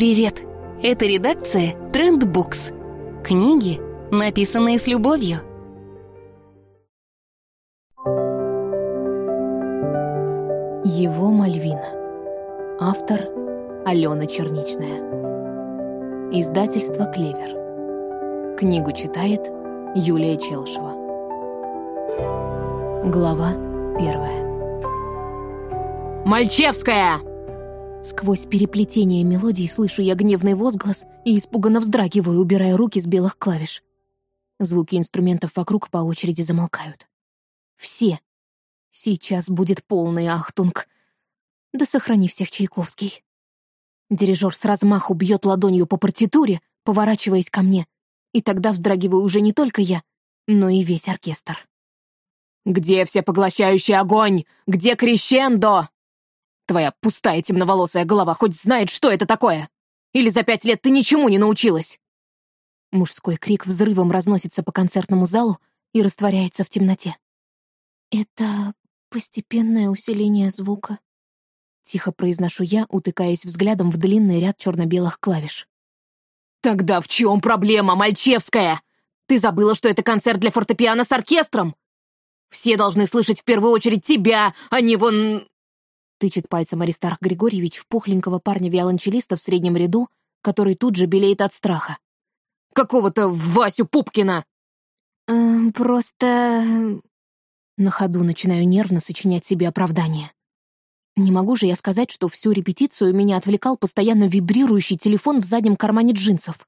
Привет! Это редакция Трендбукс. Книги, написанные с любовью. Его Мальвина. Автор Алена Черничная. Издательство «Клевер». Книгу читает Юлия Челшева. Глава первая. «Мальчевская!» Сквозь переплетение мелодий слышу я гневный возглас и испуганно вздрагиваю, убирая руки с белых клавиш. Звуки инструментов вокруг по очереди замолкают. Все. Сейчас будет полный ахтунг. Да сохрани всех Чайковский. Дирижер с размаху бьет ладонью по партитуре, поворачиваясь ко мне, и тогда вздрагиваю уже не только я, но и весь оркестр. «Где всепоглощающий огонь? Где крещендо?» Твоя пустая темноволосая голова хоть знает, что это такое? Или за пять лет ты ничему не научилась?» Мужской крик взрывом разносится по концертному залу и растворяется в темноте. «Это постепенное усиление звука», — тихо произношу я, утыкаясь взглядом в длинный ряд черно-белых клавиш. «Тогда в чем проблема, Мальчевская? Ты забыла, что это концерт для фортепиано с оркестром? Все должны слышать в первую очередь тебя, а не вон Тычет пальцем Аристарх Григорьевич в пухленького парня-виолончелиста в среднем ряду, который тут же белеет от страха. «Какого-то Васю Пупкина!» эм, «Просто...» На ходу начинаю нервно сочинять себе оправдание. Не могу же я сказать, что всю репетицию меня отвлекал постоянно вибрирующий телефон в заднем кармане джинсов.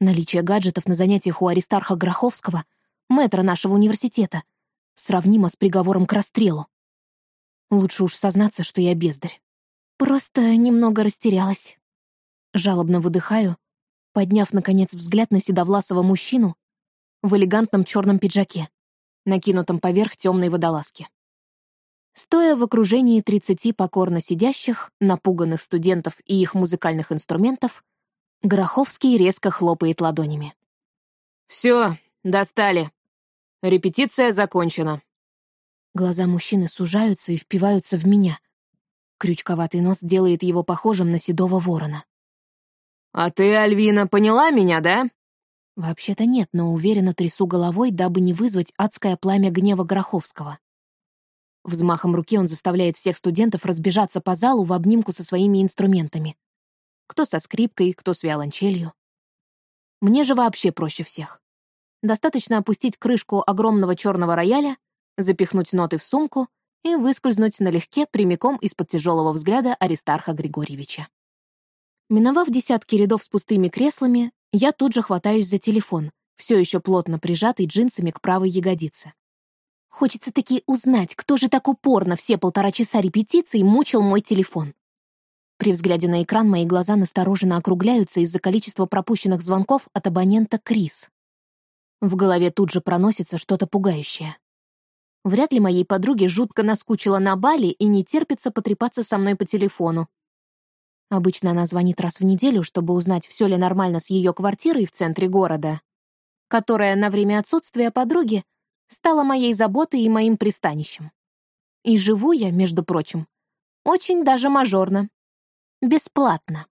Наличие гаджетов на занятиях у Аристарха Гроховского, мэтра нашего университета, сравнимо с приговором к расстрелу. Лучше уж сознаться, что я бездарь. Просто немного растерялась. Жалобно выдыхаю, подняв, наконец, взгляд на седовласого мужчину в элегантном черном пиджаке, накинутом поверх темной водолазки. Стоя в окружении тридцати покорно сидящих, напуганных студентов и их музыкальных инструментов, Гроховский резко хлопает ладонями. «Все, достали. Репетиция закончена». Глаза мужчины сужаются и впиваются в меня. Крючковатый нос делает его похожим на седого ворона. «А ты, Альвина, поняла меня, да?» Вообще-то нет, но уверенно трясу головой, дабы не вызвать адское пламя гнева Гороховского. Взмахом руки он заставляет всех студентов разбежаться по залу в обнимку со своими инструментами. Кто со скрипкой, кто с виолончелью. Мне же вообще проще всех. Достаточно опустить крышку огромного черного рояля — запихнуть ноты в сумку и выскользнуть налегке прямиком из-под тяжелого взгляда Аристарха Григорьевича. Миновав десятки рядов с пустыми креслами, я тут же хватаюсь за телефон, все еще плотно прижатый джинсами к правой ягодице. Хочется таки узнать, кто же так упорно все полтора часа репетиции мучил мой телефон. При взгляде на экран мои глаза настороженно округляются из-за количества пропущенных звонков от абонента Крис. В голове тут же проносится что-то пугающее. Вряд ли моей подруге жутко наскучила на Бали и не терпится потрепаться со мной по телефону. Обычно она звонит раз в неделю, чтобы узнать, все ли нормально с ее квартирой в центре города, которая на время отсутствия подруги стала моей заботой и моим пристанищем. И живу я, между прочим, очень даже мажорно. Бесплатно.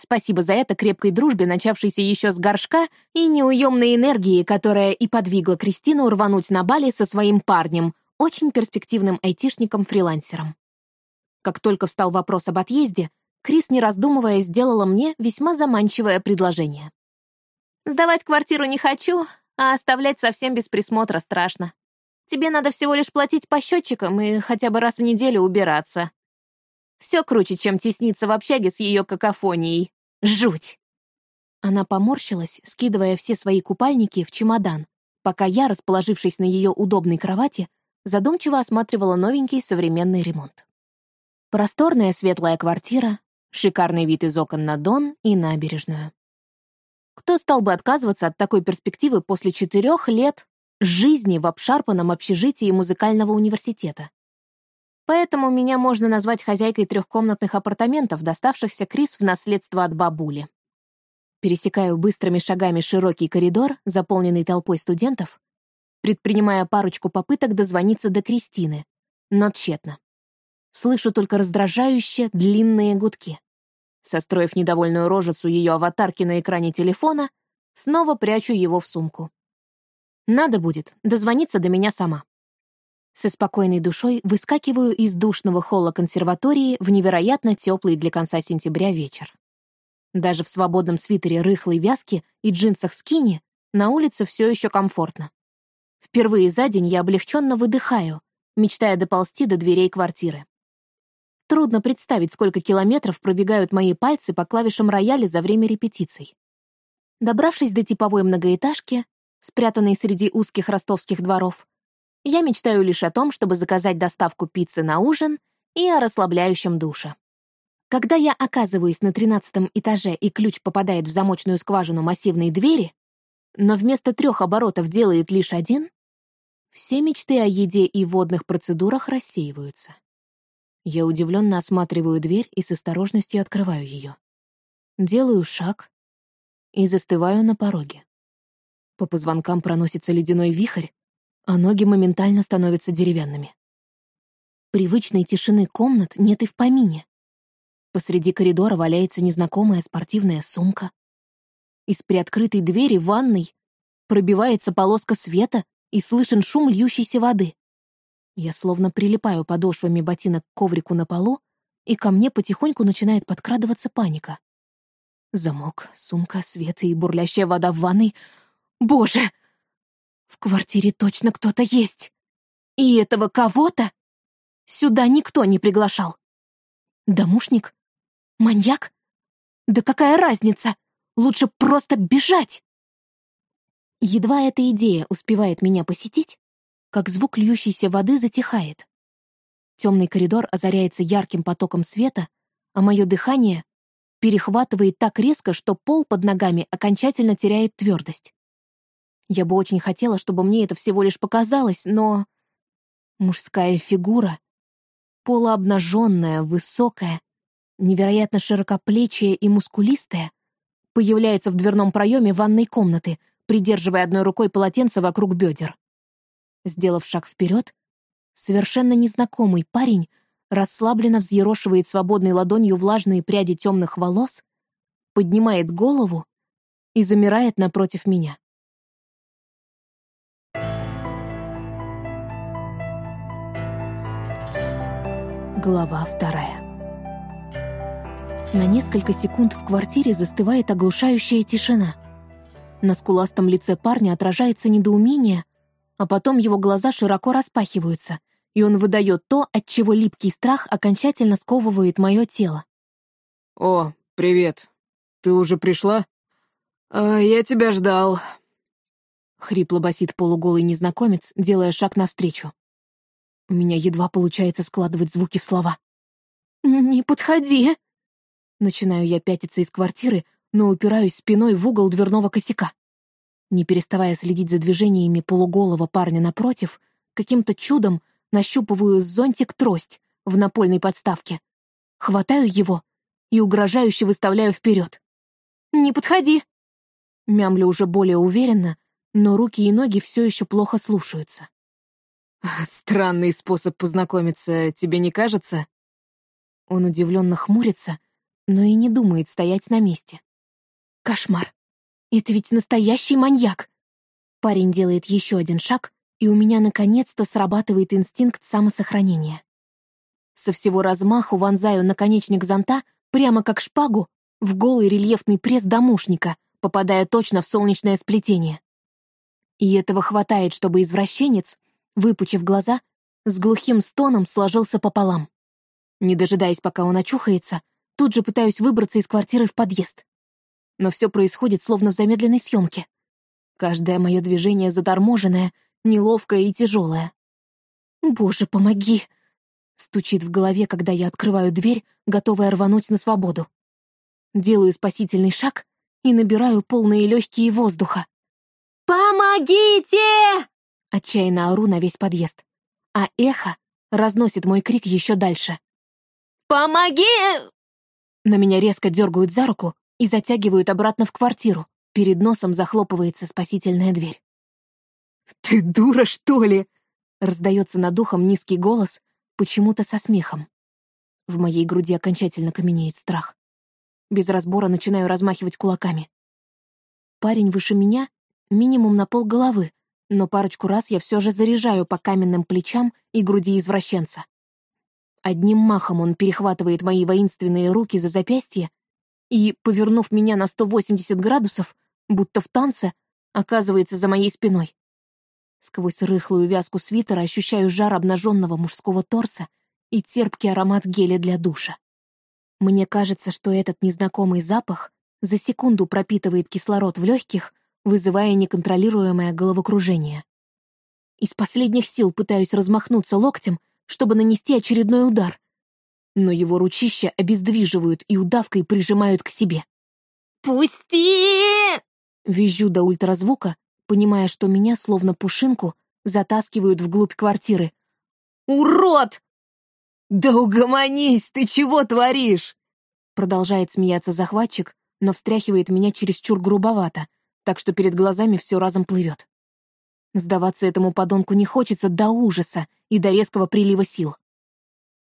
Спасибо за это крепкой дружбе, начавшейся еще с горшка, и неуемной энергии, которая и подвигла Кристину рвануть на Бали со своим парнем, очень перспективным айтишником-фрилансером. Как только встал вопрос об отъезде, Крис, не раздумывая, сделала мне весьма заманчивое предложение. «Сдавать квартиру не хочу, а оставлять совсем без присмотра страшно. Тебе надо всего лишь платить по счетчикам и хотя бы раз в неделю убираться. Все круче, чем тесниться в общаге с ее какофонией. Жуть!» Она поморщилась, скидывая все свои купальники в чемодан, пока я, расположившись на ее удобной кровати, задумчиво осматривала новенький современный ремонт. Просторная светлая квартира, шикарный вид из окон на Дон и набережную. Кто стал бы отказываться от такой перспективы после четырех лет жизни в обшарпанном общежитии музыкального университета? Поэтому меня можно назвать хозяйкой трехкомнатных апартаментов, доставшихся Крис в наследство от бабули. Пересекаю быстрыми шагами широкий коридор, заполненный толпой студентов, предпринимая парочку попыток дозвониться до Кристины, но тщетно. Слышу только раздражающие длинные гудки. Состроив недовольную рожицу ее аватарки на экране телефона, снова прячу его в сумку. Надо будет дозвониться до меня сама. Со спокойной душой выскакиваю из душного холла консерватории в невероятно теплый для конца сентября вечер. Даже в свободном свитере рыхлой вязки и джинсах скини на улице все еще комфортно. Впервые за день я облегченно выдыхаю, мечтая доползти до дверей квартиры. Трудно представить, сколько километров пробегают мои пальцы по клавишам рояля за время репетиций. Добравшись до типовой многоэтажки, спрятанной среди узких ростовских дворов, я мечтаю лишь о том, чтобы заказать доставку пиццы на ужин и о расслабляющем душе. Когда я оказываюсь на тринадцатом этаже и ключ попадает в замочную скважину массивной двери, но вместо трех оборотов делает лишь один, все мечты о еде и водных процедурах рассеиваются. Я удивленно осматриваю дверь и с осторожностью открываю ее. Делаю шаг и застываю на пороге. По позвонкам проносится ледяной вихрь, а ноги моментально становятся деревянными. Привычной тишины комнат нет и в помине. Посреди коридора валяется незнакомая спортивная сумка. Из приоткрытой двери ванной пробивается полоска света и слышен шум льющейся воды. Я словно прилипаю подошвами ботинок к коврику на полу, и ко мне потихоньку начинает подкрадываться паника. Замок, сумка, свет и бурлящая вода в ванной. Боже! В квартире точно кто-то есть. И этого кого-то сюда никто не приглашал. Домушник? Маньяк? Да какая разница? Лучше просто бежать! Едва эта идея успевает меня посетить, как звук льющейся воды затихает. Темный коридор озаряется ярким потоком света, а мое дыхание перехватывает так резко, что пол под ногами окончательно теряет твердость. Я бы очень хотела, чтобы мне это всего лишь показалось, но... Мужская фигура, полуобнаженная, высокая, невероятно широкоплечая и мускулистая, появляется в дверном проеме ванной комнаты, придерживая одной рукой полотенце вокруг бедер. Сделав шаг вперед, совершенно незнакомый парень расслабленно взъерошивает свободной ладонью влажные пряди темных волос, поднимает голову и замирает напротив меня. Глава вторая. На несколько секунд в квартире застывает оглушающая тишина. На скуластом лице парня отражается недоумение, а потом его глаза широко распахиваются, и он выдает то, от чего липкий страх окончательно сковывает мое тело. «О, привет. Ты уже пришла? А, я тебя ждал». Хрипло басит полуголый незнакомец, делая шаг навстречу. У меня едва получается складывать звуки в слова. «Не подходи!» Начинаю я пятиться из квартиры, но упираюсь спиной в угол дверного косяка. Не переставая следить за движениями полуголого парня напротив, каким-то чудом нащупываю зонтик-трость в напольной подставке. Хватаю его и угрожающе выставляю вперед. «Не подходи!» Мямлю уже более уверенно, но руки и ноги все еще плохо слушаются. «Странный способ познакомиться, тебе не кажется?» Он удивленно хмурится, но и не думает стоять на месте. Кошмар. Это ведь настоящий маньяк. Парень делает еще один шаг, и у меня наконец-то срабатывает инстинкт самосохранения. Со всего размаху вонзаю наконечник зонта прямо как шпагу в голый рельефный пресс домушника, попадая точно в солнечное сплетение. И этого хватает, чтобы извращенец, выпучив глаза, с глухим стоном сложился пополам. Не дожидаясь, пока он очухается, тут же пытаюсь выбраться из квартиры в подъезд но все происходит словно в замедленной съемке. Каждое мое движение заторможенное, неловкое и тяжелое. «Боже, помоги!» Стучит в голове, когда я открываю дверь, готовая рвануть на свободу. Делаю спасительный шаг и набираю полные легкие воздуха. «Помогите!» Отчаянно ору на весь подъезд. А эхо разносит мой крик еще дальше. «Помоги!» Но меня резко дергают за руку и затягивают обратно в квартиру. Перед носом захлопывается спасительная дверь. «Ты дура, что ли?» Раздается над ухом низкий голос, почему-то со смехом. В моей груди окончательно каменеет страх. Без разбора начинаю размахивать кулаками. Парень выше меня минимум на пол головы, но парочку раз я все же заряжаю по каменным плечам и груди извращенца. Одним махом он перехватывает мои воинственные руки за запястье и, повернув меня на 180 градусов, будто в танце, оказывается за моей спиной. Сквозь рыхлую вязку свитера ощущаю жар обнаженного мужского торса и терпкий аромат геля для душа. Мне кажется, что этот незнакомый запах за секунду пропитывает кислород в легких, вызывая неконтролируемое головокружение. Из последних сил пытаюсь размахнуться локтем, чтобы нанести очередной удар, но его ручища обездвиживают и удавкой прижимают к себе. «Пусти!» Визжу до ультразвука, понимая, что меня, словно пушинку, затаскивают вглубь квартиры. «Урод!» «Да угомонись, ты чего творишь?» Продолжает смеяться захватчик, но встряхивает меня чересчур грубовато, так что перед глазами все разом плывет. Сдаваться этому подонку не хочется до ужаса и до резкого прилива сил.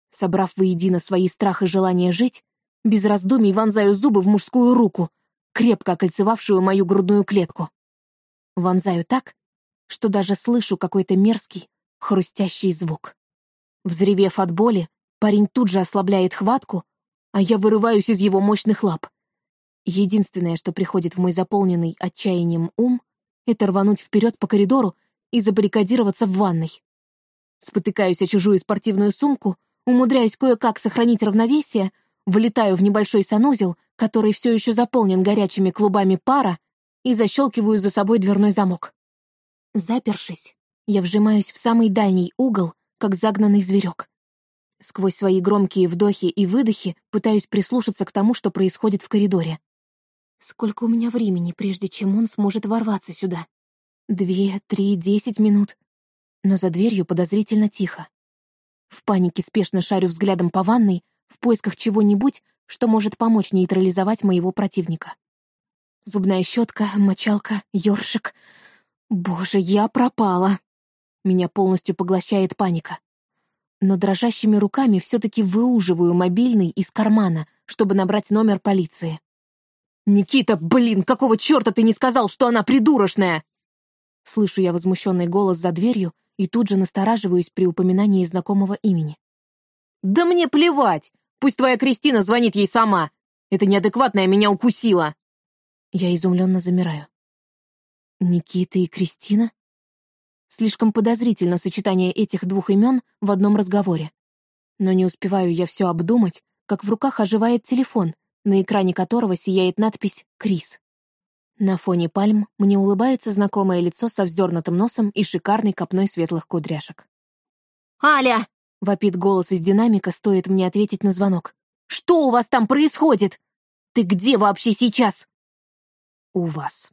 Собрав воедино свои страх и желание жить, без раздумий вонзаю зубы в мужскую руку, крепко окольцевавшую мою грудную клетку. Вонзаю так, что даже слышу какой-то мерзкий, хрустящий звук. Взревев от боли, парень тут же ослабляет хватку, а я вырываюсь из его мощных лап. Единственное, что приходит в мой заполненный отчаянием ум, это рвануть вперед по коридору и забаррикадироваться в ванной. Спотыкаюсь о чужую спортивную сумку, умудряюсь кое-как сохранить равновесие, влетаю в небольшой санузел, который все еще заполнен горячими клубами пара, и защелкиваю за собой дверной замок. Запершись, я вжимаюсь в самый дальний угол, как загнанный зверек. Сквозь свои громкие вдохи и выдохи пытаюсь прислушаться к тому, что происходит в коридоре. Сколько у меня времени, прежде чем он сможет ворваться сюда? Две, три, десять минут. Но за дверью подозрительно тихо. В панике спешно шарю взглядом по ванной, в поисках чего-нибудь, что может помочь нейтрализовать моего противника. Зубная щетка, мочалка, ёршик. Боже, я пропала. Меня полностью поглощает паника. Но дрожащими руками все-таки выуживаю мобильный из кармана, чтобы набрать номер полиции. «Никита, блин, какого черта ты не сказал, что она придурочная?» Слышу я возмущенный голос за дверью и тут же настораживаюсь при упоминании знакомого имени. «Да мне плевать! Пусть твоя Кристина звонит ей сама! Это неадекватная меня укусила!» Я изумленно замираю. Никита и Кристина? Слишком подозрительно сочетание этих двух имен в одном разговоре. Но не успеваю я все обдумать, как в руках оживает телефон, на экране которого сияет надпись «Крис». На фоне пальм мне улыбается знакомое лицо со вздернутым носом и шикарной копной светлых кудряшек. «Аля!» — вопит голос из динамика, стоит мне ответить на звонок. «Что у вас там происходит? Ты где вообще сейчас?» у вас.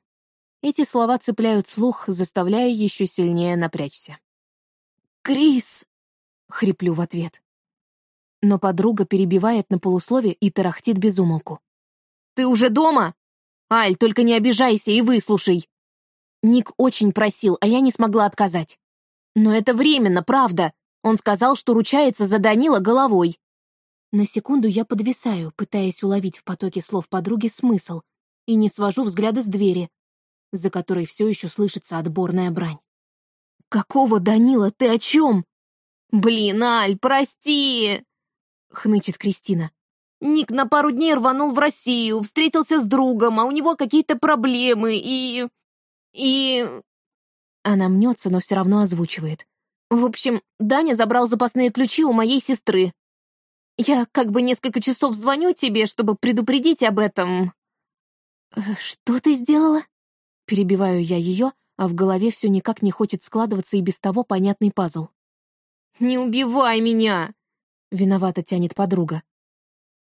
Эти слова цепляют слух, заставляя еще сильнее напрячься. «Крис!» — хриплю в ответ. Но подруга перебивает на полуслове и тарахтит безумолку. «Ты уже дома? Аль, только не обижайся и выслушай!» Ник очень просил, а я не смогла отказать. «Но это временно, правда. Он сказал, что ручается за Данила головой». На секунду я подвисаю, пытаясь уловить в потоке слов подруги смысл, и не свожу взгляда с двери, за которой все еще слышится отборная брань. «Какого Данила? Ты о чем?» «Блин, Аль, прости!» — хнычет Кристина. «Ник на пару дней рванул в Россию, встретился с другом, а у него какие-то проблемы, и... и...» Она мнется, но все равно озвучивает. «В общем, Даня забрал запасные ключи у моей сестры. Я как бы несколько часов звоню тебе, чтобы предупредить об этом, Э, «Что ты сделала?» Перебиваю я ее, а в голове все никак не хочет складываться и без того понятный пазл. «Не убивай меня!» — виновато тянет подруга.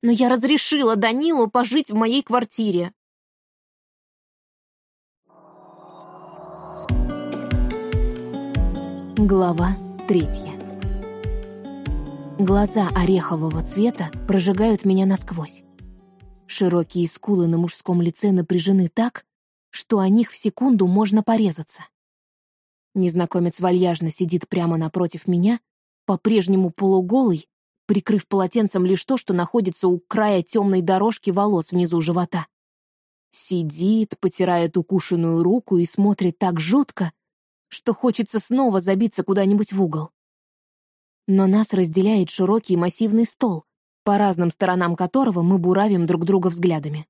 «Но я разрешила Данилу пожить в моей квартире». Глава третья Глаза орехового цвета прожигают меня насквозь. Широкие скулы на мужском лице напряжены так, что о них в секунду можно порезаться. Незнакомец вальяжно сидит прямо напротив меня, по-прежнему полуголый, прикрыв полотенцем лишь то, что находится у края темной дорожки волос внизу живота. Сидит, потирает укушенную руку и смотрит так жутко, что хочется снова забиться куда-нибудь в угол. Но нас разделяет широкий массивный стол, по разным сторонам которого мы буравим друг друга взглядами.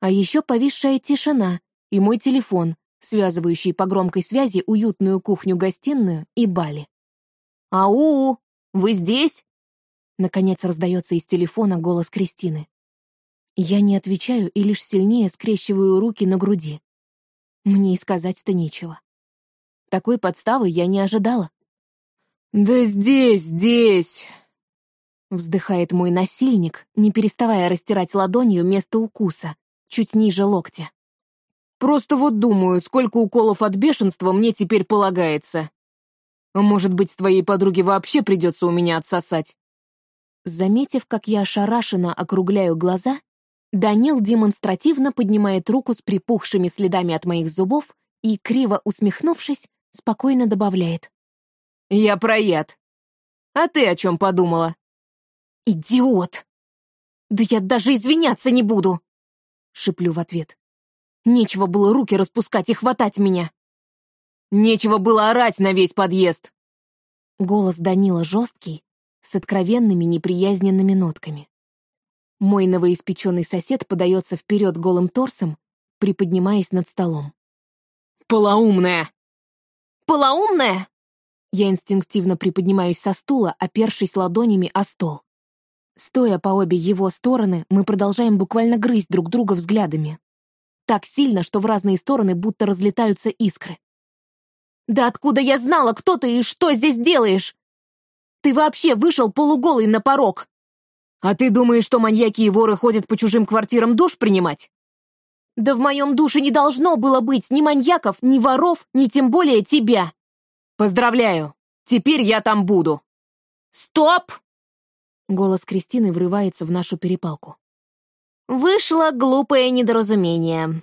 А еще повисшая тишина и мой телефон, связывающий по громкой связи уютную кухню-гостиную и Бали. «Ау! Вы здесь?» Наконец раздается из телефона голос Кристины. Я не отвечаю и лишь сильнее скрещиваю руки на груди. Мне и сказать-то нечего. Такой подставы я не ожидала. «Да здесь, здесь!» Вздыхает мой насильник, не переставая растирать ладонью место укуса, чуть ниже локтя. «Просто вот думаю, сколько уколов от бешенства мне теперь полагается. А может быть, твоей подруге вообще придется у меня отсосать?» Заметив, как я ошарашенно округляю глаза, Данил демонстративно поднимает руку с припухшими следами от моих зубов и, криво усмехнувшись, спокойно добавляет. «Я про яд. А ты о чем подумала?» «Идиот! Да я даже извиняться не буду!» Шиплю в ответ. Нечего было руки распускать и хватать меня. Нечего было орать на весь подъезд. Голос Данила жесткий, с откровенными неприязненными нотками. Мой новоиспеченный сосед подается вперед голым торсом, приподнимаясь над столом. «Полоумная!» «Полоумная?» Я инстинктивно приподнимаюсь со стула, опершись ладонями о стол. Стоя по обе его стороны, мы продолжаем буквально грызть друг друга взглядами. Так сильно, что в разные стороны будто разлетаются искры. «Да откуда я знала, кто ты и что здесь делаешь? Ты вообще вышел полуголый на порог!» «А ты думаешь, что маньяки и воры ходят по чужим квартирам душ принимать?» «Да в моем душе не должно было быть ни маньяков, ни воров, ни тем более тебя!» «Поздравляю! Теперь я там буду!» «Стоп!» Голос Кристины врывается в нашу перепалку. «Вышло глупое недоразумение.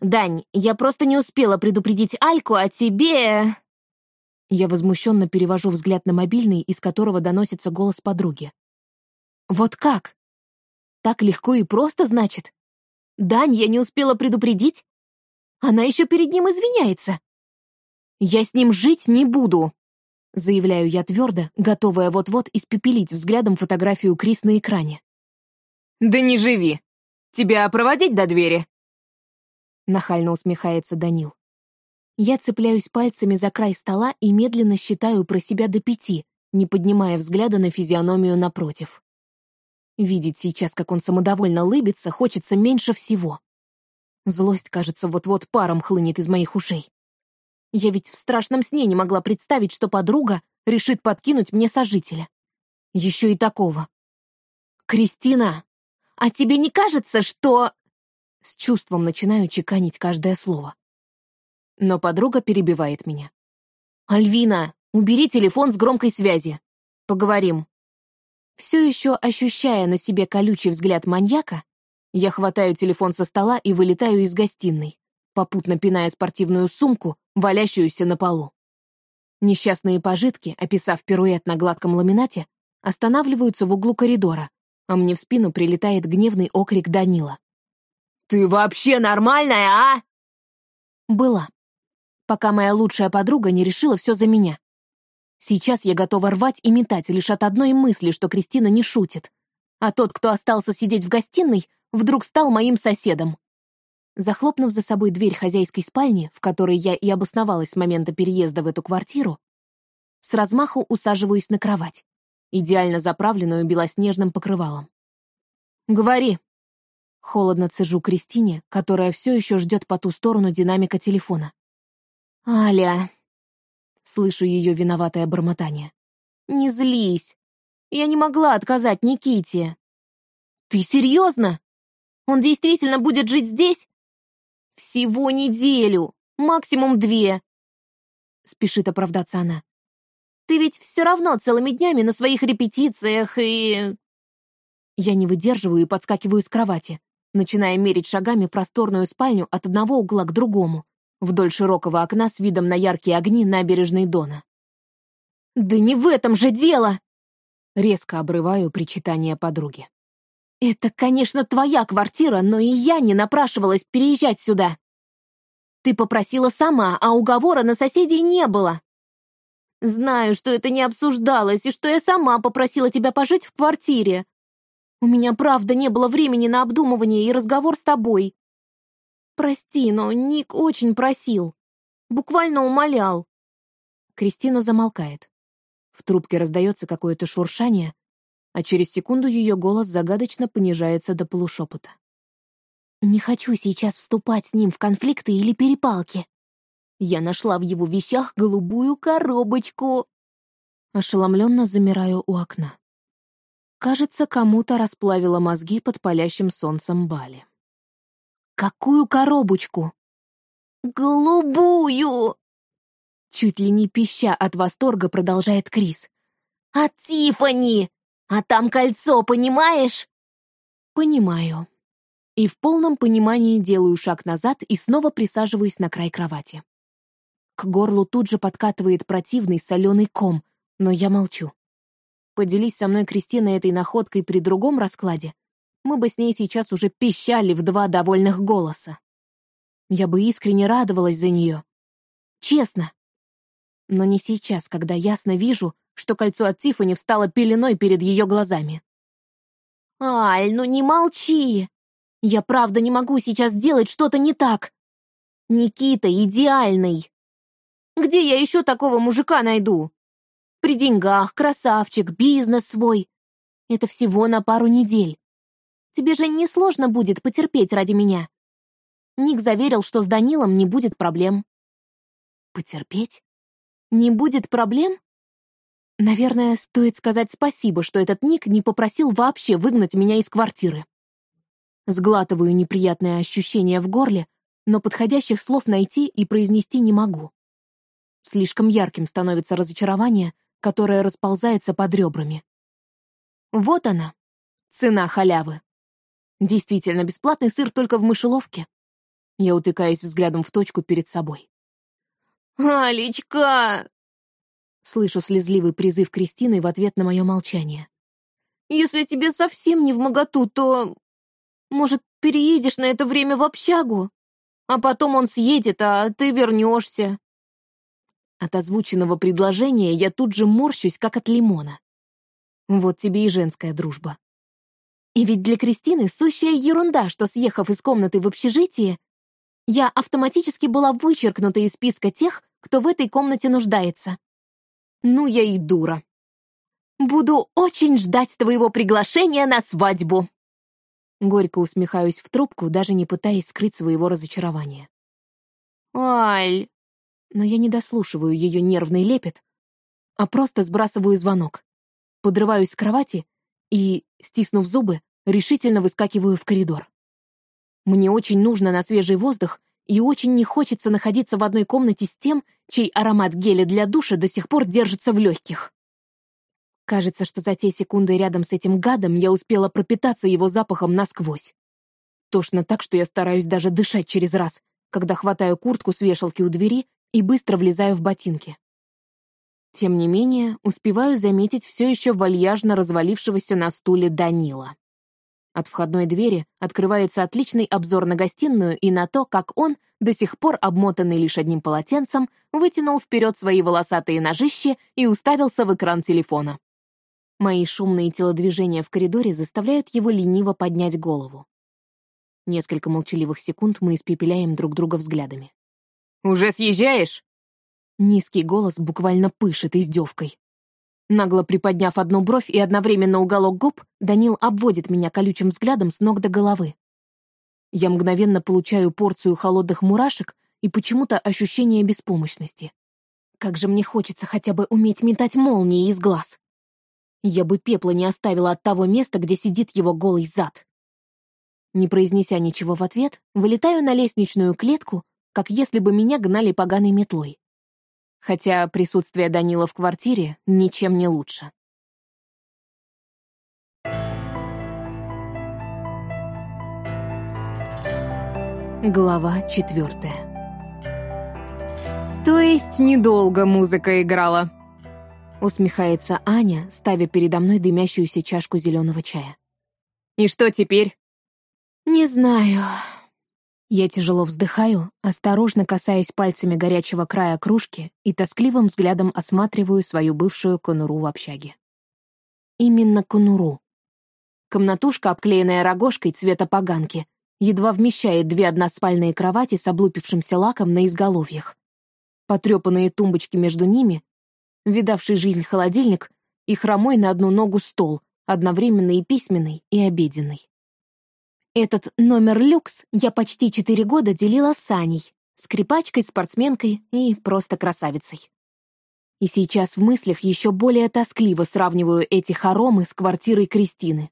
Дань, я просто не успела предупредить Альку, а тебе...» Я возмущенно перевожу взгляд на мобильный, из которого доносится голос подруги. «Вот как? Так легко и просто, значит? Дань, я не успела предупредить? Она еще перед ним извиняется. Я с ним жить не буду!» Заявляю я твердо, готовая вот-вот испепелить взглядом фотографию Крис на экране. «Да не живи! Тебя проводить до двери?» Нахально усмехается Данил. Я цепляюсь пальцами за край стола и медленно считаю про себя до пяти, не поднимая взгляда на физиономию напротив. Видеть сейчас, как он самодовольно лыбится, хочется меньше всего. Злость, кажется, вот-вот паром хлынет из моих ушей. Я ведь в страшном сне не могла представить, что подруга решит подкинуть мне сожителя. Еще и такого. «Кристина, а тебе не кажется, что...» С чувством начинаю чеканить каждое слово. Но подруга перебивает меня. «Альвина, убери телефон с громкой связи. Поговорим». Все еще ощущая на себе колючий взгляд маньяка, я хватаю телефон со стола и вылетаю из гостиной, попутно пиная спортивную сумку, валящуюся на полу. Несчастные пожитки, описав пируэт на гладком ламинате, останавливаются в углу коридора, а мне в спину прилетает гневный окрик Данила. «Ты вообще нормальная, а?» Была. Пока моя лучшая подруга не решила все за меня. Сейчас я готова рвать и метать лишь от одной мысли, что Кристина не шутит. А тот, кто остался сидеть в гостиной, вдруг стал моим соседом. Захлопнув за собой дверь хозяйской спальни, в которой я и обосновалась с момента переезда в эту квартиру, с размаху усаживаюсь на кровать, идеально заправленную белоснежным покрывалом. «Говори!» Холодно цежу Кристине, которая все еще ждет по ту сторону динамика телефона. «Аля!» Слышу ее виноватое бормотание. «Не злись! Я не могла отказать Никите!» «Ты серьезно? Он действительно будет жить здесь?» «Всего неделю, максимум две!» Спешит оправдаться она. «Ты ведь все равно целыми днями на своих репетициях и...» Я не выдерживаю и подскакиваю с кровати, начиная мерить шагами просторную спальню от одного угла к другому вдоль широкого окна с видом на яркие огни набережной Дона. «Да не в этом же дело!» Резко обрываю причитание подруги. «Это, конечно, твоя квартира, но и я не напрашивалась переезжать сюда. Ты попросила сама, а уговора на соседей не было. Знаю, что это не обсуждалось, и что я сама попросила тебя пожить в квартире. У меня, правда, не было времени на обдумывание и разговор с тобой. Прости, но Ник очень просил. Буквально умолял. Кристина замолкает. В трубке раздается какое-то шуршание, а через секунду ее голос загадочно понижается до полушепота. «Не хочу сейчас вступать с ним в конфликты или перепалки. Я нашла в его вещах голубую коробочку». Ошеломленно замираю у окна. Кажется, кому-то расплавило мозги под палящим солнцем Бали. «Какую коробочку?» «Голубую!» Чуть ли не пища от восторга продолжает Крис. «От Тифани! А там кольцо, понимаешь?» «Понимаю». И в полном понимании делаю шаг назад и снова присаживаюсь на край кровати. К горлу тут же подкатывает противный соленый ком, но я молчу. Поделись со мной Кристина этой находкой при другом раскладе, мы бы с ней сейчас уже пищали в два довольных голоса. Я бы искренне радовалась за нее. Честно. Но не сейчас, когда ясно вижу, что кольцо от Тиффани встало пеленой перед ее глазами. «Аль, ну не молчи! Я правда не могу сейчас сделать что-то не так. Никита идеальный. Где я еще такого мужика найду? При деньгах, красавчик, бизнес свой. Это всего на пару недель. Тебе же не сложно будет потерпеть ради меня. Ник заверил, что с Данилом не будет проблем. Потерпеть? Не будет проблем? Наверное, стоит сказать спасибо, что этот Ник не попросил вообще выгнать меня из квартиры. Сглатываю неприятное ощущение в горле, но подходящих слов найти и произнести не могу. Слишком ярким становится разочарование, которое расползается под ребрами. Вот она, цена халявы. Действительно, бесплатный сыр только в мышеловке. Я утыкаюсь взглядом в точку перед собой. «Алечка!» Слышу слезливый призыв Кристины в ответ на мое молчание. «Если тебе совсем не в моготу, то... Может, переедешь на это время в общагу? А потом он съедет, а ты вернешься. От озвученного предложения я тут же морщусь, как от лимона. Вот тебе и женская дружба. И ведь для Кристины сущая ерунда, что, съехав из комнаты в общежитие, я автоматически была вычеркнута из списка тех, кто в этой комнате нуждается. Ну, я и дура. Буду очень ждать твоего приглашения на свадьбу. Горько усмехаюсь в трубку, даже не пытаясь скрыть своего разочарования. Аль, но я не дослушиваю ее нервный лепет, а просто сбрасываю звонок. Подрываюсь с кровати и, стиснув зубы, решительно выскакиваю в коридор. Мне очень нужно на свежий воздух и очень не хочется находиться в одной комнате с тем, чей аромат геля для душа до сих пор держится в легких. Кажется, что за те секунды рядом с этим гадом я успела пропитаться его запахом насквозь. Тошно так, что я стараюсь даже дышать через раз, когда хватаю куртку с вешалки у двери и быстро влезаю в ботинки. Тем не менее, успеваю заметить все еще вальяжно развалившегося на стуле Данила. От входной двери открывается отличный обзор на гостиную и на то, как он, до сих пор обмотанный лишь одним полотенцем, вытянул вперед свои волосатые ножищи и уставился в экран телефона. Мои шумные телодвижения в коридоре заставляют его лениво поднять голову. Несколько молчаливых секунд мы испепеляем друг друга взглядами. «Уже съезжаешь?» Низкий голос буквально пышет издевкой. Нагло приподняв одну бровь и одновременно уголок губ, Данил обводит меня колючим взглядом с ног до головы. Я мгновенно получаю порцию холодных мурашек и почему-то ощущение беспомощности. Как же мне хочется хотя бы уметь метать молнии из глаз. Я бы пепла не оставила от того места, где сидит его голый зад. Не произнеся ничего в ответ, вылетаю на лестничную клетку, как если бы меня гнали поганой метлой хотя присутствие Данила в квартире ничем не лучше. Глава четвертая. То есть недолго музыка играла. Усмехается Аня, ставя передо мной дымящуюся чашку зеленого чая. «И что теперь?» «Не знаю». Я тяжело вздыхаю, осторожно касаясь пальцами горячего края кружки и тоскливым взглядом осматриваю свою бывшую конуру в общаге. Именно конуру. Комнатушка, обклеенная рогожкой цвета поганки, едва вмещает две односпальные кровати с облупившимся лаком на изголовьях. Потрепанные тумбочки между ними видавший жизнь холодильник и хромой на одну ногу стол, одновременно и письменный, и обеденный. Этот номер люкс я почти четыре года делила с Аней, скрипачкой, спортсменкой и просто красавицей. И сейчас в мыслях еще более тоскливо сравниваю эти хоромы с квартирой Кристины.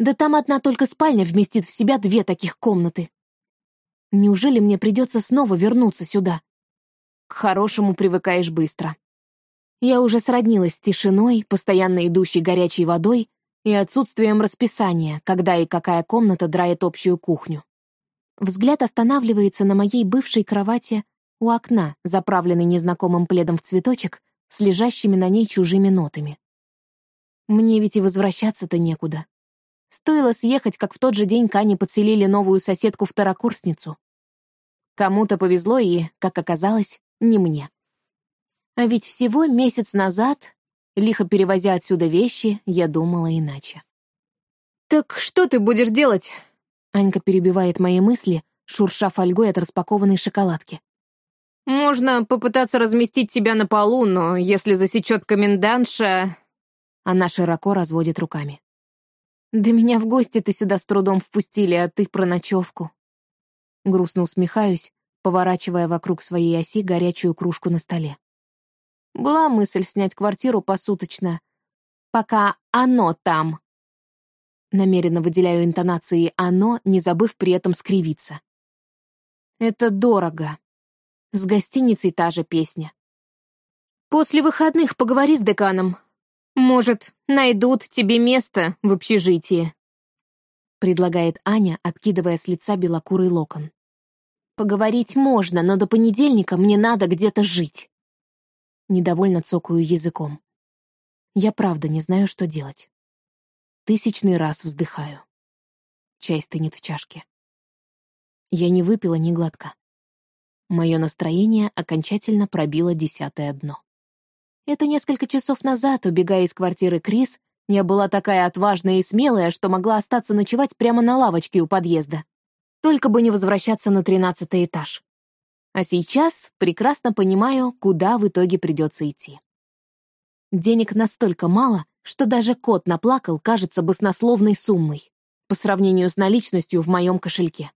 Да там одна только спальня вместит в себя две таких комнаты. Неужели мне придется снова вернуться сюда? К хорошему привыкаешь быстро. Я уже сроднилась с тишиной, постоянно идущей горячей водой и отсутствием расписания, когда и какая комната драет общую кухню. Взгляд останавливается на моей бывшей кровати у окна, заправленной незнакомым пледом в цветочек, с лежащими на ней чужими нотами. Мне ведь и возвращаться-то некуда. Стоило съехать, как в тот же день Кане подселили новую соседку-второкурсницу. Кому-то повезло и, как оказалось, не мне. А ведь всего месяц назад, лихо перевозя отсюда вещи, я думала иначе. «Так что ты будешь делать?» Анька перебивает мои мысли, шурша фольгой от распакованной шоколадки. «Можно попытаться разместить тебя на полу, но если засечет комендантша...» Она широко разводит руками. «Да меня в гости ты сюда с трудом впустили, а ты про ночевку». Грустно усмехаюсь, поворачивая вокруг своей оси горячую кружку на столе. Была мысль снять квартиру посуточно, пока оно там. Намеренно выделяю интонации «оно», не забыв при этом скривиться. Это дорого. С гостиницей та же песня. После выходных поговори с деканом. Может, найдут тебе место в общежитии. Предлагает Аня, откидывая с лица белокурый локон. Поговорить можно, но до понедельника мне надо где-то жить недовольно цокаю языком. Я правда не знаю, что делать. Тысячный раз вздыхаю. Чай стынет в чашке. Я не выпила ни глотка. Мое настроение окончательно пробило десятое дно. Это несколько часов назад, убегая из квартиры Крис, я была такая отважная и смелая, что могла остаться ночевать прямо на лавочке у подъезда. Только бы не возвращаться на тринадцатый этаж. А сейчас прекрасно понимаю, куда в итоге придется идти. Денег настолько мало, что даже кот наплакал, кажется, баснословной суммой по сравнению с наличностью в моем кошельке.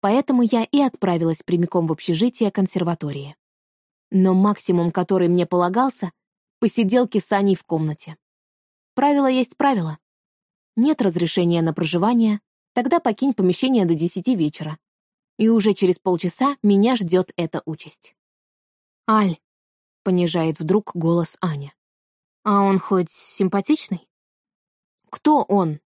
Поэтому я и отправилась прямиком в общежитие консерватории. Но максимум, который мне полагался — посиделки с Аней в комнате. Правило есть правило. Нет разрешения на проживание, тогда покинь помещение до десяти вечера, и уже через полчаса меня ждет эта участь. «Аль», — понижает вдруг голос Аня. «А он хоть симпатичный?» «Кто он?»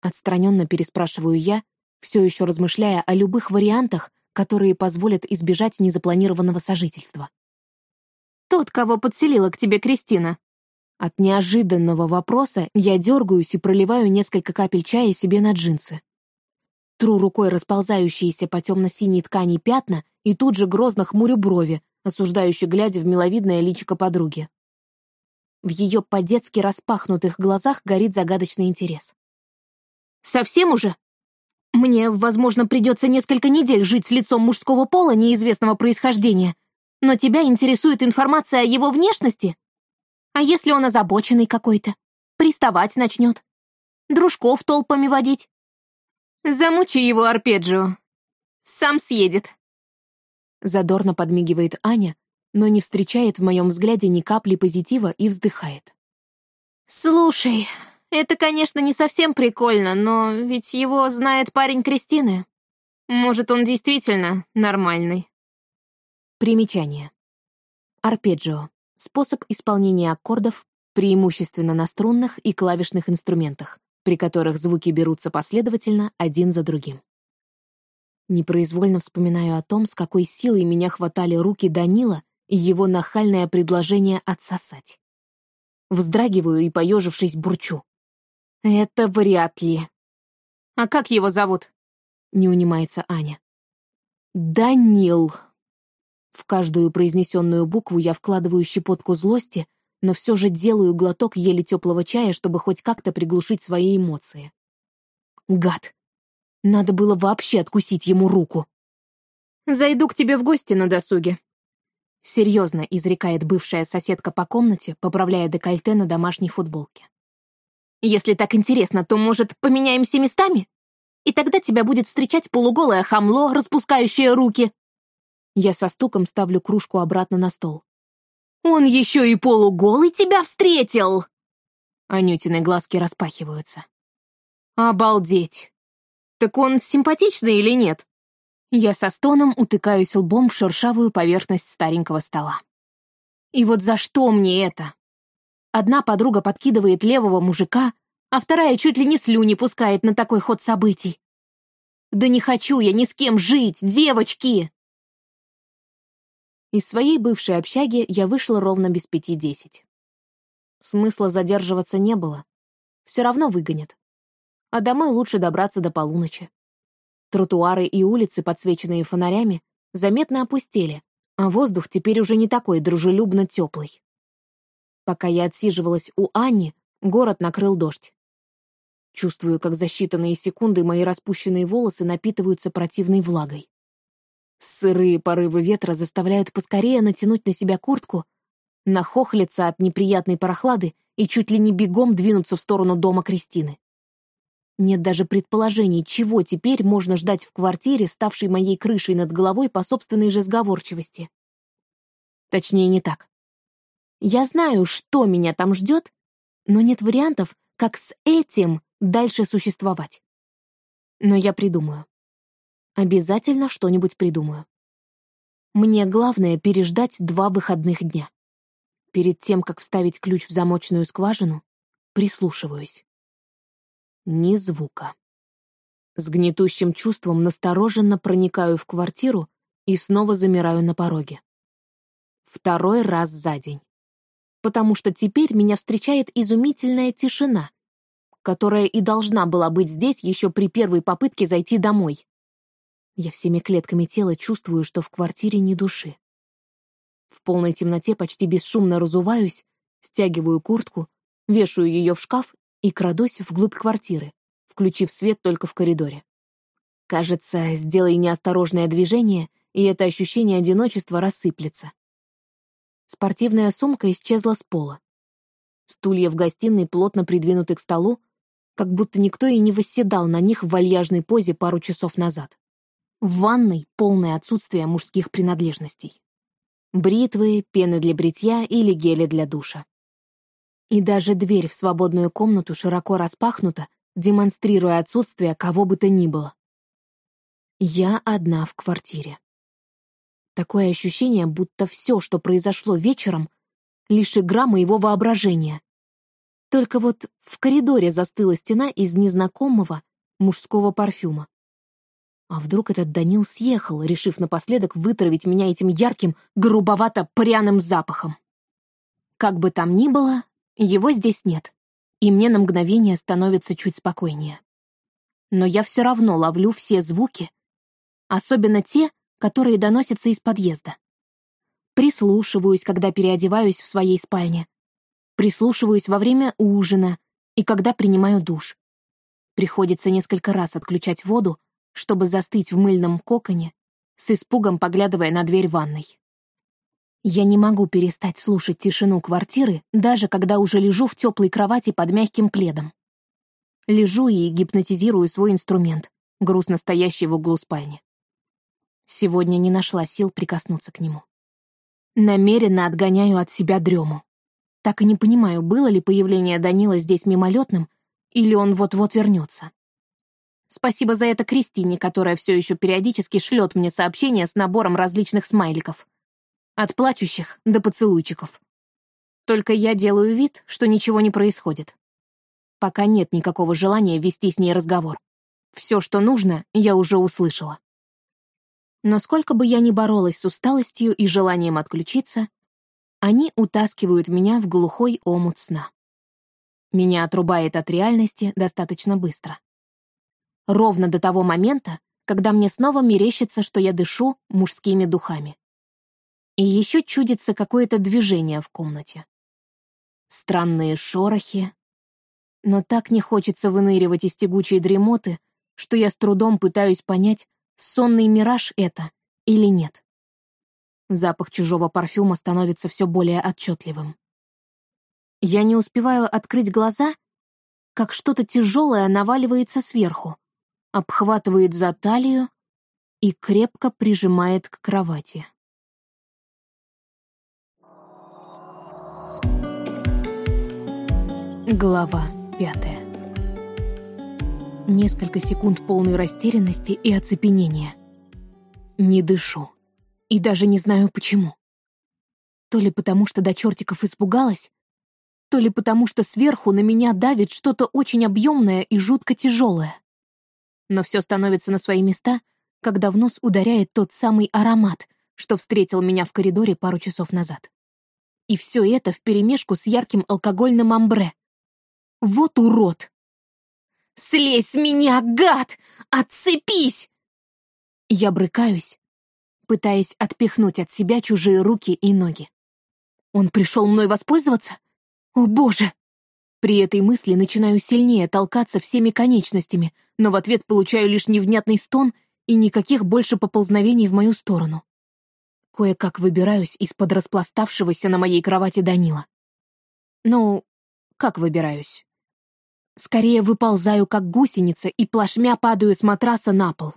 Отстраненно переспрашиваю я, все еще размышляя о любых вариантах, которые позволят избежать незапланированного сожительства. «Тот, кого подселила к тебе Кристина». От неожиданного вопроса я дергаюсь и проливаю несколько капель чая себе на джинсы. Тру рукой расползающиеся по темно-синей ткани пятна и тут же грозно хмурю брови, осуждающе глядя в миловидное личико подруги. В ее по-детски распахнутых глазах горит загадочный интерес. «Совсем уже? Мне, возможно, придется несколько недель жить с лицом мужского пола неизвестного происхождения, но тебя интересует информация о его внешности? А если он озабоченный какой-то? Приставать начнет? Дружков толпами водить? Замучи его арпеджио. Сам съедет. Задорно подмигивает Аня, но не встречает в моем взгляде ни капли позитива и вздыхает. «Слушай, это, конечно, не совсем прикольно, но ведь его знает парень Кристины. Может, он действительно нормальный». Примечание. Арпеджио — способ исполнения аккордов преимущественно на струнных и клавишных инструментах, при которых звуки берутся последовательно один за другим. Непроизвольно вспоминаю о том, с какой силой меня хватали руки Данила и его нахальное предложение отсосать. Вздрагиваю и, поежившись, бурчу. «Это вряд ли». «А как его зовут?» — не унимается Аня. «Данил». В каждую произнесенную букву я вкладываю щепотку злости, но все же делаю глоток еле теплого чая, чтобы хоть как-то приглушить свои эмоции. Гад! Надо было вообще откусить ему руку. «Зайду к тебе в гости на досуге», Серьезно изрекает бывшая соседка по комнате, поправляя декольте на домашней футболке. «Если так интересно, то, может, поменяемся местами? И тогда тебя будет встречать полуголое хамло, распускающее руки». Я со стуком ставлю кружку обратно на стол. «Он еще и полуголый тебя встретил!» Анютины глазки распахиваются. «Обалдеть! Так он симпатичный или нет?» Я со стоном утыкаюсь лбом в шершавую поверхность старенького стола. И вот за что мне это? Одна подруга подкидывает левого мужика, а вторая чуть ли не слюни пускает на такой ход событий. Да не хочу я ни с кем жить, девочки! Из своей бывшей общаги я вышла ровно без пяти десять. Смысла задерживаться не было. Все равно выгонят. А домой лучше добраться до полуночи. Тротуары и улицы, подсвеченные фонарями, заметно опустели, а воздух теперь уже не такой дружелюбно теплый. Пока я отсиживалась у Ани, город накрыл дождь. Чувствую, как за считанные секунды мои распущенные волосы напитываются противной влагой. Сырые порывы ветра заставляют поскорее натянуть на себя куртку, нахохлиться от неприятной прохлады и чуть ли не бегом двинуться в сторону дома Кристины. Нет даже предположений, чего теперь можно ждать в квартире, ставшей моей крышей над головой по собственной же сговорчивости. Точнее, не так. Я знаю, что меня там ждет, но нет вариантов, как с этим дальше существовать. Но я придумаю. Обязательно что-нибудь придумаю. Мне главное переждать два выходных дня. Перед тем, как вставить ключ в замочную скважину, прислушиваюсь. Ни звука. С гнетущим чувством настороженно проникаю в квартиру и снова замираю на пороге. Второй раз за день. Потому что теперь меня встречает изумительная тишина, которая и должна была быть здесь еще при первой попытке зайти домой. Я всеми клетками тела чувствую, что в квартире ни души. В полной темноте почти бесшумно разуваюсь, стягиваю куртку, вешаю ее в шкаф и крадусь вглубь квартиры, включив свет только в коридоре. Кажется, сделай неосторожное движение, и это ощущение одиночества рассыплется. Спортивная сумка исчезла с пола. Стулья в гостиной плотно придвинуты к столу, как будто никто и не восседал на них в вальяжной позе пару часов назад. В ванной полное отсутствие мужских принадлежностей. Бритвы, пены для бритья или гели для душа. И даже дверь в свободную комнату широко распахнута, демонстрируя отсутствие кого бы то ни было. Я одна в квартире. Такое ощущение, будто все, что произошло вечером, лишь игра моего воображения. Только вот в коридоре застыла стена из незнакомого мужского парфюма. А вдруг этот Данил съехал, решив напоследок вытравить меня этим ярким, грубовато-пряным запахом? Как бы там ни было, его здесь нет, и мне на мгновение становится чуть спокойнее. Но я все равно ловлю все звуки, особенно те, которые доносятся из подъезда. Прислушиваюсь, когда переодеваюсь в своей спальне. Прислушиваюсь во время ужина и когда принимаю душ. Приходится несколько раз отключать воду, чтобы застыть в мыльном коконе, с испугом поглядывая на дверь ванной. Я не могу перестать слушать тишину квартиры, даже когда уже лежу в теплой кровати под мягким пледом. Лежу и гипнотизирую свой инструмент, грустно стоящий в углу спальни. Сегодня не нашла сил прикоснуться к нему. Намеренно отгоняю от себя дрему. Так и не понимаю, было ли появление Данила здесь мимолетным, или он вот-вот вернется. Спасибо за это Кристине, которая все еще периодически шлет мне сообщения с набором различных смайликов. От плачущих до поцелуйчиков. Только я делаю вид, что ничего не происходит. Пока нет никакого желания вести с ней разговор. Все, что нужно, я уже услышала. Но сколько бы я ни боролась с усталостью и желанием отключиться, они утаскивают меня в глухой омут сна. Меня отрубает от реальности достаточно быстро. Ровно до того момента, когда мне снова мерещится, что я дышу мужскими духами. И еще чудится какое-то движение в комнате. Странные шорохи. Но так не хочется выныривать из тягучей дремоты, что я с трудом пытаюсь понять, сонный мираж это или нет. Запах чужого парфюма становится все более отчетливым. Я не успеваю открыть глаза, как что-то тяжелое наваливается сверху, обхватывает за талию и крепко прижимает к кровати. Глава пятая. Несколько секунд полной растерянности и оцепенения. Не дышу. И даже не знаю почему. То ли потому, что до чертиков испугалась, то ли потому, что сверху на меня давит что-то очень объемное и жутко тяжелое. Но все становится на свои места, когда в нос ударяет тот самый аромат, что встретил меня в коридоре пару часов назад. И все это вперемешку с ярким алкогольным амбре. Вот урод! «Слезь с меня, гад! Отцепись!» Я брыкаюсь, пытаясь отпихнуть от себя чужие руки и ноги. Он пришел мной воспользоваться? О, боже! При этой мысли начинаю сильнее толкаться всеми конечностями, но в ответ получаю лишь невнятный стон и никаких больше поползновений в мою сторону. Кое-как выбираюсь из-под распластавшегося на моей кровати Данила. Ну, как выбираюсь? Скорее выползаю, как гусеница, и плашмя падаю с матраса на пол.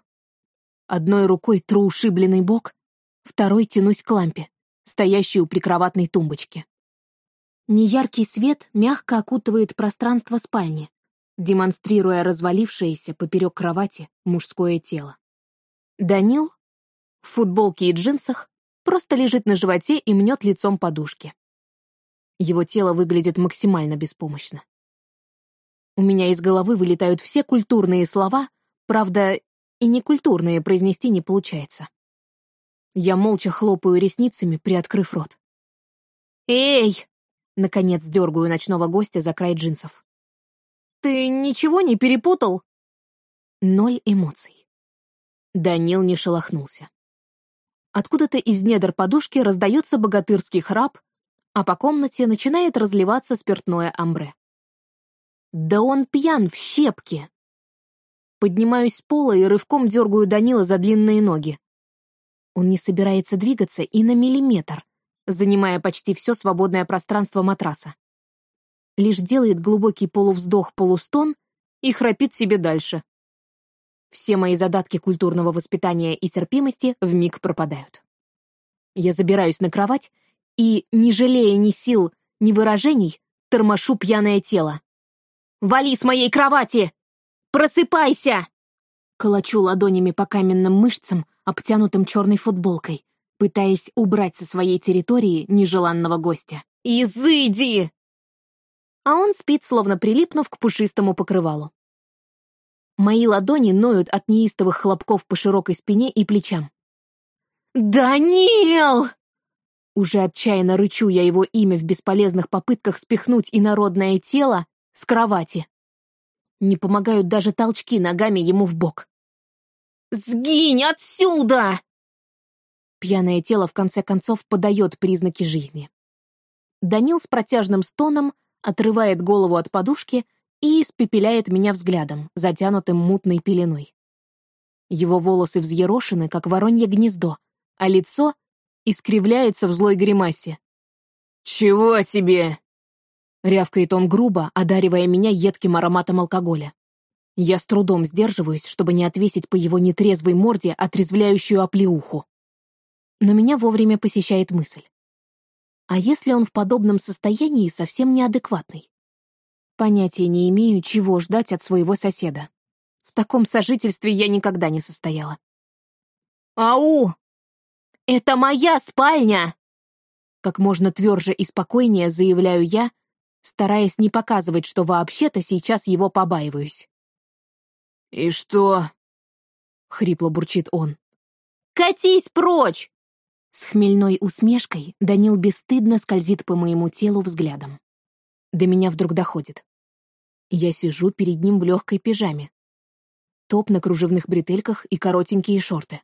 Одной рукой тру ушибленный бок, второй тянусь к лампе, стоящей у прикроватной тумбочки. Неяркий свет мягко окутывает пространство спальни, демонстрируя развалившееся поперек кровати мужское тело. Данил в футболке и джинсах просто лежит на животе и мнет лицом подушки. Его тело выглядит максимально беспомощно. У меня из головы вылетают все культурные слова, правда, и некультурные произнести не получается. Я молча хлопаю ресницами, приоткрыв рот. «Эй!» Наконец дергаю ночного гостя за край джинсов. «Ты ничего не перепутал?» Ноль эмоций. Данил не шелохнулся. Откуда-то из недр подушки раздается богатырский храп, а по комнате начинает разливаться спиртное амбре. Да он пьян в щепки! Поднимаюсь с пола и рывком дергаю Данила за длинные ноги. Он не собирается двигаться и на миллиметр, занимая почти все свободное пространство матраса. Лишь делает глубокий полувздох-полустон и храпит себе дальше. Все мои задатки культурного воспитания и терпимости вмиг пропадают. Я забираюсь на кровать и, не жалея ни сил, ни выражений, тормошу пьяное тело. «Вали с моей кровати! Просыпайся!» Колочу ладонями по каменным мышцам, обтянутым черной футболкой, пытаясь убрать со своей территории нежеланного гостя. «Изыди!» А он спит, словно прилипнув к пушистому покрывалу. Мои ладони ноют от неистовых хлопков по широкой спине и плечам. «Данил!» Уже отчаянно рычу я его имя в бесполезных попытках спихнуть инородное тело с кровати. Не помогают даже толчки ногами ему в бок. «Сгинь отсюда!» Пьяное тело в конце концов подает признаки жизни. Данил с протяжным стоном отрывает голову от подушки и испепеляет меня взглядом, затянутым мутной пеленой. Его волосы взъерошены, как воронье гнездо, а лицо искривляется в злой гримасе. «Чего тебе?» Рявкает он грубо, одаривая меня едким ароматом алкоголя. Я с трудом сдерживаюсь, чтобы не отвесить по его нетрезвой морде отрезвляющую оплеуху но меня вовремя посещает мысль. А если он в подобном состоянии совсем неадекватный? Понятия не имею, чего ждать от своего соседа. В таком сожительстве я никогда не состояла. «Ау! Это моя спальня!» Как можно тверже и спокойнее заявляю я, стараясь не показывать, что вообще-то сейчас его побаиваюсь. «И что?» — хрипло бурчит он. Катись прочь!» С хмельной усмешкой Данил бесстыдно скользит по моему телу взглядом. До меня вдруг доходит. Я сижу перед ним в легкой пижаме. Топ на кружевных бретельках и коротенькие шорты.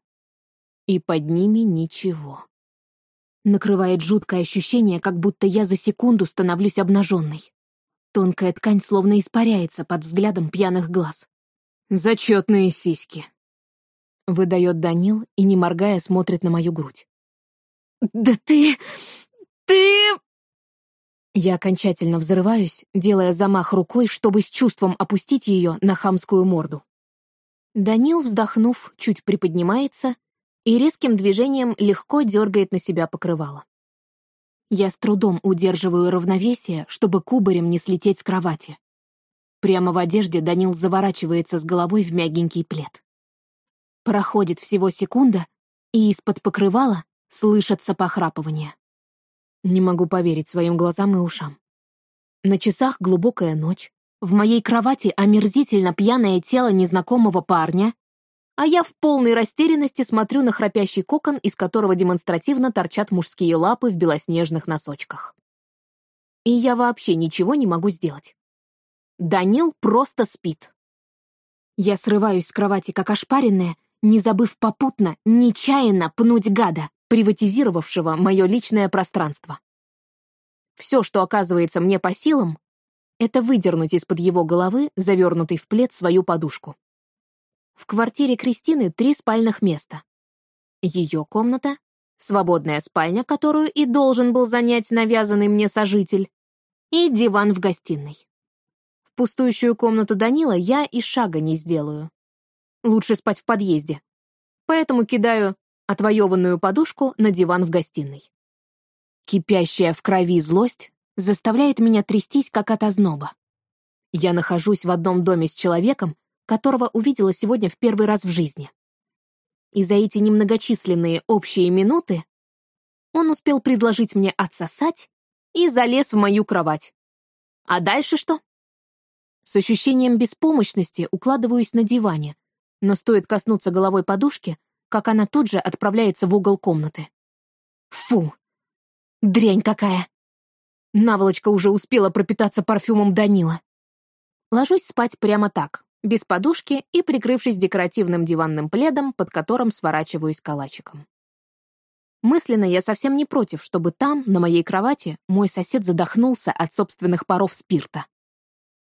И под ними ничего. Накрывает жуткое ощущение, как будто я за секунду становлюсь обнаженной. Тонкая ткань словно испаряется под взглядом пьяных глаз. «Зачетные сиськи», — выдает Данил и, не моргая, смотрит на мою грудь. «Да ты... ты...» Я окончательно взрываюсь, делая замах рукой, чтобы с чувством опустить ее на хамскую морду. Данил, вздохнув, чуть приподнимается и резким движением легко дергает на себя покрывало. Я с трудом удерживаю равновесие, чтобы кубарем не слететь с кровати. Прямо в одежде Данил заворачивается с головой в мягенький плед. Проходит всего секунда, и из-под покрывала слышатся похрапывания. Не могу поверить своим глазам и ушам. На часах глубокая ночь, в моей кровати омерзительно пьяное тело незнакомого парня, а я в полной растерянности смотрю на храпящий кокон, из которого демонстративно торчат мужские лапы в белоснежных носочках. И я вообще ничего не могу сделать. Данил просто спит. Я срываюсь с кровати, как ошпаренная, не забыв попутно, нечаянно пнуть гада, приватизировавшего мое личное пространство. Все, что оказывается мне по силам, это выдернуть из-под его головы, завернутый в плед, свою подушку. В квартире Кристины три спальных места. Ее комната, свободная спальня, которую и должен был занять навязанный мне сожитель, и диван в гостиной. В пустующую комнату Данила я и шага не сделаю. Лучше спать в подъезде. Поэтому кидаю отвоеванную подушку на диван в гостиной. Кипящая в крови злость заставляет меня трястись, как от озноба. Я нахожусь в одном доме с человеком, которого увидела сегодня в первый раз в жизни. И за эти немногочисленные общие минуты он успел предложить мне отсосать и залез в мою кровать. А дальше что? С ощущением беспомощности укладываюсь на диване, но стоит коснуться головой подушки, как она тут же отправляется в угол комнаты. Фу! Дрянь какая! Наволочка уже успела пропитаться парфюмом Данила. Ложусь спать прямо так, без подушки и прикрывшись декоративным диванным пледом, под которым сворачиваюсь калачиком. Мысленно я совсем не против, чтобы там, на моей кровати, мой сосед задохнулся от собственных паров спирта.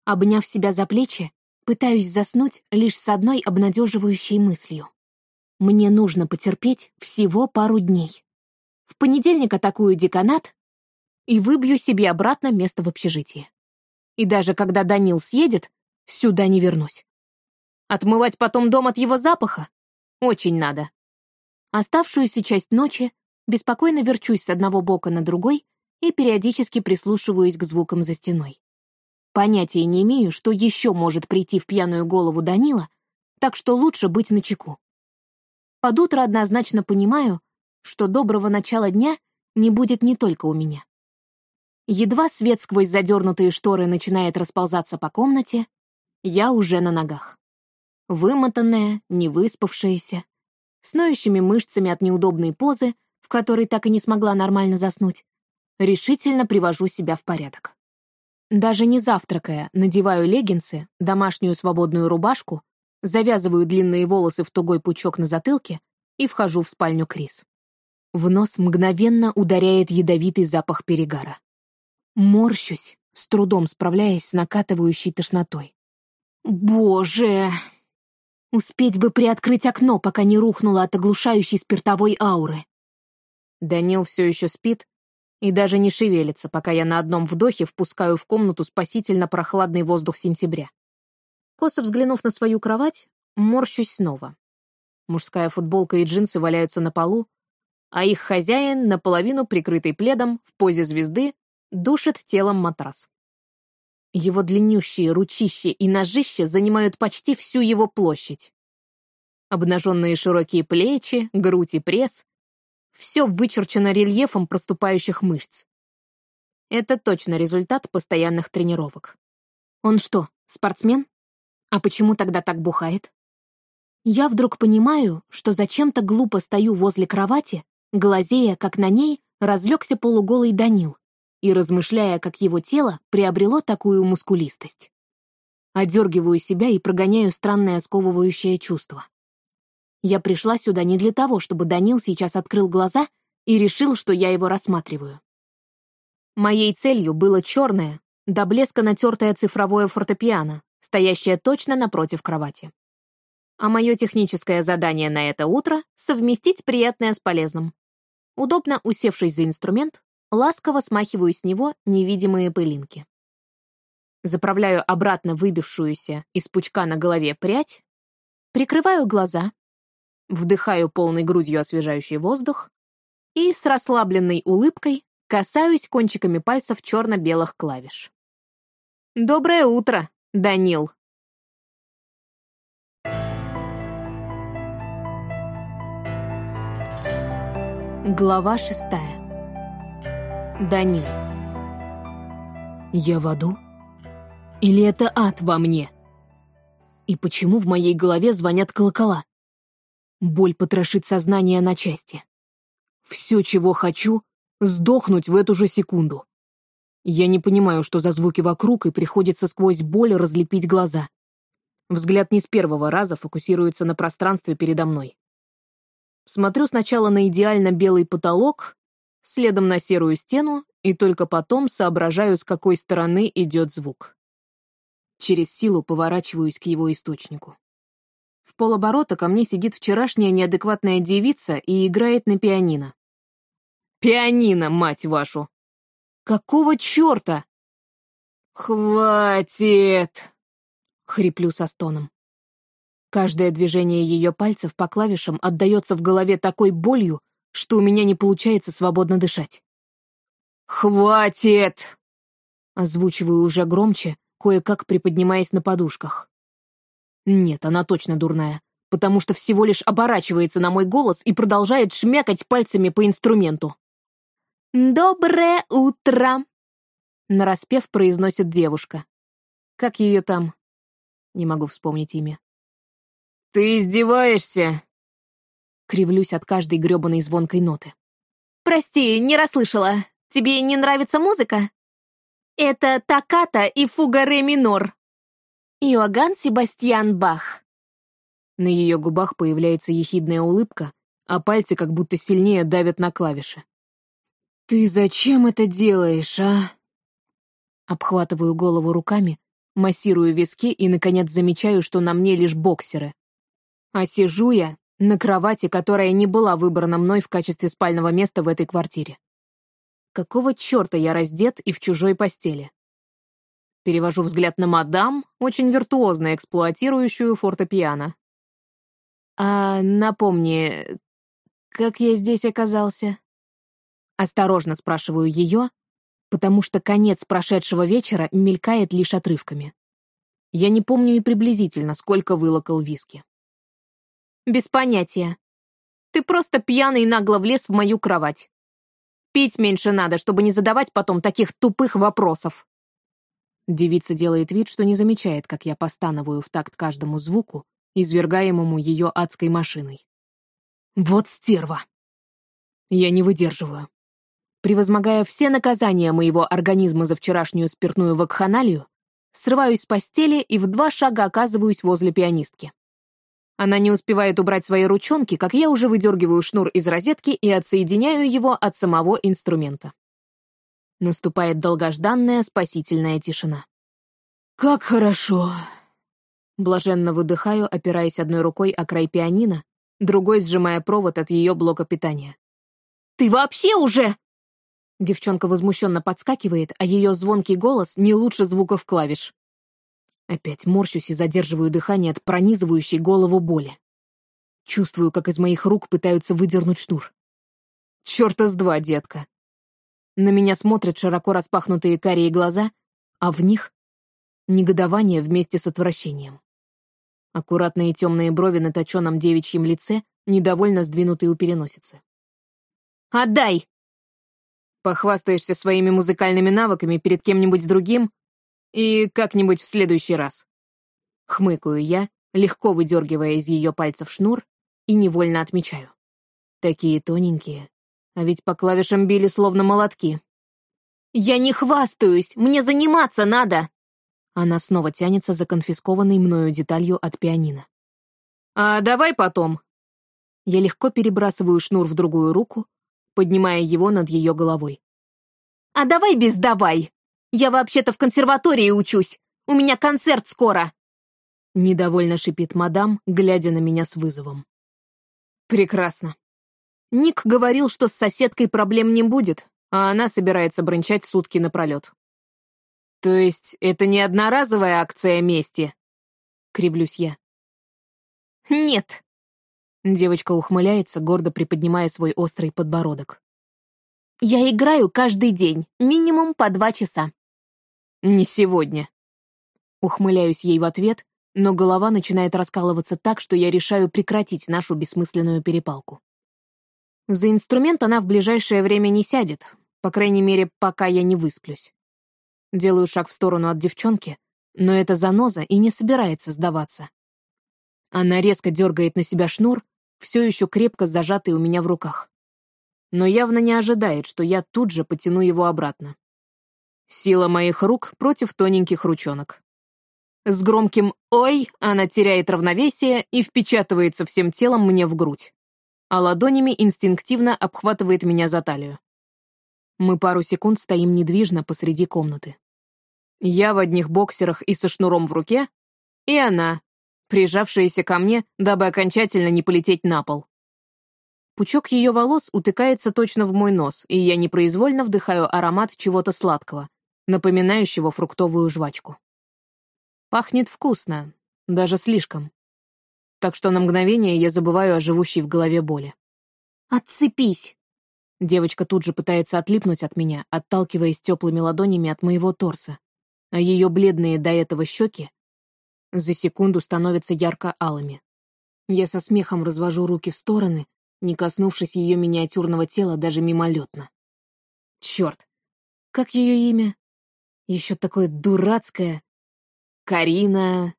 Обняв себя за плечи, пытаюсь заснуть лишь с одной обнадеживающей мыслью. Мне нужно потерпеть всего пару дней. В понедельник атакую деканат и выбью себе обратно место в общежитии. И даже когда Данил съедет, сюда не вернусь. Отмывать потом дом от его запаха? Очень надо. Оставшуюся часть ночи беспокойно верчусь с одного бока на другой и периодически прислушиваюсь к звукам за стеной. Понятия не имею, что еще может прийти в пьяную голову Данила, так что лучше быть начеку. Под утро однозначно понимаю, что доброго начала дня не будет не только у меня. Едва свет сквозь задернутые шторы начинает расползаться по комнате, я уже на ногах вымотанная, невыспавшаяся, с ноющими мышцами от неудобной позы, в которой так и не смогла нормально заснуть, решительно привожу себя в порядок. Даже не завтракая, надеваю леггинсы, домашнюю свободную рубашку, завязываю длинные волосы в тугой пучок на затылке и вхожу в спальню Крис. В нос мгновенно ударяет ядовитый запах перегара. Морщусь, с трудом справляясь с накатывающей тошнотой. «Боже!» Успеть бы приоткрыть окно, пока не рухнуло от оглушающей спиртовой ауры. Данил все еще спит и даже не шевелится, пока я на одном вдохе впускаю в комнату спасительно прохладный воздух сентября. Косо взглянув на свою кровать, морщусь снова. Мужская футболка и джинсы валяются на полу, а их хозяин, наполовину прикрытый пледом, в позе звезды, душит телом матрас. Его длиннющие ручища и ножища занимают почти всю его площадь. Обнаженные широкие плечи, грудь и пресс — все вычерчено рельефом проступающих мышц. Это точно результат постоянных тренировок. Он что, спортсмен? А почему тогда так бухает? Я вдруг понимаю, что зачем-то глупо стою возле кровати, глазея, как на ней разлегся полуголый Данил, и размышляя, как его тело приобрело такую мускулистость. Одергиваю себя и прогоняю странное сковывающее чувство. Я пришла сюда не для того, чтобы Данил сейчас открыл глаза и решил, что я его рассматриваю. Моей целью было черное, до блеска натертое цифровое фортепиано, стоящее точно напротив кровати. А мое техническое задание на это утро — совместить приятное с полезным. Удобно усевшись за инструмент, ласково смахиваю с него невидимые пылинки. Заправляю обратно выбившуюся из пучка на голове прядь, прикрываю глаза, вдыхаю полной грудью освежающий воздух и с расслабленной улыбкой касаюсь кончиками пальцев черно-белых клавиш. «Доброе утро, Данил!» Глава шестая. Данил. Я в аду? Или это ад во мне? И почему в моей голове звонят колокола? Боль потрошит сознание на части. Все, чего хочу, сдохнуть в эту же секунду. Я не понимаю, что за звуки вокруг, и приходится сквозь боль разлепить глаза. Взгляд не с первого раза фокусируется на пространстве передо мной. Смотрю сначала на идеально белый потолок, следом на серую стену, и только потом соображаю, с какой стороны идет звук. Через силу поворачиваюсь к его источнику. В полоборота ко мне сидит вчерашняя неадекватная девица и играет на пианино. Пианино, мать вашу! Какого черта? «Хватит!» — хриплю со стоном. Каждое движение ее пальцев по клавишам отдается в голове такой болью, что у меня не получается свободно дышать. «Хватит!» Озвучиваю уже громче, кое-как приподнимаясь на подушках. Нет, она точно дурная, потому что всего лишь оборачивается на мой голос и продолжает шмякать пальцами по инструменту. «Доброе утро!» Нараспев произносит девушка. Как ее там? Не могу вспомнить имя. «Ты издеваешься?» Кривлюсь от каждой грёбаной звонкой ноты. «Прости, не расслышала. Тебе не нравится музыка?» «Это токката и фуга ре минор», Иоганн Себастьян Бах. На ее губах появляется ехидная улыбка, а пальцы как будто сильнее давят на клавиши. «Ты зачем это делаешь, а?» Обхватываю голову руками, массирую виски и, наконец, замечаю, что на мне лишь боксеры. А сижу я на кровати, которая не была выбрана мной в качестве спального места в этой квартире. Какого черта я раздет и в чужой постели? Перевожу взгляд на мадам, очень виртуозно эксплуатирующую фортепиано. «А напомни, как я здесь оказался?» Осторожно спрашиваю ее, потому что конец прошедшего вечера мелькает лишь отрывками. Я не помню и приблизительно, сколько вылокал виски. «Без понятия. Ты просто пьяный нагло влез в мою кровать. Пить меньше надо, чтобы не задавать потом таких тупых вопросов». Девица делает вид, что не замечает, как я постановую в такт каждому звуку, извергаемому ее адской машиной. Вот стерва! Я не выдерживаю. Превозмогая все наказания моего организма за вчерашнюю спиртную вакханалию, срываюсь с постели и в два шага оказываюсь возле пианистки. Она не успевает убрать свои ручонки, как я уже выдергиваю шнур из розетки и отсоединяю его от самого инструмента. Наступает долгожданная спасительная тишина. «Как хорошо!» Блаженно выдыхаю, опираясь одной рукой о край пианино, другой сжимая провод от ее блока питания. «Ты вообще уже...» Девчонка возмущенно подскакивает, а ее звонкий голос не лучше звуков клавиш. Опять морщусь и задерживаю дыхание от пронизывающей голову боли. Чувствую, как из моих рук пытаются выдернуть шнур. Чёрта с два, детка. На меня смотрят широко распахнутые карие глаза, а в них — негодование вместе с отвращением. Аккуратные темные брови на точенном девичьем лице, недовольно сдвинутые у переносицы. «Отдай!» Похвастаешься своими музыкальными навыками перед кем-нибудь другим и как-нибудь в следующий раз. Хмыкаю я, легко выдергивая из ее пальцев шнур, и невольно отмечаю. Такие тоненькие, а ведь по клавишам били словно молотки. «Я не хвастаюсь! Мне заниматься надо!» Она снова тянется за конфискованной мною деталью от пианино. «А давай потом». Я легко перебрасываю шнур в другую руку, поднимая его над ее головой. «А давай без «давай». Я вообще-то в консерватории учусь. У меня концерт скоро!» Недовольно шипит мадам, глядя на меня с вызовом. «Прекрасно. Ник говорил, что с соседкой проблем не будет, а она собирается брончать сутки напролет. То есть это не одноразовая акция мести? Кривлюсь я. Нет. Девочка ухмыляется, гордо приподнимая свой острый подбородок. Я играю каждый день, минимум по два часа. Не сегодня. Ухмыляюсь ей в ответ, но голова начинает раскалываться так, что я решаю прекратить нашу бессмысленную перепалку. За инструмент она в ближайшее время не сядет, по крайней мере, пока я не высплюсь. Делаю шаг в сторону от девчонки, но эта заноза и не собирается сдаваться. Она резко дергает на себя шнур, все еще крепко зажатый у меня в руках. Но явно не ожидает, что я тут же потяну его обратно. Сила моих рук против тоненьких ручонок. С громким «Ой!» она теряет равновесие и впечатывается всем телом мне в грудь, а ладонями инстинктивно обхватывает меня за талию. Мы пару секунд стоим недвижно посреди комнаты. Я в одних боксерах и со шнуром в руке, и она, прижавшаяся ко мне, дабы окончательно не полететь на пол. Пучок ее волос утыкается точно в мой нос, и я непроизвольно вдыхаю аромат чего-то сладкого, напоминающего фруктовую жвачку. Пахнет вкусно, даже слишком. Так что на мгновение я забываю о живущей в голове боли. «Отцепись!» Девочка тут же пытается отлипнуть от меня, отталкиваясь теплыми ладонями от моего торса, а ее бледные до этого щеки за секунду становятся ярко-алыми. Я со смехом развожу руки в стороны, не коснувшись ее миниатюрного тела даже мимолетно. Черт, как ее имя? Еще такое дурацкое. Карина,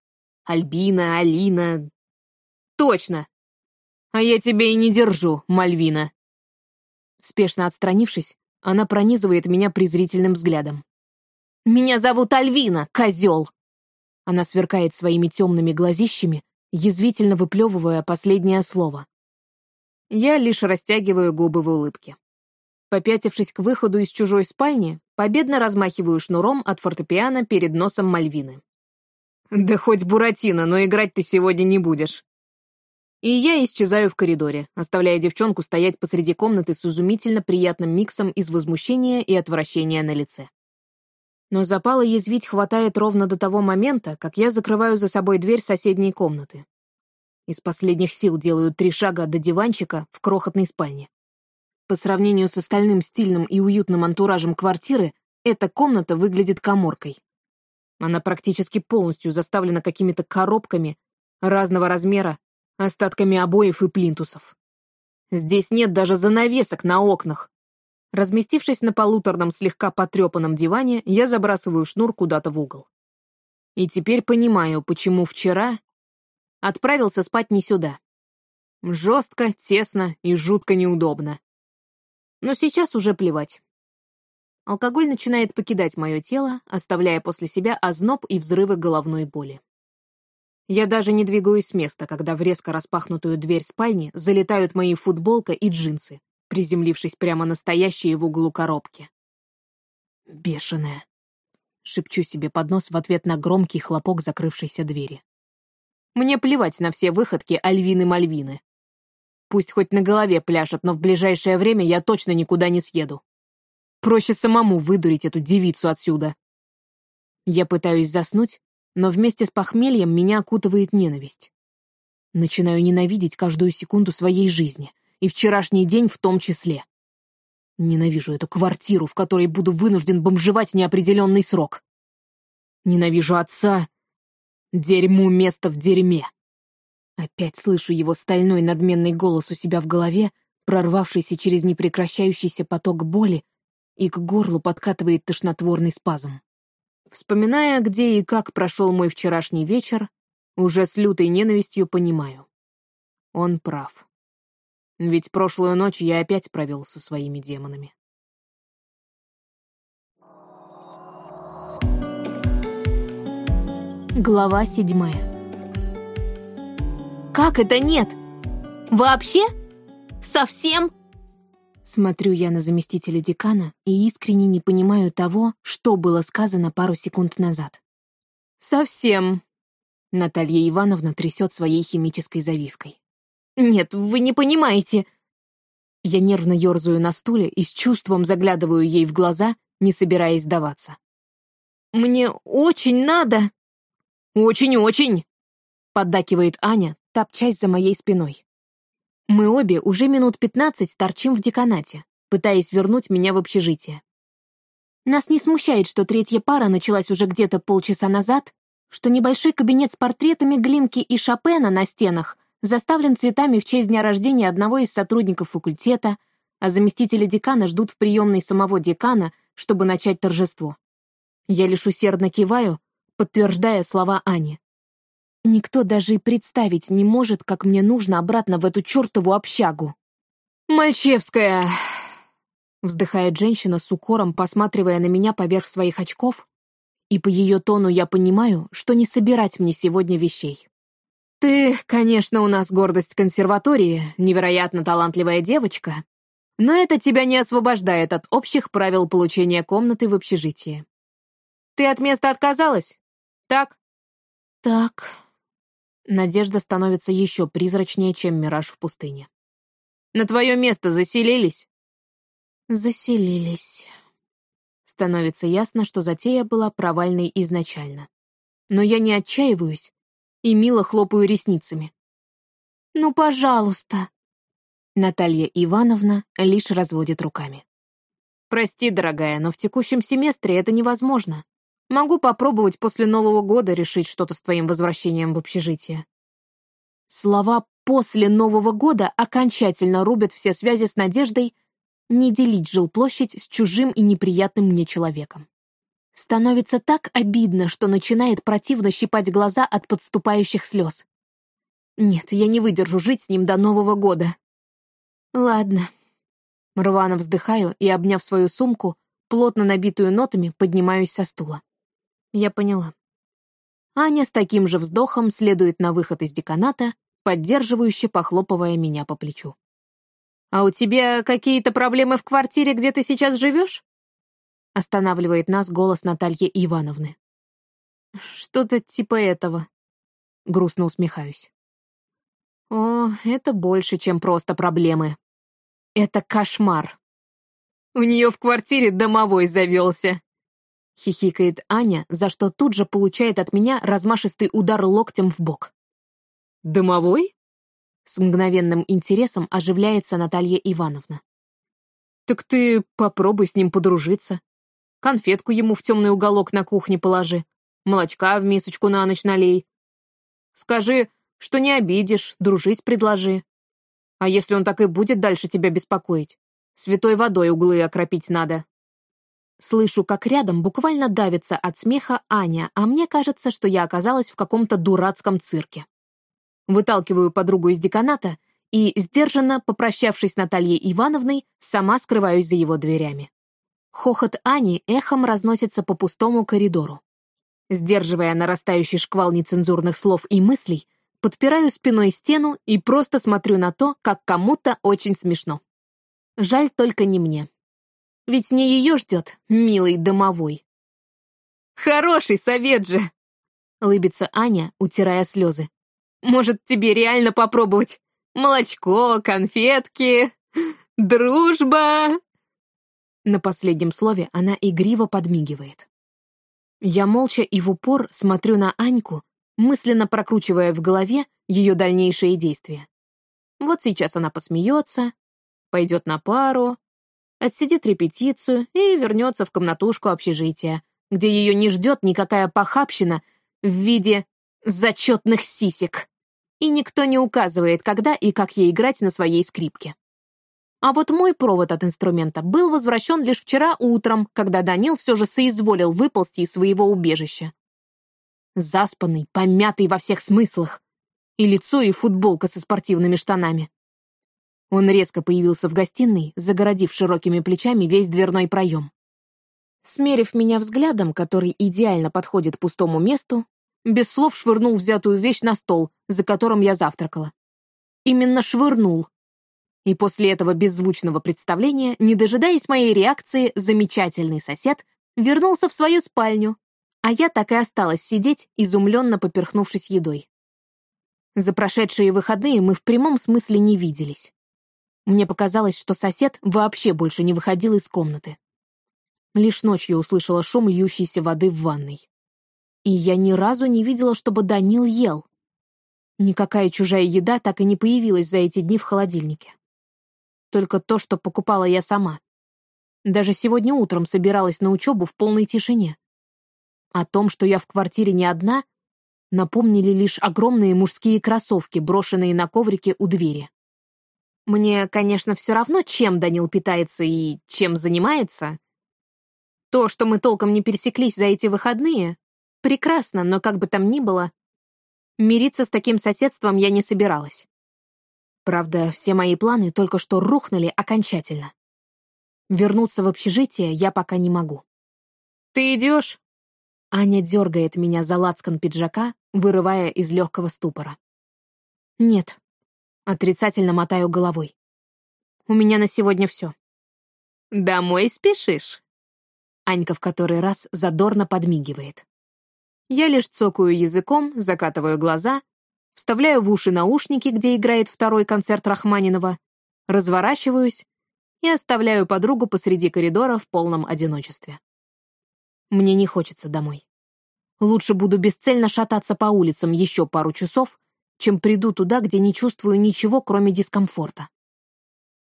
Альбина, Алина. Точно! А я тебя и не держу, Мальвина. Спешно отстранившись, она пронизывает меня презрительным взглядом. «Меня зовут Альвина, козел!» Она сверкает своими темными глазищами, язвительно выплевывая последнее слово. Я лишь растягиваю губы в улыбке. Попятившись к выходу из чужой спальни, победно размахиваю шнуром от фортепиано перед носом Мальвины. «Да хоть Буратино, но играть ты сегодня не будешь». И я исчезаю в коридоре, оставляя девчонку стоять посреди комнаты с изумительно приятным миксом из возмущения и отвращения на лице. Но запала язвить хватает ровно до того момента, как я закрываю за собой дверь соседней комнаты. Из последних сил делаю три шага до диванчика в крохотной спальне. По сравнению с остальным стильным и уютным антуражем квартиры, эта комната выглядит коморкой. Она практически полностью заставлена какими-то коробками разного размера, остатками обоев и плинтусов. Здесь нет даже занавесок на окнах. Разместившись на полуторном слегка потрепанном диване, я забрасываю шнур куда-то в угол. И теперь понимаю, почему вчера отправился спать не сюда. Жестко, тесно и жутко неудобно. Но сейчас уже плевать. Алкоголь начинает покидать мое тело, оставляя после себя озноб и взрывы головной боли. Я даже не двигаюсь с места, когда в резко распахнутую дверь спальни залетают мои футболка и джинсы, приземлившись прямо настоящие в углу коробки. «Бешеная», — шепчу себе под нос в ответ на громкий хлопок закрывшейся двери. Мне плевать на все выходки Альвины-Мальвины. Пусть хоть на голове пляшет, но в ближайшее время я точно никуда не съеду. Проще самому выдурить эту девицу отсюда. Я пытаюсь заснуть, но вместе с похмельем меня окутывает ненависть. Начинаю ненавидеть каждую секунду своей жизни, и вчерашний день в том числе. Ненавижу эту квартиру, в которой буду вынужден бомжевать неопределенный срок. Ненавижу отца. Дерьму место в дерьме. Опять слышу его стальной надменный голос у себя в голове, прорвавшийся через непрекращающийся поток боли, и к горлу подкатывает тошнотворный спазм. Вспоминая, где и как прошел мой вчерашний вечер, Уже с лютой ненавистью понимаю. Он прав. Ведь прошлую ночь я опять провел со своими демонами. Глава седьмая. «Как это нет? Вообще? Совсем?» Смотрю я на заместителя декана и искренне не понимаю того, что было сказано пару секунд назад. «Совсем», — Наталья Ивановна трясет своей химической завивкой. «Нет, вы не понимаете». Я нервно ерзаю на стуле и с чувством заглядываю ей в глаза, не собираясь сдаваться. «Мне очень надо!» «Очень-очень!» — поддакивает Аня, топчась за моей спиной. Мы обе уже минут пятнадцать торчим в деканате, пытаясь вернуть меня в общежитие. Нас не смущает, что третья пара началась уже где-то полчаса назад, что небольшой кабинет с портретами Глинки и Шопена на стенах заставлен цветами в честь дня рождения одного из сотрудников факультета, а заместители декана ждут в приемной самого декана, чтобы начать торжество. Я лишь усердно киваю, подтверждая слова Ани. Никто даже и представить не может, как мне нужно обратно в эту чертову общагу. «Мальчевская!» Вздыхает женщина с укором, посматривая на меня поверх своих очков, и по ее тону я понимаю, что не собирать мне сегодня вещей. «Ты, конечно, у нас гордость консерватории, невероятно талантливая девочка, но это тебя не освобождает от общих правил получения комнаты в общежитии. Ты от места отказалась? Так?» «Так...» Надежда становится еще призрачнее, чем мираж в пустыне. «На твое место заселились?» «Заселились...» Становится ясно, что затея была провальной изначально. Но я не отчаиваюсь и мило хлопаю ресницами. «Ну, пожалуйста!» Наталья Ивановна лишь разводит руками. «Прости, дорогая, но в текущем семестре это невозможно. Могу попробовать после Нового года решить что-то с твоим возвращением в общежитие». Слова «после Нового года» окончательно рубят все связи с надеждой не делить жилплощадь с чужим и неприятным мне человеком. Становится так обидно, что начинает противно щипать глаза от подступающих слез. Нет, я не выдержу жить с ним до Нового года. Ладно. Рвано вздыхаю и, обняв свою сумку, плотно набитую нотами, поднимаюсь со стула. Я поняла. Аня с таким же вздохом следует на выход из деканата, поддерживающе похлопывая меня по плечу. «А у тебя какие-то проблемы в квартире, где ты сейчас живешь?» Останавливает нас голос Натальи Ивановны. «Что-то типа этого». Грустно усмехаюсь. «О, это больше, чем просто проблемы. Это кошмар. У нее в квартире домовой завелся». Хихикает Аня, за что тут же получает от меня размашистый удар локтем в бок. «Домовой?» С мгновенным интересом оживляется Наталья Ивановна. «Так ты попробуй с ним подружиться. Конфетку ему в темный уголок на кухне положи, молочка в мисочку на ночь налей. Скажи, что не обидишь, дружить предложи. А если он так и будет дальше тебя беспокоить? Святой водой углы окропить надо». Слышу, как рядом буквально давится от смеха Аня, а мне кажется, что я оказалась в каком-то дурацком цирке. Выталкиваю подругу из деканата и, сдержанно попрощавшись с Натальей Ивановной, сама скрываюсь за его дверями. Хохот Ани эхом разносится по пустому коридору. Сдерживая нарастающий шквал нецензурных слов и мыслей, подпираю спиной стену и просто смотрю на то, как кому-то очень смешно. Жаль только не мне. Ведь не ее ждет милый домовой. «Хороший совет же!» — лыбится Аня, утирая слезы. Может, тебе реально попробовать? Молочко, конфетки, дружба!» На последнем слове она игриво подмигивает. Я молча и в упор смотрю на Аньку, мысленно прокручивая в голове ее дальнейшие действия. Вот сейчас она посмеется, пойдет на пару, отсидит репетицию и вернется в комнатушку общежития, где ее не ждет никакая похабщина в виде зачетных сисек и никто не указывает, когда и как ей играть на своей скрипке. А вот мой провод от инструмента был возвращен лишь вчера утром, когда Данил все же соизволил выползти из своего убежища. Заспанный, помятый во всех смыслах. И лицо, и футболка со спортивными штанами. Он резко появился в гостиной, загородив широкими плечами весь дверной проем. Смерив меня взглядом, который идеально подходит пустому месту, без слов швырнул взятую вещь на стол, за которым я завтракала. Именно швырнул. И после этого беззвучного представления, не дожидаясь моей реакции, замечательный сосед вернулся в свою спальню, а я так и осталась сидеть, изумленно поперхнувшись едой. За прошедшие выходные мы в прямом смысле не виделись. Мне показалось, что сосед вообще больше не выходил из комнаты. Лишь ночью услышала шум льющейся воды в ванной. И я ни разу не видела, чтобы Данил ел. Никакая чужая еда так и не появилась за эти дни в холодильнике. Только то, что покупала я сама. Даже сегодня утром собиралась на учебу в полной тишине. О том, что я в квартире не одна, напомнили лишь огромные мужские кроссовки, брошенные на коврике у двери. Мне, конечно, все равно, чем Данил питается и чем занимается. То, что мы толком не пересеклись за эти выходные, прекрасно, но как бы там ни было, мириться с таким соседством я не собиралась. Правда, все мои планы только что рухнули окончательно. Вернуться в общежитие я пока не могу. «Ты идешь?» Аня дергает меня за лацкан пиджака, вырывая из легкого ступора. «Нет». Отрицательно мотаю головой. «У меня на сегодня все». «Домой спешишь?» Анька в который раз задорно подмигивает. Я лишь цокаю языком, закатываю глаза вставляю в уши наушники, где играет второй концерт Рахманинова, разворачиваюсь и оставляю подругу посреди коридора в полном одиночестве. Мне не хочется домой. Лучше буду бесцельно шататься по улицам еще пару часов, чем приду туда, где не чувствую ничего, кроме дискомфорта.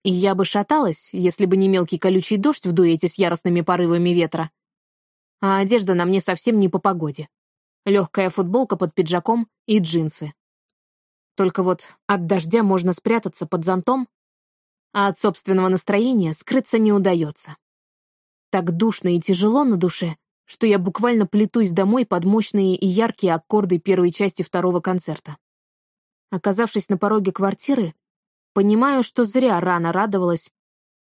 И я бы шаталась, если бы не мелкий колючий дождь в дуэте с яростными порывами ветра. А одежда на мне совсем не по погоде. Легкая футболка под пиджаком и джинсы. Только вот от дождя можно спрятаться под зонтом, а от собственного настроения скрыться не удается. Так душно и тяжело на душе, что я буквально плетусь домой под мощные и яркие аккорды первой части второго концерта. Оказавшись на пороге квартиры, понимаю, что зря рано радовалась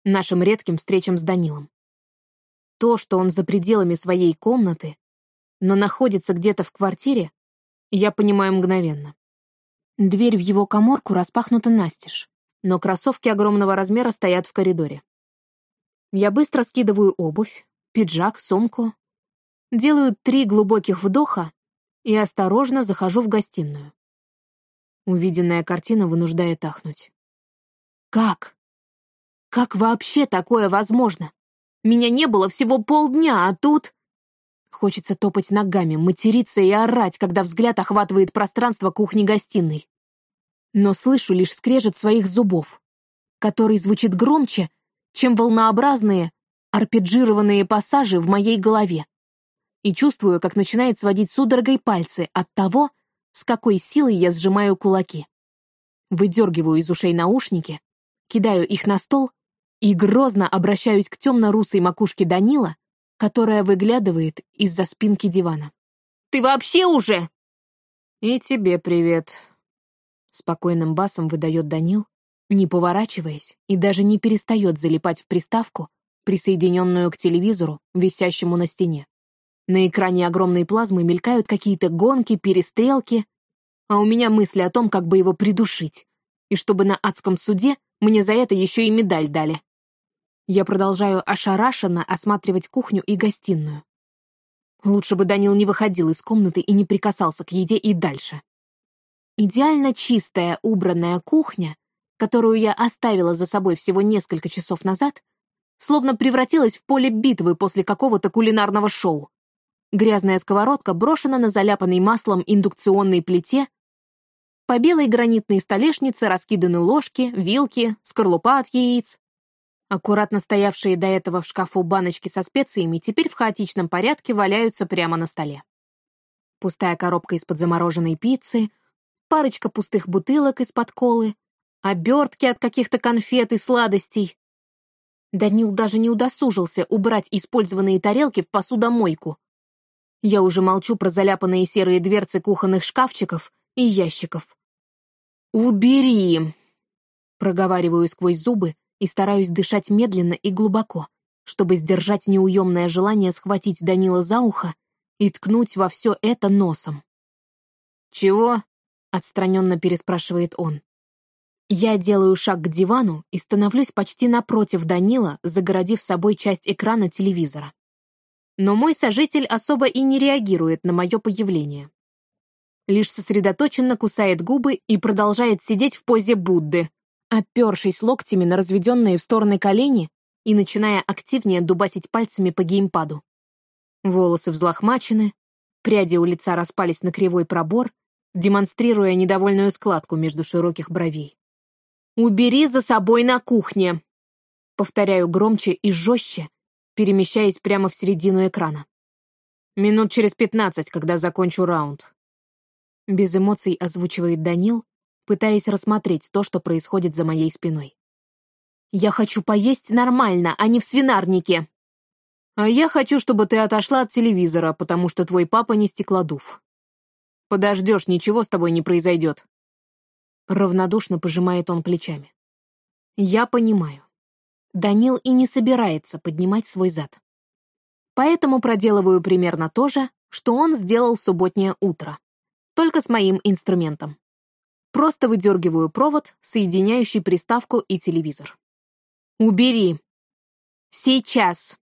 нашим редким встречам с Данилом. То, что он за пределами своей комнаты, но находится где-то в квартире, я понимаю мгновенно. Дверь в его коморку распахнута настежь, но кроссовки огромного размера стоят в коридоре. Я быстро скидываю обувь, пиджак, сумку, делаю три глубоких вдоха и осторожно захожу в гостиную. Увиденная картина вынуждает ахнуть. Как? Как вообще такое возможно? Меня не было всего полдня, а тут... Хочется топать ногами, материться и орать, когда взгляд охватывает пространство кухни-гостиной но слышу лишь скрежет своих зубов, который звучит громче, чем волнообразные, арпеджированные пассажи в моей голове. И чувствую, как начинает сводить судорогой пальцы от того, с какой силой я сжимаю кулаки. Выдергиваю из ушей наушники, кидаю их на стол и грозно обращаюсь к темно-русой макушке Данила, которая выглядывает из-за спинки дивана. «Ты вообще уже?» «И тебе привет», Спокойным басом выдает Данил, не поворачиваясь и даже не перестает залипать в приставку, присоединенную к телевизору, висящему на стене. На экране огромной плазмы мелькают какие-то гонки, перестрелки, а у меня мысли о том, как бы его придушить, и чтобы на адском суде мне за это еще и медаль дали. Я продолжаю ошарашенно осматривать кухню и гостиную. Лучше бы Данил не выходил из комнаты и не прикасался к еде и дальше. Идеально чистая, убранная кухня, которую я оставила за собой всего несколько часов назад, словно превратилась в поле битвы после какого-то кулинарного шоу. Грязная сковородка брошена на заляпанной маслом индукционной плите, по белой гранитной столешнице раскиданы ложки, вилки, скорлупа от яиц. Аккуратно стоявшие до этого в шкафу баночки со специями теперь в хаотичном порядке валяются прямо на столе. Пустая коробка из-под замороженной пиццы, парочка пустых бутылок из-под колы, обертки от каких-то конфет и сладостей. Данил даже не удосужился убрать использованные тарелки в посудомойку. Я уже молчу про заляпанные серые дверцы кухонных шкафчиков и ящиков. «Убери!» Проговариваю сквозь зубы и стараюсь дышать медленно и глубоко, чтобы сдержать неуемное желание схватить Данила за ухо и ткнуть во все это носом. «Чего?» — отстраненно переспрашивает он. Я делаю шаг к дивану и становлюсь почти напротив Данила, загородив собой часть экрана телевизора. Но мой сожитель особо и не реагирует на мое появление. Лишь сосредоточенно кусает губы и продолжает сидеть в позе Будды, опершись локтями на разведенные в стороны колени и начиная активнее дубасить пальцами по геймпаду. Волосы взлохмачены, пряди у лица распались на кривой пробор, демонстрируя недовольную складку между широких бровей. «Убери за собой на кухне!» Повторяю громче и жестче, перемещаясь прямо в середину экрана. Минут через пятнадцать, когда закончу раунд. Без эмоций озвучивает Данил, пытаясь рассмотреть то, что происходит за моей спиной. «Я хочу поесть нормально, а не в свинарнике!» «А я хочу, чтобы ты отошла от телевизора, потому что твой папа не стеклодув. Подождешь, ничего с тобой не произойдет». Равнодушно пожимает он плечами. «Я понимаю. Данил и не собирается поднимать свой зад. Поэтому проделываю примерно то же, что он сделал в субботнее утро, только с моим инструментом. Просто выдергиваю провод, соединяющий приставку и телевизор. «Убери!» «Сейчас!»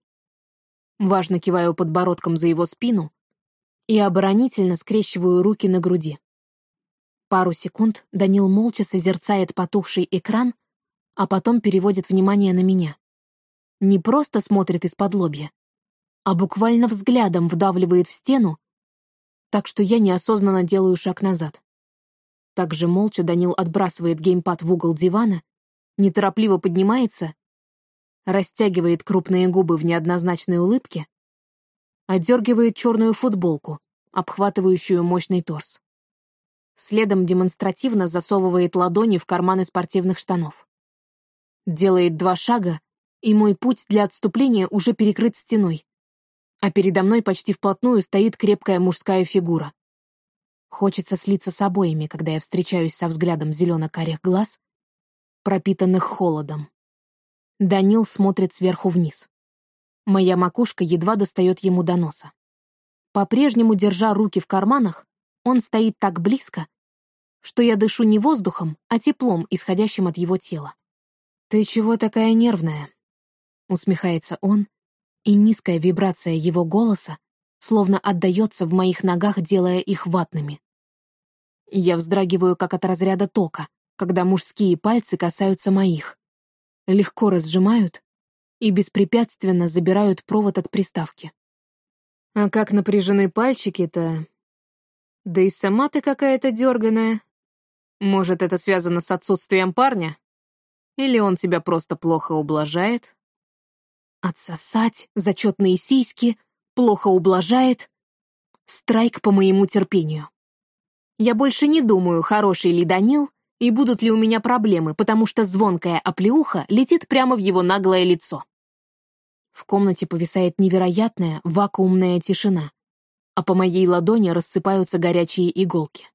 Важно киваю подбородком за его спину и оборонительно скрещиваю руки на груди. Пару секунд Данил молча созерцает потухший экран, а потом переводит внимание на меня. Не просто смотрит из-под лобья, а буквально взглядом вдавливает в стену, так что я неосознанно делаю шаг назад. Также молча Данил отбрасывает геймпад в угол дивана, неторопливо поднимается, растягивает крупные губы в неоднозначной улыбке, отдергивает черную футболку, обхватывающую мощный торс. Следом демонстративно засовывает ладони в карманы спортивных штанов. Делает два шага, и мой путь для отступления уже перекрыт стеной. А передо мной почти вплотную стоит крепкая мужская фигура. Хочется слиться с обоими, когда я встречаюсь со взглядом зелено-карих глаз, пропитанных холодом. Данил смотрит сверху вниз. Моя макушка едва достает ему до носа. По-прежнему, держа руки в карманах, он стоит так близко, что я дышу не воздухом, а теплом, исходящим от его тела. «Ты чего такая нервная?» — усмехается он, и низкая вибрация его голоса словно отдается в моих ногах, делая их ватными. Я вздрагиваю, как от разряда тока, когда мужские пальцы касаются моих. Легко разжимают и беспрепятственно забирают провод от приставки. А как напряжены пальчики-то... Да и сама ты какая-то дерганая. Может, это связано с отсутствием парня? Или он тебя просто плохо ублажает? Отсосать зачетные сиськи плохо ублажает. Страйк по моему терпению. Я больше не думаю, хороший ли Данил и будут ли у меня проблемы, потому что звонкая оплеуха летит прямо в его наглое лицо. В комнате повисает невероятная вакуумная тишина, а по моей ладони рассыпаются горячие иголки.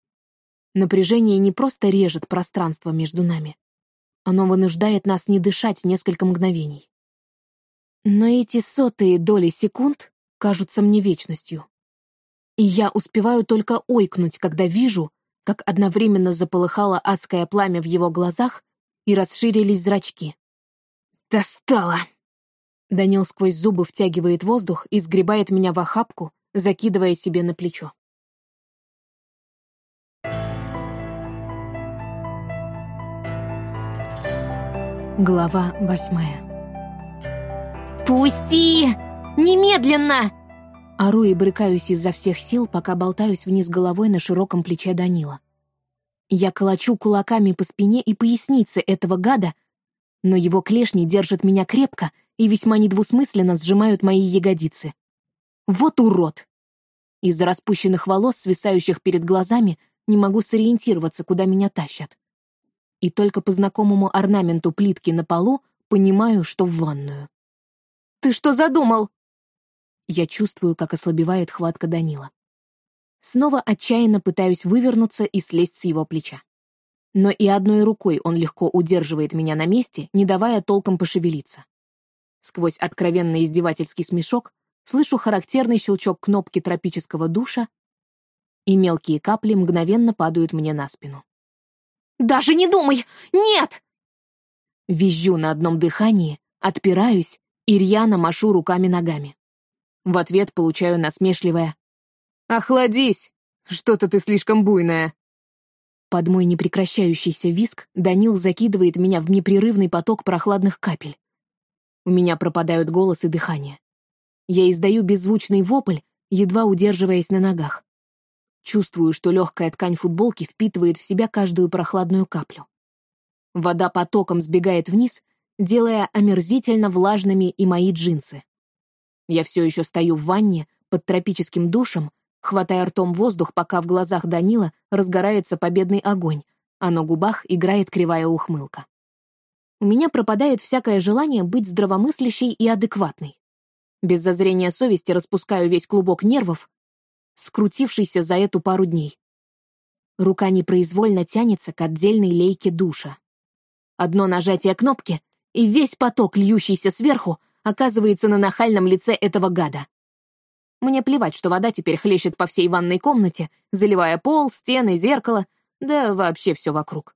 Напряжение не просто режет пространство между нами. Оно вынуждает нас не дышать несколько мгновений. Но эти сотые доли секунд кажутся мне вечностью. И я успеваю только ойкнуть, когда вижу, как одновременно заполыхало адское пламя в его глазах и расширились зрачки. «Достало!» Данил сквозь зубы втягивает воздух и сгребает меня в охапку, закидывая себе на плечо. Глава восьмая «Пусти! Немедленно!» Ору и брыкаюсь изо всех сил, пока болтаюсь вниз головой на широком плече Данила. Я колочу кулаками по спине и пояснице этого гада, но его клешни держат меня крепко и весьма недвусмысленно сжимают мои ягодицы. Вот урод! Из-за распущенных волос, свисающих перед глазами, не могу сориентироваться, куда меня тащат. И только по знакомому орнаменту плитки на полу понимаю, что в ванную. «Ты что задумал?» Я чувствую, как ослабевает хватка Данила. Снова отчаянно пытаюсь вывернуться и слезть с его плеча. Но и одной рукой он легко удерживает меня на месте, не давая толком пошевелиться. Сквозь откровенно издевательский смешок слышу характерный щелчок кнопки тропического душа, и мелкие капли мгновенно падают мне на спину. «Даже не думай! Нет!» Визжу на одном дыхании, отпираюсь и рьяно машу руками-ногами. В ответ получаю насмешливое «Охладись! Что-то ты слишком буйная!» Под мой непрекращающийся виск Данил закидывает меня в непрерывный поток прохладных капель. У меня пропадают голос и дыхание. Я издаю беззвучный вопль, едва удерживаясь на ногах. Чувствую, что легкая ткань футболки впитывает в себя каждую прохладную каплю. Вода потоком сбегает вниз, делая омерзительно влажными и мои джинсы. Я все еще стою в ванне под тропическим душем, хватая ртом воздух, пока в глазах Данила разгорается победный огонь, а на губах играет кривая ухмылка. У меня пропадает всякое желание быть здравомыслящей и адекватной. Без зазрения совести распускаю весь клубок нервов, скрутившийся за эту пару дней. Рука непроизвольно тянется к отдельной лейке душа. Одно нажатие кнопки, и весь поток, льющийся сверху, оказывается на нахальном лице этого гада. Мне плевать, что вода теперь хлещет по всей ванной комнате, заливая пол, стены, зеркало, да вообще все вокруг.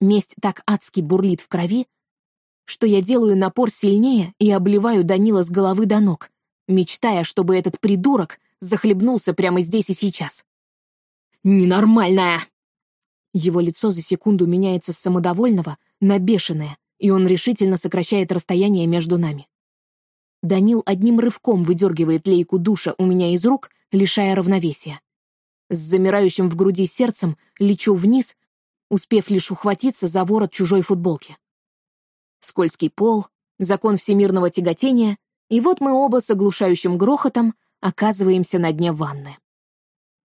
Месть так адски бурлит в крови, что я делаю напор сильнее и обливаю Данила с головы до ног, мечтая, чтобы этот придурок захлебнулся прямо здесь и сейчас. «Ненормальная!» Его лицо за секунду меняется с самодовольного на бешеное, и он решительно сокращает расстояние между нами. Данил одним рывком выдергивает лейку душа у меня из рук, лишая равновесия. С замирающим в груди сердцем лечу вниз, успев лишь ухватиться за ворот чужой футболки. Скользкий пол, закон всемирного тяготения, и вот мы оба с оглушающим грохотом оказываемся на дне ванны.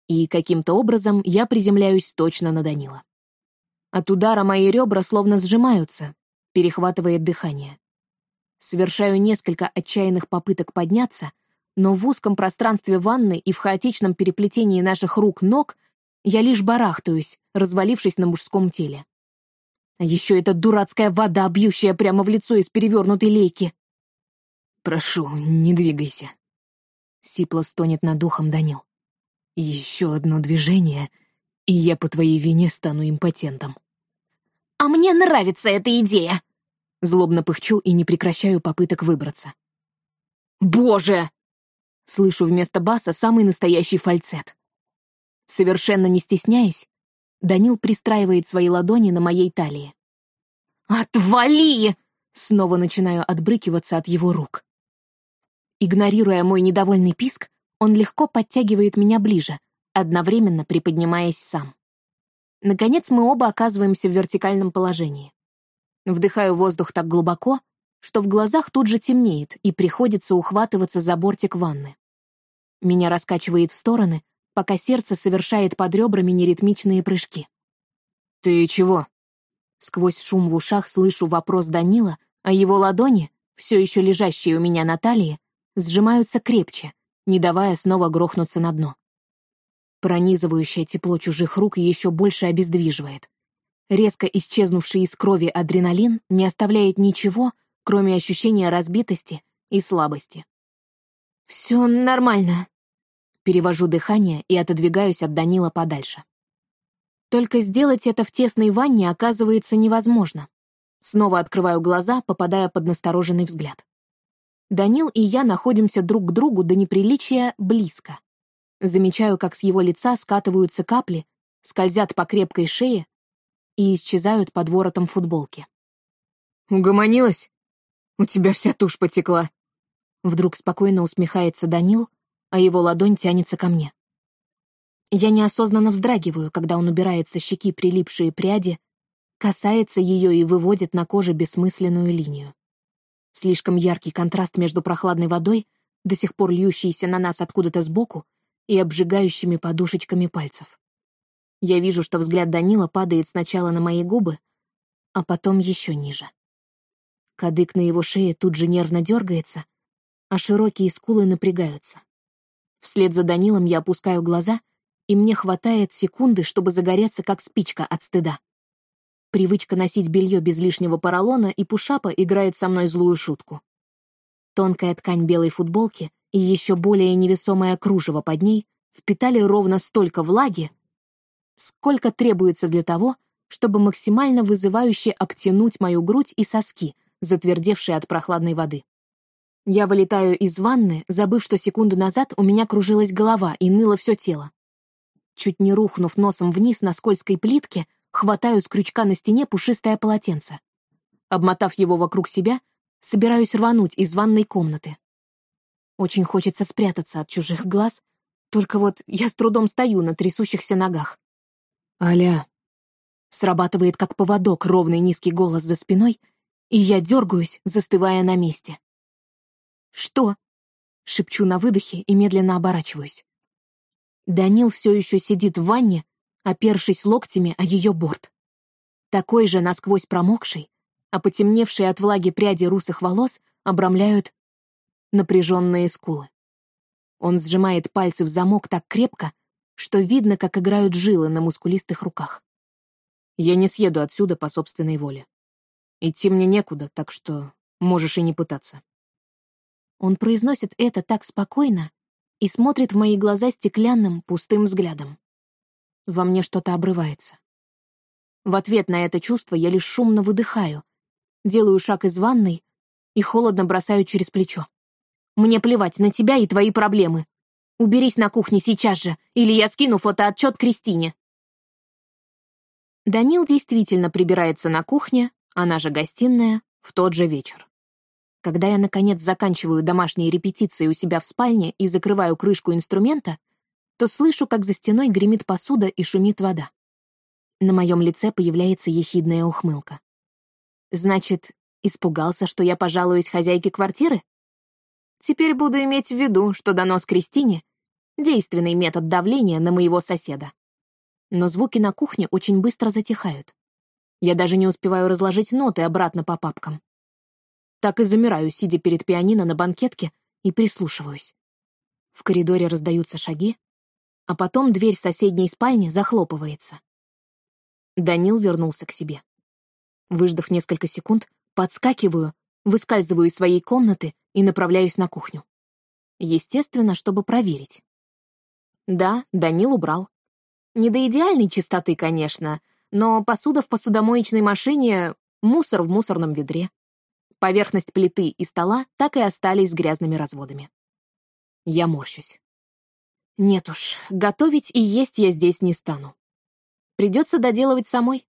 И каким-то образом я приземляюсь точно на Данила. От удара мои ребра словно сжимаются, перехватывает дыхание. Совершаю несколько отчаянных попыток подняться, но в узком пространстве ванны и в хаотичном переплетении наших рук-ног я лишь барахтаюсь, развалившись на мужском теле. А еще эта дурацкая вода, бьющая прямо в лицо из перевернутой лейки. «Прошу, не двигайся», — сипло стонет над духом Данил. «Еще одно движение, и я по твоей вине стану импотентом». «А мне нравится эта идея!» Злобно пыхчу и не прекращаю попыток выбраться. «Боже!» Слышу вместо баса самый настоящий фальцет. Совершенно не стесняясь, Данил пристраивает свои ладони на моей талии. «Отвали!» Снова начинаю отбрыкиваться от его рук. Игнорируя мой недовольный писк, он легко подтягивает меня ближе, одновременно приподнимаясь сам. Наконец мы оба оказываемся в вертикальном положении. Вдыхаю воздух так глубоко, что в глазах тут же темнеет и приходится ухватываться за бортик ванны. Меня раскачивает в стороны, пока сердце совершает под ребрами неритмичные прыжки. «Ты чего?» Сквозь шум в ушах слышу вопрос Данила, а его ладони, все еще лежащие у меня на талии, сжимаются крепче, не давая снова грохнуться на дно. Пронизывающее тепло чужих рук еще больше обездвиживает. Резко исчезнувший из крови адреналин не оставляет ничего, кроме ощущения разбитости и слабости. «Все нормально». Перевожу дыхание и отодвигаюсь от Данила подальше. Только сделать это в тесной ванне оказывается невозможно. Снова открываю глаза, попадая под настороженный взгляд. Данил и я находимся друг к другу до неприличия близко. Замечаю, как с его лица скатываются капли, скользят по крепкой шее, и исчезают под воротом футболки. «Угомонилась? У тебя вся тушь потекла». Вдруг спокойно усмехается Данил, а его ладонь тянется ко мне. Я неосознанно вздрагиваю, когда он убирает со щеки прилипшие пряди, касается ее и выводит на коже бессмысленную линию. Слишком яркий контраст между прохладной водой, до сих пор льющейся на нас откуда-то сбоку, и обжигающими подушечками пальцев. Я вижу, что взгляд Данила падает сначала на мои губы, а потом еще ниже. Кадык на его шее тут же нервно дергается, а широкие скулы напрягаются. Вслед за Данилом я опускаю глаза, и мне хватает секунды, чтобы загореться, как спичка от стыда. Привычка носить белье без лишнего поролона и пушапа играет со мной злую шутку. Тонкая ткань белой футболки и еще более невесомое кружево под ней впитали ровно столько влаги, сколько требуется для того, чтобы максимально вызывающе обтянуть мою грудь и соски, затвердевшие от прохладной воды. Я вылетаю из ванны, забыв, что секунду назад у меня кружилась голова и ныло все тело. Чуть не рухнув носом вниз на скользкой плитке, хватаю с крючка на стене пушистое полотенце. Обмотав его вокруг себя, собираюсь рвануть из ванной комнаты. Очень хочется спрятаться от чужих глаз, только вот я с трудом стою на трясущихся ногах. «Аля!» Срабатывает как поводок ровный низкий голос за спиной, и я дергаюсь, застывая на месте. «Что?» — шепчу на выдохе и медленно оборачиваюсь. Данил все еще сидит в ванне, опершись локтями о ее борт. Такой же насквозь промокший, а потемневшие от влаги пряди русых волос обрамляют напряженные скулы. Он сжимает пальцы в замок так крепко, что видно, как играют жилы на мускулистых руках. Я не съеду отсюда по собственной воле. Идти мне некуда, так что можешь и не пытаться. Он произносит это так спокойно и смотрит в мои глаза стеклянным, пустым взглядом. Во мне что-то обрывается. В ответ на это чувство я лишь шумно выдыхаю, делаю шаг из ванной и холодно бросаю через плечо. «Мне плевать на тебя и твои проблемы. Уберись на кухне сейчас же, или я скину фотоотчет Кристине». Данил действительно прибирается на кухне, она же гостиная, в тот же вечер. Когда я, наконец, заканчиваю домашние репетиции у себя в спальне и закрываю крышку инструмента, то слышу, как за стеной гремит посуда и шумит вода. На моем лице появляется ехидная ухмылка. Значит, испугался, что я пожалуюсь хозяйке квартиры? Теперь буду иметь в виду, что донос Кристине — действенный метод давления на моего соседа. Но звуки на кухне очень быстро затихают. Я даже не успеваю разложить ноты обратно по папкам. Так и замираю, сидя перед пианино на банкетке, и прислушиваюсь. В коридоре раздаются шаги, а потом дверь соседней спальни захлопывается. Данил вернулся к себе. Выждав несколько секунд, подскакиваю, выскальзываю из своей комнаты и направляюсь на кухню. Естественно, чтобы проверить. Да, Данил убрал. Не до идеальной чистоты, конечно, но посуда в посудомоечной машине — мусор в мусорном ведре. Поверхность плиты и стола так и остались с грязными разводами. Я морщусь. Нет уж, готовить и есть я здесь не стану. Придется доделывать самой.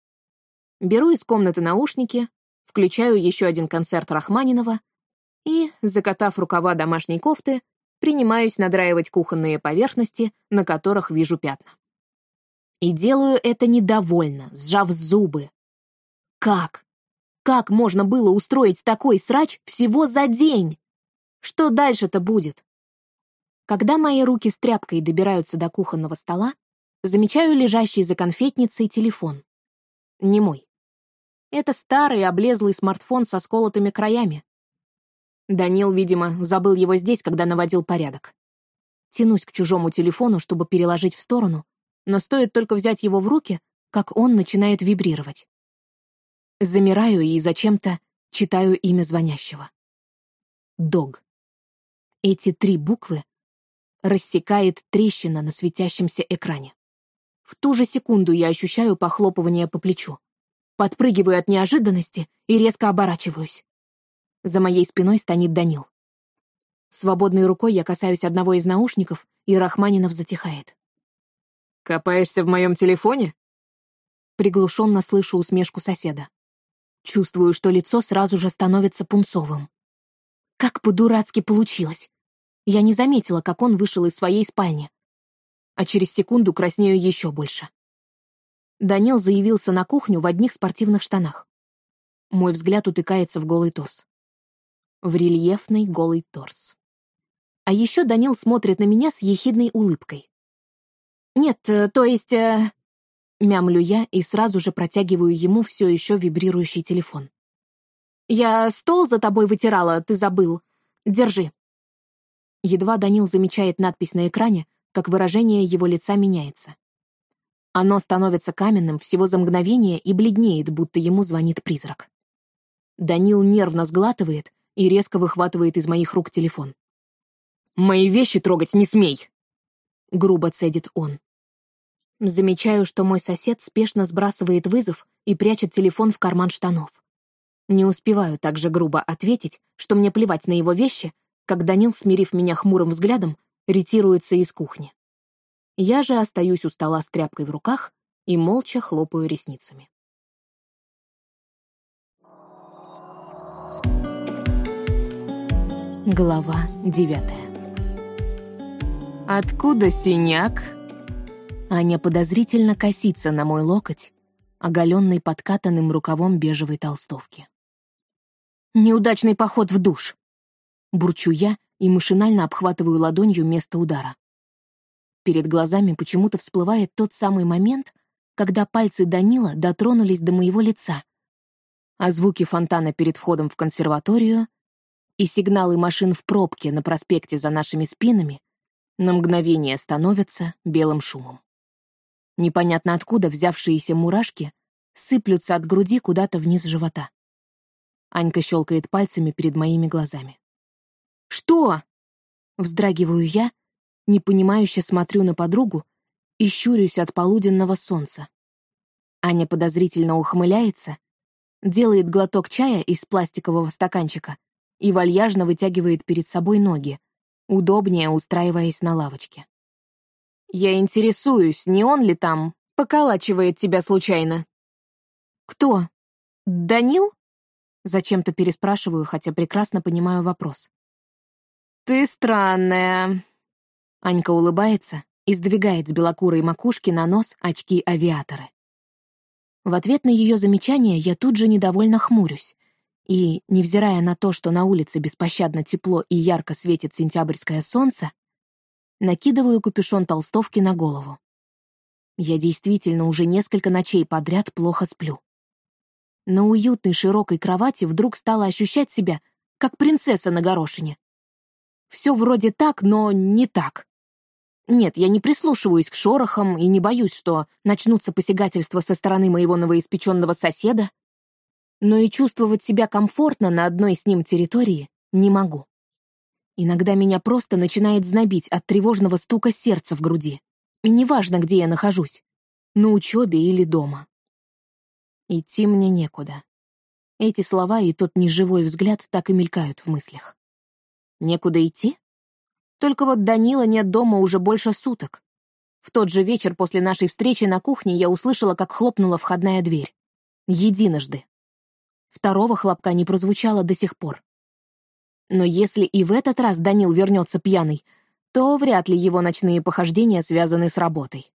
Беру из комнаты наушники, включаю еще один концерт Рахманинова и, закатав рукава домашней кофты, принимаюсь надраивать кухонные поверхности, на которых вижу пятна. И делаю это недовольно, сжав зубы. Как? Как можно было устроить такой срач всего за день? Что дальше-то будет? Когда мои руки с тряпкой добираются до кухонного стола, замечаю лежащий за конфетницей телефон. Не мой. Это старый облезлый смартфон со сколотыми краями. Данил, видимо, забыл его здесь, когда наводил порядок. Тянусь к чужому телефону, чтобы переложить в сторону, но стоит только взять его в руки, как он начинает вибрировать. Замираю и зачем-то читаю имя звонящего. Дог. Эти три буквы рассекает трещина на светящемся экране. В ту же секунду я ощущаю похлопывание по плечу. Подпрыгиваю от неожиданности и резко оборачиваюсь. За моей спиной станет Данил. Свободной рукой я касаюсь одного из наушников, и Рахманинов затихает. «Копаешься в моем телефоне?» Приглушенно слышу усмешку соседа. Чувствую, что лицо сразу же становится пунцовым. Как по-дурацки получилось. Я не заметила, как он вышел из своей спальни. А через секунду краснею еще больше. Данил заявился на кухню в одних спортивных штанах. Мой взгляд утыкается в голый торс. В рельефный голый торс. А еще Данил смотрит на меня с ехидной улыбкой. «Нет, э, то есть...» э, Мямлю я и сразу же протягиваю ему все еще вибрирующий телефон. «Я стол за тобой вытирала, ты забыл. Держи». Едва Данил замечает надпись на экране, как выражение его лица меняется. Оно становится каменным всего за мгновение и бледнеет, будто ему звонит призрак. Данил нервно сглатывает и резко выхватывает из моих рук телефон. «Мои вещи трогать не смей!» — грубо цедит он. Замечаю, что мой сосед спешно сбрасывает вызов и прячет телефон в карман штанов. Не успеваю так же грубо ответить, что мне плевать на его вещи, как Данил, смирив меня хмурым взглядом, ретируется из кухни. Я же остаюсь у стола с тряпкой в руках и молча хлопаю ресницами. Глава девятая. «Откуда синяк?» Аня подозрительно косится на мой локоть, оголенный подкатанным рукавом бежевой толстовки. «Неудачный поход в душ!» Бурчу я и машинально обхватываю ладонью место удара. Перед глазами почему-то всплывает тот самый момент, когда пальцы Данила дотронулись до моего лица, а звуки фонтана перед входом в консерваторию и сигналы машин в пробке на проспекте за нашими спинами на мгновение становятся белым шумом. Непонятно откуда взявшиеся мурашки сыплются от груди куда-то вниз живота. Анька щелкает пальцами перед моими глазами. «Что?» Вздрагиваю я, непонимающе смотрю на подругу и щурюсь от полуденного солнца. Аня подозрительно ухмыляется, делает глоток чая из пластикового стаканчика и вальяжно вытягивает перед собой ноги, удобнее устраиваясь на лавочке. «Я интересуюсь, не он ли там поколачивает тебя случайно?» «Кто? Данил?» Зачем-то переспрашиваю, хотя прекрасно понимаю вопрос. «Ты странная». Анька улыбается и сдвигает с белокурой макушки на нос очки-авиаторы. В ответ на ее замечание я тут же недовольно хмурюсь. И, невзирая на то, что на улице беспощадно тепло и ярко светит сентябрьское солнце, накидываю капюшон толстовки на голову. Я действительно уже несколько ночей подряд плохо сплю. На уютной широкой кровати вдруг стала ощущать себя, как принцесса на горошине. Все вроде так, но не так. Нет, я не прислушиваюсь к шорохам и не боюсь, что начнутся посягательства со стороны моего новоиспеченного соседа, но и чувствовать себя комфортно на одной с ним территории не могу. Иногда меня просто начинает знобить от тревожного стука сердца в груди. И неважно, где я нахожусь — на учебе или дома. Идти мне некуда. Эти слова и тот неживой взгляд так и мелькают в мыслях. Некуда идти? Только вот Данила нет дома уже больше суток. В тот же вечер после нашей встречи на кухне я услышала, как хлопнула входная дверь. Единожды. Второго хлопка не прозвучало до сих пор. Но если и в этот раз Данил вернется пьяный, то вряд ли его ночные похождения связаны с работой.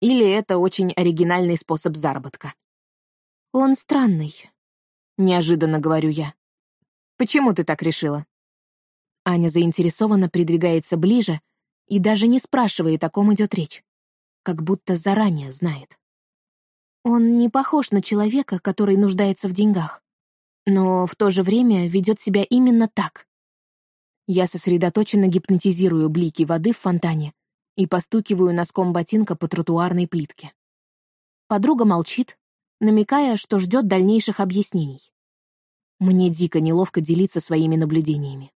Или это очень оригинальный способ заработка. «Он странный», — неожиданно говорю я. «Почему ты так решила?» Аня заинтересованно придвигается ближе и даже не спрашивает, о ком идет речь. Как будто заранее знает. Он не похож на человека, который нуждается в деньгах, но в то же время ведет себя именно так. Я сосредоточенно гипнотизирую блики воды в фонтане и постукиваю носком ботинка по тротуарной плитке. Подруга молчит, намекая, что ждет дальнейших объяснений. Мне дико неловко делиться своими наблюдениями.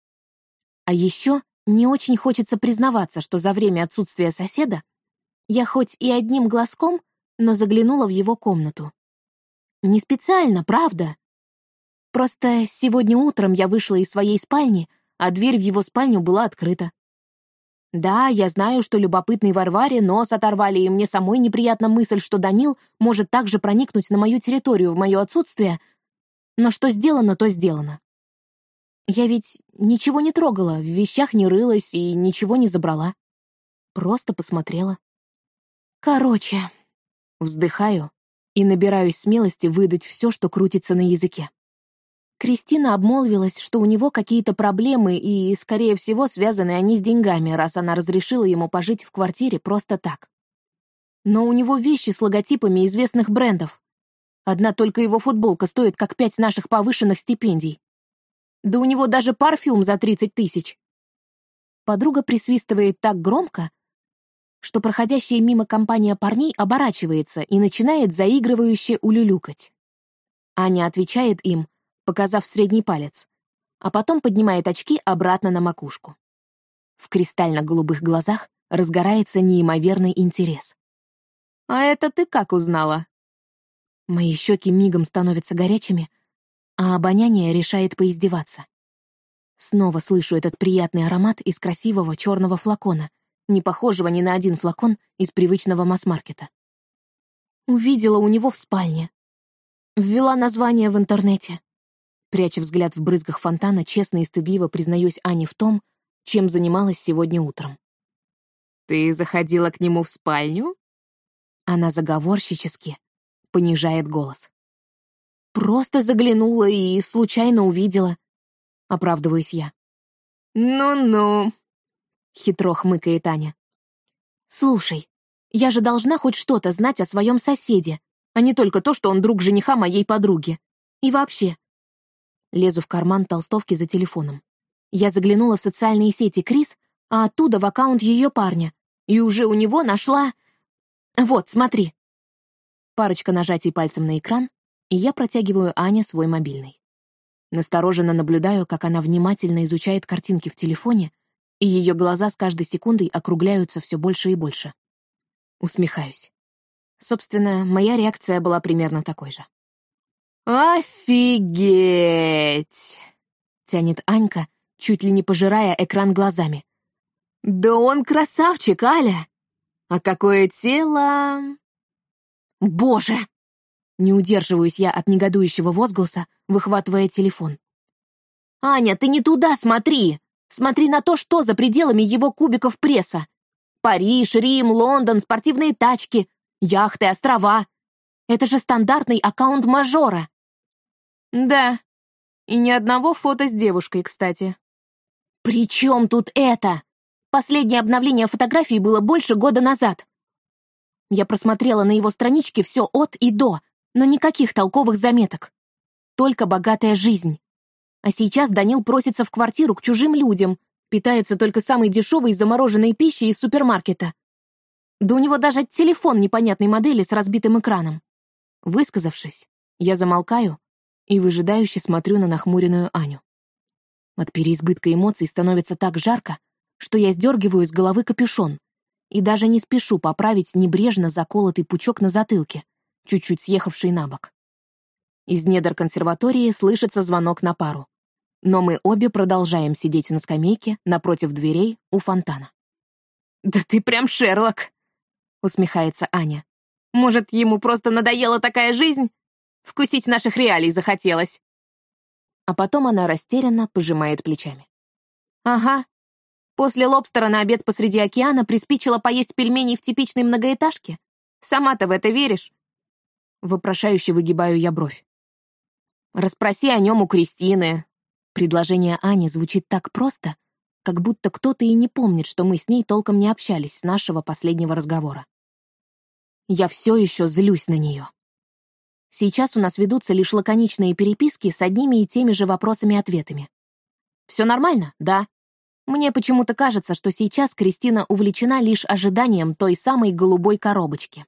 А еще не очень хочется признаваться, что за время отсутствия соседа я хоть и одним глазком, но заглянула в его комнату. Не специально, правда. Просто сегодня утром я вышла из своей спальни, а дверь в его спальню была открыта. Да, я знаю, что любопытный Варваре нос оторвали, и мне самой неприятна мысль, что Данил может также проникнуть на мою территорию в мое отсутствие, но что сделано, то сделано. Я ведь ничего не трогала, в вещах не рылась и ничего не забрала. Просто посмотрела. Короче, вздыхаю и набираюсь смелости выдать все, что крутится на языке. Кристина обмолвилась, что у него какие-то проблемы, и, скорее всего, связаны они с деньгами, раз она разрешила ему пожить в квартире просто так. Но у него вещи с логотипами известных брендов. Одна только его футболка стоит как пять наших повышенных стипендий. Да у него даже парфюм за 30 тысяч. подруга присвистывает так громко, что проходящая мимо компания парней оборачивается и начинает заигрывающе улюлюкать. Аня отвечает им, показав средний палец, а потом поднимает очки обратно на макушку. В кристально-голубых глазах разгорается неимоверный интерес. «А это ты как узнала?» Мои щеки мигом становятся горячими, а обоняние решает поиздеваться. Снова слышу этот приятный аромат из красивого черного флакона, не похожего ни на один флакон из привычного масс-маркета. Увидела у него в спальне. Ввела название в интернете. Пряча взгляд в брызгах фонтана, честно и стыдливо признаюсь Ане в том, чем занималась сегодня утром. «Ты заходила к нему в спальню?» Она заговорщически понижает голос. «Просто заглянула и случайно увидела», — оправдываюсь я. «Ну-ну», — хитро хмыкает Аня. «Слушай, я же должна хоть что-то знать о своем соседе, а не только то, что он друг жениха моей подруги. И вообще...» Лезу в карман толстовки за телефоном. Я заглянула в социальные сети Крис, а оттуда в аккаунт ее парня, и уже у него нашла... Вот, смотри. Парочка нажатий пальцем на экран, и я протягиваю Ане свой мобильный. Настороженно наблюдаю, как она внимательно изучает картинки в телефоне, и ее глаза с каждой секундой округляются все больше и больше. Усмехаюсь. Собственно, моя реакция была примерно такой же. «Офигеть!» — тянет Анька, чуть ли не пожирая экран глазами. «Да он красавчик, Аля! А какое тело!» «Боже!» Не удерживаюсь я от негодующего возгласа, выхватывая телефон. «Аня, ты не туда смотри! Смотри на то, что за пределами его кубиков пресса. Париж, Рим, Лондон, спортивные тачки, яхты, острова. Это же стандартный аккаунт мажора. Да, и ни одного фото с девушкой, кстати. При чем тут это? Последнее обновление фотографий было больше года назад. Я просмотрела на его страничке все от и до, но никаких толковых заметок. Только богатая жизнь. А сейчас Данил просится в квартиру к чужим людям, питается только самой дешевой замороженной пищей из супермаркета. Да у него даже телефон непонятной модели с разбитым экраном. Высказавшись, я замолкаю и выжидающе смотрю на нахмуренную Аню. От переизбытка эмоций становится так жарко, что я сдергиваю с головы капюшон и даже не спешу поправить небрежно заколотый пучок на затылке, чуть-чуть съехавший на бок. Из недр консерватории слышится звонок на пару но мы обе продолжаем сидеть на скамейке напротив дверей у фонтана. «Да ты прям Шерлок!» — усмехается Аня. «Может, ему просто надоела такая жизнь? Вкусить наших реалий захотелось!» А потом она растерянно пожимает плечами. «Ага. После лобстера на обед посреди океана приспичило поесть пельмени в типичной многоэтажке? Сама-то в это веришь?» Вопрошающе выгибаю я бровь. «Расспроси о нем у Кристины, Предложение Ани звучит так просто, как будто кто-то и не помнит, что мы с ней толком не общались с нашего последнего разговора. Я все еще злюсь на нее. Сейчас у нас ведутся лишь лаконичные переписки с одними и теми же вопросами-ответами. Все нормально, да? Мне почему-то кажется, что сейчас Кристина увлечена лишь ожиданием той самой голубой коробочки.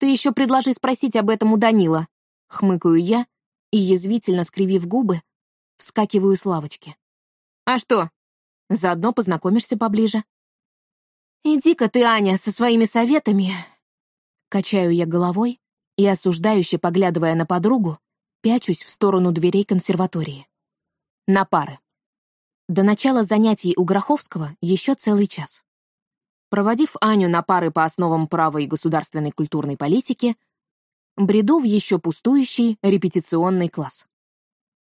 «Ты еще предложи спросить об этом у Данила», — хмыкаю я, и, язвительно скривив губы, Вскакиваю с лавочки. «А что? Заодно познакомишься поближе». «Иди-ка ты, Аня, со своими советами!» Качаю я головой и, осуждающе поглядывая на подругу, пячусь в сторону дверей консерватории. На пары. До начала занятий у Гроховского еще целый час. Проводив Аню на пары по основам права и государственной культурной политики, бреду в еще пустующий репетиционный класс.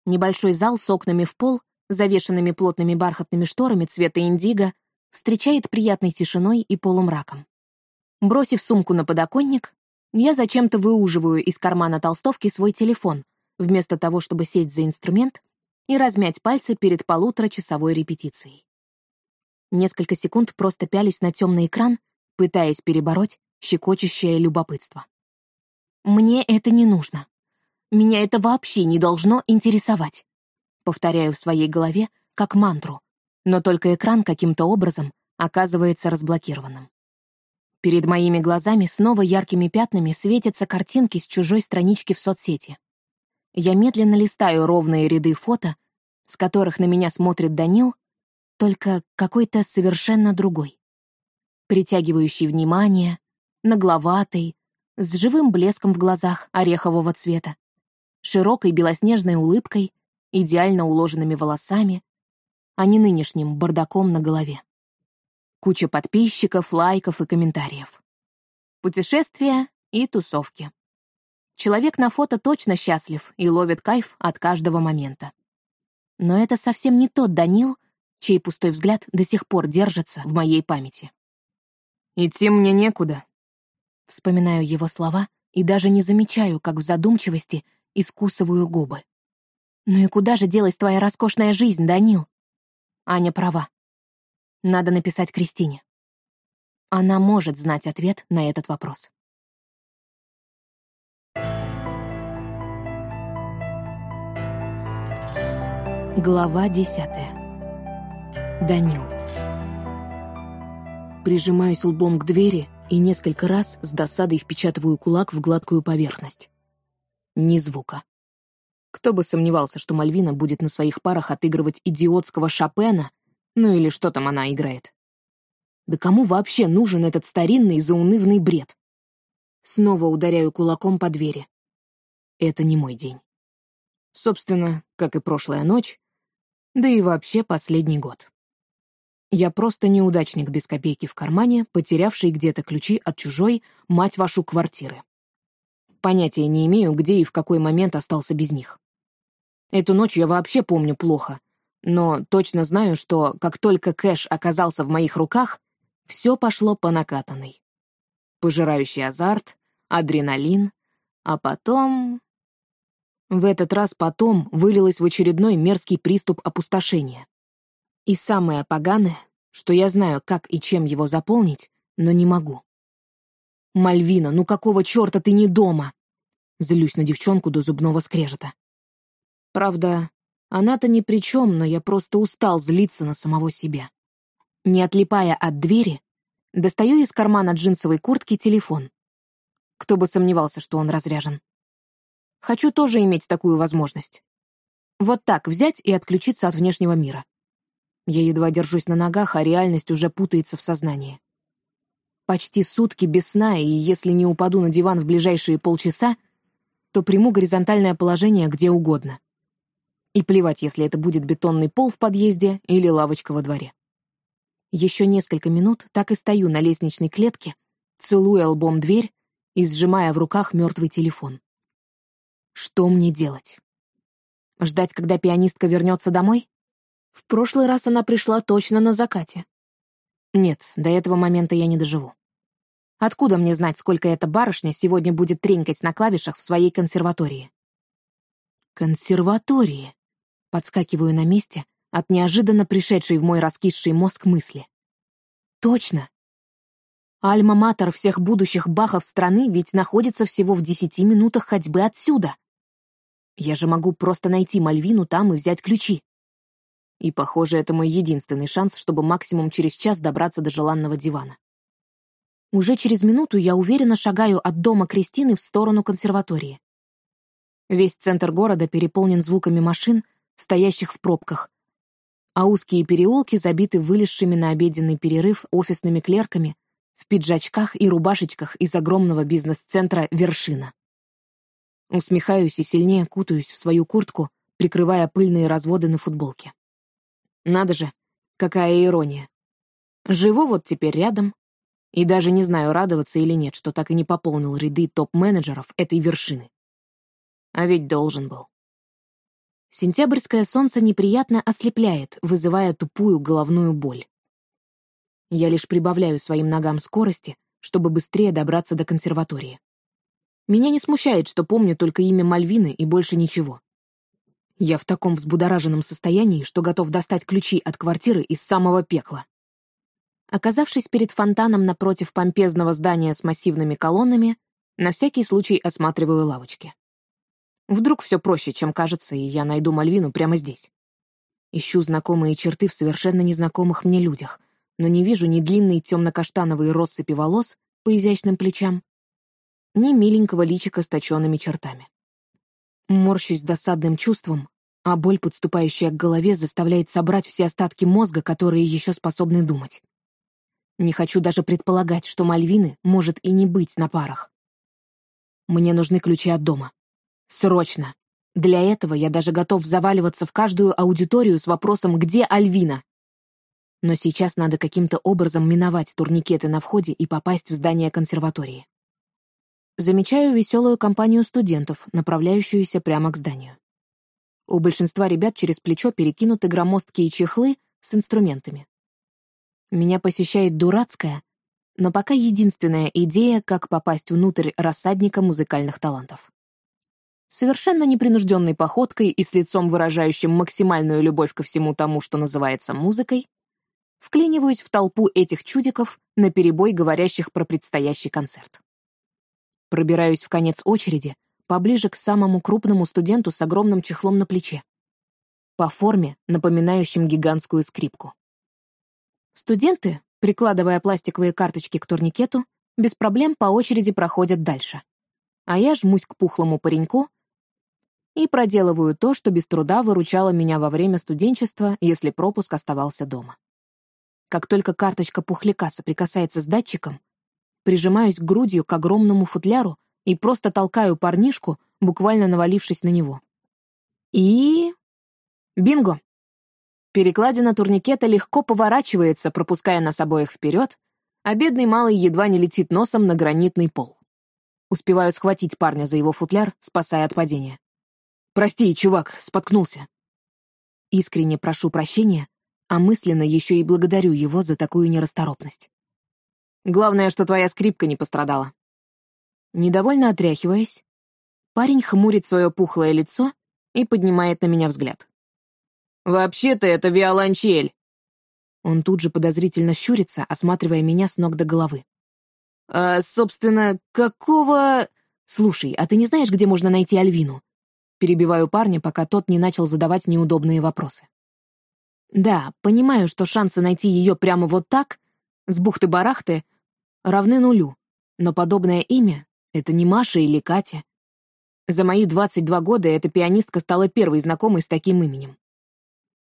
Небольшой зал с окнами в пол, завешенными плотными бархатными шторами цвета индиго, встречает приятной тишиной и полумраком. Бросив сумку на подоконник, я зачем-то выуживаю из кармана толстовки свой телефон, вместо того, чтобы сесть за инструмент и размять пальцы перед полуторачасовой репетицией. Несколько секунд просто пялюсь на темный экран, пытаясь перебороть щекочущее любопытство. Мне это не нужно. Меня это вообще не должно интересовать. Повторяю в своей голове, как мантру, но только экран каким-то образом оказывается разблокированным. Перед моими глазами снова яркими пятнами светятся картинки с чужой странички в соцсети. Я медленно листаю ровные ряды фото, с которых на меня смотрит Данил, только какой-то совершенно другой. Притягивающий внимание, нагловатый, с живым блеском в глазах орехового цвета, широкой белоснежной улыбкой, идеально уложенными волосами, а не нынешним бардаком на голове. Куча подписчиков, лайков и комментариев. Путешествия и тусовки. Человек на фото точно счастлив и ловит кайф от каждого момента. Но это совсем не тот Данил, чей пустой взгляд до сих пор держится в моей памяти. «Идти мне некуда». Вспоминаю его слова и даже не замечаю, как в задумчивости искусываю губы. «Ну и куда же делась твоя роскошная жизнь, Данил?» Аня права. Надо написать Кристине. Она может знать ответ на этот вопрос. Глава десятая. Данил. Прижимаюсь лбом к двери и несколько раз с досадой впечатываю кулак в гладкую поверхность. Ни звука. Кто бы сомневался, что Мальвина будет на своих парах отыгрывать идиотского Шопена ну или что там она играет. Да кому вообще нужен этот старинный заунывный бред? Снова ударяю кулаком по двери. Это не мой день. Собственно, как и прошлая ночь, да и вообще последний год. Я просто неудачник без копейки в кармане, потерявший где-то ключи от чужой, мать вашу, квартиры. Понятия не имею, где и в какой момент остался без них. Эту ночь я вообще помню плохо, но точно знаю, что как только кэш оказался в моих руках, все пошло по накатанной. Пожирающий азарт, адреналин, а потом... В этот раз потом вылилось в очередной мерзкий приступ опустошения. И самое поганое, что я знаю, как и чем его заполнить, но не могу. «Мальвина, ну какого черта ты не дома?» Злюсь на девчонку до зубного скрежета. Правда, она-то ни при чем, но я просто устал злиться на самого себя. Не отлипая от двери, достаю из кармана джинсовой куртки телефон. Кто бы сомневался, что он разряжен. Хочу тоже иметь такую возможность. Вот так взять и отключиться от внешнего мира. Я едва держусь на ногах, а реальность уже путается в сознании. Почти сутки без сна, и если не упаду на диван в ближайшие полчаса, то приму горизонтальное положение где угодно. И плевать, если это будет бетонный пол в подъезде или лавочка во дворе. Еще несколько минут так и стою на лестничной клетке, целуя лбом дверь и сжимая в руках мертвый телефон. Что мне делать? Ждать, когда пианистка вернется домой? В прошлый раз она пришла точно на закате. Нет, до этого момента я не доживу. Откуда мне знать, сколько эта барышня сегодня будет тренькать на клавишах в своей консерватории? Консерватории. Подскакиваю на месте от неожиданно пришедшей в мой раскисший мозг мысли. Точно! Альма-матер всех будущих бахов страны ведь находится всего в десяти минутах ходьбы отсюда. Я же могу просто найти Мальвину там и взять ключи. И, похоже, это мой единственный шанс, чтобы максимум через час добраться до желанного дивана. Уже через минуту я уверенно шагаю от дома Кристины в сторону консерватории. Весь центр города переполнен звуками машин, стоящих в пробках, а узкие переулки забиты вылезшими на обеденный перерыв офисными клерками в пиджачках и рубашечках из огромного бизнес-центра «Вершина». Усмехаюсь и сильнее кутаюсь в свою куртку, прикрывая пыльные разводы на футболке. Надо же, какая ирония. Живу вот теперь рядом, и даже не знаю, радоваться или нет, что так и не пополнил ряды топ-менеджеров этой вершины. А ведь должен был. Сентябрьское солнце неприятно ослепляет, вызывая тупую головную боль. Я лишь прибавляю своим ногам скорости, чтобы быстрее добраться до консерватории. Меня не смущает, что помню только имя Мальвины и больше ничего. Я в таком взбудораженном состоянии, что готов достать ключи от квартиры из самого пекла. Оказавшись перед фонтаном напротив помпезного здания с массивными колоннами, на всякий случай осматриваю лавочки. Вдруг все проще, чем кажется, и я найду Мальвину прямо здесь. Ищу знакомые черты в совершенно незнакомых мне людях, но не вижу ни длинной темно-каштановой россыпи волос по изящным плечам, ни миленького личика с точенными чертами. Морщусь досадным чувством, а боль, подступающая к голове, заставляет собрать все остатки мозга, которые еще способны думать. Не хочу даже предполагать, что Мальвины может и не быть на парах. Мне нужны ключи от дома. Срочно. Для этого я даже готов заваливаться в каждую аудиторию с вопросом «Где Альвина?». Но сейчас надо каким-то образом миновать турникеты на входе и попасть в здание консерватории. Замечаю веселую компанию студентов, направляющуюся прямо к зданию. У большинства ребят через плечо перекинуты громоздкие чехлы с инструментами. Меня посещает дурацкая, но пока единственная идея, как попасть внутрь рассадника музыкальных талантов совершенно непринужденной походкой и с лицом, выражающим максимальную любовь ко всему тому, что называется музыкой, вклиниваюсь в толпу этих чудиков, наперебой говорящих про предстоящий концерт. Пробираюсь в конец очереди, поближе к самому крупному студенту с огромным чехлом на плече. По форме, напоминающим гигантскую скрипку. Студенты, прикладывая пластиковые карточки к турникету, без проблем по очереди проходят дальше. А я жмусь к пухлому пареньку, и проделываю то, что без труда выручало меня во время студенчества, если пропуск оставался дома. Как только карточка пухляка соприкасается с датчиком, прижимаюсь грудью к огромному футляру и просто толкаю парнишку, буквально навалившись на него. И... Бинго! Перекладина турникета легко поворачивается, пропуская нас обоих вперед, а бедный малый едва не летит носом на гранитный пол. Успеваю схватить парня за его футляр, спасая от падения. «Прости, чувак, споткнулся». Искренне прошу прощения, а мысленно еще и благодарю его за такую нерасторопность. Главное, что твоя скрипка не пострадала. Недовольно отряхиваясь, парень хмурит свое пухлое лицо и поднимает на меня взгляд. «Вообще-то это виолончель!» Он тут же подозрительно щурится, осматривая меня с ног до головы. «А, собственно, какого...» «Слушай, а ты не знаешь, где можно найти Альвину? Перебиваю парня, пока тот не начал задавать неудобные вопросы. Да, понимаю, что шансы найти ее прямо вот так, с бухты-барахты, равны нулю, но подобное имя — это не Маша или Катя. За мои 22 года эта пианистка стала первой знакомой с таким именем.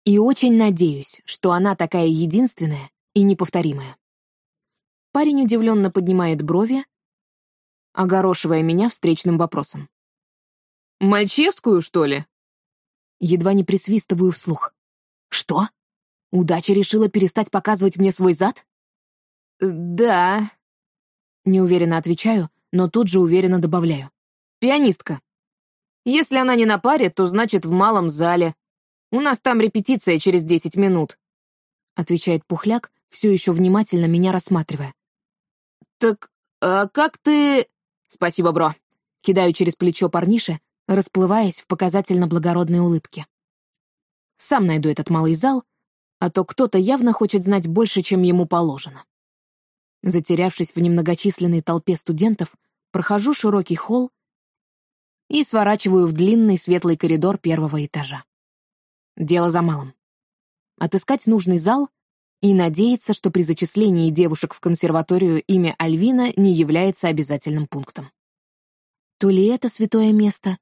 И очень надеюсь, что она такая единственная и неповторимая. Парень удивленно поднимает брови, огорошивая меня встречным вопросом. Мальчевскую, что ли?» Едва не присвистываю вслух. «Что? Удача решила перестать показывать мне свой зад?» «Да...» Неуверенно отвечаю, но тут же уверенно добавляю. «Пианистка. Если она не на паре, то значит в малом зале. У нас там репетиция через десять минут», — отвечает Пухляк, все еще внимательно меня рассматривая. «Так, а как ты...» «Спасибо, бро». Кидаю через плечо парнише, расплываясь в показательно благородной улыбке. Сам найду этот малый зал, а то кто-то явно хочет знать больше, чем ему положено. Затерявшись в немногочисленной толпе студентов, прохожу широкий холл и сворачиваю в длинный светлый коридор первого этажа. Дело за малым. Отыскать нужный зал и надеяться, что при зачислении девушек в консерваторию имя Альвина не является обязательным пунктом. То ли это святое место,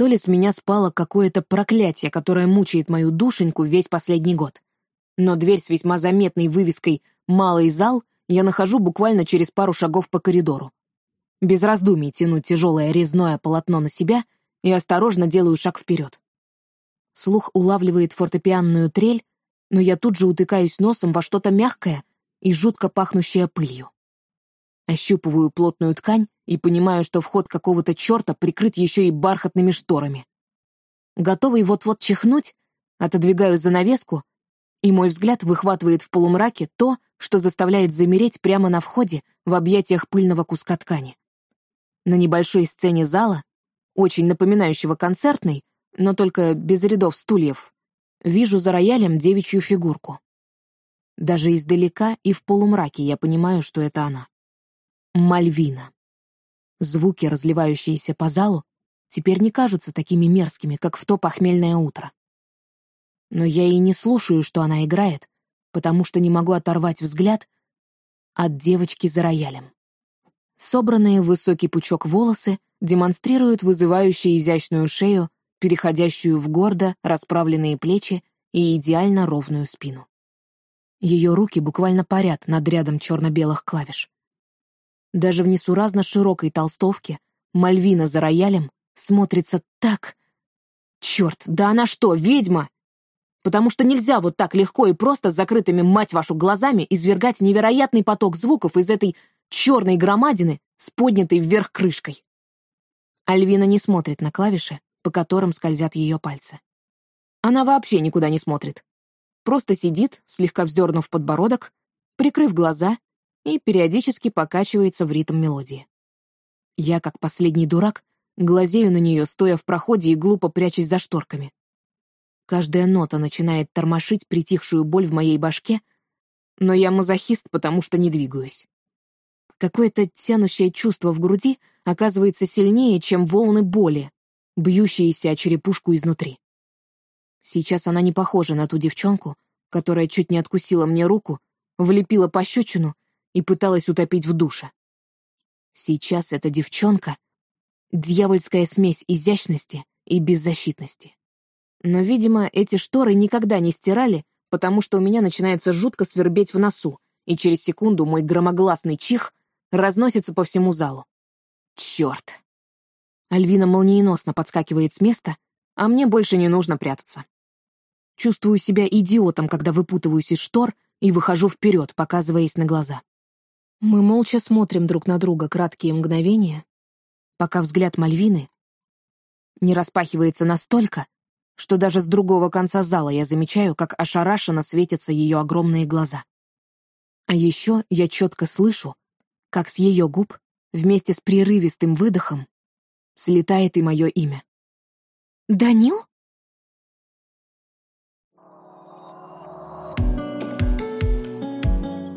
то ли с меня спало какое-то проклятие, которое мучает мою душеньку весь последний год. Но дверь с весьма заметной вывеской «Малый зал» я нахожу буквально через пару шагов по коридору. Без раздумий тяну тяжелое резное полотно на себя и осторожно делаю шаг вперед. Слух улавливает фортепианную трель, но я тут же утыкаюсь носом во что-то мягкое и жутко пахнущее пылью. Ощупываю плотную ткань и понимаю, что вход какого-то черта прикрыт еще и бархатными шторами. Готовый вот-вот чихнуть, отодвигаю занавеску, и мой взгляд выхватывает в полумраке то, что заставляет замереть прямо на входе в объятиях пыльного куска ткани. На небольшой сцене зала, очень напоминающего концертный, но только без рядов стульев, вижу за роялем девичью фигурку. Даже издалека и в полумраке я понимаю, что это она. Мальвина. Звуки, разливающиеся по залу, теперь не кажутся такими мерзкими, как в то похмельное утро. Но я и не слушаю, что она играет, потому что не могу оторвать взгляд от девочки за роялем. Собранные в высокий пучок волосы демонстрируют вызывающую изящную шею, переходящую в гордо расправленные плечи и идеально ровную спину. Ее руки буквально парят над рядом черно-белых клавиш. Даже в несуразно широкой толстовке Мальвина за роялем смотрится так... Черт, да она что, ведьма? Потому что нельзя вот так легко и просто с закрытыми, мать вашу, глазами извергать невероятный поток звуков из этой черной громадины с поднятой вверх крышкой. Альвина не смотрит на клавиши, по которым скользят ее пальцы. Она вообще никуда не смотрит. Просто сидит, слегка вздернув подбородок, прикрыв глаза и периодически покачивается в ритм мелодии. Я, как последний дурак, глазею на нее, стоя в проходе и глупо прячась за шторками. Каждая нота начинает тормошить притихшую боль в моей башке, но я мазохист, потому что не двигаюсь. Какое-то тянущее чувство в груди оказывается сильнее, чем волны боли, бьющиеся о черепушку изнутри. Сейчас она не похожа на ту девчонку, которая чуть не откусила мне руку, влепила пощечину и пыталась утопить в душе. Сейчас эта девчонка — дьявольская смесь изящности и беззащитности. Но, видимо, эти шторы никогда не стирали, потому что у меня начинается жутко свербеть в носу, и через секунду мой громогласный чих разносится по всему залу. Черт! Альвина молниеносно подскакивает с места, а мне больше не нужно прятаться. Чувствую себя идиотом, когда выпутываюсь из штор и выхожу вперед, показываясь на глаза. Мы молча смотрим друг на друга краткие мгновения, пока взгляд Мальвины не распахивается настолько, что даже с другого конца зала я замечаю, как ошарашенно светятся ее огромные глаза. А еще я четко слышу, как с ее губ вместе с прерывистым выдохом слетает и мое имя. «Данил?»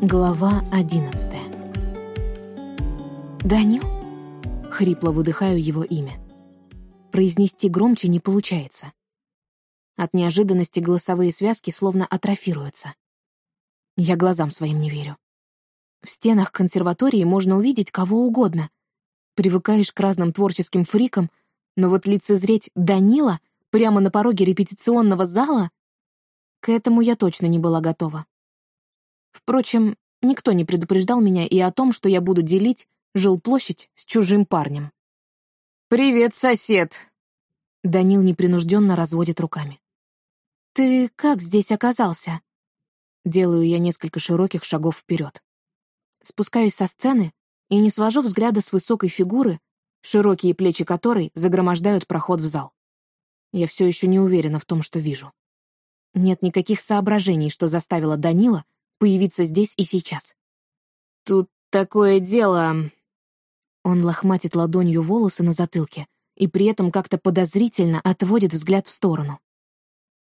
Глава одиннадцатая «Данил?» — хрипло выдыхаю его имя. Произнести громче не получается. От неожиданности голосовые связки словно атрофируются. Я глазам своим не верю. В стенах консерватории можно увидеть кого угодно. Привыкаешь к разным творческим фрикам, но вот лицезреть Данила прямо на пороге репетиционного зала — к этому я точно не была готова. Впрочем, никто не предупреждал меня и о том, что я буду делить жилплощадь с чужим парнем. «Привет, сосед!» Данил непринужденно разводит руками. «Ты как здесь оказался?» Делаю я несколько широких шагов вперед. Спускаюсь со сцены и не свожу взгляда с высокой фигуры, широкие плечи которой загромождают проход в зал. Я все еще не уверена в том, что вижу. Нет никаких соображений, что заставило Данила появиться здесь и сейчас. «Тут такое дело...» Он лохматит ладонью волосы на затылке и при этом как-то подозрительно отводит взгляд в сторону.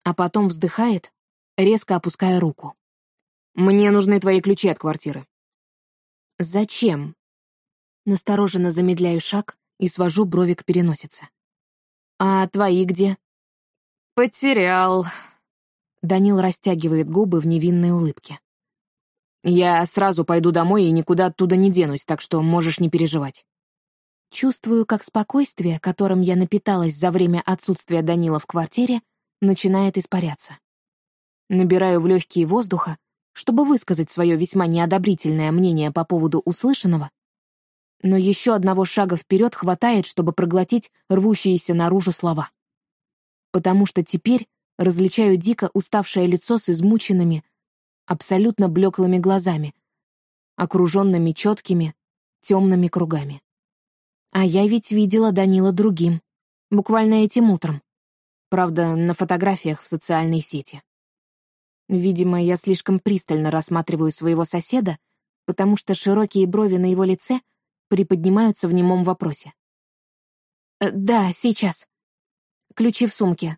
А потом вздыхает, резко опуская руку. «Мне нужны твои ключи от квартиры». «Зачем?» Настороженно замедляю шаг и свожу брови к переносице. «А твои где?» «Потерял». Данил растягивает губы в невинной улыбке. Я сразу пойду домой и никуда оттуда не денусь, так что можешь не переживать. Чувствую, как спокойствие, которым я напиталась за время отсутствия Данила в квартире, начинает испаряться. Набираю в легкие воздуха, чтобы высказать свое весьма неодобрительное мнение по поводу услышанного, но еще одного шага вперед хватает, чтобы проглотить рвущиеся наружу слова. Потому что теперь различаю дико уставшее лицо с измученными, абсолютно блеклыми глазами, окруженными четкими, темными кругами. А я ведь видела Данила другим, буквально этим утром. Правда, на фотографиях в социальной сети. Видимо, я слишком пристально рассматриваю своего соседа, потому что широкие брови на его лице приподнимаются в немом вопросе. «Э, «Да, сейчас. Ключи в сумке».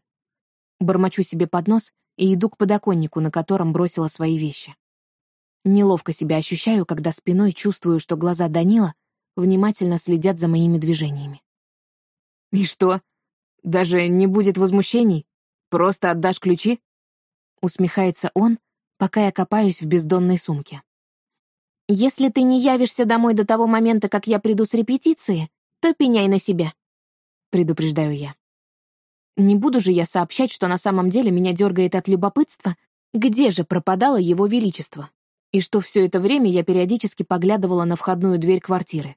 Бормочу себе под нос и иду к подоконнику, на котором бросила свои вещи. Неловко себя ощущаю, когда спиной чувствую, что глаза Данила внимательно следят за моими движениями. «И что? Даже не будет возмущений? Просто отдашь ключи?» Усмехается он, пока я копаюсь в бездонной сумке. «Если ты не явишься домой до того момента, как я приду с репетиции, то пеняй на себя», — предупреждаю я. Не буду же я сообщать, что на самом деле меня дергает от любопытства, где же пропадало его величество, и что все это время я периодически поглядывала на входную дверь квартиры.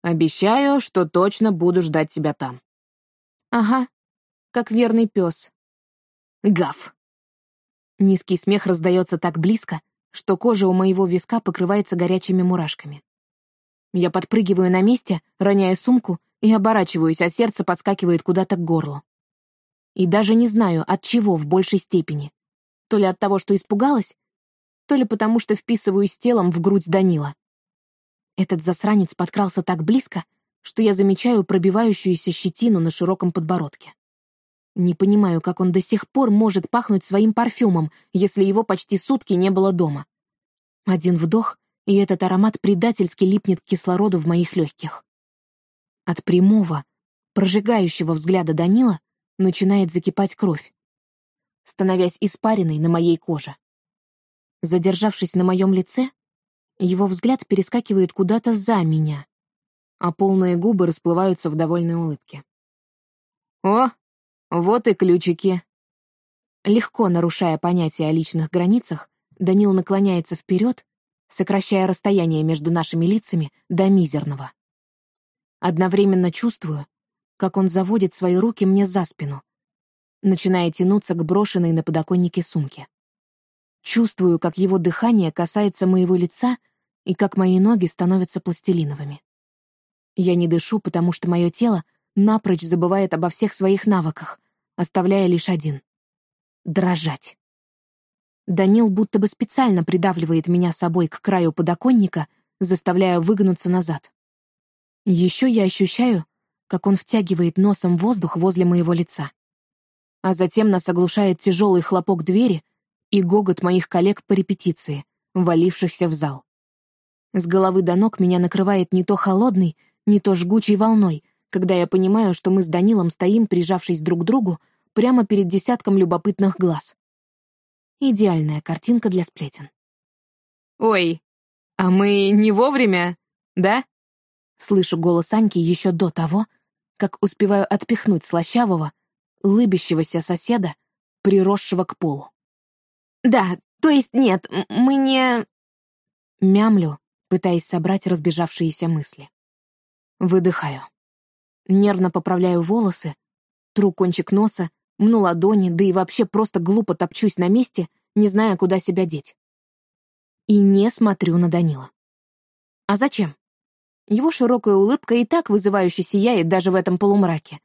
Обещаю, что точно буду ждать тебя там. Ага, как верный пес. Гав. Низкий смех раздается так близко, что кожа у моего виска покрывается горячими мурашками. Я подпрыгиваю на месте, роняя сумку, и оборачиваюсь, а сердце подскакивает куда-то к горлу. И даже не знаю, от чего в большей степени. То ли от того, что испугалась, то ли потому, что вписываюсь телом в грудь Данила. Этот засранец подкрался так близко, что я замечаю пробивающуюся щетину на широком подбородке. Не понимаю, как он до сих пор может пахнуть своим парфюмом, если его почти сутки не было дома. Один вдох, и этот аромат предательски липнет к кислороду в моих легких. От прямого, прожигающего взгляда Данила начинает закипать кровь, становясь испаренной на моей коже. Задержавшись на моем лице, его взгляд перескакивает куда-то за меня, а полные губы расплываются в довольной улыбке. «О, вот и ключики!» Легко нарушая понятие о личных границах, Данил наклоняется вперед, сокращая расстояние между нашими лицами до мизерного. Одновременно чувствую, как он заводит свои руки мне за спину, начиная тянуться к брошенной на подоконнике сумке. Чувствую, как его дыхание касается моего лица и как мои ноги становятся пластилиновыми. Я не дышу, потому что мое тело напрочь забывает обо всех своих навыках, оставляя лишь один — дрожать. Данил будто бы специально придавливает меня собой к краю подоконника, заставляя выгнуться назад. Еще я ощущаю, как он втягивает носом воздух возле моего лица. А затем нас оглушает тяжелый хлопок двери и гогот моих коллег по репетиции, валившихся в зал. С головы до ног меня накрывает не то холодной, не то жгучей волной, когда я понимаю, что мы с Данилом стоим, прижавшись друг к другу, прямо перед десятком любопытных глаз. Идеальная картинка для сплетен. «Ой, а мы не вовремя, да?» Слышу голос Аньки еще до того, как успеваю отпихнуть слащавого, лыбящегося соседа, приросшего к полу. «Да, то есть нет, мы не...» Мямлю, пытаясь собрать разбежавшиеся мысли. Выдыхаю. Нервно поправляю волосы, тру кончик носа, мну ладони, да и вообще просто глупо топчусь на месте, не зная, куда себя деть. И не смотрю на Данила. А зачем? Его широкая улыбка и так вызывающе сияет даже в этом полумраке.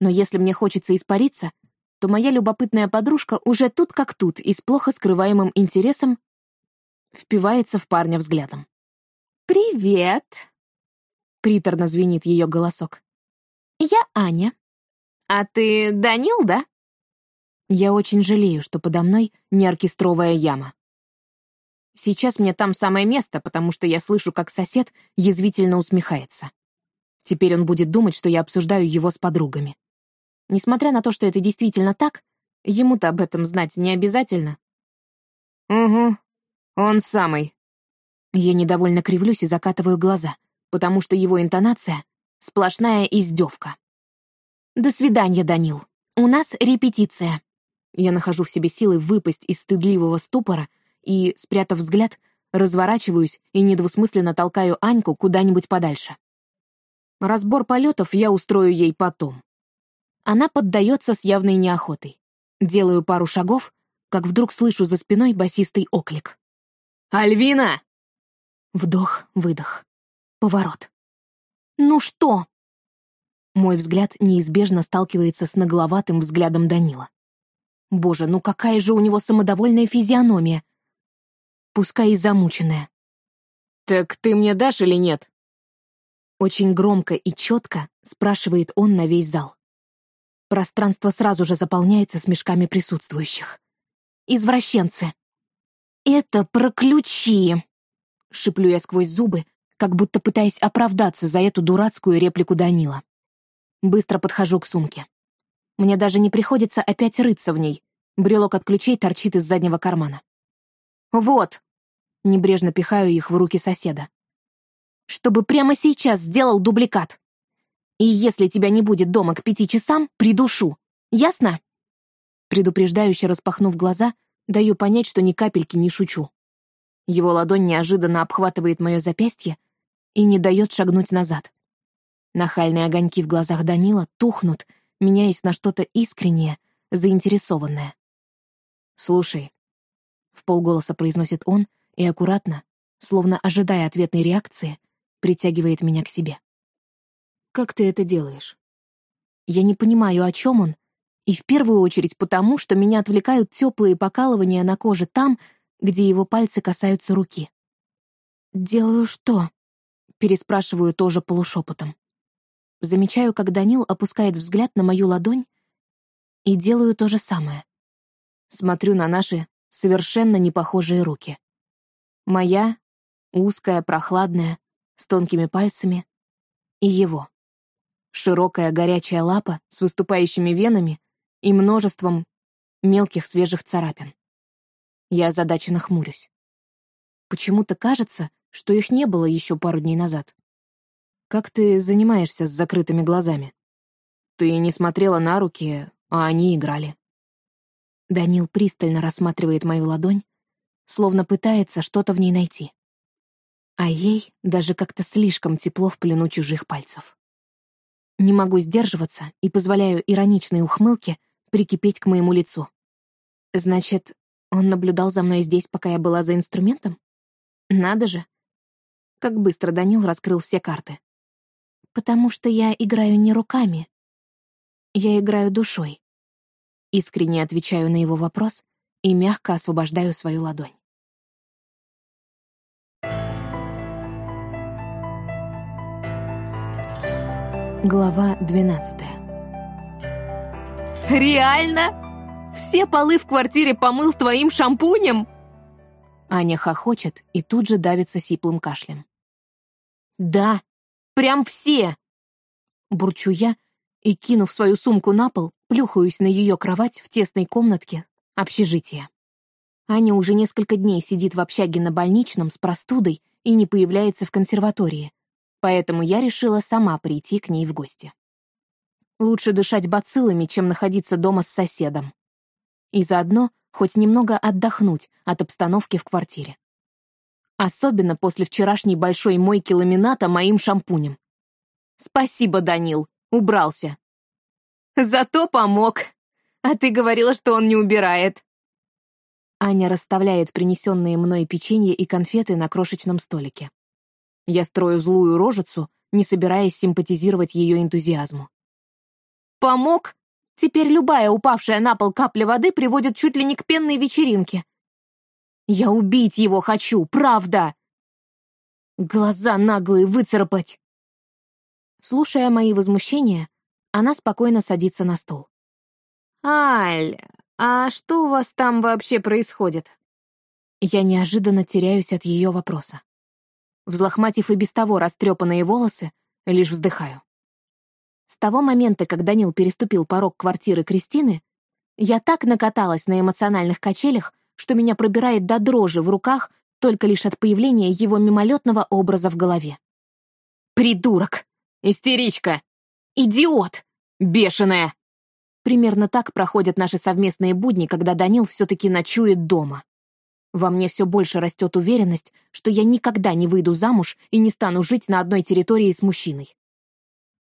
Но если мне хочется испариться, то моя любопытная подружка уже тут как тут и с плохо скрываемым интересом впивается в парня взглядом. «Привет!» — приторно звенит ее голосок. «Я Аня. А ты Данил, да?» Я очень жалею, что подо мной не оркестровая яма. Сейчас мне там самое место, потому что я слышу, как сосед язвительно усмехается. Теперь он будет думать, что я обсуждаю его с подругами. Несмотря на то, что это действительно так, ему-то об этом знать не обязательно. «Угу, он самый». Я недовольно кривлюсь и закатываю глаза, потому что его интонация — сплошная издевка. «До свидания, Данил. У нас репетиция». Я нахожу в себе силы выпасть из стыдливого ступора — и, спрятав взгляд, разворачиваюсь и недвусмысленно толкаю Аньку куда-нибудь подальше. Разбор полетов я устрою ей потом. Она поддается с явной неохотой. Делаю пару шагов, как вдруг слышу за спиной басистый оклик. «Альвина!» Вдох, выдох. Поворот. «Ну что?» Мой взгляд неизбежно сталкивается с нагловатым взглядом Данила. Боже, ну какая же у него самодовольная физиономия пускай и замученная. «Так ты мне дашь или нет?» Очень громко и четко спрашивает он на весь зал. Пространство сразу же заполняется смешками присутствующих. «Извращенцы!» «Это про ключи!» — шиплю я сквозь зубы, как будто пытаясь оправдаться за эту дурацкую реплику Данила. Быстро подхожу к сумке. Мне даже не приходится опять рыться в ней, Брелок от ключей торчит из заднего кармана. «Вот!» — небрежно пихаю их в руки соседа. «Чтобы прямо сейчас сделал дубликат. И если тебя не будет дома к пяти часам, придушу. Ясно?» Предупреждающе распахнув глаза, даю понять, что ни капельки не шучу. Его ладонь неожиданно обхватывает мое запястье и не дает шагнуть назад. Нахальные огоньки в глазах Данила тухнут, меняясь на что-то искреннее, заинтересованное. «Слушай», — в полголоса произносит он и аккуратно, словно ожидая ответной реакции, притягивает меня к себе. «Как ты это делаешь?» Я не понимаю, о чем он, и в первую очередь потому, что меня отвлекают теплые покалывания на коже там, где его пальцы касаются руки. «Делаю что?» — переспрашиваю тоже полушепотом. Замечаю, как Данил опускает взгляд на мою ладонь, и делаю то же самое. Смотрю на наши совершенно непохожие руки. Моя — узкая, прохладная, с тонкими пальцами, и его. Широкая горячая лапа с выступающими венами и множеством мелких свежих царапин. Я озадаченно хмурюсь. Почему-то кажется, что их не было еще пару дней назад. Как ты занимаешься с закрытыми глазами? Ты не смотрела на руки, а они играли. Данил пристально рассматривает мою ладонь, словно пытается что-то в ней найти. А ей даже как-то слишком тепло в плену чужих пальцев. Не могу сдерживаться и позволяю ироничной ухмылке прикипеть к моему лицу. Значит, он наблюдал за мной здесь, пока я была за инструментом? Надо же. Как быстро Данил раскрыл все карты. Потому что я играю не руками. Я играю душой. Искренне отвечаю на его вопрос и мягко освобождаю свою ладонь. Глава двенадцатая. Реально? Все полы в квартире помыл твоим шампунем? Аня хохочет и тут же давится сиплым кашлем. Да, прям все. Бурчу я и, кинув свою сумку на пол, плюхаюсь на ее кровать в тесной комнатке общежития. Аня уже несколько дней сидит в общаге на больничном с простудой и не появляется в консерватории, поэтому я решила сама прийти к ней в гости. Лучше дышать бациллами, чем находиться дома с соседом. И заодно хоть немного отдохнуть от обстановки в квартире. Особенно после вчерашней большой мойки ламината моим шампунем. Спасибо, Данил, убрался. Зато помог. А ты говорила, что он не убирает. Аня расставляет принесенные мной печенье и конфеты на крошечном столике. Я строю злую рожицу, не собираясь симпатизировать ее энтузиазму. Помог? Теперь любая упавшая на пол капля воды приводит чуть ли не к пенной вечеринке. Я убить его хочу, правда! Глаза наглые выцарапать. Слушая мои возмущения, она спокойно садится на стол. «Аль, а что у вас там вообще происходит?» Я неожиданно теряюсь от ее вопроса. Взлохматив и без того растрепанные волосы, лишь вздыхаю. С того момента, как Данил переступил порог квартиры Кристины, я так накаталась на эмоциональных качелях, что меня пробирает до дрожи в руках только лишь от появления его мимолетного образа в голове. «Придурок! Истеричка! Идиот! Бешеная!» Примерно так проходят наши совместные будни, когда Данил все-таки ночует дома. Во мне все больше растет уверенность, что я никогда не выйду замуж и не стану жить на одной территории с мужчиной.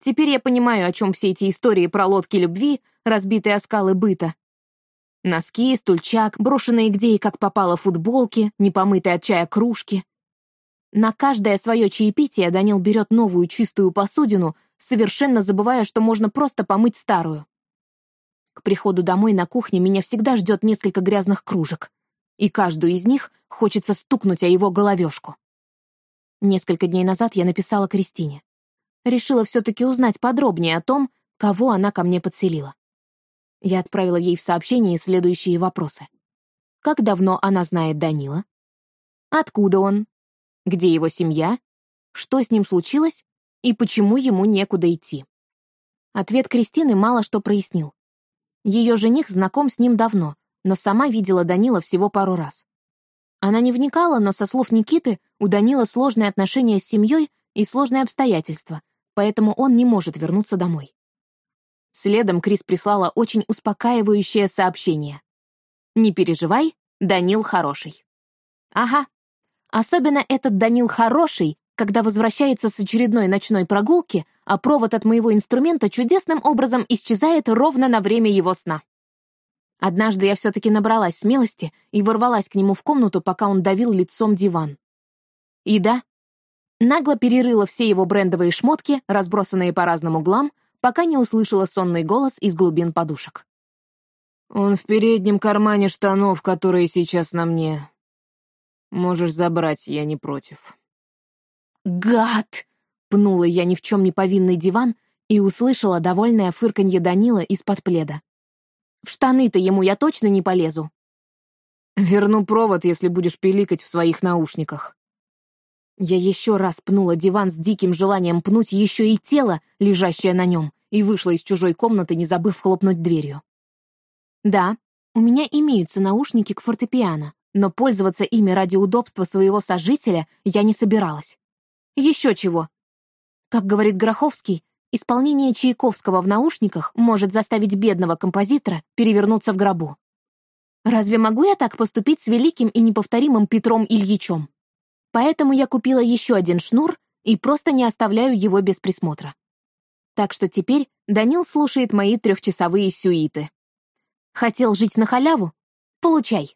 Теперь я понимаю, о чем все эти истории про лодки любви, разбитые о скалы быта. Носки, стульчак, брошенные где и как попало футболки, непомытые от чая кружки. На каждое свое чаепитие Данил берет новую чистую посудину, совершенно забывая, что можно просто помыть старую. К приходу домой на кухне меня всегда ждет несколько грязных кружек, и каждую из них хочется стукнуть о его головешку. Несколько дней назад я написала Кристине решила все-таки узнать подробнее о том, кого она ко мне подселила. Я отправила ей в сообщении следующие вопросы. Как давно она знает Данила? Откуда он? Где его семья? Что с ним случилось? И почему ему некуда идти? Ответ Кристины мало что прояснил. Ее жених знаком с ним давно, но сама видела Данила всего пару раз. Она не вникала, но со слов Никиты у Данила сложные отношения с семьей и сложные обстоятельства, поэтому он не может вернуться домой. Следом Крис прислала очень успокаивающее сообщение. «Не переживай, Данил хороший». Ага. Особенно этот Данил хороший, когда возвращается с очередной ночной прогулки, а провод от моего инструмента чудесным образом исчезает ровно на время его сна. Однажды я все-таки набралась смелости и ворвалась к нему в комнату, пока он давил лицом диван. И да, нагло перерыла все его брендовые шмотки, разбросанные по разным углам, пока не услышала сонный голос из глубин подушек. «Он в переднем кармане штанов, которые сейчас на мне. Можешь забрать, я не против». «Гад!» — пнула я ни в чем не повинный диван и услышала довольное фырканье Данила из-под пледа. В штаны-то ему я точно не полезу. Верну провод, если будешь пиликать в своих наушниках. Я еще раз пнула диван с диким желанием пнуть еще и тело, лежащее на нем, и вышла из чужой комнаты, не забыв хлопнуть дверью. Да, у меня имеются наушники к фортепиано, но пользоваться ими ради удобства своего сожителя я не собиралась. Еще чего. Как говорит Гроховский, Исполнение Чайковского в наушниках может заставить бедного композитора перевернуться в гробу. Разве могу я так поступить с великим и неповторимым Петром Ильичем? Поэтому я купила еще один шнур и просто не оставляю его без присмотра. Так что теперь Данил слушает мои трехчасовые сюиты. Хотел жить на халяву? Получай.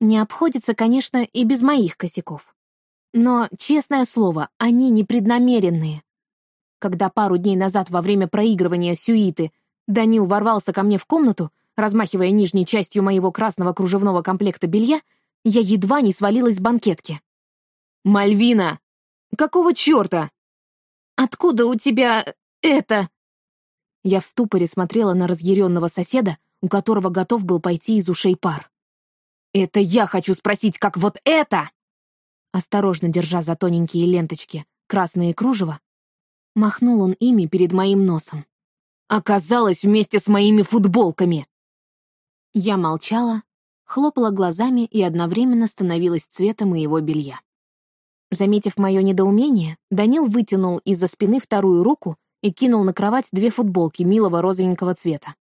Не обходится, конечно, и без моих косяков. Но, честное слово, они непреднамеренные. Когда пару дней назад во время проигрывания сюиты Данил ворвался ко мне в комнату, размахивая нижней частью моего красного кружевного комплекта белья, я едва не свалилась с банкетки. «Мальвина! Какого черта?» «Откуда у тебя это?» Я в ступоре смотрела на разъяренного соседа, у которого готов был пойти из ушей пар. «Это я хочу спросить, как вот это?» Осторожно держа за тоненькие ленточки красные кружева, Махнул он ими перед моим носом. «Оказалось вместе с моими футболками!» Я молчала, хлопала глазами и одновременно становилась цветом моего белья. Заметив мое недоумение, Данил вытянул из-за спины вторую руку и кинул на кровать две футболки милого розовенького цвета.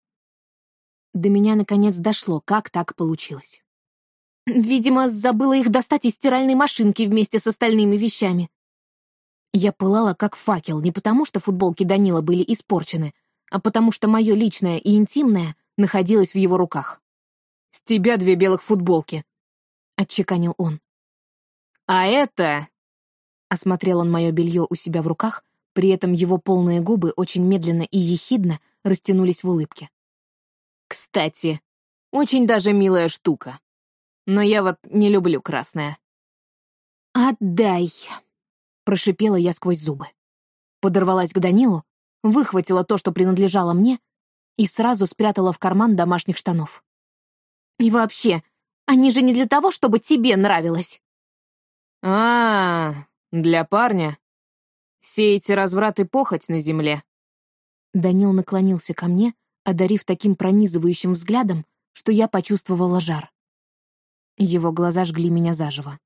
До меня наконец дошло, как так получилось. Видимо, забыла их достать из стиральной машинки вместе с остальными вещами. Я пылала как факел не потому, что футболки Данила были испорчены, а потому что мое личное и интимное находилось в его руках. «С тебя две белых футболки», — отчеканил он. «А это...» — осмотрел он мое белье у себя в руках, при этом его полные губы очень медленно и ехидно растянулись в улыбке. «Кстати, очень даже милая штука. Но я вот не люблю красное». «Отдай!» Прошипела я сквозь зубы. Подорвалась к Данилу, выхватила то, что принадлежало мне, и сразу спрятала в карман домашних штанов. «И вообще, они же не для того, чтобы тебе нравилось!» а, -а, -а для парня. Сеете разврат и похоть на земле». Данил наклонился ко мне, одарив таким пронизывающим взглядом, что я почувствовала жар. Его глаза жгли меня заживо.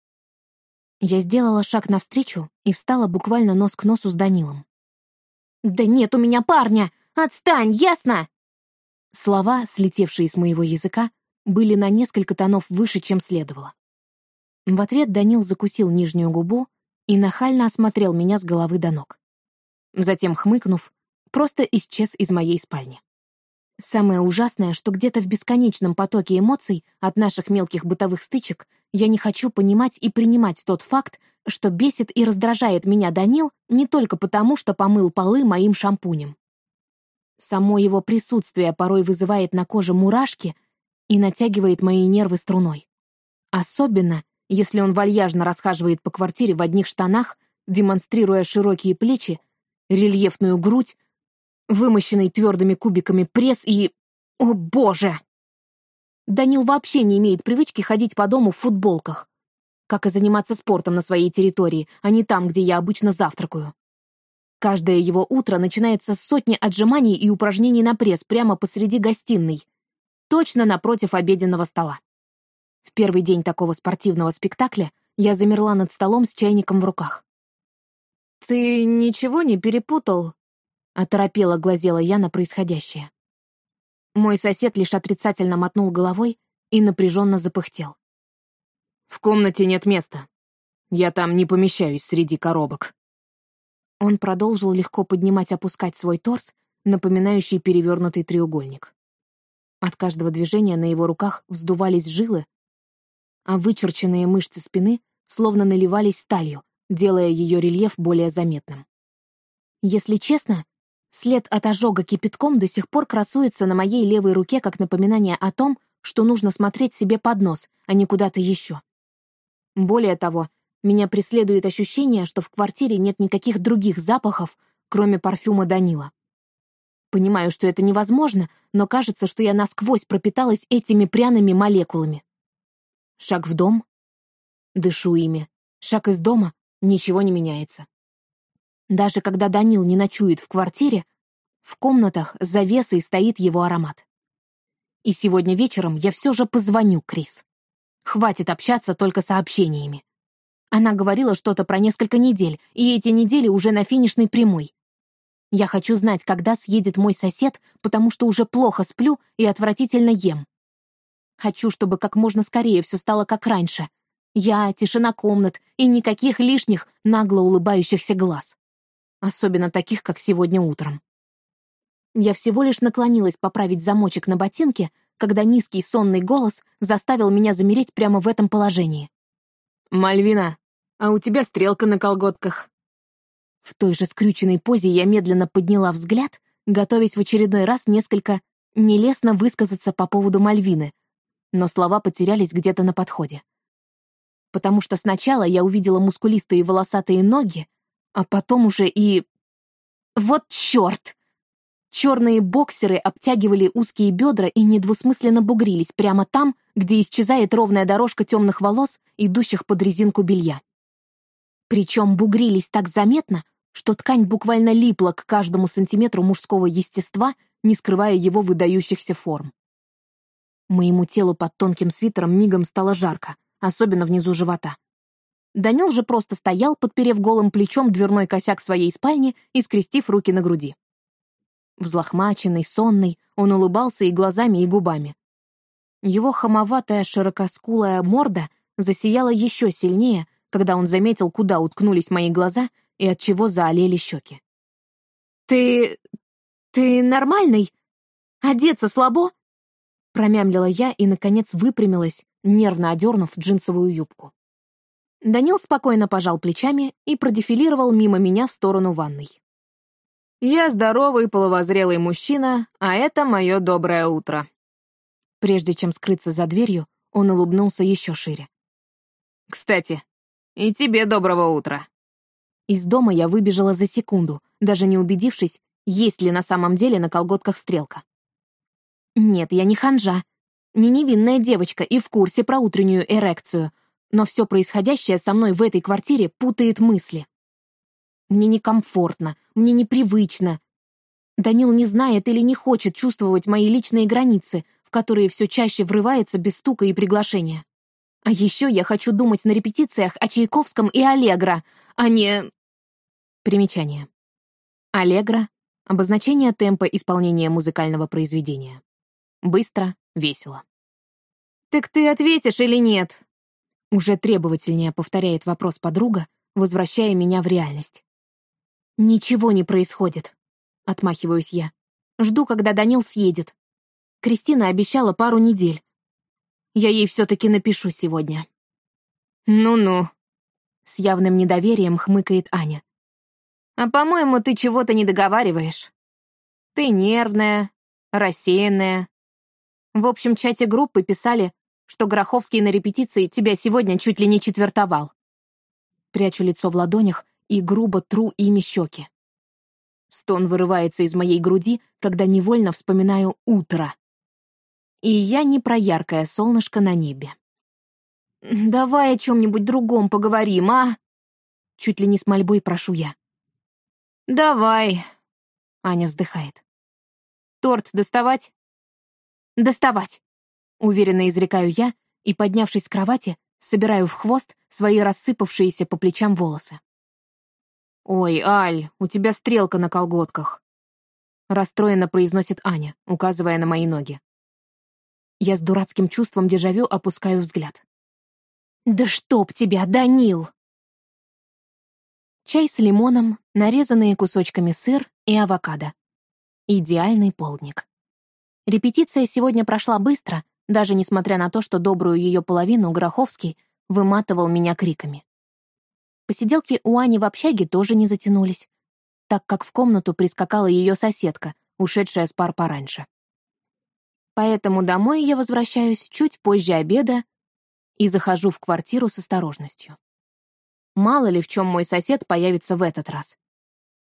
Я сделала шаг навстречу и встала буквально нос к носу с Данилом. «Да нет у меня парня! Отстань, ясно?» Слова, слетевшие с моего языка, были на несколько тонов выше, чем следовало. В ответ Данил закусил нижнюю губу и нахально осмотрел меня с головы до ног. Затем, хмыкнув, просто исчез из моей спальни. Самое ужасное, что где-то в бесконечном потоке эмоций от наших мелких бытовых стычек я не хочу понимать и принимать тот факт, что бесит и раздражает меня Данил не только потому, что помыл полы моим шампунем. Само его присутствие порой вызывает на коже мурашки и натягивает мои нервы струной. Особенно, если он вальяжно расхаживает по квартире в одних штанах, демонстрируя широкие плечи, рельефную грудь, вымощенный твердыми кубиками пресс и... О, боже! Данил вообще не имеет привычки ходить по дому в футболках. Как и заниматься спортом на своей территории, а не там, где я обычно завтракаю. Каждое его утро начинается с сотни отжиманий и упражнений на пресс прямо посреди гостиной. точно напротив обеденного стола. В первый день такого спортивного спектакля я замерла над столом с чайником в руках. «Ты ничего не перепутал?» — оторопела глазела я на происходящее. Мой сосед лишь отрицательно мотнул головой и напряженно запыхтел. «В комнате нет места. Я там не помещаюсь среди коробок». Он продолжил легко поднимать-опускать свой торс, напоминающий перевернутый треугольник. От каждого движения на его руках вздувались жилы, а вычерченные мышцы спины словно наливались сталью, делая ее рельеф более заметным. Если честно, след от ожога кипятком до сих пор красуется на моей левой руке как напоминание о том, что нужно смотреть себе под нос, а не куда-то еще. Более того, меня преследует ощущение, что в квартире нет никаких других запахов, кроме парфюма Данила. Понимаю, что это невозможно, но кажется, что я насквозь пропиталась этими пряными молекулами. Шаг в дом. Дышу ими. Шаг из дома. Ничего не меняется. Даже когда Данил не ночует в квартире, в комнатах за завесой стоит его аромат. И сегодня вечером я все же позвоню Крис. Хватит общаться только сообщениями. Она говорила что-то про несколько недель, и эти недели уже на финишной прямой. Я хочу знать, когда съедет мой сосед, потому что уже плохо сплю и отвратительно ем. Хочу, чтобы как можно скорее все стало как раньше. Я, тишина комнат и никаких лишних нагло улыбающихся глаз. Особенно таких, как сегодня утром. Я всего лишь наклонилась поправить замочек на ботинке, когда низкий сонный голос заставил меня замереть прямо в этом положении. «Мальвина, а у тебя стрелка на колготках», в той же скрюченной позе я медленно подняла взгляд, готовясь в очередной раз несколько нелестно высказаться по поводу Мальвины, но слова потерялись где-то на подходе. Потому что сначала я увидела мускулистые волосатые ноги, а потом уже и... Вот чёрт! Черные боксеры обтягивали узкие бедра и недвусмысленно бугрились прямо там, где исчезает ровная дорожка темных волос, идущих под резинку белья. Причем бугрились так заметно, что ткань буквально липла к каждому сантиметру мужского естества, не скрывая его выдающихся форм. Моему телу под тонким свитером мигом стало жарко, особенно внизу живота. Данил же просто стоял, подперев голым плечом дверной косяк своей спальни и скрестив руки на груди. Взлохмаченный, сонный, он улыбался и глазами, и губами. Его хамоватая широкоскулая морда засияла еще сильнее, когда он заметил, куда уткнулись мои глаза и от чего заолели щеки. «Ты... ты нормальный? Одеться слабо?» Промямлила я и, наконец, выпрямилась, нервно одернув джинсовую юбку. Данил спокойно пожал плечами и продефилировал мимо меня в сторону ванной. «Я здоровый половозрелый мужчина, а это мое доброе утро». Прежде чем скрыться за дверью, он улыбнулся еще шире. «Кстати, и тебе доброго утра». Из дома я выбежала за секунду, даже не убедившись, есть ли на самом деле на колготках стрелка. Нет, я не ханжа, не невинная девочка и в курсе про утреннюю эрекцию, но все происходящее со мной в этой квартире путает мысли. Мне некомфортно, мне непривычно. Данил не знает или не хочет чувствовать мои личные границы, в которые все чаще врывается без стука и приглашения. А еще я хочу думать на репетициях о Чайковском и Аллегро, а не... Примечание. Аллегро — обозначение темпа исполнения музыкального произведения. Быстро, весело. «Так ты ответишь или нет?» Уже требовательнее повторяет вопрос подруга, возвращая меня в реальность. «Ничего не происходит», — отмахиваюсь я. «Жду, когда Данил съедет. Кристина обещала пару недель. Я ей все-таки напишу сегодня». «Ну-ну», — с явным недоверием хмыкает Аня. А по-моему, ты чего-то не договариваешь. Ты нервная, рассеянная. В общем чате группы писали, что Гроховский на репетиции тебя сегодня чуть ли не четвертовал. Прячу лицо в ладонях и грубо тру ими щеки. Стон вырывается из моей груди, когда невольно вспоминаю утро. И я не про яркое солнышко на небе. «Давай о чем-нибудь другом поговорим, а?» Чуть ли не с мольбой прошу я. «Давай», — Аня вздыхает. «Торт доставать?» доставать!» Уверенно изрекаю я и, поднявшись с кровати, собираю в хвост свои рассыпавшиеся по плечам волосы. «Ой, Аль, у тебя стрелка на колготках», — расстроенно произносит Аня, указывая на мои ноги. Я с дурацким чувством дежавю опускаю взгляд. «Да чтоб тебя, Данил!» Чай с лимоном, нарезанные кусочками сыр и авокадо. Идеальный полдник. Репетиция сегодня прошла быстро, даже несмотря на то, что добрую ее половину Гроховский выматывал меня криками. Посиделки у Ани в общаге тоже не затянулись, так как в комнату прискакала ее соседка, ушедшая с пар пораньше. Поэтому домой я возвращаюсь чуть позже обеда и захожу в квартиру с осторожностью. Мало ли в чем мой сосед появится в этот раз.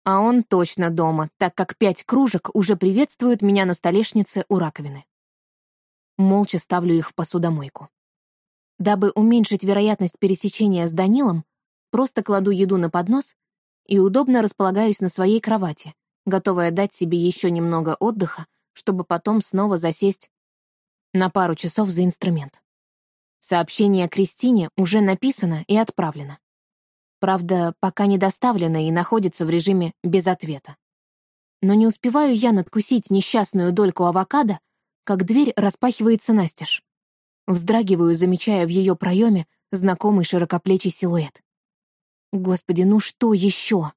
А он точно дома, так как пять кружек уже приветствуют меня на столешнице у раковины. Молча ставлю их в посудомойку. Дабы уменьшить вероятность пересечения с Данилом, просто кладу еду на поднос и удобно располагаюсь на своей кровати, готовая дать себе еще немного отдыха, чтобы потом снова засесть на пару часов за инструмент. Сообщение Кристине уже написано и отправлено. Правда, пока не доставлено и находится в режиме без ответа. Но не успеваю я надкусить несчастную дольку авокадо, как дверь распахивается настежь. Вздрагиваю, замечая в ее проеме знакомый широкоплечий силуэт. Господи, ну что еще?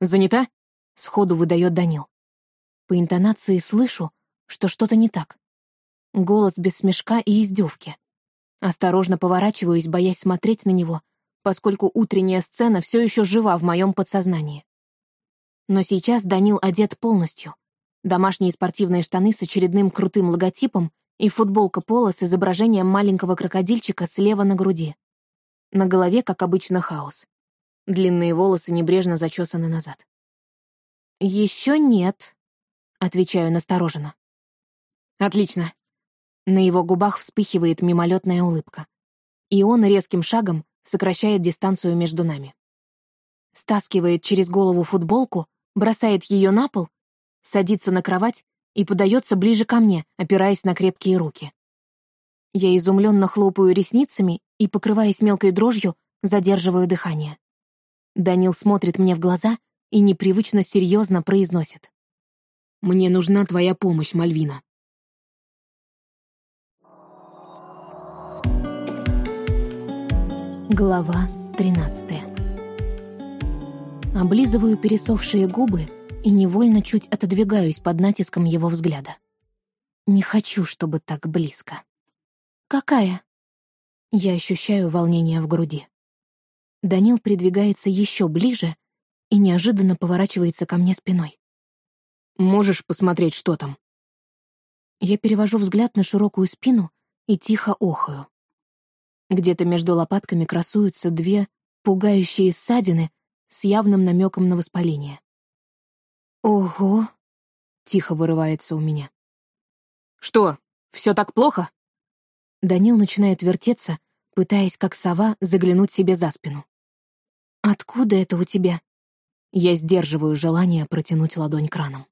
«Занята?» — сходу выдает Данил. По интонации слышу, что что-то не так. Голос без смешка и издевки. Осторожно поворачиваюсь, боясь смотреть на него, поскольку утренняя сцена все еще жива в моем подсознании. Но сейчас Данил одет полностью. Домашние спортивные штаны с очередным крутым логотипом и футболка пола с изображением маленького крокодильчика слева на груди. На голове, как обычно, хаос. Длинные волосы небрежно зачесаны назад. Еще нет», — отвечаю настороженно. «Отлично. На его губах вспыхивает мимолетная улыбка. И он резким шагом сокращает дистанцию между нами. Стаскивает через голову футболку, бросает ее на пол, садится на кровать и подается ближе ко мне, опираясь на крепкие руки. Я изумленно хлопаю ресницами и, покрываясь мелкой дрожью, задерживаю дыхание. Данил смотрит мне в глаза и непривычно серьезно произносит. «Мне нужна твоя помощь, Мальвина. Глава 13 Облизываю пересохшие губы и невольно чуть отодвигаюсь под натиском его взгляда. Не хочу, чтобы так близко. «Какая?» Я ощущаю волнение в груди. Данил придвигается еще ближе и неожиданно поворачивается ко мне спиной. «Можешь посмотреть, что там?» Я перевожу взгляд на широкую спину и тихо охаю. Где-то между лопатками красуются две пугающие ссадины с явным намеком на воспаление. «Ого!» — тихо вырывается у меня. «Что, все так плохо?» Данил начинает вертеться, пытаясь, как сова, заглянуть себе за спину. «Откуда это у тебя?» Я сдерживаю желание протянуть ладонь краном.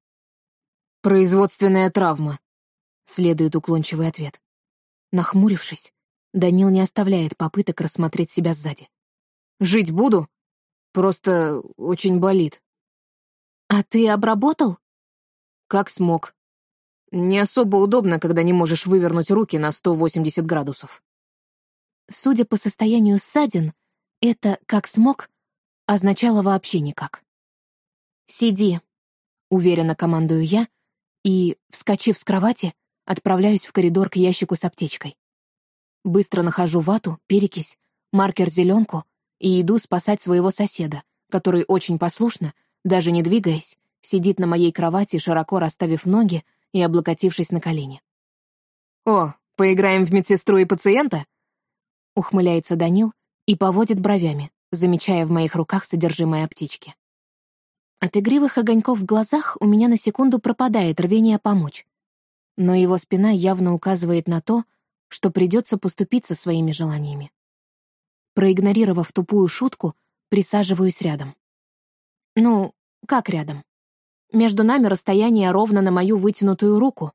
«Производственная травма», — следует уклончивый ответ. Нахмурившись, Данил не оставляет попыток рассмотреть себя сзади. «Жить буду? Просто очень болит». «А ты обработал?» «Как смог. Не особо удобно, когда не можешь вывернуть руки на 180 градусов». Судя по состоянию ссадин, это «как смог» означало вообще никак. «Сиди», — уверенно командую я, и, вскочив с кровати, отправляюсь в коридор к ящику с аптечкой. Быстро нахожу вату, перекись, маркер зеленку и иду спасать своего соседа, который очень послушно, даже не двигаясь, сидит на моей кровати, широко расставив ноги и облокотившись на колени. «О, поиграем в медсестру и пациента?» Ухмыляется Данил и поводит бровями, замечая в моих руках содержимое аптечки. От игривых огоньков в глазах у меня на секунду пропадает рвение помочь. Но его спина явно указывает на то, что придется поступиться своими желаниями. Проигнорировав тупую шутку, присаживаюсь рядом. Ну, как рядом? Между нами расстояние ровно на мою вытянутую руку,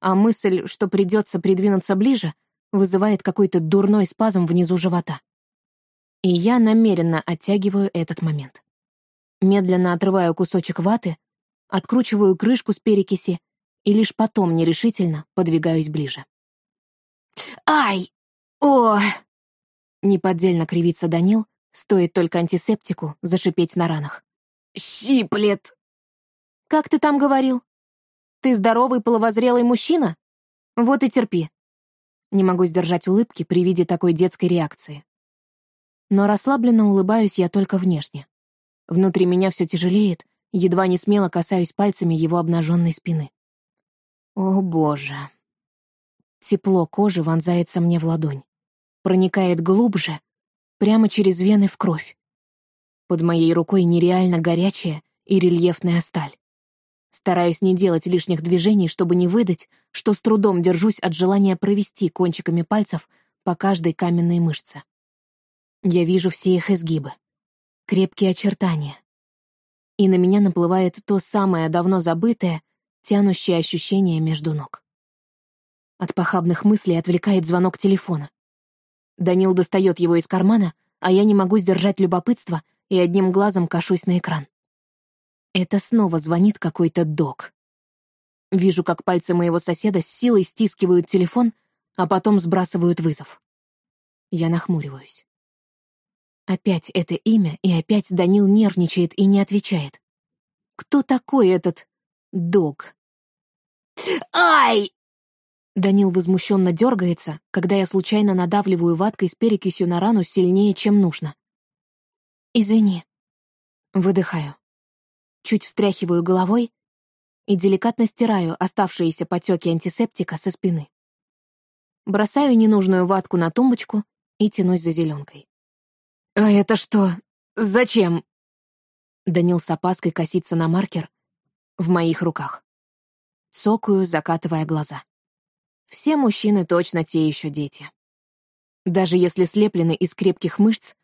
а мысль, что придется придвинуться ближе, вызывает какой-то дурной спазм внизу живота. И я намеренно оттягиваю этот момент. Медленно отрываю кусочек ваты, откручиваю крышку с перекиси и лишь потом нерешительно подвигаюсь ближе. «Ай! О!» Неподдельно кривится Данил, стоит только антисептику зашипеть на ранах. «Щиплет!» «Как ты там говорил? Ты здоровый половозрелый мужчина? Вот и терпи». Не могу сдержать улыбки при виде такой детской реакции. Но расслабленно улыбаюсь я только внешне. Внутри меня все тяжелеет, едва не смело касаюсь пальцами его обнаженной спины. О, боже. Тепло кожи вонзается мне в ладонь. Проникает глубже, прямо через вены в кровь. Под моей рукой нереально горячая и рельефная сталь. Стараюсь не делать лишних движений, чтобы не выдать, что с трудом держусь от желания провести кончиками пальцев по каждой каменной мышце. Я вижу все их изгибы, крепкие очертания. И на меня наплывает то самое давно забытое, тянущее ощущение между ног. От похабных мыслей отвлекает звонок телефона. Данил достает его из кармана, а я не могу сдержать любопытство и одним глазом кашусь на экран. Это снова звонит какой-то док. Вижу, как пальцы моего соседа с силой стискивают телефон, а потом сбрасывают вызов. Я нахмуриваюсь. Опять это имя, и опять Данил нервничает и не отвечает. Кто такой этот дог? «Ай!» Данил возмущенно дергается, когда я случайно надавливаю ваткой с перекисью на рану сильнее, чем нужно. «Извини». Выдыхаю. Чуть встряхиваю головой и деликатно стираю оставшиеся потеки антисептика со спины. Бросаю ненужную ватку на тумбочку и тянусь за зеленкой. «А это что? Зачем?» Данил с опаской косится на маркер в моих руках. Цокаю, закатывая глаза. Все мужчины точно те еще дети. Даже если слеплены из крепких мышц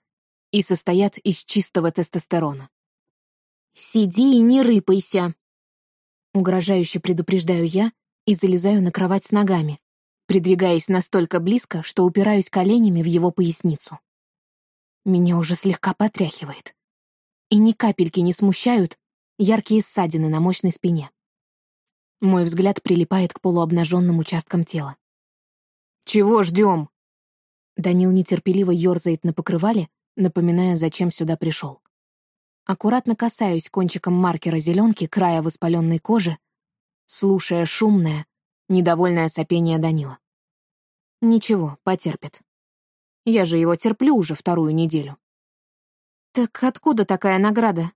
и состоят из чистого тестостерона. «Сиди и не рыпайся!» Угрожающе предупреждаю я и залезаю на кровать с ногами, придвигаясь настолько близко, что упираюсь коленями в его поясницу. Меня уже слегка потряхивает. И ни капельки не смущают яркие ссадины на мощной спине. Мой взгляд прилипает к полуобнаженным участкам тела. «Чего ждем?» Данил нетерпеливо ерзает на покрывале, напоминая, зачем сюда пришел. Аккуратно касаюсь кончиком маркера зеленки края воспаленной кожи, слушая шумное, недовольное сопение Данила. Ничего, потерпит. Я же его терплю уже вторую неделю. Так откуда такая награда?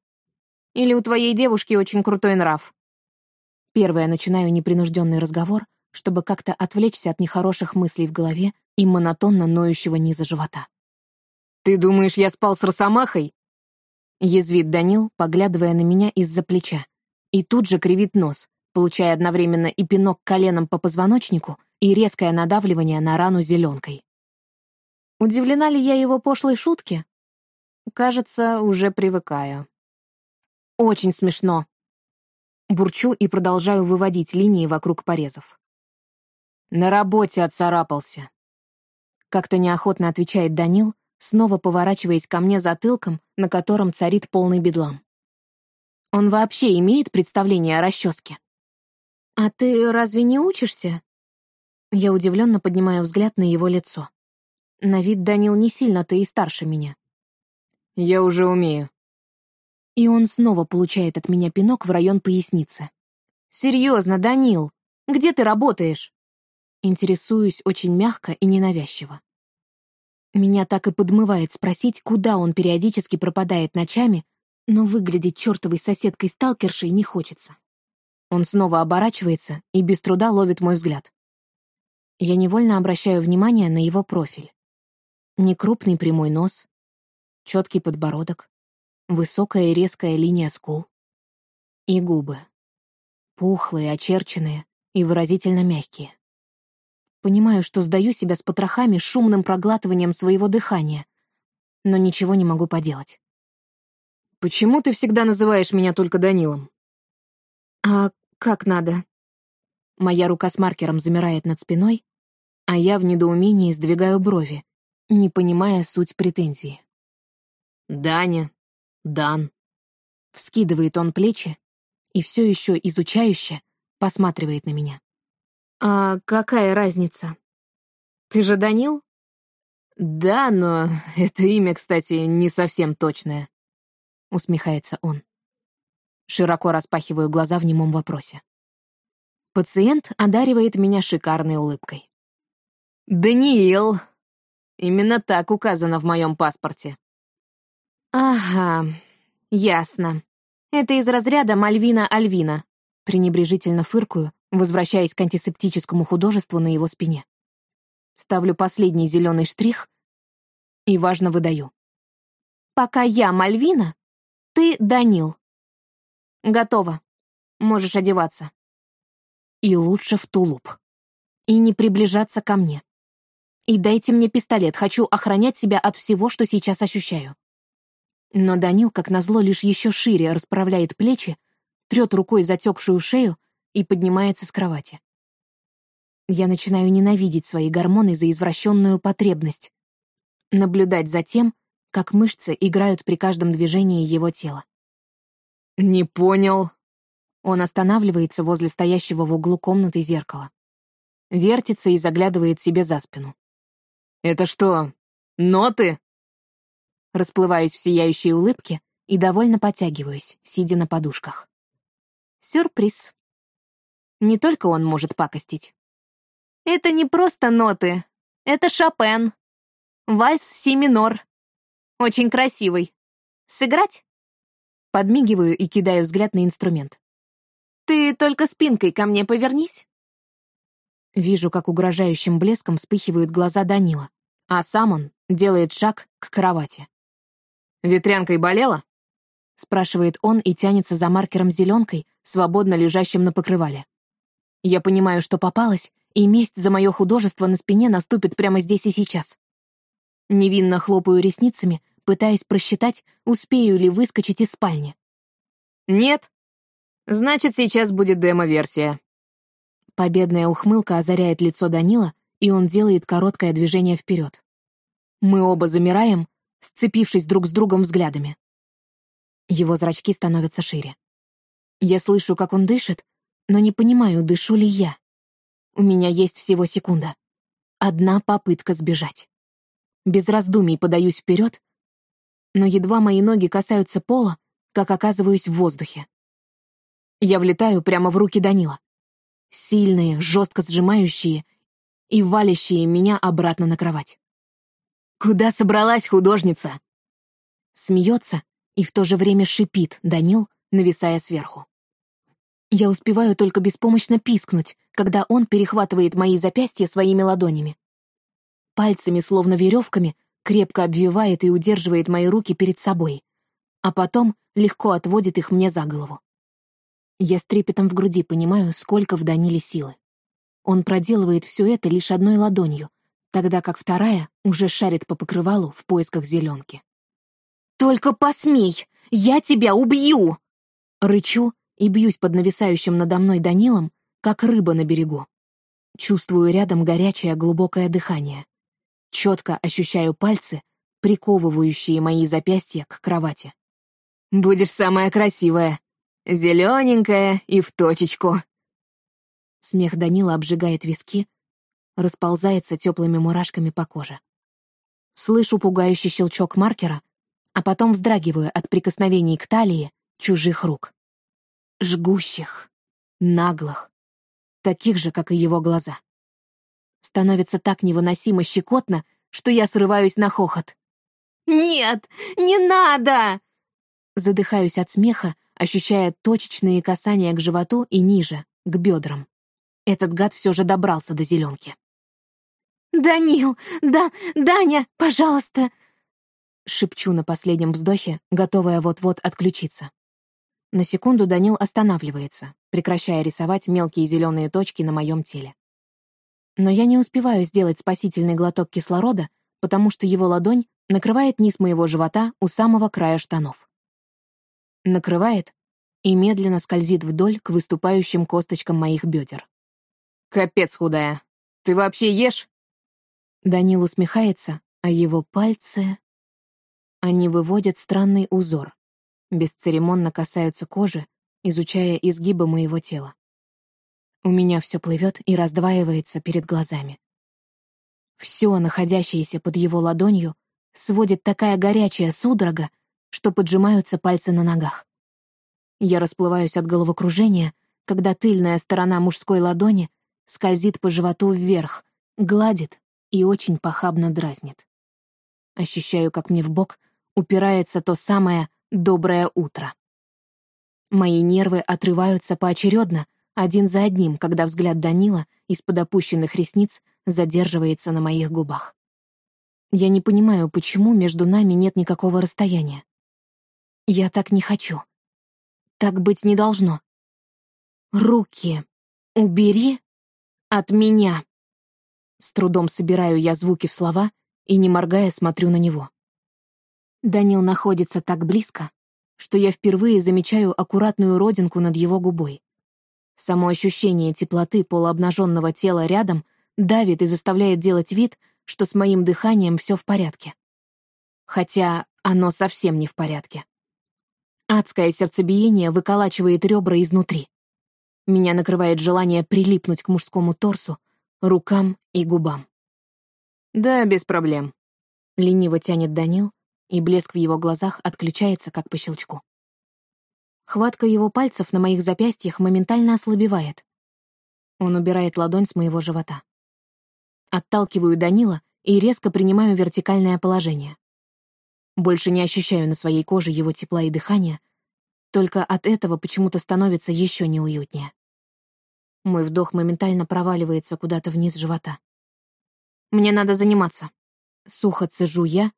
Или у твоей девушки очень крутой нрав? Первое начинаю непринужденный разговор, чтобы как-то отвлечься от нехороших мыслей в голове и монотонно ноющего низа живота. «Ты думаешь, я спал с Росомахой?» Язвит Данил, поглядывая на меня из-за плеча, и тут же кривит нос, получая одновременно и пинок коленом по позвоночнику, и резкое надавливание на рану зеленкой. Удивлена ли я его пошлой шутке? Кажется, уже привыкаю. Очень смешно. Бурчу и продолжаю выводить линии вокруг порезов. На работе отцарапался. Как-то неохотно отвечает Данил, снова поворачиваясь ко мне затылком, на котором царит полный бедлам. Он вообще имеет представление о расческе? «А ты разве не учишься?» Я удивленно поднимаю взгляд на его лицо. На вид Данил не сильно-то и старше меня. Я уже умею. И он снова получает от меня пинок в район поясницы. Серьезно, Данил, где ты работаешь? Интересуюсь очень мягко и ненавязчиво. Меня так и подмывает спросить, куда он периодически пропадает ночами, но выглядеть чертовой соседкой-сталкершей не хочется. Он снова оборачивается и без труда ловит мой взгляд. Я невольно обращаю внимание на его профиль. Некрупный прямой нос, четкий подбородок, высокая и резкая линия скул и губы. Пухлые, очерченные и выразительно мягкие. Понимаю, что сдаю себя с потрохами шумным проглатыванием своего дыхания, но ничего не могу поделать. «Почему ты всегда называешь меня только Данилом?» «А как надо?» Моя рука с маркером замирает над спиной, а я в недоумении сдвигаю брови, не понимая суть претензии. «Даня, Дан». Вскидывает он плечи и все еще изучающе посматривает на меня. «А какая разница? Ты же Данил?» «Да, но это имя, кстати, не совсем точное», — усмехается он. Широко распахиваю глаза в немом вопросе. Пациент одаривает меня шикарной улыбкой. «Даниил. Именно так указано в моем паспорте». «Ага, ясно. Это из разряда Мальвина-Альвина», пренебрежительно фыркую, возвращаясь к антисептическому художеству на его спине. Ставлю последний зеленый штрих и важно выдаю. «Пока я Мальвина, ты Данил. Готово. Можешь одеваться». И лучше в тулуп. И не приближаться ко мне. И дайте мне пистолет, хочу охранять себя от всего, что сейчас ощущаю. Но Данил, как назло, лишь еще шире расправляет плечи, трет рукой затекшую шею и поднимается с кровати. Я начинаю ненавидеть свои гормоны за извращенную потребность. Наблюдать за тем, как мышцы играют при каждом движении его тела. «Не понял». Он останавливается возле стоящего в углу комнаты зеркала. Вертится и заглядывает себе за спину. «Это что, ноты?» Расплываюсь в сияющей улыбке и довольно потягиваюсь, сидя на подушках. Сюрприз. Не только он может пакостить. Это не просто ноты. Это Шопен. Вальс си минор. Очень красивый. Сыграть? Подмигиваю и кидаю взгляд на инструмент. Ты только спинкой ко мне повернись. Вижу, как угрожающим блеском вспыхивают глаза Данила, а сам он делает шаг к кровати. Ветрянкой болела?» — спрашивает он и тянется за маркером зеленкой, свободно лежащим на покрывале. Я понимаю, что попалась, и месть за мое художество на спине наступит прямо здесь и сейчас. Невинно хлопаю ресницами, пытаясь просчитать, успею ли выскочить из спальни. «Нет. Значит, сейчас будет демо-версия». Победная ухмылка озаряет лицо Данила, и он делает короткое движение вперед. Мы оба замираем, сцепившись друг с другом взглядами. Его зрачки становятся шире. Я слышу, как он дышит, но не понимаю, дышу ли я. У меня есть всего секунда. Одна попытка сбежать. Без раздумий подаюсь вперед, но едва мои ноги касаются пола, как оказываюсь в воздухе. Я влетаю прямо в руки Данила. Сильные, жестко сжимающие и валящие меня обратно на кровать. «Куда собралась художница?» Смеется и в то же время шипит Данил, нависая сверху. Я успеваю только беспомощно пискнуть, когда он перехватывает мои запястья своими ладонями. Пальцами, словно веревками, крепко обвивает и удерживает мои руки перед собой, а потом легко отводит их мне за голову. Я с трепетом в груди понимаю, сколько в Даниле силы. Он проделывает все это лишь одной ладонью, тогда как вторая уже шарит по покрывалу в поисках зеленки. «Только посмей! Я тебя убью!» Рычу и бьюсь под нависающим надо мной Данилом, как рыба на берегу. Чувствую рядом горячее глубокое дыхание. Четко ощущаю пальцы, приковывающие мои запястья к кровати. «Будешь самая красивая, зелененькая и в точечку». Смех Данила обжигает виски, расползается теплыми мурашками по коже. Слышу пугающий щелчок маркера, а потом вздрагиваю от прикосновений к талии чужих рук. Жгущих, наглых, таких же, как и его глаза. Становится так невыносимо щекотно, что я срываюсь на хохот. «Нет, не надо!» Задыхаюсь от смеха, ощущая точечные касания к животу и ниже, к бедрам. Этот гад все же добрался до зеленки. «Данил! Да, Даня, пожалуйста!» Шепчу на последнем вздохе, готовая вот-вот отключиться. На секунду Данил останавливается, прекращая рисовать мелкие зеленые точки на моем теле. Но я не успеваю сделать спасительный глоток кислорода, потому что его ладонь накрывает низ моего живота у самого края штанов. Накрывает и медленно скользит вдоль к выступающим косточкам моих бедер. Капец худая. Ты вообще ешь?» Данил усмехается, а его пальцы... Они выводят странный узор, бесцеремонно касаются кожи, изучая изгибы моего тела. У меня все плывет и раздваивается перед глазами. Все, находящееся под его ладонью, сводит такая горячая судорога, что поджимаются пальцы на ногах. Я расплываюсь от головокружения, когда тыльная сторона мужской ладони скользит по животу вверх, гладит и очень похабно дразнит. Ощущаю, как мне в бок упирается то самое «доброе утро». Мои нервы отрываются поочередно, один за одним, когда взгляд Данила из-под опущенных ресниц задерживается на моих губах. Я не понимаю, почему между нами нет никакого расстояния. Я так не хочу. Так быть не должно. Руки убери от меня. С трудом собираю я звуки в слова и, не моргая, смотрю на него. Данил находится так близко, что я впервые замечаю аккуратную родинку над его губой. Само ощущение теплоты полуобнаженного тела рядом давит и заставляет делать вид, что с моим дыханием все в порядке. Хотя оно совсем не в порядке. Адское сердцебиение выколачивает ребра изнутри. Меня накрывает желание прилипнуть к мужскому торсу, рукам и губам. «Да, без проблем», — лениво тянет Данил, и блеск в его глазах отключается, как по щелчку. Хватка его пальцев на моих запястьях моментально ослабевает. Он убирает ладонь с моего живота. Отталкиваю Данила и резко принимаю вертикальное положение. Больше не ощущаю на своей коже его тепла и дыхания, только от этого почему-то становится еще неуютнее. Мой вдох моментально проваливается куда-то вниз живота. Мне надо заниматься. Сухо цежу я,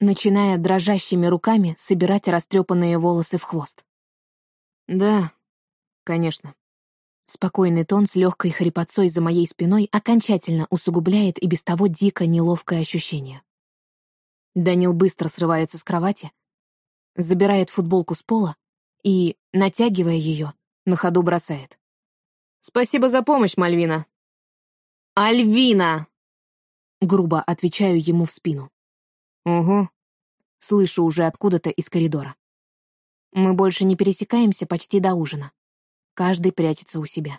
начиная дрожащими руками собирать растрепанные волосы в хвост. «Да, конечно». Спокойный тон с легкой хрипотцой за моей спиной окончательно усугубляет и без того дико неловкое ощущение. Данил быстро срывается с кровати, забирает футболку с пола и, натягивая ее, на ходу бросает. «Спасибо за помощь, Мальвина». «Альвина!» Грубо отвечаю ему в спину. «Угу». Слышу уже откуда-то из коридора. Мы больше не пересекаемся почти до ужина. Каждый прячется у себя.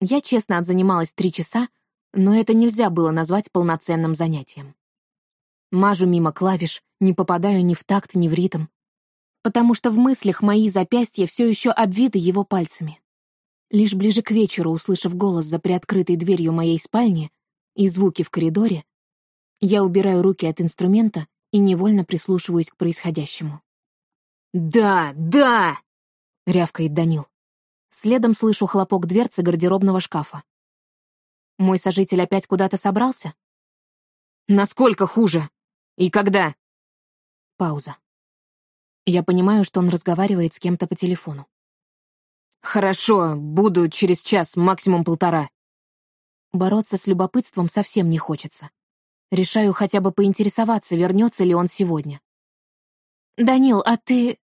Я честно отзанималась три часа, но это нельзя было назвать полноценным занятием. Мажу мимо клавиш, не попадаю ни в такт, ни в ритм. Потому что в мыслях мои запястья все еще обвиты его пальцами. Лишь ближе к вечеру, услышав голос за приоткрытой дверью моей спальни и звуки в коридоре, я убираю руки от инструмента и невольно прислушиваюсь к происходящему. «Да, да!» — рявкает Данил. Следом слышу хлопок дверцы гардеробного шкафа. Мой сожитель опять куда-то собрался? Насколько хуже? И когда? Пауза. Я понимаю, что он разговаривает с кем-то по телефону. Хорошо, буду через час, максимум полтора. Бороться с любопытством совсем не хочется. Решаю хотя бы поинтересоваться, вернется ли он сегодня. «Данил, а ты...»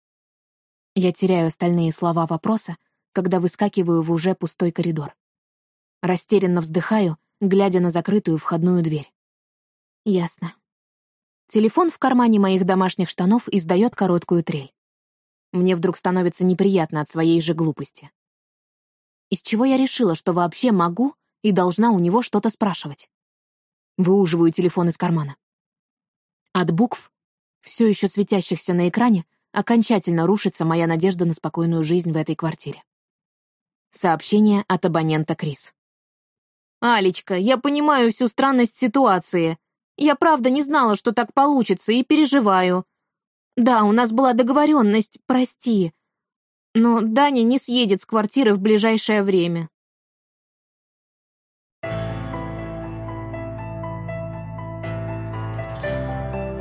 Я теряю остальные слова вопроса, когда выскакиваю в уже пустой коридор. Растерянно вздыхаю, глядя на закрытую входную дверь. Ясно. Телефон в кармане моих домашних штанов издает короткую трель. Мне вдруг становится неприятно от своей же глупости. Из чего я решила, что вообще могу и должна у него что-то спрашивать? Выуживаю телефон из кармана. От букв все еще светящихся на экране, окончательно рушится моя надежда на спокойную жизнь в этой квартире. Сообщение от абонента Крис. «Алечка, я понимаю всю странность ситуации. Я правда не знала, что так получится, и переживаю. Да, у нас была договоренность, прости. Но Даня не съедет с квартиры в ближайшее время.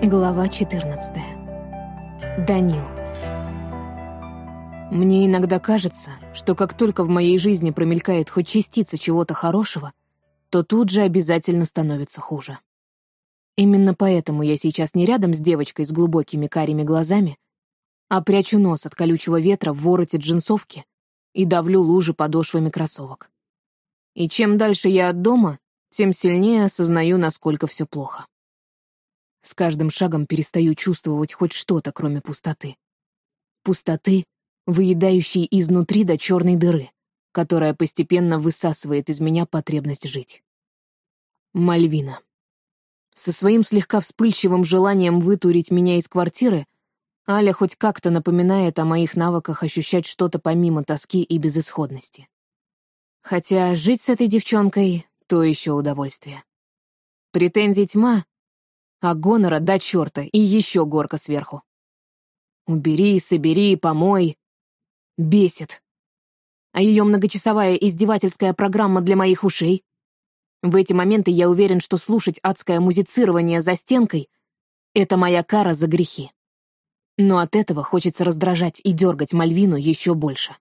Глава 14. Данил. Мне иногда кажется, что как только в моей жизни промелькает хоть частица чего-то хорошего, то тут же обязательно становится хуже. Именно поэтому я сейчас не рядом с девочкой с глубокими карими глазами, а прячу нос от колючего ветра в вороте джинсовки и давлю лужи подошвами кроссовок. И чем дальше я от дома, тем сильнее осознаю, насколько все плохо. С каждым шагом перестаю чувствовать хоть что-то, кроме пустоты. Пустоты, выедающей изнутри до черной дыры, которая постепенно высасывает из меня потребность жить. Мальвина. Со своим слегка вспыльчивым желанием вытурить меня из квартиры, Аля хоть как-то напоминает о моих навыках ощущать что-то помимо тоски и безысходности. Хотя жить с этой девчонкой — то еще удовольствие. Претензий тьма, а гонора до черта и еще горка сверху. Убери, собери, помой. Бесит. А ее многочасовая издевательская программа для моих ушей? В эти моменты я уверен, что слушать адское музицирование за стенкой — это моя кара за грехи. Но от этого хочется раздражать и дергать Мальвину еще больше.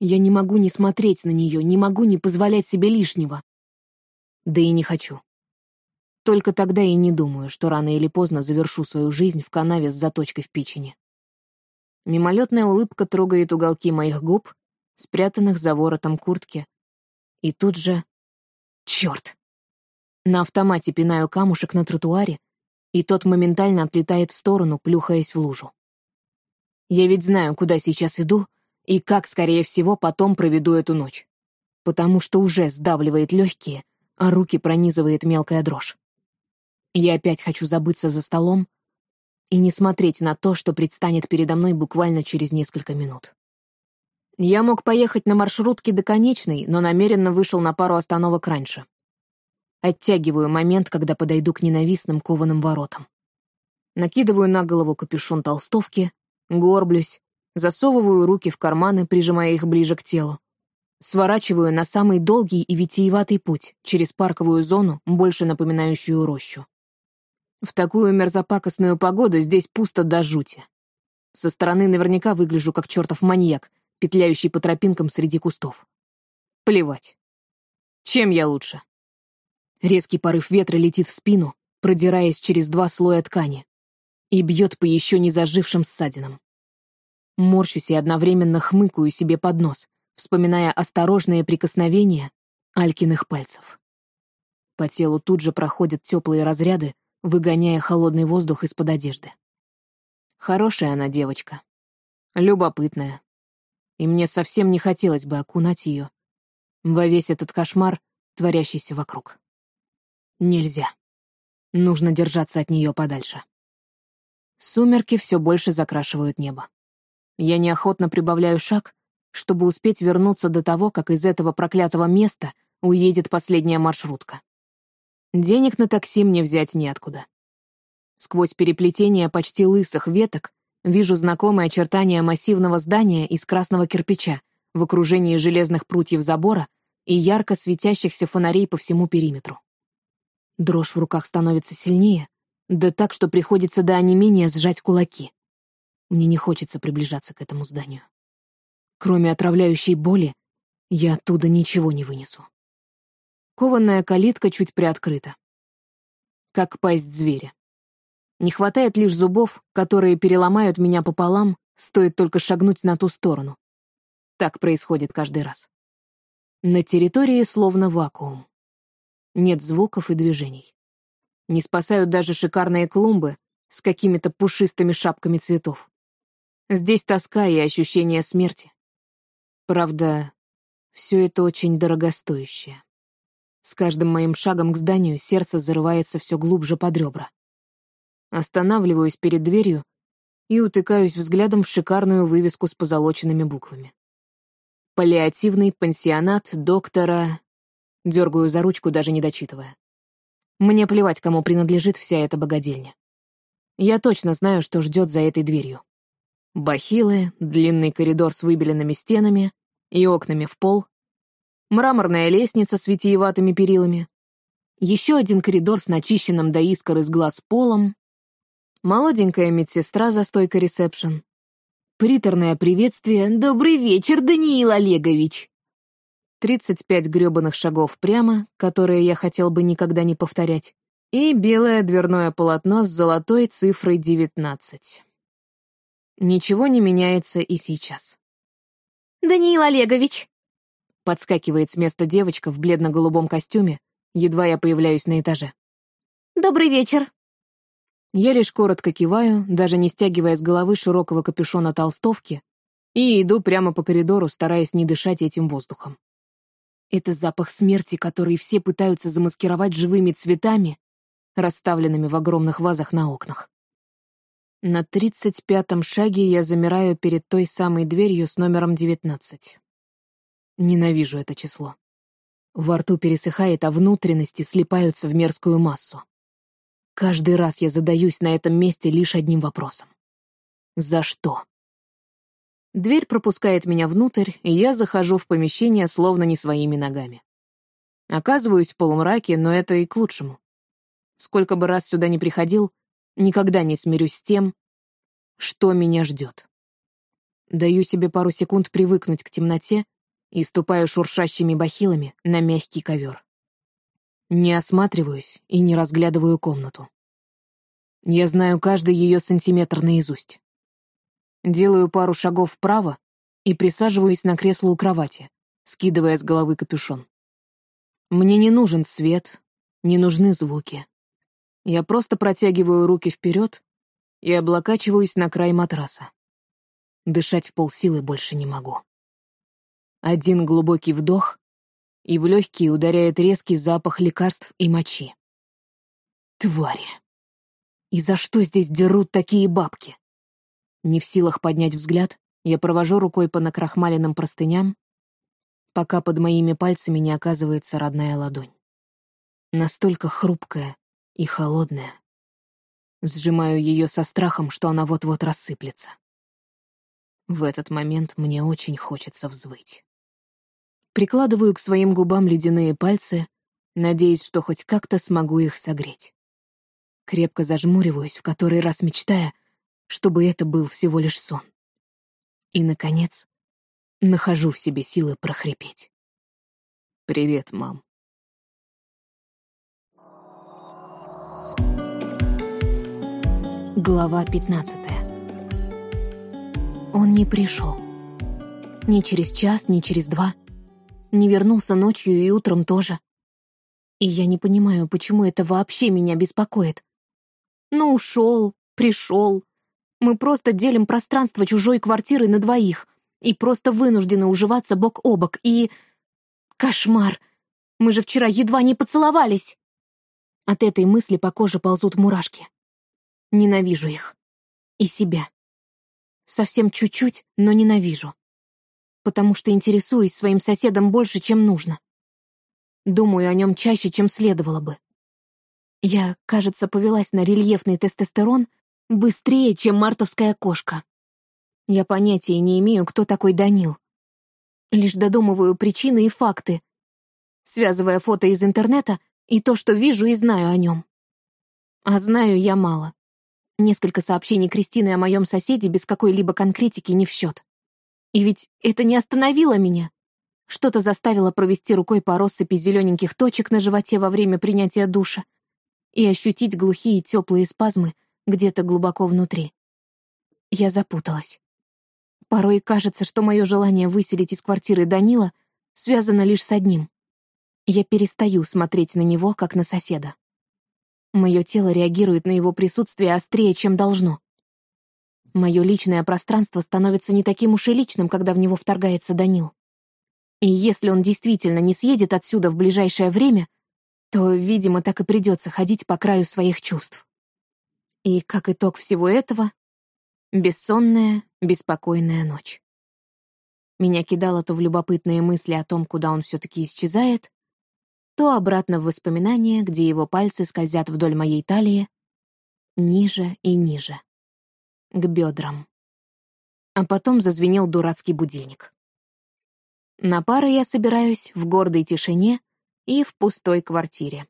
Я не могу не смотреть на нее, не могу не позволять себе лишнего. Да и не хочу. Только тогда и не думаю, что рано или поздно завершу свою жизнь в канаве с заточкой в печени. Мимолетная улыбка трогает уголки моих губ, спрятанных за воротом куртки. И тут же... Черт! На автомате пинаю камушек на тротуаре, и тот моментально отлетает в сторону, плюхаясь в лужу. Я ведь знаю, куда сейчас иду и как, скорее всего, потом проведу эту ночь. Потому что уже сдавливает легкие, а руки пронизывает мелкая дрожь. Я опять хочу забыться за столом и не смотреть на то, что предстанет передо мной буквально через несколько минут. Я мог поехать на маршрутке до конечной, но намеренно вышел на пару остановок раньше. Оттягиваю момент, когда подойду к ненавистным кованым воротам. Накидываю на голову капюшон толстовки, горблюсь, засовываю руки в карманы, прижимая их ближе к телу. Сворачиваю на самый долгий и витиеватый путь, через парковую зону, больше напоминающую рощу. В такую мерзопакостную погоду здесь пусто до жути. Со стороны наверняка выгляжу как чертов маньяк, петляющий по тропинкам среди кустов. Плевать. Чем я лучше? Резкий порыв ветра летит в спину, продираясь через два слоя ткани, и бьет по еще не зажившим ссадинам. Морщусь и одновременно хмыкаю себе под нос, вспоминая осторожные прикосновения Алькиных пальцев. По телу тут же проходят теплые разряды, выгоняя холодный воздух из-под одежды. Хорошая она девочка. Любопытная. И мне совсем не хотелось бы окунать ее во весь этот кошмар, творящийся вокруг. Нельзя. Нужно держаться от нее подальше. Сумерки все больше закрашивают небо. Я неохотно прибавляю шаг, чтобы успеть вернуться до того, как из этого проклятого места уедет последняя маршрутка. Денег на такси мне взять неоткуда. Сквозь переплетение почти лысых веток вижу знакомые очертания массивного здания из красного кирпича в окружении железных прутьев забора и ярко светящихся фонарей по всему периметру. Дрожь в руках становится сильнее, да так, что приходится до онемения сжать кулаки. Мне не хочется приближаться к этому зданию. Кроме отравляющей боли, я оттуда ничего не вынесу. Кованная калитка чуть приоткрыта. Как пасть зверя. Не хватает лишь зубов, которые переломают меня пополам, стоит только шагнуть на ту сторону. Так происходит каждый раз. На территории словно вакуум. Нет звуков и движений. Не спасают даже шикарные клумбы с какими-то пушистыми шапками цветов. Здесь тоска и ощущение смерти. Правда, все это очень дорогостоящее. С каждым моим шагом к зданию сердце зарывается все глубже под ребра. Останавливаюсь перед дверью и утыкаюсь взглядом в шикарную вывеску с позолоченными буквами. Паллиативный пансионат доктора... Дергаю за ручку, даже не дочитывая. Мне плевать, кому принадлежит вся эта богадельня. Я точно знаю, что ждет за этой дверью. Бахилы, длинный коридор с выбеленными стенами и окнами в пол, мраморная лестница с витиеватыми перилами, еще один коридор с начищенным до искр из глаз полом, молоденькая медсестра за стойкой ресепшн, приторное приветствие «Добрый вечер, Даниил Олегович!» 35 грёбаных шагов прямо, которые я хотел бы никогда не повторять, и белое дверное полотно с золотой цифрой 19. Ничего не меняется и сейчас. «Даниил Олегович!» Подскакивает с места девочка в бледно-голубом костюме, едва я появляюсь на этаже. «Добрый вечер!» Я лишь коротко киваю, даже не стягивая с головы широкого капюшона толстовки, и иду прямо по коридору, стараясь не дышать этим воздухом. Это запах смерти, который все пытаются замаскировать живыми цветами, расставленными в огромных вазах на окнах. На тридцать пятом шаге я замираю перед той самой дверью с номером девятнадцать. Ненавижу это число. Во рту пересыхает, а внутренности слипаются в мерзкую массу. Каждый раз я задаюсь на этом месте лишь одним вопросом. За что? Дверь пропускает меня внутрь, и я захожу в помещение словно не своими ногами. Оказываюсь в полумраке, но это и к лучшему. Сколько бы раз сюда не приходил, никогда не смирюсь с тем, что меня ждет. Даю себе пару секунд привыкнуть к темноте и ступаю шуршащими бахилами на мягкий ковер. Не осматриваюсь и не разглядываю комнату. Я знаю каждый ее сантиметр наизусть. Делаю пару шагов вправо и присаживаюсь на кресло у кровати, скидывая с головы капюшон. Мне не нужен свет, не нужны звуки. Я просто протягиваю руки вперед и облокачиваюсь на край матраса. Дышать в полсилы больше не могу. Один глубокий вдох, и в легкие ударяет резкий запах лекарств и мочи. Твари! И за что здесь дерут такие бабки? Не в силах поднять взгляд, я провожу рукой по накрахмаленным простыням, пока под моими пальцами не оказывается родная ладонь. Настолько хрупкая и холодная. Сжимаю ее со страхом, что она вот-вот рассыплется. В этот момент мне очень хочется взвыть. Прикладываю к своим губам ледяные пальцы, надеясь, что хоть как-то смогу их согреть. Крепко зажмуриваюсь, в который раз мечтая, чтобы это был всего лишь сон. И, наконец, нахожу в себе силы прохрипеть. «Привет, мам». Глава пятнадцатая. Он не пришел. Ни через час, ни через два не вернулся ночью и утром тоже. И я не понимаю, почему это вообще меня беспокоит. Ну, ушел, пришел. Мы просто делим пространство чужой квартиры на двоих и просто вынуждены уживаться бок о бок, и... Кошмар! Мы же вчера едва не поцеловались! От этой мысли по коже ползут мурашки. Ненавижу их. И себя. Совсем чуть-чуть, но ненавижу потому что интересуюсь своим соседом больше, чем нужно. Думаю о нем чаще, чем следовало бы. Я, кажется, повелась на рельефный тестостерон быстрее, чем мартовская кошка. Я понятия не имею, кто такой Данил. Лишь додумываю причины и факты, связывая фото из интернета и то, что вижу и знаю о нем. А знаю я мало. Несколько сообщений Кристины о моем соседе без какой-либо конкретики не в счет. И ведь это не остановило меня. Что-то заставило провести рукой по россыпи зелененьких точек на животе во время принятия душа и ощутить глухие теплые спазмы где-то глубоко внутри. Я запуталась. Порой кажется, что мое желание выселить из квартиры Данила связано лишь с одним. Я перестаю смотреть на него, как на соседа. Мое тело реагирует на его присутствие острее, чем должно. Мое личное пространство становится не таким уж и личным, когда в него вторгается Данил. И если он действительно не съедет отсюда в ближайшее время, то, видимо, так и придется ходить по краю своих чувств. И как итог всего этого — бессонная, беспокойная ночь. Меня кидало то в любопытные мысли о том, куда он все-таки исчезает, то обратно в воспоминания, где его пальцы скользят вдоль моей талии, ниже и ниже к бедрам. А потом зазвенел дурацкий будильник. На пары я собираюсь в гордой тишине и в пустой квартире.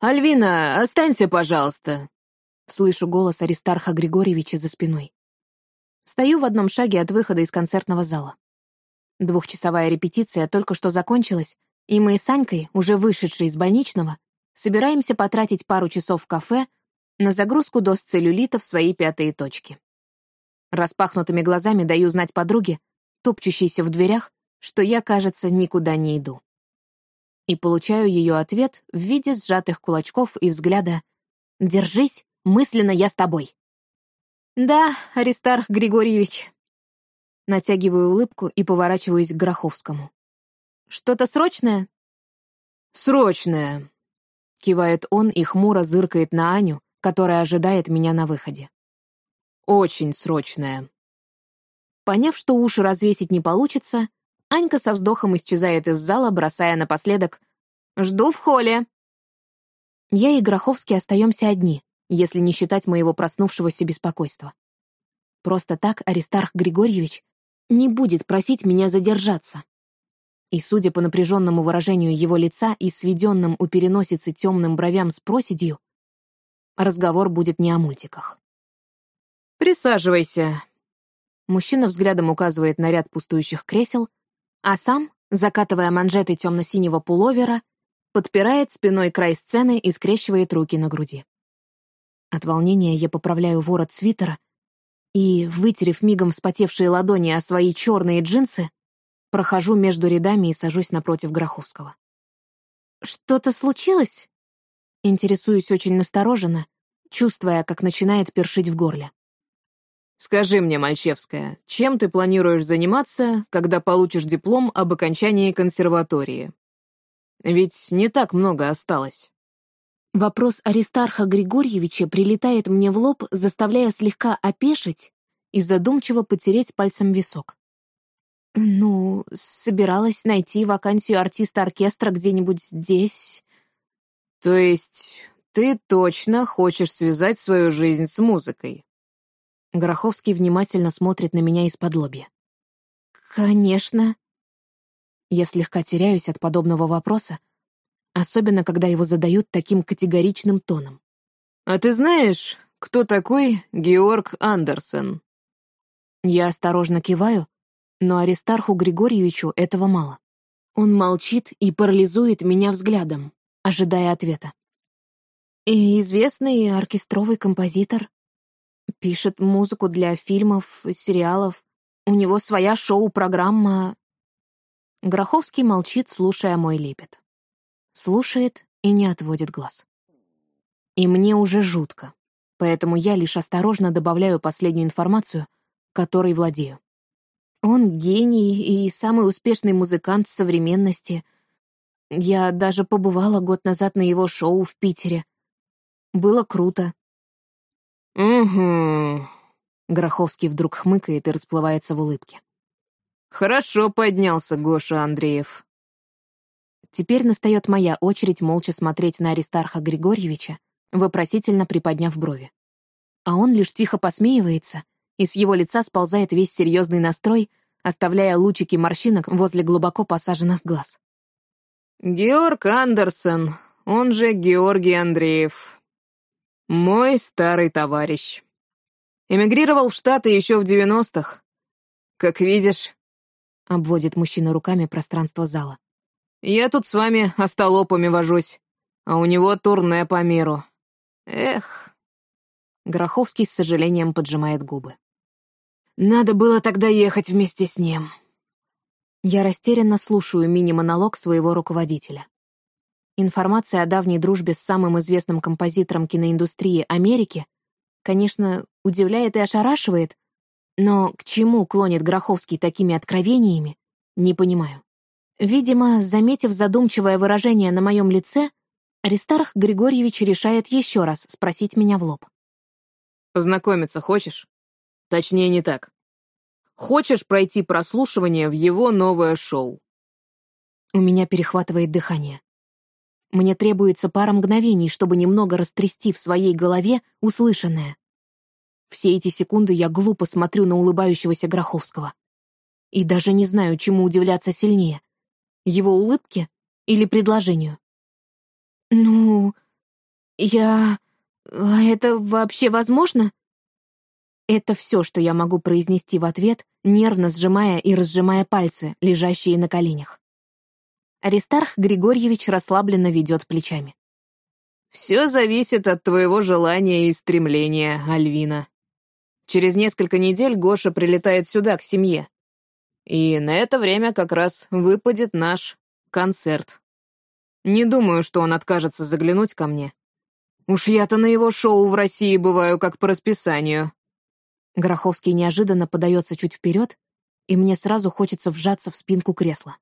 «Альвина, останься, пожалуйста!» Слышу голос Аристарха Григорьевича за спиной. Стою в одном шаге от выхода из концертного зала. Двухчасовая репетиция только что закончилась, и мы с Санькой, уже вышедшие из больничного, собираемся потратить пару часов в кафе на загрузку доз целлюлита в свои пятые точки. Распахнутыми глазами даю знать подруге, топчущейся в дверях, что я, кажется, никуда не иду. И получаю ее ответ в виде сжатых кулачков и взгляда «Держись, мысленно я с тобой». «Да, Аристарх Григорьевич». Натягиваю улыбку и поворачиваюсь к Гроховскому. «Что-то срочное?» «Срочное», — кивает он и хмуро зыркает на Аню, которая ожидает меня на выходе. «Очень срочное». Поняв, что уши развесить не получится, Анька со вздохом исчезает из зала, бросая напоследок «Жду в холле». Я и Гроховский остаемся одни, если не считать моего проснувшегося беспокойства. Просто так Аристарх Григорьевич не будет просить меня задержаться. И, судя по напряженному выражению его лица и сведенным у переносицы темным бровям с проседью, разговор будет не о мультиках. «Присаживайся». Мужчина взглядом указывает на ряд пустующих кресел, а сам, закатывая манжеты темно-синего пуловера, подпирает спиной край сцены и скрещивает руки на груди. От волнения я поправляю ворот свитера и, вытерев мигом вспотевшие ладони о свои черные джинсы, прохожу между рядами и сажусь напротив Гроховского. «Что-то случилось?» Интересуюсь очень настороженно, чувствуя, как начинает першить в горле. «Скажи мне, Мальчевская, чем ты планируешь заниматься, когда получишь диплом об окончании консерватории? Ведь не так много осталось». Вопрос Аристарха Григорьевича прилетает мне в лоб, заставляя слегка опешить и задумчиво потереть пальцем висок. «Ну, собиралась найти вакансию артиста оркестра где-нибудь здесь». «То есть ты точно хочешь связать свою жизнь с музыкой?» Гороховский внимательно смотрит на меня из-под лобья. «Конечно». Я слегка теряюсь от подобного вопроса, особенно когда его задают таким категоричным тоном. «А ты знаешь, кто такой Георг Андерсен?» Я осторожно киваю, но Аристарху Григорьевичу этого мало. Он молчит и парализует меня взглядом, ожидая ответа. И известный оркестровый композитор. Пишет музыку для фильмов, сериалов. У него своя шоу-программа. Гроховский молчит, слушая мой лепет слушает и не отводит глаз. И мне уже жутко, поэтому я лишь осторожно добавляю последнюю информацию, которой владею. Он гений и самый успешный музыкант современности. Я даже побывала год назад на его шоу в Питере. Было круто. «Угу», — Гроховский вдруг хмыкает и расплывается в улыбке. «Хорошо поднялся Гоша Андреев. Теперь настает моя очередь молча смотреть на Аристарха Григорьевича, вопросительно приподняв брови. А он лишь тихо посмеивается, и с его лица сползает весь серьезный настрой, оставляя лучики морщинок возле глубоко посаженных глаз. «Георг Андерсон, он же Георгий Андреев. Мой старый товарищ. Эмигрировал в Штаты еще в девяностых. Как видишь...» — обводит мужчина руками пространство зала. Я тут с вами остолопами вожусь, а у него турне по миру. Эх. Гроховский с сожалением поджимает губы. Надо было тогда ехать вместе с ним. Я растерянно слушаю мини-монолог своего руководителя. Информация о давней дружбе с самым известным композитором киноиндустрии Америки, конечно, удивляет и ошарашивает, но к чему клонит Гроховский такими откровениями, не понимаю. Видимо, заметив задумчивое выражение на моем лице, Аристарх Григорьевич решает еще раз спросить меня в лоб. «Познакомиться хочешь? Точнее, не так. Хочешь пройти прослушивание в его новое шоу?» У меня перехватывает дыхание. Мне требуется пара мгновений, чтобы немного растрясти в своей голове услышанное. Все эти секунды я глупо смотрю на улыбающегося Гроховского. И даже не знаю, чему удивляться сильнее его улыбке или предложению? «Ну, я... А это вообще возможно?» Это все, что я могу произнести в ответ, нервно сжимая и разжимая пальцы, лежащие на коленях. Аристарх Григорьевич расслабленно ведет плечами. «Все зависит от твоего желания и стремления, Альвина. Через несколько недель Гоша прилетает сюда, к семье. И на это время как раз выпадет наш концерт. Не думаю, что он откажется заглянуть ко мне. Уж я-то на его шоу в России бываю как по расписанию. Гроховский неожиданно подается чуть вперед, и мне сразу хочется вжаться в спинку кресла.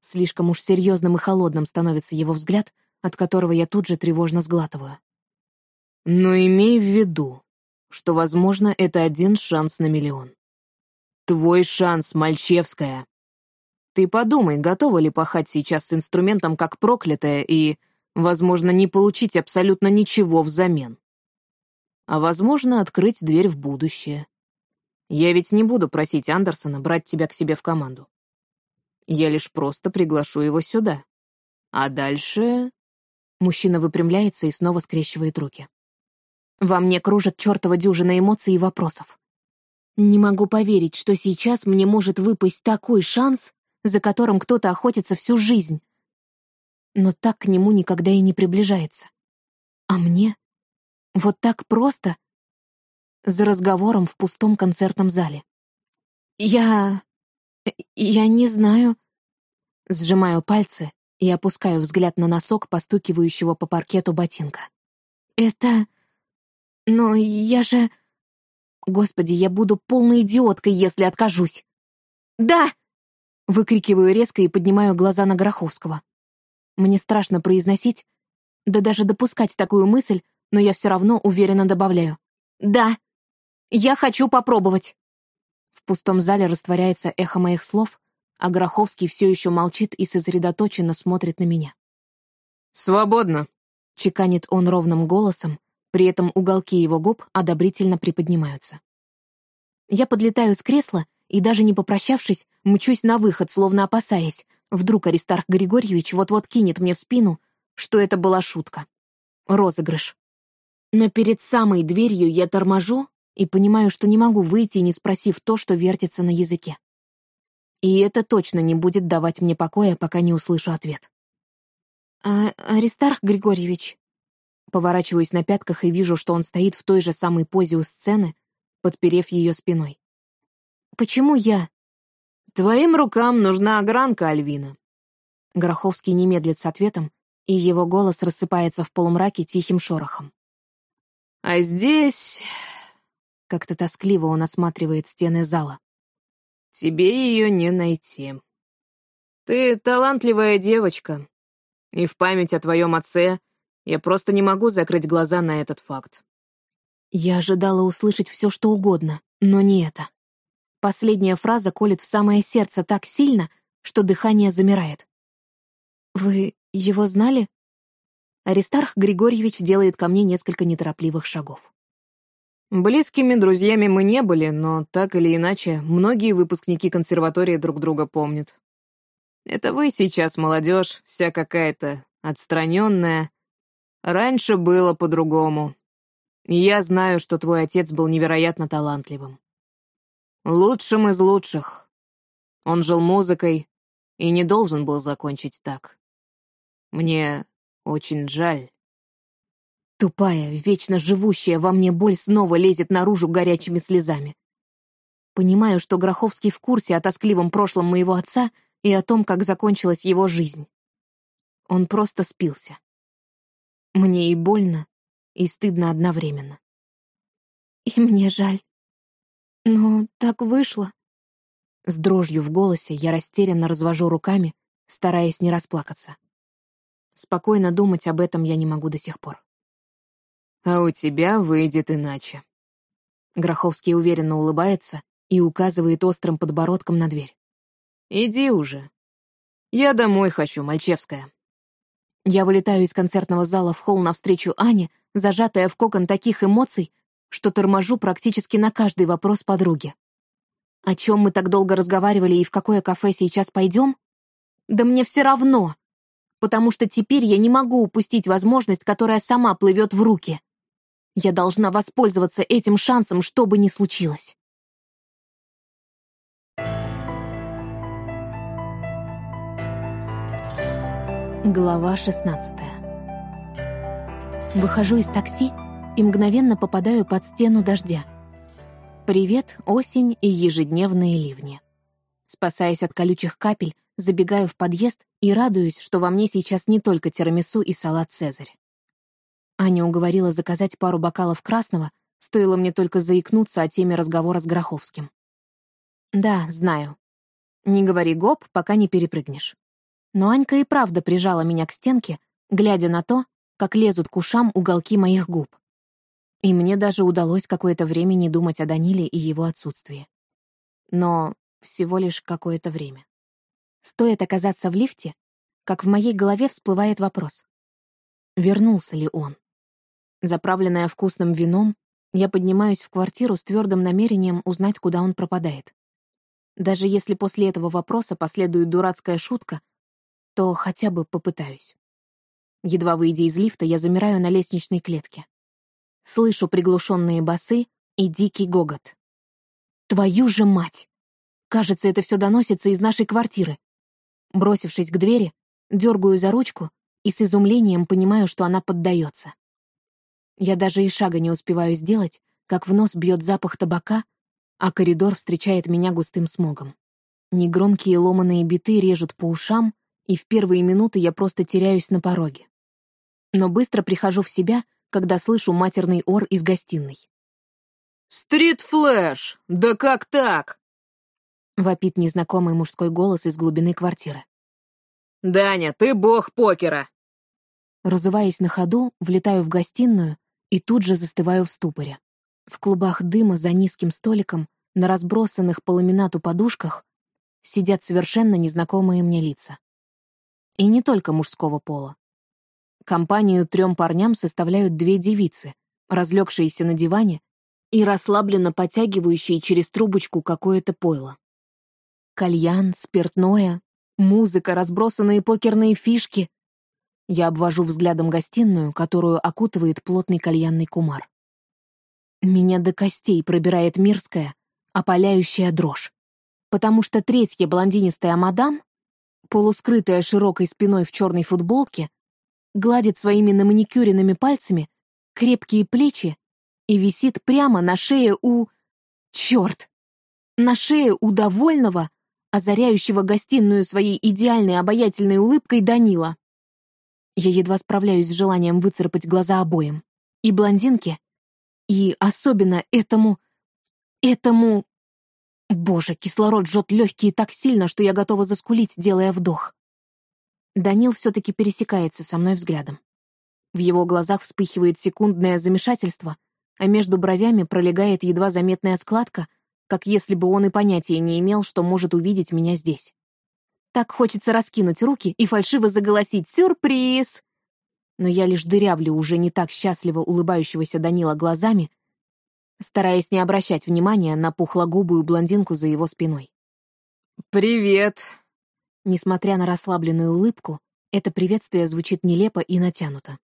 Слишком уж серьезным и холодным становится его взгляд, от которого я тут же тревожно сглатываю. Но имей в виду, что, возможно, это один шанс на миллион. Твой шанс, Мальчевская. Ты подумай, готова ли пахать сейчас с инструментом как проклятая и, возможно, не получить абсолютно ничего взамен. А, возможно, открыть дверь в будущее. Я ведь не буду просить Андерсона брать тебя к себе в команду. Я лишь просто приглашу его сюда. А дальше... Мужчина выпрямляется и снова скрещивает руки. Во мне кружат чертова дюжина эмоций и вопросов. Не могу поверить, что сейчас мне может выпасть такой шанс, за которым кто-то охотится всю жизнь. Но так к нему никогда и не приближается. А мне? Вот так просто? За разговором в пустом концертном зале. Я... я не знаю. Сжимаю пальцы и опускаю взгляд на носок, постукивающего по паркету ботинка. Это... Но я же... Господи, я буду полной идиоткой, если откажусь. «Да!» — выкрикиваю резко и поднимаю глаза на Гороховского. Мне страшно произносить, да даже допускать такую мысль, но я все равно уверенно добавляю. «Да! Я хочу попробовать!» В пустом зале растворяется эхо моих слов, а Гороховский все еще молчит и сосредоточенно смотрит на меня. «Свободно!» — чеканит он ровным голосом, при этом уголки его губ одобрительно приподнимаются. Я подлетаю с кресла и, даже не попрощавшись, мчусь на выход, словно опасаясь. Вдруг Аристарх Григорьевич вот-вот кинет мне в спину, что это была шутка. Розыгрыш. Но перед самой дверью я торможу и понимаю, что не могу выйти, не спросив то, что вертится на языке. И это точно не будет давать мне покоя, пока не услышу ответ. «А, «Аристарх Григорьевич», Поворачиваюсь на пятках и вижу, что он стоит в той же самой позе у сцены, подперев ее спиной. «Почему я?» «Твоим рукам нужна огранка, Альвина». Гроховский не медлит с ответом, и его голос рассыпается в полумраке тихим шорохом. «А здесь...» Как-то тоскливо он осматривает стены зала. «Тебе ее не найти. Ты талантливая девочка, и в память о твоем отце я просто не могу закрыть глаза на этот факт. Я ожидала услышать все, что угодно, но не это. Последняя фраза колет в самое сердце так сильно, что дыхание замирает. «Вы его знали?» Аристарх Григорьевич делает ко мне несколько неторопливых шагов. Близкими друзьями мы не были, но так или иначе, многие выпускники консерватории друг друга помнят. Это вы сейчас, молодежь, вся какая-то отстраненная, Раньше было по-другому. я знаю, что твой отец был невероятно талантливым. Лучшим из лучших. Он жил музыкой и не должен был закончить так. Мне очень жаль. Тупая, вечно живущая во мне боль снова лезет наружу горячими слезами. Понимаю, что Гроховский в курсе о тоскливом прошлом моего отца и о том, как закончилась его жизнь. Он просто спился. Мне и больно, и стыдно одновременно. И мне жаль. Но так вышло. С дрожью в голосе я растерянно развожу руками, стараясь не расплакаться. Спокойно думать об этом я не могу до сих пор. «А у тебя выйдет иначе». Гроховский уверенно улыбается и указывает острым подбородком на дверь. «Иди уже. Я домой хочу, Мальчевская». Я вылетаю из концертного зала в холл навстречу Ане, зажатая в кокон таких эмоций, что торможу практически на каждый вопрос подруги. О чем мы так долго разговаривали и в какое кафе сейчас пойдем? Да мне все равно, потому что теперь я не могу упустить возможность, которая сама плывет в руки. Я должна воспользоваться этим шансом, что бы ни случилось. Глава 16 Выхожу из такси и мгновенно попадаю под стену дождя. Привет, осень и ежедневные ливни. Спасаясь от колючих капель, забегаю в подъезд и радуюсь, что во мне сейчас не только тирамису и салат «Цезарь». Аня уговорила заказать пару бокалов красного, стоило мне только заикнуться о теме разговора с Гроховским. Да, знаю. Не говори гоп, пока не перепрыгнешь. Но Анька и правда прижала меня к стенке, глядя на то, как лезут к ушам уголки моих губ. И мне даже удалось какое-то время не думать о Даниле и его отсутствии. Но всего лишь какое-то время. Стоит оказаться в лифте, как в моей голове всплывает вопрос. Вернулся ли он? Заправленная вкусным вином, я поднимаюсь в квартиру с твердым намерением узнать, куда он пропадает. Даже если после этого вопроса последует дурацкая шутка, то хотя бы попытаюсь. Едва выйдя из лифта, я замираю на лестничной клетке. Слышу приглушенные басы и дикий гогот. Твою же мать! Кажется, это все доносится из нашей квартиры. Бросившись к двери, дергаю за ручку и с изумлением понимаю, что она поддается. Я даже и шага не успеваю сделать, как в нос бьет запах табака, а коридор встречает меня густым смогом. Негромкие ломаные биты режут по ушам, и в первые минуты я просто теряюсь на пороге. Но быстро прихожу в себя, когда слышу матерный ор из гостиной. «Стрит-флэш! Да как так?» — вопит незнакомый мужской голос из глубины квартиры. «Даня, ты бог покера!» Разуваясь на ходу, влетаю в гостиную и тут же застываю в ступоре. В клубах дыма за низким столиком, на разбросанных по ламинату подушках, сидят совершенно незнакомые мне лица. И не только мужского пола. Компанию трем парням составляют две девицы, разлегшиеся на диване и расслабленно потягивающие через трубочку какое-то пойло. Кальян, спиртное, музыка, разбросанные покерные фишки. Я обвожу взглядом гостиную, которую окутывает плотный кальянный кумар. Меня до костей пробирает мирская, опаляющая дрожь. Потому что третья блондинистая мадам, полускрытая широкой спиной в черной футболке, гладит своими наманикюренными пальцами крепкие плечи и висит прямо на шее у... Черт! На шее у довольного, озаряющего гостиную своей идеальной обаятельной улыбкой Данила. Я едва справляюсь с желанием выцарапать глаза обоим. И блондинке, и особенно этому... этому... Боже, кислород жжет легкие так сильно, что я готова заскулить, делая вдох. Данил все-таки пересекается со мной взглядом. В его глазах вспыхивает секундное замешательство, а между бровями пролегает едва заметная складка — как если бы он и понятия не имел, что может увидеть меня здесь. Так хочется раскинуть руки и фальшиво заголосить «Сюрприз!». Но я лишь дырявлю уже не так счастливо улыбающегося Данила глазами, стараясь не обращать внимания на пухлогубую блондинку за его спиной. «Привет!» Несмотря на расслабленную улыбку, это приветствие звучит нелепо и натянуто.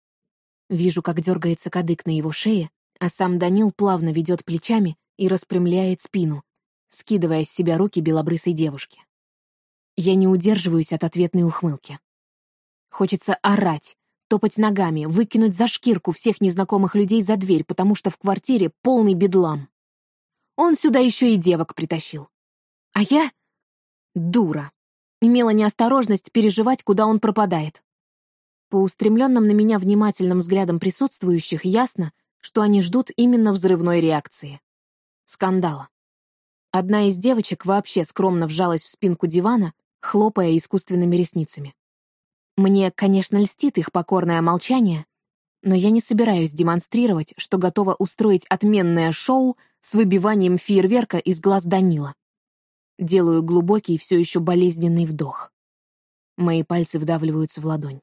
Вижу, как дергается кадык на его шее, а сам Данил плавно ведет плечами и распрямляет спину, скидывая с себя руки белобрысой девушки. Я не удерживаюсь от ответной ухмылки. Хочется орать, топать ногами, выкинуть за шкирку всех незнакомых людей за дверь, потому что в квартире полный бедлам. Он сюда еще и девок притащил. А я — дура. Имела неосторожность переживать, куда он пропадает. По устремленным на меня внимательным взглядам присутствующих ясно, что они ждут именно взрывной реакции скандала. Одна из девочек вообще скромно вжалась в спинку дивана, хлопая искусственными ресницами. Мне, конечно, льстит их покорное молчание, но я не собираюсь демонстрировать, что готова устроить отменное шоу с выбиванием фейерверка из глаз Данила. Делаю глубокий, все еще болезненный вдох. Мои пальцы вдавливаются в ладонь.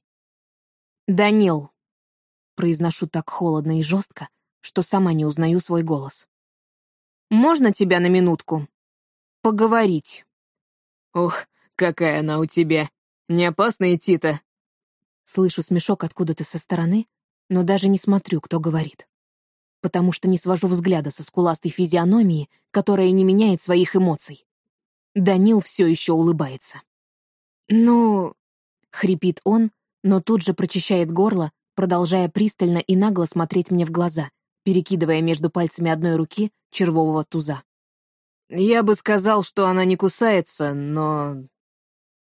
«Данил!» Произношу так холодно и жестко, что сама не узнаю свой голос. Можно тебя на минутку? Поговорить. Ух, какая она у тебя. Не опасно идти-то? Слышу смешок откуда-то со стороны, но даже не смотрю, кто говорит. Потому что не свожу взгляда со скуластой физиономии, которая не меняет своих эмоций. Данил все еще улыбается. «Ну...» — хрипит он, но тут же прочищает горло, продолжая пристально и нагло смотреть мне в глаза, перекидывая между пальцами одной руки червового туза. Я бы сказал, что она не кусается, но...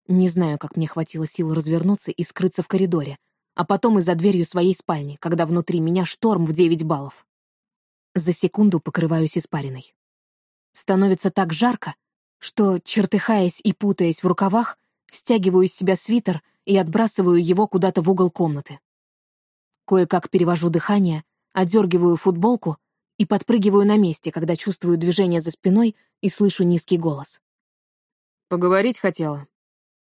Не знаю, как мне хватило сил развернуться и скрыться в коридоре, а потом и за дверью своей спальни, когда внутри меня шторм в 9 баллов. За секунду покрываюсь испариной. Становится так жарко, что, чертыхаясь и путаясь в рукавах, стягиваю из себя свитер и отбрасываю его куда-то в угол комнаты. Кое-как перевожу дыхание, одергиваю футболку и подпрыгиваю на месте, когда чувствую движение за спиной и слышу низкий голос. «Поговорить хотела?»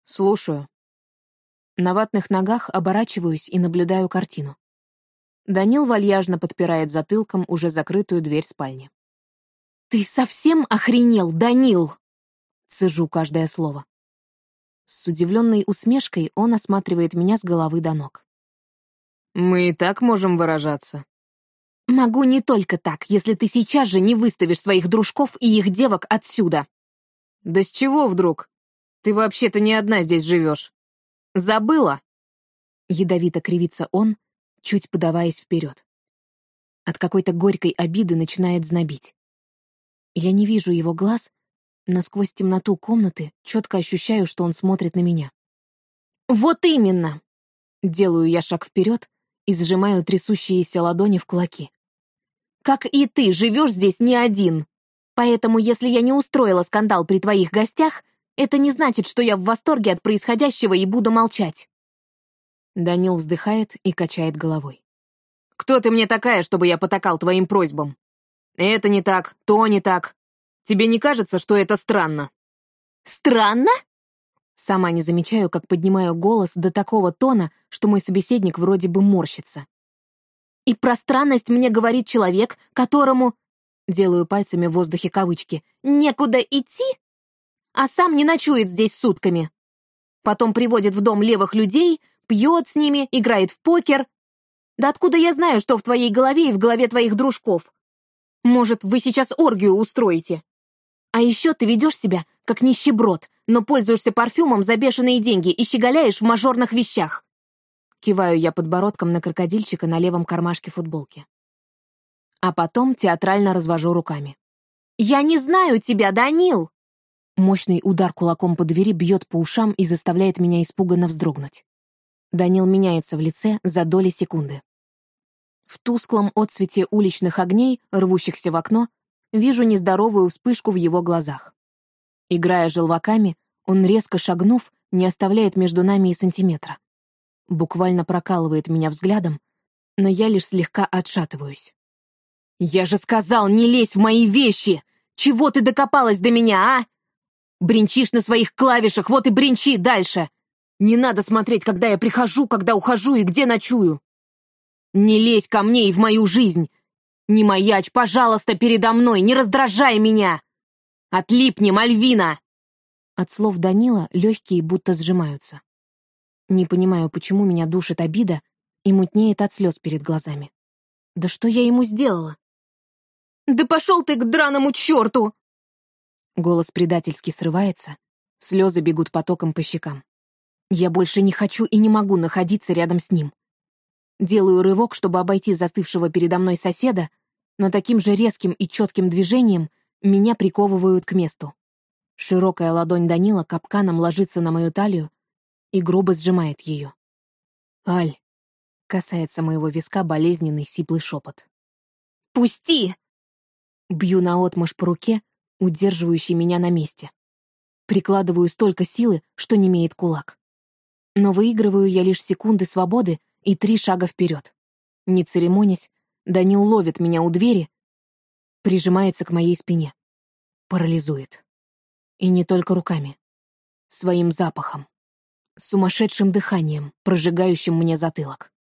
«Слушаю». На ватных ногах оборачиваюсь и наблюдаю картину. Данил вальяжно подпирает затылком уже закрытую дверь спальни. «Ты совсем охренел, Данил?» Цежу каждое слово. С удивленной усмешкой он осматривает меня с головы до ног. «Мы и так можем выражаться». «Могу не только так, если ты сейчас же не выставишь своих дружков и их девок отсюда». «Да с чего вдруг? Ты вообще-то не одна здесь живешь. Забыла?» Ядовито кривится он, чуть подаваясь вперед. От какой-то горькой обиды начинает знобить. Я не вижу его глаз, но сквозь темноту комнаты четко ощущаю, что он смотрит на меня. «Вот именно!» Делаю я шаг вперед и сжимаю трясущиеся ладони в кулаки. «Как и ты, живешь здесь не один. Поэтому, если я не устроила скандал при твоих гостях, это не значит, что я в восторге от происходящего и буду молчать». Данил вздыхает и качает головой. «Кто ты мне такая, чтобы я потакал твоим просьбам? Это не так, то не так. Тебе не кажется, что это странно?» «Странно?» Сама не замечаю, как поднимаю голос до такого тона, что мой собеседник вроде бы морщится. «И про странность мне говорит человек, которому...» Делаю пальцами в воздухе кавычки. «Некуда идти?» А сам не ночует здесь сутками. Потом приводит в дом левых людей, пьет с ними, играет в покер. Да откуда я знаю, что в твоей голове и в голове твоих дружков? Может, вы сейчас оргию устроите? А еще ты ведешь себя, как нищеброд, но пользуешься парфюмом за бешеные деньги и щеголяешь в мажорных вещах. Киваю я подбородком на крокодильчика на левом кармашке футболки. А потом театрально развожу руками. «Я не знаю тебя, Данил!» Мощный удар кулаком по двери бьет по ушам и заставляет меня испуганно вздрогнуть. Данил меняется в лице за доли секунды. В тусклом отсвете уличных огней, рвущихся в окно, вижу нездоровую вспышку в его глазах. Играя желваками, он, резко шагнув, не оставляет между нами и сантиметра. Буквально прокалывает меня взглядом, но я лишь слегка отшатываюсь. «Я же сказал, не лезь в мои вещи! Чего ты докопалась до меня, а? Бринчишь на своих клавишах, вот и бринчи дальше! Не надо смотреть, когда я прихожу, когда ухожу и где ночую. Не лезь ко мне и в мою жизнь. Не маячь, пожалуйста, передо мной, не раздражай меня. Отлипни, Мальвина!» От слов Данила легкие будто сжимаются. Не понимаю, почему меня душит обида и мутнеет от слез перед глазами. Да что я ему сделала? «Да пошел ты к драному черту!» Голос предательски срывается, слезы бегут потоком по щекам. Я больше не хочу и не могу находиться рядом с ним. Делаю рывок, чтобы обойти застывшего передо мной соседа, но таким же резким и четким движением меня приковывают к месту. Широкая ладонь Данила капканом ложится на мою талию и грубо сжимает ее. «Аль!» — касается моего виска болезненный сиплый шепот. «Пусти!» Бью наотмашь по руке, удерживающей меня на месте. Прикладываю столько силы, что не имеет кулак. Но выигрываю я лишь секунды свободы и три шага вперед. Не церемонясь, Данил ловит меня у двери, прижимается к моей спине. Парализует. И не только руками. Своим запахом. Сумасшедшим дыханием, прожигающим мне затылок.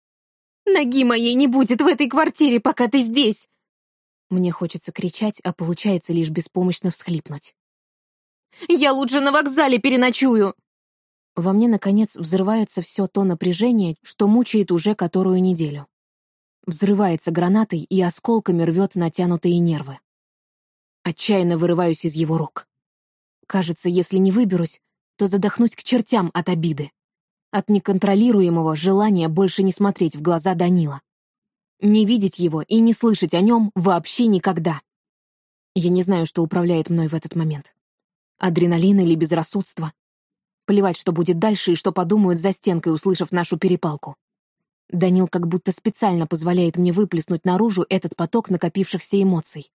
«Ноги моей не будет в этой квартире, пока ты здесь!» Мне хочется кричать, а получается лишь беспомощно всхлипнуть. «Я лучше на вокзале переночую!» Во мне, наконец, взрывается все то напряжение, что мучает уже которую неделю. Взрывается гранатой и осколками рвет натянутые нервы. Отчаянно вырываюсь из его рук. Кажется, если не выберусь, то задохнусь к чертям от обиды. От неконтролируемого желания больше не смотреть в глаза Данила. Не видеть его и не слышать о нем вообще никогда. Я не знаю, что управляет мной в этот момент. Адреналин или безрассудство. Плевать, что будет дальше и что подумают за стенкой, услышав нашу перепалку. Данил как будто специально позволяет мне выплеснуть наружу этот поток накопившихся эмоций.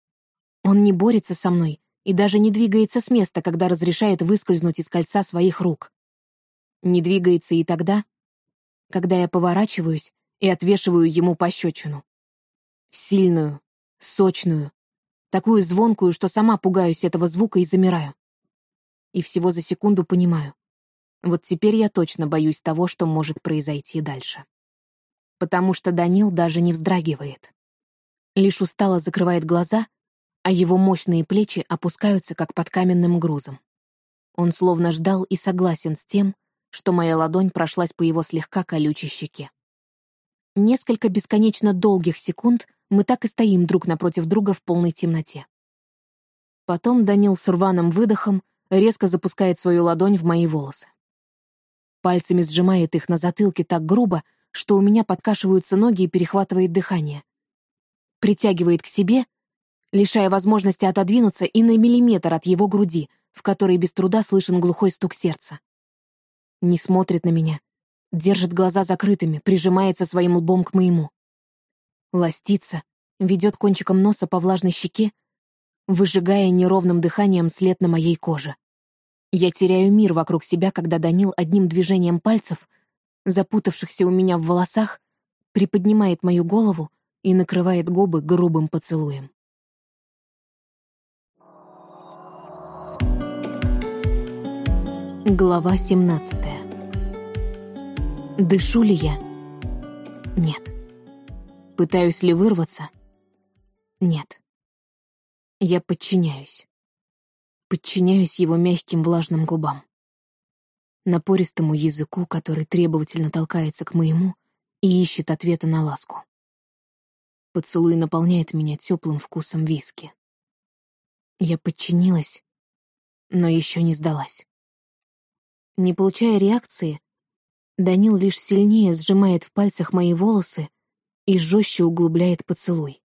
Он не борется со мной и даже не двигается с места, когда разрешает выскользнуть из кольца своих рук. Не двигается и тогда, когда я поворачиваюсь и отвешиваю ему пощечину. Сильную, сочную, такую звонкую, что сама пугаюсь этого звука и замираю. И всего за секунду понимаю. Вот теперь я точно боюсь того, что может произойти дальше. Потому что Данил даже не вздрагивает. Лишь устало закрывает глаза, а его мощные плечи опускаются, как под каменным грузом. Он словно ждал и согласен с тем, что моя ладонь прошлась по его слегка колючей щеке. Несколько бесконечно долгих секунд мы так и стоим друг напротив друга в полной темноте. Потом Данил с рваным выдохом резко запускает свою ладонь в мои волосы. Пальцами сжимает их на затылке так грубо, что у меня подкашиваются ноги и перехватывает дыхание. Притягивает к себе, лишая возможности отодвинуться и на миллиметр от его груди, в которой без труда слышен глухой стук сердца не смотрит на меня, держит глаза закрытыми, прижимается своим лбом к моему. Ластится, ведет кончиком носа по влажной щеке, выжигая неровным дыханием след на моей коже. Я теряю мир вокруг себя, когда Данил одним движением пальцев, запутавшихся у меня в волосах, приподнимает мою голову и накрывает губы грубым поцелуем. Глава 17 Дышу ли я? Нет. Пытаюсь ли вырваться? Нет. Я подчиняюсь. Подчиняюсь его мягким влажным губам. Напористому языку, который требовательно толкается к моему и ищет ответа на ласку. Поцелуй наполняет меня теплым вкусом виски. Я подчинилась, но еще не сдалась. Не получая реакции, Данил лишь сильнее сжимает в пальцах мои волосы и жестче углубляет поцелуй.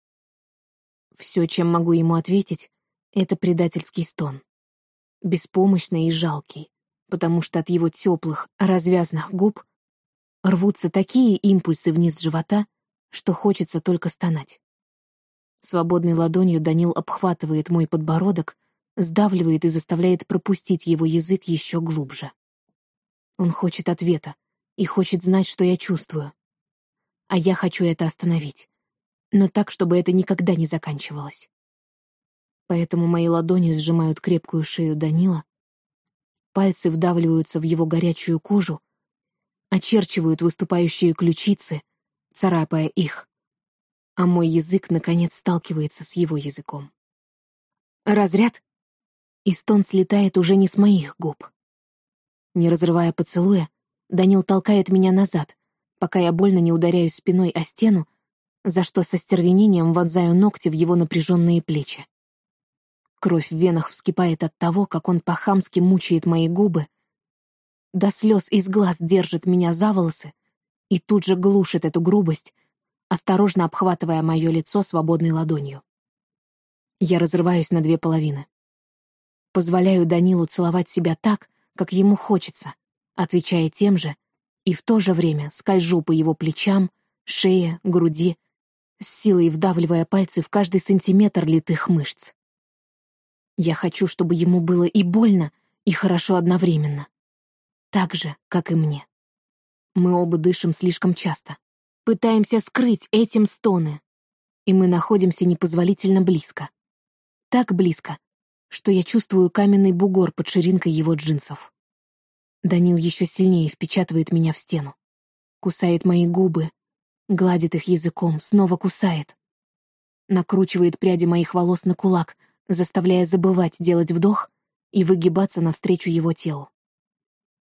Все, чем могу ему ответить, — это предательский стон. Беспомощный и жалкий, потому что от его теплых, развязных губ рвутся такие импульсы вниз живота, что хочется только стонать. Свободной ладонью Данил обхватывает мой подбородок, сдавливает и заставляет пропустить его язык еще глубже. Он хочет ответа и хочет знать, что я чувствую. А я хочу это остановить. Но так, чтобы это никогда не заканчивалось. Поэтому мои ладони сжимают крепкую шею Данила, пальцы вдавливаются в его горячую кожу, очерчивают выступающие ключицы, царапая их, а мой язык, наконец, сталкивается с его языком. Разряд, и стон слетает уже не с моих губ. Не разрывая поцелуя, Данил толкает меня назад, пока я больно не ударяюсь спиной о стену, за что со стервенением вонзаю ногти в его напряженные плечи. Кровь в венах вскипает от того, как он по-хамски мучает мои губы, до слез из глаз держит меня за волосы и тут же глушит эту грубость, осторожно обхватывая мое лицо свободной ладонью. Я разрываюсь на две половины. Позволяю Данилу целовать себя так, как ему хочется, отвечая тем же, и в то же время скольжу по его плечам, шее, груди, с силой вдавливая пальцы в каждый сантиметр литых мышц. Я хочу, чтобы ему было и больно, и хорошо одновременно. Так же, как и мне. Мы оба дышим слишком часто. Пытаемся скрыть этим стоны. И мы находимся непозволительно близко. Так близко, что я чувствую каменный бугор под ширинкой его джинсов. Данил еще сильнее впечатывает меня в стену. Кусает мои губы, гладит их языком, снова кусает. Накручивает пряди моих волос на кулак, заставляя забывать делать вдох и выгибаться навстречу его телу.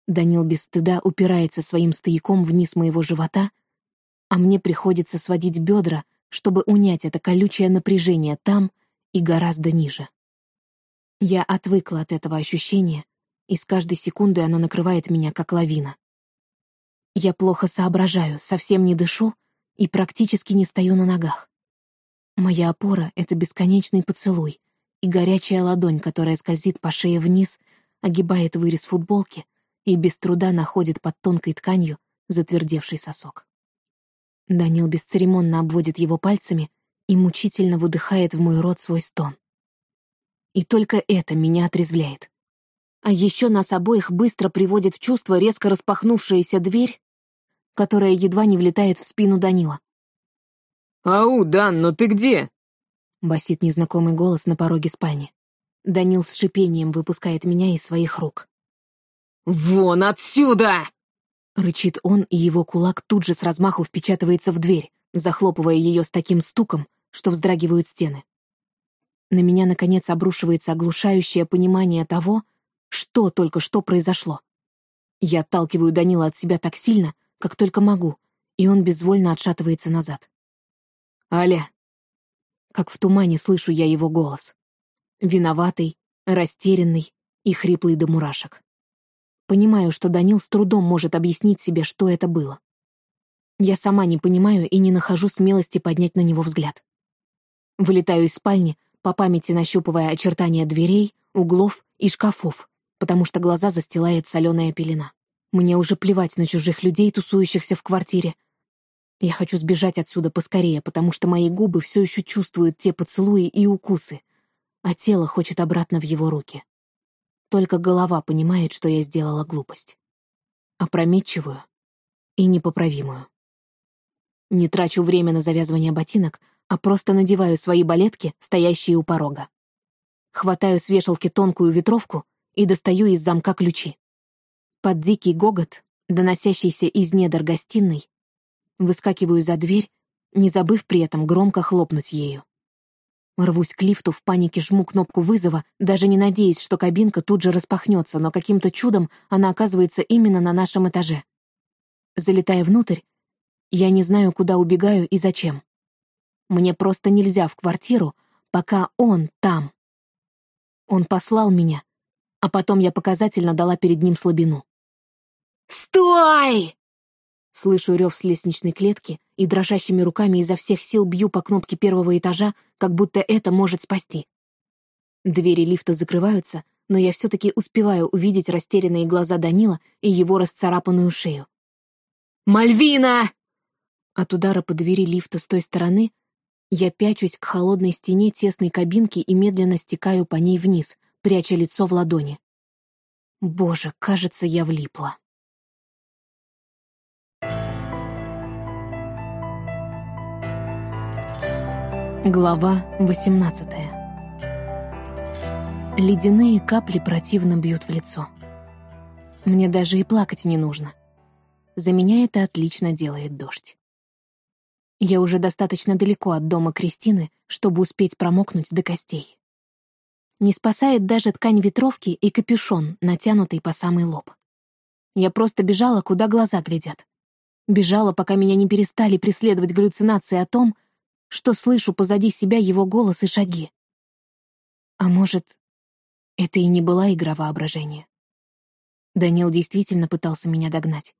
Данил без стыда упирается своим стояком вниз моего живота, а мне приходится сводить бедра, чтобы унять это колючее напряжение там и гораздо ниже. Я отвыкла от этого ощущения, и с каждой секундой оно накрывает меня, как лавина. Я плохо соображаю, совсем не дышу и практически не стою на ногах. Моя опора — это бесконечный поцелуй и горячая ладонь, которая скользит по шее вниз, огибает вырез футболки и без труда находит под тонкой тканью затвердевший сосок. Данил бесцеремонно обводит его пальцами и мучительно выдыхает в мой рот свой стон. И только это меня отрезвляет. А еще нас обоих быстро приводит в чувство резко распахнувшаяся дверь, которая едва не влетает в спину Данила. «Ау, Дан, ну ты где?» — басит незнакомый голос на пороге спальни. Данил с шипением выпускает меня из своих рук. «Вон отсюда!» Рычит он, и его кулак тут же с размаху впечатывается в дверь, захлопывая ее с таким стуком, что вздрагивают стены. На меня, наконец, обрушивается оглушающее понимание того, что только что произошло. Я отталкиваю Данила от себя так сильно, как только могу, и он безвольно отшатывается назад. «Аля!» Как в тумане слышу я его голос. Виноватый, растерянный и хриплый до мурашек. Понимаю, что Данил с трудом может объяснить себе, что это было. Я сама не понимаю и не нахожу смелости поднять на него взгляд. Вылетаю из спальни, по памяти нащупывая очертания дверей, углов и шкафов, потому что глаза застилает соленая пелена. Мне уже плевать на чужих людей, тусующихся в квартире. Я хочу сбежать отсюда поскорее, потому что мои губы все еще чувствуют те поцелуи и укусы, а тело хочет обратно в его руки. Только голова понимает, что я сделала глупость. Опрометчивую и непоправимую. Не трачу время на завязывание ботинок, а просто надеваю свои балетки, стоящие у порога. Хватаю с вешалки тонкую ветровку и достаю из замка ключи. Под дикий гогот, доносящийся из недр гостиной, выскакиваю за дверь, не забыв при этом громко хлопнуть ею. Рвусь к лифту, в панике жму кнопку вызова, даже не надеясь, что кабинка тут же распахнется, но каким-то чудом она оказывается именно на нашем этаже. Залетая внутрь, я не знаю, куда убегаю и зачем. Мне просто нельзя в квартиру, пока он там. Он послал меня, а потом я показательно дала перед ним слабину. «Стой!» Слышу рев с лестничной клетки и дрожащими руками изо всех сил бью по кнопке первого этажа, как будто это может спасти. Двери лифта закрываются, но я все-таки успеваю увидеть растерянные глаза Данила и его расцарапанную шею. «Мальвина!» От удара по двери лифта с той стороны я пячусь к холодной стене тесной кабинки и медленно стекаю по ней вниз, пряча лицо в ладони. Боже, кажется, я влипла. Глава 18 Ледяные капли противно бьют в лицо. Мне даже и плакать не нужно. За меня это отлично делает дождь. Я уже достаточно далеко от дома Кристины, чтобы успеть промокнуть до костей. Не спасает даже ткань ветровки и капюшон, натянутый по самый лоб. Я просто бежала, куда глаза глядят. Бежала, пока меня не перестали преследовать галлюцинации о том, что слышу позади себя его голос и шаги. А может, это и не была игра воображения? Данил действительно пытался меня догнать.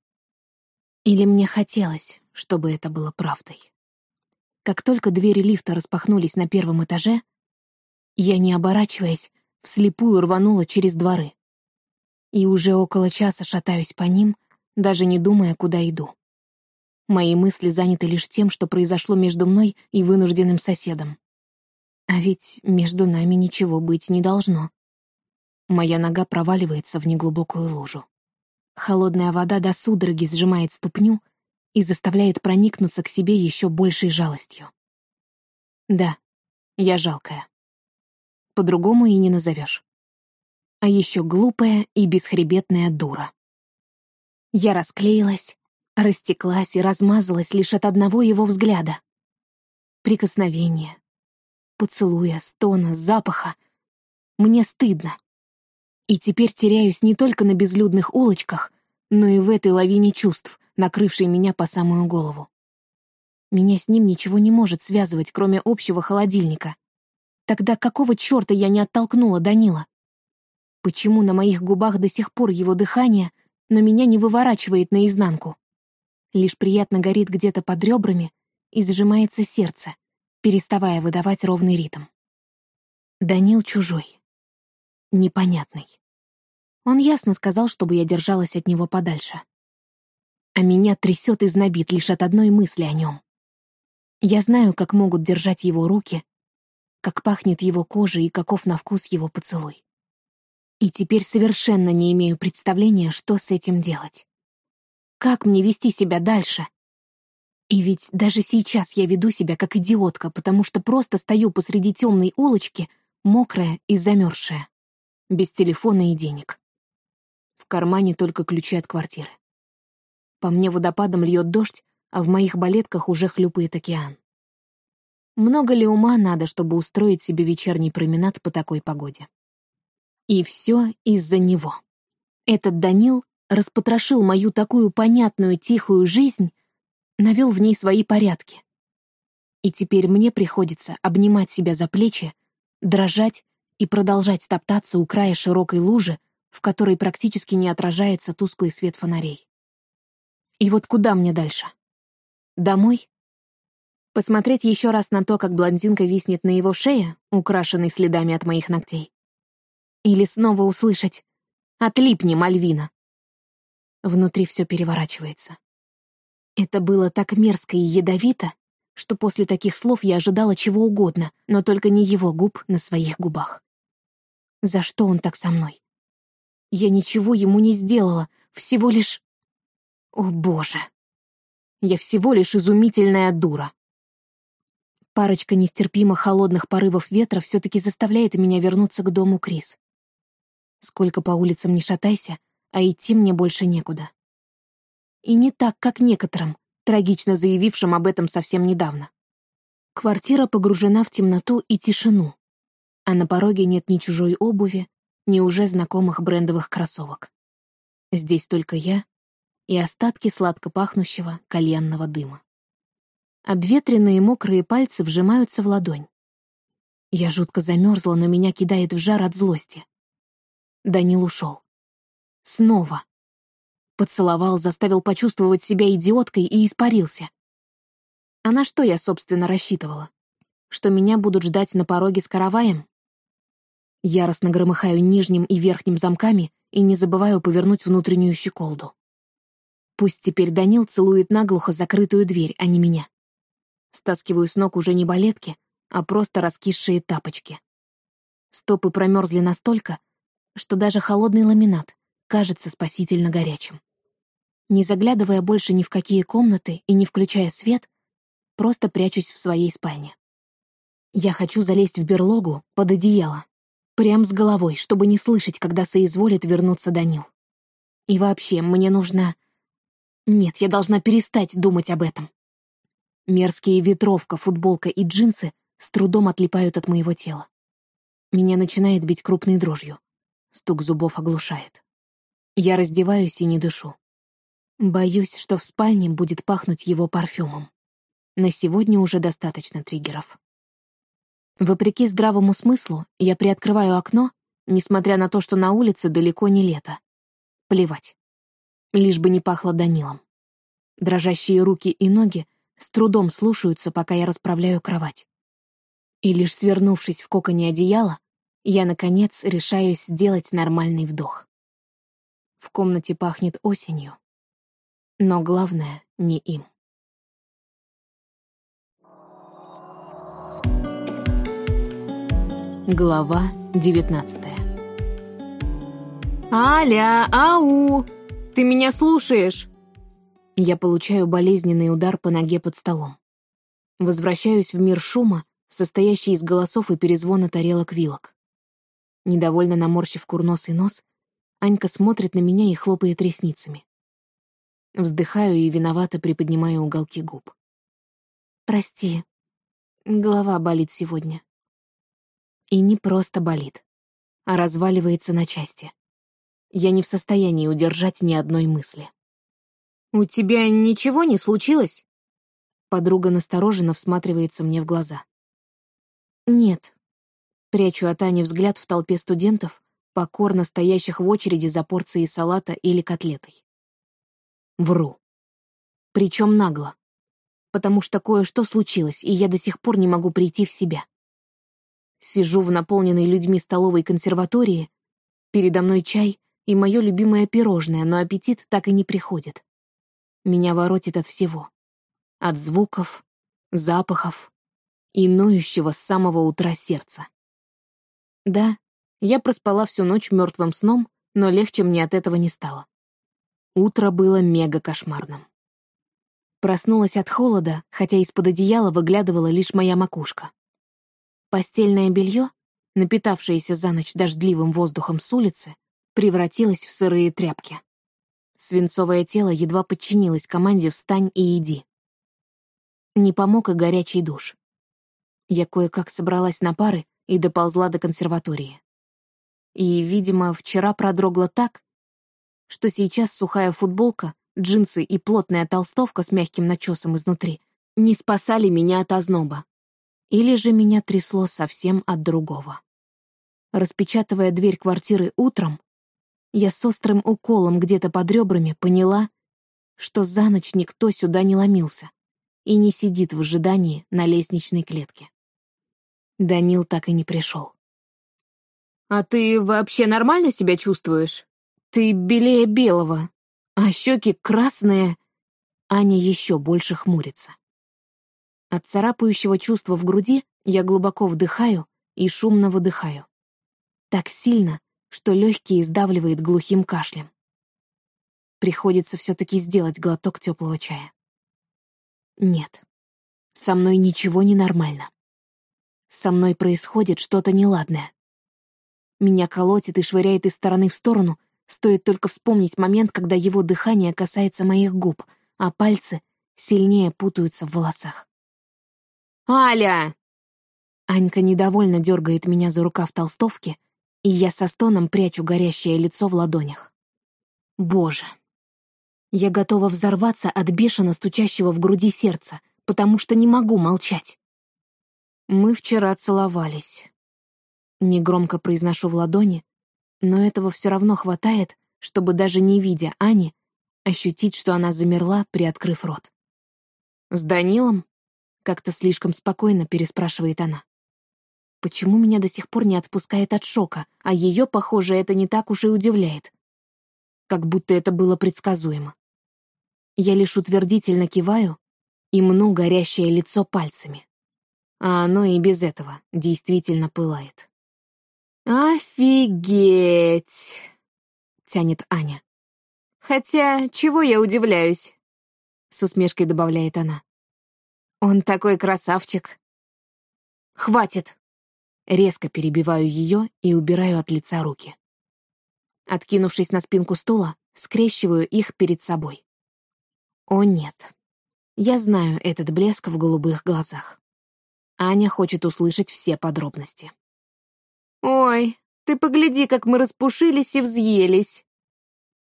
Или мне хотелось, чтобы это было правдой? Как только двери лифта распахнулись на первом этаже, я, не оборачиваясь, вслепую рванула через дворы. И уже около часа шатаюсь по ним, даже не думая, куда иду. Мои мысли заняты лишь тем, что произошло между мной и вынужденным соседом. А ведь между нами ничего быть не должно. Моя нога проваливается в неглубокую лужу. Холодная вода до судороги сжимает ступню и заставляет проникнуться к себе еще большей жалостью. Да, я жалкая. По-другому и не назовешь. А еще глупая и бесхребетная дура. Я расклеилась, растеклась и размазалась лишь от одного его взгляда. Прикосновения, поцелуя, стона, запаха. Мне стыдно. И теперь теряюсь не только на безлюдных улочках, но и в этой лавине чувств, накрывшей меня по самую голову. Меня с ним ничего не может связывать, кроме общего холодильника. Тогда какого черта я не оттолкнула Данила? Почему на моих губах до сих пор его дыхание, но меня не выворачивает наизнанку? Лишь приятно горит где-то под ребрами и сжимается сердце, переставая выдавать ровный ритм. Данил чужой. Непонятный. Он ясно сказал, чтобы я держалась от него подальше. А меня трясет и знобит лишь от одной мысли о нем. Я знаю, как могут держать его руки, как пахнет его кожа и каков на вкус его поцелуй. И теперь совершенно не имею представления, что с этим делать. Как мне вести себя дальше? И ведь даже сейчас я веду себя как идиотка, потому что просто стою посреди темной улочки, мокрая и замерзшая, без телефона и денег. В кармане только ключи от квартиры. По мне водопадом льет дождь, а в моих балетках уже хлюпает океан. Много ли ума надо, чтобы устроить себе вечерний променад по такой погоде? И все из-за него. Этот Данил распотрошил мою такую понятную тихую жизнь, навел в ней свои порядки. И теперь мне приходится обнимать себя за плечи, дрожать и продолжать топтаться у края широкой лужи, в которой практически не отражается тусклый свет фонарей. И вот куда мне дальше? Домой? Посмотреть еще раз на то, как блондинка виснет на его шее, украшенной следами от моих ногтей? Или снова услышать «Отлипни, Мальвина!» Внутри все переворачивается. Это было так мерзко и ядовито, что после таких слов я ожидала чего угодно, но только не его губ на своих губах. За что он так со мной? Я ничего ему не сделала, всего лишь... О, боже! Я всего лишь изумительная дура. Парочка нестерпимо холодных порывов ветра все-таки заставляет меня вернуться к дому Крис. Сколько по улицам не шатайся, а идти мне больше некуда. И не так, как некоторым, трагично заявившим об этом совсем недавно. Квартира погружена в темноту и тишину, а на пороге нет ни чужой обуви, ни уже знакомых брендовых кроссовок. Здесь только я и остатки сладко пахнущего кальянного дыма. Обветренные мокрые пальцы вжимаются в ладонь. Я жутко замерзла, но меня кидает в жар от злости. Данил ушел. Снова. Поцеловал, заставил почувствовать себя идиоткой и испарился. А на что я, собственно, рассчитывала? Что меня будут ждать на пороге с караваем? Яростно громыхаю нижним и верхним замками и не забываю повернуть внутреннюю щеколду. Пусть теперь Данил целует наглухо закрытую дверь, а не меня. Стаскиваю с ног уже не балетки, а просто раскисшие тапочки. Стопы промерзли настолько, что даже холодный ламинат кажется спасительно горячим. Не заглядывая больше ни в какие комнаты и не включая свет, просто прячусь в своей спальне. Я хочу залезть в берлогу под одеяло, прям с головой, чтобы не слышать, когда соизволит вернуться Данил. И вообще, мне нужно нет, я должна перестать думать об этом. Мерзкие ветровка, футболка и джинсы с трудом отлипают от моего тела. Меня начинает бить крупной дрожью. Стук зубов оглушает. Я раздеваюсь и не дышу. Боюсь, что в спальне будет пахнуть его парфюмом. На сегодня уже достаточно триггеров. Вопреки здравому смыслу, я приоткрываю окно, несмотря на то, что на улице далеко не лето. Плевать лишь бы не пахло Данилом. Дрожащие руки и ноги с трудом слушаются, пока я расправляю кровать. И лишь свернувшись в коконе одеяла, я, наконец, решаюсь сделать нормальный вдох. В комнате пахнет осенью, но главное — не им. Глава девятнадцатая. «Аля, ау!» Ты меня слушаешь?» Я получаю болезненный удар по ноге под столом. Возвращаюсь в мир шума, состоящий из голосов и перезвона тарелок-вилок. Недовольно наморщив курносый нос, Анька смотрит на меня и хлопает ресницами. Вздыхаю и виновато приподнимаю уголки губ. «Прости, голова болит сегодня». И не просто болит, а разваливается на части. Я не в состоянии удержать ни одной мысли. «У тебя ничего не случилось?» Подруга настороженно всматривается мне в глаза. «Нет». Прячу от Ани взгляд в толпе студентов, покорно стоящих в очереди за порцией салата или котлетой. Вру. Причем нагло. Потому что кое-что случилось, и я до сих пор не могу прийти в себя. Сижу в наполненной людьми столовой консерватории, передо мной чай и мое любимое пирожное, но аппетит так и не приходит. Меня воротит от всего. От звуков, запахов и ноющего с самого утра сердца. Да, я проспала всю ночь мертвым сном, но легче мне от этого не стало. Утро было мега кошмарным. Проснулась от холода, хотя из-под одеяла выглядывала лишь моя макушка. Постельное белье, напитавшееся за ночь дождливым воздухом с улицы, превратилось в сырые тряпки. Свинцовое тело едва подчинилось команде «Встань и иди». Не помог и горячий душ. Я кое-как собралась на пары и доползла до консерватории. И, видимо, вчера продрогла так, что сейчас сухая футболка, джинсы и плотная толстовка с мягким начесом изнутри не спасали меня от озноба. Или же меня трясло совсем от другого. Распечатывая дверь квартиры утром, я с острым уколом где-то под ребрами поняла, что за ночь никто сюда не ломился и не сидит в ожидании на лестничной клетке. Данил так и не пришел. «А ты вообще нормально себя чувствуешь? Ты белее белого, а щеки красные...» Аня еще больше хмурится. От царапающего чувства в груди я глубоко вдыхаю и шумно выдыхаю. Так сильно, что легкие сдавливает глухим кашлем. Приходится все-таки сделать глоток теплого чая. Нет, со мной ничего не нормально. Со мной происходит что-то неладное. Меня колотит и швыряет из стороны в сторону, стоит только вспомнить момент, когда его дыхание касается моих губ, а пальцы сильнее путаются в волосах. «Аля!» Анька недовольно дергает меня за рукав толстовки, и я со стоном прячу горящее лицо в ладонях. Боже. Я готова взорваться от бешено стучащего в груди сердца, потому что не могу молчать. Мы вчера целовались. Негромко произношу в ладони, но этого все равно хватает, чтобы даже не видя Ани, ощутить, что она замерла, приоткрыв рот. «С Данилом?» — как-то слишком спокойно переспрашивает она. Почему меня до сих пор не отпускает от шока, а ее, похоже, это не так уж и удивляет? Как будто это было предсказуемо. Я лишь утвердительно киваю и мну горящее лицо пальцами. А оно и без этого действительно пылает. «Офигеть!» — тянет Аня. «Хотя, чего я удивляюсь?» — с усмешкой добавляет она. «Он такой красавчик!» «Хватит!» Резко перебиваю ее и убираю от лица руки. Откинувшись на спинку стула, скрещиваю их перед собой. О нет. Я знаю этот блеск в голубых глазах. Аня хочет услышать все подробности. «Ой, ты погляди, как мы распушились и взъелись!»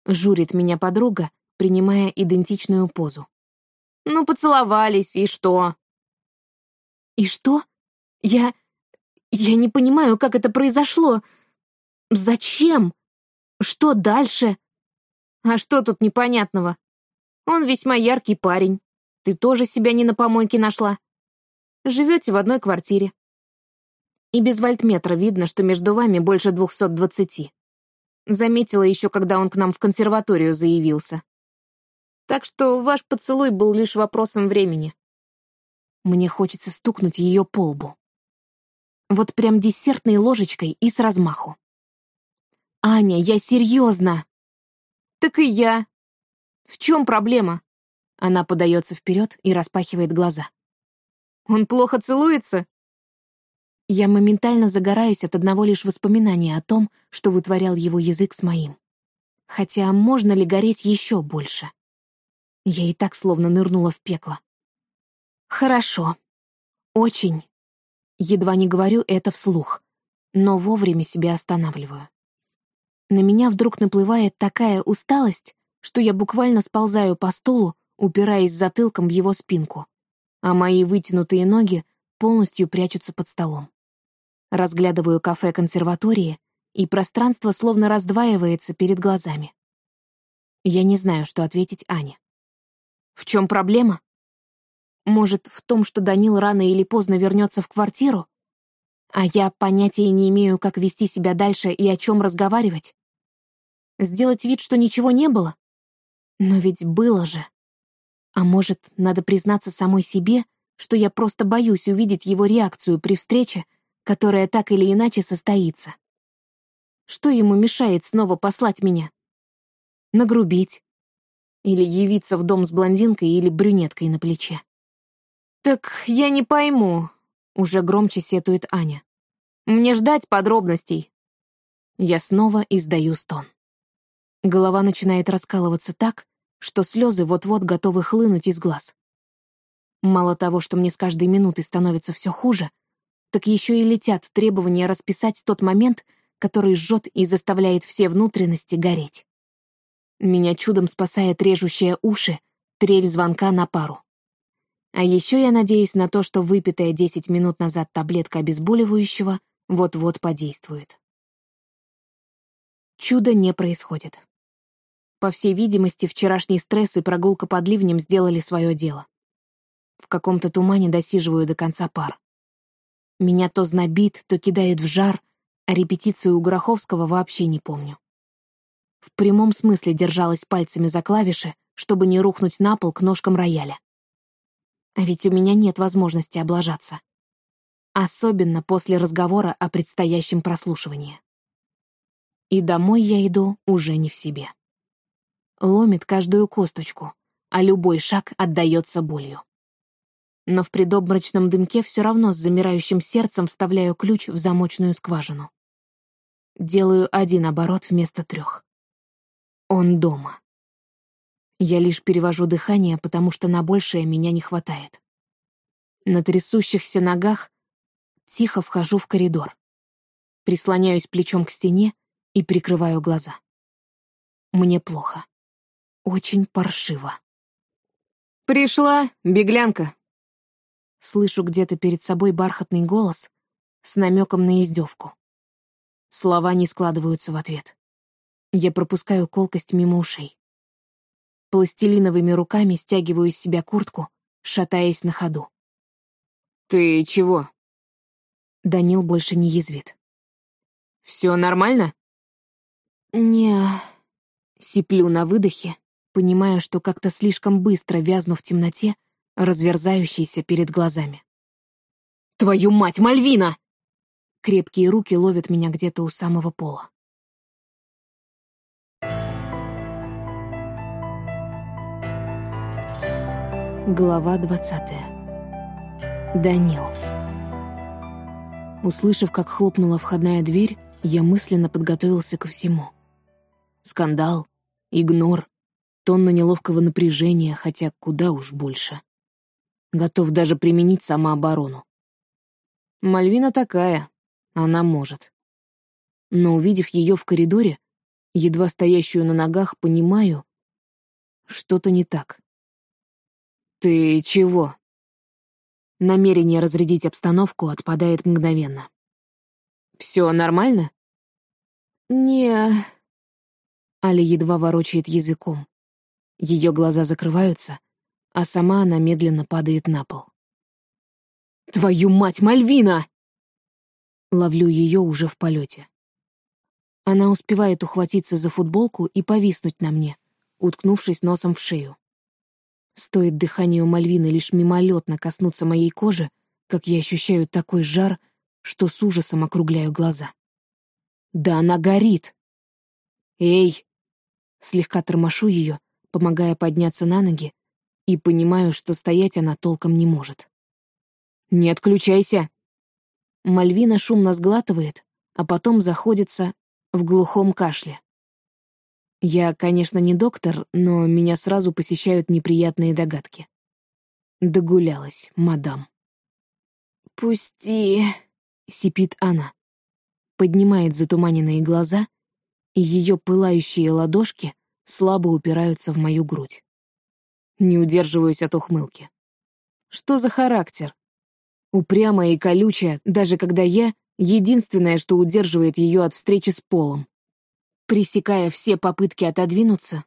Журит меня подруга, принимая идентичную позу. «Ну, поцеловались, и что?» «И что? Я... Я не понимаю, как это произошло. Зачем? Что дальше? А что тут непонятного? Он весьма яркий парень. Ты тоже себя не на помойке нашла. Живете в одной квартире. И без вольтметра видно, что между вами больше двухсот двадцати. Заметила еще, когда он к нам в консерваторию заявился. Так что ваш поцелуй был лишь вопросом времени. Мне хочется стукнуть ее по лбу. Вот прям десертной ложечкой и с размаху. «Аня, я серьезно!» «Так и я. В чем проблема?» Она подается вперед и распахивает глаза. «Он плохо целуется?» Я моментально загораюсь от одного лишь воспоминания о том, что вытворял его язык с моим. Хотя можно ли гореть еще больше? Я и так словно нырнула в пекло. Хорошо. Очень. Едва не говорю это вслух, но вовремя себя останавливаю. На меня вдруг наплывает такая усталость, что я буквально сползаю по стулу, упираясь затылком в его спинку, а мои вытянутые ноги полностью прячутся под столом. Разглядываю кафе консерватории, и пространство словно раздваивается перед глазами. Я не знаю, что ответить Ане. В чем проблема? Может, в том, что Данил рано или поздно вернется в квартиру? А я понятия не имею, как вести себя дальше и о чем разговаривать. Сделать вид, что ничего не было? Но ведь было же. А может, надо признаться самой себе, что я просто боюсь увидеть его реакцию при встрече, которая так или иначе состоится. Что ему мешает снова послать меня? Нагрубить? Или явиться в дом с блондинкой или брюнеткой на плече? «Так я не пойму», — уже громче сетует Аня. «Мне ждать подробностей». Я снова издаю стон. Голова начинает раскалываться так, что слезы вот-вот готовы хлынуть из глаз. Мало того, что мне с каждой минутой становится все хуже, так еще и летят требования расписать тот момент, который жжет и заставляет все внутренности гореть. Меня чудом спасает режущая уши трель звонка на пару. А еще я надеюсь на то, что выпитая 10 минут назад таблетка обезболивающего вот-вот подействует. Чудо не происходит. По всей видимости, вчерашний стресс и прогулка под ливнем сделали свое дело. В каком-то тумане досиживаю до конца пар. Меня то знобит, то кидает в жар, а репетицию у Гороховского вообще не помню. В прямом смысле держалась пальцами за клавиши, чтобы не рухнуть на пол к ножкам рояля. А ведь у меня нет возможности облажаться. Особенно после разговора о предстоящем прослушивании. И домой я иду уже не в себе. Ломит каждую косточку, а любой шаг отдается болью но в предобморочном дымке все равно с замирающим сердцем вставляю ключ в замочную скважину. Делаю один оборот вместо трех. Он дома. Я лишь перевожу дыхание, потому что на большее меня не хватает. На трясущихся ногах тихо вхожу в коридор. Прислоняюсь плечом к стене и прикрываю глаза. Мне плохо. Очень паршиво. «Пришла, беглянка», Слышу где-то перед собой бархатный голос с намеком на издевку. Слова не складываются в ответ. Я пропускаю колкость мимо ушей. Пластилиновыми руками стягиваю из себя куртку, шатаясь на ходу. «Ты чего?» Данил больше не язвит. «Все нормально?» «Не...» Сиплю на выдохе, понимая, что как-то слишком быстро вязну в темноте, разверзающийся перед глазами. «Твою мать, Мальвина!» Крепкие руки ловят меня где-то у самого пола. Глава двадцатая. Данил. Услышав, как хлопнула входная дверь, я мысленно подготовился ко всему. Скандал, игнор, тонна неловкого напряжения, хотя куда уж больше. Готов даже применить самооборону. Мальвина такая, она может. Но увидев ее в коридоре, едва стоящую на ногах, понимаю, что-то не так. «Ты чего?» Намерение разрядить обстановку отпадает мгновенно. «Все нормально?» «Не...» Аля едва ворочает языком. Ее глаза закрываются, а сама она медленно падает на пол. «Твою мать, Мальвина!» Ловлю ее уже в полете. Она успевает ухватиться за футболку и повиснуть на мне, уткнувшись носом в шею. Стоит дыханию Мальвины лишь мимолетно коснуться моей кожи, как я ощущаю такой жар, что с ужасом округляю глаза. Да она горит! «Эй!» Слегка тормошу ее, помогая подняться на ноги, и понимаю, что стоять она толком не может. «Не отключайся!» Мальвина шумно сглатывает, а потом заходится в глухом кашле. Я, конечно, не доктор, но меня сразу посещают неприятные догадки. Догулялась, мадам. «Пусти», — сипит она. Поднимает затуманенные глаза, и ее пылающие ладошки слабо упираются в мою грудь. Не удерживаюсь от ухмылки. Что за характер? Упрямая и колючая, даже когда я — единственное, что удерживает ее от встречи с полом. Пресекая все попытки отодвинуться,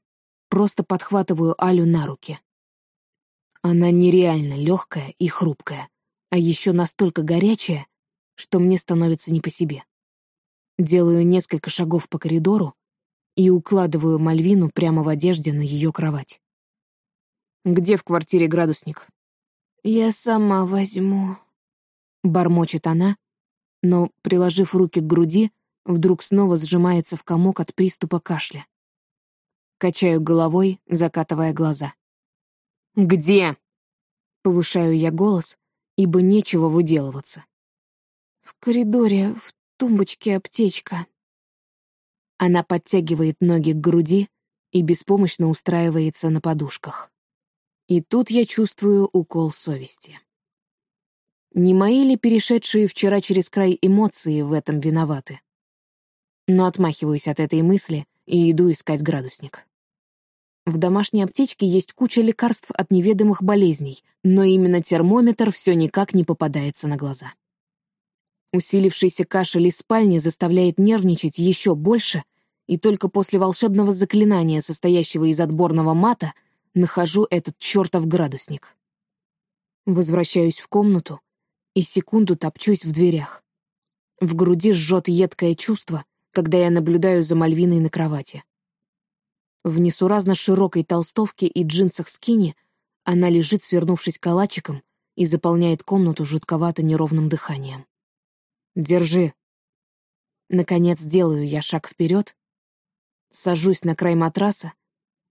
просто подхватываю Алю на руки. Она нереально легкая и хрупкая, а еще настолько горячая, что мне становится не по себе. Делаю несколько шагов по коридору и укладываю Мальвину прямо в одежде на ее кровать. «Где в квартире градусник?» «Я сама возьму», — бормочет она, но, приложив руки к груди, вдруг снова сжимается в комок от приступа кашля. Качаю головой, закатывая глаза. «Где?» — повышаю я голос, ибо нечего выделываться. «В коридоре, в тумбочке аптечка». Она подтягивает ноги к груди и беспомощно устраивается на подушках. И тут я чувствую укол совести. Не мои ли перешедшие вчера через край эмоции в этом виноваты? Но отмахиваюсь от этой мысли и иду искать градусник. В домашней аптечке есть куча лекарств от неведомых болезней, но именно термометр все никак не попадается на глаза. Усилившийся кашель из спальни заставляет нервничать еще больше, и только после волшебного заклинания, состоящего из отборного мата, нахожу этот чертов градусник. Возвращаюсь в комнату и секунду топчусь в дверях. В груди жжет едкое чувство, когда я наблюдаю за Мальвиной на кровати. В несуразно широкой толстовке и джинсах скини она лежит, свернувшись калачиком, и заполняет комнату жутковато неровным дыханием. «Держи». Наконец делаю я шаг вперед, сажусь на край матраса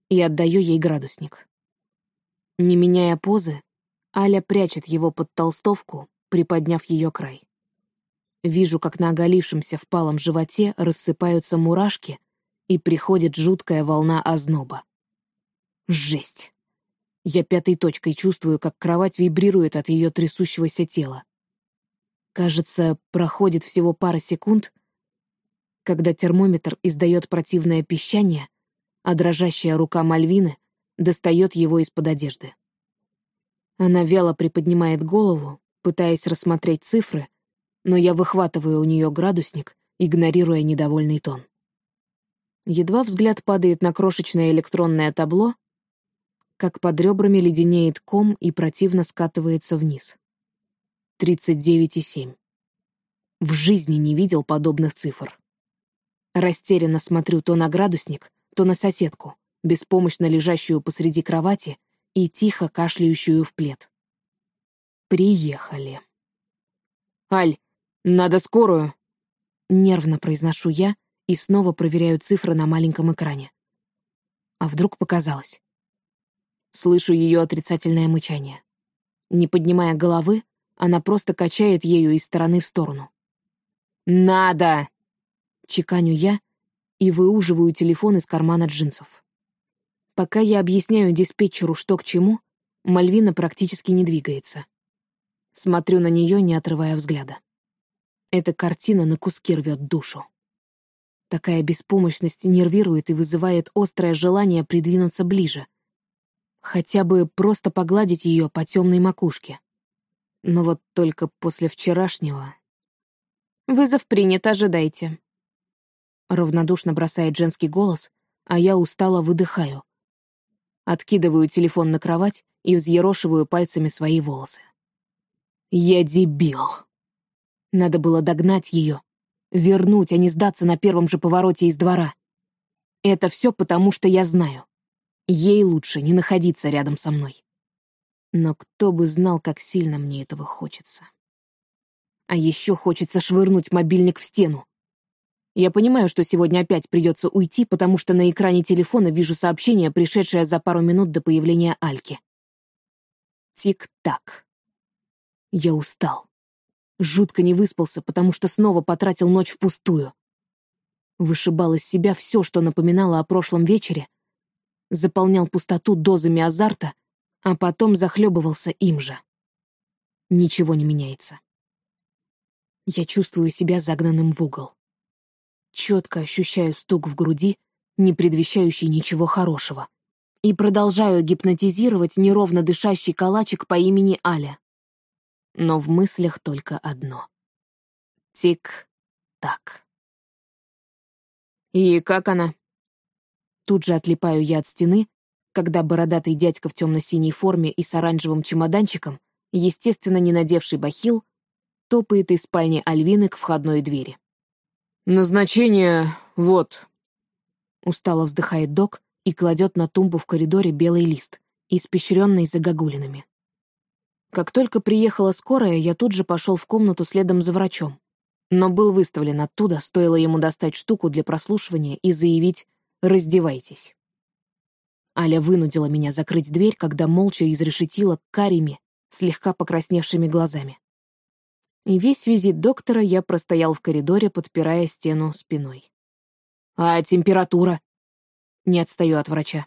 и отдаю ей градусник. Не меняя позы, Аля прячет его под толстовку, приподняв ее край. Вижу, как на оголившемся впалом животе рассыпаются мурашки, и приходит жуткая волна озноба. Жесть. Я пятой точкой чувствую, как кровать вибрирует от ее трясущегося тела. Кажется, проходит всего пара секунд, когда термометр издает противное пищание, а дрожащая рука Мальвины достает его из-под одежды. Она вяло приподнимает голову, пытаясь рассмотреть цифры, но я выхватываю у нее градусник, игнорируя недовольный тон. Едва взгляд падает на крошечное электронное табло, как под ребрами леденеет ком и противно скатывается вниз. 39,7. В жизни не видел подобных цифр. Растерянно смотрю то на градусник, то на соседку, беспомощно лежащую посреди кровати и тихо кашляющую в плед. Приехали. «Аль, надо скорую!» Нервно произношу я, и снова проверяю цифры на маленьком экране. А вдруг показалось? Слышу ее отрицательное мычание. Не поднимая головы, она просто качает ею из стороны в сторону. «Надо!» — чеканю я и выуживаю телефон из кармана джинсов. Пока я объясняю диспетчеру, что к чему, Мальвина практически не двигается. Смотрю на нее, не отрывая взгляда. Эта картина на куски рвет душу. Такая беспомощность нервирует и вызывает острое желание придвинуться ближе. Хотя бы просто погладить ее по темной макушке. Но вот только после вчерашнего... «Вызов принят, ожидайте», — равнодушно бросает женский голос, а я устало выдыхаю. Откидываю телефон на кровать и взъерошиваю пальцами свои волосы. Я дебил. Надо было догнать ее, Вернуть, а не сдаться на первом же повороте из двора. Это все потому, что я знаю. Ей лучше не находиться рядом со мной. Но кто бы знал, как сильно мне этого хочется. А еще хочется швырнуть мобильник в стену. Я понимаю, что сегодня опять придется уйти, потому что на экране телефона вижу сообщение, пришедшее за пару минут до появления Альки. Тик-так. Я устал. Жутко не выспался, потому что снова потратил ночь впустую. Вышибал из себя все, что напоминало о прошлом вечере, заполнял пустоту дозами азарта, а потом захлебывался им же. Ничего не меняется. Я чувствую себя загнанным в угол. Четко ощущаю стук в груди, не предвещающий ничего хорошего, и продолжаю гипнотизировать неровно дышащий калачик по имени Аля но в мыслях только одно. Тик-так. «И как она?» Тут же отлипаю я от стены, когда бородатый дядька в темно-синей форме и с оранжевым чемоданчиком, естественно, не надевший бахил, топает из спальни Альвины к входной двери. «Назначение вот». Устало вздыхает док и кладет на тумбу в коридоре белый лист, испещренный загогулинами. Как только приехала скорая, я тут же пошел в комнату следом за врачом, но был выставлен оттуда, стоило ему достать штуку для прослушивания и заявить «раздевайтесь». Аля вынудила меня закрыть дверь, когда молча изрешетила карими, слегка покрасневшими глазами. И весь визит доктора я простоял в коридоре, подпирая стену спиной. «А температура?» Не отстаю от врача.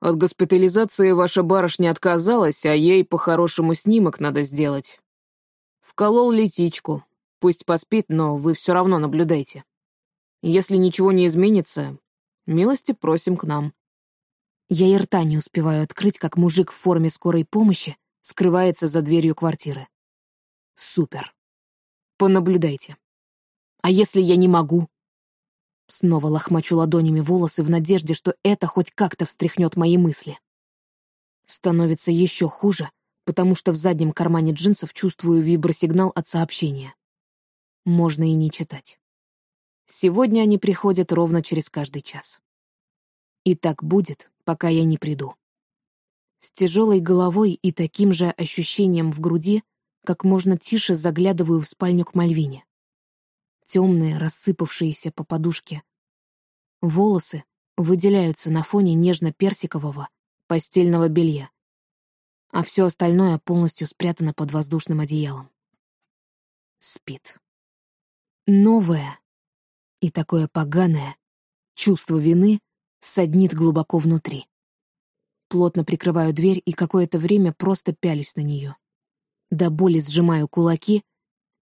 «От госпитализации ваша барышня отказалась, а ей по-хорошему снимок надо сделать. Вколол летичку, Пусть поспит, но вы все равно наблюдайте. Если ничего не изменится, милости просим к нам». Я и рта не успеваю открыть, как мужик в форме скорой помощи скрывается за дверью квартиры. Супер. Понаблюдайте. А если я не могу? Снова лохмачу ладонями волосы в надежде, что это хоть как-то встряхнет мои мысли. Становится еще хуже, потому что в заднем кармане джинсов чувствую вибросигнал от сообщения можно и не читать. Сегодня они приходят ровно через каждый час. И так будет, пока я не приду. С тяжелой головой и таким же ощущением в груди, как можно тише заглядываю в спальню к Мальвине. Темные, рассыпавшиеся по подушке. Волосы выделяются на фоне нежно-персикового постельного белья, а все остальное полностью спрятано под воздушным одеялом. Спит. Новое и такое поганое чувство вины саднит глубоко внутри. Плотно прикрываю дверь и какое-то время просто пялюсь на нее. До боли сжимаю кулаки,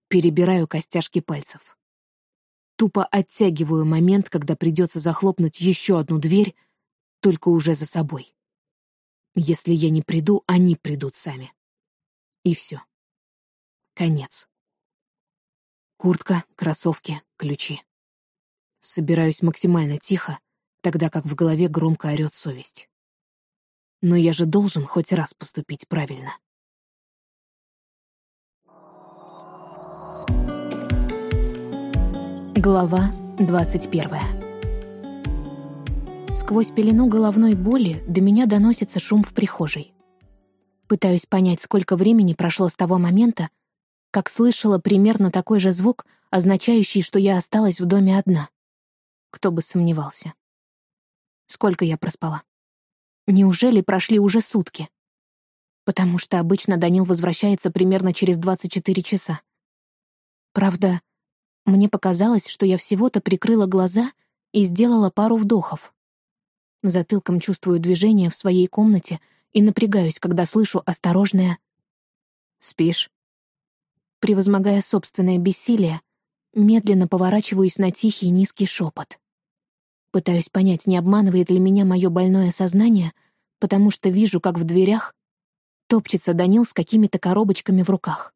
перебираю костяшки пальцев. Тупо оттягиваю момент, когда придется захлопнуть еще одну дверь, только уже за собой. Если я не приду, они придут сами. И все. Конец. Куртка, кроссовки, ключи. Собираюсь максимально тихо, тогда как в голове громко орёт совесть. Но я же должен хоть раз поступить правильно. Глава 21 Сквозь пелену головной боли до меня доносится шум в прихожей. Пытаюсь понять, сколько времени прошло с того момента, как слышала примерно такой же звук, означающий, что я осталась в доме одна. Кто бы сомневался. Сколько я проспала? Неужели прошли уже сутки? Потому что обычно Данил возвращается примерно через 24 часа. Правда, мне показалось, что я всего-то прикрыла глаза и сделала пару вдохов. Затылком чувствую движение в своей комнате и напрягаюсь, когда слышу осторожное «Спишь?» Превозмогая собственное бессилие, медленно поворачиваюсь на тихий низкий шепот. Пытаюсь понять, не обманывает ли меня мое больное сознание, потому что вижу, как в дверях топчется Данил с какими-то коробочками в руках.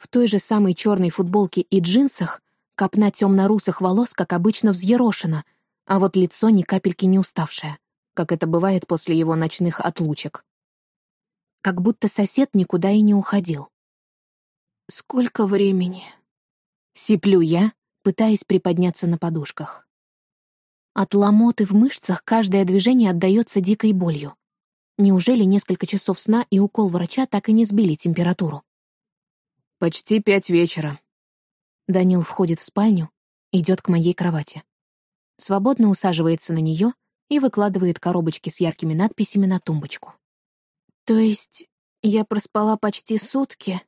В той же самой черной футболке и джинсах копна темно-русых волос, как обычно, взъерошена, а вот лицо ни капельки не уставшее, как это бывает после его ночных отлучек. Как будто сосед никуда и не уходил. «Сколько времени?» Сиплю я, пытаясь приподняться на подушках. От ломоты в мышцах каждое движение отдаётся дикой болью. Неужели несколько часов сна и укол врача так и не сбили температуру? «Почти пять вечера». Данил входит в спальню, идёт к моей кровати. Свободно усаживается на неё и выкладывает коробочки с яркими надписями на тумбочку. «То есть я проспала почти сутки?»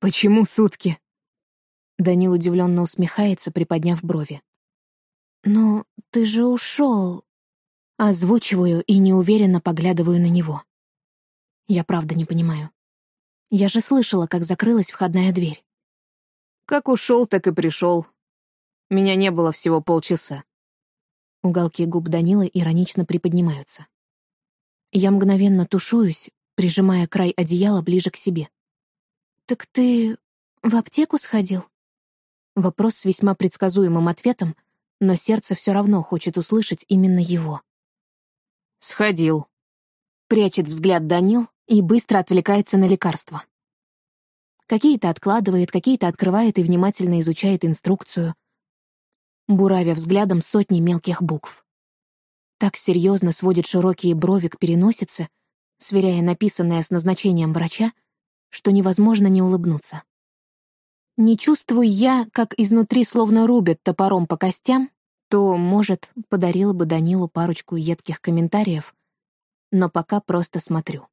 «Почему сутки?» Данил удивленно усмехается, приподняв брови. «Но ты же ушел. Озвучиваю и неуверенно поглядываю на него. Я правда не понимаю. Я же слышала, как закрылась входная дверь. Как ушел, так и пришел. Меня не было всего полчаса. Уголки губ Данила иронично приподнимаются. Я мгновенно тушуюсь, прижимая край одеяла ближе к себе. «Так ты в аптеку сходил?» Вопрос с весьма предсказуемым ответом, но сердце все равно хочет услышать именно его. «Сходил», — прячет взгляд Данил и быстро отвлекается на лекарство. Какие-то откладывает, какие-то открывает и внимательно изучает инструкцию, буравя взглядом сотни мелких букв. Так серьезно сводит широкие брови к переносице, сверяя написанное с назначением врача, что невозможно не улыбнуться. Не чувствую я, как изнутри словно рубят топором по костям, то, может, подарила бы Данилу парочку едких комментариев, но пока просто смотрю.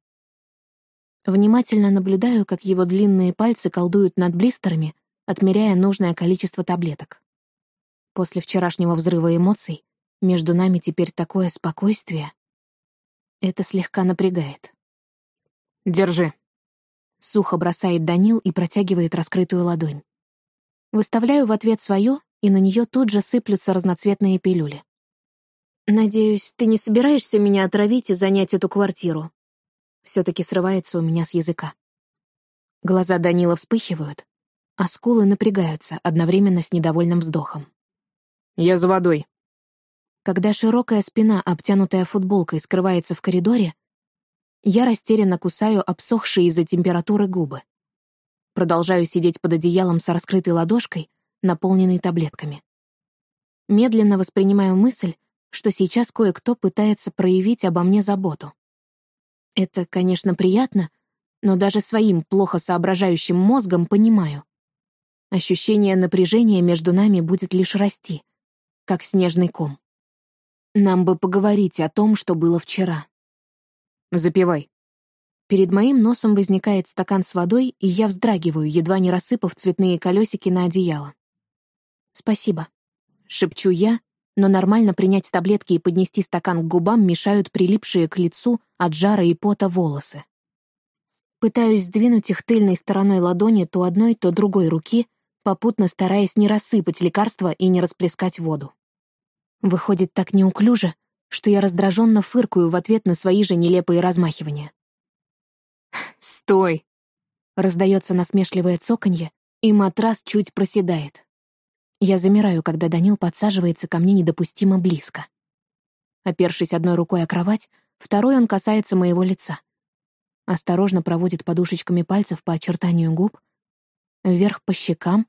Внимательно наблюдаю, как его длинные пальцы колдуют над блистерами, отмеряя нужное количество таблеток. После вчерашнего взрыва эмоций между нами теперь такое спокойствие. Это слегка напрягает. «Держи», Сухо бросает Данил и протягивает раскрытую ладонь. Выставляю в ответ свое, и на нее тут же сыплются разноцветные пилюли. «Надеюсь, ты не собираешься меня отравить и занять эту квартиру?» Все-таки срывается у меня с языка. Глаза Данила вспыхивают, а скулы напрягаются одновременно с недовольным вздохом. «Я за водой». Когда широкая спина, обтянутая футболкой, скрывается в коридоре, я растерянно кусаю обсохшие из-за температуры губы. Продолжаю сидеть под одеялом с раскрытой ладошкой, наполненной таблетками. Медленно воспринимаю мысль, что сейчас кое-кто пытается проявить обо мне заботу. Это, конечно, приятно, но даже своим плохо соображающим мозгом понимаю. Ощущение напряжения между нами будет лишь расти, как снежный ком. Нам бы поговорить о том, что было вчера. Запивай. Перед моим носом возникает стакан с водой, и я вздрагиваю, едва не рассыпав цветные колесики на одеяло. «Спасибо», — шепчу я, но нормально принять таблетки и поднести стакан к губам мешают прилипшие к лицу от жара и пота волосы. Пытаюсь сдвинуть их тыльной стороной ладони то одной, то другой руки, попутно стараясь не рассыпать лекарства и не расплескать воду. Выходит так неуклюже, что я раздраженно фыркаю в ответ на свои же нелепые размахивания. «Стой!» — раздается насмешливое цоканье, и матрас чуть проседает. Я замираю, когда Данил подсаживается ко мне недопустимо близко. Опершись одной рукой о кровать, второй он касается моего лица. Осторожно проводит подушечками пальцев по очертанию губ, вверх по щекам,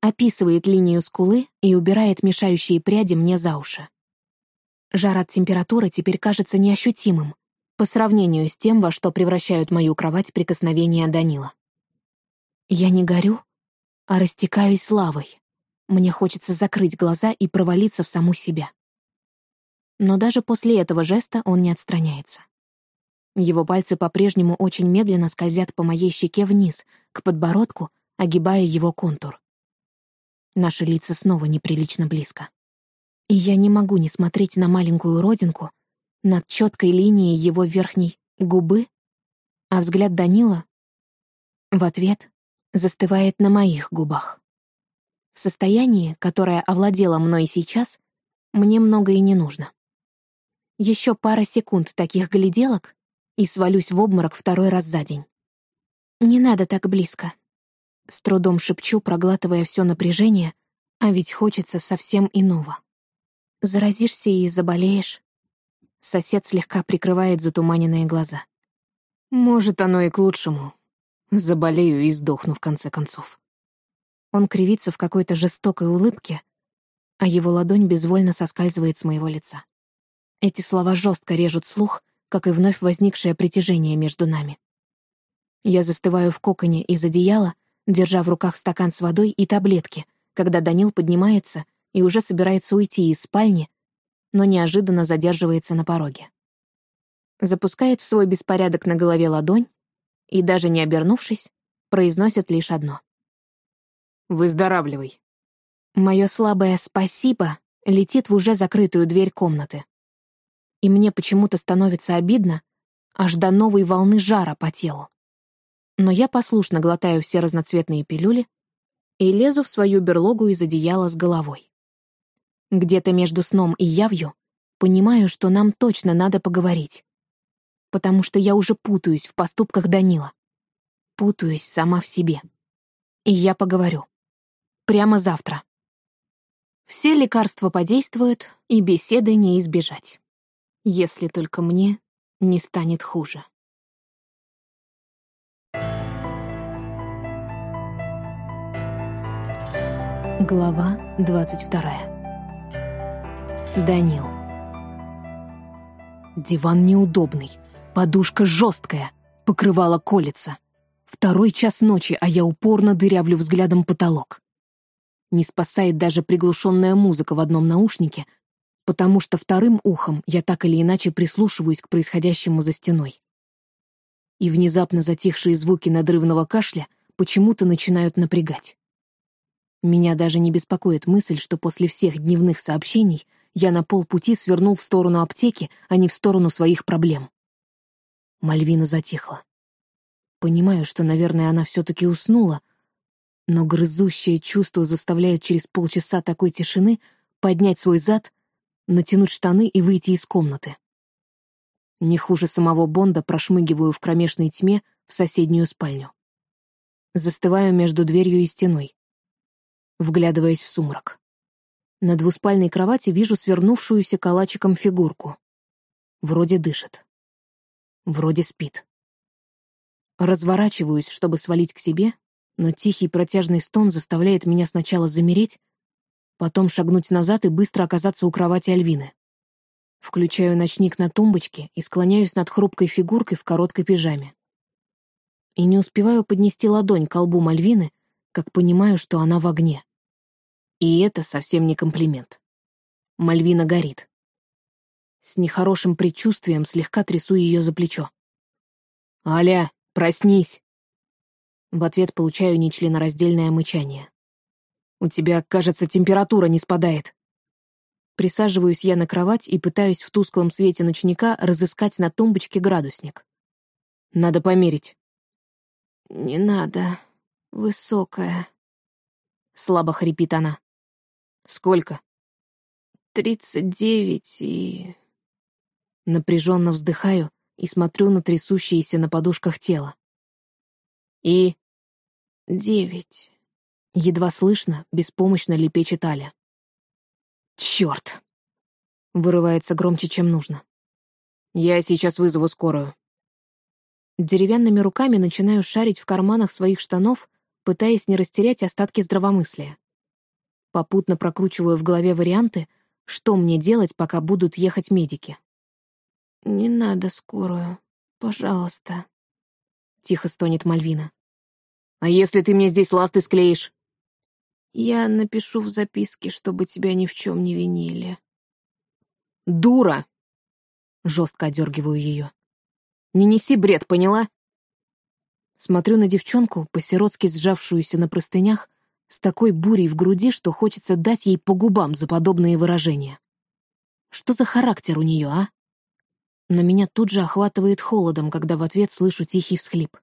описывает линию скулы и убирает мешающие пряди мне за уши. Жар от температуры теперь кажется неощутимым по сравнению с тем, во что превращают мою кровать прикосновения Данила. Я не горю, а растекаюсь славой. Мне хочется закрыть глаза и провалиться в саму себя. Но даже после этого жеста он не отстраняется. Его пальцы по-прежнему очень медленно скользят по моей щеке вниз, к подбородку, огибая его контур. Наши лица снова неприлично близко. И я не могу не смотреть на маленькую родинку над четкой линией его верхней губы, а взгляд Данила в ответ застывает на моих губах. В состоянии, которое овладело мной сейчас, мне многое не нужно. Еще пара секунд таких гляделок и свалюсь в обморок второй раз за день. «Не надо так близко», — с трудом шепчу, проглатывая все напряжение, а ведь хочется совсем иного. Заразишься и заболеешь. Сосед слегка прикрывает затуманенные глаза. Может, оно и к лучшему. Заболею и сдохну в конце концов. Он кривится в какой-то жестокой улыбке, а его ладонь безвольно соскальзывает с моего лица. Эти слова жестко режут слух, как и вновь возникшее притяжение между нами. Я застываю в коконе из одеяла, держа в руках стакан с водой и таблетки, когда Данил поднимается — и уже собирается уйти из спальни, но неожиданно задерживается на пороге. Запускает в свой беспорядок на голове ладонь и, даже не обернувшись, произносит лишь одно. «Выздоравливай». Мое слабое «спасибо» летит в уже закрытую дверь комнаты. И мне почему-то становится обидно, аж до новой волны жара по телу. Но я послушно глотаю все разноцветные пилюли и лезу в свою берлогу из одеяла с головой. Где-то между сном и явью понимаю, что нам точно надо поговорить. Потому что я уже путаюсь в поступках Данила. Путаюсь сама в себе. И я поговорю. Прямо завтра. Все лекарства подействуют, и беседы не избежать. Если только мне не станет хуже. Глава 22. Данил. Диван неудобный, подушка жесткая, покрывало колется. Второй час ночи, а я упорно дырявлю взглядом потолок. Не спасает даже приглушенная музыка в одном наушнике, потому что вторым ухом я так или иначе прислушиваюсь к происходящему за стеной. И внезапно затихшие звуки надрывного кашля почему-то начинают напрягать. Меня даже не беспокоит мысль, что после всех дневных сообщений я на полпути свернул в сторону аптеки, а не в сторону своих проблем. Мальвина затихла. Понимаю, что, наверное, она все-таки уснула, но грызущее чувство заставляет через полчаса такой тишины поднять свой зад, натянуть штаны и выйти из комнаты. Не хуже самого Бонда прошмыгиваю в кромешной тьме в соседнюю спальню. Застываю между дверью и стеной вглядываясь в сумрак. На двуспальной кровати вижу свернувшуюся калачиком фигурку. Вроде дышит. Вроде спит. Разворачиваюсь, чтобы свалить к себе, но тихий протяжный стон заставляет меня сначала замереть, потом шагнуть назад и быстро оказаться у кровати Альвины. Включаю ночник на тумбочке и склоняюсь над хрупкой фигуркой в короткой пижаме. И не успеваю поднести ладонь к колбу Мальвины, как понимаю, что она в огне. И это совсем не комплимент. Мальвина горит. С нехорошим предчувствием слегка трясу ее за плечо. «Аля, проснись!» В ответ получаю нечленораздельное мычание. «У тебя, кажется, температура не спадает». Присаживаюсь я на кровать и пытаюсь в тусклом свете ночника разыскать на тумбочке градусник. Надо померить. «Не надо. Высокая», — слабо хрипит она. Сколько? Тридцать девять и... Напряженно вздыхаю и смотрю на трясущееся на подушках тело. И... Девять. Едва слышно, беспомощно лепечет Аля. Черт! Вырывается громче, чем нужно. Я сейчас вызову скорую. Деревянными руками начинаю шарить в карманах своих штанов, пытаясь не растерять остатки здравомыслия. Попутно прокручиваю в голове варианты, что мне делать, пока будут ехать медики. «Не надо скорую, пожалуйста», — тихо стонет Мальвина. «А если ты мне здесь ласты склеишь?» «Я напишу в записке, чтобы тебя ни в чем не винили». «Дура!» — жестко одергиваю ее. «Не неси бред, поняла?» Смотрю на девчонку, по-сиротски сжавшуюся на простынях, с такой бурей в груди, что хочется дать ей по губам за подобные выражения. Что за характер у нее, а? Но меня тут же охватывает холодом, когда в ответ слышу тихий всхлип.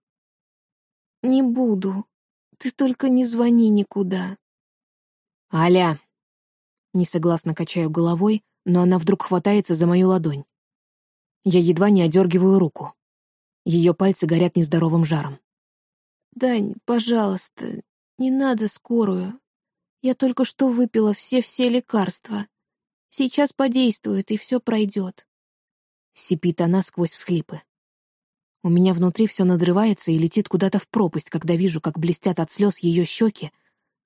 «Не буду. Ты только не звони никуда». «Аля!» Несогласно качаю головой, но она вдруг хватается за мою ладонь. Я едва не одергиваю руку. Ее пальцы горят нездоровым жаром. «Дань, пожалуйста, «Не надо скорую. Я только что выпила все-все лекарства. Сейчас подействует, и все пройдет». Сипит она сквозь всхлипы. У меня внутри все надрывается и летит куда-то в пропасть, когда вижу, как блестят от слез ее щеки,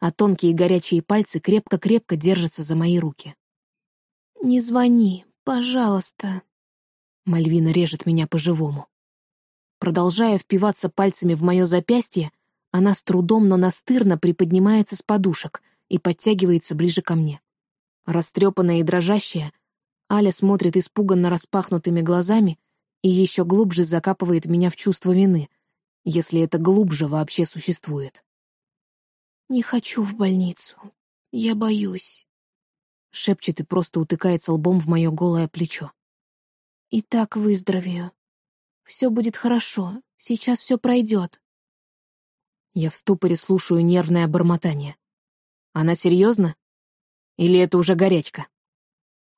а тонкие горячие пальцы крепко-крепко держатся за мои руки. «Не звони, пожалуйста». Мальвина режет меня по-живому. Продолжая впиваться пальцами в мое запястье, она с трудом, но настырно приподнимается с подушек и подтягивается ближе ко мне. Растрепанная и дрожащая, Аля смотрит испуганно распахнутыми глазами и еще глубже закапывает меня в чувство вины, если это глубже вообще существует. «Не хочу в больницу. Я боюсь», — шепчет и просто утыкается лбом в мое голое плечо. «И так выздоровею. Все будет хорошо. Сейчас все пройдет. Я в ступоре слушаю нервное бормотание. Она серьезно? Или это уже горячка?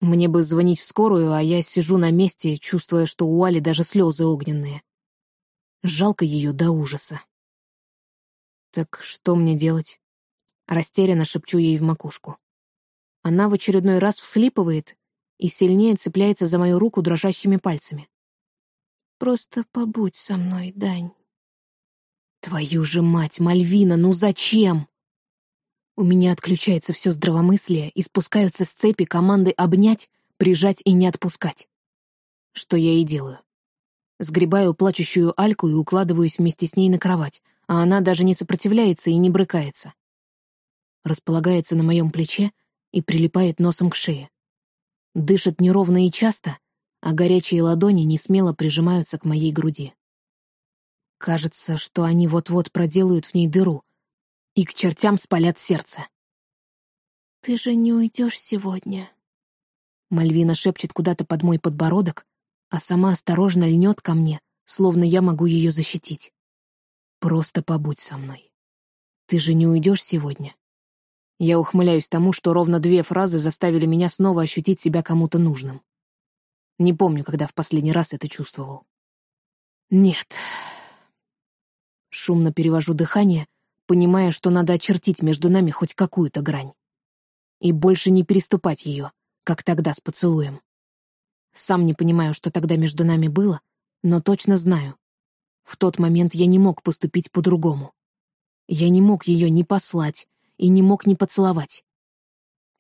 Мне бы звонить в скорую, а я сижу на месте, чувствуя, что у Али даже слезы огненные. Жалко ее до ужаса. Так что мне делать? Растерянно шепчу ей в макушку. Она в очередной раз вслипывает и сильнее цепляется за мою руку дрожащими пальцами. «Просто побудь со мной, Дань». Твою же мать, Мальвина, ну зачем? У меня отключается все здравомыслие и спускаются с цепи команды обнять, прижать и не отпускать. Что я и делаю. Сгребаю плачущую Альку и укладываюсь вместе с ней на кровать, а она даже не сопротивляется и не брыкается. Располагается на моем плече и прилипает носом к шее. Дышит неровно и часто, а горячие ладони не смело прижимаются к моей груди. Кажется, что они вот-вот проделают в ней дыру и к чертям спалят сердце. «Ты же не уйдешь сегодня?» Мальвина шепчет куда-то под мой подбородок, а сама осторожно льнет ко мне, словно я могу ее защитить. «Просто побудь со мной. Ты же не уйдешь сегодня?» Я ухмыляюсь тому, что ровно две фразы заставили меня снова ощутить себя кому-то нужным. Не помню, когда в последний раз это чувствовал. Нет. Шумно перевожу дыхание, понимая, что надо очертить между нами хоть какую-то грань. И больше не переступать ее, как тогда с поцелуем. Сам не понимаю, что тогда между нами было, но точно знаю. В тот момент я не мог поступить по-другому. Я не мог ее ни послать, и не мог не поцеловать.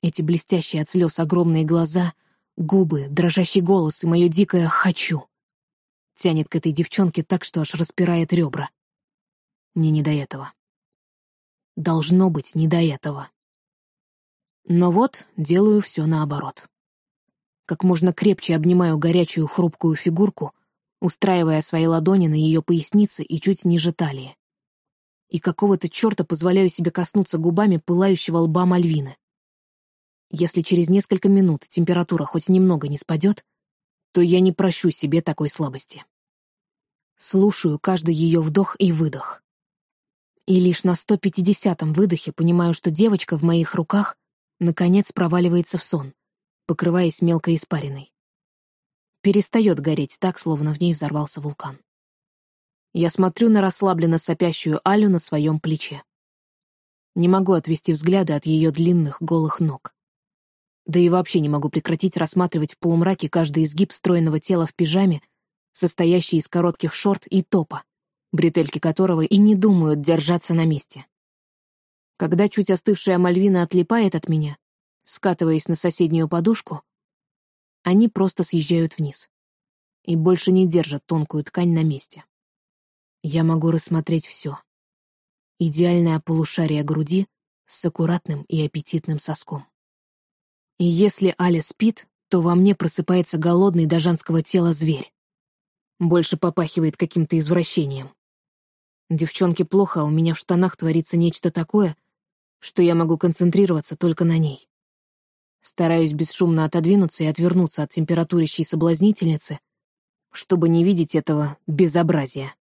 Эти блестящие от слез огромные глаза, губы, дрожащий голос и мое дикое «хочу». Тянет к этой девчонке так, что аж распирает ребра. Мне не до этого. Должно быть не до этого. Но вот делаю все наоборот. Как можно крепче обнимаю горячую хрупкую фигурку, устраивая свои ладони на ее пояснице и чуть ниже талии и какого-то черта позволяю себе коснуться губами пылающего лба Мальвины. Если через несколько минут температура хоть немного не спадет, то я не прощу себе такой слабости. Слушаю каждый ее вдох и выдох. И лишь на 150-м выдохе понимаю, что девочка в моих руках наконец проваливается в сон, покрываясь мелкой испариной. Перестает гореть так, словно в ней взорвался вулкан. Я смотрю на расслабленно сопящую Алю на своем плече. Не могу отвести взгляды от ее длинных голых ног. Да и вообще не могу прекратить рассматривать в полумраке каждый изгиб стройного тела в пижаме, состоящий из коротких шорт и топа, бретельки которого и не думают держаться на месте. Когда чуть остывшая Мальвина отлипает от меня, скатываясь на соседнюю подушку, они просто съезжают вниз и больше не держат тонкую ткань на месте. Я могу рассмотреть все. Идеальное полушарие груди с аккуратным и аппетитным соском. И если Аля спит, то во мне просыпается голодный до женского тела зверь. Больше попахивает каким-то извращением. Девчонке плохо, а у меня в штанах творится нечто такое, что я могу концентрироваться только на ней. Стараюсь бесшумно отодвинуться и отвернуться от температурящей соблазнительницы, чтобы не видеть этого безобразия.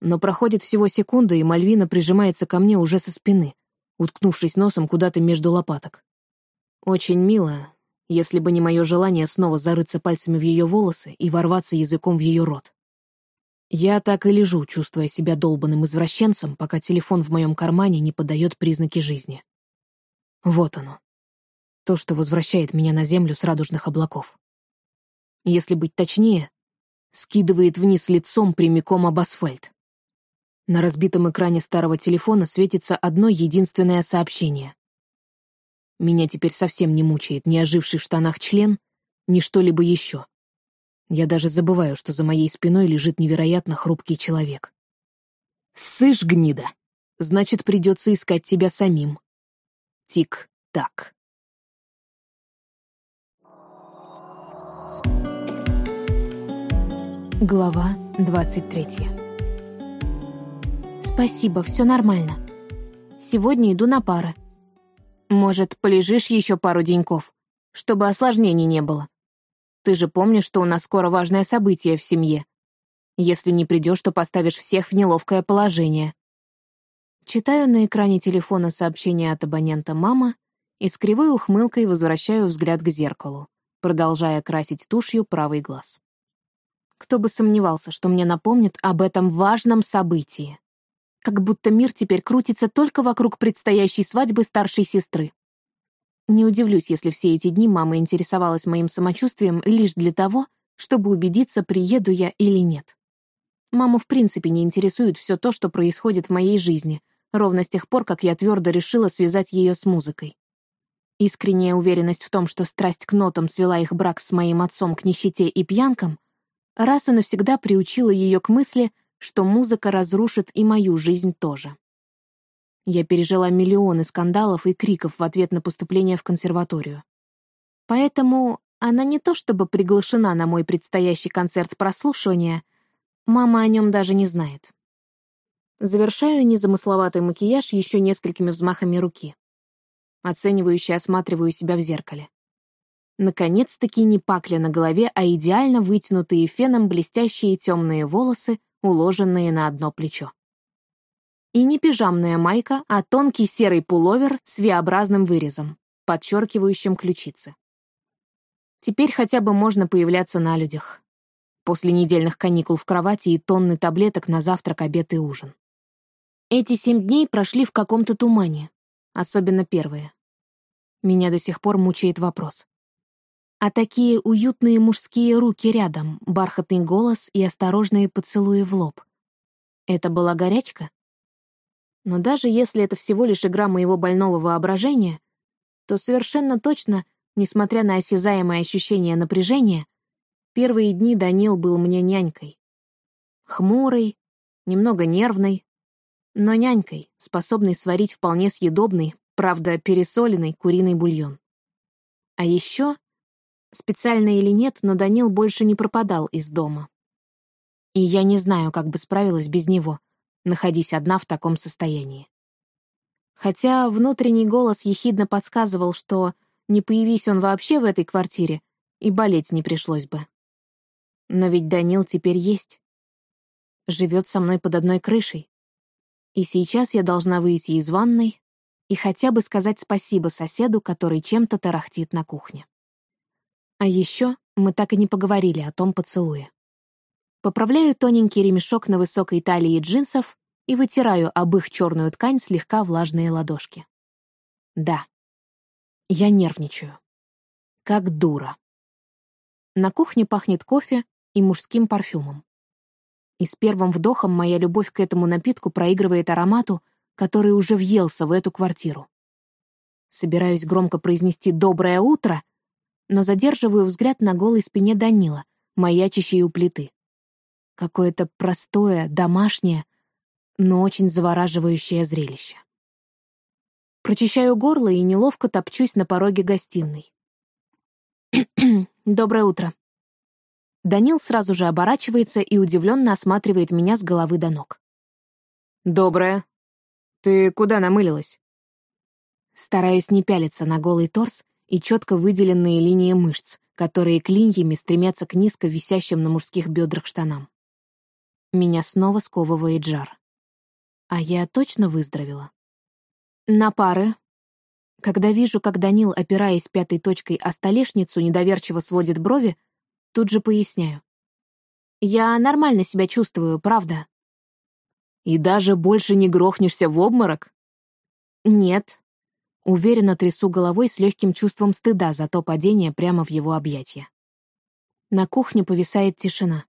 Но проходит всего секунда, и Мальвина прижимается ко мне уже со спины, уткнувшись носом куда-то между лопаток. Очень мило, если бы не мое желание снова зарыться пальцами в ее волосы и ворваться языком в ее рот. Я так и лежу, чувствуя себя долбанным извращенцем, пока телефон в моем кармане не подает признаки жизни. Вот оно. То, что возвращает меня на землю с радужных облаков. Если быть точнее, скидывает вниз лицом прямиком об асфальт. На разбитом экране старого телефона светится одно единственное сообщение. Меня теперь совсем не мучает ни оживший в штанах член, ни что-либо еще. Я даже забываю, что за моей спиной лежит невероятно хрупкий человек. «Сышь, гнида! Значит, придется искать тебя самим. Тик-так». Глава двадцать третья «Спасибо, все нормально. Сегодня иду на пары. Может, полежишь еще пару деньков, чтобы осложнений не было? Ты же помнишь, что у нас скоро важное событие в семье. Если не придешь, то поставишь всех в неловкое положение». Читаю на экране телефона сообщение от абонента «Мама» и с кривой ухмылкой возвращаю взгляд к зеркалу, продолжая красить тушью правый глаз. Кто бы сомневался, что мне напомнит об этом важном событии как будто мир теперь крутится только вокруг предстоящей свадьбы старшей сестры. Не удивлюсь, если все эти дни мама интересовалась моим самочувствием лишь для того, чтобы убедиться, приеду я или нет. Маму в принципе не интересует все то, что происходит в моей жизни, ровно с тех пор, как я твердо решила связать ее с музыкой. Искренняя уверенность в том, что страсть к нотам свела их брак с моим отцом к нищете и пьянкам, раз и навсегда приучила ее к мысли, что музыка разрушит и мою жизнь тоже. Я пережила миллионы скандалов и криков в ответ на поступление в консерваторию. Поэтому она не то чтобы приглашена на мой предстоящий концерт прослушивания, мама о нем даже не знает. Завершаю незамысловатый макияж еще несколькими взмахами руки. Оценивающе осматриваю себя в зеркале. Наконец-таки не пакля на голове, а идеально вытянутые феном блестящие темные волосы, уложенные на одно плечо. И не пижамная майка, а тонкий серый пуловер с V-образным вырезом, подчеркивающим ключицы. Теперь хотя бы можно появляться на людях. После недельных каникул в кровати и тонны таблеток на завтрак, обед и ужин. Эти семь дней прошли в каком-то тумане, особенно первые. Меня до сих пор мучает вопрос. А такие уютные мужские руки рядом, бархатный голос и осторожные поцелуи в лоб. Это была горячка? Но даже если это всего лишь игра моего больного воображения, то совершенно точно, несмотря на осязаемое ощущение напряжения, первые дни Данил был мне нянькой. Хмурой, немного нервной, но нянькой, способной сварить вполне съедобный, правда, пересоленный куриный бульон. А еще, специально или нет, но Данил больше не пропадал из дома. И я не знаю, как бы справилась без него, находясь одна в таком состоянии. Хотя внутренний голос ехидно подсказывал, что не появись он вообще в этой квартире, и болеть не пришлось бы. Но ведь Данил теперь есть. Живет со мной под одной крышей. И сейчас я должна выйти из ванной и хотя бы сказать спасибо соседу, который чем-то тарахтит на кухне. А еще мы так и не поговорили о том поцелуе. Поправляю тоненький ремешок на высокой талии джинсов и вытираю об их черную ткань слегка влажные ладошки. Да, я нервничаю. Как дура. На кухне пахнет кофе и мужским парфюмом и с первым вдохом моя любовь к этому напитку проигрывает аромату, который уже въелся в эту квартиру. Собираюсь громко произнести «доброе утро», но задерживаю взгляд на голой спине Данила, маячащей у плиты. Какое-то простое, домашнее, но очень завораживающее зрелище. Прочищаю горло и неловко топчусь на пороге гостиной. «Доброе утро», Данил сразу же оборачивается и удивленно осматривает меня с головы до ног. «Доброе. Ты куда намылилась?» Стараюсь не пялиться на голый торс и четко выделенные линии мышц, которые клиньями стремятся к низко висящим на мужских бедрах штанам. Меня снова сковывает жар. А я точно выздоровела. На пары. Когда вижу, как Данил, опираясь пятой точкой о столешницу, недоверчиво сводит брови, Тут же поясняю. Я нормально себя чувствую, правда. И даже больше не грохнешься в обморок? Нет. Уверенно трясу головой с легким чувством стыда за то падение прямо в его объятия. На кухне повисает тишина.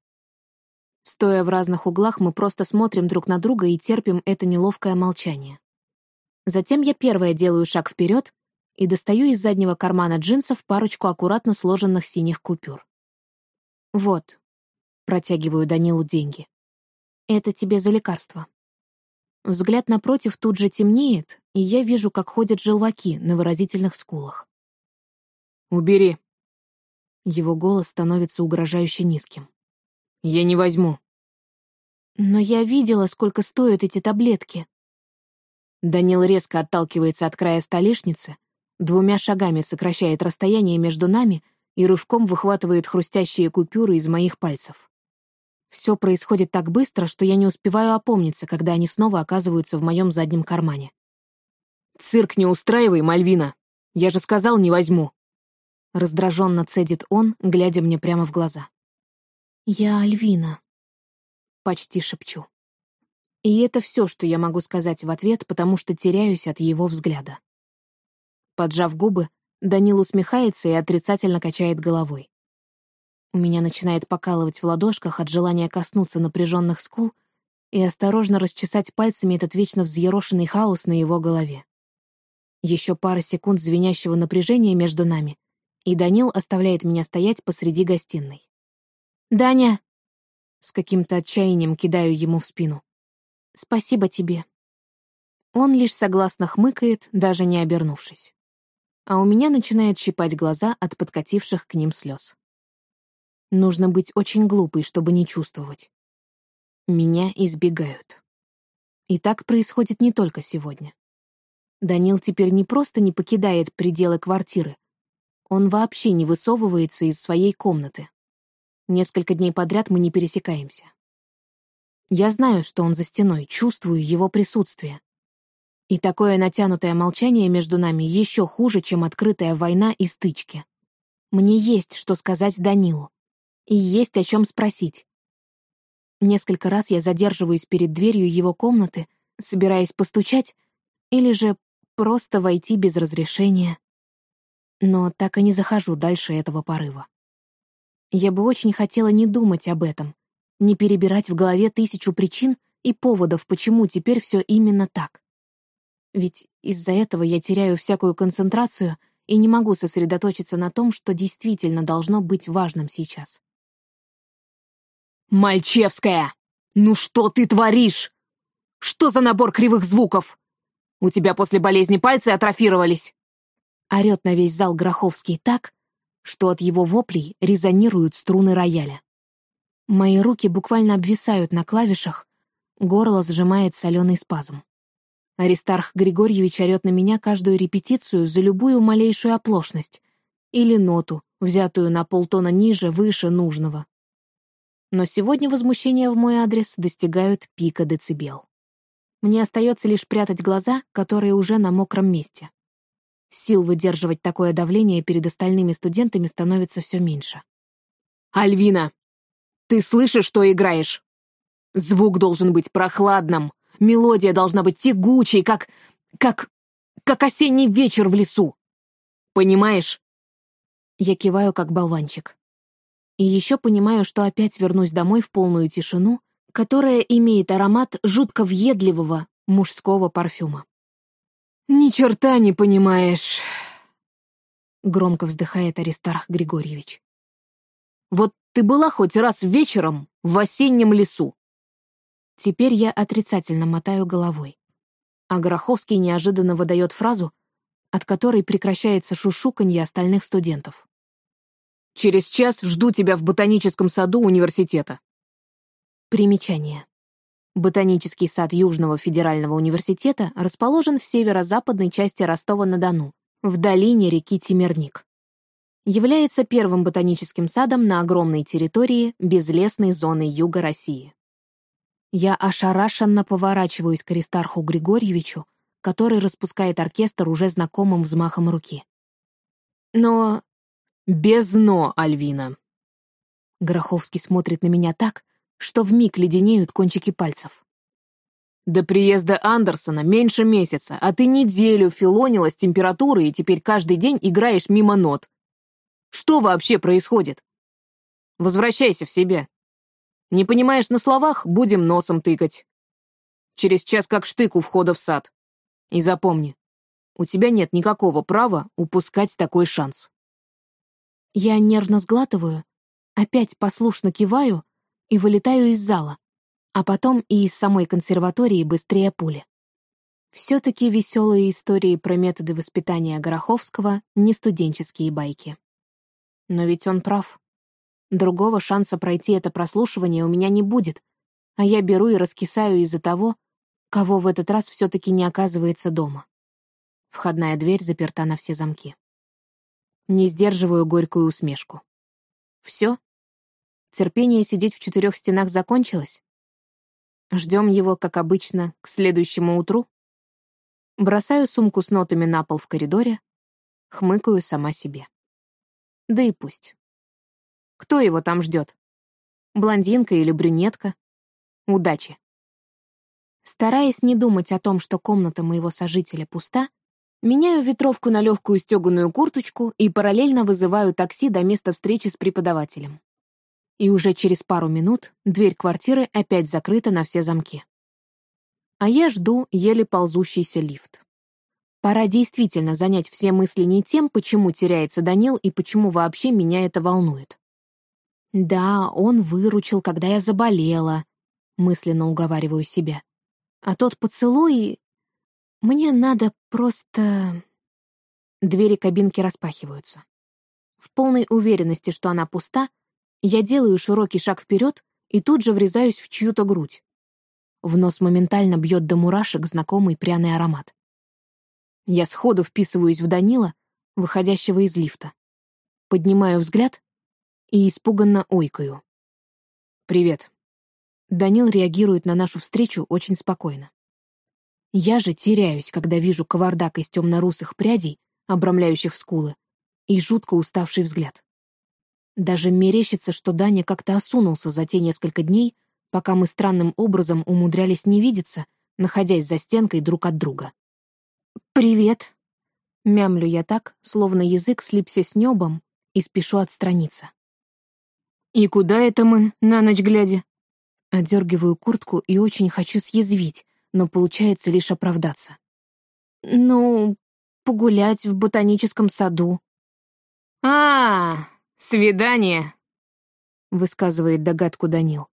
Стоя в разных углах, мы просто смотрим друг на друга и терпим это неловкое молчание. Затем я первая делаю шаг вперед и достаю из заднего кармана джинсов парочку аккуратно сложенных синих купюр. «Вот», — протягиваю Данилу деньги. «Это тебе за лекарство». Взгляд напротив тут же темнеет, и я вижу, как ходят желваки на выразительных скулах. «Убери». Его голос становится угрожающе низким. «Я не возьму». «Но я видела, сколько стоят эти таблетки». Данил резко отталкивается от края столешницы, двумя шагами сокращает расстояние между нами — и рывком выхватывает хрустящие купюры из моих пальцев. Все происходит так быстро, что я не успеваю опомниться, когда они снова оказываются в моем заднем кармане. «Цирк не устраивай, Мальвина! Я же сказал, не возьму!» Раздраженно цедит он, глядя мне прямо в глаза. «Я Альвина», — почти шепчу. И это все, что я могу сказать в ответ, потому что теряюсь от его взгляда. Поджав губы, Данил усмехается и отрицательно качает головой. У меня начинает покалывать в ладошках от желания коснуться напряженных скул, и осторожно расчесать пальцами этот вечно взъерошенный хаос на его голове. Еще пара секунд звенящего напряжения между нами, и Данил оставляет меня стоять посреди гостиной. «Даня!» С каким-то отчаянием кидаю ему в спину. «Спасибо тебе». Он лишь согласно хмыкает, даже не обернувшись. А у меня начинает щипать глаза от подкативших к ним слез. Нужно быть очень глупой, чтобы не чувствовать. Меня избегают. И так происходит не только сегодня. Данил теперь не просто не покидает пределы квартиры, он вообще не высовывается из своей комнаты. Несколько дней подряд мы не пересекаемся. Я знаю, что он за стеной, чувствую его присутствие. И такое натянутое молчание между нами еще хуже, чем открытая война и стычки. Мне есть что сказать Данилу. И есть о чем спросить. Несколько раз я задерживаюсь перед дверью его комнаты, собираясь постучать, или же просто войти без разрешения. Но так и не захожу дальше этого порыва. Я бы очень хотела не думать об этом, не перебирать в голове тысячу причин и поводов, почему теперь все именно так. Ведь из-за этого я теряю всякую концентрацию и не могу сосредоточиться на том, что действительно должно быть важным сейчас. «Мальчевская! Ну что ты творишь? Что за набор кривых звуков? У тебя после болезни пальцы атрофировались!» Орёт на весь зал Гроховский так, что от его воплей резонируют струны рояля. Мои руки буквально обвисают на клавишах, горло сжимает соленый спазм. Аристарх Григорьевич орёт на меня каждую репетицию за любую малейшую оплошность или ноту, взятую на полтона ниже, выше нужного. Но сегодня возмущения в мой адрес достигают пика децибел. Мне остается лишь прятать глаза, которые уже на мокром месте. Сил выдерживать такое давление перед остальными студентами становится все меньше. «Альвина, ты слышишь, что играешь? Звук должен быть прохладным, Мелодия должна быть тягучей, как... как... как осенний вечер в лесу. Понимаешь? Я киваю, как болванчик. И еще понимаю, что опять вернусь домой в полную тишину, которая имеет аромат жутко въедливого мужского парфюма. «Ни черта не понимаешь», — громко вздыхает Аристарх Григорьевич. «Вот ты была хоть раз вечером в осеннем лесу?» Теперь я отрицательно мотаю головой. А Гороховский неожиданно выдает фразу, от которой прекращается шушуканье остальных студентов. «Через час жду тебя в ботаническом саду университета». Примечание. Ботанический сад Южного федерального университета расположен в северо-западной части Ростова-на-Дону, в долине реки Тимирник. Является первым ботаническим садом на огромной территории безлесной зоны юга России. Я ошарашенно поворачиваюсь к Аристарху Григорьевичу, который распускает оркестр уже знакомым взмахом руки. Но... без «но», Альвина. Гроховский смотрит на меня так, что вмиг леденеют кончики пальцев. До приезда Андерсона меньше месяца, а ты неделю филонила с температурой и теперь каждый день играешь мимо нот. Что вообще происходит? Возвращайся в себя. Не понимаешь на словах, будем носом тыкать. Через час как штык у входа в сад. И запомни, у тебя нет никакого права упускать такой шанс. Я нервно сглатываю, опять послушно киваю и вылетаю из зала, а потом и из самой консерватории быстрее пули. Все-таки веселые истории про методы воспитания Гороховского — не студенческие байки. Но ведь он прав. Другого шанса пройти это прослушивание у меня не будет, а я беру и раскисаю из-за того, кого в этот раз все-таки не оказывается дома. Входная дверь заперта на все замки. Не сдерживаю горькую усмешку. Все? Терпение сидеть в четырех стенах закончилось? Ждем его, как обычно, к следующему утру? Бросаю сумку с нотами на пол в коридоре, хмыкаю сама себе. Да и пусть. Кто его там ждет? Блондинка или брюнетка? Удачи. Стараясь не думать о том, что комната моего сожителя пуста, меняю ветровку на легкую стеганую курточку и параллельно вызываю такси до места встречи с преподавателем. И уже через пару минут дверь квартиры опять закрыта на все замки. А я жду еле ползущийся лифт. Пора действительно занять все мысли не тем, почему теряется Данил и почему вообще меня это волнует. Да, он выручил, когда я заболела, мысленно уговариваю себя. А тот поцелуй... Мне надо просто... Двери кабинки распахиваются. В полной уверенности, что она пуста, я делаю широкий шаг вперед и тут же врезаюсь в чью-то грудь. В нос моментально бьет до мурашек знакомый пряный аромат. Я сходу вписываюсь в Данила, выходящего из лифта. Поднимаю взгляд и испуганно ойкаю. «Привет». Данил реагирует на нашу встречу очень спокойно. Я же теряюсь, когда вижу кавардак из темно-русых прядей, обрамляющих скулы, и жутко уставший взгляд. Даже мерещится, что Даня как-то осунулся за те несколько дней, пока мы странным образом умудрялись не видеться, находясь за стенкой друг от друга. «Привет!» Мямлю я так, словно язык слипся с небом, и спешу отстраниться. «И куда это мы, на ночь глядя?» Одергиваю куртку и очень хочу съязвить, но получается лишь оправдаться. «Ну, погулять в ботаническом саду». «А, свидание!» — высказывает догадку Данил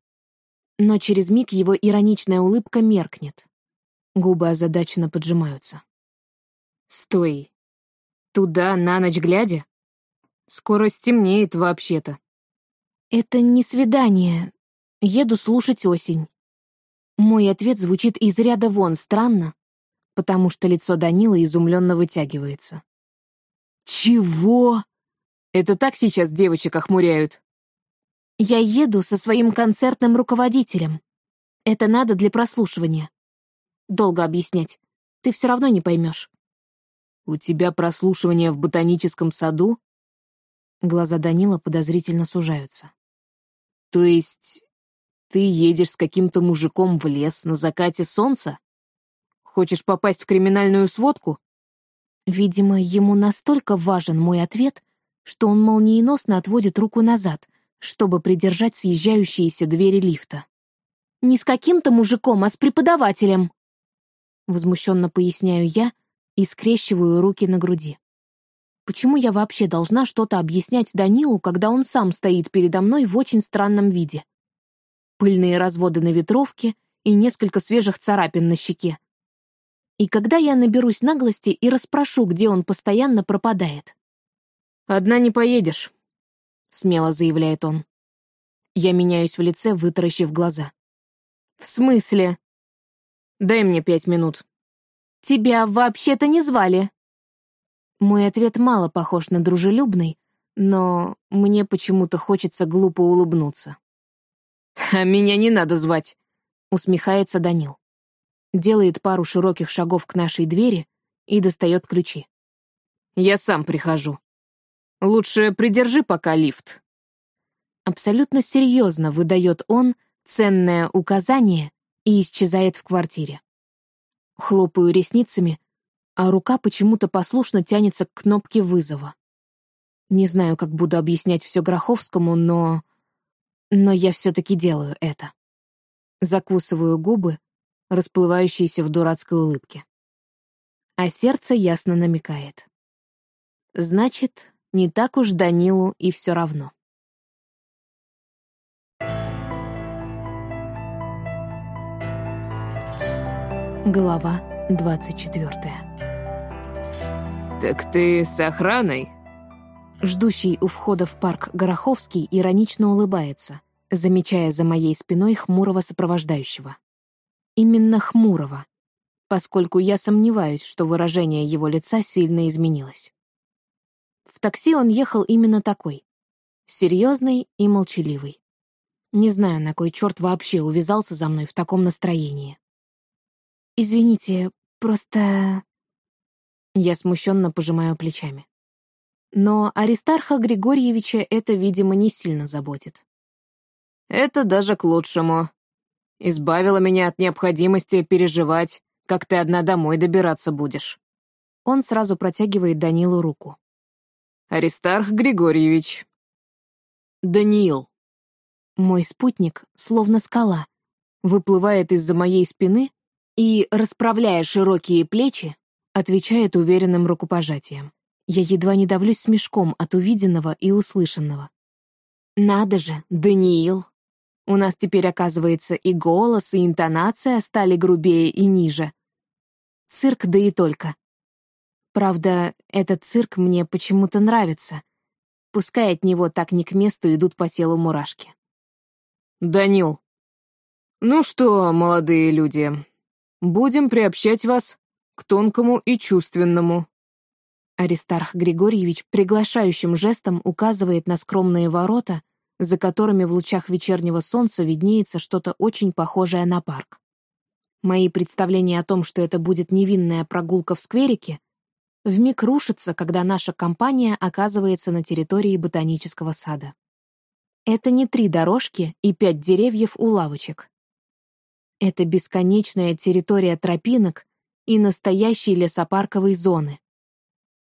но через миг его ироничная улыбка меркнет. Губы озадаченно поджимаются. «Стой! Туда на ночь глядя? Скоро стемнеет вообще-то». «Это не свидание. Еду слушать осень». Мой ответ звучит из ряда вон странно, потому что лицо Данила изумленно вытягивается. «Чего? Это так сейчас девочек охмуряют?» Я еду со своим концертным руководителем. Это надо для прослушивания. Долго объяснять. Ты все равно не поймешь. У тебя прослушивание в ботаническом саду? Глаза Данила подозрительно сужаются. То есть ты едешь с каким-то мужиком в лес на закате солнца? Хочешь попасть в криминальную сводку? Видимо, ему настолько важен мой ответ, что он молниеносно отводит руку назад, чтобы придержать съезжающиеся двери лифта. «Не с каким-то мужиком, а с преподавателем!» Возмущенно поясняю я и скрещиваю руки на груди. Почему я вообще должна что-то объяснять Данилу, когда он сам стоит передо мной в очень странном виде? Пыльные разводы на ветровке и несколько свежих царапин на щеке. И когда я наберусь наглости и расспрошу, где он постоянно пропадает? «Одна не поедешь», — смело заявляет он. Я меняюсь в лице, вытаращив глаза. «В смысле?» «Дай мне пять минут». «Тебя вообще-то не звали». Мой ответ мало похож на дружелюбный, но мне почему-то хочется глупо улыбнуться. «А меня не надо звать», — усмехается Данил. Делает пару широких шагов к нашей двери и достает ключи. «Я сам прихожу». Лучше придержи пока лифт. Абсолютно серьезно выдает он ценное указание и исчезает в квартире. Хлопаю ресницами, а рука почему-то послушно тянется к кнопке вызова. Не знаю, как буду объяснять все Гроховскому, но... Но я все-таки делаю это. Закусываю губы, расплывающиеся в дурацкой улыбке. А сердце ясно намекает. Значит, не так уж Данилу и все равно. Глава 24 «Так ты с охраной?» Ждущий у входа в парк Гороховский иронично улыбается, замечая за моей спиной хмурого сопровождающего. Именно хмурого, поскольку я сомневаюсь, что выражение его лица сильно изменилось. Такси он ехал именно такой. Серьезный и молчаливый. Не знаю, на кой черт вообще увязался за мной в таком настроении. «Извините, просто...» Я смущенно пожимаю плечами. Но Аристарха Григорьевича это, видимо, не сильно заботит. «Это даже к лучшему. Избавила меня от необходимости переживать, как ты одна домой добираться будешь». Он сразу протягивает Данилу руку. Аристарх Григорьевич. Даниил. Мой спутник, словно скала, выплывает из-за моей спины и, расправляя широкие плечи, отвечает уверенным рукопожатием. Я едва не давлюсь смешком от увиденного и услышанного. «Надо же, Даниил! У нас теперь, оказывается, и голос, и интонация стали грубее и ниже. Цирк, да и только. Правда, этот цирк мне почему-то нравится. Пускай от него так не к месту идут по телу мурашки. «Данил, ну что, молодые люди, будем приобщать вас к тонкому и чувственному». Аристарх Григорьевич приглашающим жестом указывает на скромные ворота, за которыми в лучах вечернего солнца виднеется что-то очень похожее на парк. Мои представления о том, что это будет невинная прогулка в скверике, вмиг рушатся, когда наша компания оказывается на территории ботанического сада. Это не три дорожки и пять деревьев у лавочек. Это бесконечная территория тропинок и настоящей лесопарковой зоны.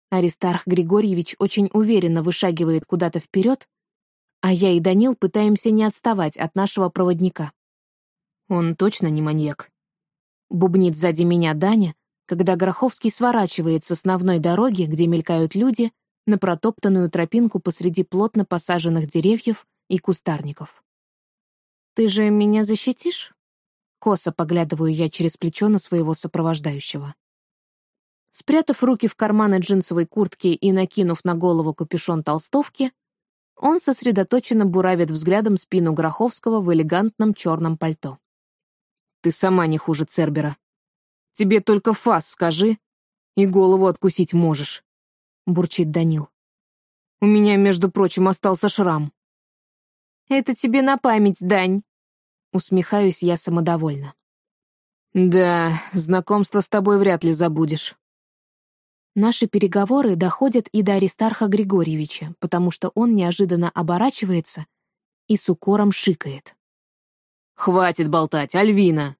Аристарх Григорьевич очень уверенно вышагивает куда-то вперед, а я и Данил пытаемся не отставать от нашего проводника. Он точно не маньяк. Бубнит сзади меня Даня, когда Гороховский сворачивает с основной дороги, где мелькают люди, на протоптанную тропинку посреди плотно посаженных деревьев и кустарников. «Ты же меня защитишь?» Косо поглядываю я через плечо на своего сопровождающего. Спрятав руки в карманы джинсовой куртки и накинув на голову капюшон толстовки, он сосредоточенно буравит взглядом спину Гроховского в элегантном черном пальто. «Ты сама не хуже Цербера. Тебе только фас скажи, и голову откусить можешь», — бурчит Данил. «У меня, между прочим, остался шрам». «Это тебе на память, Дань!» Усмехаюсь я самодовольно. «Да, знакомство с тобой вряд ли забудешь». Наши переговоры доходят и до Аристарха Григорьевича, потому что он неожиданно оборачивается и с укором шикает. «Хватит болтать, Альвина!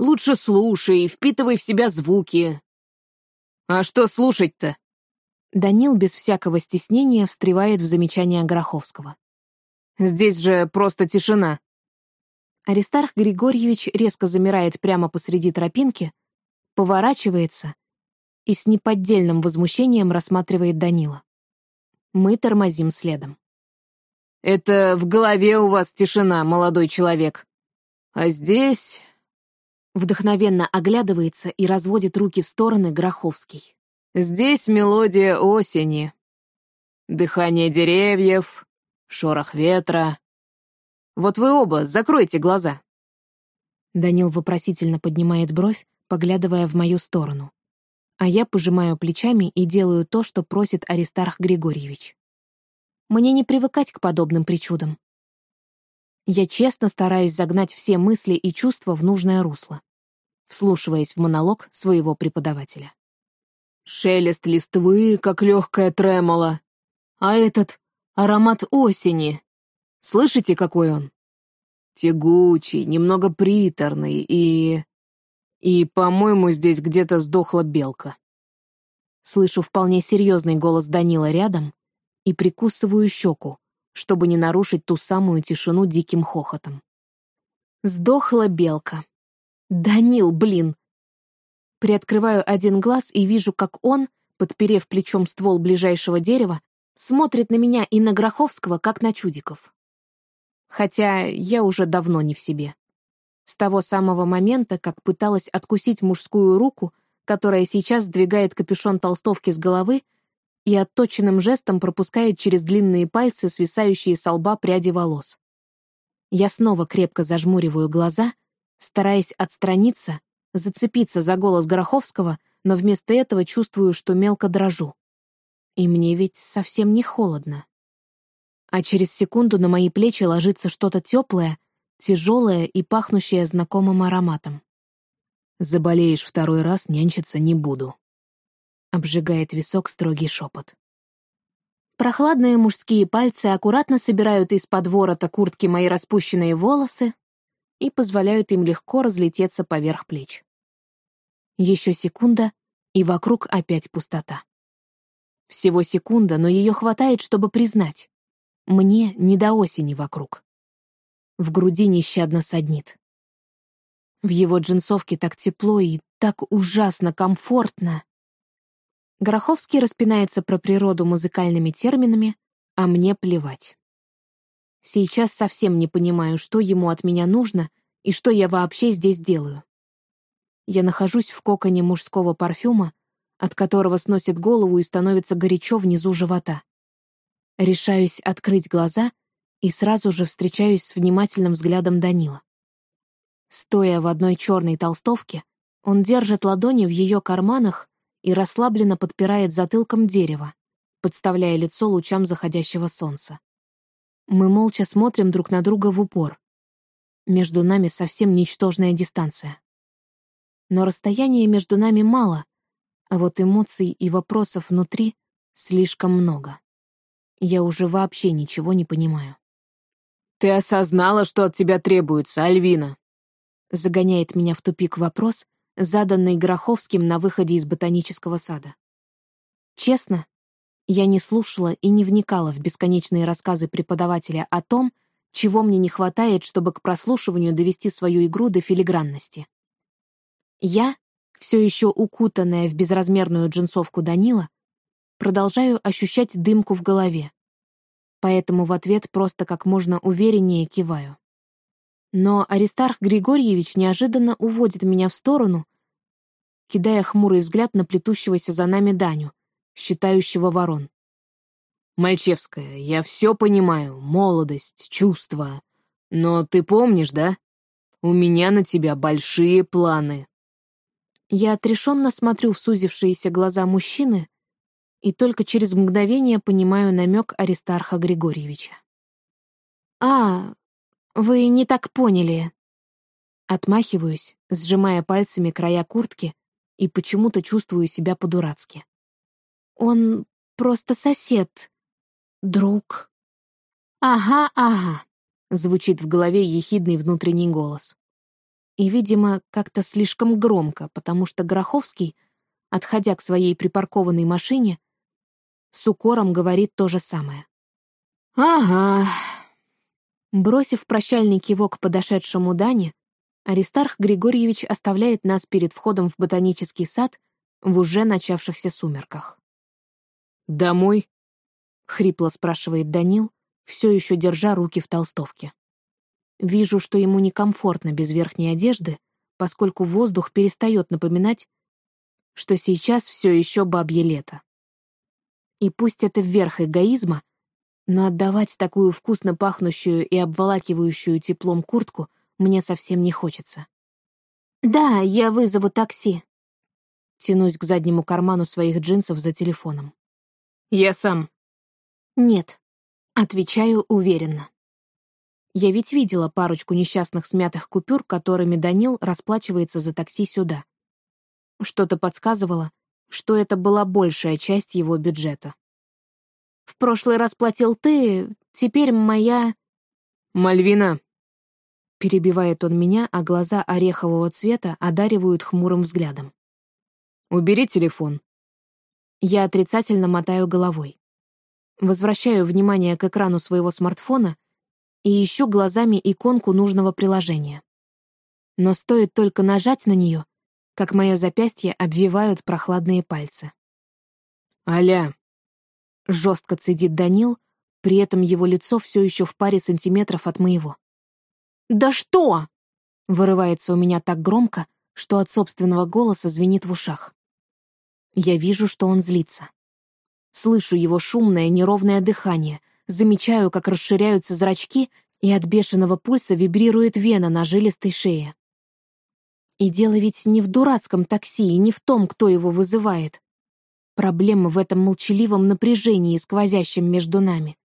Лучше слушай, впитывай в себя звуки!» «А что слушать-то?» Данил без всякого стеснения встревает в замечание Гороховского. Здесь же просто тишина». Аристарх Григорьевич резко замирает прямо посреди тропинки, поворачивается и с неподдельным возмущением рассматривает Данила. Мы тормозим следом. «Это в голове у вас тишина, молодой человек. А здесь...» Вдохновенно оглядывается и разводит руки в стороны Гроховский. «Здесь мелодия осени. Дыхание деревьев, шорох ветра. Вот вы оба закройте глаза. Данил вопросительно поднимает бровь, поглядывая в мою сторону. А я пожимаю плечами и делаю то, что просит Аристарх Григорьевич. Мне не привыкать к подобным причудам. Я честно стараюсь загнать все мысли и чувства в нужное русло, вслушиваясь в монолог своего преподавателя. Шелест листвы, как легкая тремоло. А этот Аромат осени. Слышите, какой он? Тягучий, немного приторный и... И, по-моему, здесь где-то сдохла белка. Слышу вполне серьезный голос Данила рядом и прикусываю щеку, чтобы не нарушить ту самую тишину диким хохотом. Сдохла белка. Данил, блин! Приоткрываю один глаз и вижу, как он, подперев плечом ствол ближайшего дерева, смотрит на меня и на Гроховского, как на чудиков. Хотя я уже давно не в себе. С того самого момента, как пыталась откусить мужскую руку, которая сейчас сдвигает капюшон толстовки с головы и отточенным жестом пропускает через длинные пальцы свисающие со лба пряди волос. Я снова крепко зажмуриваю глаза, стараясь отстраниться, зацепиться за голос Гороховского, но вместо этого чувствую, что мелко дрожу. И мне ведь совсем не холодно. А через секунду на мои плечи ложится что-то теплое, тяжелое и пахнущее знакомым ароматом. «Заболеешь второй раз, нянчиться не буду», — обжигает висок строгий шепот. Прохладные мужские пальцы аккуратно собирают из-под ворота куртки мои распущенные волосы и позволяют им легко разлететься поверх плеч. Еще секунда, и вокруг опять пустота. Всего секунда, но ее хватает, чтобы признать. Мне не до осени вокруг. В груди нещадно саднит. В его джинсовке так тепло и так ужасно комфортно. Гороховский распинается про природу музыкальными терминами, а мне плевать. Сейчас совсем не понимаю, что ему от меня нужно и что я вообще здесь делаю. Я нахожусь в коконе мужского парфюма, от которого сносит голову и становится горячо внизу живота. Решаюсь открыть глаза и сразу же встречаюсь с внимательным взглядом Данила. Стоя в одной черной толстовке, он держит ладони в ее карманах и расслабленно подпирает затылком дерево, подставляя лицо лучам заходящего солнца. Мы молча смотрим друг на друга в упор. Между нами совсем ничтожная дистанция. Но расстояние между нами мало, а вот эмоций и вопросов внутри слишком много. Я уже вообще ничего не понимаю. «Ты осознала, что от тебя требуется, Альвина?» Загоняет меня в тупик вопрос, заданный Гроховским на выходе из ботанического сада. Честно, я не слушала и не вникала в бесконечные рассказы преподавателя о том, чего мне не хватает, чтобы к прослушиванию довести свою игру до филигранности. Я, все еще укутанная в безразмерную джинсовку Данила, продолжаю ощущать дымку в голове, поэтому в ответ просто как можно увереннее киваю. Но Аристарх Григорьевич неожиданно уводит меня в сторону, кидая хмурый взгляд на плетущегося за нами Даню, считающего ворон. «Мальчевская, я все понимаю, молодость, чувства. Но ты помнишь, да? У меня на тебя большие планы». Я отрешенно смотрю в сузившиеся глаза мужчины и только через мгновение понимаю намек Аристарха Григорьевича. «А, «Вы не так поняли». Отмахиваюсь, сжимая пальцами края куртки и почему-то чувствую себя по-дурацки. «Он просто сосед, друг». «Ага, ага», — звучит в голове ехидный внутренний голос. И, видимо, как-то слишком громко, потому что Гроховский, отходя к своей припаркованной машине, с укором говорит то же самое. «Ага», Бросив прощальный кивок подошедшему Дане, Аристарх Григорьевич оставляет нас перед входом в ботанический сад в уже начавшихся сумерках. «Домой?» — хрипло спрашивает Данил, все еще держа руки в толстовке. Вижу, что ему некомфортно без верхней одежды, поскольку воздух перестает напоминать, что сейчас все еще бабье лето. И пусть это верх эгоизма, но отдавать такую вкусно пахнущую и обволакивающую теплом куртку мне совсем не хочется. «Да, я вызову такси». Тянусь к заднему карману своих джинсов за телефоном. «Я сам». «Нет», — отвечаю уверенно. Я ведь видела парочку несчастных смятых купюр, которыми Данил расплачивается за такси сюда. Что-то подсказывало, что это была большая часть его бюджета. В прошлый раз платил ты, теперь моя...» «Мальвина!» Перебивает он меня, а глаза орехового цвета одаривают хмурым взглядом. «Убери телефон». Я отрицательно мотаю головой. Возвращаю внимание к экрану своего смартфона и ищу глазами иконку нужного приложения. Но стоит только нажать на нее, как мое запястье обвивают прохладные пальцы. «Аля, Жестко цедит Данил, при этом его лицо все еще в паре сантиметров от моего. «Да что?» — вырывается у меня так громко, что от собственного голоса звенит в ушах. Я вижу, что он злится. Слышу его шумное, неровное дыхание, замечаю, как расширяются зрачки, и от бешеного пульса вибрирует вена на жилистой шее. И дело ведь не в дурацком такси и не в том, кто его вызывает. Проблема в этом молчаливом напряжении, сквозящем между нами.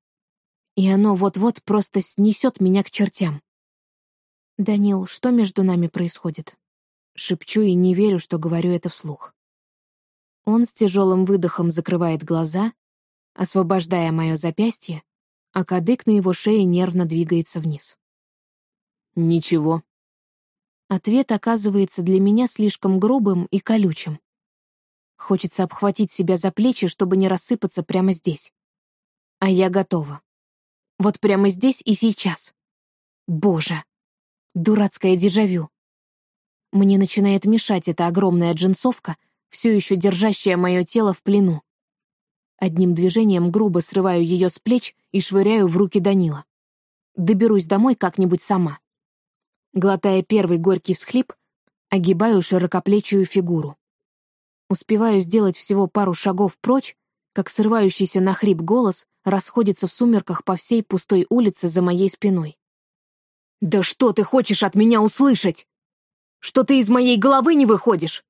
И оно вот-вот просто снесет меня к чертям. «Данил, что между нами происходит?» Шепчу и не верю, что говорю это вслух. Он с тяжелым выдохом закрывает глаза, освобождая мое запястье, а кадык на его шее нервно двигается вниз. «Ничего». Ответ оказывается для меня слишком грубым и колючим. Хочется обхватить себя за плечи, чтобы не рассыпаться прямо здесь. А я готова. Вот прямо здесь и сейчас. Боже! Дурацкое дежавю. Мне начинает мешать эта огромная джинсовка, все еще держащая мое тело в плену. Одним движением грубо срываю ее с плеч и швыряю в руки Данила. Доберусь домой как-нибудь сама. Глотая первый горький всхлип, огибаю широкоплечую фигуру. Успеваю сделать всего пару шагов прочь, как срывающийся на хрип голос расходится в сумерках по всей пустой улице за моей спиной. «Да что ты хочешь от меня услышать? Что ты из моей головы не выходишь?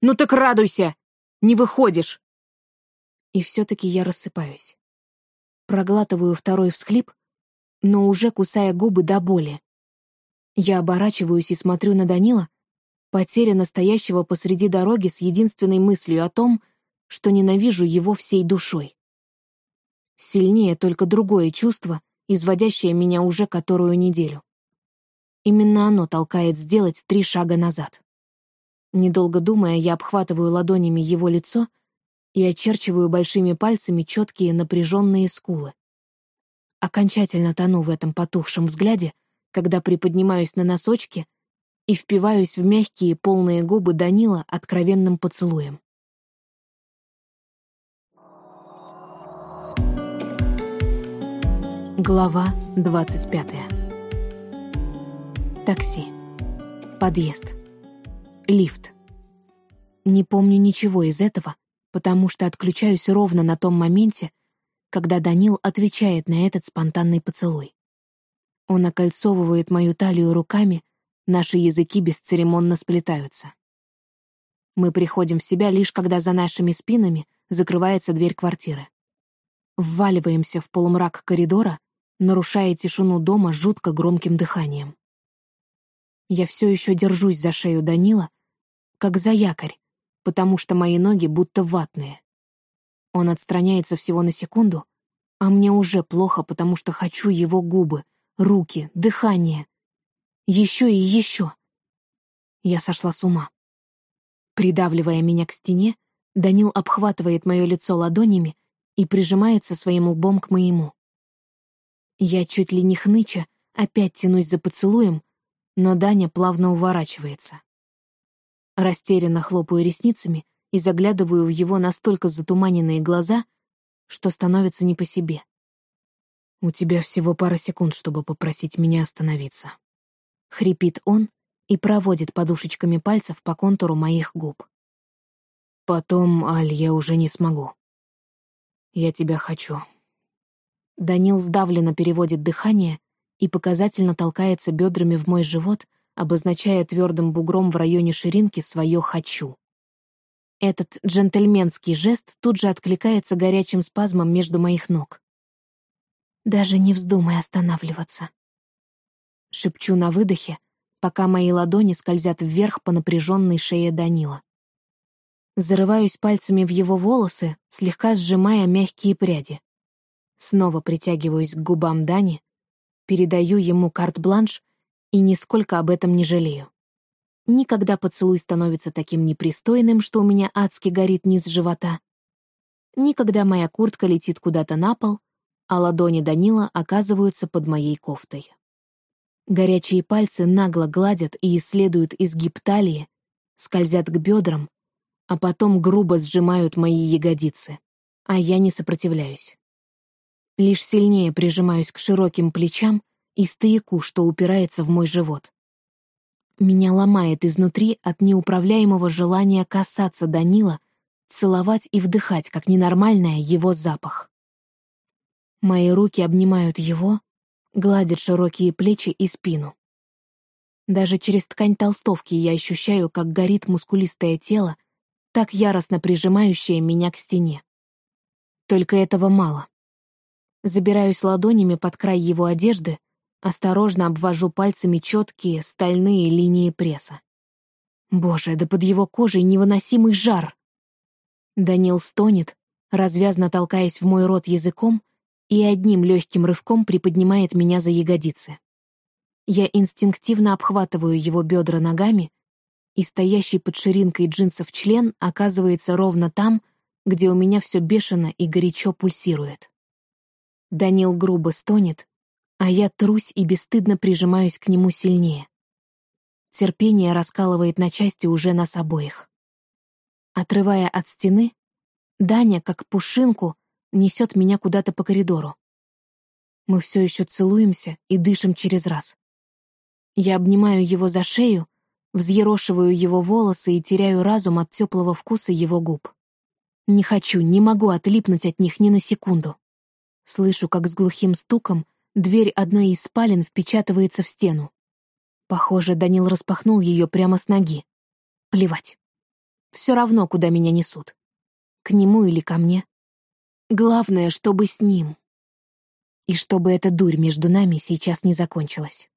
Ну так радуйся! Не выходишь!» И все-таки я рассыпаюсь. Проглатываю второй всхлип, но уже кусая губы до боли. Я оборачиваюсь и смотрю на Данила, потеря настоящего посреди дороги с единственной мыслью о том, что ненавижу его всей душой. Сильнее только другое чувство, изводящее меня уже которую неделю. Именно оно толкает сделать три шага назад. Недолго думая, я обхватываю ладонями его лицо и очерчиваю большими пальцами четкие напряженные скулы. Окончательно тону в этом потухшем взгляде, когда приподнимаюсь на носочки и впиваюсь в мягкие полные губы Данила откровенным поцелуем. Глава 25. Такси. Подъезд. Лифт. Не помню ничего из этого, потому что отключаюсь ровно на том моменте, когда Данил отвечает на этот спонтанный поцелуй. Он окольцовывает мою талию руками, наши языки бесцеремонно сплетаются. Мы приходим в себя лишь когда за нашими спинами закрывается дверь квартиры. Вваливаемся в полумрак коридора, нарушая тишину дома жутко громким дыханием. Я все еще держусь за шею Данила, как за якорь, потому что мои ноги будто ватные. Он отстраняется всего на секунду, а мне уже плохо, потому что хочу его губы, руки, дыхание. Еще и еще. Я сошла с ума. Придавливая меня к стене, Данил обхватывает мое лицо ладонями и прижимается своим лбом к моему. Я чуть ли не хныча, опять тянусь за поцелуем, но Даня плавно уворачивается. Растерянно хлопаю ресницами и заглядываю в его настолько затуманенные глаза, что становится не по себе. «У тебя всего пара секунд, чтобы попросить меня остановиться». Хрипит он и проводит подушечками пальцев по контуру моих губ. «Потом, Аль, я уже не смогу. Я тебя хочу, Данил сдавленно переводит дыхание и показательно толкается бедрами в мой живот, обозначая твердым бугром в районе ширинки свое «хочу». Этот джентльменский жест тут же откликается горячим спазмом между моих ног. «Даже не вздумай останавливаться», — шепчу на выдохе, пока мои ладони скользят вверх по напряженной шее Данила. Зарываюсь пальцами в его волосы, слегка сжимая мягкие пряди. Снова притягиваюсь к губам Дани, передаю ему карт-бланш и нисколько об этом не жалею. Никогда поцелуй становится таким непристойным, что у меня адски горит низ живота. Никогда моя куртка летит куда-то на пол, а ладони Данила оказываются под моей кофтой. Горячие пальцы нагло гладят и исследуют изгиб талии, скользят к бедрам, а потом грубо сжимают мои ягодицы, а я не сопротивляюсь. Лишь сильнее прижимаюсь к широким плечам и стояку, что упирается в мой живот. Меня ломает изнутри от неуправляемого желания касаться Данила, целовать и вдыхать, как ненормальное, его запах. Мои руки обнимают его, гладят широкие плечи и спину. Даже через ткань толстовки я ощущаю, как горит мускулистое тело, так яростно прижимающее меня к стене. Только этого мало. Забираюсь ладонями под край его одежды, осторожно обвожу пальцами четкие стальные линии пресса. Боже, да под его кожей невыносимый жар! Данил стонет, развязно толкаясь в мой рот языком, и одним легким рывком приподнимает меня за ягодицы. Я инстинктивно обхватываю его бедра ногами, и стоящий под ширинкой джинсов член оказывается ровно там, где у меня все бешено и горячо пульсирует. Данил грубо стонет, а я трусь и бесстыдно прижимаюсь к нему сильнее. Терпение раскалывает на части уже нас обоих. Отрывая от стены, Даня, как пушинку, несет меня куда-то по коридору. Мы все еще целуемся и дышим через раз. Я обнимаю его за шею, взъерошиваю его волосы и теряю разум от теплого вкуса его губ. Не хочу, не могу отлипнуть от них ни на секунду. Слышу, как с глухим стуком дверь одной из спален впечатывается в стену. Похоже, Данил распахнул ее прямо с ноги. Плевать. Все равно, куда меня несут. К нему или ко мне. Главное, чтобы с ним. И чтобы эта дурь между нами сейчас не закончилась.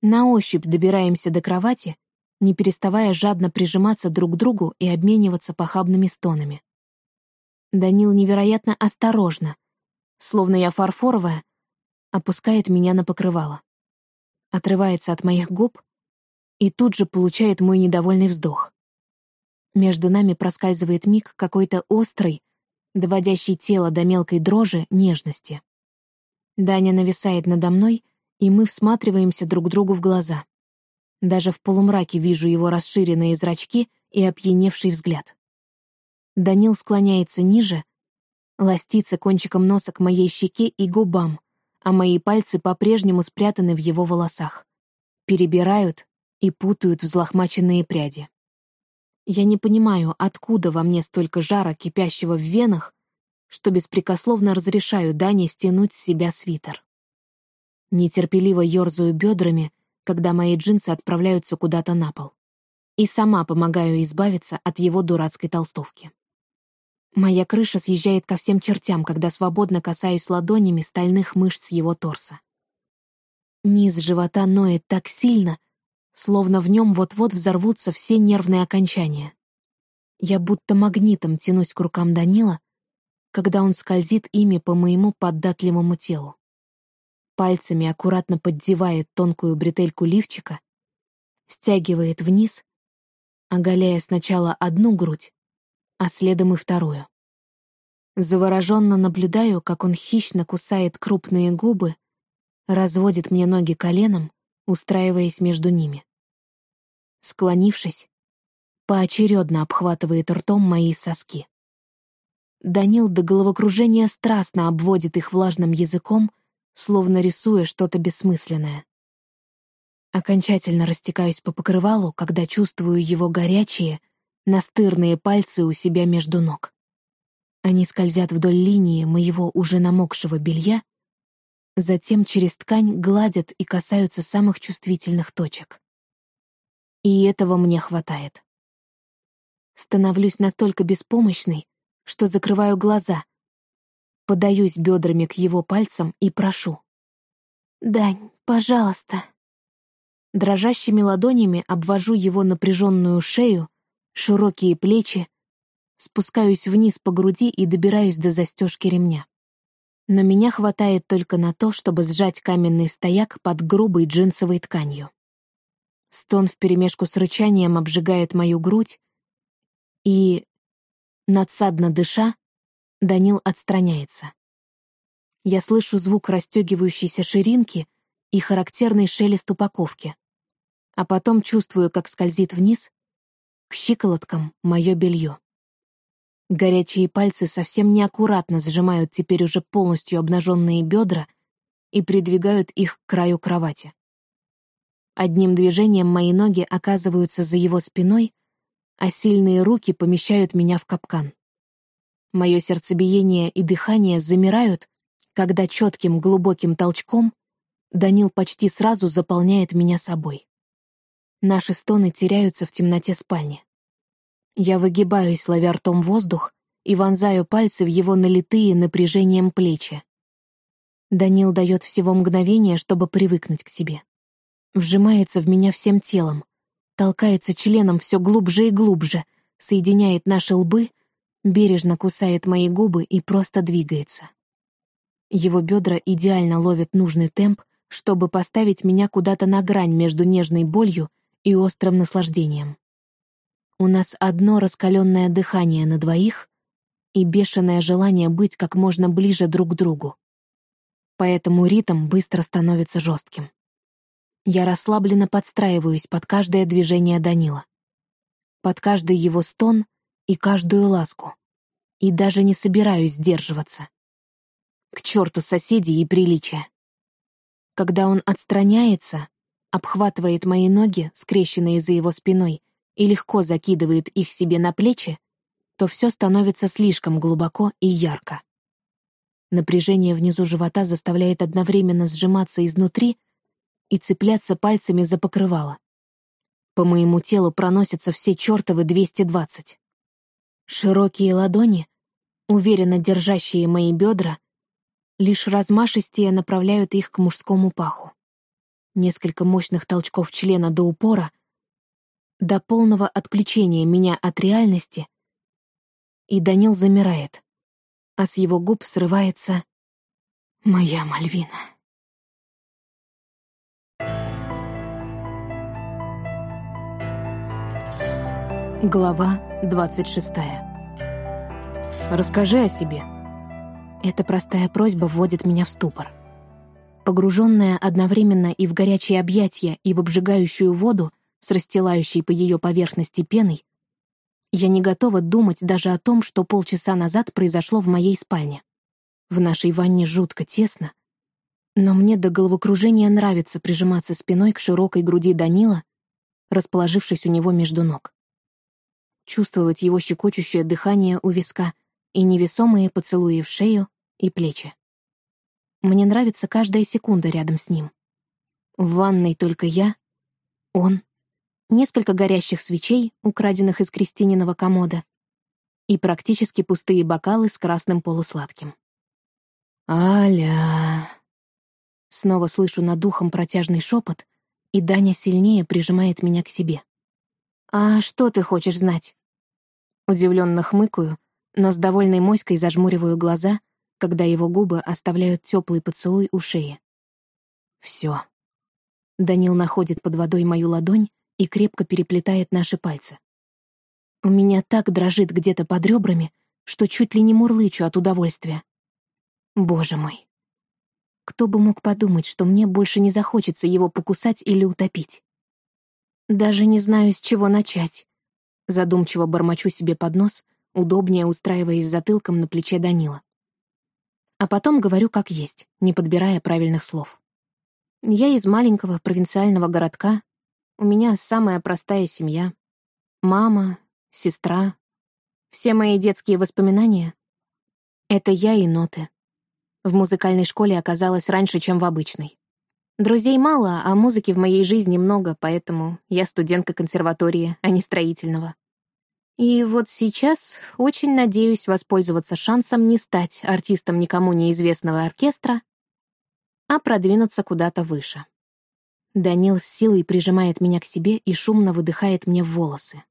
На ощупь добираемся до кровати, не переставая жадно прижиматься друг к другу и обмениваться похабными стонами. Данил невероятно осторожно, словно я фарфоровая, опускает меня на покрывало. Отрывается от моих губ и тут же получает мой недовольный вздох. Между нами проскальзывает миг какой-то острый, доводящий тело до мелкой дрожи, нежности. Даня нависает надо мной и мы всматриваемся друг другу в глаза. Даже в полумраке вижу его расширенные зрачки и опьяневший взгляд. Данил склоняется ниже, ластится кончиком носа к моей щеке и губам, а мои пальцы по-прежнему спрятаны в его волосах. Перебирают и путают взлохмаченные пряди. Я не понимаю, откуда во мне столько жара, кипящего в венах, что беспрекословно разрешаю Дане стянуть с себя свитер. Нетерпеливо ерзаю бедрами, когда мои джинсы отправляются куда-то на пол. И сама помогаю избавиться от его дурацкой толстовки. Моя крыша съезжает ко всем чертям, когда свободно касаюсь ладонями стальных мышц его торса. Низ живота ноет так сильно, словно в нем вот-вот взорвутся все нервные окончания. Я будто магнитом тянусь к рукам Данила, когда он скользит ими по моему податливому телу пальцами аккуратно поддевает тонкую бретельку лифчика, стягивает вниз, оголяя сначала одну грудь, а следом и вторую. Завороженно наблюдаю, как он хищно кусает крупные губы, разводит мне ноги коленом, устраиваясь между ними. Склонившись, поочередно обхватывает ртом мои соски. Данил до головокружения страстно обводит их влажным языком, словно рисуя что-то бессмысленное. Окончательно растекаюсь по покрывалу, когда чувствую его горячие, настырные пальцы у себя между ног. Они скользят вдоль линии моего уже намокшего белья, затем через ткань гладят и касаются самых чувствительных точек. И этого мне хватает. Становлюсь настолько беспомощной, что закрываю глаза, подаюсь бедрами к его пальцам и прошу. «Дань, пожалуйста». Дрожащими ладонями обвожу его напряженную шею, широкие плечи, спускаюсь вниз по груди и добираюсь до застежки ремня. Но меня хватает только на то, чтобы сжать каменный стояк под грубой джинсовой тканью. Стон вперемешку с рычанием обжигает мою грудь, и, надсадно дыша, Данил отстраняется. Я слышу звук расстегивающейся ширинки и характерный шелест упаковки. А потом чувствую, как скользит вниз, к щиколоткам, мое белье. Горячие пальцы совсем неаккуратно сжимают теперь уже полностью обнаженные бедра и придвигают их к краю кровати. Одним движением мои ноги оказываются за его спиной, а сильные руки помещают меня в капкан. Мое сердцебиение и дыхание замирают, когда четким глубоким толчком Данил почти сразу заполняет меня собой. Наши стоны теряются в темноте спальни. Я выгибаюсь, ловя ртом воздух, и вонзаю пальцы в его налитые напряжением плечи. Данил дает всего мгновение, чтобы привыкнуть к себе. Вжимается в меня всем телом, толкается членом все глубже и глубже, соединяет наши лбы — бережно кусает мои губы и просто двигается. Его бедра идеально ловят нужный темп, чтобы поставить меня куда-то на грань между нежной болью и острым наслаждением. У нас одно раскаленное дыхание на двоих и бешеное желание быть как можно ближе друг к другу. поэтому ритм быстро становится жестким. Я расслабленно подстраиваюсь под каждое движение Данила, под каждый его стон и каждую ласку, и даже не собираюсь сдерживаться. К черту соседей и приличия. Когда он отстраняется, обхватывает мои ноги, скрещенные за его спиной, и легко закидывает их себе на плечи, то все становится слишком глубоко и ярко. Напряжение внизу живота заставляет одновременно сжиматься изнутри и цепляться пальцами за покрывало. По моему телу проносятся все чертовы 220. Широкие ладони, уверенно держащие мои бедра, лишь размашистее направляют их к мужскому паху. Несколько мощных толчков члена до упора, до полного отключения меня от реальности, и Данил замирает, а с его губ срывается «Моя Мальвина». Глава 26. Расскажи о себе. Эта простая просьба вводит меня в ступор. Погруженная одновременно и в горячие объятия, и в обжигающую воду, с расстилающей по ее поверхности пеной, я не готова думать даже о том, что полчаса назад произошло в моей спальне. В нашей ванне жутко тесно, но мне до головокружения нравится прижиматься спиной к широкой груди Данила, расположившись у него между ног чувствовать его щекочущее дыхание у виска и невесомые поцелуи в шею и плечи. Мне нравится каждая секунда рядом с ним. В ванной только я, он, несколько горящих свечей, украденных из Кристининого комода, и практически пустые бокалы с красным полусладким. «Аля...» Снова слышу над духом протяжный шепот, и Даня сильнее прижимает меня к себе. «А что ты хочешь знать?» Удивленно хмыкаю, но с довольной моськой зажмуриваю глаза, когда его губы оставляют теплый поцелуй у шеи. Все. Данил находит под водой мою ладонь и крепко переплетает наши пальцы. У меня так дрожит где-то под ребрами, что чуть ли не мурлычу от удовольствия. Боже мой. Кто бы мог подумать, что мне больше не захочется его покусать или утопить? Даже не знаю, с чего начать. Задумчиво бормочу себе под нос, удобнее устраиваясь затылком на плече Данила. А потом говорю как есть, не подбирая правильных слов. Я из маленького провинциального городка. У меня самая простая семья. Мама, сестра. Все мои детские воспоминания — это я и ноты. В музыкальной школе оказалось раньше, чем в обычной. Друзей мало, а музыки в моей жизни много, поэтому я студентка консерватории, а не строительного. И вот сейчас очень надеюсь воспользоваться шансом не стать артистом никому неизвестного оркестра, а продвинуться куда-то выше. Данил с силой прижимает меня к себе и шумно выдыхает мне в волосы.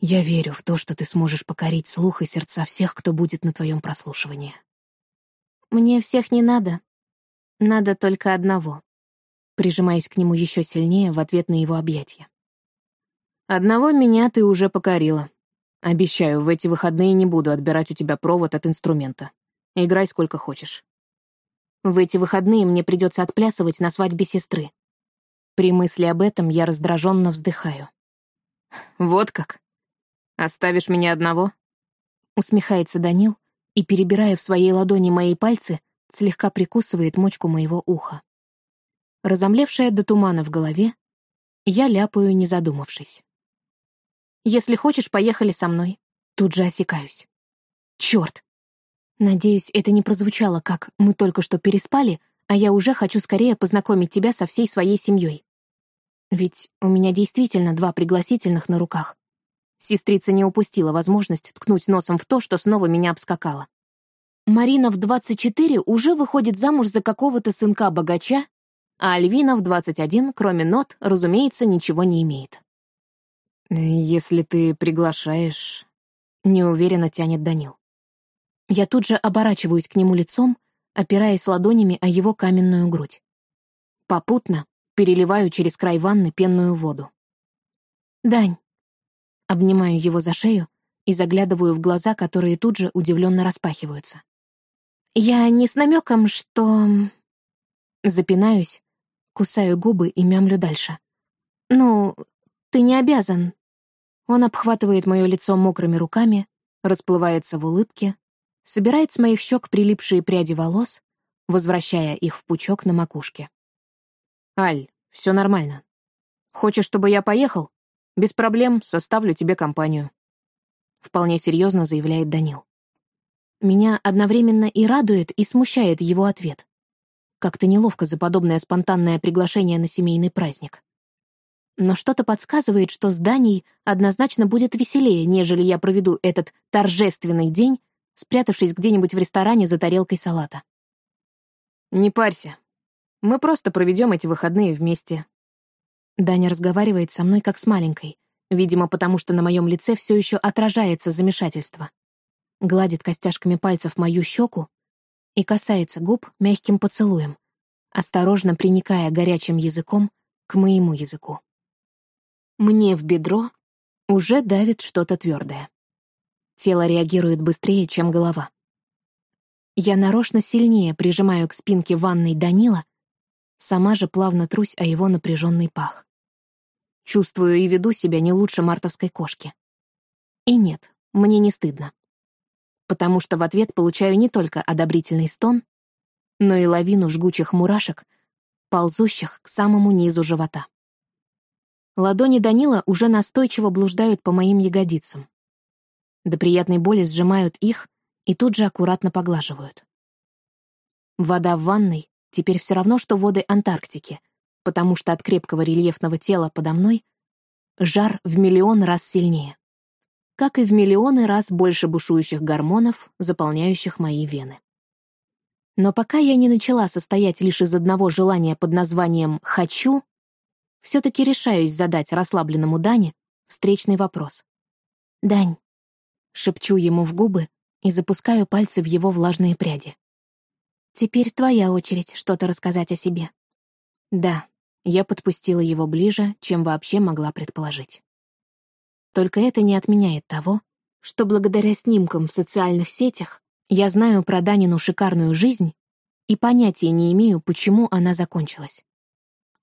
«Я верю в то, что ты сможешь покорить слух и сердца всех, кто будет на твоем прослушивании». «Мне всех не надо», надо только одного. Прижимаюсь к нему еще сильнее в ответ на его объятия. Одного меня ты уже покорила. Обещаю, в эти выходные не буду отбирать у тебя провод от инструмента. Играй сколько хочешь. В эти выходные мне придется отплясывать на свадьбе сестры. При мысли об этом я раздраженно вздыхаю. «Вот как? Оставишь меня одного?» Усмехается Данил и, перебирая в своей ладони мои пальцы, слегка прикусывает мочку моего уха. Разомлевшая до тумана в голове, я ляпаю, не задумавшись. «Если хочешь, поехали со мной». Тут же осекаюсь. Черт! Надеюсь, это не прозвучало как «мы только что переспали», а я уже хочу скорее познакомить тебя со всей своей семьей. Ведь у меня действительно два пригласительных на руках. Сестрица не упустила возможность ткнуть носом в то, что снова меня обскакала. Марина в 24 уже выходит замуж за какого-то сынка-богача, а Альвина в 21, кроме нот, разумеется, ничего не имеет. «Если ты приглашаешь...» — неуверенно тянет Данил. Я тут же оборачиваюсь к нему лицом, опираясь ладонями о его каменную грудь. Попутно переливаю через край ванны пенную воду. «Дань!» Обнимаю его за шею и заглядываю в глаза, которые тут же удивленно распахиваются. Я не с намеком, что... Запинаюсь, кусаю губы и мямлю дальше. Ну, ты не обязан. Он обхватывает мое лицо мокрыми руками, расплывается в улыбке, собирает с моих щек прилипшие пряди волос, возвращая их в пучок на макушке. «Аль, все нормально. Хочешь, чтобы я поехал? Без проблем составлю тебе компанию». Вполне серьезно заявляет Данил. Меня одновременно и радует, и смущает его ответ. Как-то неловко за подобное спонтанное приглашение на семейный праздник. Но что-то подсказывает, что с Даней однозначно будет веселее, нежели я проведу этот торжественный день, спрятавшись где-нибудь в ресторане за тарелкой салата. «Не парься. Мы просто проведем эти выходные вместе». Даня разговаривает со мной как с маленькой, видимо, потому что на моем лице все еще отражается замешательство гладит костяшками пальцев мою щеку и касается губ мягким поцелуем, осторожно приникая горячим языком к моему языку. Мне в бедро уже давит что-то твердое. Тело реагирует быстрее, чем голова. Я нарочно сильнее прижимаю к спинке ванной Данила, сама же плавно трусь о его напряженный пах. Чувствую и веду себя не лучше мартовской кошки. И нет, мне не стыдно потому что в ответ получаю не только одобрительный стон, но и лавину жгучих мурашек, ползущих к самому низу живота. Ладони Данила уже настойчиво блуждают по моим ягодицам. До приятной боли сжимают их и тут же аккуратно поглаживают. Вода в ванной теперь все равно, что воды Антарктики, потому что от крепкого рельефного тела подо мной жар в миллион раз сильнее как и в миллионы раз больше бушующих гормонов, заполняющих мои вены. Но пока я не начала состоять лишь из одного желания под названием «хочу», все-таки решаюсь задать расслабленному Дане встречный вопрос. «Дань», — шепчу ему в губы и запускаю пальцы в его влажные пряди. «Теперь твоя очередь что-то рассказать о себе». Да, я подпустила его ближе, чем вообще могла предположить. Только это не отменяет того, что благодаря снимкам в социальных сетях я знаю про Данину шикарную жизнь и понятия не имею, почему она закончилась.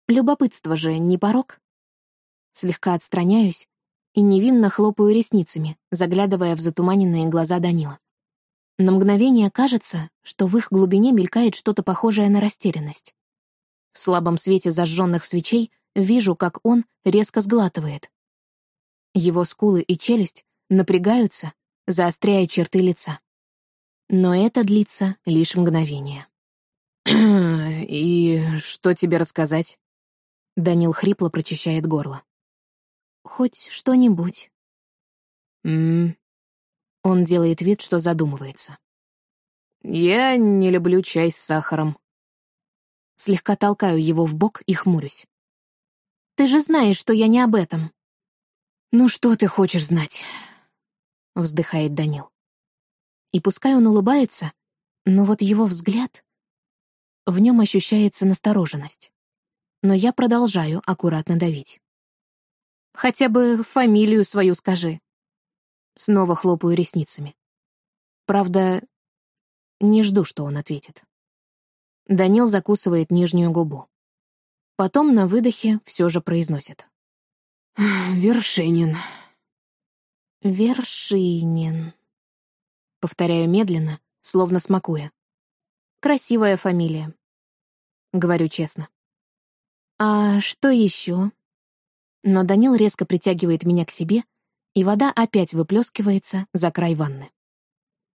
Любопытство же не порог. Слегка отстраняюсь и невинно хлопаю ресницами, заглядывая в затуманенные глаза Данила. На мгновение кажется, что в их глубине мелькает что-то похожее на растерянность. В слабом свете зажженных свечей вижу, как он резко сглатывает, его скулы и челюсть напрягаются, заостряя черты лица. Но это длится лишь мгновение. «И что тебе рассказать?» Данил хрипло прочищает горло. «Хоть что-нибудь». «М-м». Он делает вид, что задумывается. «Я не люблю чай с сахаром». Слегка толкаю его в бок и хмурюсь. «Ты же знаешь, что я не об этом». «Ну что ты хочешь знать?» — вздыхает Данил. И пускай он улыбается, но вот его взгляд... В нем ощущается настороженность. Но я продолжаю аккуратно давить. «Хотя бы фамилию свою скажи». Снова хлопаю ресницами. Правда, не жду, что он ответит. Данил закусывает нижнюю губу. Потом на выдохе все же произносит. Вершинин. Вершинин. Повторяю медленно, словно смакуя. Красивая фамилия. Говорю честно. А что еще? Но Данил резко притягивает меня к себе, и вода опять выплескивается за край ванны.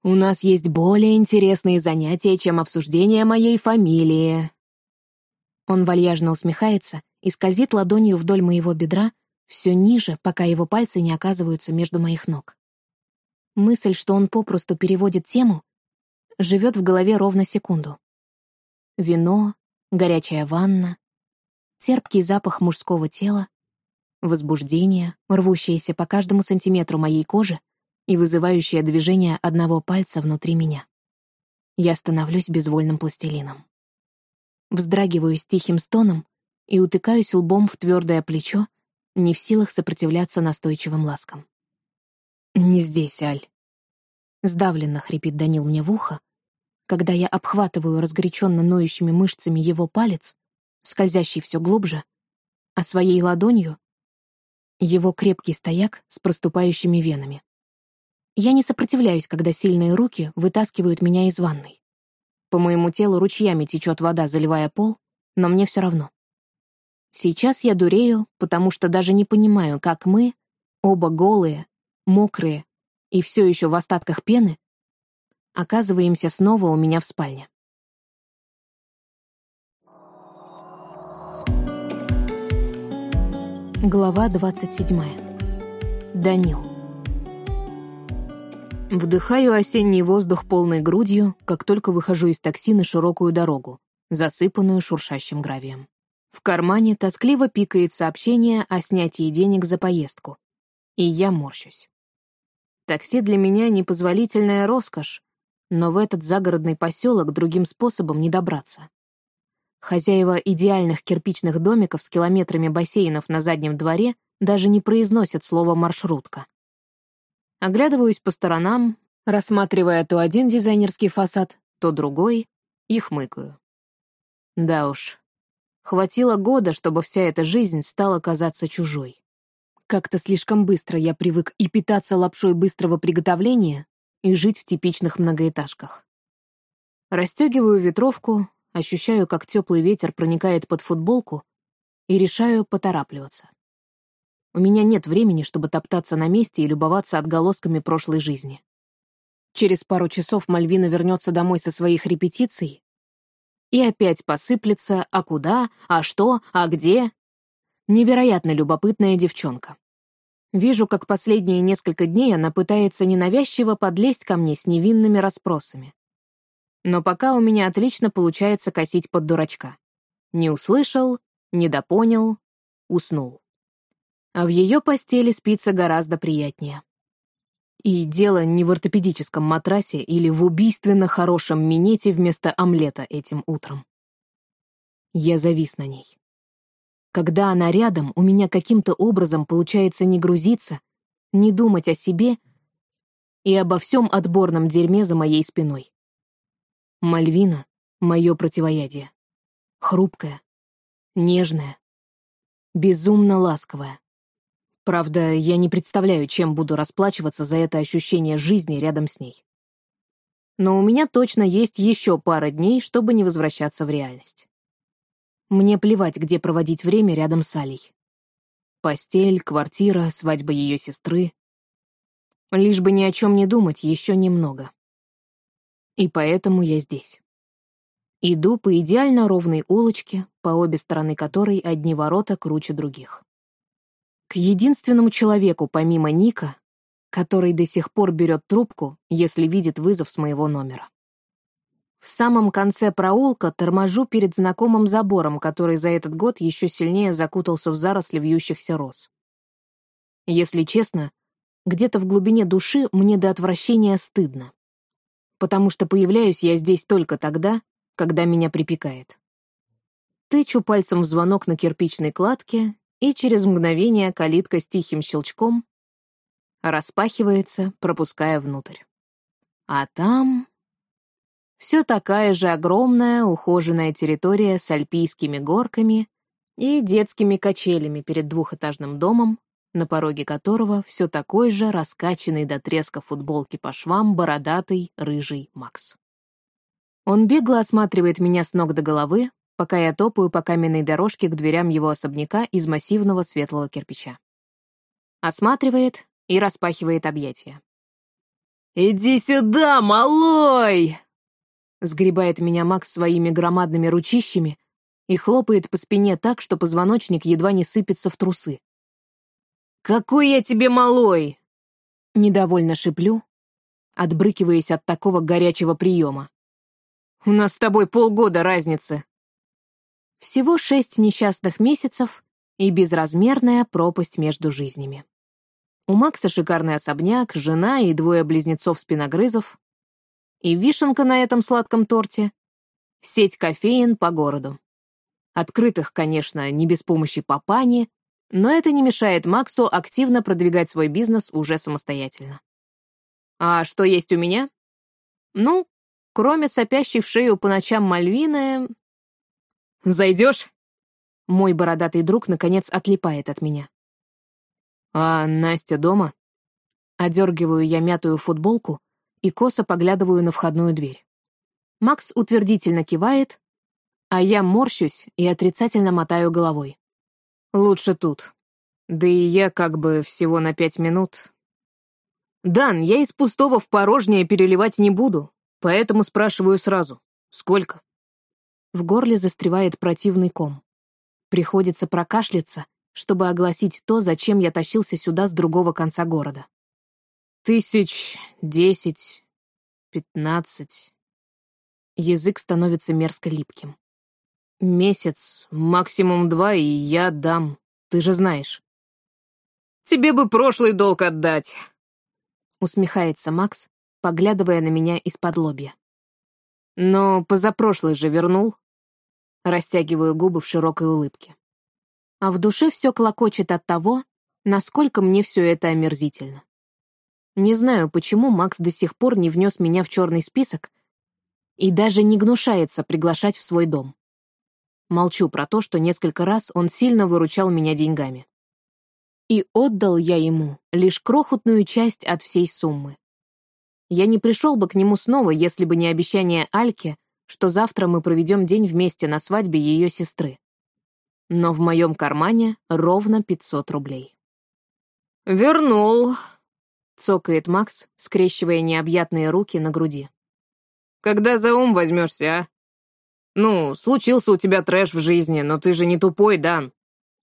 «У нас есть более интересные занятия, чем обсуждение моей фамилии». Он вальяжно усмехается и скользит ладонью вдоль моего бедра, все ниже, пока его пальцы не оказываются между моих ног. Мысль, что он попросту переводит тему, живет в голове ровно секунду. Вино, горячая ванна, терпкий запах мужского тела, возбуждение, рвущееся по каждому сантиметру моей кожи и вызывающее движение одного пальца внутри меня. Я становлюсь безвольным пластилином. Вздрагиваю с тихим стоном и утыкаюсь лбом в твердое плечо, не в силах сопротивляться настойчивым ласкам. «Не здесь, Аль». Сдавленно хрипит Данил мне в ухо, когда я обхватываю разгоряченно ноющими мышцами его палец, скользящий все глубже, а своей ладонью — его крепкий стояк с проступающими венами. Я не сопротивляюсь, когда сильные руки вытаскивают меня из ванной. По моему телу ручьями течет вода, заливая пол, но мне все равно. Сейчас я дурею, потому что даже не понимаю, как мы, оба голые, мокрые и все еще в остатках пены, оказываемся снова у меня в спальне. Глава 27. Данил. Вдыхаю осенний воздух полной грудью, как только выхожу из такси на широкую дорогу, засыпанную шуршащим гравием. В кармане тоскливо пикает сообщение о снятии денег за поездку. И я морщусь. Такси для меня непозволительная роскошь, но в этот загородный поселок другим способом не добраться. Хозяева идеальных кирпичных домиков с километрами бассейнов на заднем дворе даже не произносят слово «маршрутка». Оглядываюсь по сторонам, рассматривая то один дизайнерский фасад, то другой, и хмыкаю. Да уж, хватило года, чтобы вся эта жизнь стала казаться чужой. Как-то слишком быстро я привык и питаться лапшой быстрого приготовления, и жить в типичных многоэтажках. Растегиваю ветровку, ощущаю, как теплый ветер проникает под футболку и решаю поторапливаться. У меня нет времени, чтобы топтаться на месте и любоваться отголосками прошлой жизни. Через пару часов Мальвина вернется домой со своих репетиций и опять посыплется «а куда?», «а что?», «а где?». Невероятно любопытная девчонка. Вижу, как последние несколько дней она пытается ненавязчиво подлезть ко мне с невинными расспросами. Но пока у меня отлично получается косить под дурачка. Не услышал, недопонял, уснул. А в ее постели спится гораздо приятнее. И дело не в ортопедическом матрасе или в убийственно хорошем минете вместо омлета этим утром. Я завис на ней. Когда она рядом, у меня каким-то образом получается не грузиться, не думать о себе и обо всем отборном дерьме за моей спиной. Мальвина — мое противоядие. Хрупкая, нежная, безумно ласковая. Правда, я не представляю, чем буду расплачиваться за это ощущение жизни рядом с ней. Но у меня точно есть еще пара дней, чтобы не возвращаться в реальность. Мне плевать, где проводить время рядом с Алей. Постель, квартира, свадьба ее сестры. Лишь бы ни о чем не думать еще немного. И поэтому я здесь. Иду по идеально ровной улочке, по обе стороны которой одни ворота круче других. К единственному человеку, помимо Ника, который до сих пор берет трубку, если видит вызов с моего номера. В самом конце проулка торможу перед знакомым забором, который за этот год еще сильнее закутался в заросли вьющихся роз. Если честно, где-то в глубине души мне до отвращения стыдно потому что появляюсь я здесь только тогда, когда меня припекает. Тычу пальцем в звонок на кирпичной кладке, и через мгновение калитка с тихим щелчком распахивается, пропуская внутрь. А там... Все такая же огромная, ухоженная территория с альпийскими горками и детскими качелями перед двухэтажным домом, на пороге которого все такой же раскачанный до треска футболки по швам бородатый рыжий Макс. Он бегло осматривает меня с ног до головы, пока я топаю по каменной дорожке к дверям его особняка из массивного светлого кирпича. Осматривает и распахивает объятия. «Иди сюда, малой!» Сгребает меня Макс своими громадными ручищами и хлопает по спине так, что позвоночник едва не сыпется в трусы. «Какой я тебе малой!» Недовольно шиплю, отбрыкиваясь от такого горячего приема. «У нас с тобой полгода разницы». Всего шесть несчастных месяцев и безразмерная пропасть между жизнями. У Макса шикарный особняк, жена и двое близнецов-спиногрызов. И вишенка на этом сладком торте — сеть кофеин по городу. Открытых, конечно, не без помощи папани, но это не мешает Максу активно продвигать свой бизнес уже самостоятельно. А что есть у меня? Ну, кроме сопящей в шею по ночам Мальвины... «Зайдешь?» Мой бородатый друг, наконец, отлипает от меня. «А Настя дома?» Одергиваю я мятую футболку и косо поглядываю на входную дверь. Макс утвердительно кивает, а я морщусь и отрицательно мотаю головой. «Лучше тут. Да и я как бы всего на пять минут. Дан, я из пустого в порожнее переливать не буду, поэтому спрашиваю сразу. Сколько?» В горле застревает противный ком. Приходится прокашляться, чтобы огласить то, зачем я тащился сюда с другого конца города. Тысяч десять, пятнадцать. Язык становится мерзко липким. Месяц, максимум два, и я отдам. Ты же знаешь. Тебе бы прошлый долг отдать. Усмехается Макс, поглядывая на меня из-под лобья. Но позапрошлый же вернул. Растягиваю губы в широкой улыбке. А в душе все клокочет от того, насколько мне все это омерзительно. Не знаю, почему Макс до сих пор не внес меня в черный список и даже не гнушается приглашать в свой дом. Молчу про то, что несколько раз он сильно выручал меня деньгами. И отдал я ему лишь крохотную часть от всей суммы. Я не пришел бы к нему снова, если бы не обещание Альке, что завтра мы проведем день вместе на свадьбе ее сестры. Но в моем кармане ровно 500 рублей. «Вернул», — цокает Макс, скрещивая необъятные руки на груди. «Когда за ум возьмешься, а? Ну, случился у тебя трэш в жизни, но ты же не тупой, Дан,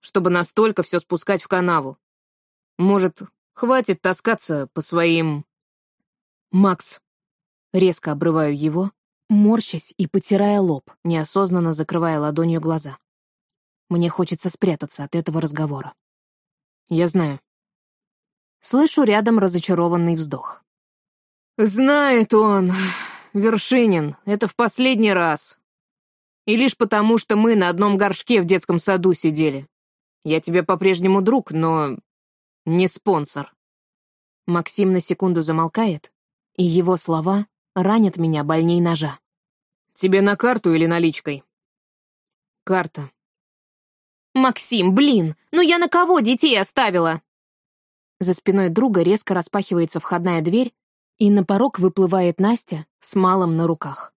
чтобы настолько все спускать в канаву. Может, хватит таскаться по своим...» «Макс!» Резко обрываю его, морщась и потирая лоб, неосознанно закрывая ладонью глаза. Мне хочется спрятаться от этого разговора. «Я знаю», Слышу рядом разочарованный вздох. «Знает он, Вершинин, это в последний раз. И лишь потому, что мы на одном горшке в детском саду сидели. Я тебе по-прежнему друг, но не спонсор». Максим на секунду замолкает, и его слова ранят меня больней ножа. «Тебе на карту или наличкой?» «Карта». «Максим, блин, ну я на кого детей оставила?» За спиной друга резко распахивается входная дверь, и на порог выплывает Настя с малым на руках.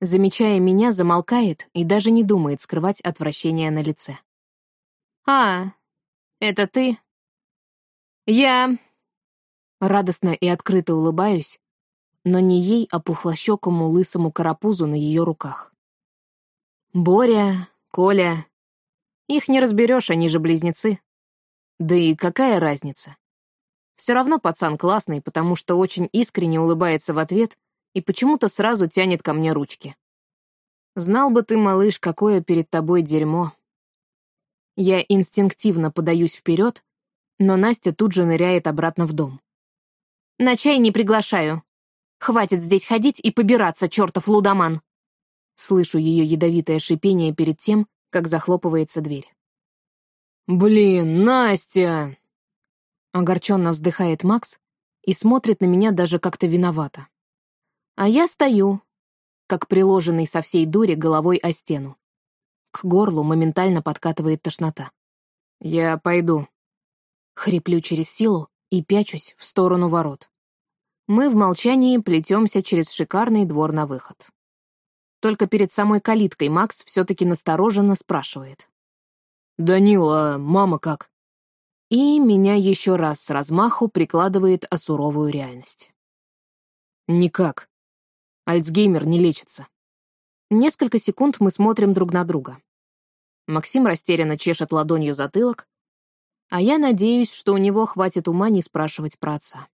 Замечая меня, замолкает и даже не думает скрывать отвращение на лице. «А, это ты?» «Я...» Радостно и открыто улыбаюсь, но не ей, а пухлощекому лысому карапузу на ее руках. Боря, Коля... Их не разберешь, они же близнецы. Да и какая разница? Все равно пацан классный, потому что очень искренне улыбается в ответ и почему-то сразу тянет ко мне ручки. Знал бы ты, малыш, какое перед тобой дерьмо. Я инстинктивно подаюсь вперед, но Настя тут же ныряет обратно в дом. «На чай не приглашаю. Хватит здесь ходить и побираться, чертов лудоман!» Слышу ее ядовитое шипение перед тем, как захлопывается дверь. «Блин, Настя!» Огорченно вздыхает Макс и смотрит на меня даже как-то виновато. А я стою, как приложенный со всей дури головой о стену. К горлу моментально подкатывает тошнота. «Я пойду». Хриплю через силу и пячусь в сторону ворот. Мы в молчании плетемся через шикарный двор на выход. Только перед самой калиткой Макс все-таки настороженно спрашивает. «Данила, мама как?» И меня еще раз с размаху прикладывает о суровую реальность. «Никак. Альцгеймер не лечится». Несколько секунд мы смотрим друг на друга. Максим растерянно чешет ладонью затылок, а я надеюсь, что у него хватит ума не спрашивать про отца.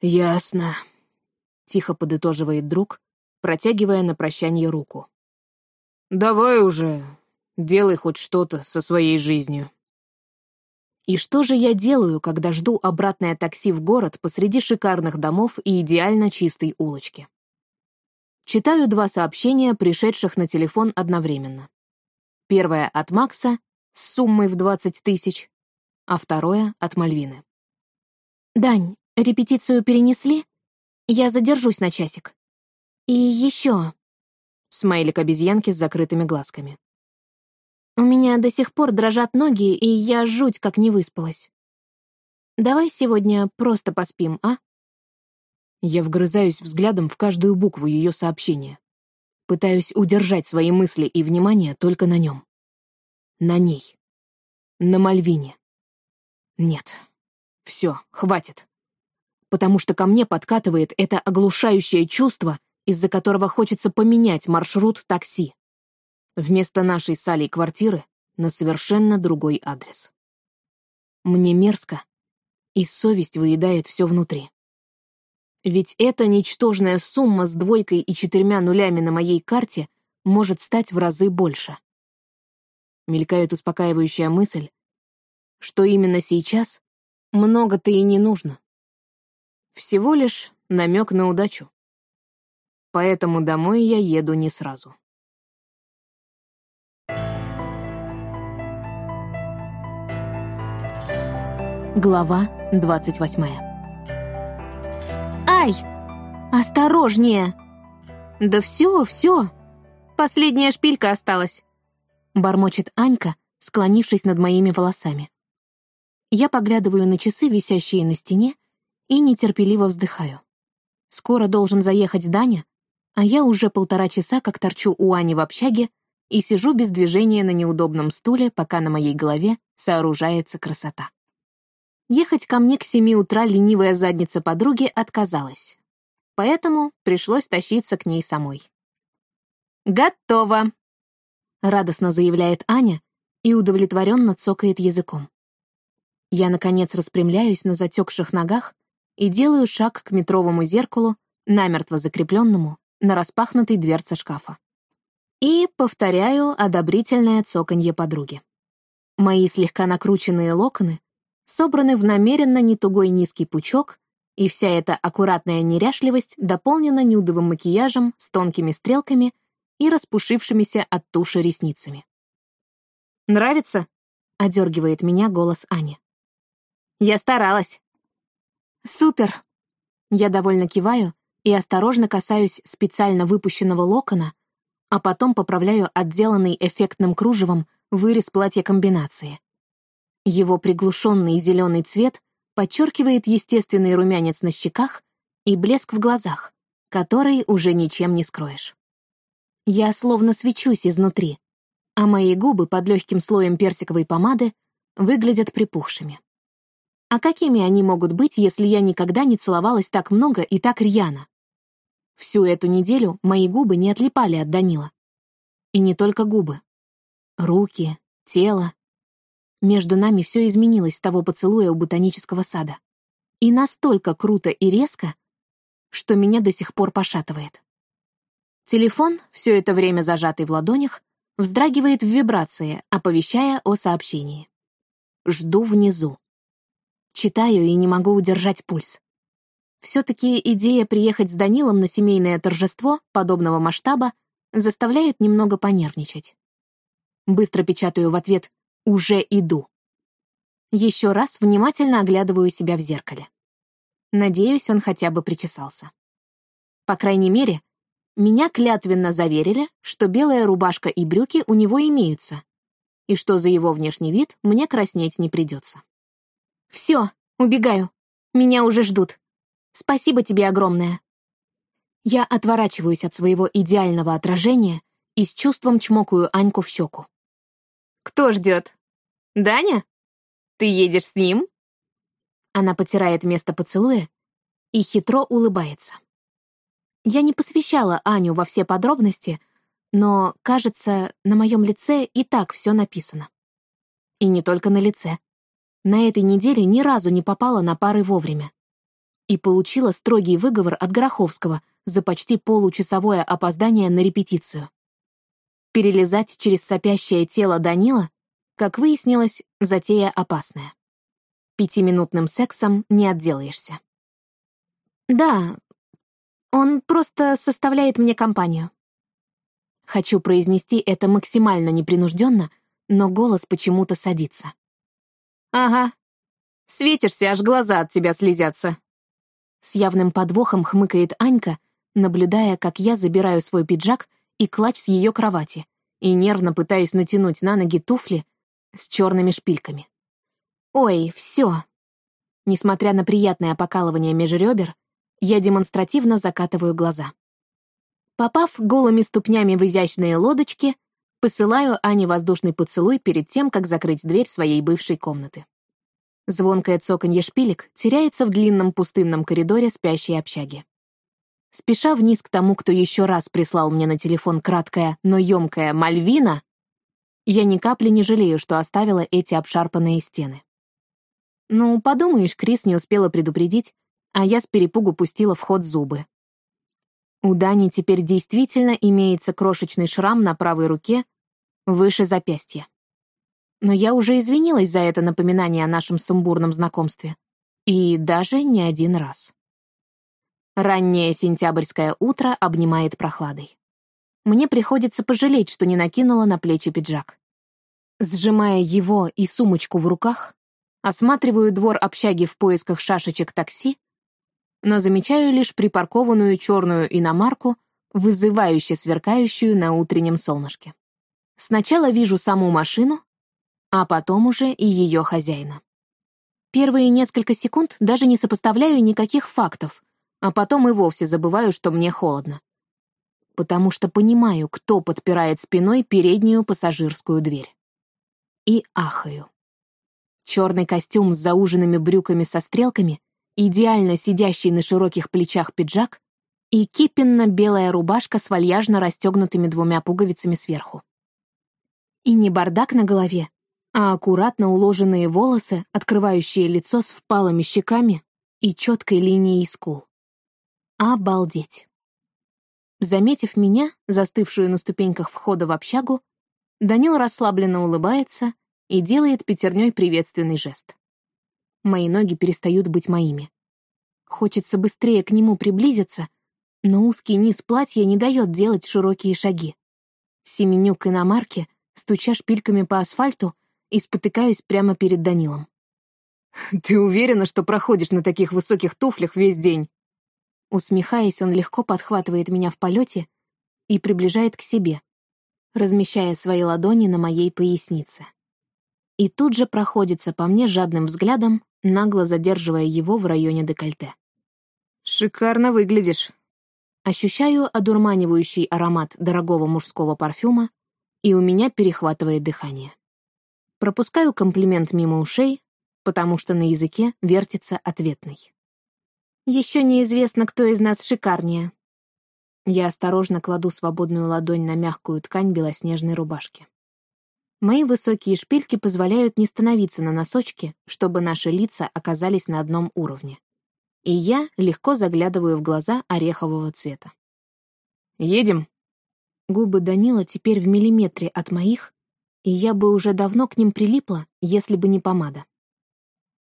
«Ясно», — тихо подытоживает друг, протягивая на прощание руку. «Давай уже, Делай хоть что-то со своей жизнью. И что же я делаю, когда жду обратное такси в город посреди шикарных домов и идеально чистой улочки? Читаю два сообщения, пришедших на телефон одновременно. Первое от Макса с суммой в 20 тысяч, а второе от Мальвины. «Дань, репетицию перенесли? Я задержусь на часик». И еще. Смайлик обезьянки с закрытыми глазками. У меня до сих пор дрожат ноги, и я жуть как не выспалась. Давай сегодня просто поспим, а? Я вгрызаюсь взглядом в каждую букву ее сообщения. Пытаюсь удержать свои мысли и внимание только на нем. На ней. На Мальвине. Нет. Все, хватит. Потому что ко мне подкатывает это оглушающее чувство, из-за которого хочется поменять маршрут такси. Вместо нашей с Алей квартиры на совершенно другой адрес. Мне мерзко, и совесть выедает все внутри. Ведь эта ничтожная сумма с двойкой и четырьмя нулями на моей карте может стать в разы больше. Мелькает успокаивающая мысль, что именно сейчас много-то и не нужно. Всего лишь намек на удачу. Поэтому домой я еду не сразу. Глава 28 Давай! Осторожнее!» «Да все, все! Последняя шпилька осталась!» Бормочет Анька, склонившись над моими волосами. Я поглядываю на часы, висящие на стене, и нетерпеливо вздыхаю. Скоро должен заехать Даня, а я уже полтора часа как торчу у Ани в общаге и сижу без движения на неудобном стуле, пока на моей голове сооружается красота. Ехать ко мне к семи утра ленивая задница подруги отказалась. Поэтому пришлось тащиться к ней самой. «Готово!» — радостно заявляет Аня и удовлетворенно цокает языком. Я, наконец, распрямляюсь на затекших ногах и делаю шаг к метровому зеркалу, намертво закрепленному на распахнутой дверце шкафа. И повторяю одобрительное цоканье подруги. Мои слегка накрученные локоны собраны в намеренно нетугой низкий пучок, и вся эта аккуратная неряшливость дополнена нюдовым макияжем с тонкими стрелками и распушившимися от туши ресницами. «Нравится?» — одергивает меня голос Ани. «Я старалась». «Супер!» Я довольно киваю и осторожно касаюсь специально выпущенного локона, а потом поправляю отделанный эффектным кружевом вырез платья комбинации. Его приглушенный зеленый цвет подчеркивает естественный румянец на щеках и блеск в глазах, который уже ничем не скроешь. Я словно свечусь изнутри, а мои губы под легким слоем персиковой помады выглядят припухшими. А какими они могут быть, если я никогда не целовалась так много и так рьяно? Всю эту неделю мои губы не отлипали от Данила. И не только губы. Руки, тело, между нами все изменилось с того поцелуя у ботанического сада. И настолько круто и резко, что меня до сих пор пошатывает. Телефон, все это время зажатый в ладонях, вздрагивает в вибрации, оповещая о сообщении. Жду внизу. Читаю и не могу удержать пульс. Все-таки идея приехать с Данилом на семейное торжество подобного масштаба заставляет немного понервничать. Быстро печатаю в ответ уже иду. Еще раз внимательно оглядываю себя в зеркале. Надеюсь, он хотя бы причесался. По крайней мере, меня клятвенно заверили, что белая рубашка и брюки у него имеются, и что за его внешний вид мне краснеть не придется. Все, убегаю. Меня уже ждут. Спасибо тебе огромное. Я отворачиваюсь от своего идеального отражения и с чувством чмокаю Аньку в щеку. Кто ждет? Даня? Ты едешь с ним? Она потирает место поцелуя и хитро улыбается. Я не посвящала Аню во все подробности, но, кажется, на моем лице и так все написано. И не только на лице. На этой неделе ни разу не попала на пары вовремя. И получила строгий выговор от Гороховского за почти получасовое опоздание на репетицию. Перелезать через сопящее тело Данила, как выяснилось, затея опасная. Пятиминутным сексом не отделаешься. Да, он просто составляет мне компанию. Хочу произнести это максимально непринужденно, но голос почему-то садится. «Ага. Светишься, аж глаза от тебя слезятся». С явным подвохом хмыкает Анька, наблюдая, как я забираю свой пиджак и клатч с ее кровати и нервно пытаюсь натянуть на ноги туфли с черными шпильками. Ой, все. Несмотря на приятное покалывание межребер, я демонстративно закатываю глаза. Попав голыми ступнями в изящные лодочки, посылаю Ане воздушный поцелуй перед тем, как закрыть дверь своей бывшей комнаты. Звонкое цоканье шпилек теряется в длинном пустынном коридоре спящей общаги. Спеша вниз к тому, кто еще раз прислал мне на телефон краткое, но емкое «Мальвина», я ни капли не жалею, что оставила эти обшарпанные стены. Ну, подумаешь, Крис не успела предупредить, а я с перепугу пустила в ход зубы. У Дани теперь действительно имеется крошечный шрам на правой руке выше запястья. Но я уже извинилась за это напоминание о нашем сумбурном знакомстве. И даже не один раз. Раннее сентябрьское утро обнимает прохладой. Мне приходится пожалеть, что не накинула на плечи пиджак. Сжимая его и сумочку в руках, осматриваю двор общаги в поисках шашечек такси, но замечаю лишь припаркованную черную иномарку, вызывающе сверкающую на утреннем солнышке. Сначала вижу саму машину, а потом уже и ее хозяина. Первые несколько секунд даже не сопоставляю никаких фактов, а потом и вовсе забываю, что мне холодно. Потому что понимаю, кто подпирает спиной переднюю пассажирскую дверь. И ахаю. Черный костюм с зауженными брюками со стрелками идеально сидящий на широких плечах пиджак и кипенно-белая рубашка с вальяжно расстегнутыми двумя пуговицами сверху. И не бардак на голове, а аккуратно уложенные волосы, открывающие лицо с впалыми щеками и четкой линией скул. Обалдеть. Заметив меня, застывшую на ступеньках входа в общагу, Данил расслабленно улыбается и делает пятерней приветственный жест мои ноги перестают быть моими. Хочется быстрее к нему приблизиться, но узкий низ платья не дает делать широкие шаги. Семеню к иномарке, стуча шпильками по асфальту и спотыкаюсь прямо перед Данилом. «Ты уверена, что проходишь на таких высоких туфлях весь день?» Усмехаясь, он легко подхватывает меня в полете и приближает к себе, размещая свои ладони на моей пояснице. И тут же проходится по мне жадным взглядом, нагло задерживая его в районе декольте. «Шикарно выглядишь». Ощущаю одурманивающий аромат дорогого мужского парфюма, и у меня перехватывает дыхание. Пропускаю комплимент мимо ушей, потому что на языке вертится ответный. «Еще неизвестно, кто из нас шикарнее». Я осторожно кладу свободную ладонь на мягкую ткань белоснежной рубашки. Мои высокие шпильки позволяют не становиться на носочки, чтобы наши лица оказались на одном уровне. И я легко заглядываю в глаза орехового цвета. «Едем?» Губы Данила теперь в миллиметре от моих, и я бы уже давно к ним прилипла, если бы не помада.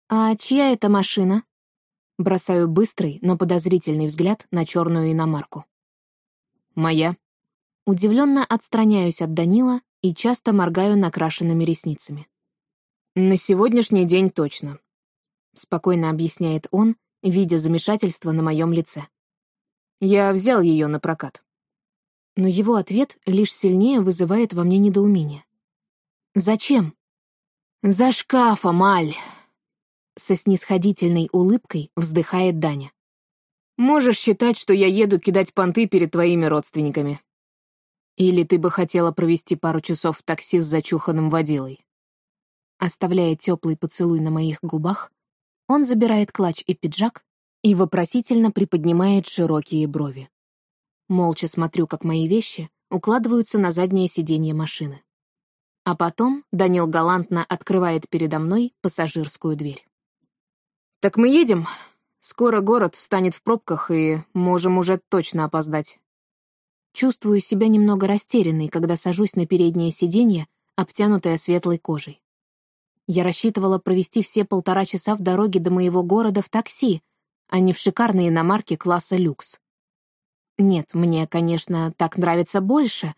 «А чья это машина?» Бросаю быстрый, но подозрительный взгляд на черную иномарку. «Моя». Удивленно отстраняюсь от Данила и часто моргаю накрашенными ресницами. «На сегодняшний день точно», — спокойно объясняет он, видя замешательство на моем лице. «Я взял ее на прокат». Но его ответ лишь сильнее вызывает во мне недоумение. «Зачем?» «За шкафом, Аль!» Со снисходительной улыбкой вздыхает Даня. «Можешь считать, что я еду кидать понты перед твоими родственниками. Или ты бы хотела провести пару часов в такси с зачуханным водилой?» Оставляя теплый поцелуй на моих губах, он забирает клатч и пиджак и вопросительно приподнимает широкие брови. Молча смотрю, как мои вещи укладываются на заднее сиденье машины. А потом Данил галантно открывает передо мной пассажирскую дверь. «Так мы едем. Скоро город встанет в пробках, и можем уже точно опоздать». Чувствую себя немного растерянной, когда сажусь на переднее сиденье, обтянутое светлой кожей. Я рассчитывала провести все полтора часа в дороге до моего города в такси, а не в шикарной иномарке класса люкс. Нет, мне, конечно, так нравится больше,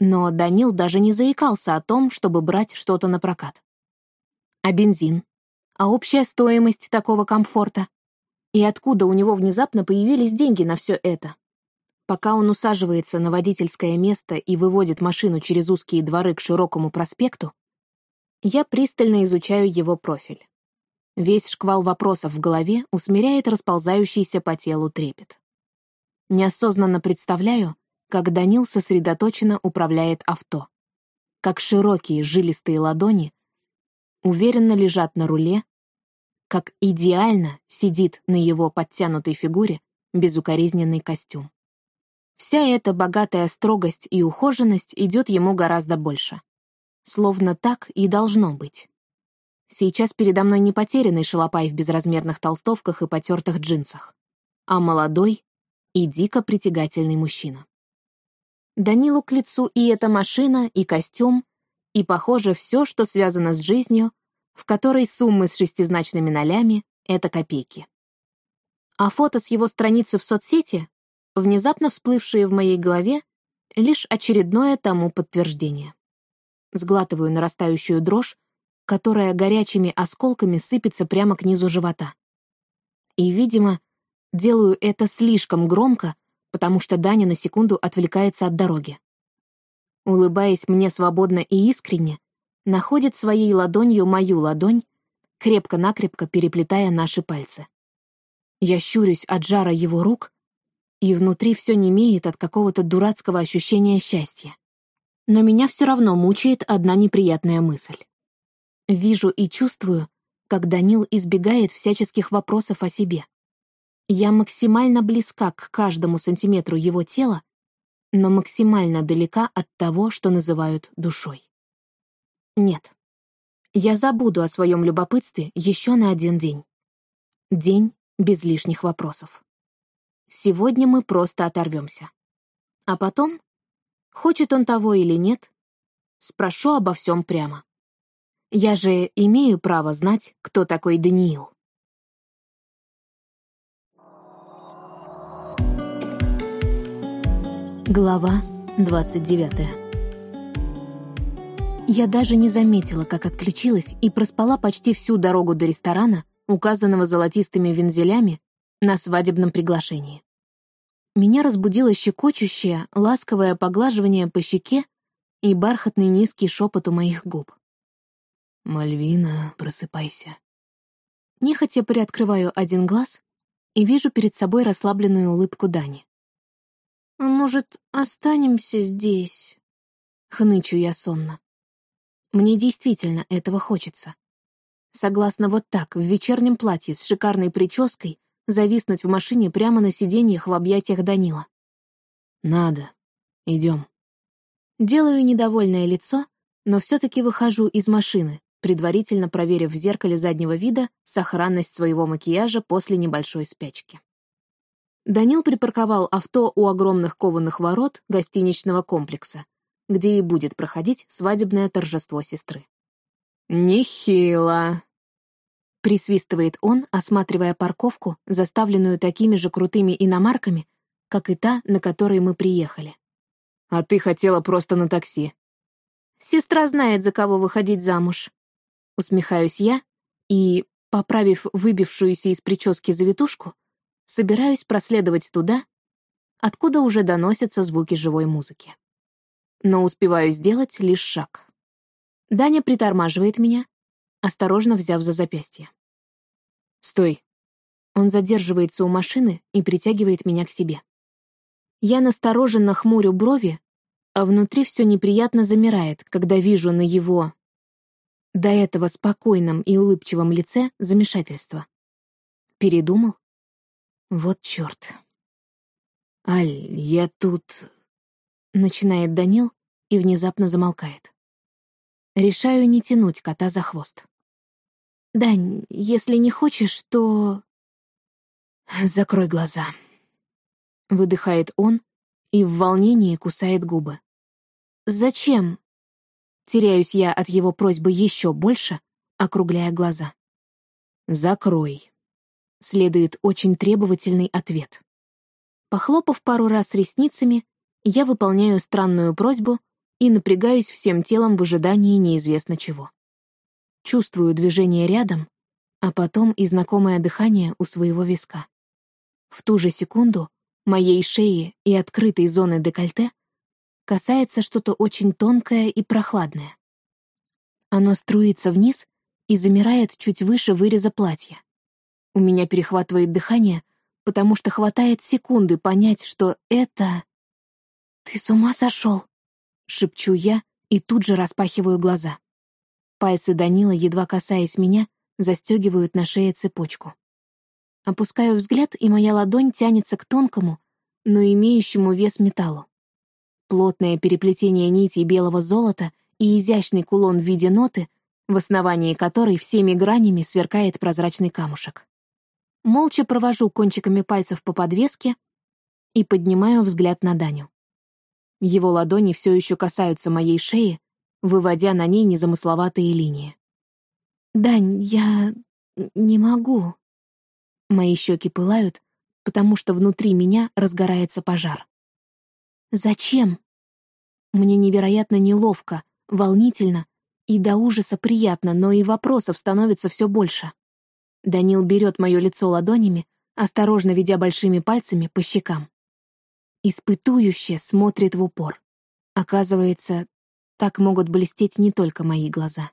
но Данил даже не заикался о том, чтобы брать что-то на прокат. А бензин? А общая стоимость такого комфорта? И откуда у него внезапно появились деньги на все это? Пока он усаживается на водительское место и выводит машину через узкие дворы к широкому проспекту, я пристально изучаю его профиль. Весь шквал вопросов в голове усмиряет расползающийся по телу трепет. Неосознанно представляю, как Данил сосредоточенно управляет авто, как широкие жилистые ладони уверенно лежат на руле, как идеально сидит на его подтянутой фигуре безукоризненный костюм. Вся эта богатая строгость и ухоженность идет ему гораздо больше. Словно так и должно быть. Сейчас передо мной не потерянный шалопай в безразмерных толстовках и потертых джинсах, а молодой и дико притягательный мужчина. Данилу к лицу и эта машина, и костюм, и, похоже, все, что связано с жизнью, в которой суммы с шестизначными нолями — это копейки. А фото с его страницы в соцсети, внезапно всплывшие в моей голове, лишь очередное тому подтверждение. Сглатываю нарастающую дрожь, которая горячими осколками сыпется прямо к низу живота. И, видимо, делаю это слишком громко, потому что Даня на секунду отвлекается от дороги. Улыбаясь мне свободно и искренне, находит своей ладонью мою ладонь, крепко-накрепко переплетая наши пальцы. Я щурюсь от жара его рук, и внутри все немеет от какого-то дурацкого ощущения счастья. Но меня все равно мучает одна неприятная мысль. Вижу и чувствую, как Данил избегает всяческих вопросов о себе. Я максимально близка к каждому сантиметру его тела, но максимально далека от того, что называют душой. Нет. Я забуду о своем любопытстве еще на один день. День без лишних вопросов. Сегодня мы просто оторвемся. А потом, хочет он того или нет, спрошу обо всем прямо. Я же имею право знать, кто такой Даниил. Глава 29 Я даже не заметила, как отключилась и проспала почти всю дорогу до ресторана, указанного золотистыми вензелями, на свадебном приглашении. Меня разбудило щекочущее, ласковое поглаживание по щеке и бархатный низкий шепот у моих губ. «Мальвина, просыпайся». Нехотя приоткрываю один глаз и вижу перед собой расслабленную улыбку Дани. «А может, останемся здесь?» — хнычу я сонно. Мне действительно этого хочется. Согласно вот так, в вечернем платье с шикарной прической, зависнуть в машине прямо на сиденьях в объятиях Данила. «Надо. Идем». Делаю недовольное лицо, но все-таки выхожу из машины, предварительно проверив в зеркале заднего вида сохранность своего макияжа после небольшой спячки. Данил припарковал авто у огромных кованых ворот гостиничного комплекса, где и будет проходить свадебное торжество сестры. «Нехило», — присвистывает он, осматривая парковку, заставленную такими же крутыми иномарками, как и та, на которой мы приехали. «А ты хотела просто на такси». «Сестра знает, за кого выходить замуж», Усмехаюсь я и, поправив выбившуюся из прически завитушку, собираюсь проследовать туда, откуда уже доносятся звуки живой музыки. Но успеваю сделать лишь шаг. Даня притормаживает меня, осторожно взяв за запястье. «Стой!» Он задерживается у машины и притягивает меня к себе. Я настороженно хмурю брови, а внутри все неприятно замирает, когда вижу на его до этого спокойном и улыбчивом лице замешательство. Передумал? Вот чёрт. «Аль, я тут...» Начинает Данил и внезапно замолкает. Решаю не тянуть кота за хвост. «Дань, если не хочешь, то...» «Закрой глаза», — выдыхает он и в волнении кусает губы. «Зачем?» Теряюсь я от его просьбы еще больше, округляя глаза. «Закрой», — следует очень требовательный ответ. Похлопав пару раз ресницами, я выполняю странную просьбу и напрягаюсь всем телом в ожидании неизвестно чего. Чувствую движение рядом, а потом и знакомое дыхание у своего виска. В ту же секунду моей шеи и открытой зоны декольте касается что-то очень тонкое и прохладное. Оно струится вниз и замирает чуть выше выреза платья. У меня перехватывает дыхание, потому что хватает секунды понять, что это... «Ты с ума сошел?» — шепчу я и тут же распахиваю глаза. Пальцы Данила, едва касаясь меня, застегивают на шее цепочку. Опускаю взгляд, и моя ладонь тянется к тонкому, но имеющему вес металлу. Плотное переплетение нитей белого золота и изящный кулон в виде ноты, в основании которой всеми гранями сверкает прозрачный камушек. Молча провожу кончиками пальцев по подвеске и поднимаю взгляд на Даню. Его ладони все еще касаются моей шеи, выводя на ней незамысловатые линии. «Дань, я не могу». Мои щеки пылают, потому что внутри меня разгорается пожар. Зачем? Мне невероятно неловко, волнительно и до ужаса приятно, но и вопросов становится все больше. Данил берет мое лицо ладонями, осторожно ведя большими пальцами по щекам. Испытующе смотрит в упор. Оказывается, так могут блестеть не только мои глаза.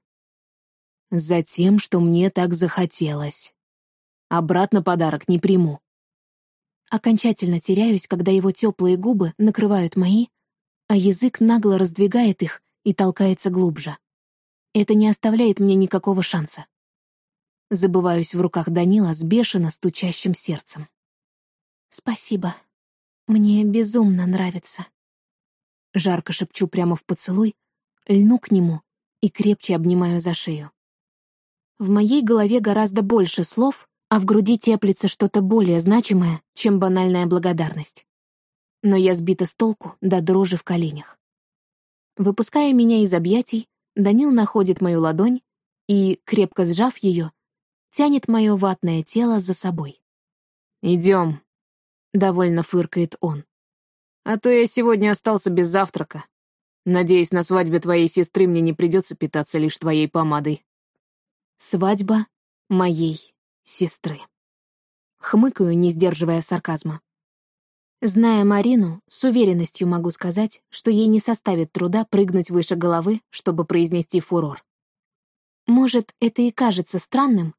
Затем, что мне так захотелось. Обратно подарок не приму. Окончательно теряюсь, когда его теплые губы накрывают мои, а язык нагло раздвигает их и толкается глубже. Это не оставляет мне никакого шанса. Забываюсь в руках Данила с бешено стучащим сердцем. «Спасибо. Мне безумно нравится». Жарко шепчу прямо в поцелуй, льну к нему и крепче обнимаю за шею. В моей голове гораздо больше слов, а в груди теплится что-то более значимое, чем банальная благодарность. Но я сбита с толку до дрожи в коленях. Выпуская меня из объятий, Данил находит мою ладонь и, крепко сжав ее, тянет мое ватное тело за собой. «Идем», — довольно фыркает он. «А то я сегодня остался без завтрака. Надеюсь, на свадьбе твоей сестры мне не придется питаться лишь твоей помадой». Свадьба моей сестры. Хмыкаю, не сдерживая сарказма. Зная Марину, с уверенностью могу сказать, что ей не составит труда прыгнуть выше головы, чтобы произнести фурор. Может, это и кажется странным,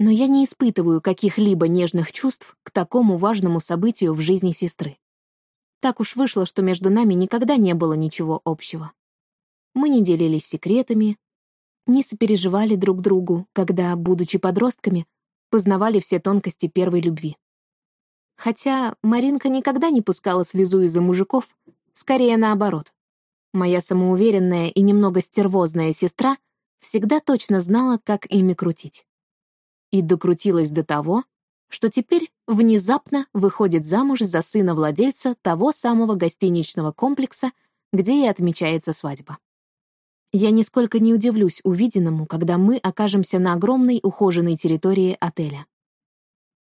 но я не испытываю каких-либо нежных чувств к такому важному событию в жизни сестры. Так уж вышло, что между нами никогда не было ничего общего. Мы не делились секретами, не сопереживали друг другу, когда, будучи подростками, познавали все тонкости первой любви. Хотя Маринка никогда не пускала слезу из-за мужиков, скорее наоборот. Моя самоуверенная и немного стервозная сестра всегда точно знала, как ими крутить. И докрутилась до того, что теперь внезапно выходит замуж за сына владельца того самого гостиничного комплекса, где и отмечается свадьба. Я нисколько не удивлюсь увиденному, когда мы окажемся на огромной ухоженной территории отеля.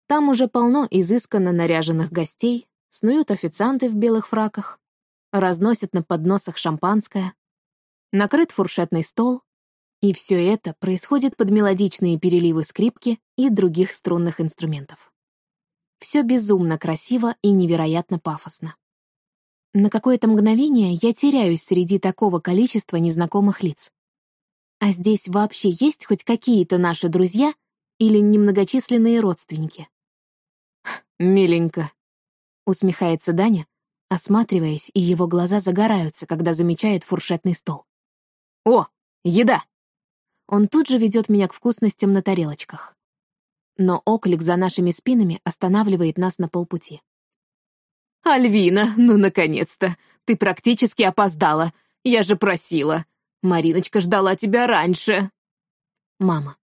Там уже полно изысканно наряженных гостей, снуют официанты в белых фраках, разносят на подносах шампанское, накрыт фуршетный стол, и все это происходит под мелодичные переливы скрипки и других струнных инструментов. Все безумно красиво и невероятно пафосно. На какое-то мгновение я теряюсь среди такого количества незнакомых лиц. А здесь вообще есть хоть какие-то наши друзья или немногочисленные родственники? «Миленько», — усмехается Даня, осматриваясь, и его глаза загораются, когда замечает фуршетный стол. «О, еда!» Он тут же ведет меня к вкусностям на тарелочках. Но оклик за нашими спинами останавливает нас на полпути. «Альвина, ну, наконец-то! Ты практически опоздала. Я же просила. Мариночка ждала тебя раньше». «Мама».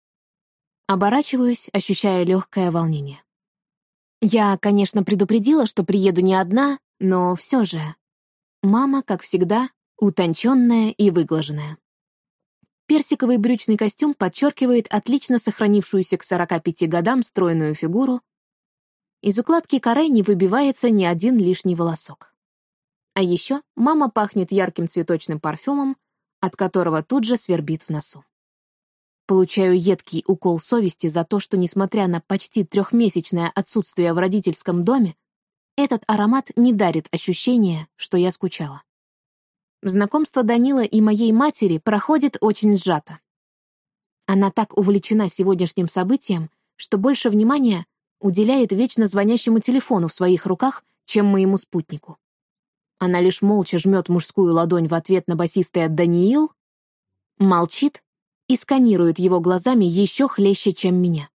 Оборачиваюсь, ощущая легкое волнение. Я, конечно, предупредила, что приеду не одна, но все же. Мама, как всегда, утонченная и выглаженная. Персиковый брючный костюм подчеркивает отлично сохранившуюся к 45 годам стройную фигуру, из укладки каре не выбивается ни один лишний волосок. А еще мама пахнет ярким цветочным парфюмом, от которого тут же свербит в носу. Получаю едкий укол совести за то, что, несмотря на почти трехмесячное отсутствие в родительском доме, этот аромат не дарит ощущения, что я скучала. Знакомство Данила и моей матери проходит очень сжато. Она так увлечена сегодняшним событием, что больше внимания уделяет вечно звонящему телефону в своих руках, чем моему спутнику. Она лишь молча жмет мужскую ладонь в ответ на басистый от Даниил, молчит и сканирует его глазами еще хлеще, чем меня.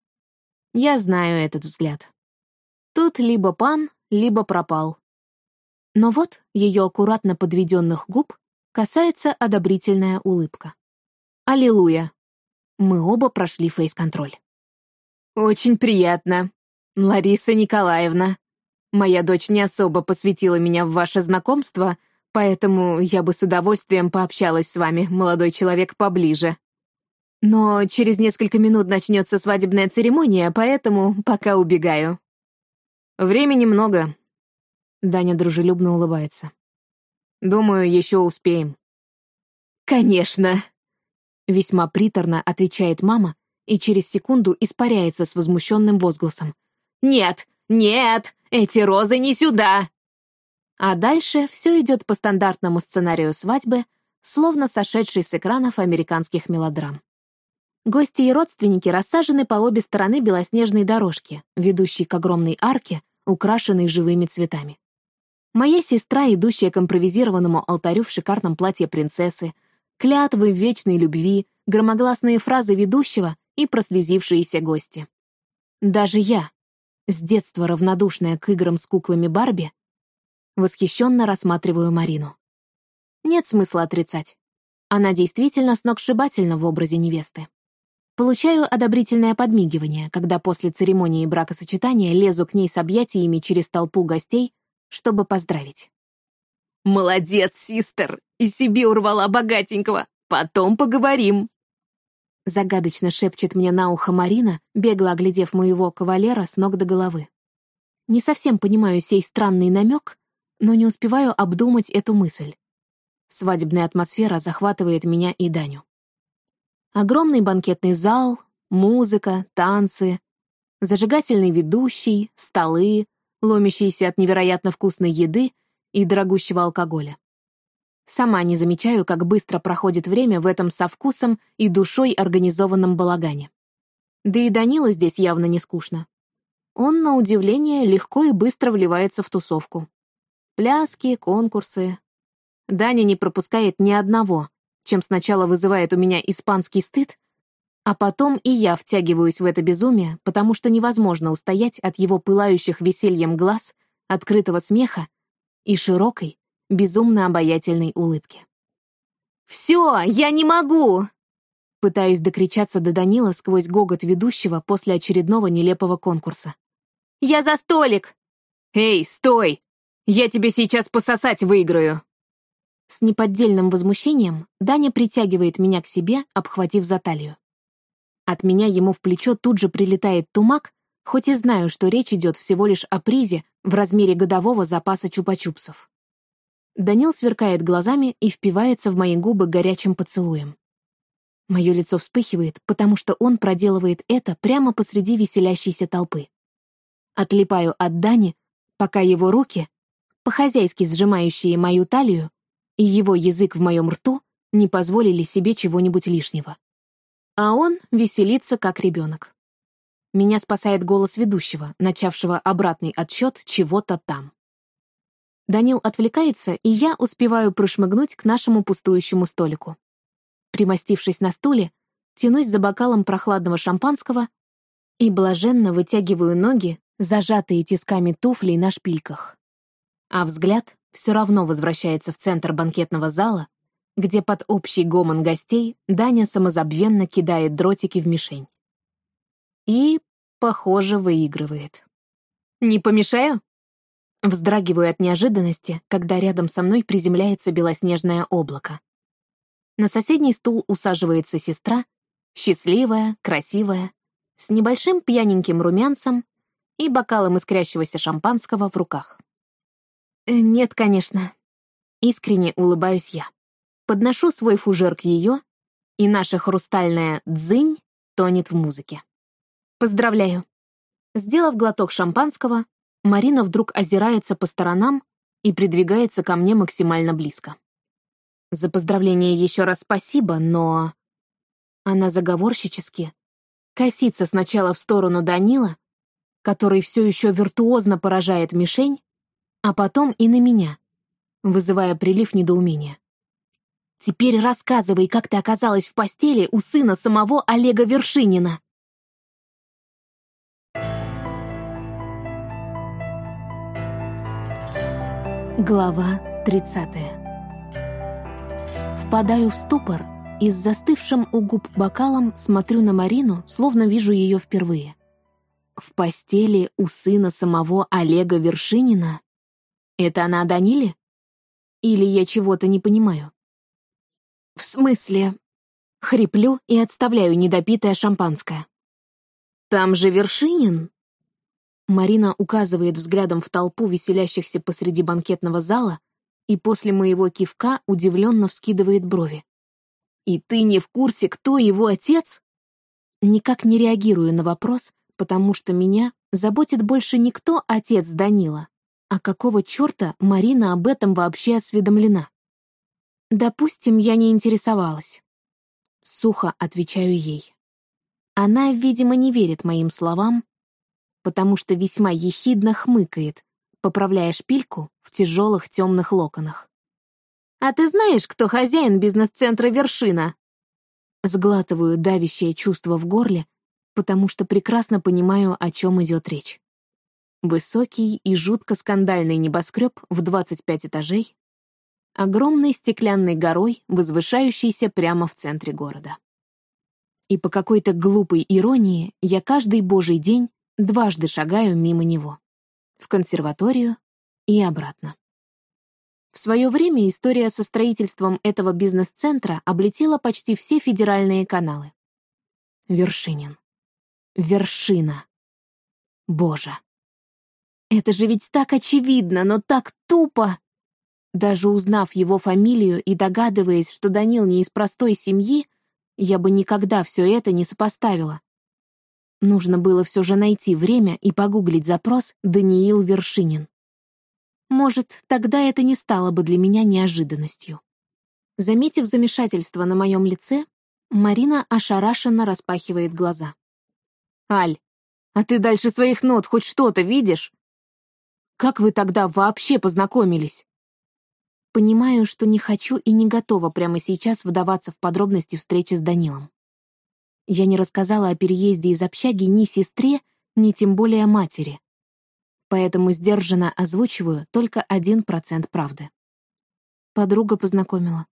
Я знаю этот взгляд. Тут либо пан, либо пропал. Но вот ее аккуратно подведенных губ касается одобрительная улыбка. Аллилуйя! Мы оба прошли фейс-контроль. «Очень приятно, Лариса Николаевна. Моя дочь не особо посвятила меня в ваше знакомство, поэтому я бы с удовольствием пообщалась с вами, молодой человек, поближе. Но через несколько минут начнется свадебная церемония, поэтому пока убегаю». «Времени много». Даня дружелюбно улыбается. «Думаю, еще успеем». «Конечно!» Весьма приторно отвечает мама и через секунду испаряется с возмущенным возгласом. «Нет! Нет! Эти розы не сюда!» А дальше все идет по стандартному сценарию свадьбы, словно сошедший с экранов американских мелодрам. Гости и родственники рассажены по обе стороны белоснежной дорожки, ведущей к огромной арке, украшенной живыми цветами. Моя сестра, идущая к импровизированному алтарю в шикарном платье принцессы, клятвы вечной любви, громогласные фразы ведущего и прослезившиеся гости. Даже я, с детства равнодушная к играм с куклами Барби, восхищенно рассматриваю Марину. Нет смысла отрицать. Она действительно сногсшибательна в образе невесты. Получаю одобрительное подмигивание, когда после церемонии бракосочетания лезу к ней с объятиями через толпу гостей, чтобы поздравить. «Молодец, систер! И себе урвала богатенького! Потом поговорим!» Загадочно шепчет мне на ухо Марина, бегло оглядев моего кавалера с ног до головы. Не совсем понимаю сей странный намек, но не успеваю обдумать эту мысль. Свадебная атмосфера захватывает меня и Даню. Огромный банкетный зал, музыка, танцы, зажигательный ведущий, столы, ломящиеся от невероятно вкусной еды и дорогущего алкоголя. Сама не замечаю, как быстро проходит время в этом со вкусом и душой организованном балагане. Да и Данилу здесь явно не скучно. Он, на удивление, легко и быстро вливается в тусовку. Пляски, конкурсы. Даня не пропускает ни одного, чем сначала вызывает у меня испанский стыд, а потом и я втягиваюсь в это безумие, потому что невозможно устоять от его пылающих весельем глаз, открытого смеха и широкой, безумно обаятельной улыбки. «Все, я не могу!» Пытаюсь докричаться до Данила сквозь гогот ведущего после очередного нелепого конкурса. «Я за столик!» «Эй, стой! Я тебе сейчас пососать выиграю!» С неподдельным возмущением Даня притягивает меня к себе, обхватив за талию. От меня ему в плечо тут же прилетает тумак, хоть и знаю, что речь идет всего лишь о призе в размере годового запаса чупа-чупсов. Данил сверкает глазами и впивается в мои губы горячим поцелуем. Мое лицо вспыхивает, потому что он проделывает это прямо посреди веселящейся толпы. Отлипаю от Дани, пока его руки, по-хозяйски сжимающие мою талию, и его язык в моем рту не позволили себе чего-нибудь лишнего. А он веселится, как ребенок. Меня спасает голос ведущего, начавшего обратный отсчет чего-то там. Данил отвлекается, и я успеваю прошмыгнуть к нашему пустующему столику. Примостившись на стуле, тянусь за бокалом прохладного шампанского и блаженно вытягиваю ноги, зажатые тисками туфлей на шпильках. А взгляд все равно возвращается в центр банкетного зала, где под общий гомон гостей Даня самозабвенно кидает дротики в мишень. И, похоже, выигрывает. «Не помешаю?» Вздрагиваю от неожиданности, когда рядом со мной приземляется белоснежное облако. На соседний стул усаживается сестра, счастливая, красивая, с небольшим пьяненьким румянцем и бокалом искрящегося шампанского в руках. Э, «Нет, конечно». Искренне улыбаюсь я. Подношу свой фужер к ее, и наша хрустальная «дзынь» тонет в музыке. «Поздравляю». Сделав глоток шампанского, Марина вдруг озирается по сторонам и придвигается ко мне максимально близко. За поздравление еще раз спасибо, но... Она заговорщически косится сначала в сторону Данила, который все еще виртуозно поражает мишень, а потом и на меня, вызывая прилив недоумения. «Теперь рассказывай, как ты оказалась в постели у сына самого Олега Вершинина». Глава 30 Впадаю в ступор и с застывшим у губ бокалом смотрю на Марину, словно вижу ее впервые. В постели у сына самого Олега Вершинина? Это она о Даниле? Или я чего-то не понимаю? В смысле? Хриплю и отставляю недопитое шампанское. Там же Вершинин? Марина указывает взглядом в толпу веселящихся посреди банкетного зала и после моего кивка удивленно вскидывает брови. «И ты не в курсе, кто его отец?» Никак не реагирую на вопрос, потому что меня заботит больше не кто отец Данила, а какого черта Марина об этом вообще осведомлена. Допустим, я не интересовалась. Сухо отвечаю ей. Она, видимо, не верит моим словам, потому что весьма ехидно хмыкает, поправляя шпильку в тяжелых темных локонах. «А ты знаешь, кто хозяин бизнес-центра «Вершина»?» Сглатываю давящее чувство в горле, потому что прекрасно понимаю, о чем идет речь. Высокий и жутко скандальный небоскреб в 25 этажей, огромной стеклянной горой, возвышающейся прямо в центре города. И по какой-то глупой иронии я каждый божий день дважды шагаю мимо него. В консерваторию и обратно. В свое время история со строительством этого бизнес-центра облетела почти все федеральные каналы. Вершинин. Вершина. Боже. Это же ведь так очевидно, но так тупо. Даже узнав его фамилию и догадываясь, что Данил не из простой семьи, я бы никогда все это не сопоставила. Нужно было все же найти время и погуглить запрос «Даниил Вершинин». Может, тогда это не стало бы для меня неожиданностью. Заметив замешательство на моем лице, Марина ошарашенно распахивает глаза. «Аль, а ты дальше своих нот хоть что-то видишь? Как вы тогда вообще познакомились?» Понимаю, что не хочу и не готова прямо сейчас вдаваться в подробности встречи с Данилом. Я не рассказала о переезде из общаги ни сестре, ни тем более матери. Поэтому сдержанно озвучиваю только один процент правды. Подруга познакомила.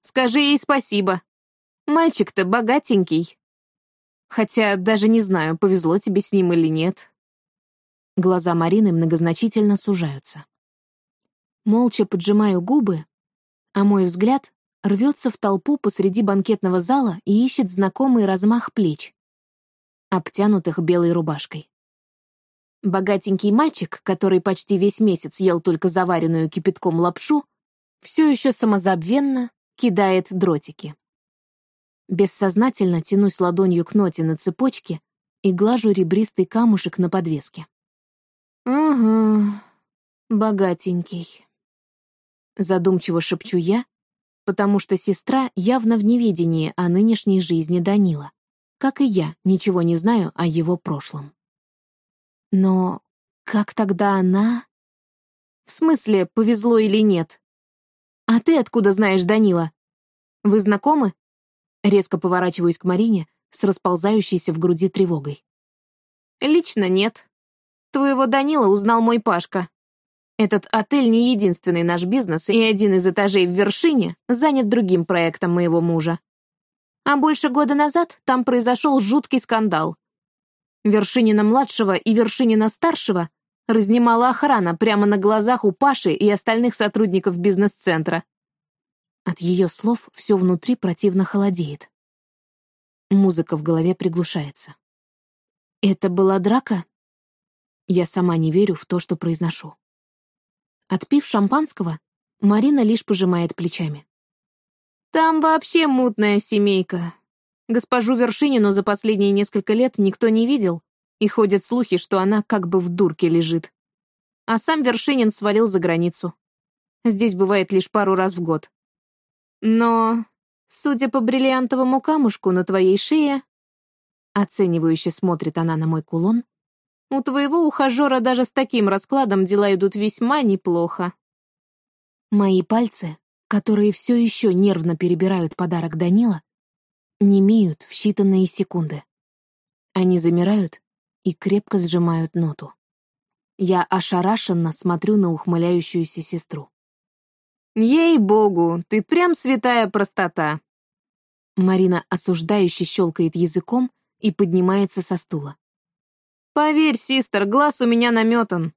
«Скажи ей спасибо. Мальчик-то богатенький. Хотя даже не знаю, повезло тебе с ним или нет». Глаза Марины многозначительно сужаются. Молча поджимаю губы, а мой взгляд рвется в толпу посреди банкетного зала и ищет знакомый размах плеч, обтянутых белой рубашкой. Богатенький мальчик, который почти весь месяц ел только заваренную кипятком лапшу, все еще самозабвенно кидает дротики. Бессознательно тянусь ладонью к ноте на цепочке и глажу ребристый камушек на подвеске. «Угу, богатенький», — задумчиво шепчу я, потому что сестра явно в неведении о нынешней жизни Данила, как и я ничего не знаю о его прошлом. Но как тогда она... В смысле, повезло или нет? А ты откуда знаешь Данила? Вы знакомы? Резко поворачиваюсь к Марине с расползающейся в груди тревогой. Лично нет. Твоего Данила узнал мой Пашка, этот отель не единственный наш бизнес, и один из этажей в вершине занят другим проектом моего мужа. А больше года назад там произошел жуткий скандал. Вершинина-младшего и Вершинина-старшего разнимала охрана прямо на глазах у Паши и остальных сотрудников бизнес-центра. От ее слов все внутри противно холодеет. Музыка в голове приглушается. Это была драка? Я сама не верю в то, что произношу. Отпив шампанского, Марина лишь пожимает плечами. «Там вообще мутная семейка. Госпожу Вершинину за последние несколько лет никто не видел, и ходят слухи, что она как бы в дурке лежит. А сам Вершинин свалил за границу. Здесь бывает лишь пару раз в год. Но, судя по бриллиантовому камушку на твоей шее, оценивающе смотрит она на мой кулон, у твоего ухажера даже с таким раскладом дела идут весьма неплохо. Мои пальцы, которые все еще нервно перебирают подарок Данила, немеют в считанные секунды. Они замирают и крепко сжимают ноту. Я ошарашенно смотрю на ухмыляющуюся сестру. «Ей-богу, ты прям святая простота!» Марина осуждающе щелкает языком и поднимается со стула. «Поверь, систер, глаз у меня наметан.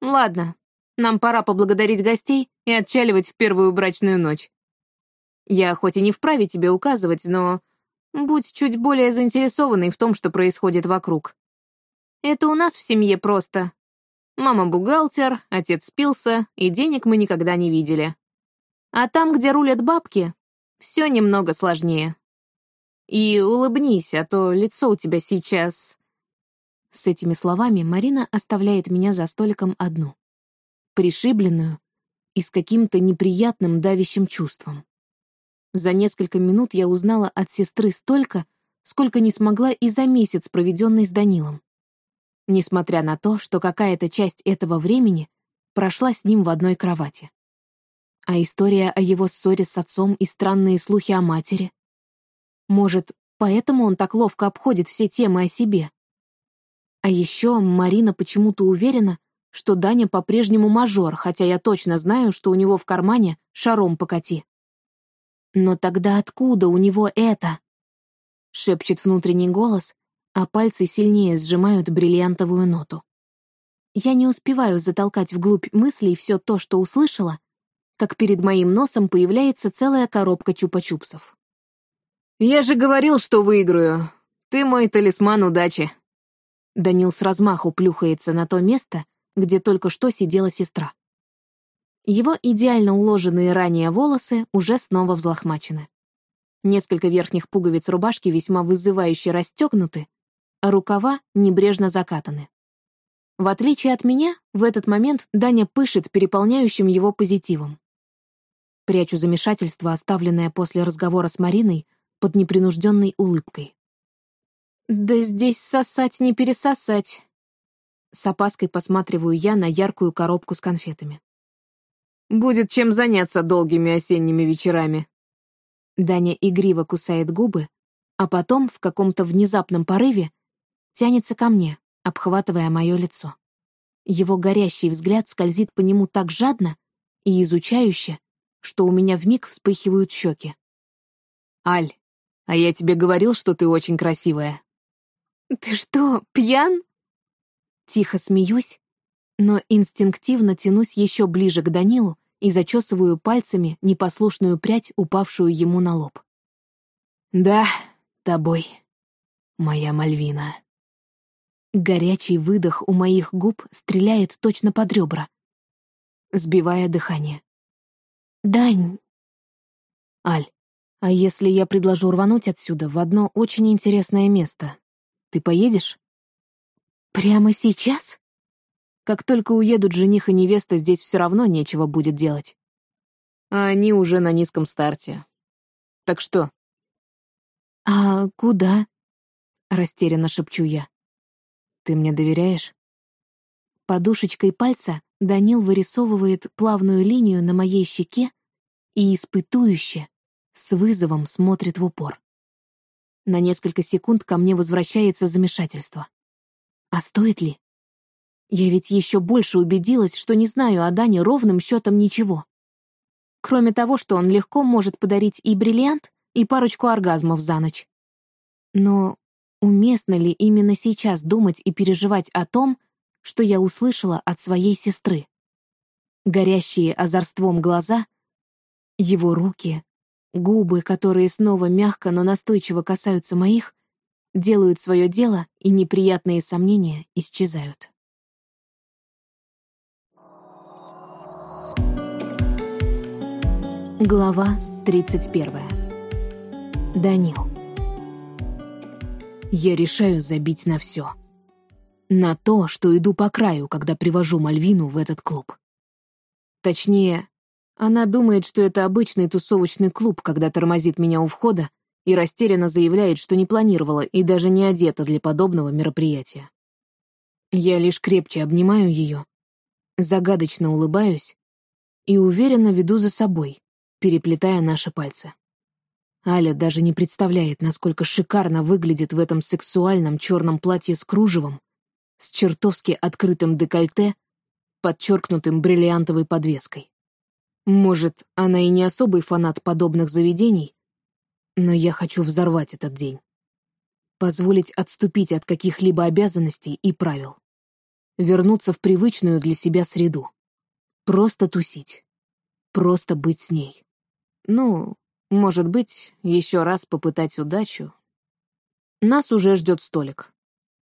Ладно, нам пора поблагодарить гостей и отчаливать в первую брачную ночь. Я хоть и не вправе тебе указывать, но будь чуть более заинтересованный в том, что происходит вокруг. Это у нас в семье просто. Мама бухгалтер, отец спился, и денег мы никогда не видели. А там, где рулят бабки, все немного сложнее. И улыбнись, а то лицо у тебя сейчас... С этими словами Марина оставляет меня за столиком одну. Пришибленную и с каким-то неприятным давящим чувством. За несколько минут я узнала от сестры столько, сколько не смогла и за месяц, проведенный с Данилом несмотря на то, что какая-то часть этого времени прошла с ним в одной кровати. А история о его ссоре с отцом и странные слухи о матери? Может, поэтому он так ловко обходит все темы о себе? А еще Марина почему-то уверена, что Даня по-прежнему мажор, хотя я точно знаю, что у него в кармане шаром покати. Но тогда откуда у него это? Шепчет внутренний голос, а пальцы сильнее сжимают бриллиантовую ноту. Я не успеваю затолкать вглубь мыслей все то, что услышала, как перед моим носом появляется целая коробка чупа-чупсов. «Я же говорил, что выиграю. Ты мой талисман удачи». Данил с размаху плюхается на то место, где только что сидела сестра. Его идеально уложенные ранее волосы уже снова взлохмачены. Несколько верхних пуговиц рубашки весьма вызывающе расстегнуты, а рукава небрежно закатаны. В отличие от меня, в этот момент Даня пышет переполняющим его позитивом. Прячу замешательство, оставленное после разговора с Мариной, под непринужденной улыбкой. «Да здесь сосать не пересосать». С опаской посматриваю я на яркую коробку с конфетами. «Будет чем заняться долгими осенними вечерами». Даня игриво кусает губы, а потом, в каком-то внезапном порыве, тянется ко мне, обхватывая мое лицо. Его горящий взгляд скользит по нему так жадно и изучающе, что у меня вмиг вспыхивают щеки. «Аль, а я тебе говорил, что ты очень красивая». «Ты что, пьян?» Тихо смеюсь, но инстинктивно тянусь еще ближе к Данилу и зачесываю пальцами непослушную прядь, упавшую ему на лоб. «Да, тобой, моя Мальвина». Горячий выдох у моих губ стреляет точно под ребра, сбивая дыхание. «Дань...» «Аль, а если я предложу рвануть отсюда в одно очень интересное место? Ты поедешь?» «Прямо сейчас?» Как только уедут жених и невеста, здесь все равно нечего будет делать. А они уже на низком старте. Так что? «А куда?» — растерянно шепчу я. Ты мне доверяешь?» Подушечкой пальца Данил вырисовывает плавную линию на моей щеке и испытующе, с вызовом смотрит в упор. На несколько секунд ко мне возвращается замешательство. А стоит ли? Я ведь еще больше убедилась, что не знаю о Дане ровным счетом ничего. Кроме того, что он легко может подарить и бриллиант, и парочку оргазмов за ночь. Но Уместно ли именно сейчас думать и переживать о том, что я услышала от своей сестры? Горящие озорством глаза, его руки, губы, которые снова мягко, но настойчиво касаются моих, делают свое дело, и неприятные сомнения исчезают. Глава 31. Данил. Я решаю забить на все. На то, что иду по краю, когда привожу Мальвину в этот клуб. Точнее, она думает, что это обычный тусовочный клуб, когда тормозит меня у входа и растерянно заявляет, что не планировала и даже не одета для подобного мероприятия. Я лишь крепче обнимаю ее, загадочно улыбаюсь и уверенно веду за собой, переплетая наши пальцы. Аля даже не представляет, насколько шикарно выглядит в этом сексуальном черном платье с кружевом, с чертовски открытым декольте, подчеркнутым бриллиантовой подвеской. Может, она и не особый фанат подобных заведений, но я хочу взорвать этот день. Позволить отступить от каких-либо обязанностей и правил. Вернуться в привычную для себя среду. Просто тусить. Просто быть с ней. Ну, может быть, еще раз попытать удачу. Нас уже ждет столик.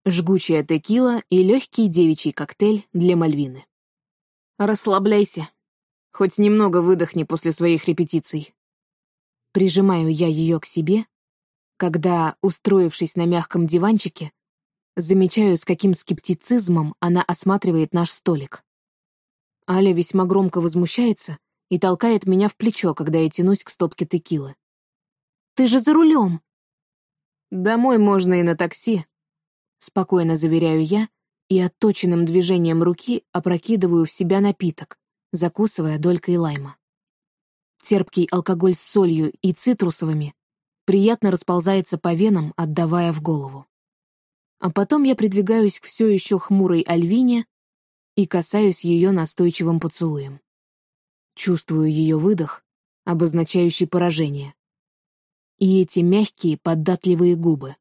Жгучая текила и легкий девичий коктейль для Мальвины. Расслабляйся. Хоть немного выдохни после своих репетиций. Прижимаю я ее к себе, когда, устроившись на мягком диванчике, замечаю, с каким скептицизмом она осматривает наш столик. Аля весьма громко возмущается и толкает меня в плечо, когда я тянусь к стопке текилы. «Ты же за рулем!» «Домой можно и на такси», — спокойно заверяю я и отточенным движением руки опрокидываю в себя напиток, закусывая долькой лайма. Терпкий алкоголь с солью и цитрусовыми приятно расползается по венам, отдавая в голову. А потом я придвигаюсь к все еще хмурой Альвине и касаюсь ее настойчивым поцелуем. Чувствую ее выдох, обозначающий поражение. И эти мягкие, податливые губы,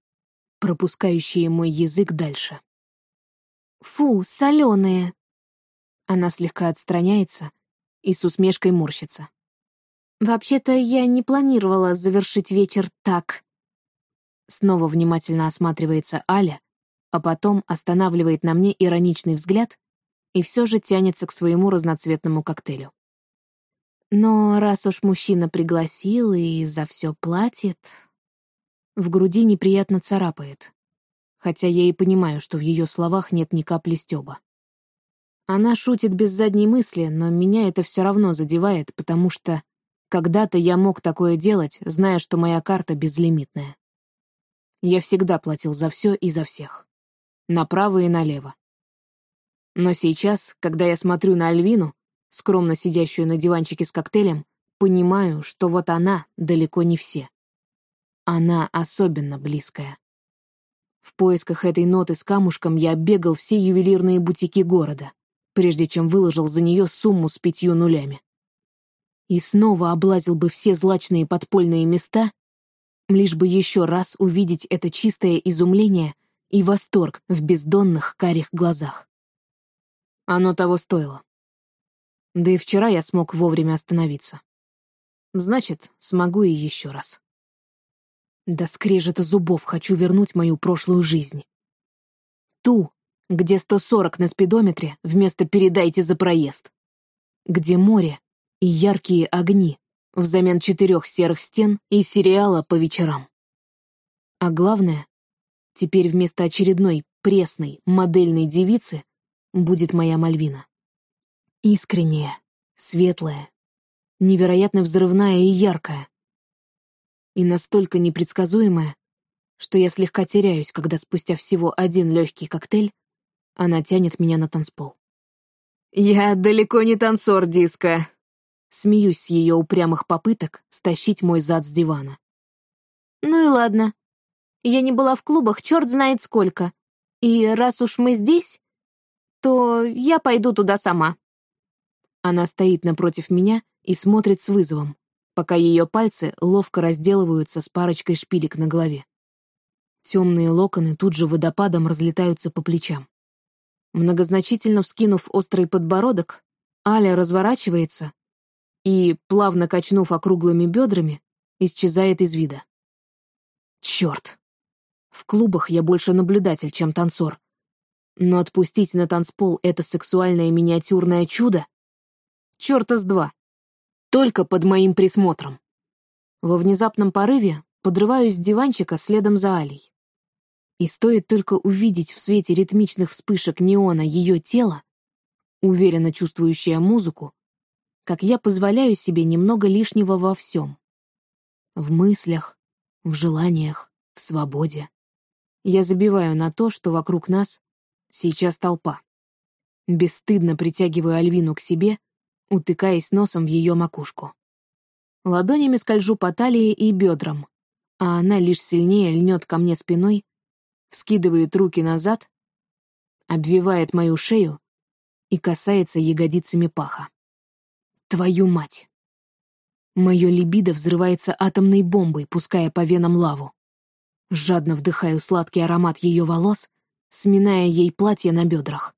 пропускающие мой язык дальше. «Фу, соленые!» Она слегка отстраняется и с усмешкой морщится. «Вообще-то я не планировала завершить вечер так». Снова внимательно осматривается Аля, а потом останавливает на мне ироничный взгляд и все же тянется к своему разноцветному коктейлю. Но раз уж мужчина пригласил и за все платит... В груди неприятно царапает, хотя я и понимаю, что в ее словах нет ни капли стёба. Она шутит без задней мысли, но меня это все равно задевает, потому что когда-то я мог такое делать, зная, что моя карта безлимитная. Я всегда платил за все и за всех. Направо и налево. Но сейчас, когда я смотрю на Альвину, скромно сидящую на диванчике с коктейлем, понимаю, что вот она далеко не все. Она особенно близкая. В поисках этой ноты с камушком я оббегал все ювелирные бутики города, прежде чем выложил за нее сумму с пятью нулями и снова облазил бы все злачные подпольные места, лишь бы еще раз увидеть это чистое изумление и восторг в бездонных карих глазах. Оно того стоило. Да и вчера я смог вовремя остановиться. Значит, смогу и еще раз. До скрежета зубов хочу вернуть мою прошлую жизнь. Ту, где 140 на спидометре вместо «передайте за проезд». Где море и яркие огни взамен четырех серых стен и сериала по вечерам. А главное, теперь вместо очередной пресной модельной девицы будет моя Мальвина. Искренняя, светлая, невероятно взрывная и яркая. И настолько непредсказуемая, что я слегка теряюсь, когда спустя всего один легкий коктейль она тянет меня на танцпол. «Я далеко не танцор диска», Смеюсь с ее упрямых попыток стащить мой зад с дивана. Ну и ладно. Я не была в клубах черт знает сколько. И раз уж мы здесь, то я пойду туда сама. Она стоит напротив меня и смотрит с вызовом, пока ее пальцы ловко разделываются с парочкой шпилек на голове. Темные локоны тут же водопадом разлетаются по плечам. Многозначительно вскинув острый подбородок, Аля разворачивается и, плавно качнув округлыми бедрами, исчезает из вида. Черт! В клубах я больше наблюдатель, чем танцор. Но отпустить на танцпол это сексуальное миниатюрное чудо? Черта с два. Только под моим присмотром. Во внезапном порыве подрываюсь с диванчика следом за Алей. И стоит только увидеть в свете ритмичных вспышек неона ее тело, уверенно чувствующее музыку, как я позволяю себе немного лишнего во всем. В мыслях, в желаниях, в свободе. Я забиваю на то, что вокруг нас сейчас толпа. Бесстыдно притягиваю Альвину к себе, утыкаясь носом в ее макушку. Ладонями скольжу по талии и бедрам, а она лишь сильнее льнет ко мне спиной, вскидывает руки назад, обвивает мою шею и касается ягодицами паха. Твою мать! Мое либидо взрывается атомной бомбой, пуская по венам лаву. Жадно вдыхаю сладкий аромат ее волос, сминая ей платье на бедрах.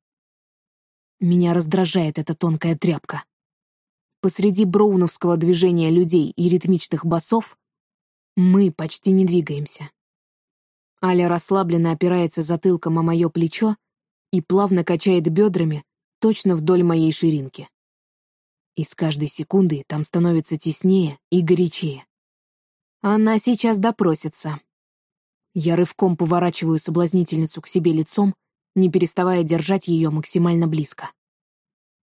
Меня раздражает эта тонкая тряпка. Посреди броуновского движения людей и ритмичных басов мы почти не двигаемся. Аля расслабленно опирается затылком о мое плечо и плавно качает бедрами точно вдоль моей ширинки. И с каждой секундой там становится теснее и горячее. Она сейчас допросится. Я рывком поворачиваю соблазнительницу к себе лицом, не переставая держать ее максимально близко.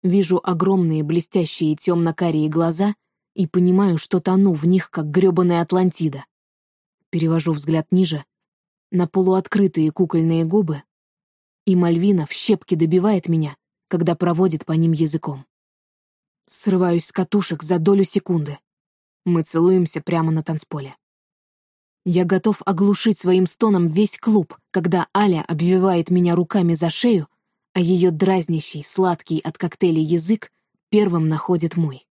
Вижу огромные блестящие темно-карие глаза и понимаю, что тону в них, как грёбаная Атлантида. Перевожу взгляд ниже, на полуоткрытые кукольные губы, и Мальвина в щепки добивает меня, когда проводит по ним языком. Срываюсь с катушек за долю секунды. Мы целуемся прямо на танцполе. Я готов оглушить своим стоном весь клуб, когда Аля обвивает меня руками за шею, а ее дразнящий, сладкий от коктейля язык первым находит мой.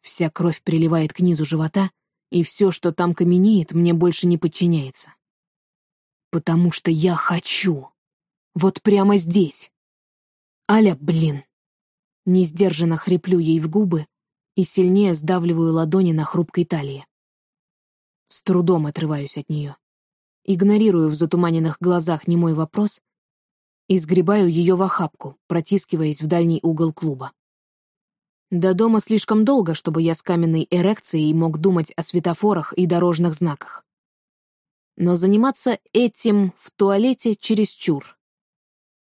Вся кровь приливает к низу живота, и все, что там каменеет, мне больше не подчиняется. Потому что я хочу. Вот прямо здесь. Аля, блин. Несдержанно хриплю ей в губы и сильнее сдавливаю ладони на хрупкой талии. С трудом отрываюсь от нее. Игнорирую в затуманенных глазах немой вопрос и сгребаю ее в охапку, протискиваясь в дальний угол клуба. До дома слишком долго, чтобы я с каменной эрекцией мог думать о светофорах и дорожных знаках. Но заниматься этим в туалете чересчур.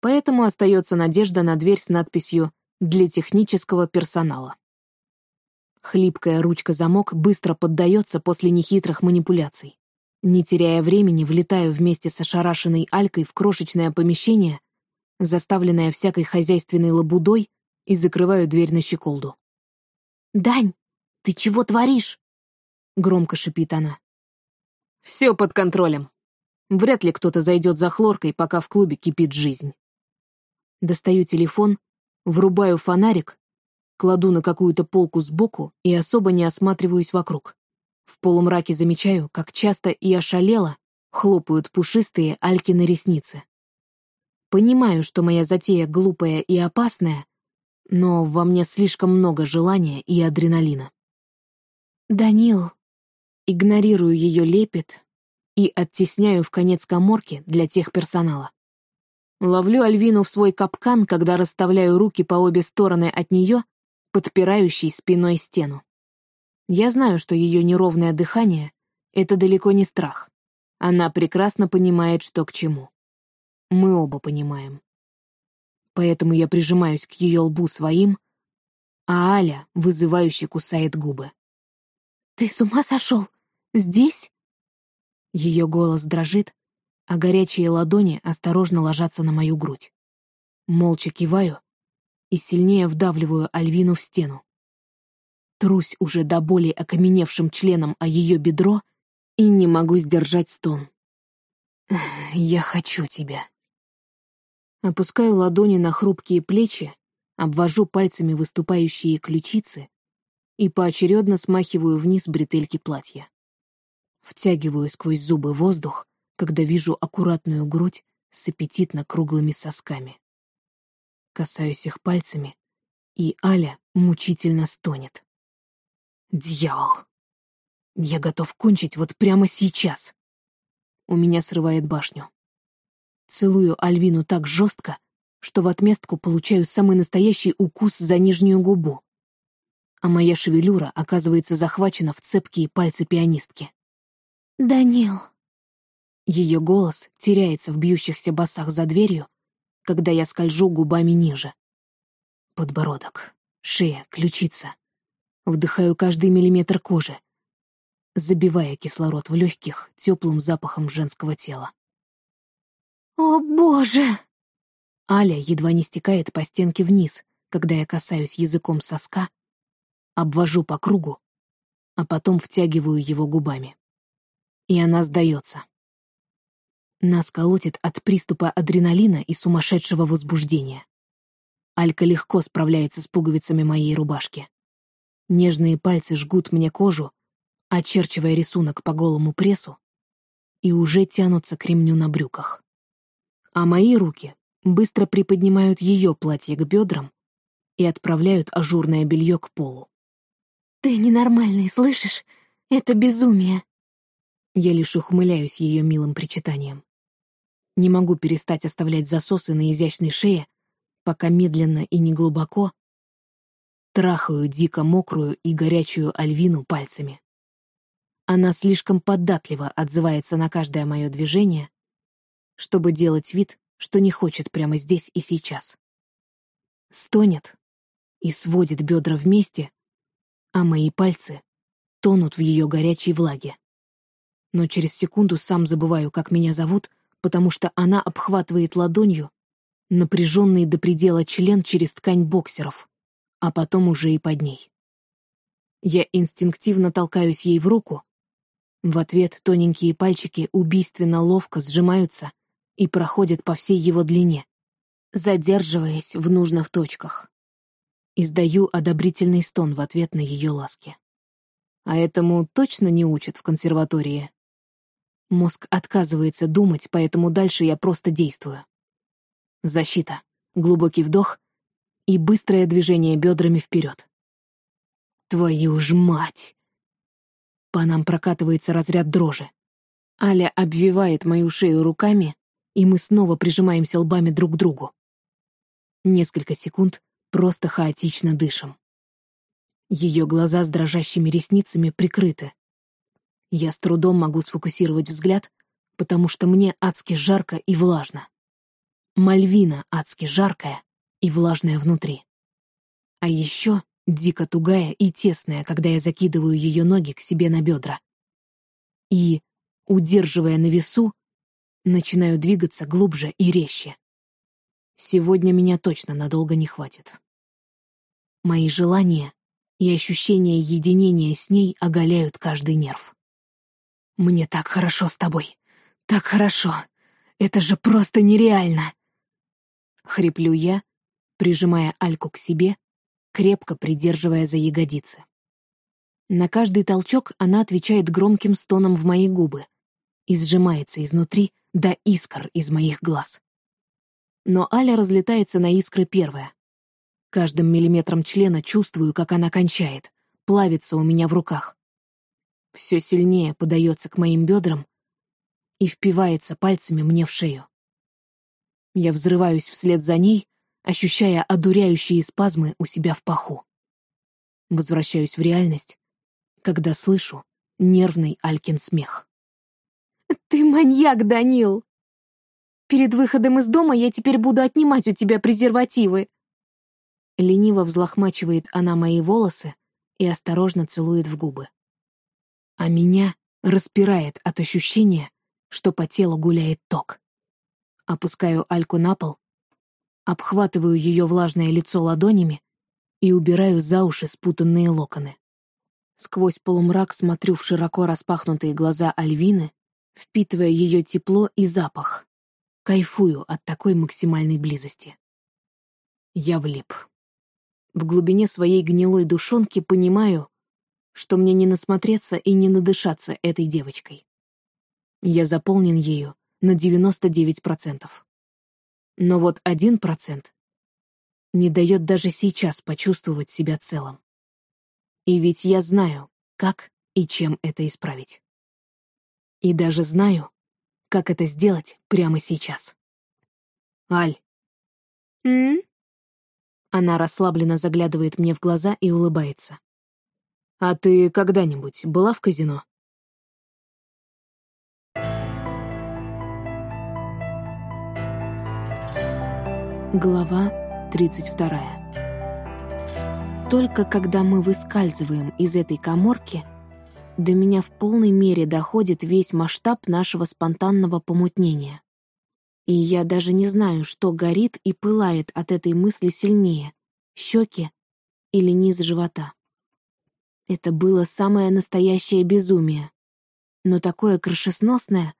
Поэтому остается надежда на дверь с надписью для технического персонала. Хлипкая ручка-замок быстро поддается после нехитрых манипуляций. Не теряя времени, влетаю вместе с ошарашенной Алькой в крошечное помещение, заставленное всякой хозяйственной лабудой, и закрываю дверь на щеколду. «Дань, ты чего творишь?» — громко шипит она. «Все под контролем. Вряд ли кто-то зайдет за хлоркой, пока в клубе кипит жизнь». Достаю телефон Врубаю фонарик, кладу на какую-то полку сбоку и особо не осматриваюсь вокруг. В полумраке замечаю, как часто и ошалело хлопают пушистые Алькины ресницы. Понимаю, что моя затея глупая и опасная, но во мне слишком много желания и адреналина. «Данил», игнорирую ее лепет и оттесняю в конец коморки для тех персонала. Ловлю Альвину в свой капкан, когда расставляю руки по обе стороны от нее, подпирающей спиной стену. Я знаю, что ее неровное дыхание — это далеко не страх. Она прекрасно понимает, что к чему. Мы оба понимаем. Поэтому я прижимаюсь к ее лбу своим, а Аля вызывающе кусает губы. «Ты с ума сошел? Здесь?» Ее голос дрожит, а горячие ладони осторожно ложатся на мою грудь. Молча киваю и сильнее вдавливаю Альвину в стену. Трусь уже до боли окаменевшим членом о ее бедро и не могу сдержать стон. «Я хочу тебя». Опускаю ладони на хрупкие плечи, обвожу пальцами выступающие ключицы и поочередно смахиваю вниз бретельки платья. Втягиваю сквозь зубы воздух, когда вижу аккуратную грудь с аппетитно круглыми сосками. Касаюсь их пальцами, и Аля мучительно стонет. «Дьявол! Я готов кончить вот прямо сейчас!» У меня срывает башню. Целую Альвину так жестко, что в отместку получаю самый настоящий укус за нижнюю губу. А моя шевелюра оказывается захвачена в цепкие пальцы пианистки. «Данил!» Ее голос теряется в бьющихся басах за дверью, когда я скольжу губами ниже. Подбородок, шея, ключица. Вдыхаю каждый миллиметр кожи, забивая кислород в легких теплым запахом женского тела. «О, боже!» Аля едва не стекает по стенке вниз, когда я касаюсь языком соска, обвожу по кругу, а потом втягиваю его губами. И она сдается. Нас колотит от приступа адреналина и сумасшедшего возбуждения. Алька легко справляется с пуговицами моей рубашки. Нежные пальцы жгут мне кожу, очерчивая рисунок по голому прессу, и уже тянутся к ремню на брюках. А мои руки быстро приподнимают ее платье к бедрам и отправляют ажурное белье к полу. «Ты ненормальный, слышишь? Это безумие!» Я лишь ухмыляюсь ее милым причитанием. Не могу перестать оставлять засосы на изящной шее, пока медленно и неглубоко трахаю дико мокрую и горячую Альвину пальцами. Она слишком податливо отзывается на каждое мое движение, чтобы делать вид, что не хочет прямо здесь и сейчас. Стонет и сводит бедра вместе, а мои пальцы тонут в ее горячей влаге. Но через секунду сам забываю, как меня зовут, потому что она обхватывает ладонью напряженный до предела член через ткань боксеров, а потом уже и под ней. Я инстинктивно толкаюсь ей в руку, в ответ тоненькие пальчики убийственно ловко сжимаются и проходят по всей его длине, задерживаясь в нужных точках. Издаю одобрительный стон в ответ на ее ласки. А этому точно не учат в консерватории. Мозг отказывается думать, поэтому дальше я просто действую. Защита, глубокий вдох и быстрое движение бедрами вперед. Твою ж мать! По нам прокатывается разряд дрожи. Аля обвивает мою шею руками, и мы снова прижимаемся лбами друг к другу. Несколько секунд просто хаотично дышим. Ее глаза с дрожащими ресницами прикрыты. Я с трудом могу сфокусировать взгляд, потому что мне адски жарко и влажно. Мальвина адски жаркая и влажная внутри. А еще дико тугая и тесная, когда я закидываю ее ноги к себе на бедра. И, удерживая на весу, начинаю двигаться глубже и резче. Сегодня меня точно надолго не хватит. Мои желания и ощущение единения с ней оголяют каждый нерв. «Мне так хорошо с тобой! Так хорошо! Это же просто нереально!» Хриплю я, прижимая Альку к себе крепко придерживая за ягодицы. На каждый толчок она отвечает громким стоном в мои губы и сжимается изнутри до искр из моих глаз. Но Аля разлетается на искры первая. Каждым миллиметром члена чувствую, как она кончает, плавится у меня в руках. Все сильнее подается к моим бедрам и впивается пальцами мне в шею. Я взрываюсь вслед за ней, ощущая одуряющие спазмы у себя в паху. Возвращаюсь в реальность, когда слышу нервный Алькин смех. «Ты маньяк, Данил! Перед выходом из дома я теперь буду отнимать у тебя презервативы!» Лениво взлохмачивает она мои волосы и осторожно целует в губы. А меня распирает от ощущения, что по телу гуляет ток. Опускаю Альку на пол обхватываю ее влажное лицо ладонями и убираю за уши спутанные локоны. Сквозь полумрак смотрю в широко распахнутые глаза Альвины, впитывая ее тепло и запах. Кайфую от такой максимальной близости. Я влип. В глубине своей гнилой душонки понимаю, что мне не насмотреться и не надышаться этой девочкой. Я заполнен ею на 99%. Но вот один процент не дает даже сейчас почувствовать себя целым. И ведь я знаю, как и чем это исправить. И даже знаю, как это сделать прямо сейчас. Аль. М? Она расслабленно заглядывает мне в глаза и улыбается. А ты когда-нибудь была в казино? Глава 32. Только когда мы выскальзываем из этой коморки, до меня в полной мере доходит весь масштаб нашего спонтанного помутнения. И я даже не знаю, что горит и пылает от этой мысли сильнее — щеки или низ живота. Это было самое настоящее безумие, но такое крышесносное,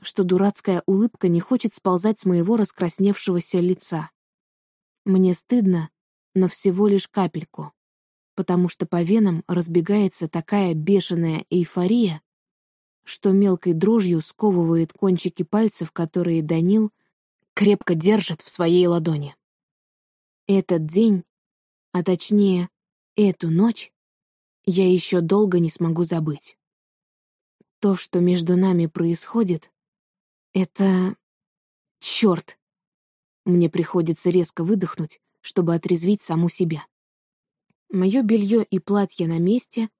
что дурацкая улыбка не хочет сползать с моего раскрасневшегося лица. Мне стыдно, но всего лишь капельку, потому что по венам разбегается такая бешеная эйфория, что мелкой дрожью сковывает кончики пальцев, которые Данил крепко держит в своей ладони. Этот день, а точнее, эту ночь, я еще долго не смогу забыть. То, что между нами происходит, это... Черт! Мне приходится резко выдохнуть, чтобы отрезвить саму себя. Мое белье и платье на месте,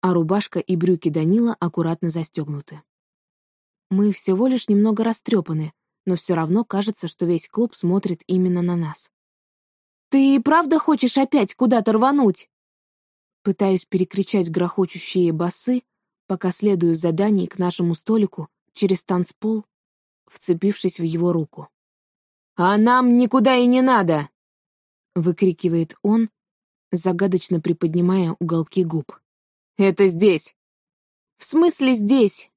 а рубашка и брюки Данила аккуратно застегнуты. Мы всего лишь немного растрепаны, но все равно кажется, что весь клуб смотрит именно на нас. «Ты правда хочешь опять куда-то рвануть?» Пытаюсь перекричать грохочущие басы, пока следую за Даней к нашему столику через танцпол вцепившись в его руку. «А нам никуда и не надо!» — выкрикивает он, загадочно приподнимая уголки губ. «Это здесь!» «В смысле здесь?»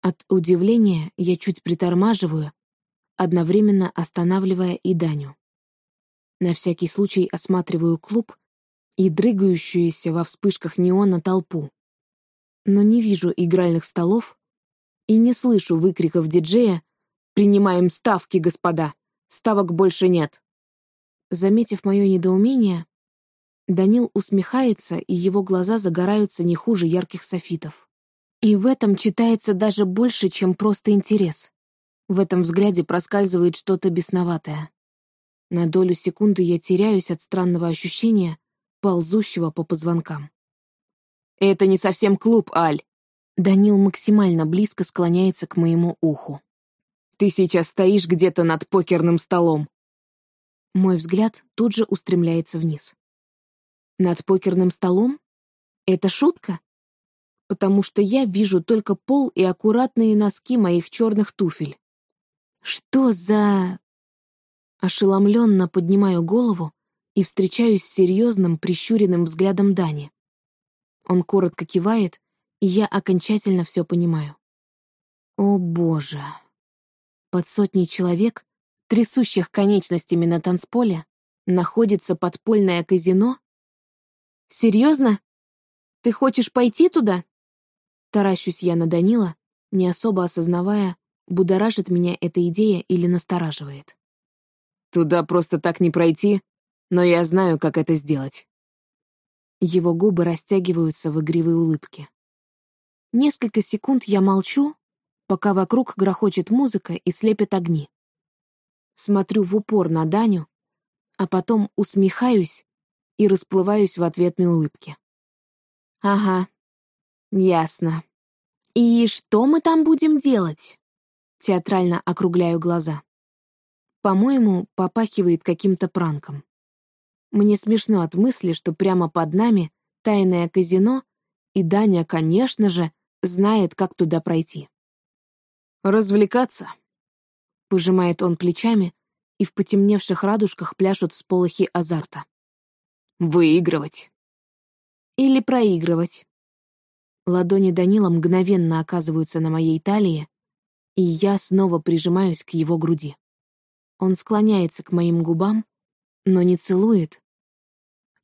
От удивления я чуть притормаживаю, одновременно останавливая и Даню. На всякий случай осматриваю клуб и дрыгающуюся во вспышках неона толпу. Но не вижу игральных столов, и не слышу выкриков диджея «Принимаем ставки, господа! Ставок больше нет!» Заметив мое недоумение, Данил усмехается, и его глаза загораются не хуже ярких софитов. И в этом читается даже больше, чем просто интерес. В этом взгляде проскальзывает что-то бесноватое. На долю секунды я теряюсь от странного ощущения, ползущего по позвонкам. «Это не совсем клуб, Аль!» Данил максимально близко склоняется к моему уху. «Ты сейчас стоишь где-то над покерным столом». Мой взгляд тут же устремляется вниз. «Над покерным столом? Это шутка?» Потому что я вижу только пол и аккуратные носки моих черных туфель. Что за... Ошеломленно поднимаю голову и встречаюсь с серьезным прищуренным взглядом Дани. Он коротко кивает, и я окончательно все понимаю. О боже. Под сотней человек, трясущих конечностями на танцполе, находится подпольное казино? Серьезно? Ты хочешь пойти туда? Таращусь я на Данила, не особо осознавая, будоражит меня эта идея или настораживает. Туда просто так не пройти, но я знаю, как это сделать. Его губы растягиваются в игривой улыбке. Несколько секунд я молчу, пока вокруг грохочет музыка и слепят огни. Смотрю в упор на Даню, а потом усмехаюсь и расплываюсь в ответной улыбке. «Ага, ясно. И что мы там будем делать?» Театрально округляю глаза. По-моему, попахивает каким-то пранком. Мне смешно от мысли, что прямо под нами тайное казино, и Даня, конечно же, знает, как туда пройти. «Развлекаться», — пожимает он плечами, и в потемневших радужках пляшут всполохи азарта. «Выигрывать». Или проигрывать. Ладони Данила мгновенно оказываются на моей талии, и я снова прижимаюсь к его груди. Он склоняется к моим губам, но не целует,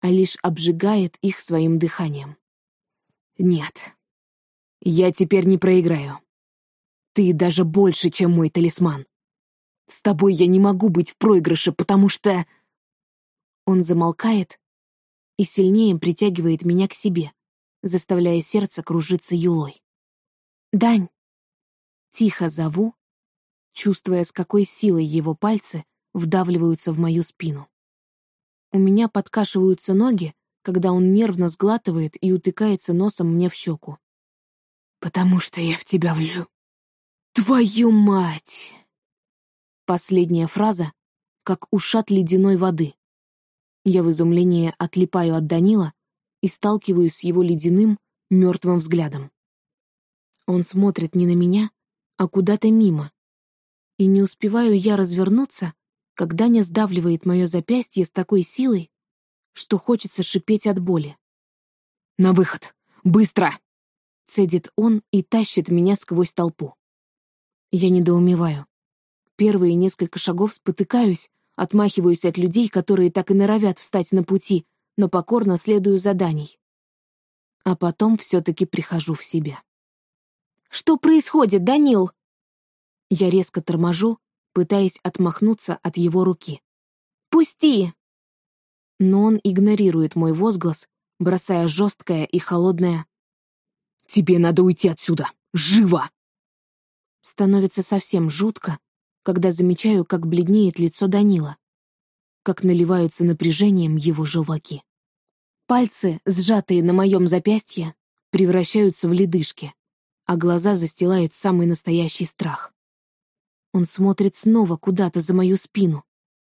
а лишь обжигает их своим дыханием. Нет, я теперь не проиграю. Ты даже больше, чем мой талисман. С тобой я не могу быть в проигрыше, потому что... Он замолкает и сильнее притягивает меня к себе, заставляя сердце кружиться юлой. «Дань!» Тихо зову, чувствуя, с какой силой его пальцы вдавливаются в мою спину. У меня подкашиваются ноги, когда он нервно сглатывает и утыкается носом мне в щеку. «Потому что я в тебя влю...» «Твою мать!» Последняя фраза как ушат ледяной воды. Я в изумлении отлипаю от Данила и сталкиваюсь с его ледяным, мертвым взглядом. Он смотрит не на меня, а куда-то мимо. И не успеваю я развернуться, когда Даня сдавливает мое запястье с такой силой, что хочется шипеть от боли. «На выход! Быстро!» Цедит он и тащит меня сквозь толпу. Я недоумеваю. Первые несколько шагов спотыкаюсь, отмахиваюсь от людей, которые так и норовят встать на пути, но покорно следую заданий. А потом все-таки прихожу в себя. «Что происходит, Данил?» Я резко торможу, пытаясь отмахнуться от его руки. «Пусти!» Но он игнорирует мой возглас, бросая жесткое и холодное Тебе надо уйти отсюда! Живо!» Становится совсем жутко, когда замечаю, как бледнеет лицо Данила, как наливаются напряжением его желваки. Пальцы, сжатые на моем запястье, превращаются в ледышки, а глаза застилают самый настоящий страх. Он смотрит снова куда-то за мою спину.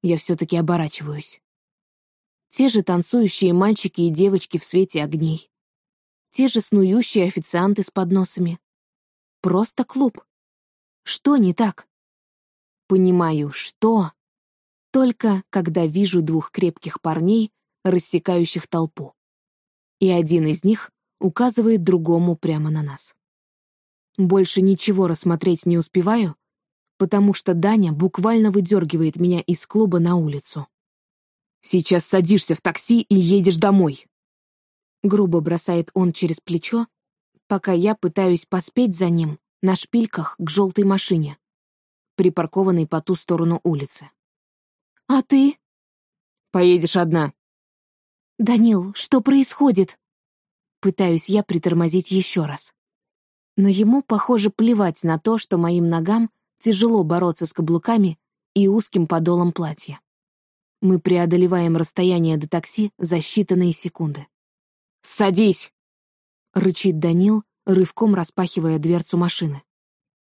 Я все-таки оборачиваюсь. Те же танцующие мальчики и девочки в свете огней те же снующие официанты с подносами. Просто клуб. Что не так? Понимаю, что? Только когда вижу двух крепких парней, рассекающих толпу. И один из них указывает другому прямо на нас. Больше ничего рассмотреть не успеваю, потому что Даня буквально выдергивает меня из клуба на улицу. «Сейчас садишься в такси и едешь домой», Грубо бросает он через плечо, пока я пытаюсь поспеть за ним на шпильках к желтой машине, припаркованной по ту сторону улицы. «А ты?» «Поедешь одна». «Данил, что происходит?» Пытаюсь я притормозить еще раз. Но ему, похоже, плевать на то, что моим ногам тяжело бороться с каблуками и узким подолом платья. Мы преодолеваем расстояние до такси за считанные секунды. «Садись!» — рычит Данил, рывком распахивая дверцу машины.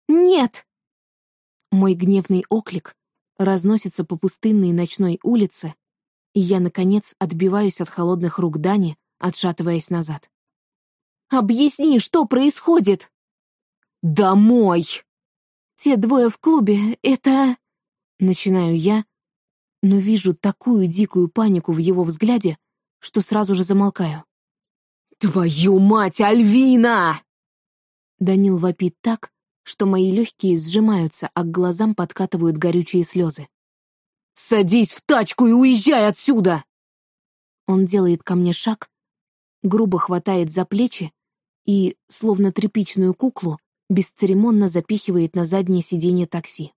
«Нет!» Мой гневный оклик разносится по пустынной ночной улице, и я, наконец, отбиваюсь от холодных рук Дани, отшатываясь назад. «Объясни, что происходит?» «Домой!» «Те двое в клубе — это...» Начинаю я, но вижу такую дикую панику в его взгляде, что сразу же замолкаю. «Твою мать, Альвина!» Данил вопит так, что мои легкие сжимаются, а к глазам подкатывают горючие слезы. «Садись в тачку и уезжай отсюда!» Он делает ко мне шаг, грубо хватает за плечи и, словно тряпичную куклу, бесцеремонно запихивает на заднее сиденье такси.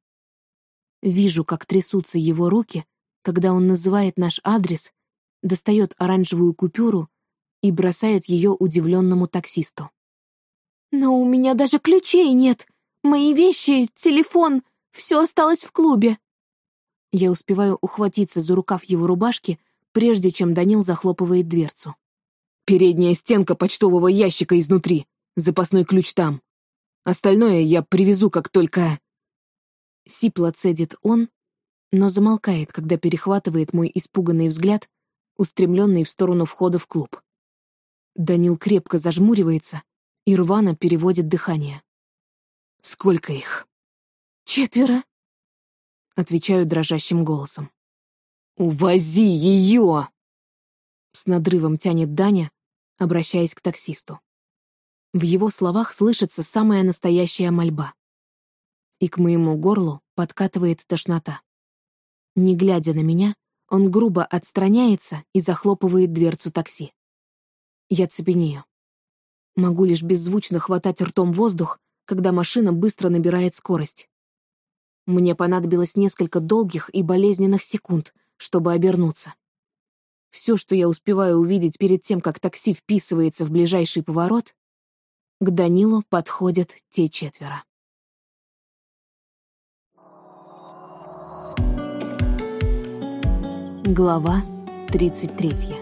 Вижу, как трясутся его руки, когда он называет наш адрес, достает оранжевую купюру и бросает ее удивленному таксисту. «Но у меня даже ключей нет! Мои вещи, телефон, все осталось в клубе!» Я успеваю ухватиться за рукав его рубашки, прежде чем Данил захлопывает дверцу. «Передняя стенка почтового ящика изнутри. Запасной ключ там. Остальное я привезу, как только...» Сипло цедит он, но замолкает, когда перехватывает мой испуганный взгляд, устремленный в сторону входа в клуб. Данил крепко зажмуривается и рвано переводит дыхание. «Сколько их?» «Четверо», — отвечаю дрожащим голосом. «Увози ее!» С надрывом тянет Даня, обращаясь к таксисту. В его словах слышится самая настоящая мольба. И к моему горлу подкатывает тошнота. Не глядя на меня, он грубо отстраняется и захлопывает дверцу такси. Я цепенею. Могу лишь беззвучно хватать ртом воздух, когда машина быстро набирает скорость. Мне понадобилось несколько долгих и болезненных секунд, чтобы обернуться. Все, что я успеваю увидеть перед тем, как такси вписывается в ближайший поворот, к Данилу подходят те четверо. Глава 33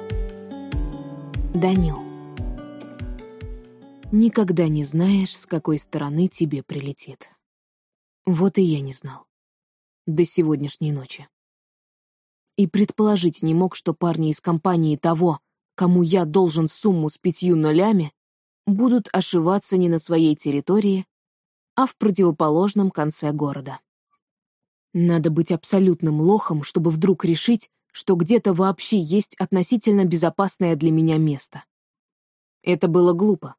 Данил. Никогда не знаешь, с какой стороны тебе прилетит. Вот и я не знал. До сегодняшней ночи. И предположить не мог, что парни из компании того, кому я должен сумму с пятью нулями, будут ошиваться не на своей территории, а в противоположном конце города. Надо быть абсолютным лохом, чтобы вдруг решить, что где-то вообще есть относительно безопасное для меня место. Это было глупо.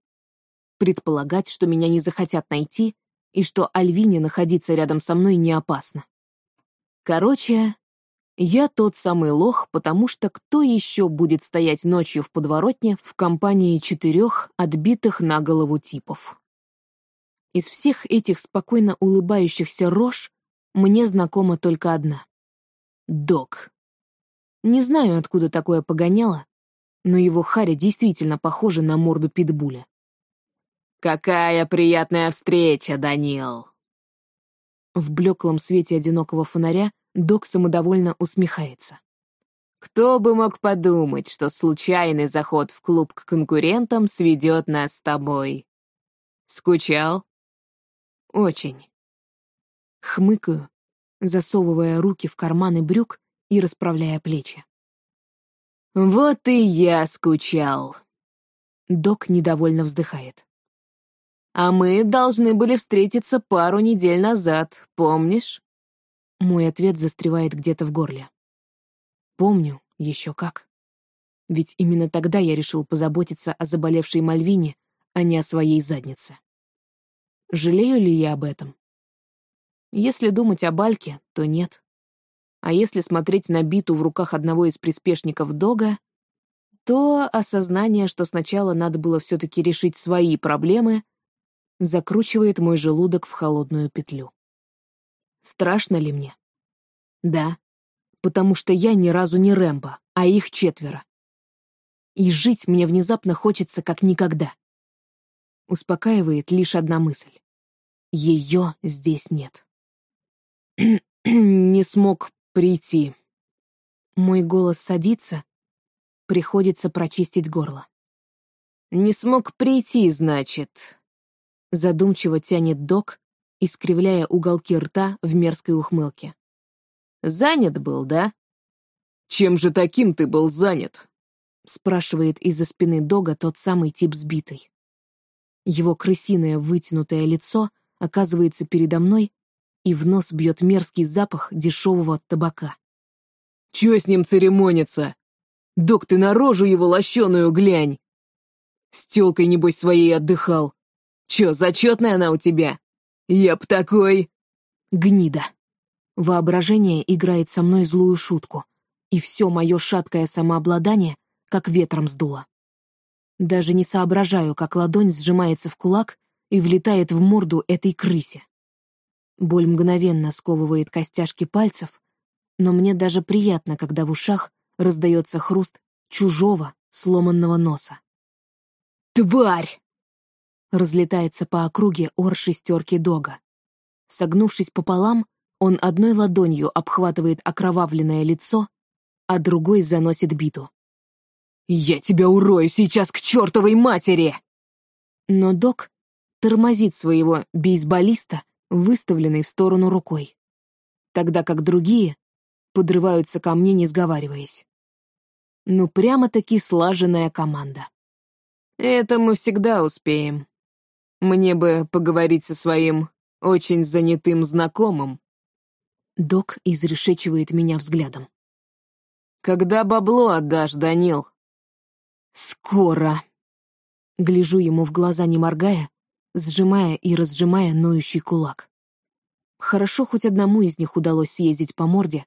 Предполагать, что меня не захотят найти, и что Альвине находиться рядом со мной не опасно. Короче, я тот самый лох, потому что кто еще будет стоять ночью в подворотне в компании четырех отбитых на голову типов? Из всех этих спокойно улыбающихся рож мне знакома только одна. Док. Не знаю, откуда такое погоняло, но его харя действительно похожа на морду питбуля. «Какая приятная встреча, Даниэл!» В блеклом свете одинокого фонаря док самодовольно усмехается. «Кто бы мог подумать, что случайный заход в клуб к конкурентам сведет нас с тобой? Скучал?» «Очень». Хмыкаю, засовывая руки в карманы брюк и расправляя плечи. «Вот и я скучал!» Док недовольно вздыхает. А мы должны были встретиться пару недель назад, помнишь?» Мой ответ застревает где-то в горле. Помню, еще как. Ведь именно тогда я решил позаботиться о заболевшей Мальвине, а не о своей заднице. Жалею ли я об этом? Если думать о Бальке, то нет. А если смотреть на биту в руках одного из приспешников Дога, то осознание, что сначала надо было все-таки решить свои проблемы, закручивает мой желудок в холодную петлю. Страшно ли мне? Да, потому что я ни разу не Рэмбо, а их четверо. И жить мне внезапно хочется как никогда. Успокаивает лишь одна мысль. Ее здесь нет. не смог прийти. Мой голос садится, приходится прочистить горло. Не смог прийти, значит. Задумчиво тянет док, искривляя уголки рта в мерзкой ухмылке. «Занят был, да?» «Чем же таким ты был занят?» спрашивает из-за спины дога тот самый тип сбитый. Его крысиное вытянутое лицо оказывается передо мной, и в нос бьет мерзкий запах дешевого табака. «Чё с ним церемониться? Док, ты на рожу его лощеную глянь! С тёлкой, небось, своей отдыхал. Чё, зачетная она у тебя? Я б такой...» Гнида. Воображение играет со мной злую шутку, и все мое шаткое самообладание как ветром сдуло. Даже не соображаю, как ладонь сжимается в кулак и влетает в морду этой крысе. Боль мгновенно сковывает костяшки пальцев, но мне даже приятно, когда в ушах раздается хруст чужого сломанного носа. «Тварь!» Разлетается по округе ор шестерки дога. Согнувшись пополам, он одной ладонью обхватывает окровавленное лицо, а другой заносит биту. «Я тебя урою сейчас к чертовой матери!» Но док тормозит своего бейсболиста, выставленный в сторону рукой, тогда как другие подрываются ко мне, не сговариваясь. Ну, прямо-таки слаженная команда. «Это мы всегда успеем», мне бы поговорить со своим очень занятым знакомым. Док изрешечивает меня взглядом. Когда бабло отдашь, Данил? Скоро. Гляжу ему в глаза, не моргая, сжимая и разжимая ноющий кулак. Хорошо, хоть одному из них удалось съездить по морде,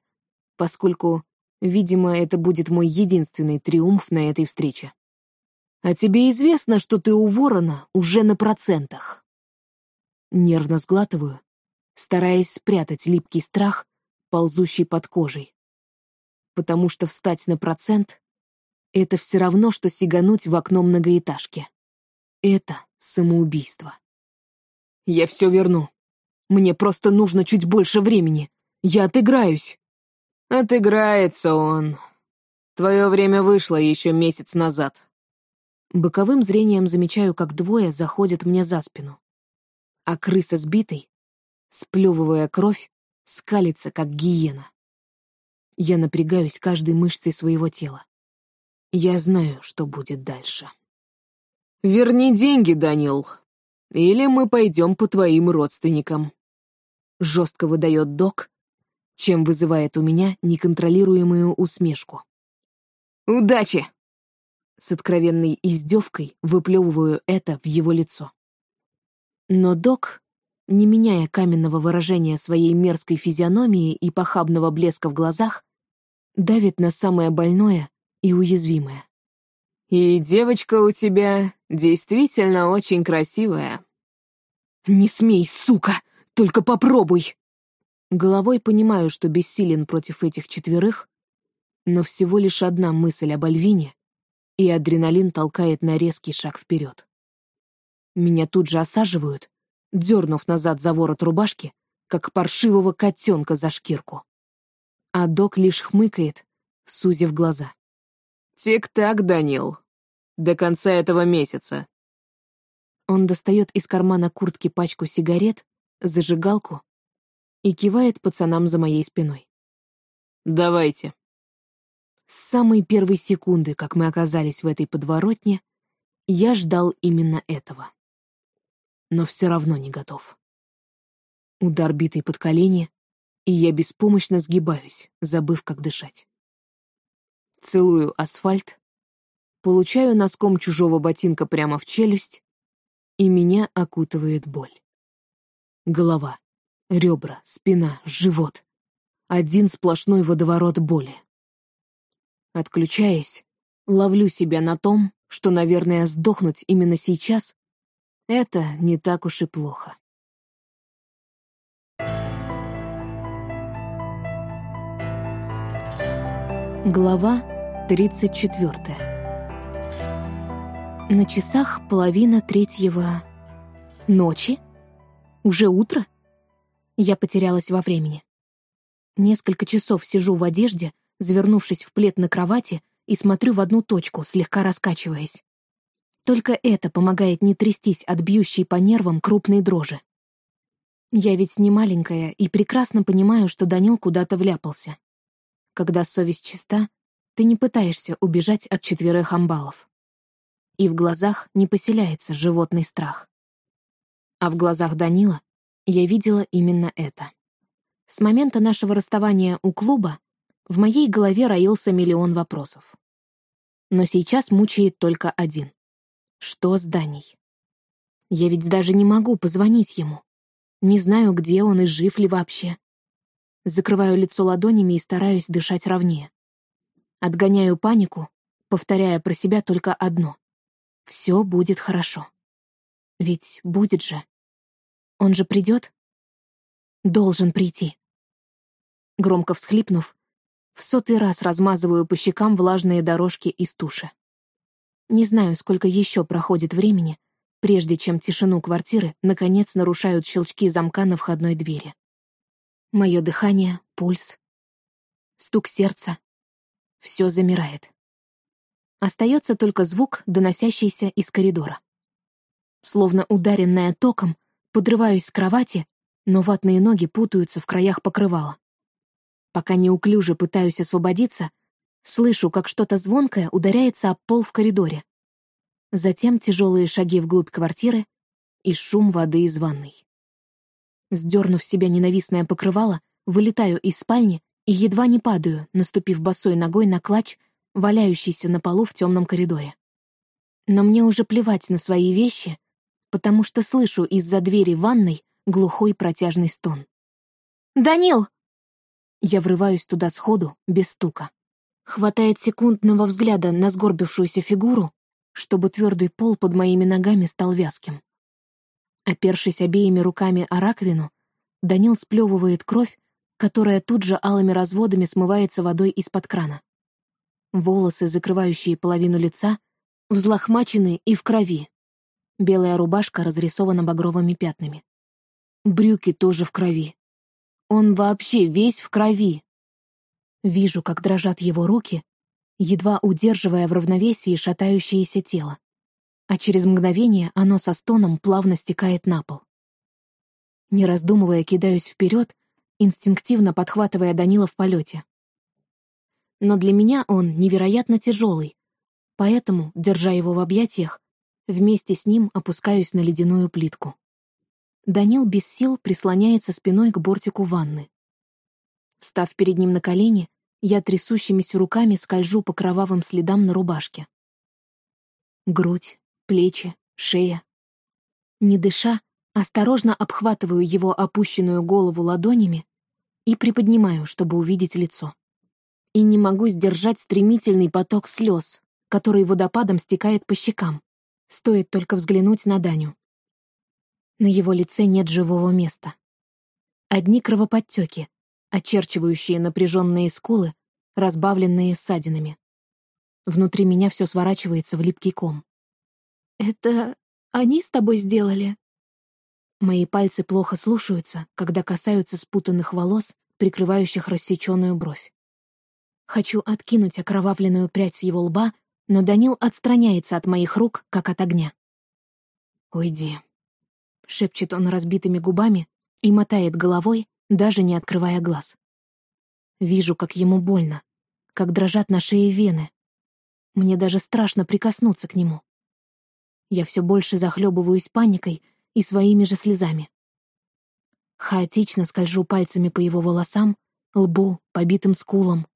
поскольку, видимо, это будет мой единственный триумф на этой встрече. А тебе известно, что ты у ворона уже на процентах?» Нервно сглатываю, стараясь спрятать липкий страх, ползущий под кожей. Потому что встать на процент — это все равно, что сигануть в окно многоэтажки. Это самоубийство. Я все верну. Мне просто нужно чуть больше времени. Я отыграюсь. Отыграется он. Твое время вышло еще месяц назад. Боковым зрением замечаю, как двое заходят мне за спину. А крыса сбитый, сплевывая кровь, скалится, как гиена. Я напрягаюсь каждой мышцей своего тела. Я знаю, что будет дальше. «Верни деньги, Данил, или мы пойдем по твоим родственникам», — жестко выдает док, чем вызывает у меня неконтролируемую усмешку. «Удачи!» С откровенной издевкой выплевываю это в его лицо. Но док, не меняя каменного выражения своей мерзкой физиономии и похабного блеска в глазах, давит на самое больное и уязвимое. «И девочка у тебя действительно очень красивая». «Не смей, сука! Только попробуй!» Головой понимаю, что бессилен против этих четверых, но всего лишь одна мысль об Альвине, и адреналин толкает на резкий шаг вперед. Меня тут же осаживают, дернув назад за ворот рубашки, как паршивого котенка за шкирку. А док лишь хмыкает, сузив глаза. «Тик-так, Данил. До конца этого месяца». Он достает из кармана куртки пачку сигарет, зажигалку и кивает пацанам за моей спиной. «Давайте». С самой первой секунды, как мы оказались в этой подворотне, я ждал именно этого. Но все равно не готов. Удар битый под колени, и я беспомощно сгибаюсь, забыв, как дышать. Целую асфальт, получаю носком чужого ботинка прямо в челюсть, и меня окутывает боль. Голова, ребра, спина, живот. Один сплошной водоворот боли. Отключаясь, ловлю себя на том, что, наверное, сдохнуть именно сейчас — это не так уж и плохо. Глава 34 На часах половина третьего... Ночи? Уже утро? Я потерялась во времени. Несколько часов сижу в одежде, завернувшись в плед на кровати, и смотрю в одну точку, слегка раскачиваясь. Только это помогает не трястись от бьющей по нервам крупной дрожи. Я ведь не маленькая и прекрасно понимаю, что Данил куда-то вляпался. Когда совесть чиста, ты не пытаешься убежать от четверых амбалов. И в глазах не поселяется животный страх. А в глазах Данила я видела именно это. С момента нашего расставания у клуба в моей голове роился миллион вопросов. Но сейчас мучает только один. Что с Даней? Я ведь даже не могу позвонить ему. Не знаю, где он и жив ли вообще. Закрываю лицо ладонями и стараюсь дышать ровнее. Отгоняю панику, повторяя про себя только одно. Все будет хорошо. Ведь будет же. Он же придет? Должен прийти. Громко всхлипнув, в сотый раз размазываю по щекам влажные дорожки из туши. Не знаю, сколько еще проходит времени, прежде чем тишину квартиры наконец нарушают щелчки замка на входной двери. Мое дыхание, пульс, стук сердца. Все замирает. Остается только звук, доносящийся из коридора. Словно ударенная током, подрываюсь с кровати, но ватные ноги путаются в краях покрывала. Пока неуклюже пытаюсь освободиться, слышу, как что-то звонкое ударяется об пол в коридоре. Затем тяжелые шаги вглубь квартиры и шум воды из ванной. Сдернув себя ненавистное покрывало, вылетаю из спальни и едва не падаю, наступив босой ногой на клатч, валяющийся на полу в темном коридоре. Но мне уже плевать на свои вещи, потому что слышу из-за двери ванной глухой протяжный стон. «Данил!» Я врываюсь туда сходу, без стука. Хватает секундного взгляда на сгорбившуюся фигуру, чтобы твердый пол под моими ногами стал вязким. Опершись обеими руками о раковину, Данил сплевывает кровь, которая тут же алыми разводами смывается водой из-под крана. Волосы, закрывающие половину лица, взлохмачены и в крови. Белая рубашка разрисована багровыми пятнами. Брюки тоже в крови. Он вообще весь в крови. Вижу, как дрожат его руки, едва удерживая в равновесии шатающееся тело а через мгновение оно со стоном плавно стекает на пол. Не раздумывая, кидаюсь вперед, инстинктивно подхватывая Данила в полете. но для меня он невероятно тяжелый, поэтому, держа его в объятиях, вместе с ним опускаюсь на ледяную плитку. Данил без сил прислоняется спиной к бортику ванны. Встав перед ним на колени, я трясущимися руками скольжу по кровавым следам на рубашке. Грудь, плечи, шея. Не дыша, осторожно обхватываю его опущенную голову ладонями и приподнимаю, чтобы увидеть лицо. И не могу сдержать стремительный поток слез, который водопадом стекает по щекам. Стоит только взглянуть на Даню. На его лице нет живого места. Одни кровоподтеки, очерчивающие напряженные скулы, разбавленные ссадинами. Внутри меня все сворачивается в липкий ком. «Это они с тобой сделали?» Мои пальцы плохо слушаются, когда касаются спутанных волос, прикрывающих рассеченную бровь. Хочу откинуть окровавленную прядь с его лба, но Данил отстраняется от моих рук, как от огня. «Уйди», — шепчет он разбитыми губами и мотает головой, даже не открывая глаз. Вижу, как ему больно, как дрожат на шее вены. Мне даже страшно прикоснуться к нему. Я все больше захлебываюсь паникой и своими же слезами. Хаотично скольжу пальцами по его волосам, лбу, побитым скулам.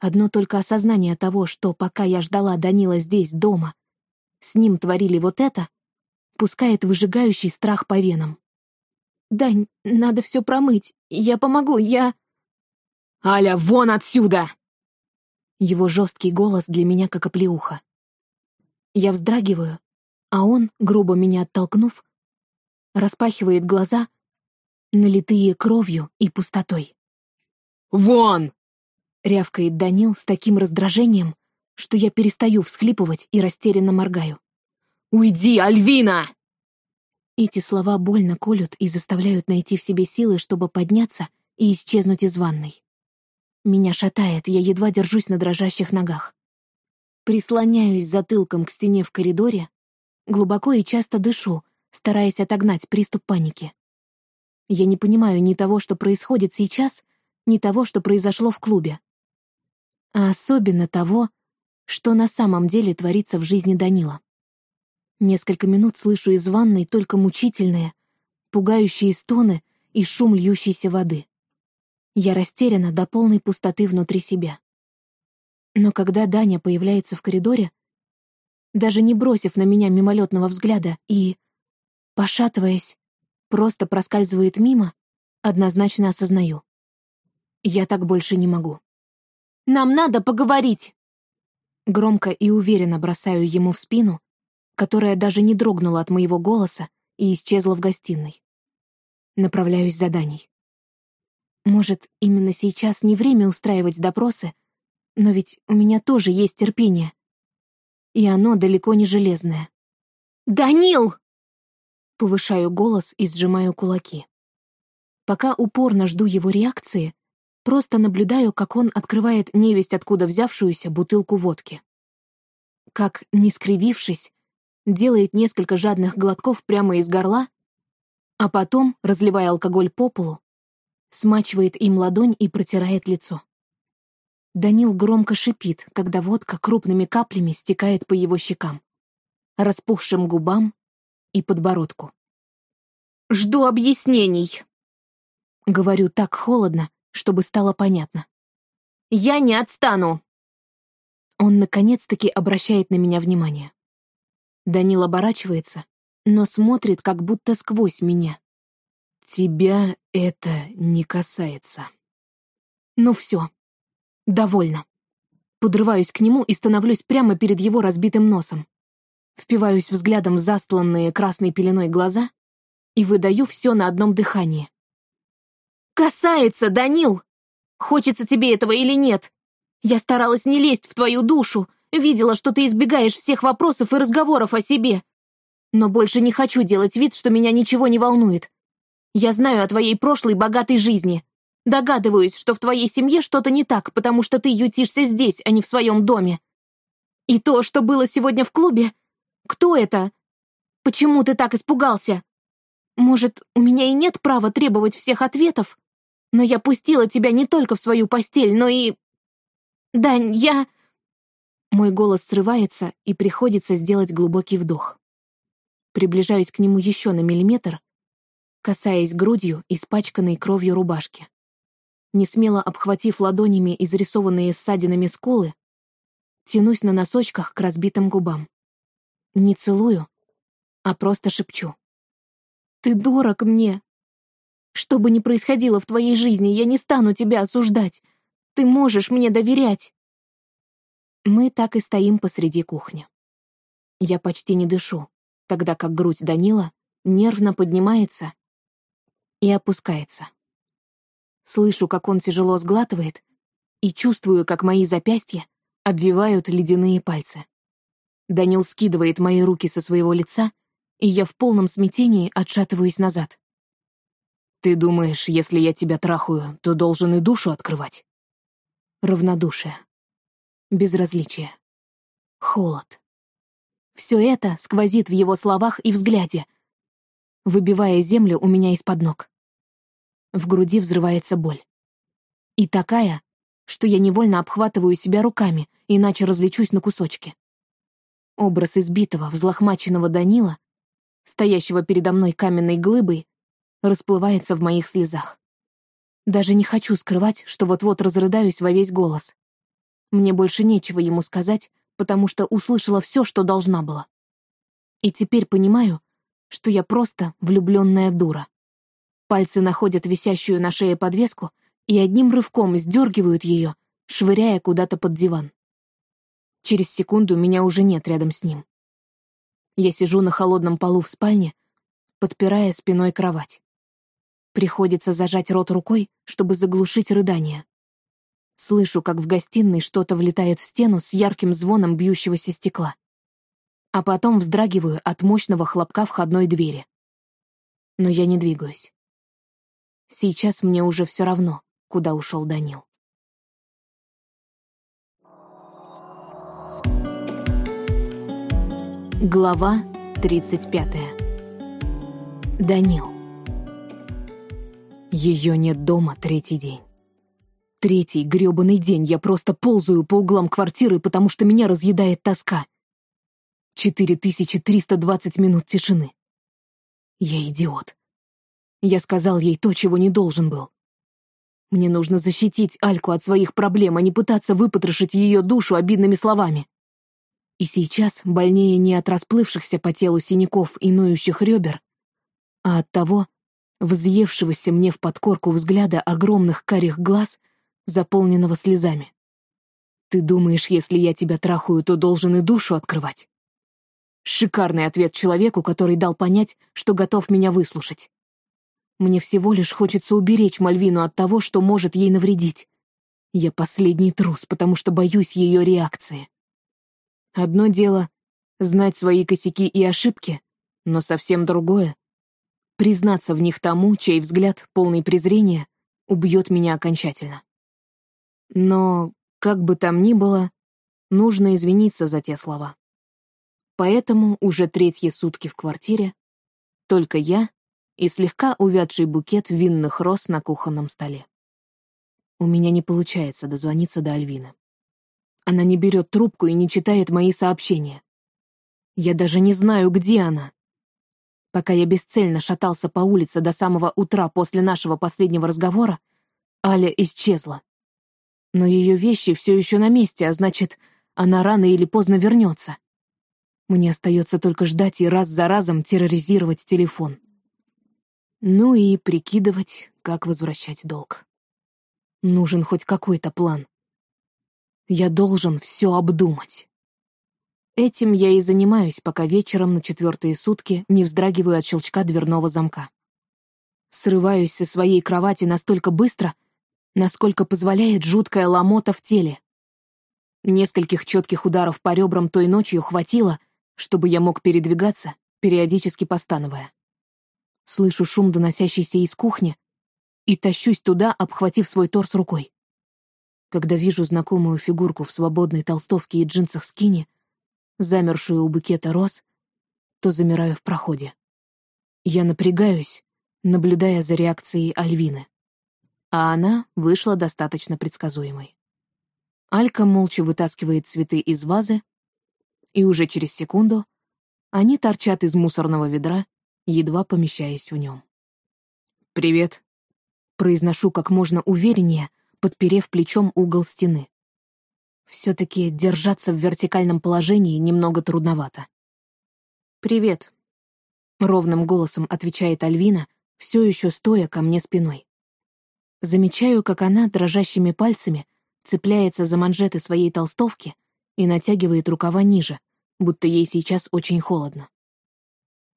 Одно только осознание того, что пока я ждала Данила здесь, дома, с ним творили вот это, пускает выжигающий страх по венам. «Дань, надо все промыть. Я помогу, я...» «Аля, вон отсюда!» Его жесткий голос для меня как оплеуха. Я вздрагиваю, а он, грубо меня оттолкнув, распахивает глаза, налитые кровью и пустотой. «Вон!» — рявкает Данил с таким раздражением, что я перестаю всхлипывать и растерянно моргаю. «Уйди, Альвина!» Эти слова больно колют и заставляют найти в себе силы, чтобы подняться и исчезнуть из ванной. Меня шатает, я едва держусь на дрожащих ногах. Прислоняюсь затылком к стене в коридоре, глубоко и часто дышу, стараясь отогнать приступ паники. Я не понимаю ни того, что происходит сейчас, ни того, что произошло в клубе. А особенно того, что на самом деле творится в жизни Данила. Несколько минут слышу из ванной только мучительные, пугающие стоны и шум льющейся воды. Я растеряна до полной пустоты внутри себя. Но когда Даня появляется в коридоре, даже не бросив на меня мимолетного взгляда и, пошатываясь, просто проскальзывает мимо, однозначно осознаю. Я так больше не могу. «Нам надо поговорить!» Громко и уверенно бросаю ему в спину, которая даже не дрогнула от моего голоса и исчезла в гостиной. Направляюсь за Даней. Может, именно сейчас не время устраивать допросы, но ведь у меня тоже есть терпение. И оно далеко не железное. «Данил!» Повышаю голос и сжимаю кулаки. Пока упорно жду его реакции, просто наблюдаю, как он открывает невесть откуда взявшуюся бутылку водки. Как, не скривившись, делает несколько жадных глотков прямо из горла, а потом, разливая алкоголь по полу, смачивает им ладонь и протирает лицо. Данил громко шипит, когда водка крупными каплями стекает по его щекам, распухшим губам и подбородку. «Жду объяснений», — говорю так холодно, чтобы стало понятно. «Я не отстану!» Он наконец-таки обращает на меня внимание. Данил оборачивается, но смотрит как будто сквозь меня. «Тебя это не касается». Ну все, довольно. Подрываюсь к нему и становлюсь прямо перед его разбитым носом. Впиваюсь взглядом в застланные красной пеленой глаза и выдаю все на одном дыхании. «Касается, Данил! Хочется тебе этого или нет? Я старалась не лезть в твою душу, Видела, что ты избегаешь всех вопросов и разговоров о себе. Но больше не хочу делать вид, что меня ничего не волнует. Я знаю о твоей прошлой богатой жизни. Догадываюсь, что в твоей семье что-то не так, потому что ты ютишься здесь, а не в своем доме. И то, что было сегодня в клубе... Кто это? Почему ты так испугался? Может, у меня и нет права требовать всех ответов? Но я пустила тебя не только в свою постель, но и... Дань, я...» Мой голос срывается, и приходится сделать глубокий вдох. Приближаюсь к нему еще на миллиметр, касаясь грудью испачканной кровью рубашки. Не смело обхватив ладонями изрисованные ссадинами скулы, тянусь на носочках к разбитым губам. Не целую, а просто шепчу. «Ты дорог мне. Что бы ни происходило в твоей жизни, я не стану тебя осуждать. Ты можешь мне доверять». Мы так и стоим посреди кухни. Я почти не дышу, тогда как грудь Данила нервно поднимается и опускается. Слышу, как он тяжело сглатывает, и чувствую, как мои запястья обвивают ледяные пальцы. Данил скидывает мои руки со своего лица, и я в полном смятении отшатываюсь назад. «Ты думаешь, если я тебя трахаю, то должен и душу открывать?» Равнодушие. Безразличие. Холод. Все это сквозит в его словах и взгляде, выбивая землю у меня из-под ног. В груди взрывается боль. И такая, что я невольно обхватываю себя руками, иначе различусь на кусочки. Образ избитого, взлохмаченного Данила, стоящего передо мной каменной глыбой, расплывается в моих слезах. Даже не хочу скрывать, что вот-вот разрыдаюсь во весь голос. Мне больше нечего ему сказать, потому что услышала все, что должна была. И теперь понимаю, что я просто влюбленная дура. Пальцы находят висящую на шее подвеску и одним рывком сдергивают ее, швыряя куда-то под диван. Через секунду меня уже нет рядом с ним. Я сижу на холодном полу в спальне, подпирая спиной кровать. Приходится зажать рот рукой, чтобы заглушить рыдание. Слышу, как в гостиной что-то влетает в стену с ярким звоном бьющегося стекла. А потом вздрагиваю от мощного хлопка входной двери. Но я не двигаюсь. Сейчас мне уже все равно, куда ушел Данил. Глава 35. Данил. Ее нет дома третий день. Третий грёбаный день я просто ползаю по углам квартиры, потому что меня разъедает тоска. 4320 минут тишины. Я идиот. Я сказал ей то, чего не должен был. Мне нужно защитить Альку от своих проблем, а не пытаться выпотрошить ее душу обидными словами. И сейчас больнее не от расплывшихся по телу синяков и ноющих ребер, а от того, взъевшегося мне в подкорку взгляда огромных карих глаз, заполненного слезами. «Ты думаешь, если я тебя трахаю, то должен и душу открывать?» Шикарный ответ человеку, который дал понять, что готов меня выслушать. Мне всего лишь хочется уберечь Мальвину от того, что может ей навредить. Я последний трус, потому что боюсь ее реакции. Одно дело — знать свои косяки и ошибки, но совсем другое — признаться в них тому, чей взгляд, полный презрения, убьет меня окончательно. Но, как бы там ни было, нужно извиниться за те слова. Поэтому уже третьи сутки в квартире только я и слегка увядший букет винных роз на кухонном столе. У меня не получается дозвониться до Альвины. Она не берет трубку и не читает мои сообщения. Я даже не знаю, где она. Пока я бесцельно шатался по улице до самого утра после нашего последнего разговора, Аля исчезла. Но ее вещи все еще на месте, а значит, она рано или поздно вернется. Мне остается только ждать и раз за разом терроризировать телефон. Ну и прикидывать, как возвращать долг. Нужен хоть какой-то план. Я должен все обдумать. Этим я и занимаюсь, пока вечером на четвертые сутки не вздрагиваю от щелчка дверного замка. Срываюсь со своей кровати настолько быстро, насколько позволяет жуткая ломота в теле. Нескольких четких ударов по ребрам той ночью хватило, чтобы я мог передвигаться, периодически постановая. Слышу шум, доносящийся из кухни, и тащусь туда, обхватив свой торс рукой. Когда вижу знакомую фигурку в свободной толстовке и джинсах скини, замершую у букета роз, то замираю в проходе. Я напрягаюсь, наблюдая за реакцией Альвины. А она вышла достаточно предсказуемой. Алька молча вытаскивает цветы из вазы, и уже через секунду они торчат из мусорного ведра, едва помещаясь в нем. «Привет», — произношу как можно увереннее, подперев плечом угол стены. Все-таки держаться в вертикальном положении немного трудновато. «Привет», — ровным голосом отвечает Альвина, все еще стоя ко мне спиной. Замечаю, как она дрожащими пальцами цепляется за манжеты своей толстовки и натягивает рукава ниже, будто ей сейчас очень холодно.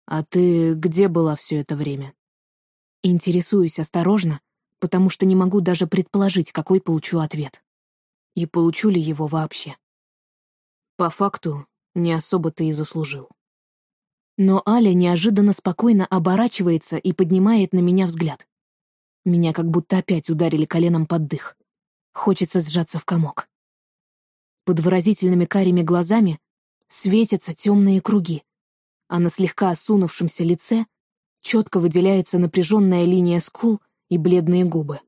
«А ты где была все это время?» Интересуюсь осторожно, потому что не могу даже предположить, какой получу ответ. И получу ли его вообще. По факту, не особо ты и заслужил. Но Аля неожиданно спокойно оборачивается и поднимает на меня взгляд. Меня как будто опять ударили коленом под дых. Хочется сжаться в комок. Под выразительными карими глазами светятся темные круги, а на слегка осунувшемся лице четко выделяется напряженная линия скул и бледные губы.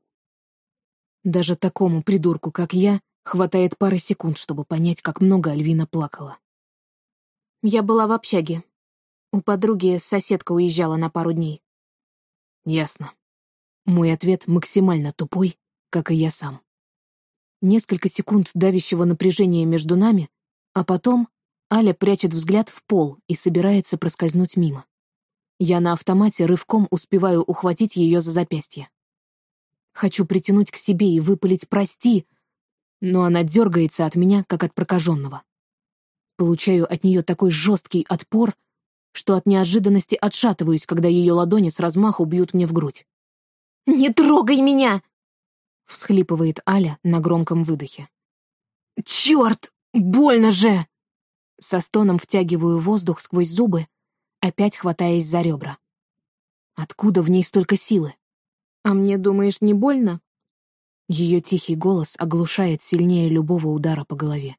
Даже такому придурку, как я, хватает пары секунд, чтобы понять, как много Альвина плакала. Я была в общаге. У подруги соседка уезжала на пару дней. Ясно. Мой ответ максимально тупой, как и я сам. Несколько секунд давящего напряжения между нами, а потом Аля прячет взгляд в пол и собирается проскользнуть мимо. Я на автомате рывком успеваю ухватить ее за запястье. Хочу притянуть к себе и выпалить «прости», но она дергается от меня, как от прокаженного. Получаю от нее такой жесткий отпор, что от неожиданности отшатываюсь, когда ее ладони с размаху бьют мне в грудь. «Не трогай меня!» — всхлипывает Аля на громком выдохе. «Черт! Больно же!» Со стоном втягиваю воздух сквозь зубы, опять хватаясь за ребра. Откуда в ней столько силы? «А мне, думаешь, не больно?» Ее тихий голос оглушает сильнее любого удара по голове.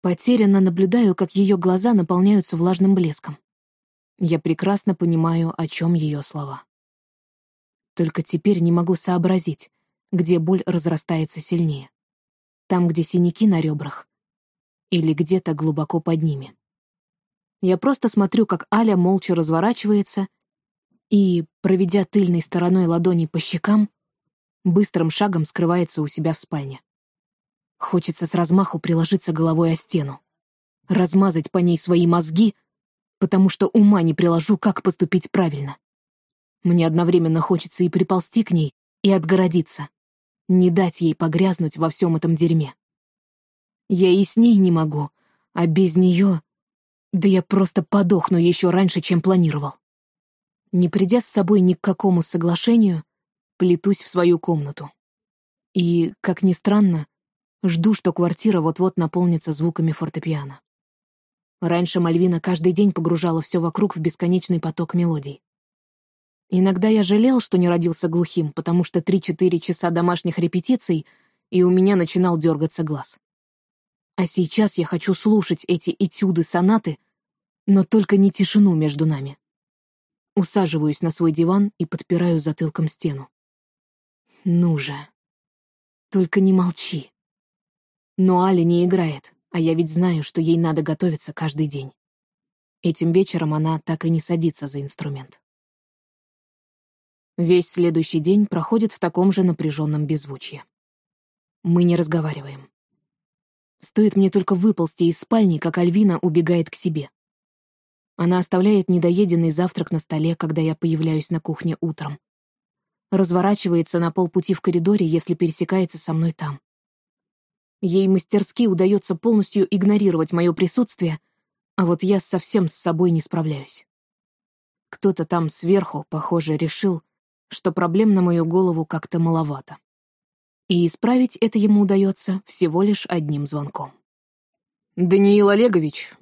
Потерянно наблюдаю, как ее глаза наполняются влажным блеском. Я прекрасно понимаю, о чем ее слова. Только теперь не могу сообразить, где боль разрастается сильнее. Там, где синяки на ребрах. Или где-то глубоко под ними. Я просто смотрю, как Аля молча разворачивается и, проведя тыльной стороной ладони по щекам, быстрым шагом скрывается у себя в спальне. Хочется с размаху приложиться головой о стену, размазать по ней свои мозги, потому что ума не приложу, как поступить правильно. Мне одновременно хочется и приползти к ней, и отгородиться, не дать ей погрязнуть во всем этом дерьме. Я и с ней не могу, а без нее... Да я просто подохну еще раньше, чем планировал. Не придя с собой ни к какому соглашению, плетусь в свою комнату. И, как ни странно, жду, что квартира вот-вот наполнится звуками фортепиано. Раньше Мальвина каждый день погружала все вокруг в бесконечный поток мелодий. Иногда я жалел, что не родился глухим, потому что 3-4 часа домашних репетиций, и у меня начинал дергаться глаз. А сейчас я хочу слушать эти этюды-сонаты, но только не тишину между нами. Усаживаюсь на свой диван и подпираю затылком стену. Ну же. Только не молчи. Но Аля не играет, а я ведь знаю, что ей надо готовиться каждый день. Этим вечером она так и не садится за инструмент. Весь следующий день проходит в таком же напряженном беззвучье. Мы не разговариваем. Стоит мне только выползти из спальни, как Альвина убегает к себе. Она оставляет недоеденный завтрак на столе, когда я появляюсь на кухне утром. Разворачивается на полпути в коридоре, если пересекается со мной там. Ей мастерски удается полностью игнорировать мое присутствие, а вот я совсем с собой не справляюсь. Кто-то там сверху, похоже, решил, что проблем на мою голову как-то маловато. И исправить это ему удается всего лишь одним звонком. «Даниил Олегович,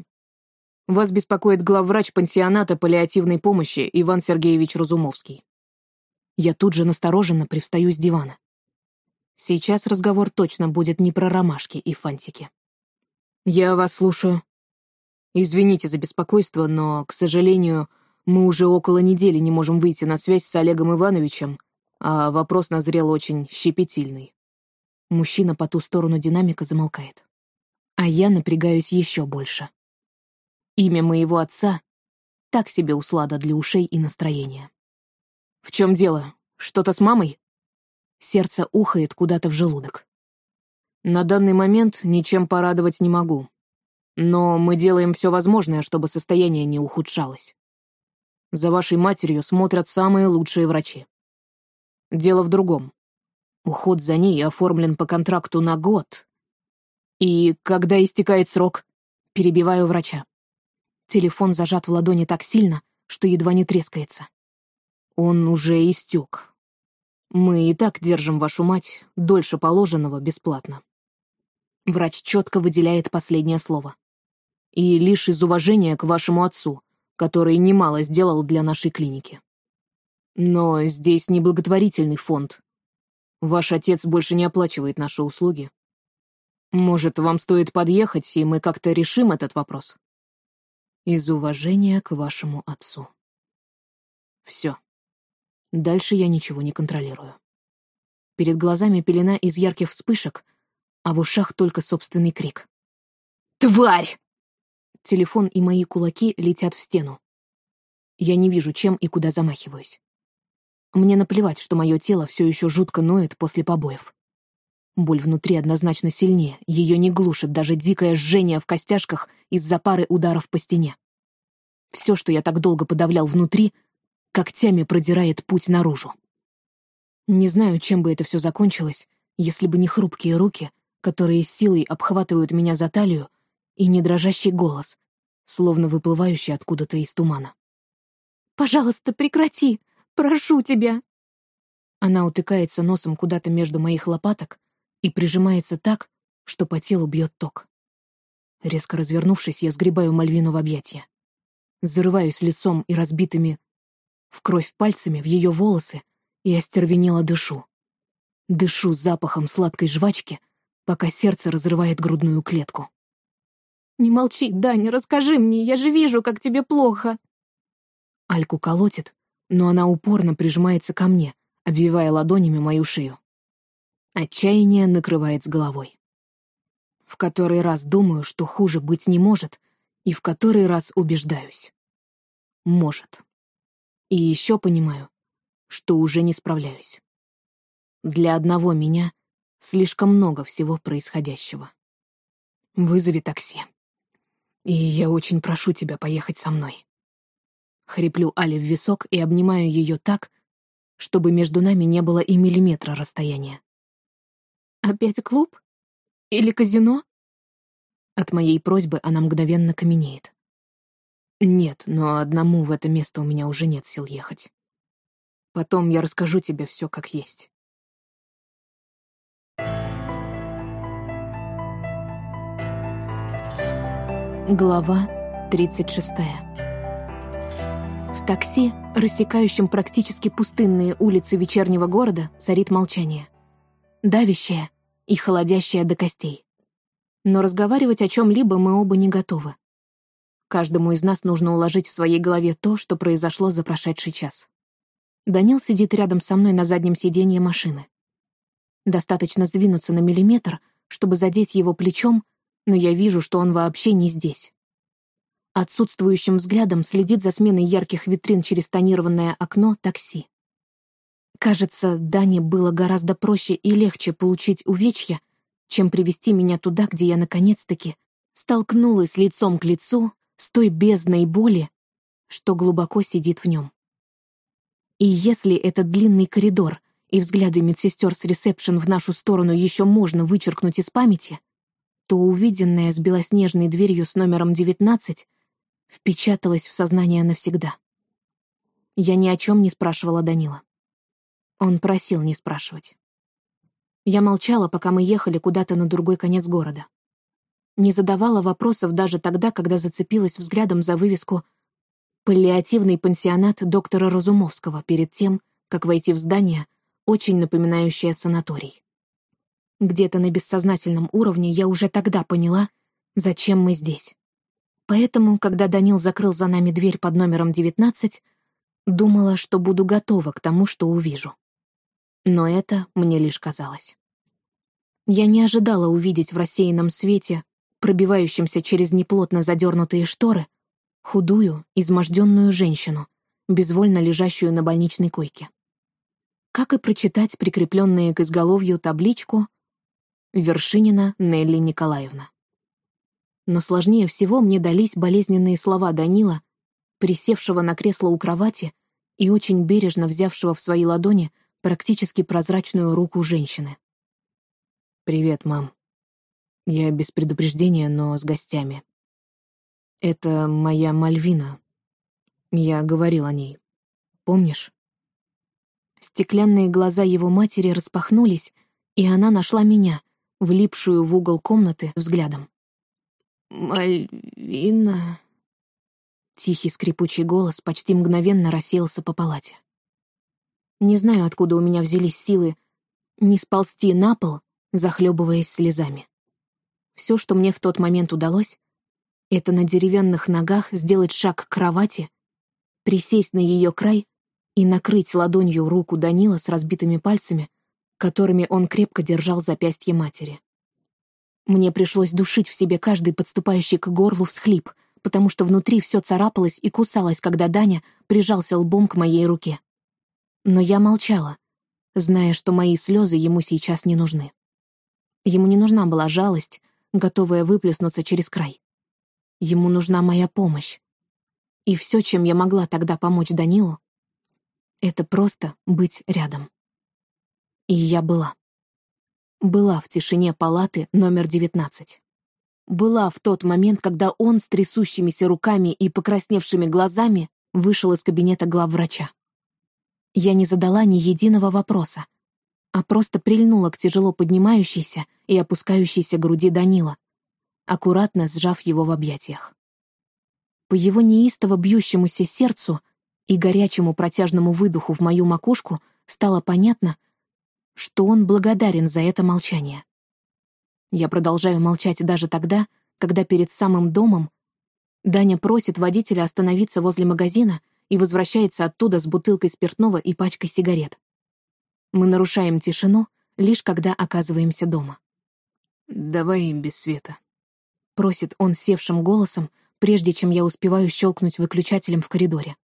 вас беспокоит главврач пансионата паллиативной помощи Иван Сергеевич Разумовский». Я тут же настороженно привстаю с дивана. Сейчас разговор точно будет не про ромашки и фантики. «Я вас слушаю. Извините за беспокойство, но, к сожалению, мы уже около недели не можем выйти на связь с Олегом Ивановичем, а вопрос назрел очень щепетильный. Мужчина по ту сторону динамика замолкает. А я напрягаюсь еще больше. Имя моего отца — так себе услада для ушей и настроения. «В чем дело? Что-то с мамой?» Сердце ухает куда-то в желудок. «На данный момент ничем порадовать не могу. Но мы делаем все возможное, чтобы состояние не ухудшалось. За вашей матерью смотрят самые лучшие врачи. Дело в другом. Уход за ней оформлен по контракту на год. И когда истекает срок, перебиваю врача. Телефон зажат в ладони так сильно, что едва не трескается. Он уже истек. Мы и так держим вашу мать дольше положенного бесплатно. Врач четко выделяет последнее слово. И лишь из уважения к вашему отцу, который немало сделал для нашей клиники. Но здесь не благотворительный фонд, Ваш отец больше не оплачивает наши услуги. Может, вам стоит подъехать, и мы как-то решим этот вопрос? Из уважения к вашему отцу. Все. Дальше я ничего не контролирую. Перед глазами пелена из ярких вспышек, а в ушах только собственный крик. «Тварь!» Телефон и мои кулаки летят в стену. Я не вижу, чем и куда замахиваюсь. Мне наплевать, что мое тело все еще жутко ноет после побоев. Боль внутри однозначно сильнее, ее не глушит даже дикое жжение в костяшках из-за пары ударов по стене. Все, что я так долго подавлял внутри, когтями продирает путь наружу. Не знаю, чем бы это все закончилось, если бы не хрупкие руки, которые силой обхватывают меня за талию, и не дрожащий голос, словно выплывающий откуда-то из тумана. «Пожалуйста, прекрати! Прошу тебя!» Она утыкается носом куда-то между моих лопаток и прижимается так, что по телу бьет ток. Резко развернувшись, я сгребаю Мальвину в объятия. Зарываюсь лицом и разбитыми в кровь пальцами в ее волосы и остервенело дышу. Дышу запахом сладкой жвачки, пока сердце разрывает грудную клетку. «Не молчи, Даня, расскажи мне, я же вижу, как тебе плохо!» Альку колотит, но она упорно прижимается ко мне, обвивая ладонями мою шею. Отчаяние накрывает с головой. В который раз думаю, что хуже быть не может, и в который раз убеждаюсь. Может. И еще понимаю, что уже не справляюсь. Для одного меня слишком много всего происходящего. Вызови такси. И я очень прошу тебя поехать со мной. Хриплю Али в висок и обнимаю ее так, чтобы между нами не было и миллиметра расстояния. «Опять клуб? Или казино?» От моей просьбы она мгновенно каменеет. «Нет, но одному в это место у меня уже нет сил ехать. Потом я расскажу тебе все как есть». Глава тридцать шестая. В такси, рассекающем практически пустынные улицы вечернего города, царит молчание. Давящее и холодящее до костей. Но разговаривать о чем-либо мы оба не готовы. Каждому из нас нужно уложить в своей голове то, что произошло за прошедший час. Данил сидит рядом со мной на заднем сиденье машины. Достаточно сдвинуться на миллиметр, чтобы задеть его плечом, но я вижу, что он вообще не здесь. Отсутствующим взглядом следит за сменой ярких витрин через тонированное окно такси. Кажется, Дане было гораздо проще и легче получить увечья, чем привести меня туда, где я наконец-таки столкнулась лицом к лицу с той бездной боли, что глубоко сидит в нем. И если этот длинный коридор и взгляды медсестер с ресепшн в нашу сторону еще можно вычеркнуть из памяти, то увиденное с белоснежной дверью с номером 19 впечаталась в сознание навсегда. Я ни о чем не спрашивала Данила. Он просил не спрашивать. Я молчала, пока мы ехали куда-то на другой конец города. Не задавала вопросов даже тогда, когда зацепилась взглядом за вывеску «Паллиативный пансионат доктора Разумовского» перед тем, как войти в здание, очень напоминающее санаторий. Где-то на бессознательном уровне я уже тогда поняла, зачем мы здесь. Поэтому, когда Данил закрыл за нами дверь под номером 19, думала, что буду готова к тому, что увижу. Но это мне лишь казалось. Я не ожидала увидеть в рассеянном свете, пробивающемся через неплотно задернутые шторы, худую, изможденную женщину, безвольно лежащую на больничной койке. Как и прочитать прикрепленные к изголовью табличку «Вершинина Нелли Николаевна». Но сложнее всего мне дались болезненные слова Данила, присевшего на кресло у кровати и очень бережно взявшего в свои ладони практически прозрачную руку женщины. «Привет, мам. Я без предупреждения, но с гостями. Это моя Мальвина. Я говорил о ней. Помнишь?» Стеклянные глаза его матери распахнулись, и она нашла меня, влипшую в угол комнаты, взглядом. «Мальвина...» Тихий скрипучий голос почти мгновенно рассеялся по палате. Не знаю, откуда у меня взялись силы не сползти на пол, захлебываясь слезами. Все, что мне в тот момент удалось, это на деревянных ногах сделать шаг к кровати, присесть на ее край и накрыть ладонью руку Данила с разбитыми пальцами, которыми он крепко держал запястье матери. Мне пришлось душить в себе каждый подступающий к горлу всхлип, потому что внутри все царапалось и кусалось, когда Даня прижался лбом к моей руке. Но я молчала, зная, что мои слезы ему сейчас не нужны. Ему не нужна была жалость, готовая выплеснуться через край. Ему нужна моя помощь. И все, чем я могла тогда помочь Данилу, это просто быть рядом. И я была была в тишине палаты номер 19. Была в тот момент, когда он с трясущимися руками и покрасневшими глазами вышел из кабинета главврача. Я не задала ни единого вопроса, а просто прильнула к тяжело поднимающейся и опускающейся груди Данила, аккуратно сжав его в объятиях. По его неистово бьющемуся сердцу и горячему протяжному выдоху в мою макушку стало понятно, что он благодарен за это молчание. Я продолжаю молчать даже тогда, когда перед самым домом Даня просит водителя остановиться возле магазина и возвращается оттуда с бутылкой спиртного и пачкой сигарет. Мы нарушаем тишину, лишь когда оказываемся дома. «Давай им без света», — просит он севшим голосом, прежде чем я успеваю щелкнуть выключателем в коридоре.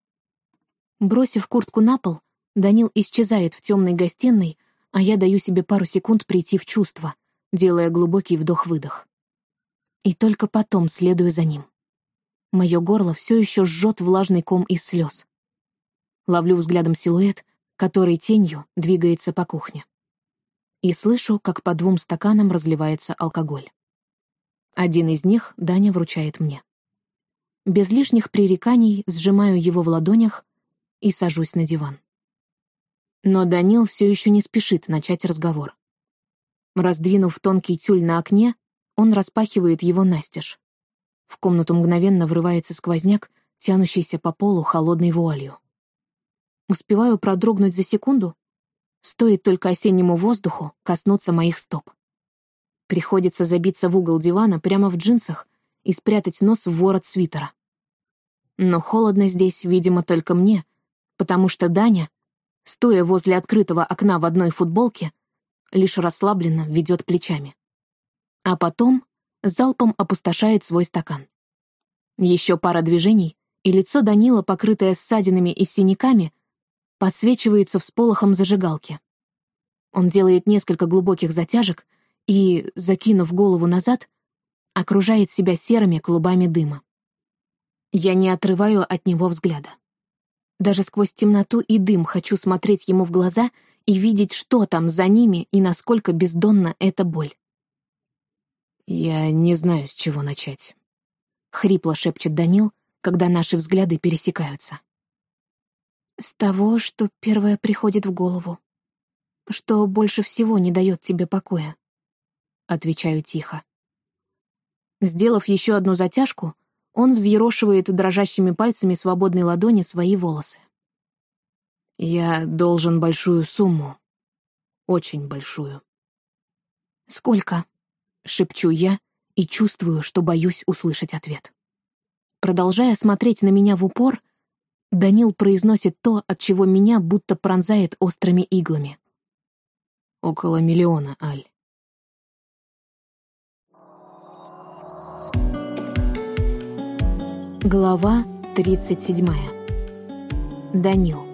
Бросив куртку на пол, Данил исчезает в темной гостиной, а я даю себе пару секунд прийти в чувство, делая глубокий вдох-выдох. И только потом следую за ним. Мое горло все еще жжет влажный ком из слез. Ловлю взглядом силуэт, который тенью двигается по кухне. И слышу, как по двум стаканам разливается алкоголь. Один из них Даня вручает мне. Без лишних пререканий сжимаю его в ладонях и сажусь на диван. Но Данил все еще не спешит начать разговор. Раздвинув тонкий тюль на окне, он распахивает его настежь. В комнату мгновенно врывается сквозняк, тянущийся по полу холодной вуалью. Успеваю продрогнуть за секунду, стоит только осеннему воздуху коснуться моих стоп. Приходится забиться в угол дивана прямо в джинсах и спрятать нос в ворот свитера. Но холодно здесь, видимо, только мне, потому что Даня стоя возле открытого окна в одной футболке, лишь расслабленно ведет плечами. А потом залпом опустошает свой стакан. Еще пара движений, и лицо Данила, покрытое ссадинами и синяками, подсвечивается всполохом зажигалки. Он делает несколько глубоких затяжек и, закинув голову назад, окружает себя серыми клубами дыма. Я не отрываю от него взгляда. Даже сквозь темноту и дым хочу смотреть ему в глаза и видеть, что там за ними и насколько бездонна эта боль. «Я не знаю, с чего начать», — хрипло шепчет Данил, когда наши взгляды пересекаются. «С того, что первое приходит в голову. Что больше всего не дает тебе покоя», — отвечаю тихо. Сделав еще одну затяжку, он взъерошивает дрожащими пальцами свободной ладони свои волосы. «Я должен большую сумму. Очень большую». «Сколько?» — шепчу я и чувствую, что боюсь услышать ответ. Продолжая смотреть на меня в упор, Данил произносит то, от чего меня будто пронзает острыми иглами. «Около миллиона, Аль». Глава 37. Данил.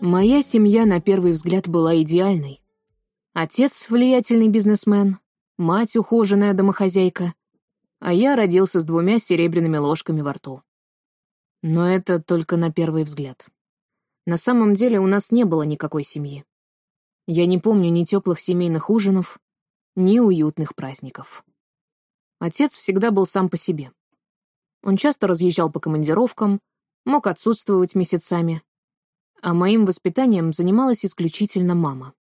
Моя семья на первый взгляд была идеальной. Отец — влиятельный бизнесмен, мать — ухоженная домохозяйка, а я родился с двумя серебряными ложками во рту. Но это только на первый взгляд. На самом деле у нас не было никакой семьи. Я не помню ни теплых семейных ужинов, ни уютных праздников. Отец всегда был сам по себе. Он часто разъезжал по командировкам, мог отсутствовать месяцами, а моим воспитанием занималась исключительно мама.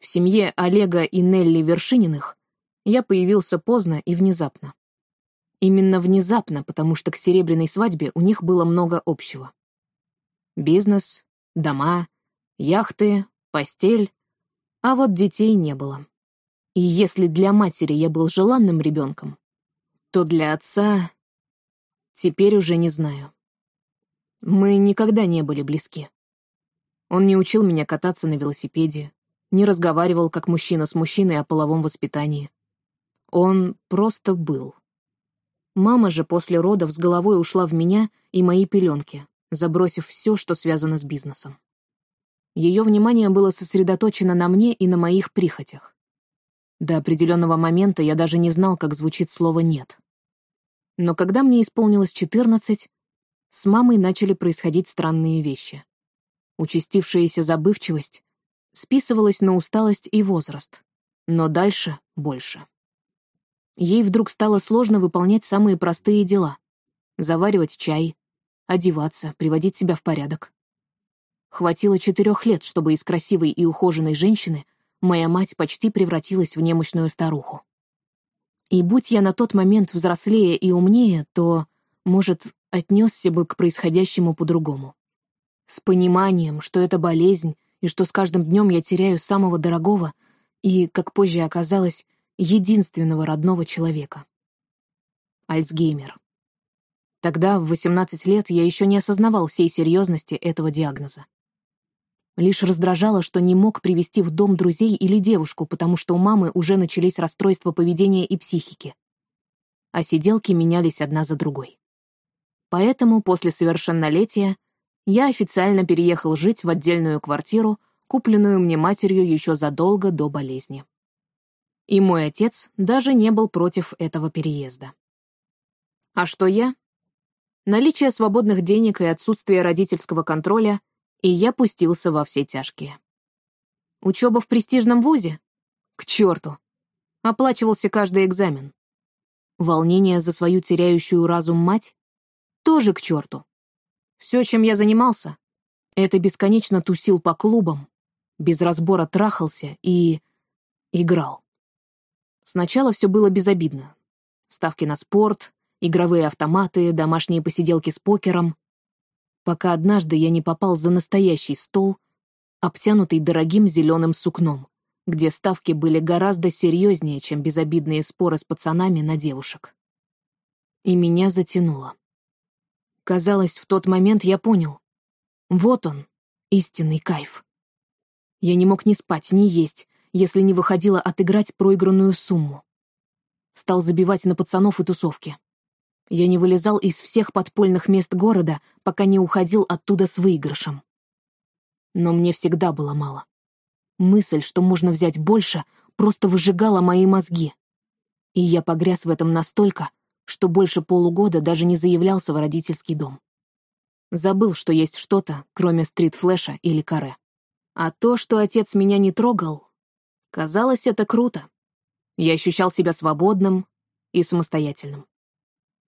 В семье Олега и Нелли Вершининых я появился поздно и внезапно. Именно внезапно, потому что к серебряной свадьбе у них было много общего. Бизнес, дома, яхты, постель, а вот детей не было. И если для матери я был желанным ребенком, то для отца Теперь уже не знаю. Мы никогда не были близки. Он не учил меня кататься на велосипеде, не разговаривал как мужчина с мужчиной о половом воспитании. Он просто был. Мама же после родов с головой ушла в меня и мои пеленки, забросив все, что связано с бизнесом. Ее внимание было сосредоточено на мне и на моих прихотях. До определенного момента я даже не знал, как звучит слово «нет». Но когда мне исполнилось 14, с мамой начали происходить странные вещи. Участившаяся забывчивость списывалась на усталость и возраст, но дальше — больше. Ей вдруг стало сложно выполнять самые простые дела — заваривать чай, одеваться, приводить себя в порядок. Хватило четырех лет, чтобы из красивой и ухоженной женщины моя мать почти превратилась в немощную старуху. И будь я на тот момент взрослее и умнее, то, может, отнесся бы к происходящему по-другому. С пониманием, что это болезнь, и что с каждым днем я теряю самого дорогого и, как позже оказалось, единственного родного человека. Альцгеймер. Тогда, в 18 лет, я еще не осознавал всей серьезности этого диагноза. Лишь раздражало, что не мог привести в дом друзей или девушку, потому что у мамы уже начались расстройства поведения и психики. А сиделки менялись одна за другой. Поэтому после совершеннолетия я официально переехал жить в отдельную квартиру, купленную мне матерью еще задолго до болезни. И мой отец даже не был против этого переезда. А что я? Наличие свободных денег и отсутствие родительского контроля — и я пустился во все тяжкие. Учеба в престижном вузе? К черту. Оплачивался каждый экзамен. Волнение за свою теряющую разум мать? Тоже к черту. Все, чем я занимался, это бесконечно тусил по клубам, без разбора трахался и... играл. Сначала все было безобидно. Ставки на спорт, игровые автоматы, домашние посиделки с покером пока однажды я не попал за настоящий стол, обтянутый дорогим зеленым сукном, где ставки были гораздо серьезнее, чем безобидные споры с пацанами на девушек. И меня затянуло. Казалось, в тот момент я понял. Вот он, истинный кайф. Я не мог ни спать, ни есть, если не выходило отыграть проигранную сумму. Стал забивать на пацанов и тусовки. Я не вылезал из всех подпольных мест города, пока не уходил оттуда с выигрышем. Но мне всегда было мало. Мысль, что можно взять больше, просто выжигала мои мозги. И я погряз в этом настолько, что больше полугода даже не заявлялся в родительский дом. Забыл, что есть что-то, кроме стрит-флэша или каре. А то, что отец меня не трогал, казалось, это круто. Я ощущал себя свободным и самостоятельным.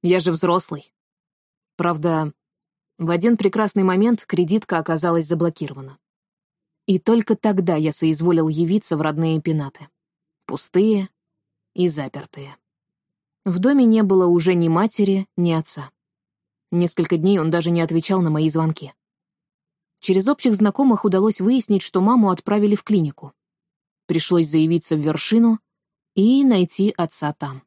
Я же взрослый. Правда, в один прекрасный момент кредитка оказалась заблокирована. И только тогда я соизволил явиться в родные пенаты. Пустые и запертые. В доме не было уже ни матери, ни отца. Несколько дней он даже не отвечал на мои звонки. Через общих знакомых удалось выяснить, что маму отправили в клинику. Пришлось заявиться в вершину и найти отца там.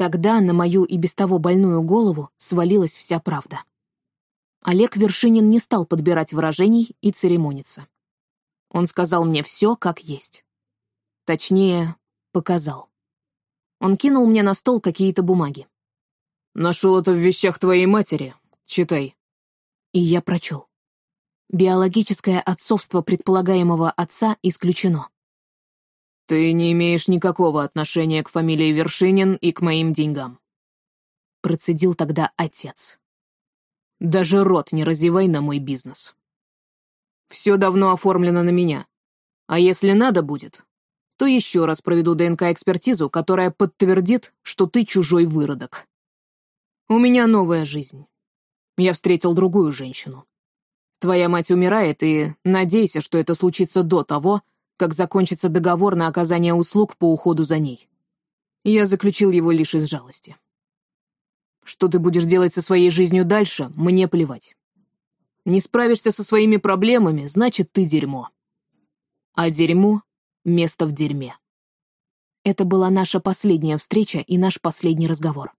Тогда на мою и без того больную голову свалилась вся правда. Олег Вершинин не стал подбирать выражений и церемониться. Он сказал мне все, как есть. Точнее, показал. Он кинул мне на стол какие-то бумаги. Нашел это в вещах твоей матери. Читай. И я прочел. Биологическое отцовство предполагаемого отца исключено. Ты не имеешь никакого отношения к фамилии Вершинин и к моим деньгам. Процедил тогда отец. Даже рот не разевай на мой бизнес. Все давно оформлено на меня. А если надо будет, то еще раз проведу ДНК-экспертизу, которая подтвердит, что ты чужой выродок. У меня новая жизнь. Я встретил другую женщину. Твоя мать умирает, и надейся, что это случится до того, как закончится договор на оказание услуг по уходу за ней. Я заключил его лишь из жалости. Что ты будешь делать со своей жизнью дальше, мне плевать. Не справишься со своими проблемами, значит, ты дерьмо. А дерьмо — место в дерьме. Это была наша последняя встреча и наш последний разговор.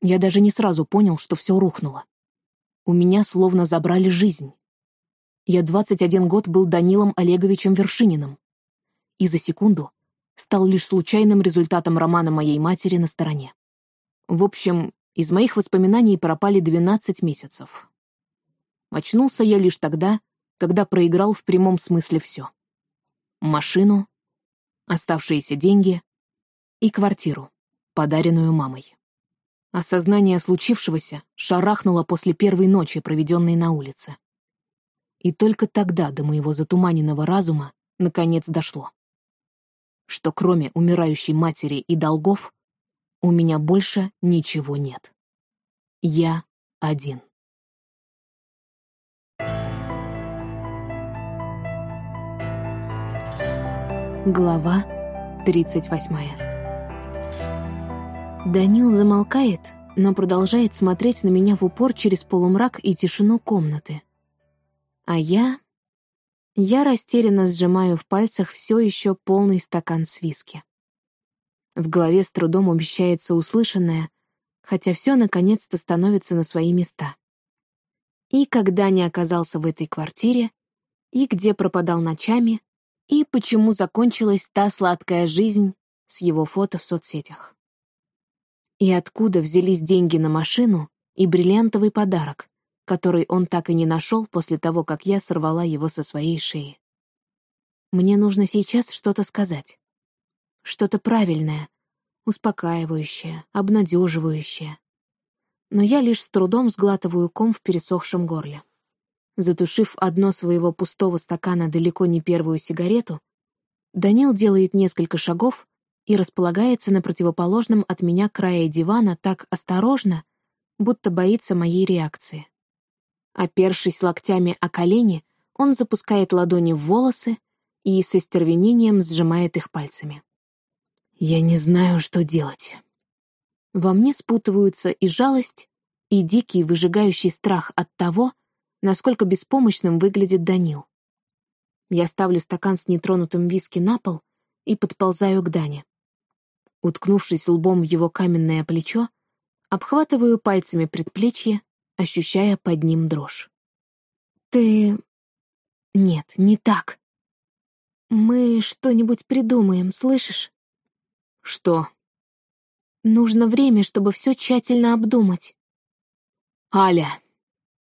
Я даже не сразу понял, что все рухнуло. У меня словно забрали жизнь. Я 21 год был Данилом Олеговичем Вершининым. И за секунду стал лишь случайным результатом романа моей матери на стороне. В общем, из моих воспоминаний пропали 12 месяцев. Очнулся я лишь тогда, когда проиграл в прямом смысле все. Машину, оставшиеся деньги и квартиру, подаренную мамой. Осознание случившегося шарахнуло после первой ночи, проведенной на улице. И только тогда до моего затуманенного разума наконец дошло. Что кроме умирающей матери и долгов, у меня больше ничего нет. Я один. Глава 38 Данил замолкает, но продолжает смотреть на меня в упор через полумрак и тишину комнаты. А я... Я растерянно сжимаю в пальцах все еще полный стакан с виски. В голове с трудом умещается услышанное, хотя все наконец-то становится на свои места. И когда не оказался в этой квартире, и где пропадал ночами, и почему закончилась та сладкая жизнь с его фото в соцсетях. И откуда взялись деньги на машину и бриллиантовый подарок, который он так и не нашел после того, как я сорвала его со своей шеи. Мне нужно сейчас что-то сказать. Что-то правильное, успокаивающее, обнадеживающее. Но я лишь с трудом сглатываю ком в пересохшем горле. Затушив одно своего пустого стакана далеко не первую сигарету, Данил делает несколько шагов и располагается на противоположном от меня крае дивана так осторожно, будто боится моей реакции. Опершись локтями о колени, он запускает ладони в волосы и с остервенением сжимает их пальцами. Я не знаю, что делать. Во мне спутываются и жалость, и дикий выжигающий страх от того, насколько беспомощным выглядит Данил. Я ставлю стакан с нетронутым виски на пол и подползаю к Дане. Уткнувшись лбом в его каменное плечо, обхватываю пальцами предплечье ощущая под ним дрожь. «Ты... Нет, не так. Мы что-нибудь придумаем, слышишь?» «Что?» «Нужно время, чтобы все тщательно обдумать». «Аля!»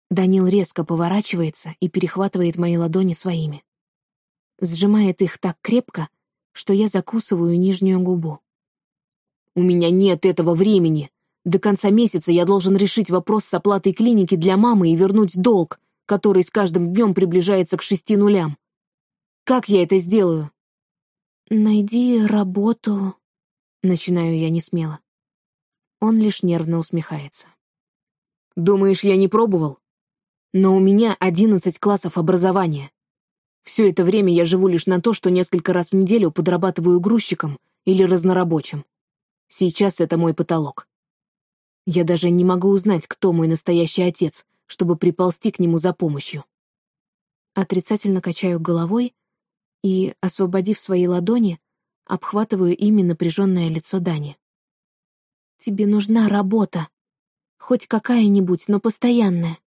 Данил резко поворачивается и перехватывает мои ладони своими. Сжимает их так крепко, что я закусываю нижнюю губу. «У меня нет этого времени!» До конца месяца я должен решить вопрос с оплатой клиники для мамы и вернуть долг, который с каждым днем приближается к шести нулям. Как я это сделаю? «Найди работу...» Начинаю я не смело. Он лишь нервно усмехается. «Думаешь, я не пробовал? Но у меня одиннадцать классов образования. Все это время я живу лишь на то, что несколько раз в неделю подрабатываю грузчиком или разнорабочим. Сейчас это мой потолок. Я даже не могу узнать, кто мой настоящий отец, чтобы приползти к нему за помощью. Отрицательно качаю головой и, освободив свои ладони, обхватываю ими напряженное лицо Дани. «Тебе нужна работа. Хоть какая-нибудь, но постоянная».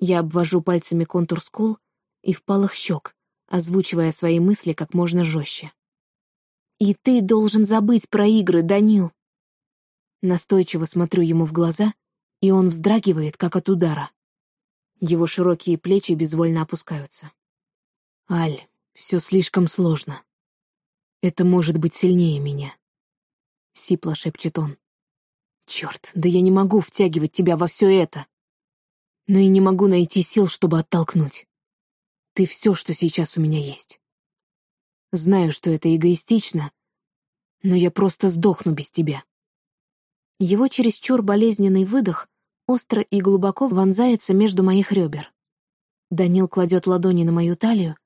Я обвожу пальцами контур скул и впалых щек, озвучивая свои мысли как можно жестче. «И ты должен забыть про игры, Данил. Настойчиво смотрю ему в глаза, и он вздрагивает, как от удара. Его широкие плечи безвольно опускаются. «Аль, все слишком сложно. Это может быть сильнее меня», — сипло шепчет он. «Черт, да я не могу втягивать тебя во все это. Но и не могу найти сил, чтобы оттолкнуть. Ты все, что сейчас у меня есть. Знаю, что это эгоистично, но я просто сдохну без тебя». Его чересчур болезненный выдох остро и глубоко вонзается между моих ребер. Данил кладет ладони на мою талию,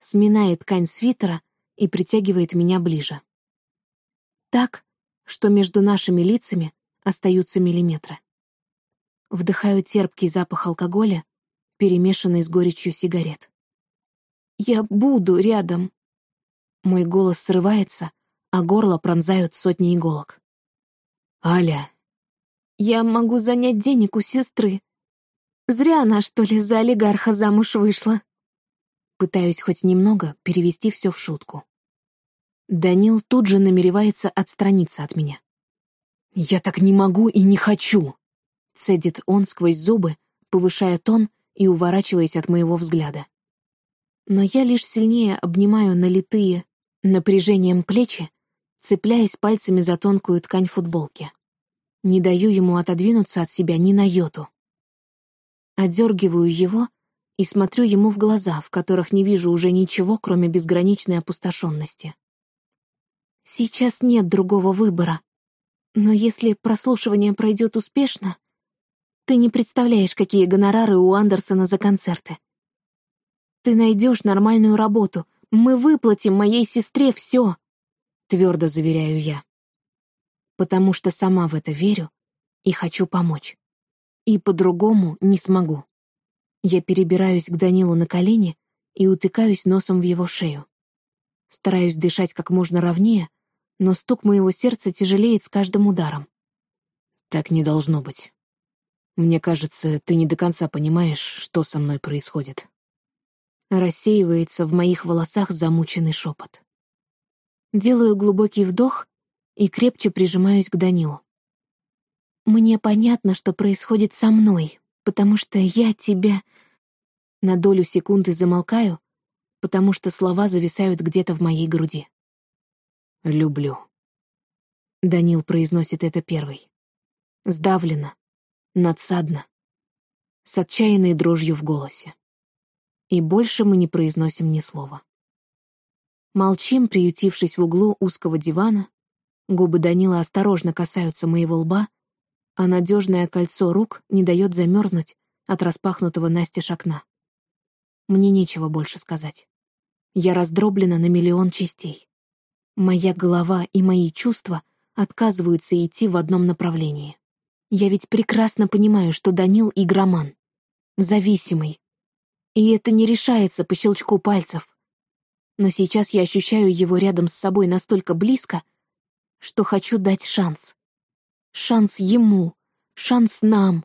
сминает ткань свитера и притягивает меня ближе. Так, что между нашими лицами остаются миллиметры. Вдыхаю терпкий запах алкоголя, перемешанный с горечью сигарет. «Я буду рядом!» Мой голос срывается, а горло пронзают сотни иголок. «Аля!» Я могу занять денег у сестры. Зря она, что ли, за олигарха замуж вышла. Пытаюсь хоть немного перевести все в шутку. Данил тут же намеревается отстраниться от меня. «Я так не могу и не хочу!» Цедит он сквозь зубы, повышая тон и уворачиваясь от моего взгляда. Но я лишь сильнее обнимаю налитые напряжением плечи, цепляясь пальцами за тонкую ткань футболки. Не даю ему отодвинуться от себя ни на йоту. Одергиваю его и смотрю ему в глаза, в которых не вижу уже ничего, кроме безграничной опустошенности. Сейчас нет другого выбора. Но если прослушивание пройдет успешно, ты не представляешь, какие гонорары у Андерсона за концерты. Ты найдешь нормальную работу. Мы выплатим моей сестре все, твердо заверяю я потому что сама в это верю и хочу помочь. И по-другому не смогу. Я перебираюсь к Данилу на колени и утыкаюсь носом в его шею. Стараюсь дышать как можно ровнее, но стук моего сердца тяжелеет с каждым ударом. Так не должно быть. Мне кажется, ты не до конца понимаешь, что со мной происходит. Рассеивается в моих волосах замученный шепот. Делаю глубокий вдох и крепче прижимаюсь к Данилу. «Мне понятно, что происходит со мной, потому что я тебя...» На долю секунды замолкаю, потому что слова зависают где-то в моей груди. «Люблю». Данил произносит это первый. Сдавленно, надсадно, с отчаянной дрожью в голосе. И больше мы не произносим ни слова. Молчим, приютившись в углу узкого дивана, Губы Данила осторожно касаются моего лба, а надежное кольцо рук не дает замерзнуть от распахнутого настежь окна. Мне нечего больше сказать. Я раздроблена на миллион частей. Моя голова и мои чувства отказываются идти в одном направлении. Я ведь прекрасно понимаю, что Данил — игроман. Зависимый. И это не решается по щелчку пальцев. Но сейчас я ощущаю его рядом с собой настолько близко, что хочу дать шанс. Шанс ему, шанс нам,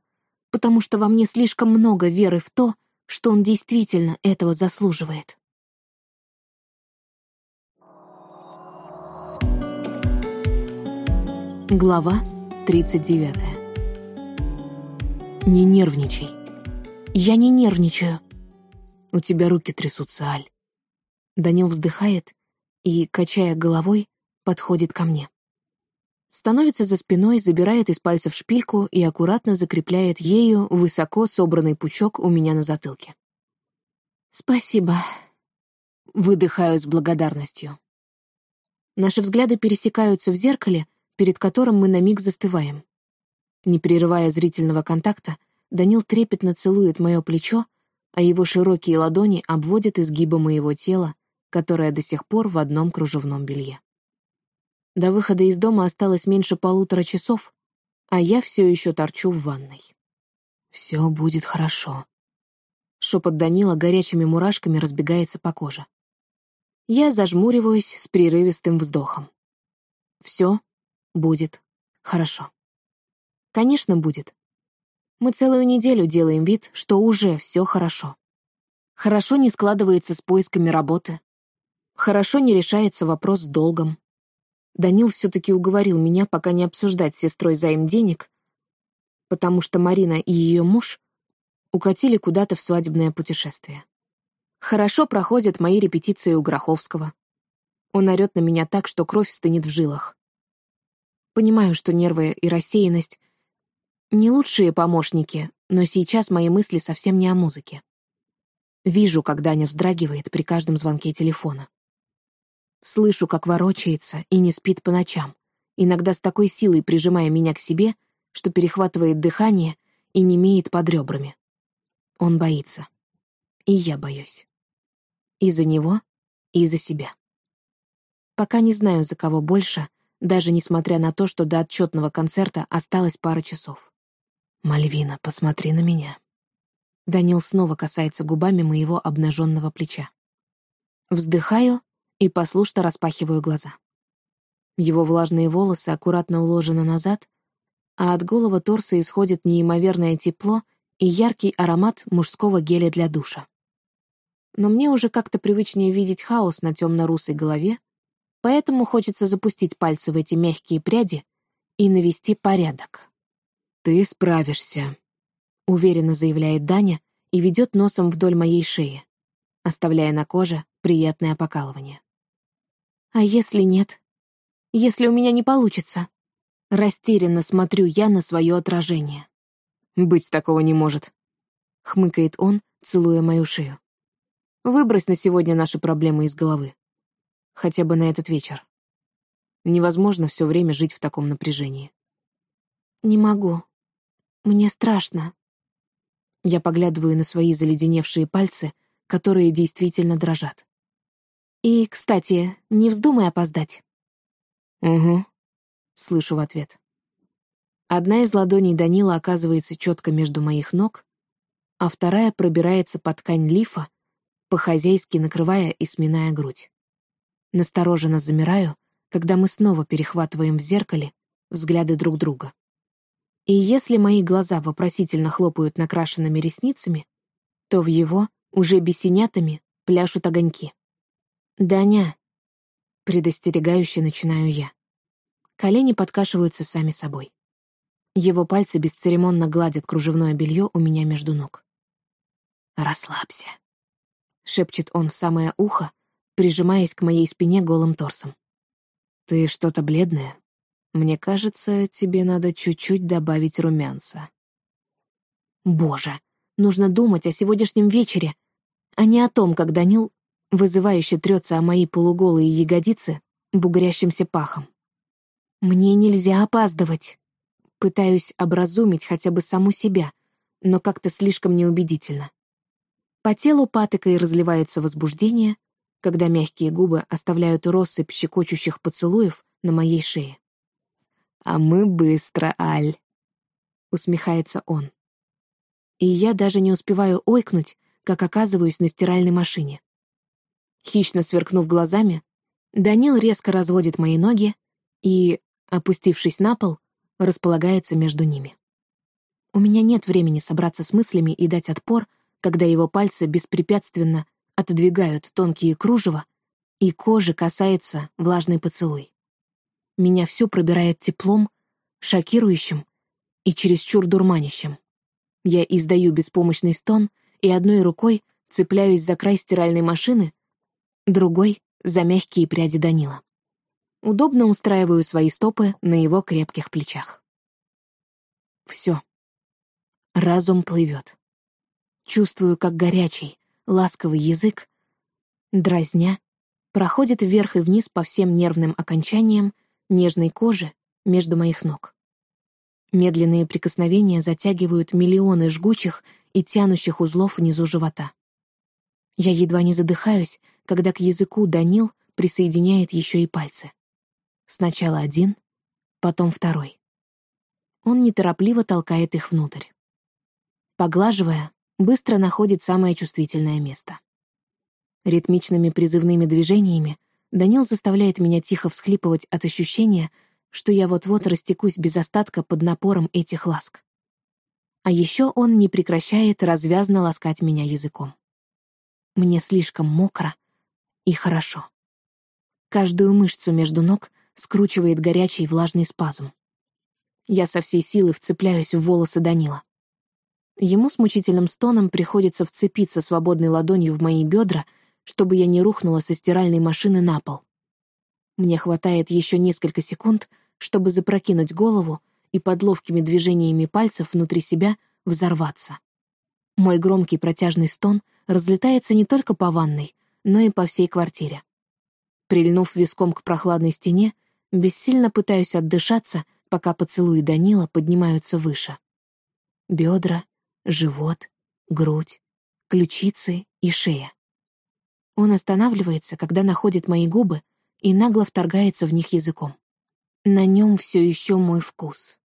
потому что во мне слишком много веры в то, что он действительно этого заслуживает. Глава 39 «Не нервничай». «Я не нервничаю». «У тебя руки трясутся, Аль». Данил вздыхает и, качая головой, подходит ко мне становится за спиной, забирает из пальцев шпильку и аккуратно закрепляет ею высоко собранный пучок у меня на затылке. «Спасибо», — выдыхаю с благодарностью. Наши взгляды пересекаются в зеркале, перед которым мы на миг застываем. Не прерывая зрительного контакта, Данил трепетно целует мое плечо, а его широкие ладони обводят изгибы моего тела, которое до сих пор в одном кружевном белье. До выхода из дома осталось меньше полутора часов, а я все еще торчу в ванной. «Все будет хорошо». Шепот Данила горячими мурашками разбегается по коже. Я зажмуриваюсь с прерывистым вздохом. Все будет хорошо. Конечно, будет. Мы целую неделю делаем вид, что уже все хорошо. Хорошо не складывается с поисками работы. Хорошо не решается вопрос с долгом. Данил все-таки уговорил меня пока не обсуждать с сестрой займ денег, потому что Марина и ее муж укатили куда-то в свадебное путешествие. Хорошо проходят мои репетиции у Гроховского. Он орёт на меня так, что кровь стынет в жилах. Понимаю, что нервы и рассеянность — не лучшие помощники, но сейчас мои мысли совсем не о музыке. Вижу, как Даня вздрагивает при каждом звонке телефона. Слышу, как ворочается и не спит по ночам, иногда с такой силой прижимая меня к себе, что перехватывает дыхание и не немеет под ребрами. Он боится. И я боюсь. И за него, и за себя. Пока не знаю, за кого больше, даже несмотря на то, что до отчетного концерта осталось пара часов. «Мальвина, посмотри на меня». Данил снова касается губами моего обнаженного плеча. Вздыхаю и послушно распахиваю глаза. Его влажные волосы аккуратно уложены назад, а от голого торса исходит неимоверное тепло и яркий аромат мужского геля для душа. Но мне уже как-то привычнее видеть хаос на темно-русой голове, поэтому хочется запустить пальцы в эти мягкие пряди и навести порядок. «Ты справишься», — уверенно заявляет Даня и ведет носом вдоль моей шеи, оставляя на коже приятное покалывание. А если нет? Если у меня не получится? Растерянно смотрю я на свое отражение. «Быть такого не может», — хмыкает он, целуя мою шею. «Выбрось на сегодня наши проблемы из головы. Хотя бы на этот вечер. Невозможно все время жить в таком напряжении». «Не могу. Мне страшно». Я поглядываю на свои заледеневшие пальцы, которые действительно дрожат. И, кстати, не вздумай опоздать. Угу. Слышу в ответ. Одна из ладоней Данила оказывается четко между моих ног, а вторая пробирается под ткань лифа, по-хозяйски накрывая и сминая грудь. Настороженно замираю, когда мы снова перехватываем в зеркале взгляды друг друга. И если мои глаза вопросительно хлопают накрашенными ресницами, то в его, уже бесенятами, пляшут огоньки. «Даня!» — предостерегающе начинаю я. Колени подкашиваются сами собой. Его пальцы бесцеремонно гладят кружевное белье у меня между ног. «Расслабься», — шепчет он в самое ухо, прижимаясь к моей спине голым торсом. «Ты что-то бледная. Мне кажется, тебе надо чуть-чуть добавить румянца». Боже, нужно думать о сегодняшнем вечере, а не о том, как Данил вызывающе трется о мои полуголые ягодицы бугрящимся пахом. Мне нельзя опаздывать. Пытаюсь образумить хотя бы саму себя, но как-то слишком неубедительно. По телу патокой разливается возбуждение, когда мягкие губы оставляют россыпь щекочущих поцелуев на моей шее. «А мы быстро, Аль», — усмехается он. И я даже не успеваю ойкнуть, как оказываюсь на стиральной машине. Хищно сверкнув глазами, Данил резко разводит мои ноги и, опустившись на пол, располагается между ними. У меня нет времени собраться с мыслями и дать отпор, когда его пальцы беспрепятственно отодвигают тонкие кружева, и кожи касается влажный поцелуй. Меня всю пробирает теплом, шокирующим и чересчур дурманящим. Я издаю беспомощный стон и одной рукой цепляюсь за край стиральной машины, другой — за мягкие пряди Данила. Удобно устраиваю свои стопы на его крепких плечах. Все. Разум плывет. Чувствую, как горячий, ласковый язык, дразня, проходит вверх и вниз по всем нервным окончаниям нежной кожи между моих ног. Медленные прикосновения затягивают миллионы жгучих и тянущих узлов внизу живота. Я едва не задыхаюсь, когда к языку Данил присоединяет еще и пальцы. Сначала один, потом второй. Он неторопливо толкает их внутрь. Поглаживая, быстро находит самое чувствительное место. Ритмичными призывными движениями Данил заставляет меня тихо всхлипывать от ощущения, что я вот-вот растекусь без остатка под напором этих ласк. А еще он не прекращает развязно ласкать меня языком. Мне слишком мокро и хорошо. Каждую мышцу между ног скручивает горячий влажный спазм. Я со всей силы вцепляюсь в волосы Данила. Ему с мучительным стоном приходится вцепиться свободной ладонью в мои бедра, чтобы я не рухнула со стиральной машины на пол. Мне хватает еще несколько секунд, чтобы запрокинуть голову и под ловкими движениями пальцев внутри себя взорваться. Мой громкий протяжный стон разлетается не только по ванной, но и по всей квартире. Прильнув виском к прохладной стене, бессильно пытаюсь отдышаться, пока поцелуи Данила поднимаются выше. Бедра, живот, грудь, ключицы и шея. Он останавливается, когда находит мои губы и нагло вторгается в них языком. На нем все еще мой вкус.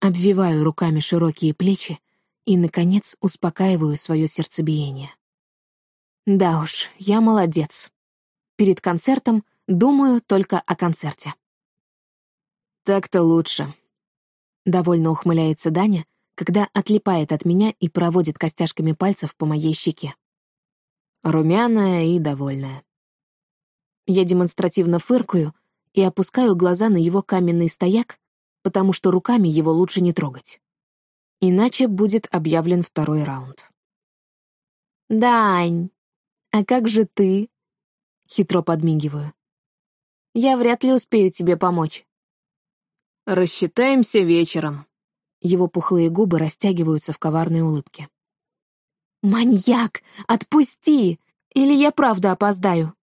Обвиваю руками широкие плечи и, наконец, успокаиваю свое сердцебиение. Да уж, я молодец. Перед концертом думаю только о концерте. Так-то лучше. Довольно ухмыляется Даня, когда отлипает от меня и проводит костяшками пальцев по моей щеке. Румяная и довольная. Я демонстративно фыркаю и опускаю глаза на его каменный стояк, потому что руками его лучше не трогать. Иначе будет объявлен второй раунд. «Дань, а как же ты?» Хитро подмигиваю. «Я вряд ли успею тебе помочь». «Рассчитаемся вечером». Его пухлые губы растягиваются в коварной улыбке. «Маньяк! Отпусти! Или я правда опоздаю?»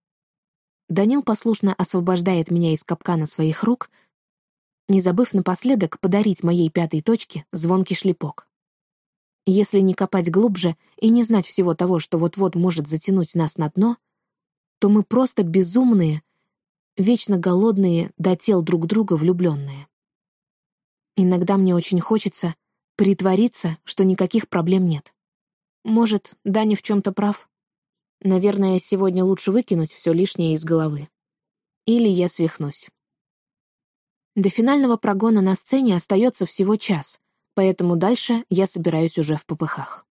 Данил послушно освобождает меня из капкана своих рук, не забыв напоследок подарить моей пятой точке звонкий шлепок. Если не копать глубже и не знать всего того, что вот-вот может затянуть нас на дно, то мы просто безумные, вечно голодные до тел друг друга влюбленные. Иногда мне очень хочется притвориться, что никаких проблем нет. Может, Даня в чем-то прав? Наверное, сегодня лучше выкинуть все лишнее из головы. Или я свихнусь. До финального прогона на сцене остается всего час, поэтому дальше я собираюсь уже в попыхах.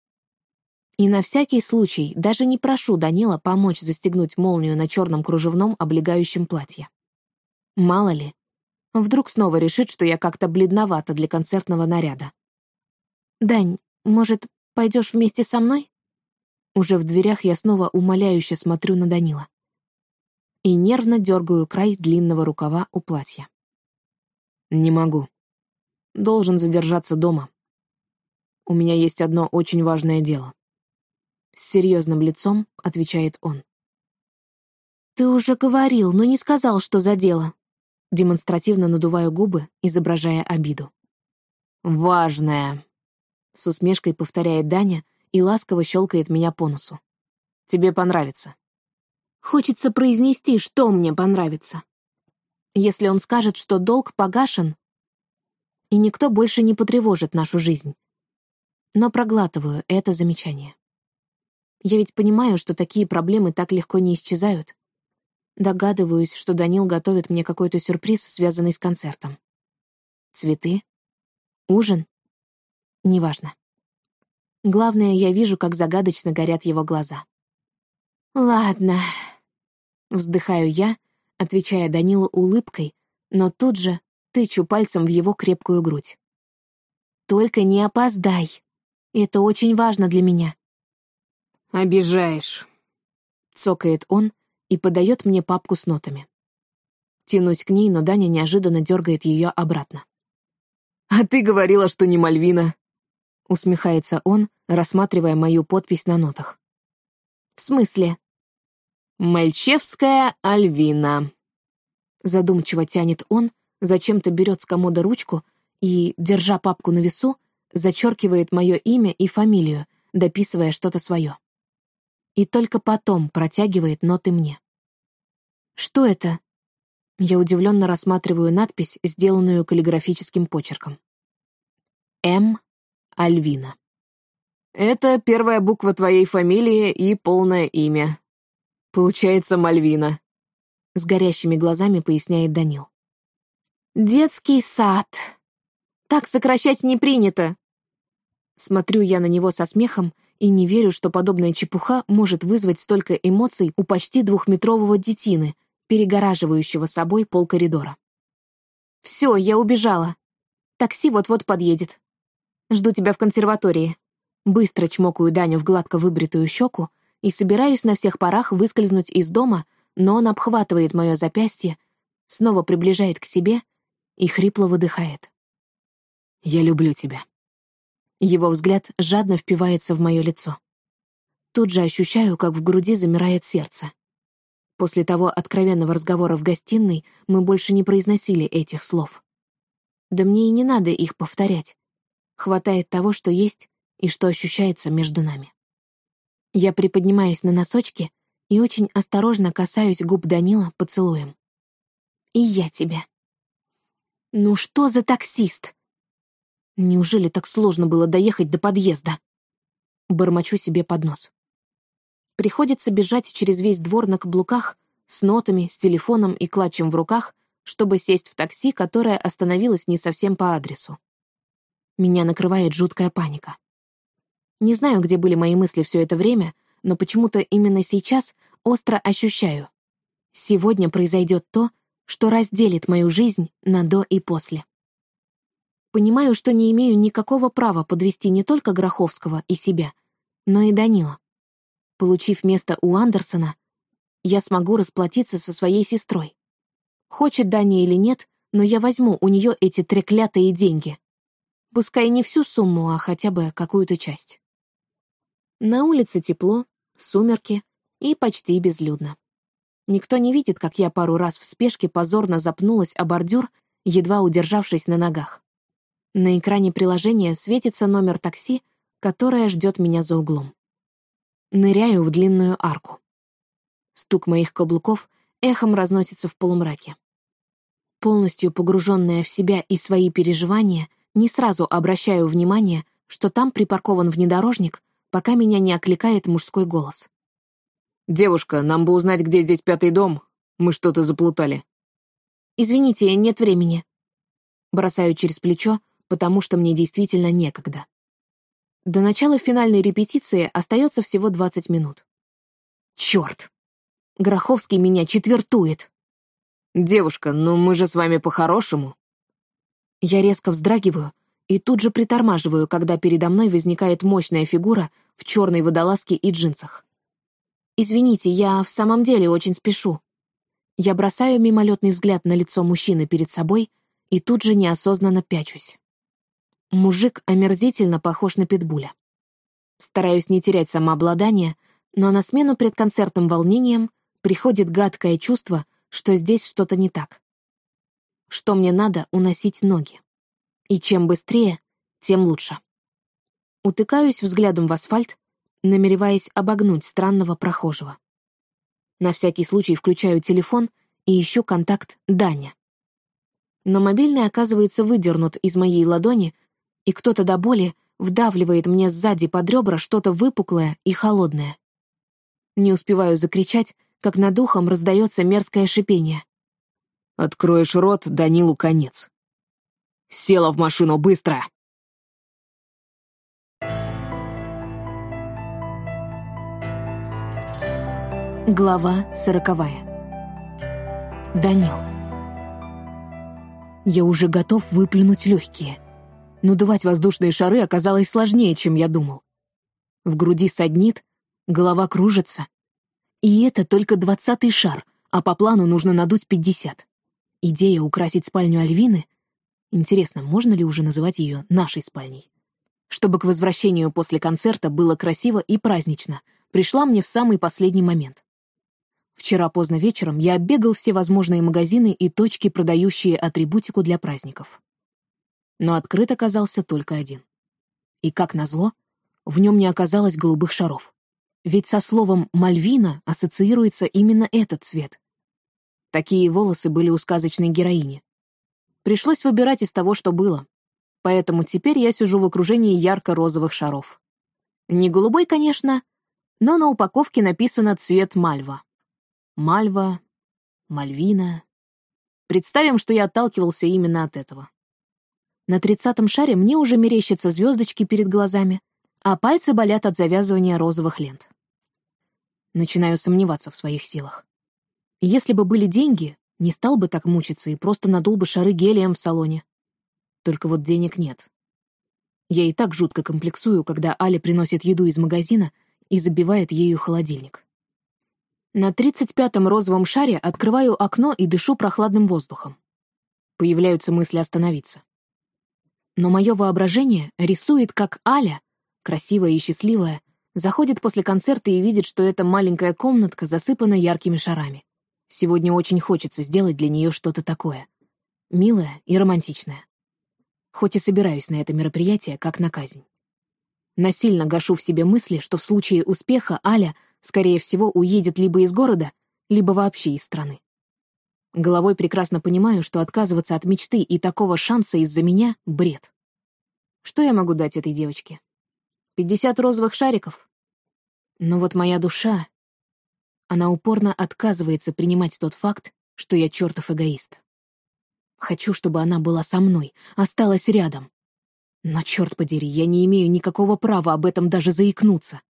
И на всякий случай даже не прошу Данила помочь застегнуть молнию на черном кружевном облегающем платье. Мало ли, вдруг снова решит, что я как-то бледновата для концертного наряда. «Дань, может, пойдешь вместе со мной?» Уже в дверях я снова умоляюще смотрю на Данила. И нервно дергаю край длинного рукава у платья. «Не могу. Должен задержаться дома. У меня есть одно очень важное дело». С серьезным лицом отвечает он. «Ты уже говорил, но не сказал, что за дело». Демонстративно надуваю губы, изображая обиду. «Важное», — с усмешкой повторяет Даня, — и ласково щелкает меня по носу. «Тебе понравится». Хочется произнести, что мне понравится. Если он скажет, что долг погашен, и никто больше не потревожит нашу жизнь. Но проглатываю это замечание. Я ведь понимаю, что такие проблемы так легко не исчезают. Догадываюсь, что Данил готовит мне какой-то сюрприз, связанный с концертом. Цветы? Ужин? Неважно. Главное, я вижу, как загадочно горят его глаза. «Ладно», — вздыхаю я, отвечая Данилу улыбкой, но тут же тычу пальцем в его крепкую грудь. «Только не опоздай. Это очень важно для меня». «Обижаешь», — цокает он и подает мне папку с нотами. Тянусь к ней, но Даня неожиданно дергает ее обратно. «А ты говорила, что не Мальвина», — усмехается он, рассматривая мою подпись на нотах. «В смысле?» «Мальчевская Альвина», — задумчиво тянет он, зачем-то берет с комода ручку и, держа папку на весу, зачеркивает мое имя и фамилию, дописывая что-то свое. И только потом протягивает ноты мне. «Что это?» Я удивленно рассматриваю надпись, сделанную каллиграфическим почерком. «М. Альвина. Это первая буква твоей фамилии и полное имя. Получается Мальвина. С горящими глазами поясняет Данил. Детский сад. Так сокращать не принято. Смотрю я на него со смехом и не верю, что подобная чепуха может вызвать столько эмоций у почти двухметрового детины, перегораживающего собой пол коридора. Все, я убежала. Такси вот-вот подъедет. Жду тебя в консерватории. Быстро чмокаю Даню в гладко выбритую щеку и собираюсь на всех парах выскользнуть из дома, но он обхватывает мое запястье, снова приближает к себе и хрипло выдыхает. «Я люблю тебя». Его взгляд жадно впивается в мое лицо. Тут же ощущаю, как в груди замирает сердце. После того откровенного разговора в гостиной мы больше не произносили этих слов. Да мне и не надо их повторять. Хватает того, что есть и что ощущается между нами. Я приподнимаюсь на носочки и очень осторожно касаюсь губ Данила поцелуем. И я тебя. Ну что за таксист? Неужели так сложно было доехать до подъезда? Бормочу себе под нос. Приходится бежать через весь двор на каблуках, с нотами, с телефоном и клатчем в руках, чтобы сесть в такси, которое остановилось не совсем по адресу. Меня накрывает жуткая паника. Не знаю, где были мои мысли все это время, но почему-то именно сейчас остро ощущаю. Сегодня произойдет то, что разделит мою жизнь на до и после. Понимаю, что не имею никакого права подвести не только Гроховского и себя, но и Данила. Получив место у Андерсона, я смогу расплатиться со своей сестрой. Хочет Дани или нет, но я возьму у нее эти треклятые деньги. Пускай не всю сумму, а хотя бы какую-то часть. На улице тепло, сумерки и почти безлюдно. Никто не видит, как я пару раз в спешке позорно запнулась о бордюр, едва удержавшись на ногах. На экране приложения светится номер такси, которое ждет меня за углом. Ныряю в длинную арку. Стук моих каблуков эхом разносится в полумраке. Полностью погруженная в себя и свои переживания, не сразу обращаю внимание, что там припаркован внедорожник, пока меня не окликает мужской голос. «Девушка, нам бы узнать, где здесь пятый дом. Мы что-то заплутали». «Извините, нет времени». Бросаю через плечо, потому что мне действительно некогда. До начала финальной репетиции остается всего 20 минут. Черт! Гроховский меня четвертует. «Девушка, ну мы же с вами по-хорошему». Я резко вздрагиваю и тут же притормаживаю, когда передо мной возникает мощная фигура в черной водолазке и джинсах. «Извините, я в самом деле очень спешу». Я бросаю мимолетный взгляд на лицо мужчины перед собой и тут же неосознанно пячусь. Мужик омерзительно похож на питбуля. Стараюсь не терять самообладание, но на смену предконцертным волнением приходит гадкое чувство, что здесь что-то не так. Что мне надо уносить ноги. И чем быстрее, тем лучше. Утыкаюсь взглядом в асфальт, намереваясь обогнуть странного прохожего. На всякий случай включаю телефон и ищу контакт Даня. Но мобильный оказывается выдернут из моей ладони и кто-то до боли вдавливает мне сзади под ребра что-то выпуклое и холодное. Не успеваю закричать, как над ухом раздается мерзкое шипение. «Откроешь рот, Данилу конец». «Села в машину, быстро!» Глава сороковая. Данил. Я уже готов выплюнуть легкие — но дувать воздушные шары оказалось сложнее, чем я думал. В груди саднит, голова кружится. И это только двадцатый шар, а по плану нужно надуть пятьдесят. Идея украсить спальню Альвины... Интересно, можно ли уже называть ее нашей спальней? Чтобы к возвращению после концерта было красиво и празднично, пришла мне в самый последний момент. Вчера поздно вечером я оббегал все возможные магазины и точки, продающие атрибутику для праздников но открыт оказался только один. И, как назло, в нем не оказалось голубых шаров. Ведь со словом «Мальвина» ассоциируется именно этот цвет. Такие волосы были у сказочной героини. Пришлось выбирать из того, что было. Поэтому теперь я сижу в окружении ярко-розовых шаров. Не голубой, конечно, но на упаковке написано цвет мальва. Мальва, Мальвина. Представим, что я отталкивался именно от этого. На тридцатом шаре мне уже мерещатся звездочки перед глазами, а пальцы болят от завязывания розовых лент. Начинаю сомневаться в своих силах. Если бы были деньги, Не стал бы так мучиться и просто надул бы шары гелием в салоне. Только вот денег нет. Я и так жутко комплексую, когда Аля приносит еду из магазина и забивает ею холодильник. На 35-м розовом шаре открываю окно и дышу прохладным воздухом. Появляются мысли остановиться. Но мое воображение рисует, как Аля, красивая и счастливая, заходит после концерта и видит, что эта маленькая комнатка засыпана яркими шарами. Сегодня очень хочется сделать для нее что-то такое. Милое и романтичное. Хоть и собираюсь на это мероприятие, как на казнь. Насильно гашу в себе мысли, что в случае успеха Аля, скорее всего, уедет либо из города, либо вообще из страны. Головой прекрасно понимаю, что отказываться от мечты и такого шанса из-за меня — бред. Что я могу дать этой девочке? Пятьдесят розовых шариков? Но вот моя душа... Она упорно отказывается принимать тот факт, что я чертов эгоист. Хочу, чтобы она была со мной, осталась рядом. Но, черт подери, я не имею никакого права об этом даже заикнуться.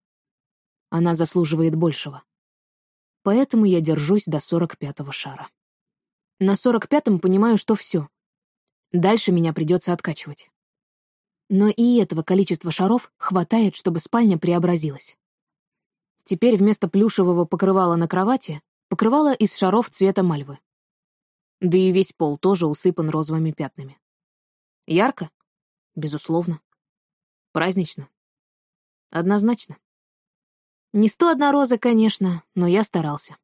Она заслуживает большего. Поэтому я держусь до сорок пятого шара. На сорок пятом понимаю, что все. Дальше меня придется откачивать. Но и этого количества шаров хватает, чтобы спальня преобразилась. Теперь вместо плюшевого покрывала на кровати покрывало из шаров цвета мальвы. Да и весь пол тоже усыпан розовыми пятнами. Ярко? Безусловно. Празднично? Однозначно. Не сто одна роза, конечно, но я старался.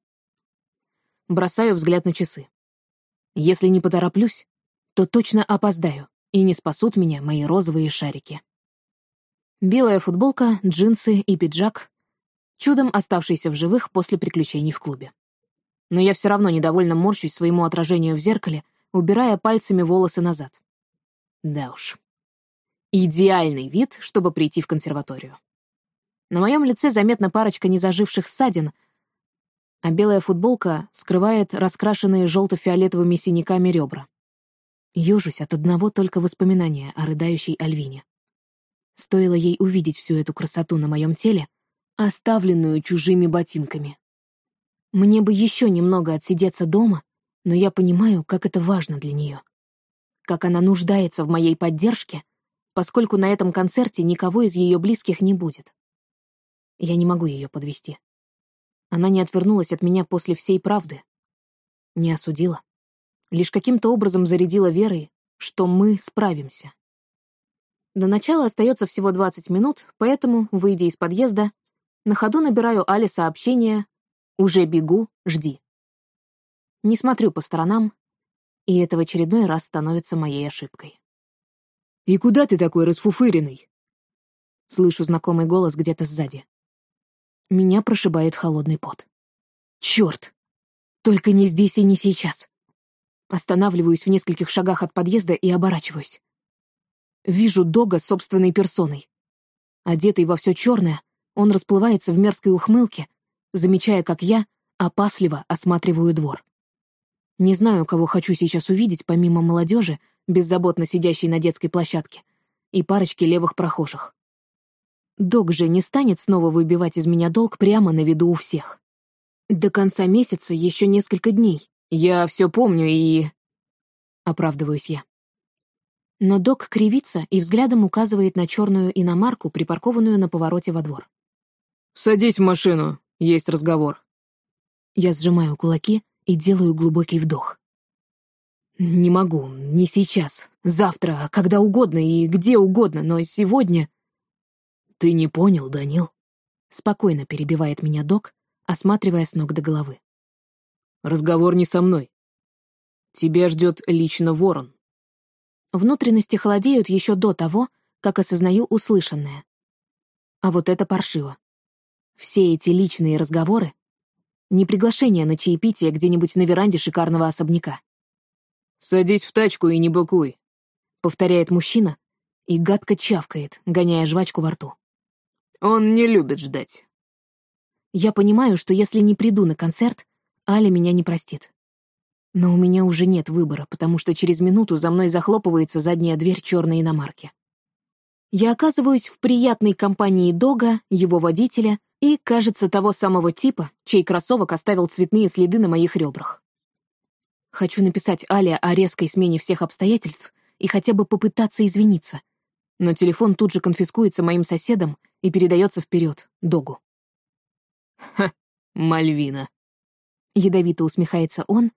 Бросаю взгляд на часы. Если не потороплюсь, то точно опоздаю, и не спасут меня мои розовые шарики. Белая футболка, джинсы и пиджак, чудом оставшийся в живых после приключений в клубе. Но я все равно недовольно морщусь своему отражению в зеркале, убирая пальцами волосы назад. Да уж. Идеальный вид, чтобы прийти в консерваторию. На моем лице заметна парочка незаживших ссадин, а белая футболка скрывает раскрашенные желто-фиолетовыми синяками ребра. Южусь от одного только воспоминания о рыдающей Альвине. Стоило ей увидеть всю эту красоту на моем теле, оставленную чужими ботинками. Мне бы еще немного отсидеться дома, но я понимаю, как это важно для нее. Как она нуждается в моей поддержке, поскольку на этом концерте никого из ее близких не будет. Я не могу ее подвести. Она не отвернулась от меня после всей правды. Не осудила. Лишь каким-то образом зарядила верой, что мы справимся. До начала остается всего 20 минут, поэтому, выйдя из подъезда, на ходу набираю Али сообщение «Уже бегу, жди». Не смотрю по сторонам, и это в очередной раз становится моей ошибкой. «И куда ты такой расфуфыренный?» Слышу знакомый голос где-то сзади. Меня прошибает холодный пот. Черт! Только не здесь и не сейчас. Останавливаюсь в нескольких шагах от подъезда и оборачиваюсь. Вижу Дога собственной персоной. Одетый во все черное, он расплывается в мерзкой ухмылке, замечая, как я опасливо осматриваю двор. Не знаю, кого хочу сейчас увидеть, помимо молодежи, беззаботно сидящей на детской площадке, и парочки левых прохожих. Док же не станет снова выбивать из меня долг прямо на виду у всех. До конца месяца еще несколько дней. Я все помню и... Оправдываюсь я. Но док кривится и взглядом указывает на черную иномарку, припаркованную на повороте во двор. «Садись в машину, есть разговор». Я сжимаю кулаки и делаю глубокий вдох. «Не могу, не сейчас. Завтра, когда угодно и где угодно, но сегодня...» «Ты не понял, Данил?» Спокойно перебивает меня док, осматривая с ног до головы. «Разговор не со мной. Тебя ждет лично ворон». Внутренности холодеют еще до того, как осознаю услышанное. А вот это паршиво. Все эти личные разговоры — не приглашение на чаепитие где-нибудь на веранде шикарного особняка. «Садись в тачку и не быкуй», — повторяет мужчина и гадко чавкает, гоняя жвачку во рту. Он не любит ждать. Я понимаю, что если не приду на концерт, Аля меня не простит. Но у меня уже нет выбора, потому что через минуту за мной захлопывается задняя дверь черной иномарки. Я оказываюсь в приятной компании Дога, его водителя и, кажется, того самого типа, чей кроссовок оставил цветные следы на моих ребрах. Хочу написать Але о резкой смене всех обстоятельств и хотя бы попытаться извиниться. Но телефон тут же конфискуется моим соседом и передается вперед, Догу. «Ха, Мальвина!» Ядовито усмехается он,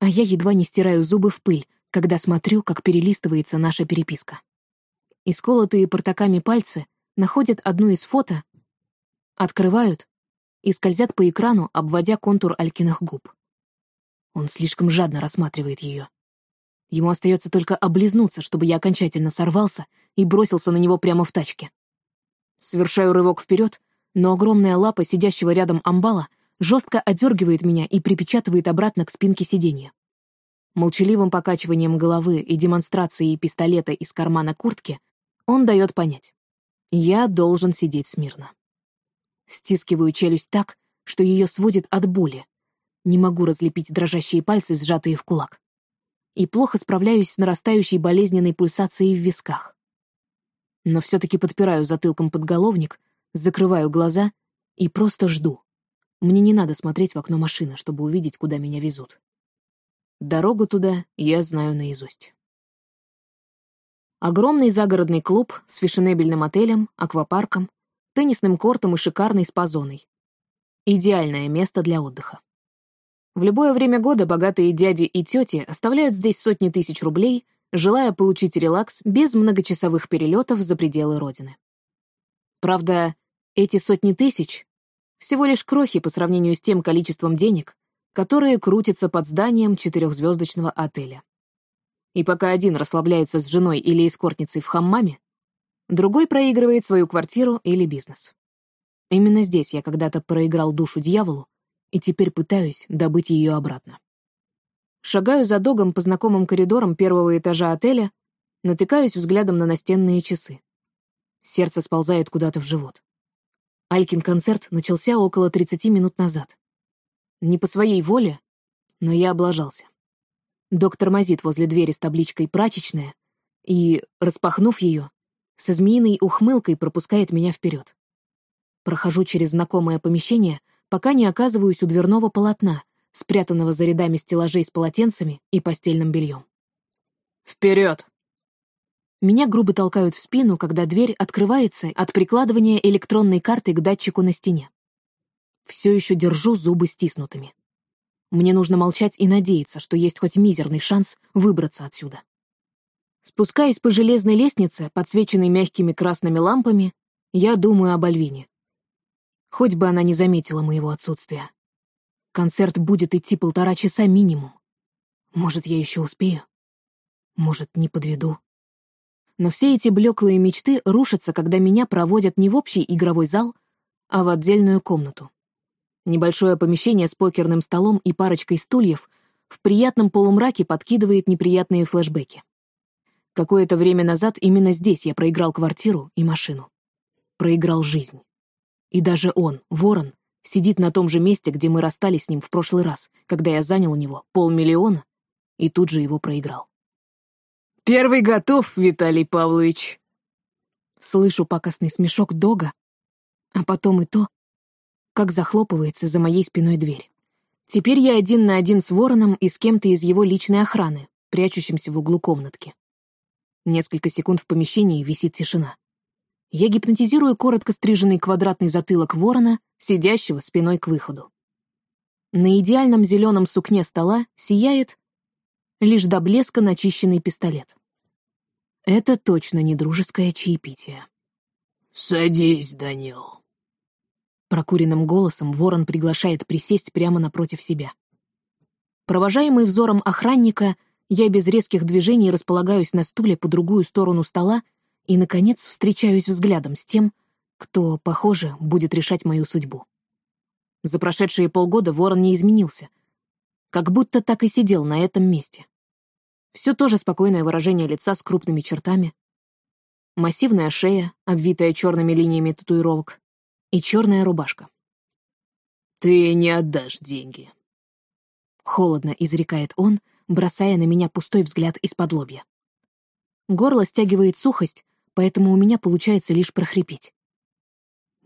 а я едва не стираю зубы в пыль, когда смотрю, как перелистывается наша переписка. Исколотые портаками пальцы находят одну из фото, открывают и скользят по экрану, обводя контур Алькиных губ. Он слишком жадно рассматривает ее. Ему остается только облизнуться, чтобы я окончательно сорвался и бросился на него прямо в тачке. Совершаю рывок вперед, но огромная лапа сидящего рядом амбала жестко одергивает меня и припечатывает обратно к спинке сиденья. Молчаливым покачиванием головы и демонстрацией пистолета из кармана куртки он дает понять. Я должен сидеть смирно. Стискиваю челюсть так, что ее сводит от боли. Не могу разлепить дрожащие пальцы, сжатые в кулак. И плохо справляюсь с нарастающей болезненной пульсацией в висках. Но все-таки подпираю затылком подголовник, закрываю глаза и просто жду. Мне не надо смотреть в окно машины, чтобы увидеть, куда меня везут. Дорогу туда я знаю наизусть. Огромный загородный клуб с фешенебельным отелем, аквапарком, теннисным кортом и шикарной спа-зоной. Идеальное место для отдыха. В любое время года богатые дяди и тети оставляют здесь сотни тысяч рублей, желая получить релакс без многочасовых перелетов за пределы Родины. Правда, эти сотни тысяч — всего лишь крохи по сравнению с тем количеством денег, которые крутятся под зданием четырехзвездочного отеля. И пока один расслабляется с женой или эскортницей в хаммаме, другой проигрывает свою квартиру или бизнес. Именно здесь я когда-то проиграл душу дьяволу и теперь пытаюсь добыть ее обратно. Шагаю за догом по знакомым коридорам первого этажа отеля, натыкаюсь взглядом на настенные часы. Сердце сползает куда-то в живот. Алькин концерт начался около 30 минут назад. Не по своей воле, но я облажался. Доктор мазит возле двери с табличкой «Прачечная» и, распахнув ее, со змеиной ухмылкой пропускает меня вперед. Прохожу через знакомое помещение, пока не оказываюсь у дверного полотна, спрятанного за рядами стеллажей с полотенцами и постельным бельем. «Вперед!» Меня грубо толкают в спину, когда дверь открывается от прикладывания электронной карты к датчику на стене. Все еще держу зубы стиснутыми. Мне нужно молчать и надеяться, что есть хоть мизерный шанс выбраться отсюда. Спускаясь по железной лестнице, подсвеченной мягкими красными лампами, я думаю об Альвине. Хоть бы она не заметила моего отсутствия. Концерт будет идти полтора часа минимум. Может, я еще успею? Может, не подведу? Но все эти блеклые мечты рушатся, когда меня проводят не в общий игровой зал, а в отдельную комнату. Небольшое помещение с покерным столом и парочкой стульев в приятном полумраке подкидывает неприятные флешбеки. Какое-то время назад именно здесь я проиграл квартиру и машину. Проиграл жизнь. И даже он, Ворон, сидит на том же месте, где мы расстались с ним в прошлый раз, когда я занял у него полмиллиона и тут же его проиграл. «Первый готов, Виталий Павлович!» Слышу пакостный смешок Дога, а потом и то, как захлопывается за моей спиной дверь. Теперь я один на один с Вороном и с кем-то из его личной охраны, прячущимся в углу комнатки. Несколько секунд в помещении висит тишина. Я гипнотизирую коротко стриженный квадратный затылок ворона, сидящего спиной к выходу. На идеальном зеленом сукне стола сияет лишь до блеска начищенный пистолет. Это точно не дружеское чаепитие. «Садись, Данил», Прокуренным голосом ворон приглашает присесть прямо напротив себя. Провожаемый взором охранника, я без резких движений располагаюсь на стуле по другую сторону стола и, наконец, встречаюсь взглядом с тем, кто, похоже, будет решать мою судьбу. За прошедшие полгода ворон не изменился. Как будто так и сидел на этом месте. Все то же спокойное выражение лица с крупными чертами, массивная шея, обвитая черными линиями татуировок, и черная рубашка. «Ты не отдашь деньги», — холодно изрекает он, бросая на меня пустой взгляд из-под лобья. Горло стягивает сухость, поэтому у меня получается лишь прохрипеть.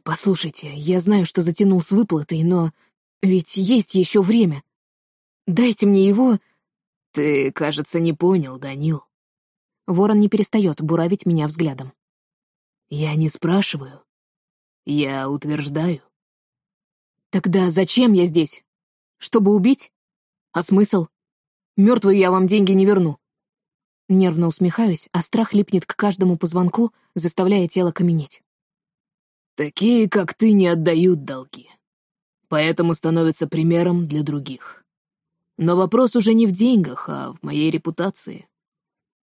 «Послушайте, я знаю, что затянул с выплатой, но ведь есть еще время. Дайте мне его, «Ты, кажется, не понял, Данил». Ворон не перестает буравить меня взглядом. «Я не спрашиваю. Я утверждаю». «Тогда зачем я здесь? Чтобы убить? А смысл? Мертвую я вам деньги не верну». Нервно усмехаюсь, а страх липнет к каждому позвонку, заставляя тело каменеть. «Такие, как ты, не отдают долги. Поэтому становятся примером для других. Но вопрос уже не в деньгах, а в моей репутации».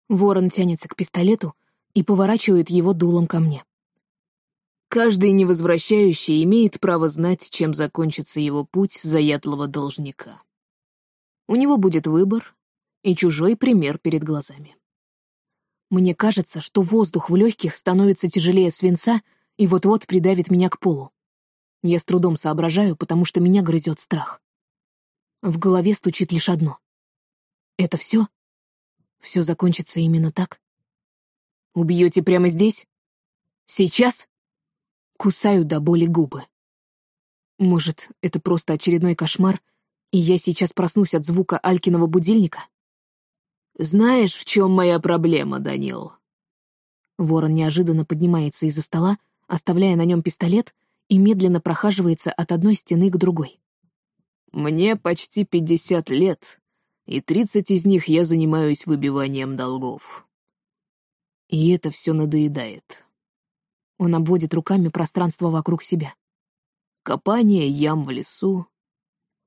Ворон тянется к пистолету и поворачивает его дулом ко мне. Каждый невозвращающий имеет право знать, чем закончится его путь заядлого должника. У него будет выбор и чужой пример перед глазами. Мне кажется, что воздух в легких становится тяжелее свинца и вот-вот придавит меня к полу. Я с трудом соображаю, потому что меня грызет страх. В голове стучит лишь одно. Это все? Все закончится именно так? Убьете прямо здесь? Сейчас? Кусаю до боли губы. Может, это просто очередной кошмар, и я сейчас проснусь от звука Алькиного будильника? Знаешь, в чем моя проблема, Данил? Ворон неожиданно поднимается из-за стола, оставляя на нем пистолет, и медленно прохаживается от одной стены к другой. Мне почти пятьдесят лет, и тридцать из них я занимаюсь выбиванием долгов. И это все надоедает. Он обводит руками пространство вокруг себя. Копание ям в лесу,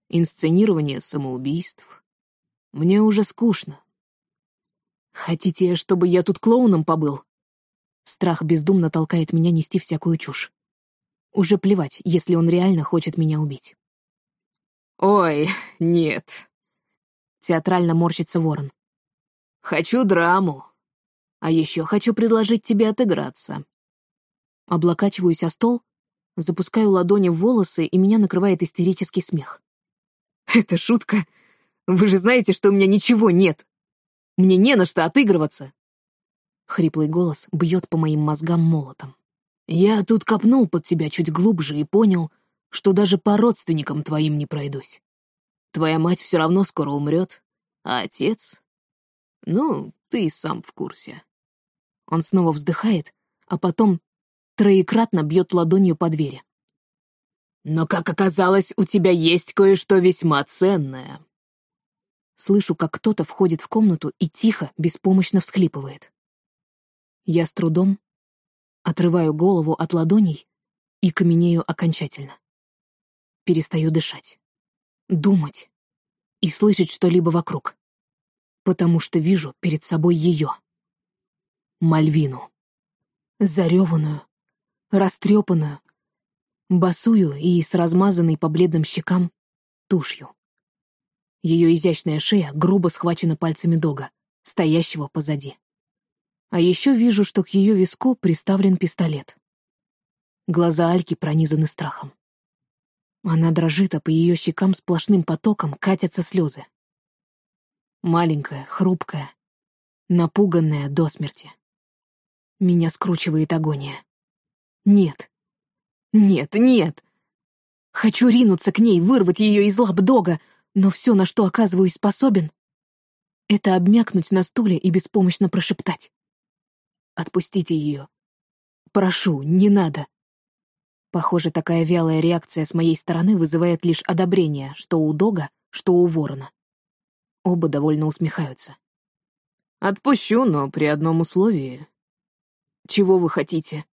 инсценирование самоубийств. Мне уже скучно. Хотите, чтобы я тут клоуном побыл? Страх бездумно толкает меня нести всякую чушь. Уже плевать, если он реально хочет меня убить. «Ой, нет», — театрально морщится ворон. «Хочу драму. А еще хочу предложить тебе отыграться. Облокачиваюсь о стол, запускаю ладони в волосы, и меня накрывает истерический смех. «Это шутка? Вы же знаете, что у меня ничего нет! Мне не на что отыгрываться!» Хриплый голос бьет по моим мозгам молотом. «Я тут копнул под тебя чуть глубже и понял, что даже по родственникам твоим не пройдусь. Твоя мать все равно скоро умрет, а отец... Ну, ты и сам в курсе». Он снова вздыхает, а потом троекратно бьет ладонью по двери. «Но, как оказалось, у тебя есть кое-что весьма ценное». Слышу, как кто-то входит в комнату и тихо, беспомощно всхлипывает. Я с трудом отрываю голову от ладоней и каменею окончательно. Перестаю дышать, думать и слышать что-либо вокруг, потому что вижу перед собой ее, Мальвину, зареванную, растрепанную, босую и с размазанной по бледным щекам тушью. Ее изящная шея грубо схвачена пальцами дога, стоящего позади. А еще вижу, что к ее виску приставлен пистолет. Глаза Альки пронизаны страхом. Она дрожит, а по ее щекам сплошным потоком катятся слезы. Маленькая, хрупкая, напуганная до смерти. Меня скручивает агония. Нет. Нет, нет. Хочу ринуться к ней, вырвать ее из лап дога, но все, на что оказываюсь способен, это обмякнуть на стуле и беспомощно прошептать. Отпустите ее. Прошу, не надо. Похоже, такая вялая реакция с моей стороны вызывает лишь одобрение, что у Дога, что у Ворона. Оба довольно усмехаются. «Отпущу, но при одном условии», чего вы хотите?»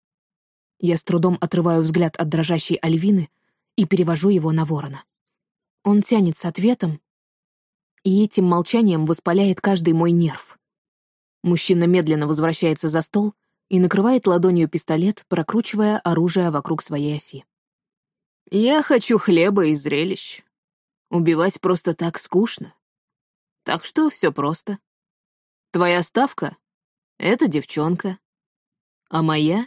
Я с трудом отрываю взгляд от дрожащей Альвины и перевожу его на ворона. Он тянет с ответом, и этим молчанием воспаляет каждый мой нерв. Мужчина медленно возвращается за стол и накрывает ладонью пистолет, прокручивая оружие вокруг своей оси. «Я хочу хлеба и зрелищ. Убивать просто так скучно. Так что все просто. Твоя ставка — это девчонка. А моя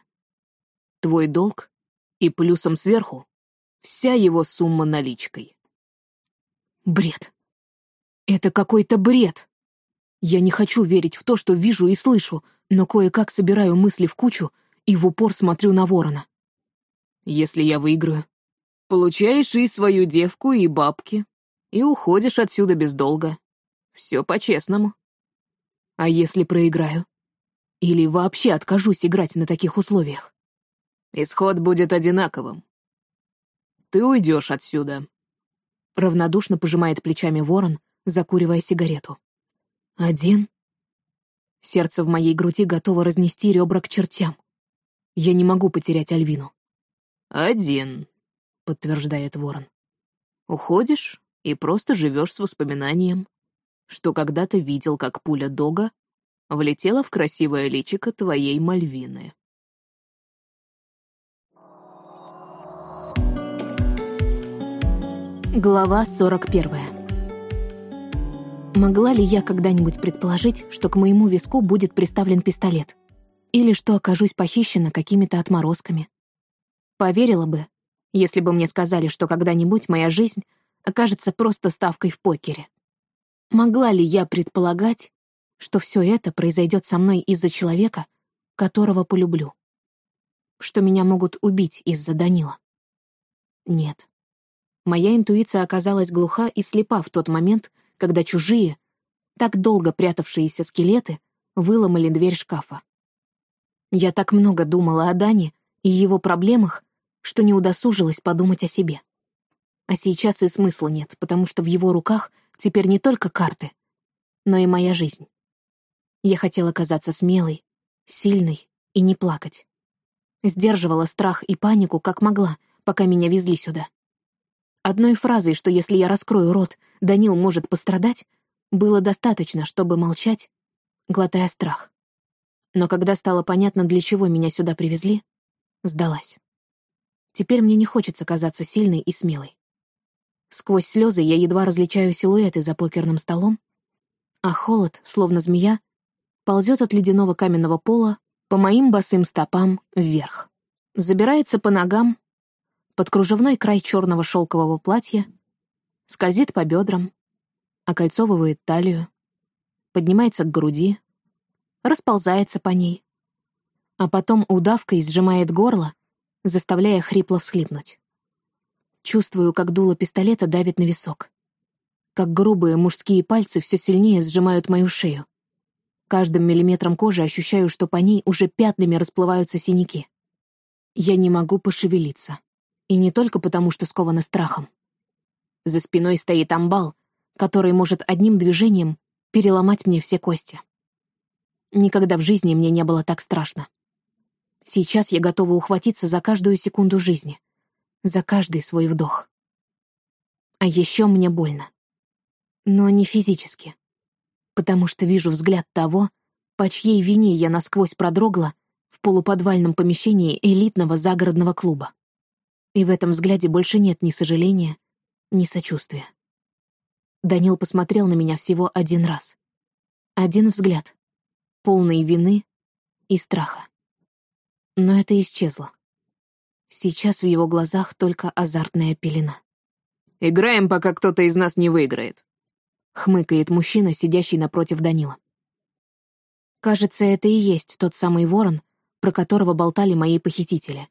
— твой долг, и плюсом сверху вся его сумма наличкой. Бред. Это какой-то бред. Я не хочу верить в то, что вижу и слышу, но кое-как собираю мысли в кучу и в упор смотрю на ворона. Если я выиграю, получаешь и свою девку, и бабки, и уходишь отсюда без долга. Все по-честному. А если проиграю? Или вообще откажусь играть на таких условиях? Исход будет одинаковым. Ты уйдешь отсюда. Равнодушно пожимает плечами ворон, закуривая сигарету. Один? Сердце в моей груди готово разнести ребра к чертям. Я не могу потерять Альвину. «Один», — подтверждает ворон. «Уходишь и просто живешь с воспоминанием, что когда-то видел, как пуля Дога влетела в красивое личико твоей Мальвины». Глава 41. Могла ли я когда-нибудь предположить, что к моему виску будет приставлен пистолет? Или что окажусь похищена какими-то отморозками? Поверила бы, если бы мне сказали, что когда-нибудь моя жизнь окажется просто ставкой в покере. Могла ли я предполагать, что все это произойдет со мной из-за человека, которого полюблю? Что меня могут убить из-за Данила? Нет. Моя интуиция оказалась глуха и слепа в тот момент, когда чужие, так долго прятавшиеся скелеты, выломали дверь шкафа. Я так много думала о Дане и его проблемах, что не удосужилась подумать о себе. А сейчас и смысла нет, потому что в его руках теперь не только карты, но и моя жизнь. Я хотела казаться смелой, сильной и не плакать. Сдерживала страх и панику, как могла, пока меня везли сюда. Одной фразой, что если я раскрою рот, Данил может пострадать, было достаточно, чтобы молчать, глотая страх. Но когда стало понятно, для чего меня сюда привезли, сдалась. Теперь мне не хочется казаться сильной и смелой. Сквозь слезы я едва различаю силуэты за покерным столом, а холод, словно змея, ползет от ледяного каменного пола по моим босым стопам вверх. Забирается по ногам, под кружевной край черного шелкового платья, скользит по бедрам, окольцовывает талию, поднимается к груди, расползается по ней, а потом удавкой сжимает горло, заставляя хрипло всхлипнуть. Чувствую, как дуло пистолета давит на висок. Как грубые мужские пальцы все сильнее сжимают мою шею. Каждым миллиметром кожи ощущаю, что по ней уже пятнами расплываются синяки. Я не могу пошевелиться. И не только потому, что скована страхом. За спиной стоит амбал, который может одним движением переломать мне все кости. Никогда в жизни мне не было так страшно. Сейчас я готова ухватиться за каждую секунду жизни, за каждый свой вдох. А еще мне больно. Но не физически, потому что вижу взгляд того, по чьей вине я насквозь продрогла в полуподвальном помещении элитного загородного клуба. И в этом взгляде больше нет ни сожаления, ни сочувствия. Данил посмотрел на меня всего один раз. Один взгляд, полный вины и страха. Но это исчезло. Сейчас в его глазах только азартная пелена. «Играем, пока кто-то из нас не выиграет», — хмыкает мужчина, сидящий напротив Данила. Кажется, это и есть тот самый ворон, про которого болтали мои похитители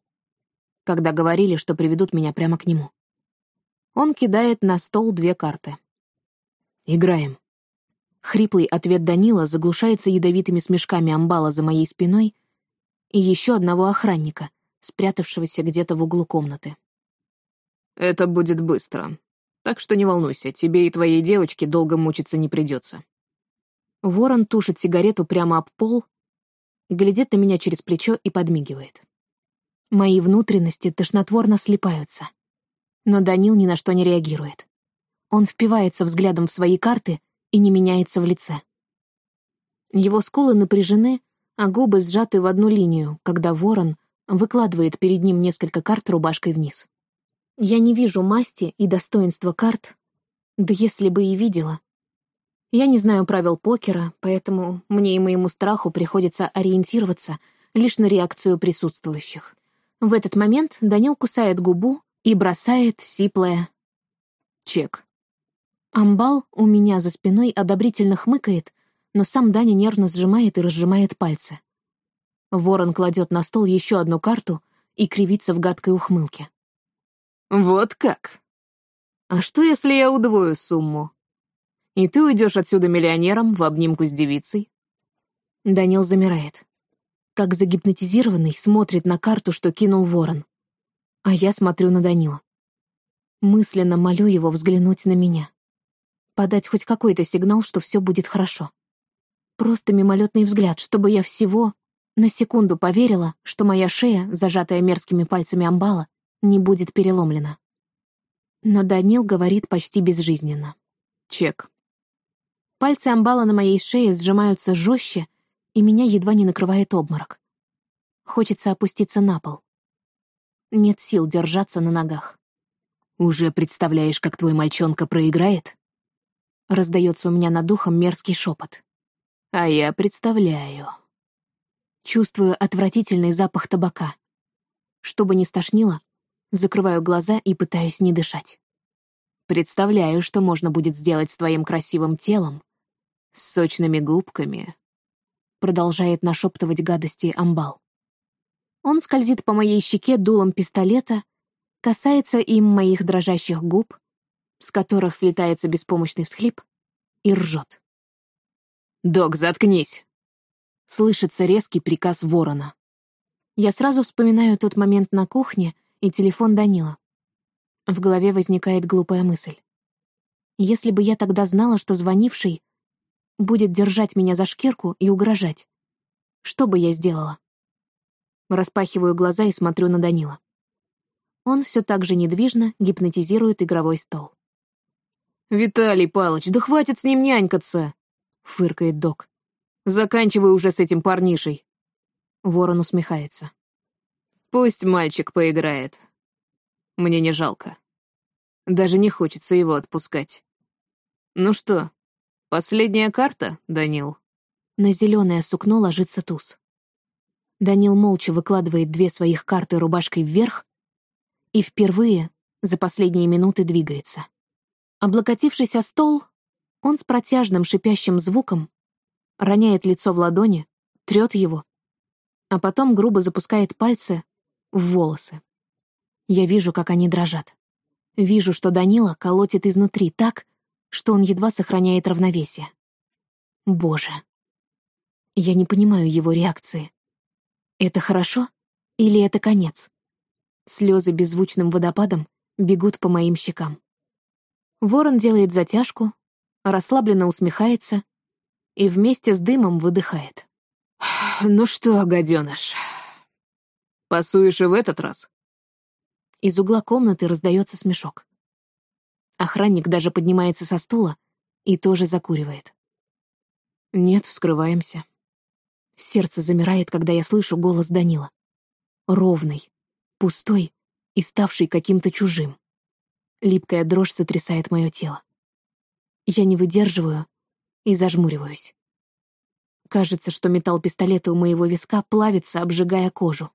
когда говорили, что приведут меня прямо к нему. Он кидает на стол две карты. «Играем». Хриплый ответ Данила заглушается ядовитыми смешками амбала за моей спиной и еще одного охранника, спрятавшегося где-то в углу комнаты. «Это будет быстро. Так что не волнуйся, тебе и твоей девочке долго мучиться не придется». Ворон тушит сигарету прямо об пол, глядит на меня через плечо и подмигивает. Мои внутренности тошнотворно слипаются. Но Данил ни на что не реагирует. Он впивается взглядом в свои карты и не меняется в лице. Его скулы напряжены, а губы сжаты в одну линию, когда ворон выкладывает перед ним несколько карт рубашкой вниз. Я не вижу масти и достоинства карт, да если бы и видела. Я не знаю правил покера, поэтому мне и моему страху приходится ориентироваться лишь на реакцию присутствующих. В этот момент Данил кусает губу и бросает сиплое «Чек». Амбал у меня за спиной одобрительно хмыкает, но сам Даня нервно сжимает и разжимает пальцы. Ворон кладет на стол еще одну карту и кривится в гадкой ухмылке. «Вот как? А что, если я удвою сумму?» И ты уйдешь отсюда миллионером в обнимку с девицей. Данил замирает. Как загипнотизированный, смотрит на карту, что кинул ворон. А я смотрю на Данила. Мысленно молю его взглянуть на меня. Подать хоть какой-то сигнал, что все будет хорошо. Просто мимолетный взгляд, чтобы я всего на секунду поверила, что моя шея, зажатая мерзкими пальцами амбала, не будет переломлена. Но Данил говорит почти безжизненно. Чек. Пальцы амбала на моей шее сжимаются жестче, и меня едва не накрывает обморок. Хочется опуститься на пол. Нет сил держаться на ногах. «Уже представляешь, как твой мальчонка проиграет?» Раздается у меня над духом мерзкий шепот. «А я представляю». Чувствую отвратительный запах табака. Чтобы не стошнило, закрываю глаза и пытаюсь не дышать. Представляю, что можно будет сделать с твоим красивым телом, с сочными губками. Продолжает нашептывать гадости амбал. Он скользит по моей щеке дулом пистолета, касается им моих дрожащих губ, с которых слетается беспомощный всхлип, и ржет. «Док, заткнись!» Слышится резкий приказ ворона. Я сразу вспоминаю тот момент на кухне и телефон Данила. В голове возникает глупая мысль. Если бы я тогда знала, что звонивший будет держать меня за шкирку и угрожать, что бы я сделала? Распахиваю глаза и смотрю на Данила. Он все так же недвижно гипнотизирует игровой стол. «Виталий Палыч, да хватит с ним нянькаться!» — фыркает док. Заканчивай уже с этим парнишей. Ворон усмехается. Пусть мальчик поиграет. Мне не жалко. Даже не хочется его отпускать. Ну что, последняя карта, Данил? На зеленое сукно ложится туз. Данил молча выкладывает две своих карты рубашкой вверх и впервые за последние минуты двигается. Облокотившись о стол, он с протяжным шипящим звуком роняет лицо в ладони, трет его, а потом грубо запускает пальцы в волосы. Я вижу, как они дрожат. Вижу, что Данила колотит изнутри так, что он едва сохраняет равновесие. Боже. Я не понимаю его реакции. Это хорошо или это конец? Слезы беззвучным водопадом бегут по моим щекам. Ворон делает затяжку, расслабленно усмехается и вместе с дымом выдыхает. «Ну что, гаденыш, пасуешь и в этот раз?» Из угла комнаты раздается смешок. Охранник даже поднимается со стула и тоже закуривает. Нет, вскрываемся. Сердце замирает, когда я слышу голос Данила. Ровный, пустой и ставший каким-то чужим. Липкая дрожь сотрясает мое тело. Я не выдерживаю и зажмуриваюсь. Кажется, что металл пистолета у моего виска плавится, обжигая кожу.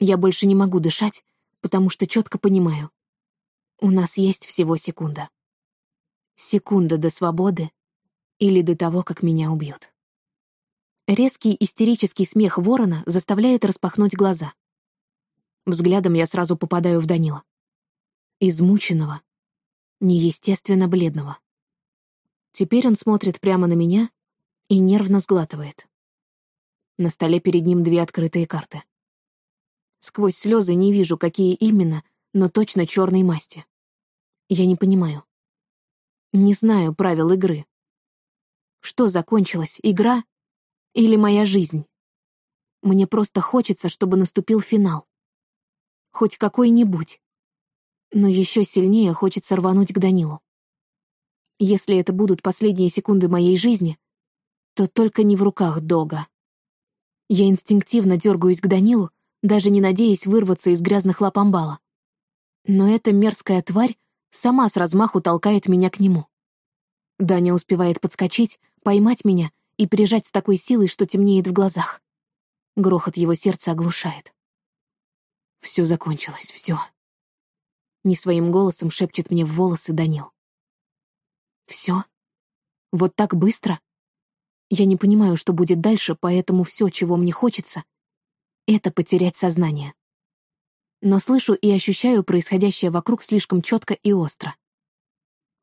Я больше не могу дышать, потому что четко понимаю. У нас есть всего секунда. Секунда до свободы или до того, как меня убьют. Резкий истерический смех ворона заставляет распахнуть глаза. Взглядом я сразу попадаю в Данила. Измученного, неестественно бледного. Теперь он смотрит прямо на меня и нервно сглатывает. На столе перед ним две открытые карты. Сквозь слезы не вижу, какие именно, но точно черной масти. Я не понимаю. Не знаю правил игры. Что закончилось, игра или моя жизнь? Мне просто хочется, чтобы наступил финал. Хоть какой-нибудь. Но еще сильнее хочется рвануть к Данилу. Если это будут последние секунды моей жизни, то только не в руках Дога. Я инстинктивно дергаюсь к Данилу, даже не надеясь вырваться из грязных лап амбала. Но эта мерзкая тварь сама с размаху толкает меня к нему. Даня успевает подскочить, поймать меня и прижать с такой силой, что темнеет в глазах. Грохот его сердца оглушает. Все закончилось, все. Не своим голосом шепчет мне в волосы Данил. Все? Вот так быстро? Я не понимаю, что будет дальше, поэтому все, чего мне хочется, это потерять сознание. Но слышу и ощущаю происходящее вокруг слишком четко и остро.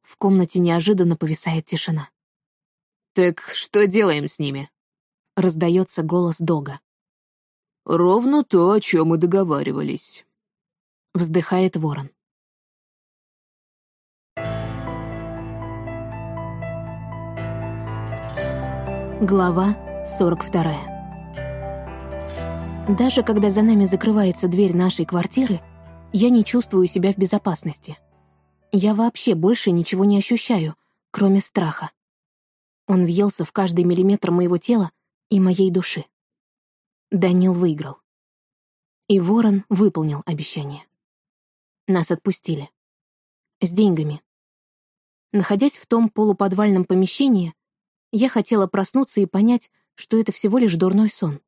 В комнате неожиданно повисает тишина. «Так что делаем с ними?» — раздается голос Дога. «Ровно то, о чем мы договаривались», — вздыхает ворон. Глава 42 Даже когда за нами закрывается дверь нашей квартиры, я не чувствую себя в безопасности. Я вообще больше ничего не ощущаю, кроме страха. Он въелся в каждый миллиметр моего тела и моей души. Данил выиграл. И Ворон выполнил обещание. Нас отпустили. С деньгами. Находясь в том полуподвальном помещении, я хотела проснуться и понять, что это всего лишь дурной сон.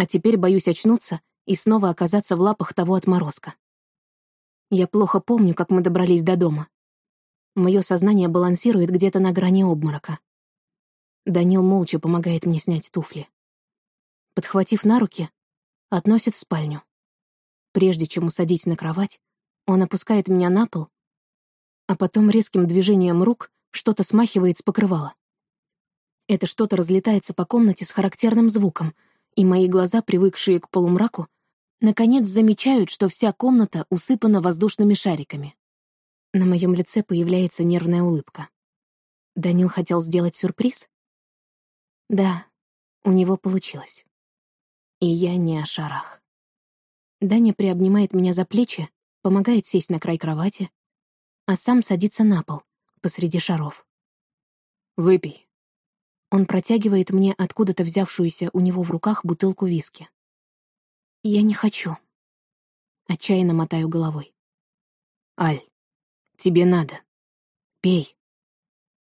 А теперь боюсь очнуться и снова оказаться в лапах того отморозка. Я плохо помню, как мы добрались до дома. Мое сознание балансирует где-то на грани обморока. Данил молча помогает мне снять туфли. Подхватив на руки, относит в спальню. Прежде чем усадить на кровать, он опускает меня на пол, а потом резким движением рук что-то смахивает с покрывала. Это что-то разлетается по комнате с характерным звуком, и мои глаза, привыкшие к полумраку, наконец замечают, что вся комната усыпана воздушными шариками. На моем лице появляется нервная улыбка. Данил хотел сделать сюрприз? Да, у него получилось. И я не о шарах. Даня приобнимает меня за плечи, помогает сесть на край кровати, а сам садится на пол, посреди шаров. «Выпей», он протягивает мне откуда-то взявшуюся у него в руках бутылку виски. «Я не хочу». Отчаянно мотаю головой. «Аль, тебе надо. Пей».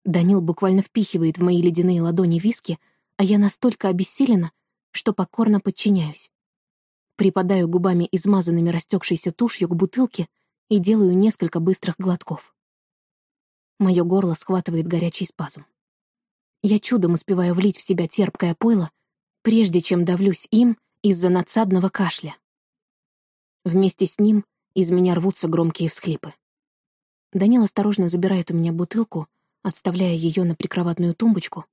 Данил буквально впихивает в мои ледяные ладони виски, а я настолько обессилена, что покорно подчиняюсь. Припадаю губами измазанными растекшейся тушью к бутылке и делаю несколько быстрых глотков. Мое горло схватывает горячий спазм. Я чудом успеваю влить в себя терпкое пойло, прежде чем давлюсь им из-за надсадного кашля. Вместе с ним из меня рвутся громкие всхлипы. Данил осторожно забирает у меня бутылку, отставляя ее на прикроватную тумбочку,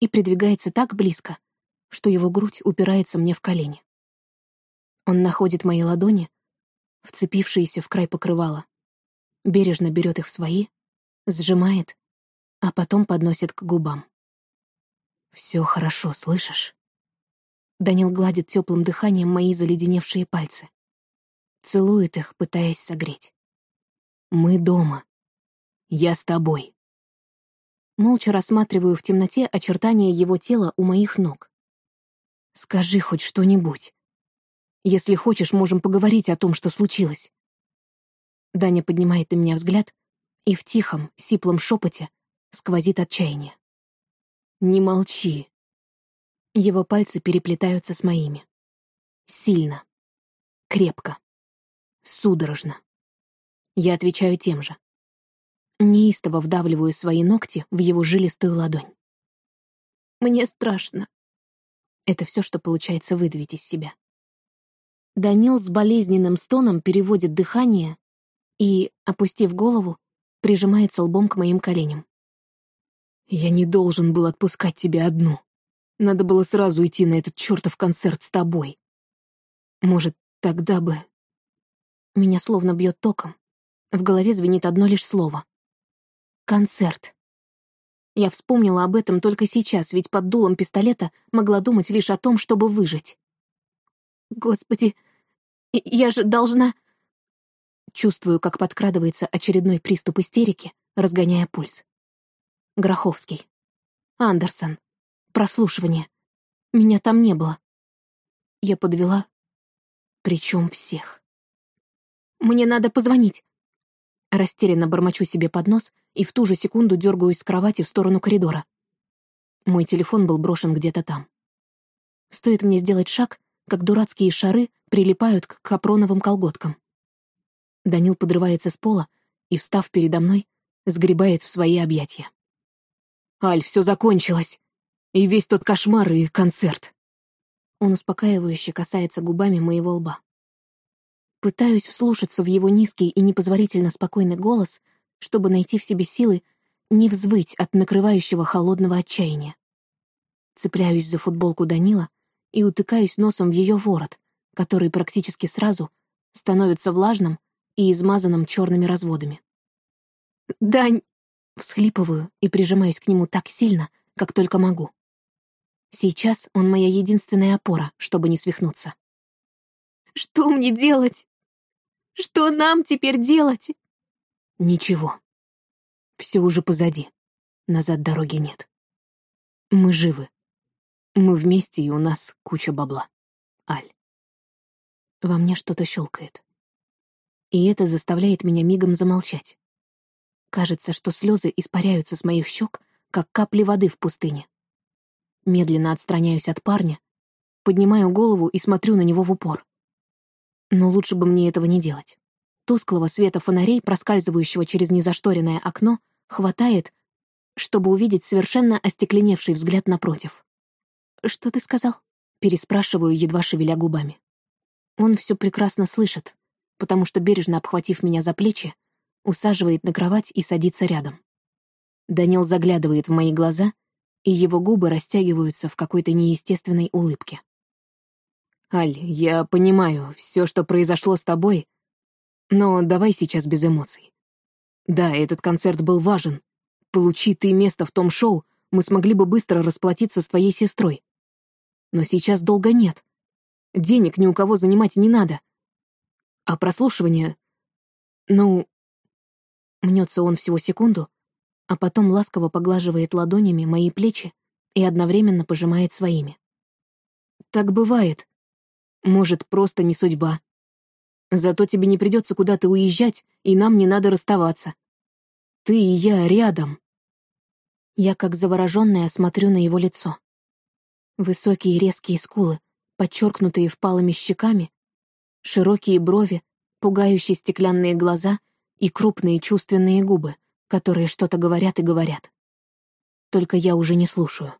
и придвигается так близко, что его грудь упирается мне в колени. Он находит мои ладони, вцепившиеся в край покрывала, бережно берет их в свои, сжимает, а потом подносит к губам. Все хорошо, слышишь? Данил гладит теплым дыханием мои заледеневшие пальцы. Целует их, пытаясь согреть. Мы дома. Я с тобой. Молча рассматриваю в темноте очертания его тела у моих ног. Скажи хоть что-нибудь. Если хочешь, можем поговорить о том, что случилось. Даня поднимает на меня взгляд, и в тихом, сиплом шепоте сквозит отчаяние. Не молчи. Его пальцы переплетаются с моими. Сильно. Крепко. Судорожно. Я отвечаю тем же. Неистово вдавливаю свои ногти в его жилистую ладонь. Мне страшно. Это все, что получается выдавить из себя. Данил с болезненным стоном переводит дыхание и, опустив голову, прижимается лбом к моим коленям. Я не должен был отпускать тебя одну. Надо было сразу идти на этот чертов концерт с тобой. Может, тогда бы... Меня словно бьет током. В голове звенит одно лишь слово. Концерт. Я вспомнила об этом только сейчас, ведь под дулом пистолета могла думать лишь о том, чтобы выжить. Господи, я же должна... Чувствую, как подкрадывается очередной приступ истерики, разгоняя пульс. Гроховский. Андерсон. Прослушивание. Меня там не было. Я подвела. Причем всех. Мне надо позвонить. Растерянно бормочу себе под нос и в ту же секунду дергаюсь с кровати в сторону коридора. Мой телефон был брошен где-то там. Стоит мне сделать шаг, как дурацкие шары прилипают к капроновым колготкам. Данил подрывается с пола и, встав передо мной, сгребает в свои объятия. Аль, все закончилось. И весь тот кошмар и концерт. Он успокаивающе касается губами моего лба. Пытаюсь вслушаться в его низкий и непозволительно спокойный голос, чтобы найти в себе силы не взвыть от накрывающего холодного отчаяния. Цепляюсь за футболку Данила и утыкаюсь носом в ее ворот, который практически сразу становится влажным и измазанным черными разводами. «Дань!» — всхлипываю и прижимаюсь к нему так сильно, как только могу. Сейчас он моя единственная опора, чтобы не свихнуться. «Что мне делать? Что нам теперь делать?» «Ничего. Все уже позади. Назад дороги нет. Мы живы. Мы вместе, и у нас куча бабла. Аль. Во мне что-то щелкает. И это заставляет меня мигом замолчать. Кажется, что слезы испаряются с моих щек, как капли воды в пустыне. Медленно отстраняюсь от парня, поднимаю голову и смотрю на него в упор. Но лучше бы мне этого не делать. Тусклого света фонарей, проскальзывающего через незашторенное окно, хватает, чтобы увидеть совершенно остекленевший взгляд напротив. «Что ты сказал?» — переспрашиваю, едва шевеля губами. Он все прекрасно слышит, потому что, бережно обхватив меня за плечи, усаживает на кровать и садится рядом. Данил заглядывает в мои глаза, и его губы растягиваются в какой-то неестественной улыбке. «Аль, я понимаю, все, что произошло с тобой, но давай сейчас без эмоций. Да, этот концерт был важен. Получи ты место в том шоу, мы смогли бы быстро расплатиться с твоей сестрой. Но сейчас долго нет. Денег ни у кого занимать не надо. А прослушивание... Ну... Мнется он всего секунду, а потом ласково поглаживает ладонями мои плечи и одновременно пожимает своими. Так бывает. Может, просто не судьба. Зато тебе не придется куда-то уезжать, и нам не надо расставаться. Ты и я рядом. Я, как завороженная, смотрю на его лицо. Высокие резкие скулы, подчеркнутые впалыми щеками, широкие брови, пугающие стеклянные глаза и крупные чувственные губы, которые что-то говорят и говорят. Только я уже не слушаю.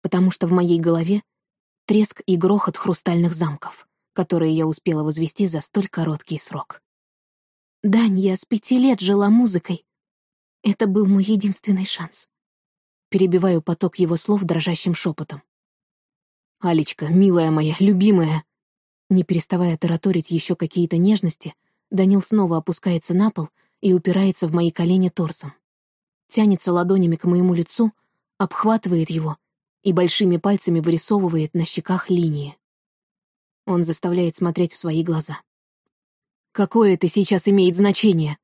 Потому что в моей голове треск и грохот хрустальных замков, которые я успела возвести за столь короткий срок. Дань, я с пяти лет жила музыкой. Это был мой единственный шанс. Перебиваю поток его слов дрожащим шепотом. «Алечка, милая моя, любимая!» Не переставая тараторить еще какие-то нежности, Данил снова опускается на пол и упирается в мои колени торсом. Тянется ладонями к моему лицу, обхватывает его и большими пальцами вырисовывает на щеках линии. Он заставляет смотреть в свои глаза. «Какое это сейчас имеет значение?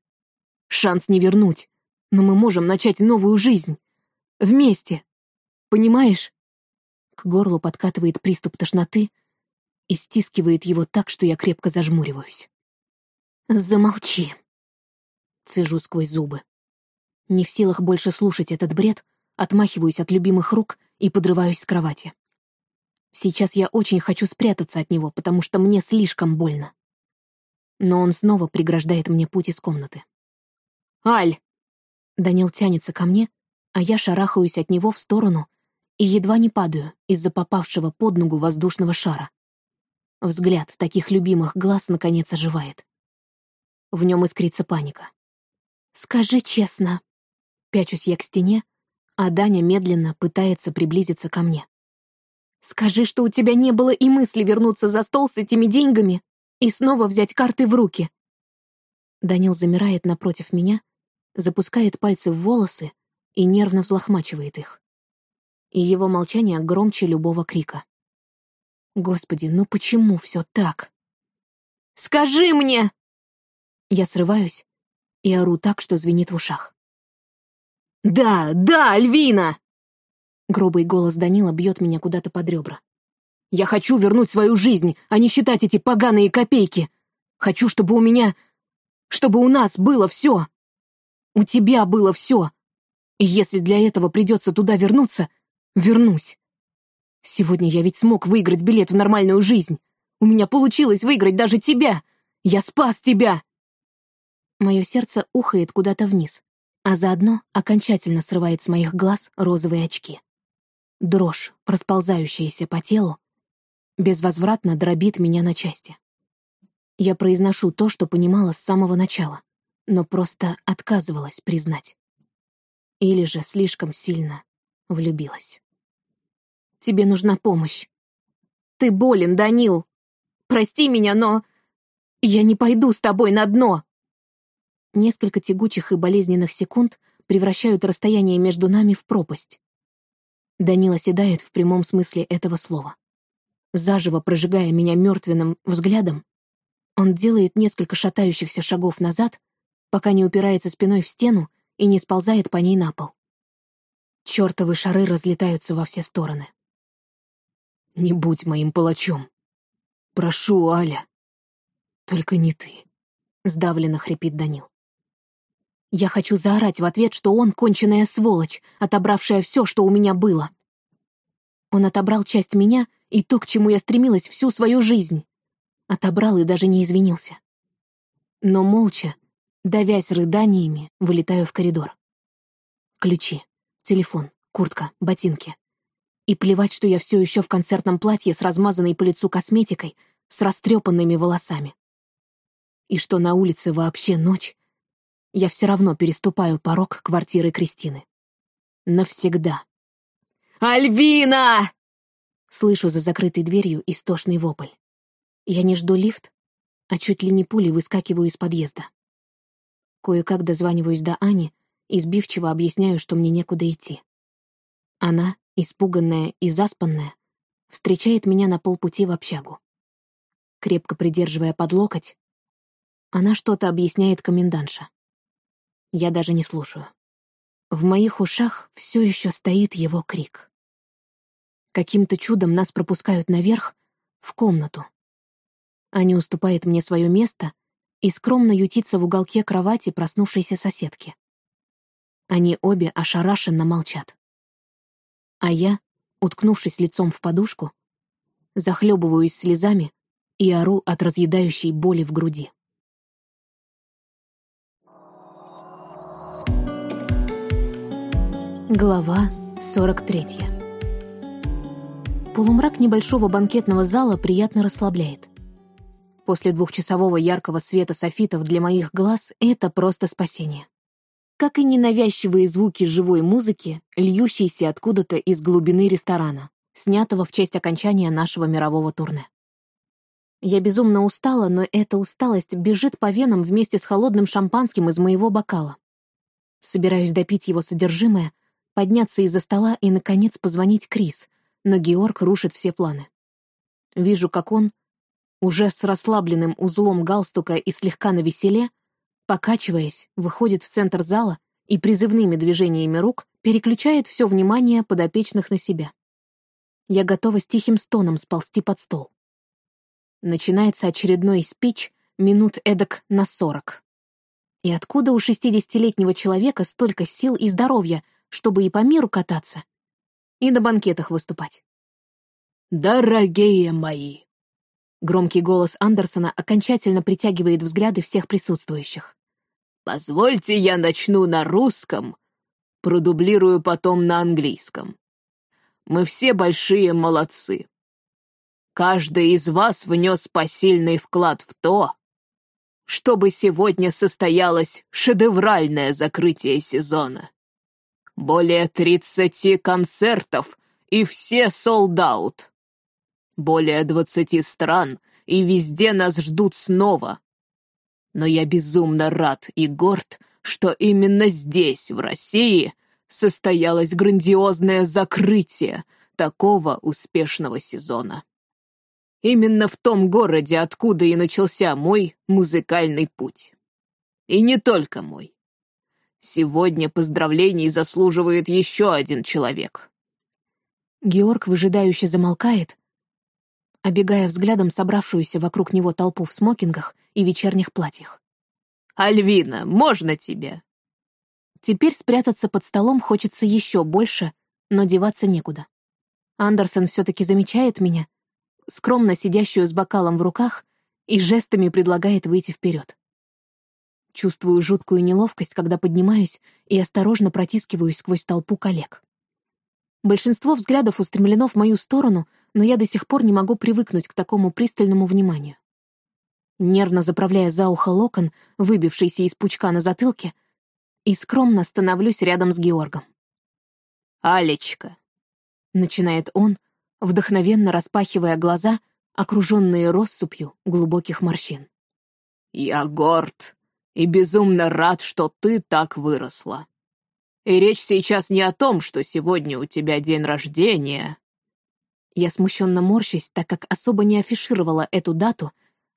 Шанс не вернуть, но мы можем начать новую жизнь. Вместе. Понимаешь?» К горлу подкатывает приступ тошноты и стискивает его так, что я крепко зажмуриваюсь. «Замолчи!» Цежу сквозь зубы. Не в силах больше слушать этот бред, отмахиваюсь от любимых рук и подрываюсь с кровати. Сейчас я очень хочу спрятаться от него, потому что мне слишком больно. Но он снова преграждает мне путь из комнаты. «Аль!» Данил тянется ко мне, а я шарахаюсь от него в сторону и едва не падаю из-за попавшего под ногу воздушного шара. Взгляд таких любимых глаз наконец оживает. В нем искрится паника. «Скажи честно». Пячусь я к стене, а Даня медленно пытается приблизиться ко мне. «Скажи, что у тебя не было и мысли вернуться за стол с этими деньгами и снова взять карты в руки». Данил замирает напротив меня, запускает пальцы в волосы и нервно взлохмачивает их и его молчание громче любого крика. Господи, ну почему все так? «Скажи мне!» Я срываюсь и ору так, что звенит в ушах. «Да, да, Альвина!» Грубый голос Данила бьет меня куда-то под ребра. «Я хочу вернуть свою жизнь, а не считать эти поганые копейки. Хочу, чтобы у меня... чтобы у нас было все. У тебя было все. И если для этого придется туда вернуться, Вернусь. Сегодня я ведь смог выиграть билет в нормальную жизнь. У меня получилось выиграть даже тебя. Я спас тебя. Мое сердце ухает куда-то вниз, а заодно окончательно срывает с моих глаз розовые очки. Дрожь, расползающаяся по телу, безвозвратно дробит меня на части. Я произношу то, что понимала с самого начала, но просто отказывалась признать. Или же слишком сильно влюбилась. «Тебе нужна помощь. Ты болен, Данил. Прости меня, но... Я не пойду с тобой на дно!» Несколько тягучих и болезненных секунд превращают расстояние между нами в пропасть. Данила седает в прямом смысле этого слова. Заживо прожигая меня мертвенным взглядом, он делает несколько шатающихся шагов назад, пока не упирается спиной в стену и не сползает по ней на пол. Чёртовы шары разлетаются во все стороны. «Не будь моим палачом. Прошу, Аля. Только не ты», — сдавленно хрипит Данил. Я хочу заорать в ответ, что он конченая сволочь, отобравшая все, что у меня было. Он отобрал часть меня и то, к чему я стремилась всю свою жизнь. Отобрал и даже не извинился. Но молча, давясь рыданиями, вылетаю в коридор. Ключи, телефон, куртка, ботинки. И плевать, что я все еще в концертном платье с размазанной по лицу косметикой, с растрепанными волосами. И что на улице вообще ночь, я все равно переступаю порог квартиры Кристины. Навсегда. «Альвина!» Слышу за закрытой дверью истошный вопль. Я не жду лифт, а чуть ли не пулей выскакиваю из подъезда. Кое-как дозваниваюсь до Ани и сбивчиво объясняю, что мне некуда идти. Она, испуганная и заспанная, встречает меня на полпути в общагу. Крепко придерживая под локоть, она что-то объясняет комендантша. Я даже не слушаю. В моих ушах все еще стоит его крик. Каким-то чудом нас пропускают наверх, в комнату. Аня уступает мне свое место и скромно ютится в уголке кровати проснувшейся соседки. Они обе ошарашенно молчат. А я, уткнувшись лицом в подушку, захлебываюсь слезами и ору от разъедающей боли в груди. Глава 43 Полумрак небольшого банкетного зала приятно расслабляет. После двухчасового яркого света софитов для моих глаз это просто спасение. Как и ненавязчивые звуки живой музыки, льющиеся откуда-то из глубины ресторана, снятого в честь окончания нашего мирового турне. Я безумно устала, но эта усталость бежит по венам вместе с холодным шампанским из моего бокала. Собираюсь допить его содержимое, подняться из-за стола и, наконец, позвонить Крис, но Георг рушит все планы. Вижу, как он, уже с расслабленным узлом галстука и слегка навеселе, покачиваясь, выходит в центр зала и призывными движениями рук переключает все внимание подопечных на себя. Я готова с тихим стоном сползти под стол. Начинается очередной спич минут эдак на сорок. И откуда у шестидесятилетнего человека столько сил и здоровья, чтобы и по миру кататься, и на банкетах выступать. «Дорогие мои!» Громкий голос Андерсона окончательно притягивает взгляды всех присутствующих. «Позвольте я начну на русском, продублирую потом на английском. Мы все большие молодцы. Каждый из вас внес посильный вклад в то, чтобы сегодня состоялось шедевральное закрытие сезона. Более тридцати концертов и все солдаут. Более двадцати стран, и везде нас ждут снова. Но я безумно рад и горд, что именно здесь, в России, состоялось грандиозное закрытие такого успешного сезона. Именно в том городе, откуда и начался мой музыкальный путь. И не только мой. Сегодня поздравлений заслуживает еще один человек. Георг выжидающе замолкает, обегая взглядом собравшуюся вокруг него толпу в смокингах и вечерних платьях. «Альвина, можно тебе?» Теперь спрятаться под столом хочется еще больше, но деваться некуда. Андерсон все-таки замечает меня, скромно сидящую с бокалом в руках, и жестами предлагает выйти вперед. Чувствую жуткую неловкость, когда поднимаюсь и осторожно протискиваюсь сквозь толпу коллег. Большинство взглядов устремлено в мою сторону, но я до сих пор не могу привыкнуть к такому пристальному вниманию. нервно заправляя за ухо локон, выбившийся из пучка на затылке, и скромно становлюсь рядом с Георгом. «Алечка», — начинает он, вдохновенно распахивая глаза, окруженные россыпью глубоких морщин. «Я горд и безумно рад, что ты так выросла. И речь сейчас не о том, что сегодня у тебя день рождения». Я смущенно морщусь, так как особо не афишировала эту дату,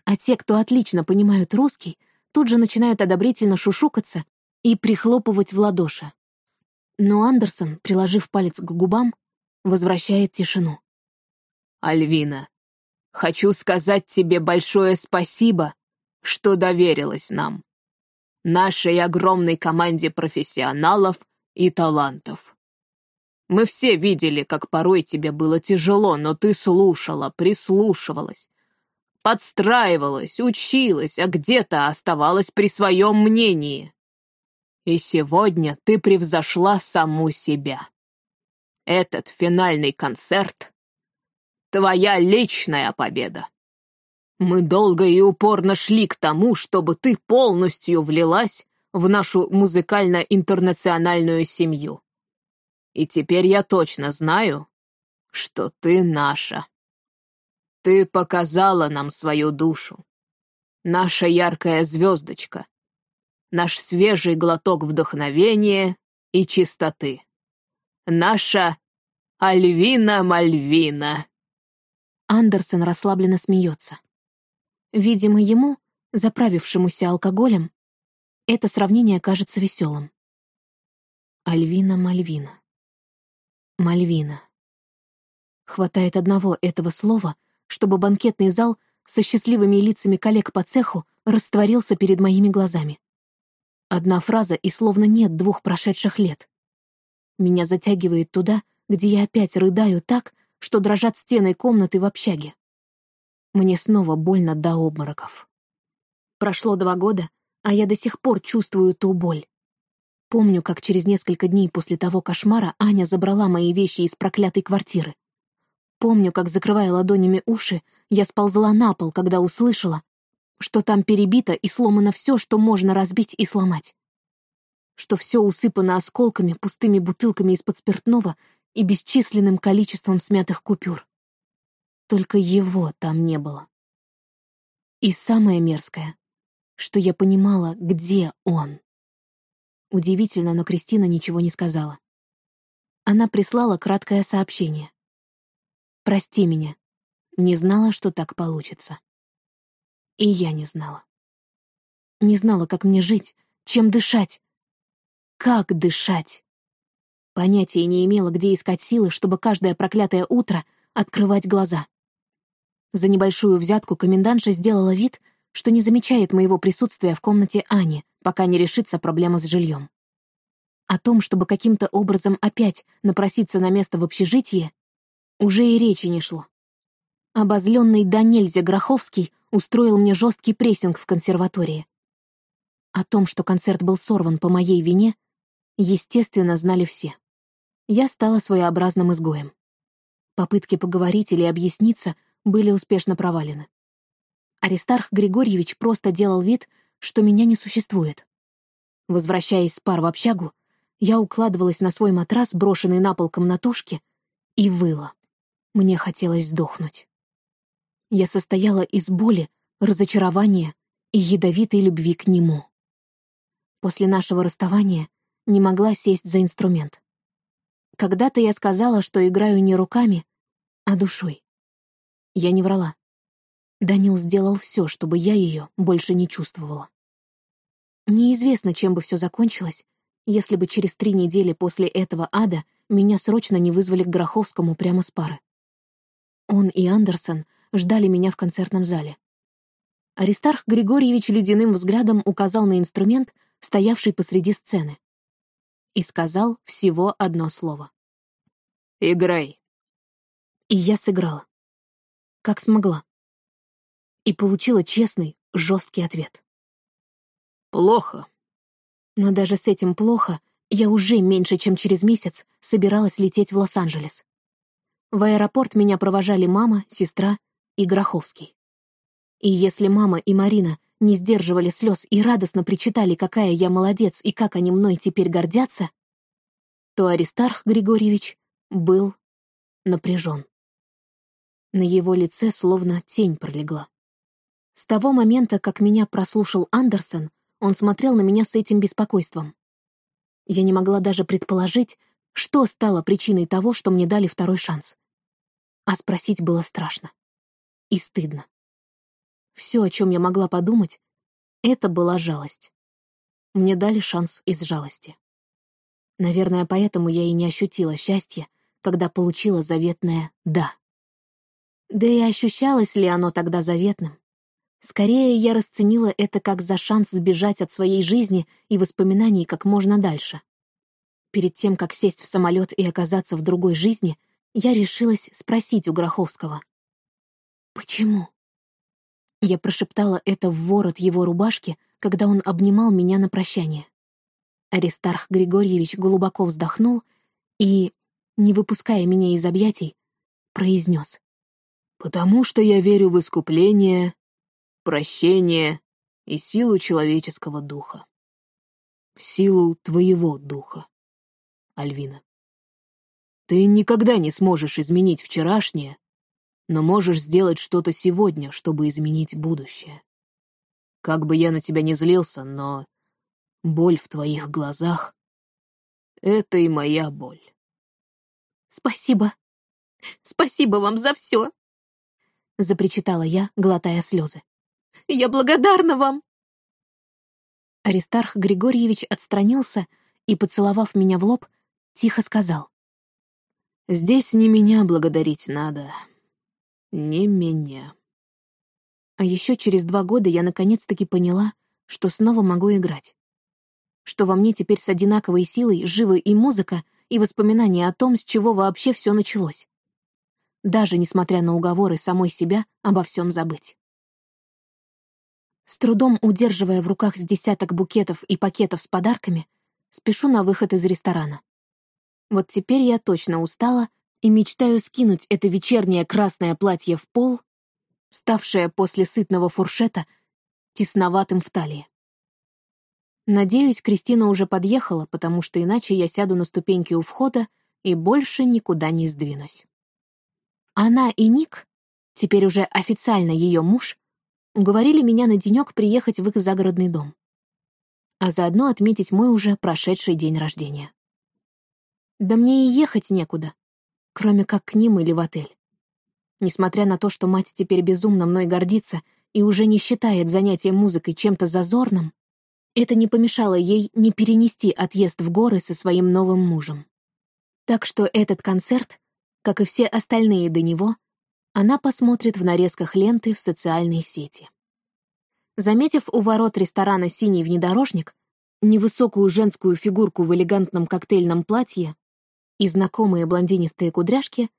а те, кто отлично понимают русский, тут же начинают одобрительно шушукаться и прихлопывать в ладоши. Но Андерсон, приложив палец к губам, возвращает тишину. «Альвина, хочу сказать тебе большое спасибо, что доверилась нам, нашей огромной команде профессионалов и талантов. Мы все видели, как порой тебе было тяжело, но ты слушала, прислушивалась, подстраивалась, училась, а где-то оставалась при своем мнении. И сегодня ты превзошла саму себя. Этот финальный концерт — твоя личная победа. Мы долго и упорно шли к тому, чтобы ты полностью влилась в нашу музыкально-интернациональную семью. И теперь я точно знаю, что ты наша. Ты показала нам свою душу. Наша яркая звездочка, наш свежий глоток вдохновения и чистоты. Наша Альвина-Мальвина. Андерсон расслабленно смеется. Видимо, ему, заправившемуся алкоголем, это сравнение кажется веселым. Альвина-Мальвина. Мальвина. Хватает одного этого слова, чтобы банкетный зал со счастливыми лицами коллег по цеху растворился перед моими глазами. Одна фраза, и словно нет двух прошедших лет. Меня затягивает туда, где я опять рыдаю так, что дрожат стены комнаты в общаге. Мне снова больно до обмороков. Прошло два года, а я до сих пор чувствую ту боль. Помню, как через несколько дней после того кошмара Аня забрала мои вещи из проклятой квартиры. Помню, как, закрывая ладонями уши, я сползла на пол, когда услышала, что там перебито и сломано все, что можно разбить и сломать. Что все усыпано осколками, пустыми бутылками из-под спиртного и бесчисленным количеством смятых купюр. Только его там не было. И самое мерзкое, что я понимала, где он. Удивительно, но Кристина ничего не сказала. Она прислала краткое сообщение. «Прости меня. Не знала, что так получится». И я не знала. Не знала, как мне жить, чем дышать. Как дышать? Понятия не имела, где искать силы, чтобы каждое проклятое утро открывать глаза. За небольшую взятку комендантша сделала вид, что не замечает моего присутствия в комнате Ани, пока не решится проблема с жильем. О том, чтобы каким-то образом опять напроситься на место в общежитии, уже и речи не шло. Обозленный до нельзя Гроховский устроил мне жесткий прессинг в консерватории. О том, что концерт был сорван по моей вине, естественно, знали все. Я стала своеобразным изгоем. Попытки поговорить или объясниться были успешно провалены. Аристарх Григорьевич просто делал вид, что меня не существует. Возвращаясь с пар в общагу, я укладывалась на свой матрас, брошенный на пол комнатушки, и выла. Мне хотелось сдохнуть. Я состояла из боли, разочарования и ядовитой любви к нему. После нашего расставания не могла сесть за инструмент. Когда-то я сказала, что играю не руками, а душой. Я не врала. Данил сделал все, чтобы я ее больше не чувствовала. Неизвестно, чем бы все закончилось, если бы через три недели после этого ада меня срочно не вызвали к Гроховскому прямо с пары. Он и Андерсон ждали меня в концертном зале. Аристарх Григорьевич ледяным взглядом указал на инструмент, стоявший посреди сцены, и сказал всего одно слово. «Играй». И я сыграла. Как смогла. И получила честный, жесткий ответ. «Плохо». Но даже с этим плохо я уже меньше, чем через месяц собиралась лететь в Лос-Анджелес. В аэропорт меня провожали мама, сестра и Гроховский. И если мама и Марина не сдерживали слез и радостно причитали, какая я молодец и как они мной теперь гордятся, то Аристарх Григорьевич был напряжен. На его лице словно тень пролегла. С того момента, как меня прослушал Андерсон, он смотрел на меня с этим беспокойством. Я не могла даже предположить, что стало причиной того, что мне дали второй шанс. А спросить было страшно. И стыдно. Все, о чем я могла подумать, это была жалость. Мне дали шанс из жалости. Наверное, поэтому я и не ощутила счастья, когда получила заветное «да». Да и ощущалось ли оно тогда заветным? Скорее, я расценила это как за шанс сбежать от своей жизни и воспоминаний как можно дальше. Перед тем, как сесть в самолет и оказаться в другой жизни, я решилась спросить у Гроховского. «Почему?» Я прошептала это в ворот его рубашки, когда он обнимал меня на прощание. Аристарх Григорьевич глубоко вздохнул и, не выпуская меня из объятий, произнес. «Потому что я верю в искупление, прощение и силу человеческого духа. В силу твоего духа, Альвина. Ты никогда не сможешь изменить вчерашнее, но можешь сделать что-то сегодня, чтобы изменить будущее. Как бы я на тебя не злился, но боль в твоих глазах — это и моя боль. Спасибо. Спасибо вам за все, — запричитала я, глотая слезы. Я благодарна вам. Аристарх Григорьевич отстранился и, поцеловав меня в лоб, тихо сказал. «Здесь не меня благодарить надо. Не меня». А еще через два года я наконец-таки поняла, что снова могу играть. Что во мне теперь с одинаковой силой живы и музыка, и воспоминания о том, с чего вообще все началось. Даже несмотря на уговоры самой себя обо всем забыть. С трудом удерживая в руках с десяток букетов и пакетов с подарками, спешу на выход из ресторана. Вот теперь я точно устала и мечтаю скинуть это вечернее красное платье в пол, ставшее после сытного фуршета тесноватым в талии. Надеюсь, Кристина уже подъехала, потому что иначе я сяду на ступеньки у входа и больше никуда не сдвинусь. Она и Ник, теперь уже официально ее муж, уговорили меня на денек приехать в их загородный дом, а заодно отметить мой уже прошедший день рождения. Да мне и ехать некуда, кроме как к ним или в отель. Несмотря на то, что мать теперь безумно мной гордится и уже не считает занятие музыкой чем-то зазорным, это не помешало ей не перенести отъезд в горы со своим новым мужем. Так что этот концерт, как и все остальные до него, она посмотрит в нарезках ленты в социальной сети. Заметив у ворот ресторана синий внедорожник, невысокую женскую фигурку в элегантном коктейльном платье и знакомые блондинистые кудряшки,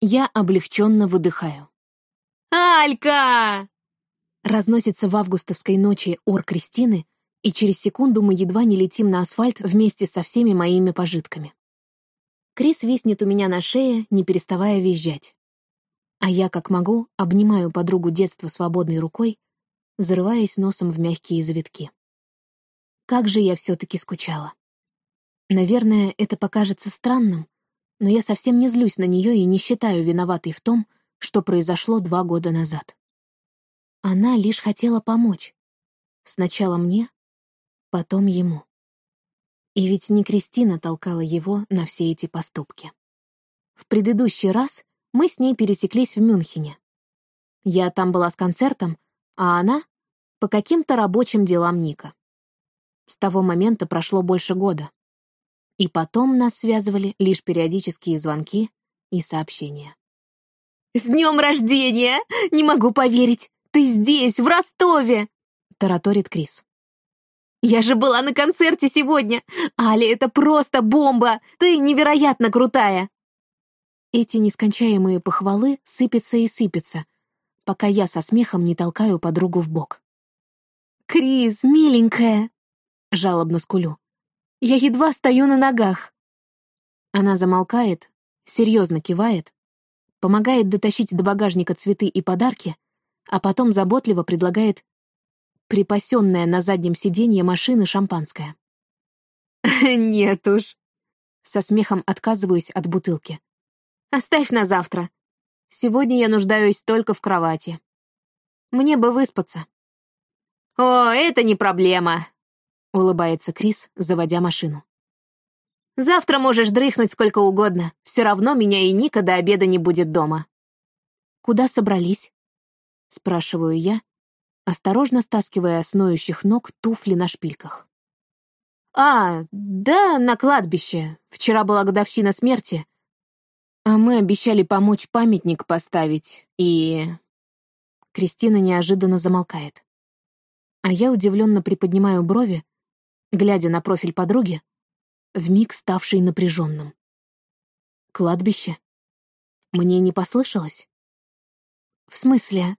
я облегченно выдыхаю. «Алька!» Разносится в августовской ночи ор Кристины, и через секунду мы едва не летим на асфальт вместе со всеми моими пожитками. Крис виснет у меня на шее, не переставая визжать. А я, как могу, обнимаю подругу детства свободной рукой, зарываясь носом в мягкие завитки. Как же я все-таки скучала. Наверное, это покажется странным, но я совсем не злюсь на нее и не считаю виноватой в том, что произошло два года назад. Она лишь хотела помочь. Сначала мне, потом ему. И ведь не Кристина толкала его на все эти поступки. В предыдущий раз мы с ней пересеклись в Мюнхене. Я там была с концертом, а она — по каким-то рабочим делам Ника. С того момента прошло больше года. И потом нас связывали лишь периодические звонки и сообщения. «С днем рождения! Не могу поверить! Ты здесь, в Ростове!» — тараторит Крис. «Я же была на концерте сегодня! Али, это просто бомба! Ты невероятно крутая!» Эти нескончаемые похвалы сыпятся и сыпятся, пока я со смехом не толкаю подругу в бок. «Крис, миленькая!» — жалобно скулю. Я едва стою на ногах. Она замолкает, серьезно кивает, помогает дотащить до багажника цветы и подарки, а потом заботливо предлагает припасенное на заднем сиденье машины шампанское. «Нет уж», — со смехом отказываюсь от бутылки. «Оставь на завтра. Сегодня я нуждаюсь только в кровати. Мне бы выспаться». «О, это не проблема», — улыбается Крис, заводя машину. «Завтра можешь дрыхнуть сколько угодно. Все равно меня и Ника до обеда не будет дома». «Куда собрались?» — спрашиваю я, осторожно стаскивая с ног туфли на шпильках. «А, да, на кладбище. Вчера была годовщина смерти. А мы обещали помочь памятник поставить, и...» Кристина неожиданно замолкает. А я удивленно приподнимаю брови, глядя на профиль подруги, вмиг ставший напряженным. «Кладбище? Мне не послышалось?» «В смысле?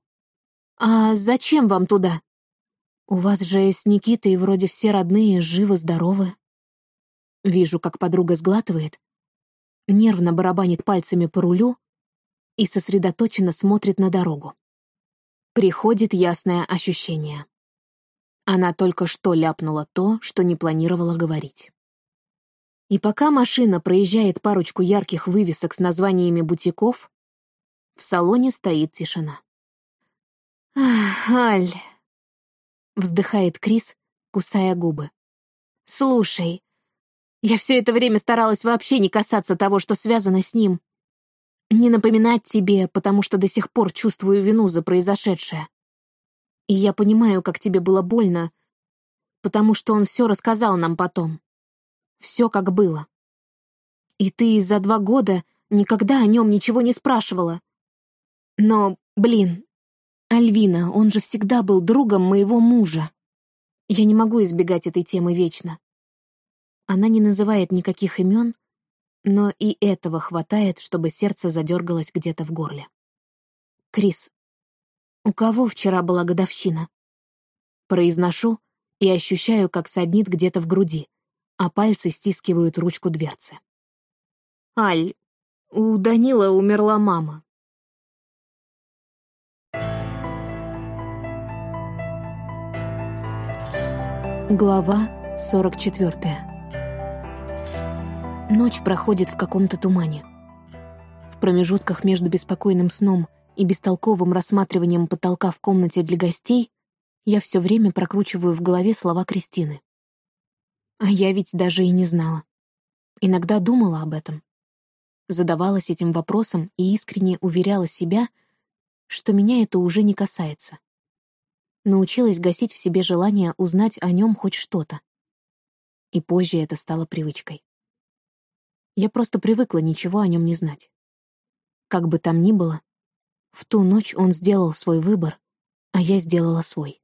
А зачем вам туда?» «У вас же с Никитой вроде все родные живы-здоровы». Вижу, как подруга сглатывает, нервно барабанит пальцами по рулю и сосредоточенно смотрит на дорогу. Приходит ясное ощущение. Она только что ляпнула то, что не планировала говорить. И пока машина проезжает парочку ярких вывесок с названиями бутиков, в салоне стоит тишина. «Ах, Аль!» — вздыхает Крис, кусая губы. «Слушай, я все это время старалась вообще не касаться того, что связано с ним. Не напоминать тебе, потому что до сих пор чувствую вину за произошедшее. И я понимаю, как тебе было больно, потому что он все рассказал нам потом. Все как было. И ты за два года никогда о нем ничего не спрашивала. Но, блин, Альвина, он же всегда был другом моего мужа. Я не могу избегать этой темы вечно. Она не называет никаких имен, но и этого хватает, чтобы сердце задергалось где-то в горле. «Крис, у кого вчера была годовщина?» Произношу и ощущаю, как саднит где-то в груди, а пальцы стискивают ручку дверцы. «Аль, у Данила умерла мама. Глава 44 Ночь проходит в каком-то тумане. В промежутках между беспокойным сном и бестолковым рассматриванием потолка в комнате для гостей я все время прокручиваю в голове слова Кристины. А я ведь даже и не знала. Иногда думала об этом. Задавалась этим вопросом и искренне уверяла себя, что меня это уже не касается научилась гасить в себе желание узнать о нем хоть что-то. И позже это стало привычкой. Я просто привыкла ничего о нем не знать. Как бы там ни было, в ту ночь он сделал свой выбор, а я сделала свой.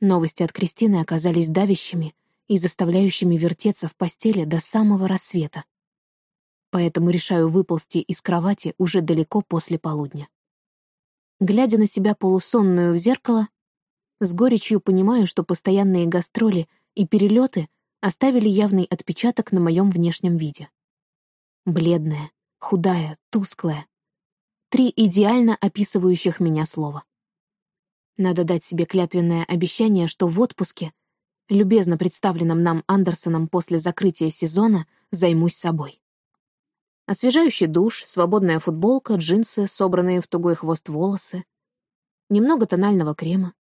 Новости от Кристины оказались давящими и заставляющими вертеться в постели до самого рассвета. Поэтому решаю выползти из кровати уже далеко после полудня. Глядя на себя полусонную в зеркало, с горечью понимаю, что постоянные гастроли и перелеты оставили явный отпечаток на моем внешнем виде. Бледная, худая, тусклая. Три идеально описывающих меня слова. Надо дать себе клятвенное обещание, что в отпуске, любезно представленном нам Андерсоном после закрытия сезона, займусь собой. Освежающий душ, свободная футболка, джинсы, собранные в тугой хвост волосы, немного тонального крема,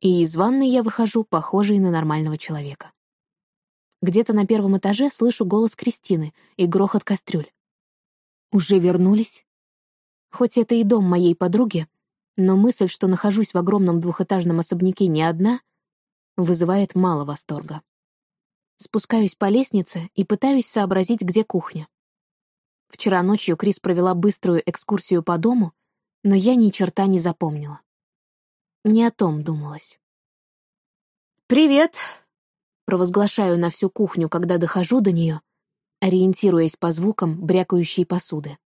и из ванной я выхожу, похожей на нормального человека. Где-то на первом этаже слышу голос Кристины и грохот кастрюль. Уже вернулись? Хоть это и дом моей подруги, но мысль, что нахожусь в огромном двухэтажном особняке не одна, вызывает мало восторга. Спускаюсь по лестнице и пытаюсь сообразить, где кухня. Вчера ночью Крис провела быструю экскурсию по дому, но я ни черта не запомнила. Не о том думалось. «Привет!» — провозглашаю на всю кухню, когда дохожу до нее, ориентируясь по звукам брякающей посуды.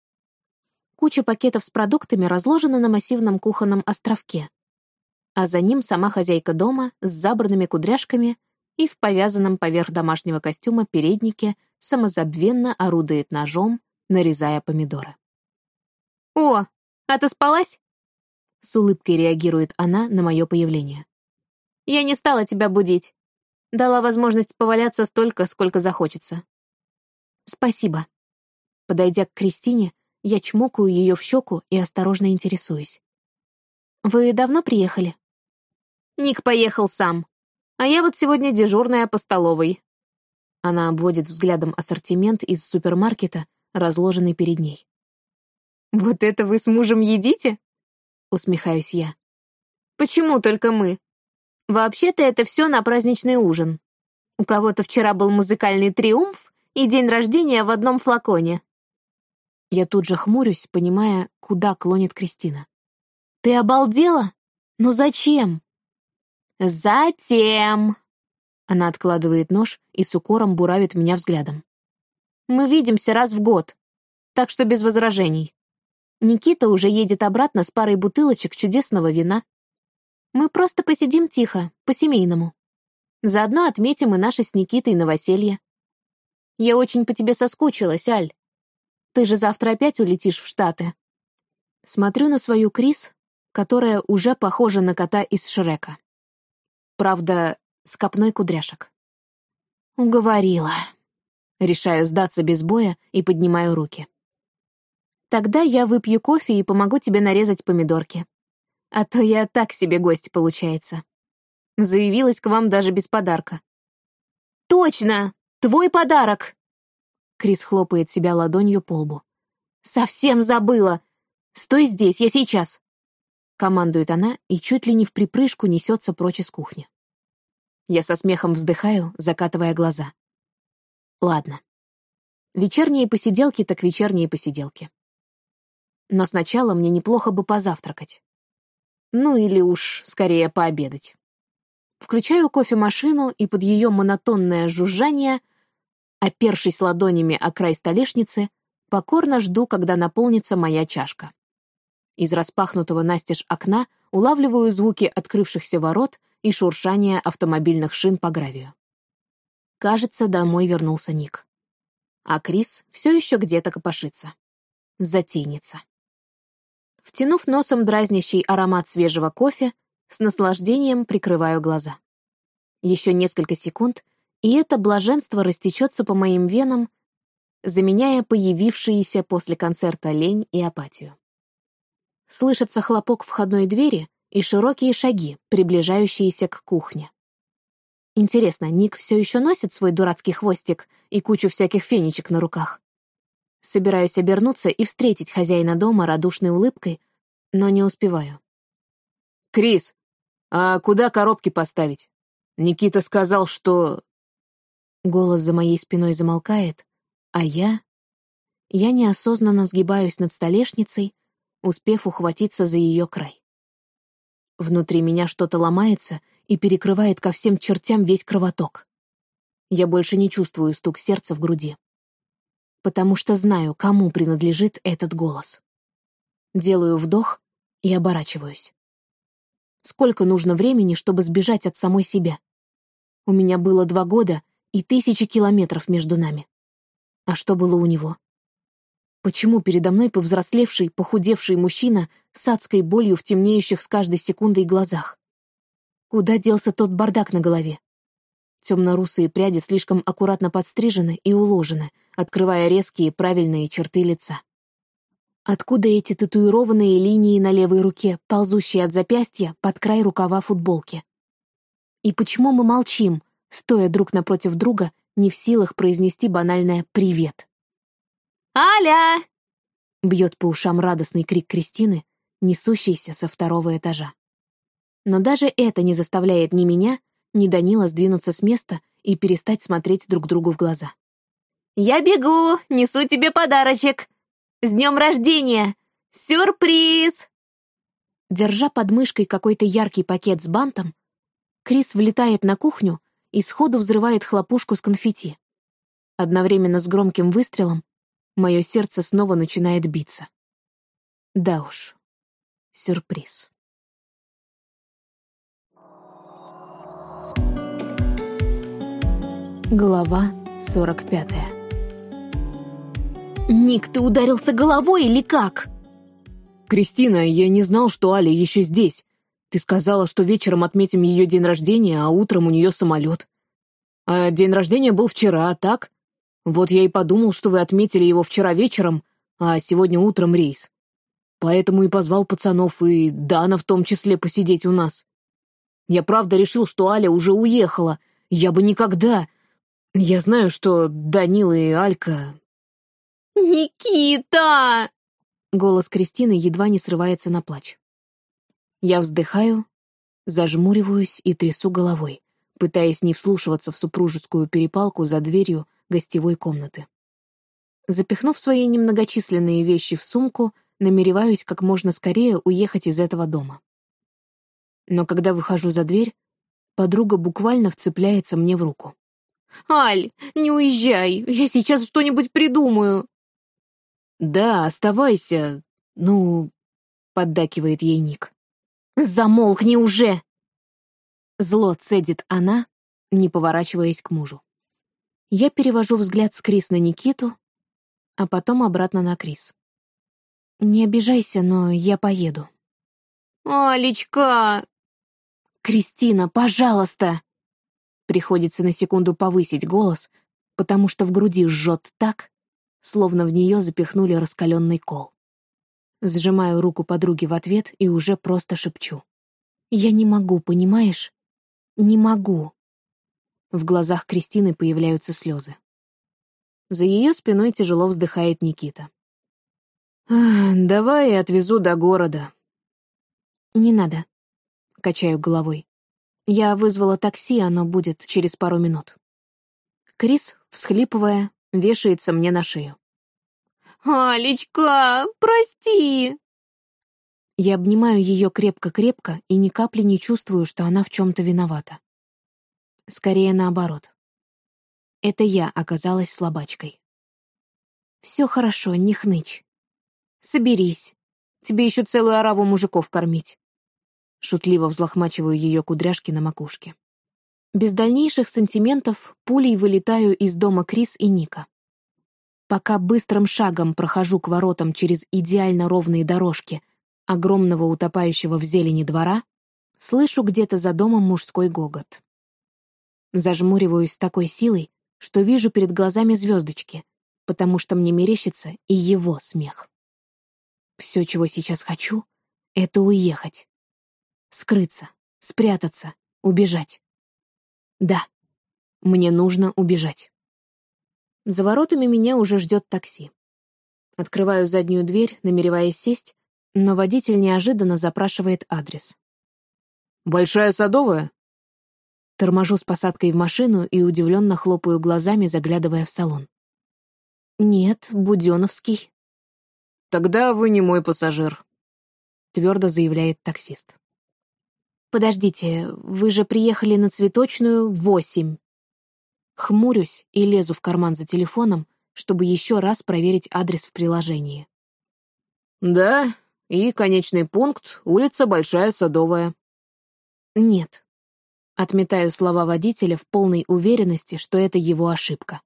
Куча пакетов с продуктами разложена на массивном кухонном островке, а за ним сама хозяйка дома с забранными кудряшками и в повязанном поверх домашнего костюма переднике самозабвенно орудует ножом, нарезая помидоры. «О, отоспалась?» С улыбкой реагирует она на мое появление. «Я не стала тебя будить. Дала возможность поваляться столько, сколько захочется». «Спасибо». Подойдя к Кристине, я чмокаю ее в щеку и осторожно интересуюсь. «Вы давно приехали?» «Ник поехал сам, а я вот сегодня дежурная по столовой». Она обводит взглядом ассортимент из супермаркета, разложенный перед ней. «Вот это вы с мужем едите?» Усмехаюсь я. «Почему только мы? Вообще-то это все на праздничный ужин. У кого-то вчера был музыкальный триумф и день рождения в одном флаконе». Я тут же хмурюсь, понимая, куда клонит Кристина. «Ты обалдела? Ну зачем?» «Затем!» Она откладывает нож и с укором буравит меня взглядом. «Мы видимся раз в год, так что без возражений. Никита уже едет обратно с парой бутылочек чудесного вина. Мы просто посидим тихо, по-семейному. Заодно отметим и наше с Никитой новоселье. Я очень по тебе соскучилась, Аль. Ты же завтра опять улетишь в Штаты. Смотрю на свою Крис, которая уже похожа на кота из Шрека. Правда, с копной кудряшек. Уговорила. Решаю сдаться без боя и поднимаю руки. Тогда я выпью кофе и помогу тебе нарезать помидорки. А то я так себе гость получается. Заявилась к вам даже без подарка. Точно! Твой подарок! Крис хлопает себя ладонью по лбу. Совсем забыла! Стой здесь, я сейчас! Командует она и чуть ли не в припрыжку несется прочь из кухни. Я со смехом вздыхаю, закатывая глаза. Ладно. Вечерние посиделки так вечерние посиделки. Но сначала мне неплохо бы позавтракать. Ну или уж, скорее, пообедать. Включаю кофемашину, и под ее монотонное жужжание, опершись ладонями о край столешницы, покорно жду, когда наполнится моя чашка. Из распахнутого настежь окна улавливаю звуки открывшихся ворот и шуршание автомобильных шин по гравию. Кажется, домой вернулся Ник. А Крис все еще где-то копошится. Затейница. Втянув носом дразнящий аромат свежего кофе, с наслаждением прикрываю глаза. Еще несколько секунд, и это блаженство растечется по моим венам, заменяя появившиеся после концерта лень и апатию. Слышится хлопок входной двери и широкие шаги, приближающиеся к кухне. Интересно, Ник все еще носит свой дурацкий хвостик и кучу всяких фенечек на руках? Собираюсь обернуться и встретить хозяина дома радушной улыбкой, но не успеваю. «Крис, а куда коробки поставить? Никита сказал, что...» Голос за моей спиной замолкает, а я... Я неосознанно сгибаюсь над столешницей, успев ухватиться за ее край. Внутри меня что-то ломается и перекрывает ко всем чертям весь кровоток. Я больше не чувствую стук сердца в груди потому что знаю, кому принадлежит этот голос. Делаю вдох и оборачиваюсь. Сколько нужно времени, чтобы сбежать от самой себя? У меня было два года и тысячи километров между нами. А что было у него? Почему передо мной повзрослевший, похудевший мужчина с адской болью в темнеющих с каждой секундой глазах? Куда делся тот бардак на голове? Темно-русые пряди слишком аккуратно подстрижены и уложены, открывая резкие правильные черты лица. Откуда эти татуированные линии на левой руке, ползущие от запястья под край рукава футболки? И почему мы молчим, стоя друг напротив друга, не в силах произнести банальное «привет»? «Аля!» — бьет по ушам радостный крик Кристины, несущийся со второго этажа. Но даже это не заставляет ни меня, ни Данила сдвинуться с места и перестать смотреть друг другу в глаза. «Я бегу! Несу тебе подарочек! С днем рождения! Сюрприз!» Держа под мышкой какой-то яркий пакет с бантом, Крис влетает на кухню и сходу взрывает хлопушку с конфетти. Одновременно с громким выстрелом мое сердце снова начинает биться. Да уж, сюрприз. Глава 45 «Ник, ты ударился головой или как?» «Кристина, я не знал, что Аля еще здесь. Ты сказала, что вечером отметим ее день рождения, а утром у нее самолет. А день рождения был вчера, так? Вот я и подумал, что вы отметили его вчера вечером, а сегодня утром рейс. Поэтому и позвал пацанов, и Дана в том числе посидеть у нас. Я правда решил, что Аля уже уехала. Я бы никогда... Я знаю, что Данила и Алька... «Никита!» Голос Кристины едва не срывается на плач. Я вздыхаю, зажмуриваюсь и трясу головой, пытаясь не вслушиваться в супружескую перепалку за дверью гостевой комнаты. Запихнув свои немногочисленные вещи в сумку, намереваюсь как можно скорее уехать из этого дома. Но когда выхожу за дверь, подруга буквально вцепляется мне в руку. «Аль, не уезжай, я сейчас что-нибудь придумаю». «Да, оставайся, ну...» — поддакивает ей Ник. «Замолкни уже!» Зло цедит она, не поворачиваясь к мужу. Я перевожу взгляд с Крис на Никиту, а потом обратно на Крис. «Не обижайся, но я поеду». «Алечка!» «Кристина, пожалуйста!» Приходится на секунду повысить голос, потому что в груди жжет так, словно в нее запихнули раскаленный кол. Сжимаю руку подруги в ответ и уже просто шепчу. «Я не могу, понимаешь? Не могу». В глазах Кристины появляются слезы. За ее спиной тяжело вздыхает Никита. «Давай я отвезу до города». «Не надо», — качаю головой. «Я вызвала такси, оно будет через пару минут». Крис, всхлипывая, вешается мне на шею. «Алечка, прости!» Я обнимаю ее крепко-крепко и ни капли не чувствую, что она в чем-то виновата. Скорее наоборот. Это я оказалась слабачкой. Все хорошо, не хнычь. Соберись. Тебе еще целую ораву мужиков кормить. Шутливо взлохмачиваю ее кудряшки на макушке. Без дальнейших сантиментов пулей вылетаю из дома Крис и Ника. Пока быстрым шагом прохожу к воротам через идеально ровные дорожки огромного утопающего в зелени двора, слышу где-то за домом мужской гогот. Зажмуриваюсь с такой силой, что вижу перед глазами звездочки, потому что мне мерещится и его смех. Все, чего сейчас хочу, — это уехать. Скрыться, спрятаться, убежать. Да, мне нужно убежать. За воротами меня уже ждет такси. Открываю заднюю дверь, намереваясь сесть, но водитель неожиданно запрашивает адрес. «Большая Садовая?» Торможу с посадкой в машину и удивленно хлопаю глазами, заглядывая в салон. «Нет, Буденовский». «Тогда вы не мой пассажир», — твердо заявляет таксист. «Подождите, вы же приехали на Цветочную восемь». Хмурюсь и лезу в карман за телефоном, чтобы еще раз проверить адрес в приложении. «Да, и конечный пункт — улица Большая Садовая». «Нет». Отметаю слова водителя в полной уверенности, что это его ошибка.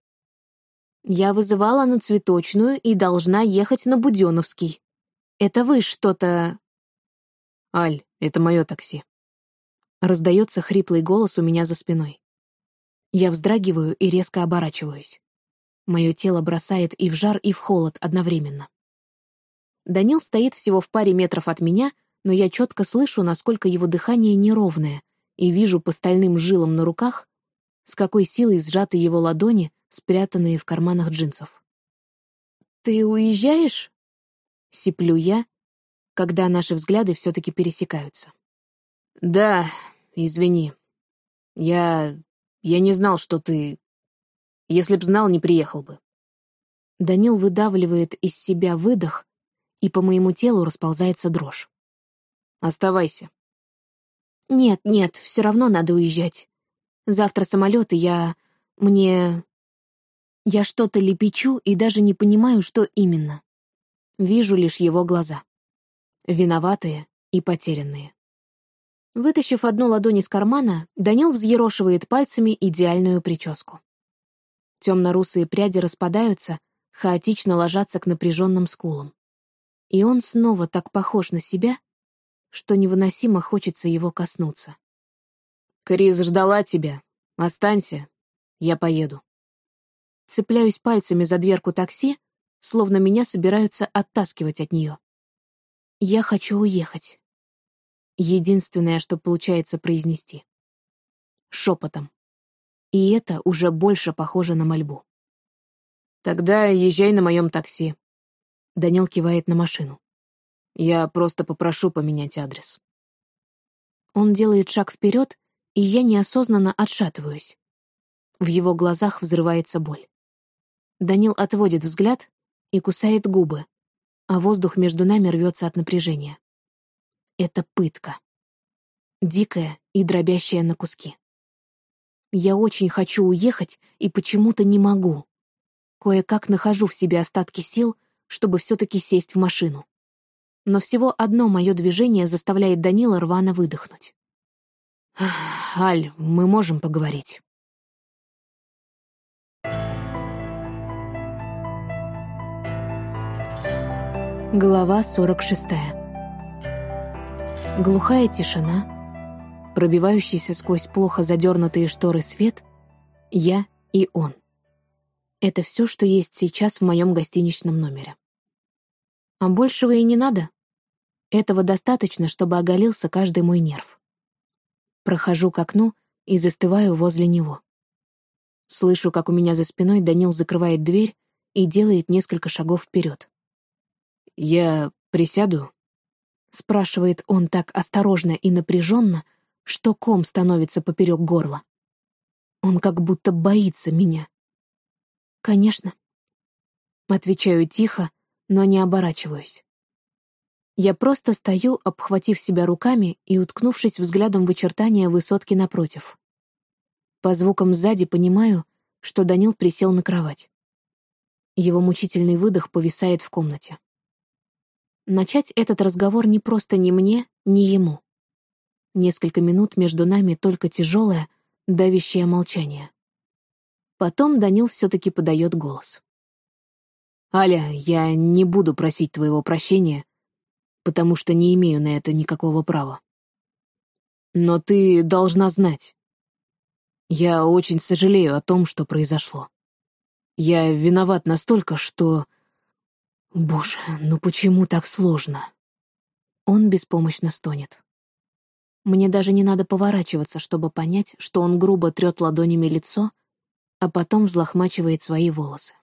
«Я вызывала на Цветочную и должна ехать на Буденовский. Это вы что-то...» «Аль, это мое такси». Раздается хриплый голос у меня за спиной. Я вздрагиваю и резко оборачиваюсь. Мое тело бросает и в жар, и в холод одновременно. Данил стоит всего в паре метров от меня, но я четко слышу, насколько его дыхание неровное, и вижу по стальным жилам на руках, с какой силой сжаты его ладони, спрятанные в карманах джинсов. «Ты уезжаешь?» — сиплю я, когда наши взгляды все-таки пересекаются. «Да, извини. Я я не знал, что ты... Если б знал, не приехал бы. Данил выдавливает из себя выдох, и по моему телу расползается дрожь. Оставайся. Нет, нет, все равно надо уезжать. Завтра самолет, и я... Мне... Я что-то лепечу и даже не понимаю, что именно. Вижу лишь его глаза. Виноватые и потерянные. Вытащив одну ладонь из кармана, Данил взъерошивает пальцами идеальную прическу. Темно-русые пряди распадаются, хаотично ложатся к напряженным скулам. И он снова так похож на себя, что невыносимо хочется его коснуться. Крис ждала тебя. Останься, я поеду. Цепляюсь пальцами за дверку такси, словно меня собираются оттаскивать от нее. Я хочу уехать. Единственное, что получается произнести. Шепотом. И это уже больше похоже на мольбу. «Тогда езжай на моем такси». Данил кивает на машину. «Я просто попрошу поменять адрес». Он делает шаг вперед, и я неосознанно отшатываюсь. В его глазах взрывается боль. Данил отводит взгляд и кусает губы, а воздух между нами рвется от напряжения. Это пытка. Дикая и дробящая на куски. Я очень хочу уехать и почему-то не могу. Кое-как нахожу в себе остатки сил, чтобы все-таки сесть в машину. Но всего одно мое движение заставляет Данила рвано выдохнуть. «Аль, мы можем поговорить». Глава 46. Глухая тишина, пробивающийся сквозь плохо задернутые шторы свет, я и он. Это все, что есть сейчас в моем гостиничном номере. А большего и не надо. Этого достаточно, чтобы оголился каждый мой нерв. Прохожу к окну и застываю возле него. Слышу, как у меня за спиной Данил закрывает дверь и делает несколько шагов вперед. «Я присяду?» — спрашивает он так осторожно и напряженно, что ком становится поперек горла. Он как будто боится меня. «Конечно». Отвечаю тихо, но не оборачиваюсь. Я просто стою, обхватив себя руками и уткнувшись взглядом в очертания высотки напротив. По звукам сзади понимаю, что Данил присел на кровать. Его мучительный выдох повисает в комнате. Начать этот разговор не просто ни мне, ни ему. Несколько минут между нами только тяжелое, давящее молчание. Потом Данил все-таки подает голос. «Аля, я не буду просить твоего прощения, потому что не имею на это никакого права. Но ты должна знать. Я очень сожалею о том, что произошло. Я виноват настолько, что Боже, ну почему так сложно? Он беспомощно стонет. Мне даже не надо поворачиваться, чтобы понять, что он грубо трет ладонями лицо, а потом взлохмачивает свои волосы.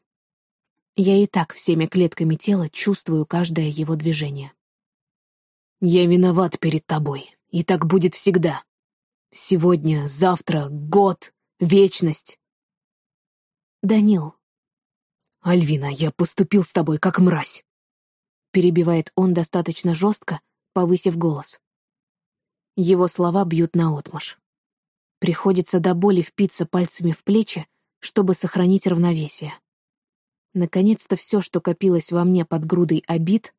Я и так всеми клетками тела чувствую каждое его движение. «Я виноват перед тобой, и так будет всегда. Сегодня, завтра, год, вечность». «Данил, «Альвина, я поступил с тобой как мразь!» Перебивает он достаточно жестко, повысив голос. Его слова бьют наотмашь. Приходится до боли впиться пальцами в плечи, чтобы сохранить равновесие. Наконец-то все, что копилось во мне под грудой обид,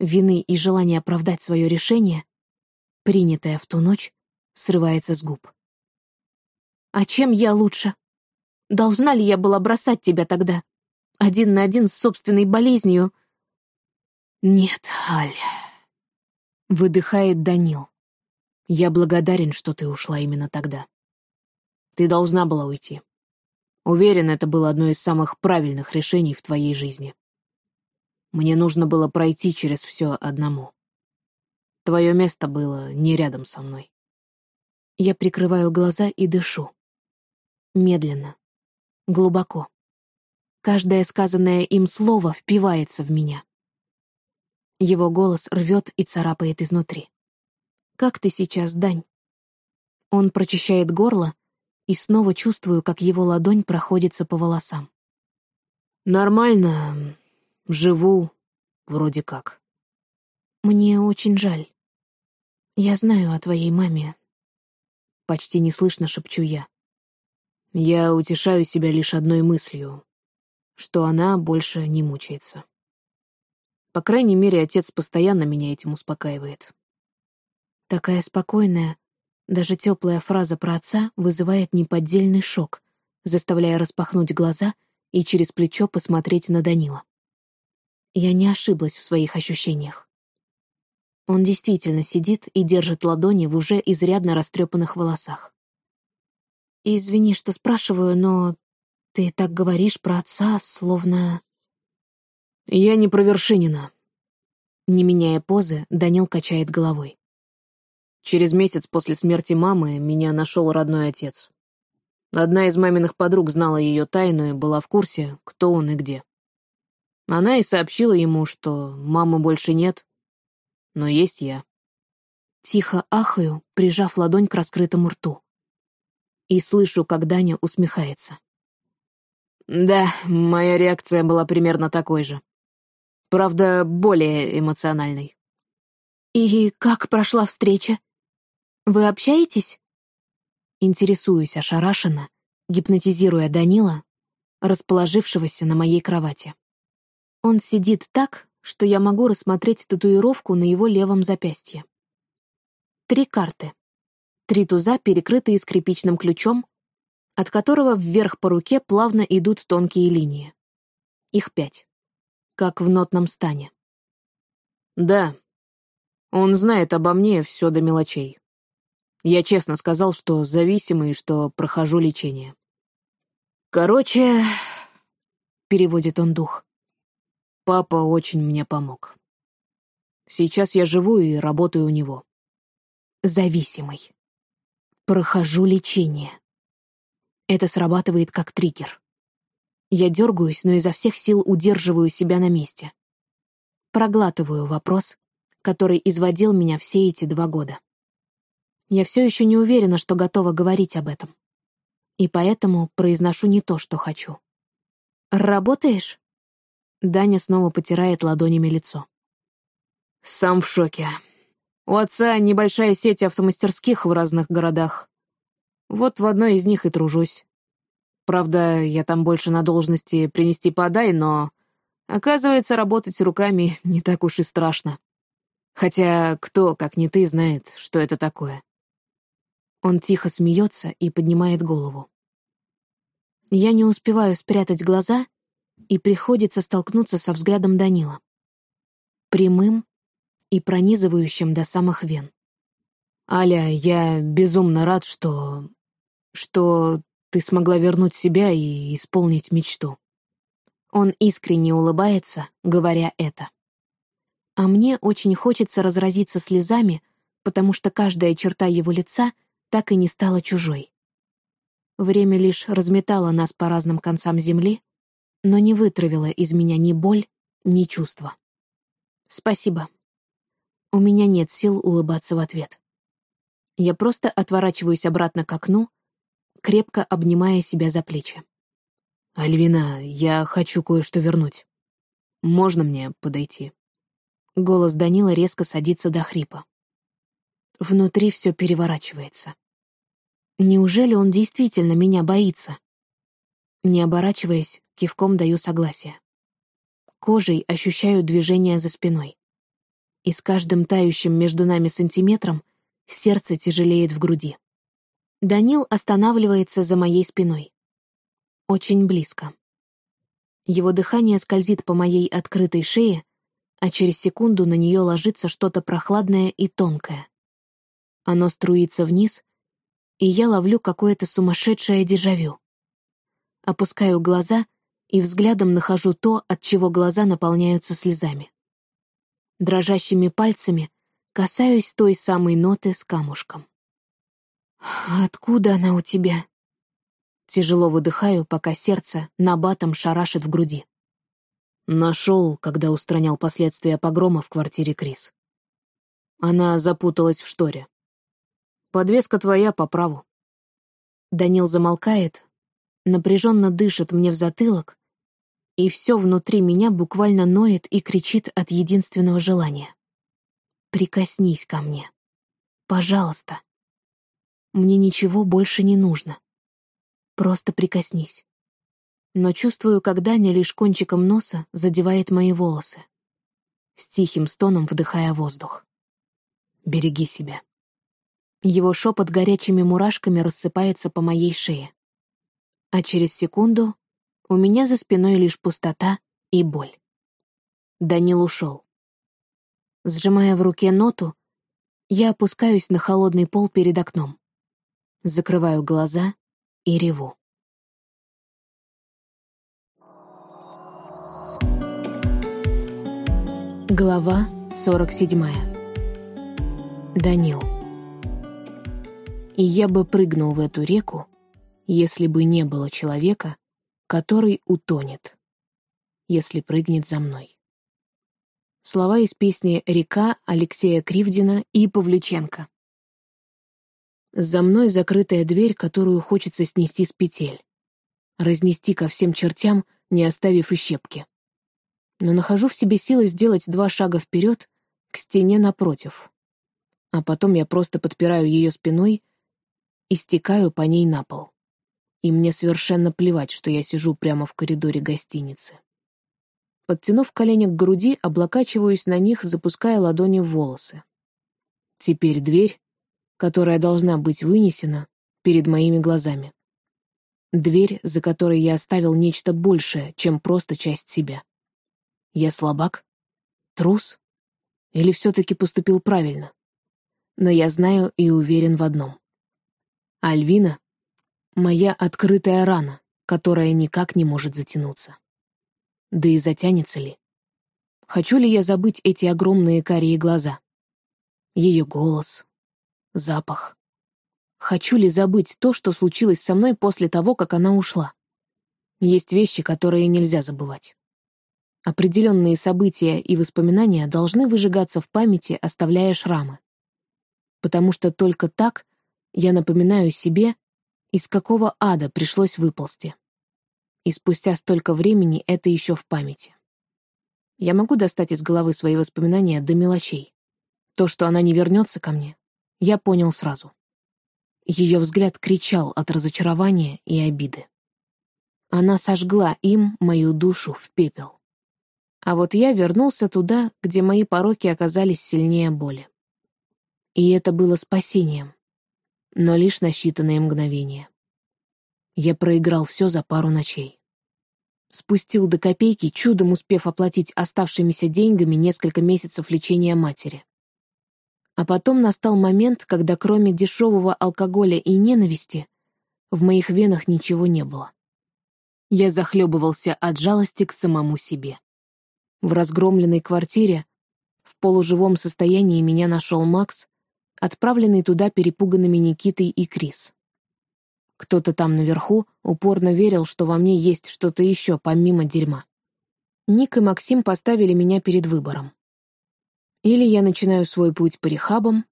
вины и желания оправдать свое решение, принятое в ту ночь, срывается с губ. «А чем я лучше? Должна ли я была бросать тебя тогда?» Один на один с собственной болезнью. «Нет, Аля», — выдыхает Данил. «Я благодарен, что ты ушла именно тогда. Ты должна была уйти. Уверен, это было одно из самых правильных решений в твоей жизни. Мне нужно было пройти через все одному. Твое место было не рядом со мной». Я прикрываю глаза и дышу. Медленно, глубоко. Каждое сказанное им слово впивается в меня. Его голос рвет и царапает изнутри. «Как ты сейчас, Дань?» Он прочищает горло, и снова чувствую, как его ладонь проходится по волосам. «Нормально. Живу. Вроде как». «Мне очень жаль. Я знаю о твоей маме». Почти неслышно шепчу я. Я утешаю себя лишь одной мыслью что она больше не мучается. По крайней мере, отец постоянно меня этим успокаивает. Такая спокойная, даже теплая фраза про отца вызывает неподдельный шок, заставляя распахнуть глаза и через плечо посмотреть на Данила. Я не ошиблась в своих ощущениях. Он действительно сидит и держит ладони в уже изрядно растрепанных волосах. «Извини, что спрашиваю, но ты так говоришь про отца, словно...» «Я не про Вершинина». Не меняя позы, Данил качает головой. Через месяц после смерти мамы меня нашел родной отец. Одна из маминых подруг знала ее тайну и была в курсе, кто он и где. Она и сообщила ему, что мамы больше нет, но есть я. Тихо ахаю, прижав ладонь к раскрытому рту. И слышу, как Даня усмехается. Да, моя реакция была примерно такой же. Правда, более эмоциональной. «И как прошла встреча? Вы общаетесь?» Интересуюсь ошарашенно, гипнотизируя Данила, расположившегося на моей кровати. Он сидит так, что я могу рассмотреть татуировку на его левом запястье. Три карты. Три туза, перекрытые скрипичным ключом, от которого вверх по руке плавно идут тонкие линии. Их пять. Как в нотном стане. Да. Он знает обо мне все до мелочей. Я честно сказал, что зависимый, что прохожу лечение. Короче, переводит он дух. Папа очень мне помог. Сейчас я живу и работаю у него. Зависимый. Прохожу лечение. Это срабатывает как триггер. Я дергаюсь, но изо всех сил удерживаю себя на месте. Проглатываю вопрос, который изводил меня все эти два года. Я все еще не уверена, что готова говорить об этом. И поэтому произношу не то, что хочу. «Работаешь?» Даня снова потирает ладонями лицо. «Сам в шоке. У отца небольшая сеть автомастерских в разных городах. Вот в одной из них и тружусь. Правда, я там больше на должности принести-подай, но, оказывается, работать руками не так уж и страшно. Хотя кто, как не ты, знает, что это такое». Он тихо смеется и поднимает голову. Я не успеваю спрятать глаза — и приходится столкнуться со взглядом Данила. Прямым и пронизывающим до самых вен. «Аля, я безумно рад, что... что ты смогла вернуть себя и исполнить мечту». Он искренне улыбается, говоря это. А мне очень хочется разразиться слезами, потому что каждая черта его лица так и не стала чужой. Время лишь разметало нас по разным концам земли, но не вытравила из меня ни боль, ни чувства. Спасибо. У меня нет сил улыбаться в ответ. Я просто отворачиваюсь обратно к окну, крепко обнимая себя за плечи. «Альвина, я хочу кое-что вернуть. Можно мне подойти?» Голос Данила резко садится до хрипа. Внутри все переворачивается. Неужели он действительно меня боится? Не оборачиваясь, кивком даю согласие. Кожей ощущаю движение за спиной. И с каждым тающим между нами сантиметром сердце тяжелеет в груди. Данил останавливается за моей спиной. Очень близко. Его дыхание скользит по моей открытой шее, а через секунду на нее ложится что-то прохладное и тонкое. Оно струится вниз, и я ловлю какое-то сумасшедшее дежавю. Опускаю глаза — и взглядом нахожу то, от чего глаза наполняются слезами. Дрожащими пальцами касаюсь той самой ноты с камушком. «Откуда она у тебя?» Тяжело выдыхаю, пока сердце набатом шарашит в груди. Нашел, когда устранял последствия погрома в квартире Крис. Она запуталась в шторе. Подвеска твоя по праву. Данил замолкает, напряженно дышит мне в затылок, и все внутри меня буквально ноет и кричит от единственного желания. «Прикоснись ко мне. Пожалуйста. Мне ничего больше не нужно. Просто прикоснись». Но чувствую, как Даня лишь кончиком носа задевает мои волосы, с тихим стоном вдыхая воздух. «Береги себя». Его шепот горячими мурашками рассыпается по моей шее. А через секунду у меня за спиной лишь пустота и боль. Данил ушел. Сжимая в руке ноту, я опускаюсь на холодный пол перед окном. Закрываю глаза и реву. Глава 47. Данил. И я бы прыгнул в эту реку, если бы не было человека, который утонет, если прыгнет за мной. Слова из песни «Река» Алексея Кривдина и Павлюченко. За мной закрытая дверь, которую хочется снести с петель. Разнести ко всем чертям, не оставив и щепки но нахожу в себе силы сделать два шага вперед к стене напротив. А потом я просто подпираю ее спиной и стекаю по ней на пол. И мне совершенно плевать, что я сижу прямо в коридоре гостиницы. Подтянув колени к груди, облокачиваюсь на них, запуская ладони в волосы. Теперь дверь, которая должна быть вынесена, перед моими глазами. Дверь, за которой я оставил нечто большее, чем просто часть себя. Я слабак? Трус? Или все-таки поступил правильно? Но я знаю и уверен в одном. Альвина — моя открытая рана, которая никак не может затянуться. Да и затянется ли? Хочу ли я забыть эти огромные карие глаза? Ее голос, запах. Хочу ли забыть то, что случилось со мной после того, как она ушла? Есть вещи, которые нельзя забывать. Определенные события и воспоминания должны выжигаться в памяти, оставляя шрамы. Потому что только так я напоминаю себе, из какого ада пришлось выползти. И спустя столько времени это еще в памяти. Я могу достать из головы свои воспоминания до мелочей. То, что она не вернется ко мне, я понял сразу. Ее взгляд кричал от разочарования и обиды. Она сожгла им мою душу в пепел. А вот я вернулся туда, где мои пороки оказались сильнее боли. И это было спасением, но лишь на считанные мгновения. Я проиграл все за пару ночей. Спустил до копейки, чудом успев оплатить оставшимися деньгами несколько месяцев лечения матери. А потом настал момент, когда кроме дешевого алкоголя и ненависти в моих венах ничего не было. Я захлебывался от жалости к самому себе. В разгромленной квартире, в полуживом состоянии меня нашел Макс, отправленный туда перепуганными Никитой и Крис. Кто-то там наверху упорно верил, что во мне есть что-то еще помимо дерьма. Ник и Максим поставили меня перед выбором. Или я начинаю свой путь по рехабам,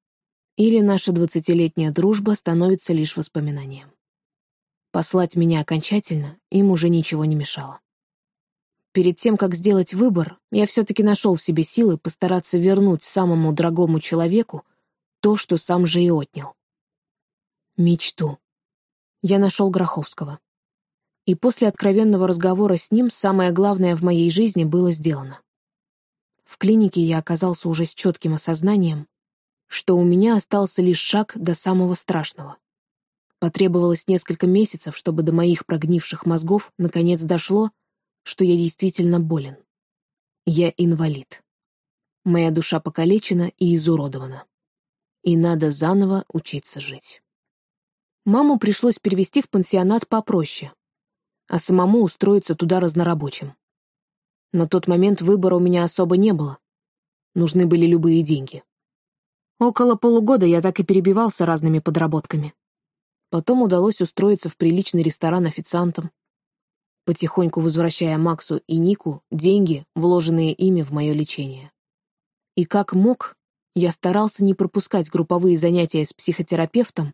или наша двадцатилетняя дружба становится лишь воспоминанием. Послать меня окончательно им уже ничего не мешало. Перед тем, как сделать выбор, я все-таки нашел в себе силы постараться вернуть самому дорогому человеку то, что сам же и отнял. Мечту. Я нашел Гроховского. И после откровенного разговора с ним самое главное в моей жизни было сделано. В клинике я оказался уже с четким осознанием, что у меня остался лишь шаг до самого страшного. Потребовалось несколько месяцев, чтобы до моих прогнивших мозгов наконец дошло, что я действительно болен. Я инвалид. Моя душа покалечена и изуродована. И надо заново учиться жить. Маму пришлось перевести в пансионат попроще, а самому устроиться туда разнорабочим. На тот момент выбора у меня особо не было. Нужны были любые деньги. Около полугода я так и перебивался разными подработками. Потом удалось устроиться в приличный ресторан официантом, потихоньку возвращая Максу и Нику деньги, вложенные ими в мое лечение. И как мог, я старался не пропускать групповые занятия с психотерапевтом,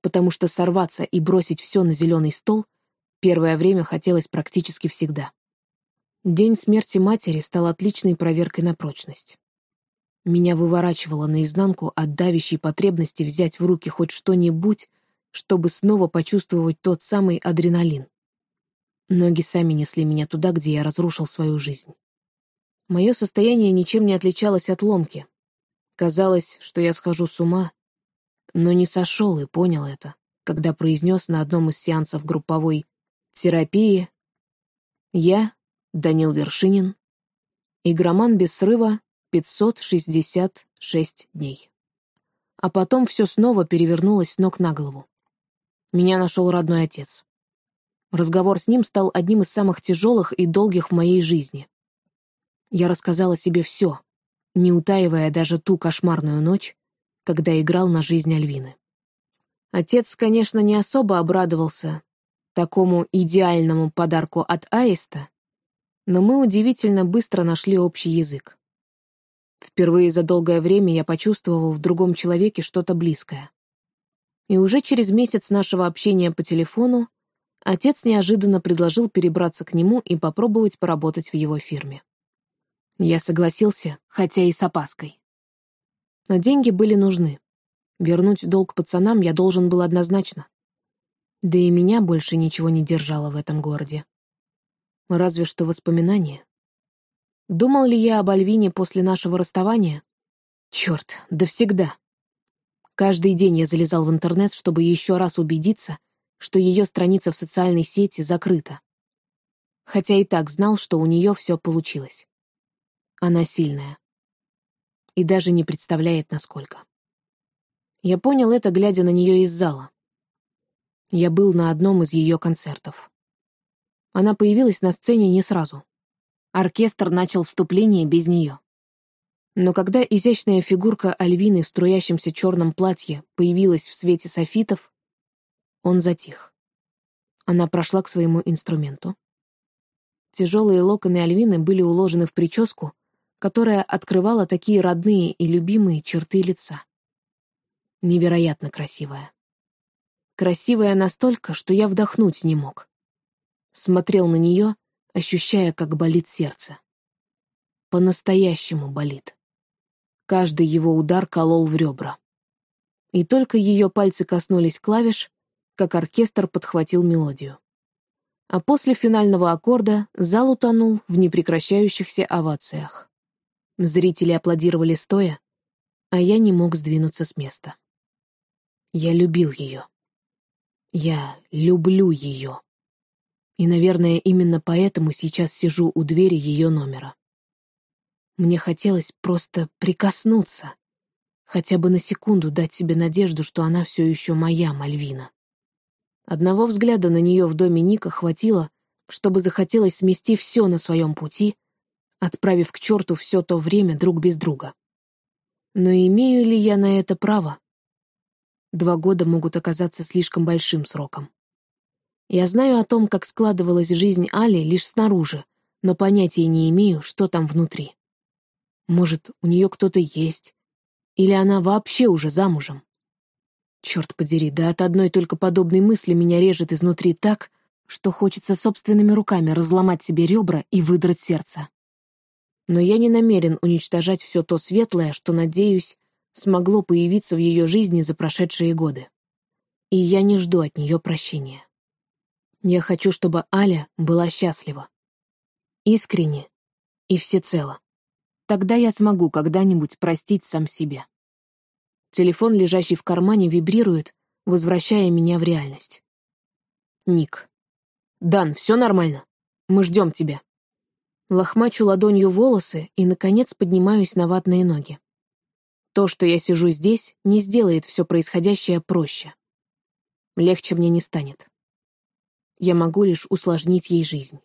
потому что сорваться и бросить все на зеленый стол первое время хотелось практически всегда. День смерти матери стал отличной проверкой на прочность. Меня выворачивало наизнанку от давящей потребности взять в руки хоть что-нибудь, чтобы снова почувствовать тот самый адреналин. Ноги сами несли меня туда, где я разрушил свою жизнь. Мое состояние ничем не отличалось от ломки. Казалось, что я схожу с ума, но не сошел и понял это, когда произнес на одном из сеансов групповой терапии «Я, Данил Вершинин, Игроман без срыва 566 дней. А потом все снова перевернулось с ног на голову. Меня нашел родной отец. Разговор с ним стал одним из самых тяжелых и долгих в моей жизни. Я рассказала себе все, не утаивая даже ту кошмарную ночь, когда играл на жизнь Альвины. Отец, конечно, не особо обрадовался такому идеальному подарку от Аиста, но мы удивительно быстро нашли общий язык. Впервые за долгое время я почувствовал в другом человеке что-то близкое. И уже через месяц нашего общения по телефону отец неожиданно предложил перебраться к нему и попробовать поработать в его фирме. Я согласился, хотя и с опаской. Но деньги были нужны. Вернуть долг пацанам я должен был однозначно. Да и меня больше ничего не держало в этом городе. Разве что воспоминания. Думал ли я об Альвине после нашего расставания? Черт, да всегда. Каждый день я залезал в интернет, чтобы еще раз убедиться, что ее страница в социальной сети закрыта. Хотя и так знал, что у нее все получилось. Она сильная. И даже не представляет, насколько. Я понял это, глядя на нее из зала. Я был на одном из ее концертов. Она появилась на сцене не сразу. Оркестр начал вступление без нее. Но когда изящная фигурка Альвины в струящемся черном платье появилась в свете софитов, он затих. Она прошла к своему инструменту. Тяжелые локоны Альвины были уложены в прическу, которая открывала такие родные и любимые черты лица. Невероятно красивая. Красивая настолько, что я вдохнуть не мог. Смотрел на нее ощущая, как болит сердце. По-настоящему болит. Каждый его удар колол в ребра. И только ее пальцы коснулись клавиш, как оркестр подхватил мелодию. А после финального аккорда зал утонул в непрекращающихся овациях. Зрители аплодировали стоя, а я не мог сдвинуться с места. Я любил ее. Я люблю ее. И, наверное, именно поэтому сейчас сижу у двери ее номера. Мне хотелось просто прикоснуться, хотя бы на секунду дать себе надежду, что она все еще моя Мальвина. Одного взгляда на нее в доме Ника хватило, чтобы захотелось смести все на своем пути, отправив к черту все то время друг без друга. Но имею ли я на это право? Два года могут оказаться слишком большим сроком. Я знаю о том, как складывалась жизнь Али лишь снаружи, но понятия не имею, что там внутри. Может, у нее кто-то есть? Или она вообще уже замужем? Черт подери, да от одной только подобной мысли меня режет изнутри так, что хочется собственными руками разломать себе ребра и выдрать сердце. Но я не намерен уничтожать все то светлое, что, надеюсь, смогло появиться в ее жизни за прошедшие годы. И я не жду от нее прощения. Я хочу, чтобы Аля была счастлива. Искренне и всецело. Тогда я смогу когда-нибудь простить сам себя. Телефон, лежащий в кармане, вибрирует, возвращая меня в реальность. Ник. «Дан, все нормально? Мы ждем тебя». Лохмачу ладонью волосы и, наконец, поднимаюсь на ватные ноги. То, что я сижу здесь, не сделает все происходящее проще. Легче мне не станет я могу лишь усложнить ей жизнь.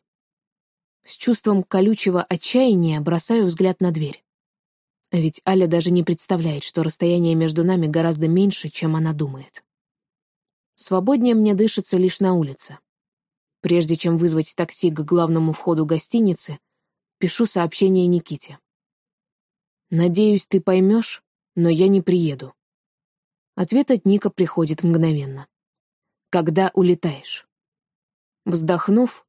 С чувством колючего отчаяния бросаю взгляд на дверь. А ведь Аля даже не представляет, что расстояние между нами гораздо меньше, чем она думает. Свободнее мне дышится лишь на улице. Прежде чем вызвать такси к главному входу гостиницы, пишу сообщение Никите. «Надеюсь, ты поймешь, но я не приеду». Ответ от Ника приходит мгновенно. «Когда улетаешь?» Вздохнув,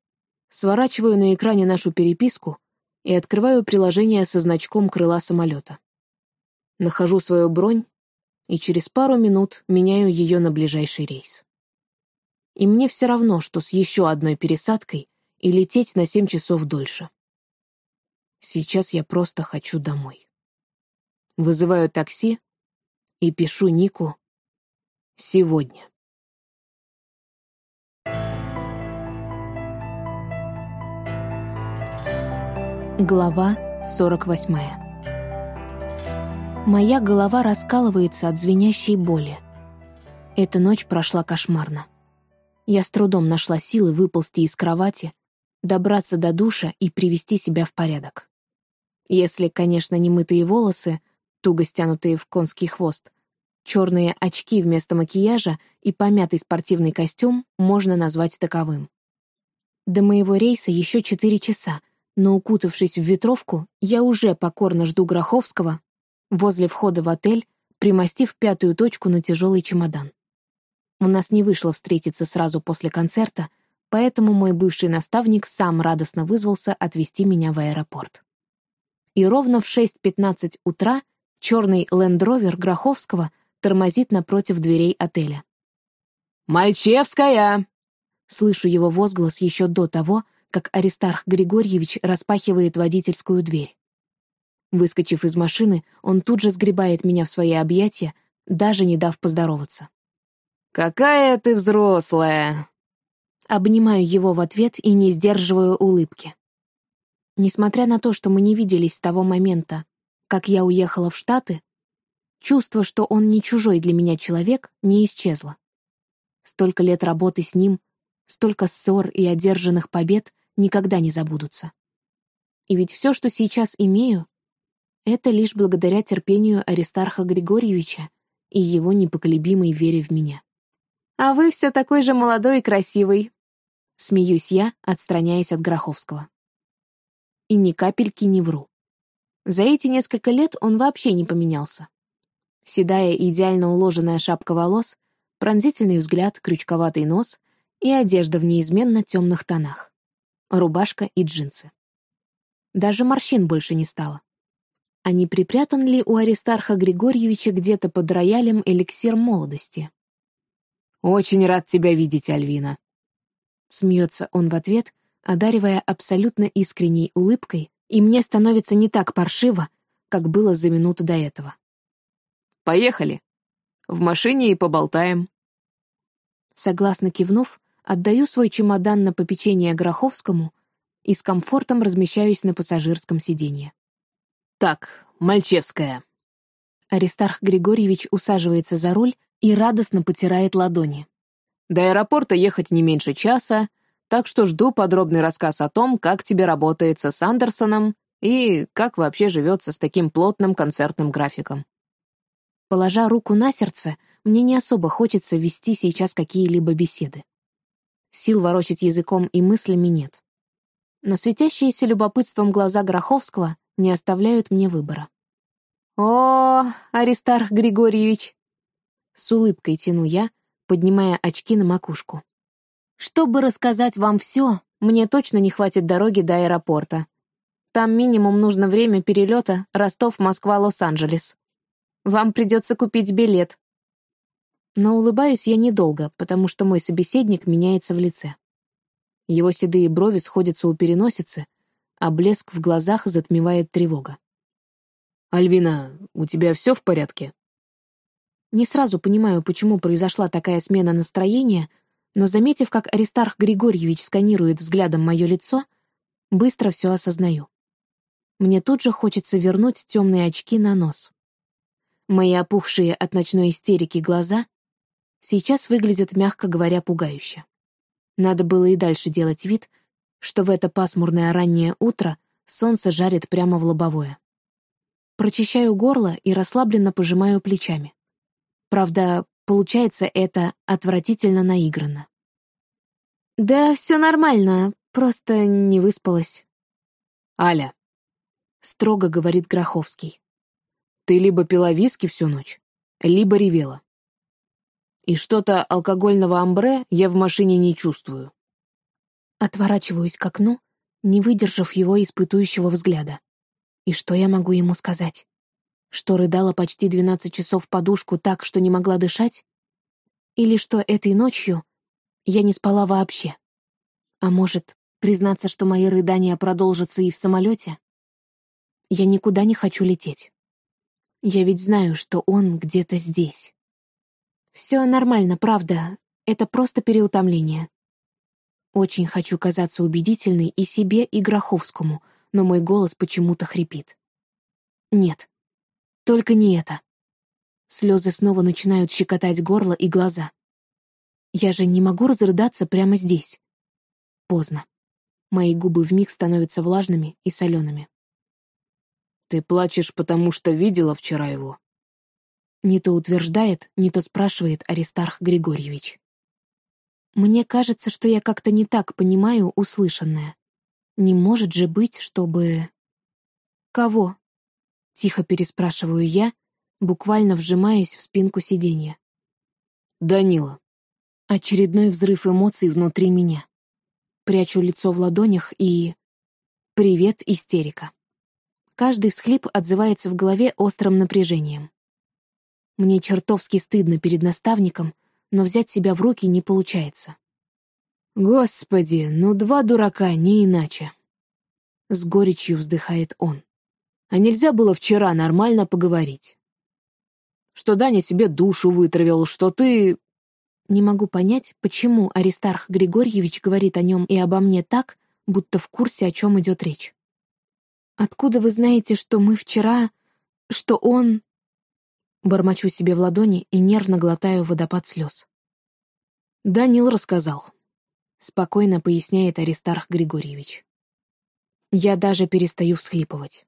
сворачиваю на экране нашу переписку и открываю приложение со значком крыла самолета. Нахожу свою бронь и через пару минут меняю ее на ближайший рейс. И мне все равно, что с еще одной пересадкой и лететь на семь часов дольше. Сейчас я просто хочу домой. Вызываю такси и пишу Нику «Сегодня». Глава 48. Моя голова раскалывается от звенящей боли. Эта ночь прошла кошмарно. Я с трудом нашла силы выползти из кровати, добраться до душа и привести себя в порядок. Если, конечно, не мытые волосы, туго стянутые в конский хвост, черные очки вместо макияжа и помятый спортивный костюм можно назвать таковым. До моего рейса еще четыре часа, но, укутавшись в ветровку, я уже покорно жду Гроховского возле входа в отель, примостив пятую точку на тяжелый чемодан. У нас не вышло встретиться сразу после концерта, поэтому мой бывший наставник сам радостно вызвался отвезти меня в аэропорт. И ровно в 6.15 утра черный лендровер Гроховского тормозит напротив дверей отеля. «Мальчевская!» Слышу его возглас еще до того, как Аристарх Григорьевич распахивает водительскую дверь. Выскочив из машины, он тут же сгребает меня в свои объятия, даже не дав поздороваться. «Какая ты взрослая!» Обнимаю его в ответ и не сдерживаю улыбки. Несмотря на то, что мы не виделись с того момента, как я уехала в Штаты, чувство, что он не чужой для меня человек, не исчезло. Столько лет работы с ним, столько ссор и одержанных побед никогда не забудутся. И ведь все, что сейчас имею, это лишь благодаря терпению Аристарха Григорьевича и его непоколебимой вере в меня. «А вы все такой же молодой и красивый», — смеюсь я, отстраняясь от Гроховского. И ни капельки не вру. За эти несколько лет он вообще не поменялся. Седая идеально уложенная шапка волос, пронзительный взгляд, крючковатый нос и одежда в неизменно темных тонах. Рубашка и джинсы. Даже морщин больше не стало. А не припрятан ли у Аристарха Григорьевича где-то под роялем эликсир молодости? «Очень рад тебя видеть, Альвина», Смеется он в ответ, одаривая абсолютно искренней улыбкой, и мне становится не так паршиво, как было за минуту до этого. «Поехали. В машине и поболтаем». Согласно кивнув, отдаю свой чемодан на попечение Гроховскому и с комфортом размещаюсь на пассажирском сиденье. «Так, Мальчевская». Аристарх Григорьевич усаживается за руль и радостно потирает ладони. «До аэропорта ехать не меньше часа, так что жду подробный рассказ о том, как тебе работается с Андерсоном и как вообще живется с таким плотным концертным графиком». Положа руку на сердце, мне не особо хочется вести сейчас какие-либо беседы. Сил ворочать языком и мыслями нет. Но светящиеся любопытством глаза Гроховского не оставляют мне выбора. «О, Аристарх Григорьевич!» С улыбкой тяну я, поднимая очки на макушку. Чтобы рассказать вам все, мне точно не хватит дороги до аэропорта. Там минимум нужно время перелета Ростов-Москва-Лос-Анджелес. Вам придется купить билет. Но улыбаюсь я недолго, потому что мой собеседник меняется в лице. Его седые брови сходятся у переносицы, а блеск в глазах затмевает тревога. «Альвина, у тебя все в порядке?» Не сразу понимаю, почему произошла такая смена настроения, но, заметив, как Аристарх Григорьевич сканирует взглядом мое лицо, быстро все осознаю. Мне тут же хочется вернуть темные очки на нос. Мои опухшие от ночной истерики глаза сейчас выглядят, мягко говоря, пугающе. Надо было и дальше делать вид, что в это пасмурное раннее утро солнце жарит прямо в лобовое. Прочищаю горло и расслабленно пожимаю плечами. Правда, получается это отвратительно наигранно. «Да, все нормально, просто не выспалась». «Аля», — строго говорит Гроховский, «ты либо пила виски всю ночь, либо ревела. И что-то алкогольного амбре я в машине не чувствую». Отворачиваюсь к окну, не выдержав его испытующего взгляда. И что я могу ему сказать? Что рыдала почти 12 часов подушку так, что не могла дышать? Или что этой ночью я не спала вообще? А может, признаться, что мои рыдания продолжатся и в самолете? Я никуда не хочу лететь. Я ведь знаю, что он где-то здесь. Все нормально, правда. Это просто переутомление. Очень хочу казаться убедительной и себе, и Гроховскому, но мой голос почему-то хрипит. Нет, только не это. Слезы снова начинают щекотать горло и глаза. Я же не могу разрыдаться прямо здесь. Поздно. Мои губы вмиг становятся влажными и солеными. «Ты плачешь, потому что видела вчера его?» Не то утверждает, не то спрашивает Аристарх Григорьевич. Мне кажется, что я как-то не так понимаю услышанное. Не может же быть, чтобы... Кого? Тихо переспрашиваю я, буквально вжимаясь в спинку сиденья. Данила. Очередной взрыв эмоций внутри меня. Прячу лицо в ладонях и... Привет, истерика. Каждый всхлип отзывается в голове острым напряжением. Мне чертовски стыдно перед наставником, но взять себя в руки не получается. «Господи, ну два дурака, не иначе!» С горечью вздыхает он. «А нельзя было вчера нормально поговорить? Что Даня себе душу вытравил, что ты...» Не могу понять, почему Аристарх Григорьевич говорит о нем и обо мне так, будто в курсе, о чем идет речь. «Откуда вы знаете, что мы вчера... что он...» Бормочу себе в ладони и нервно глотаю водопад слез. Данил рассказал. Спокойно поясняет Аристарх Григорьевич. Я даже перестаю всхлипывать.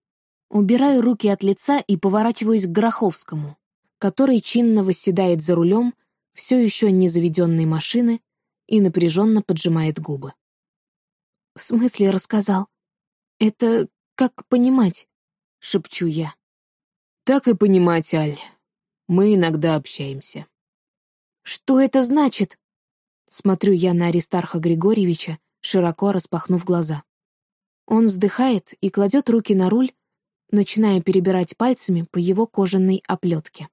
Убираю руки от лица и поворачиваюсь к Гроховскому, который чинно восседает за рулем все еще не заведенной машины и напряженно поджимает губы. «В смысле рассказал? Это как понимать?» — шепчу я. «Так и понимать, Аль. Мы иногда общаемся. Что это значит? Смотрю я на Аристарха Григорьевича, широко распахнув глаза. Он вздыхает и кладет руки на руль, начиная перебирать пальцами по его кожаной оплетке.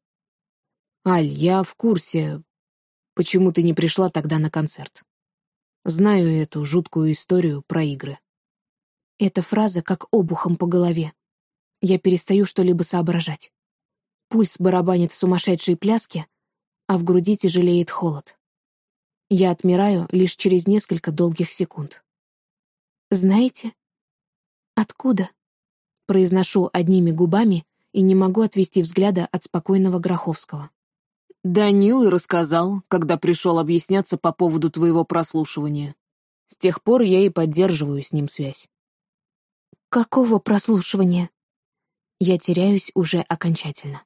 «Аль, я в курсе, почему ты не пришла тогда на концерт. Знаю эту жуткую историю про игры». Эта фраза как обухом по голове. Я перестаю что-либо соображать. Пульс барабанит в сумасшедшей пляске, а в груди тяжелеет холод. Я отмираю лишь через несколько долгих секунд. «Знаете? Откуда?» Произношу одними губами и не могу отвести взгляда от спокойного Гроховского. «Данил и рассказал, когда пришел объясняться по поводу твоего прослушивания. С тех пор я и поддерживаю с ним связь». «Какого прослушивания?» Я теряюсь уже окончательно.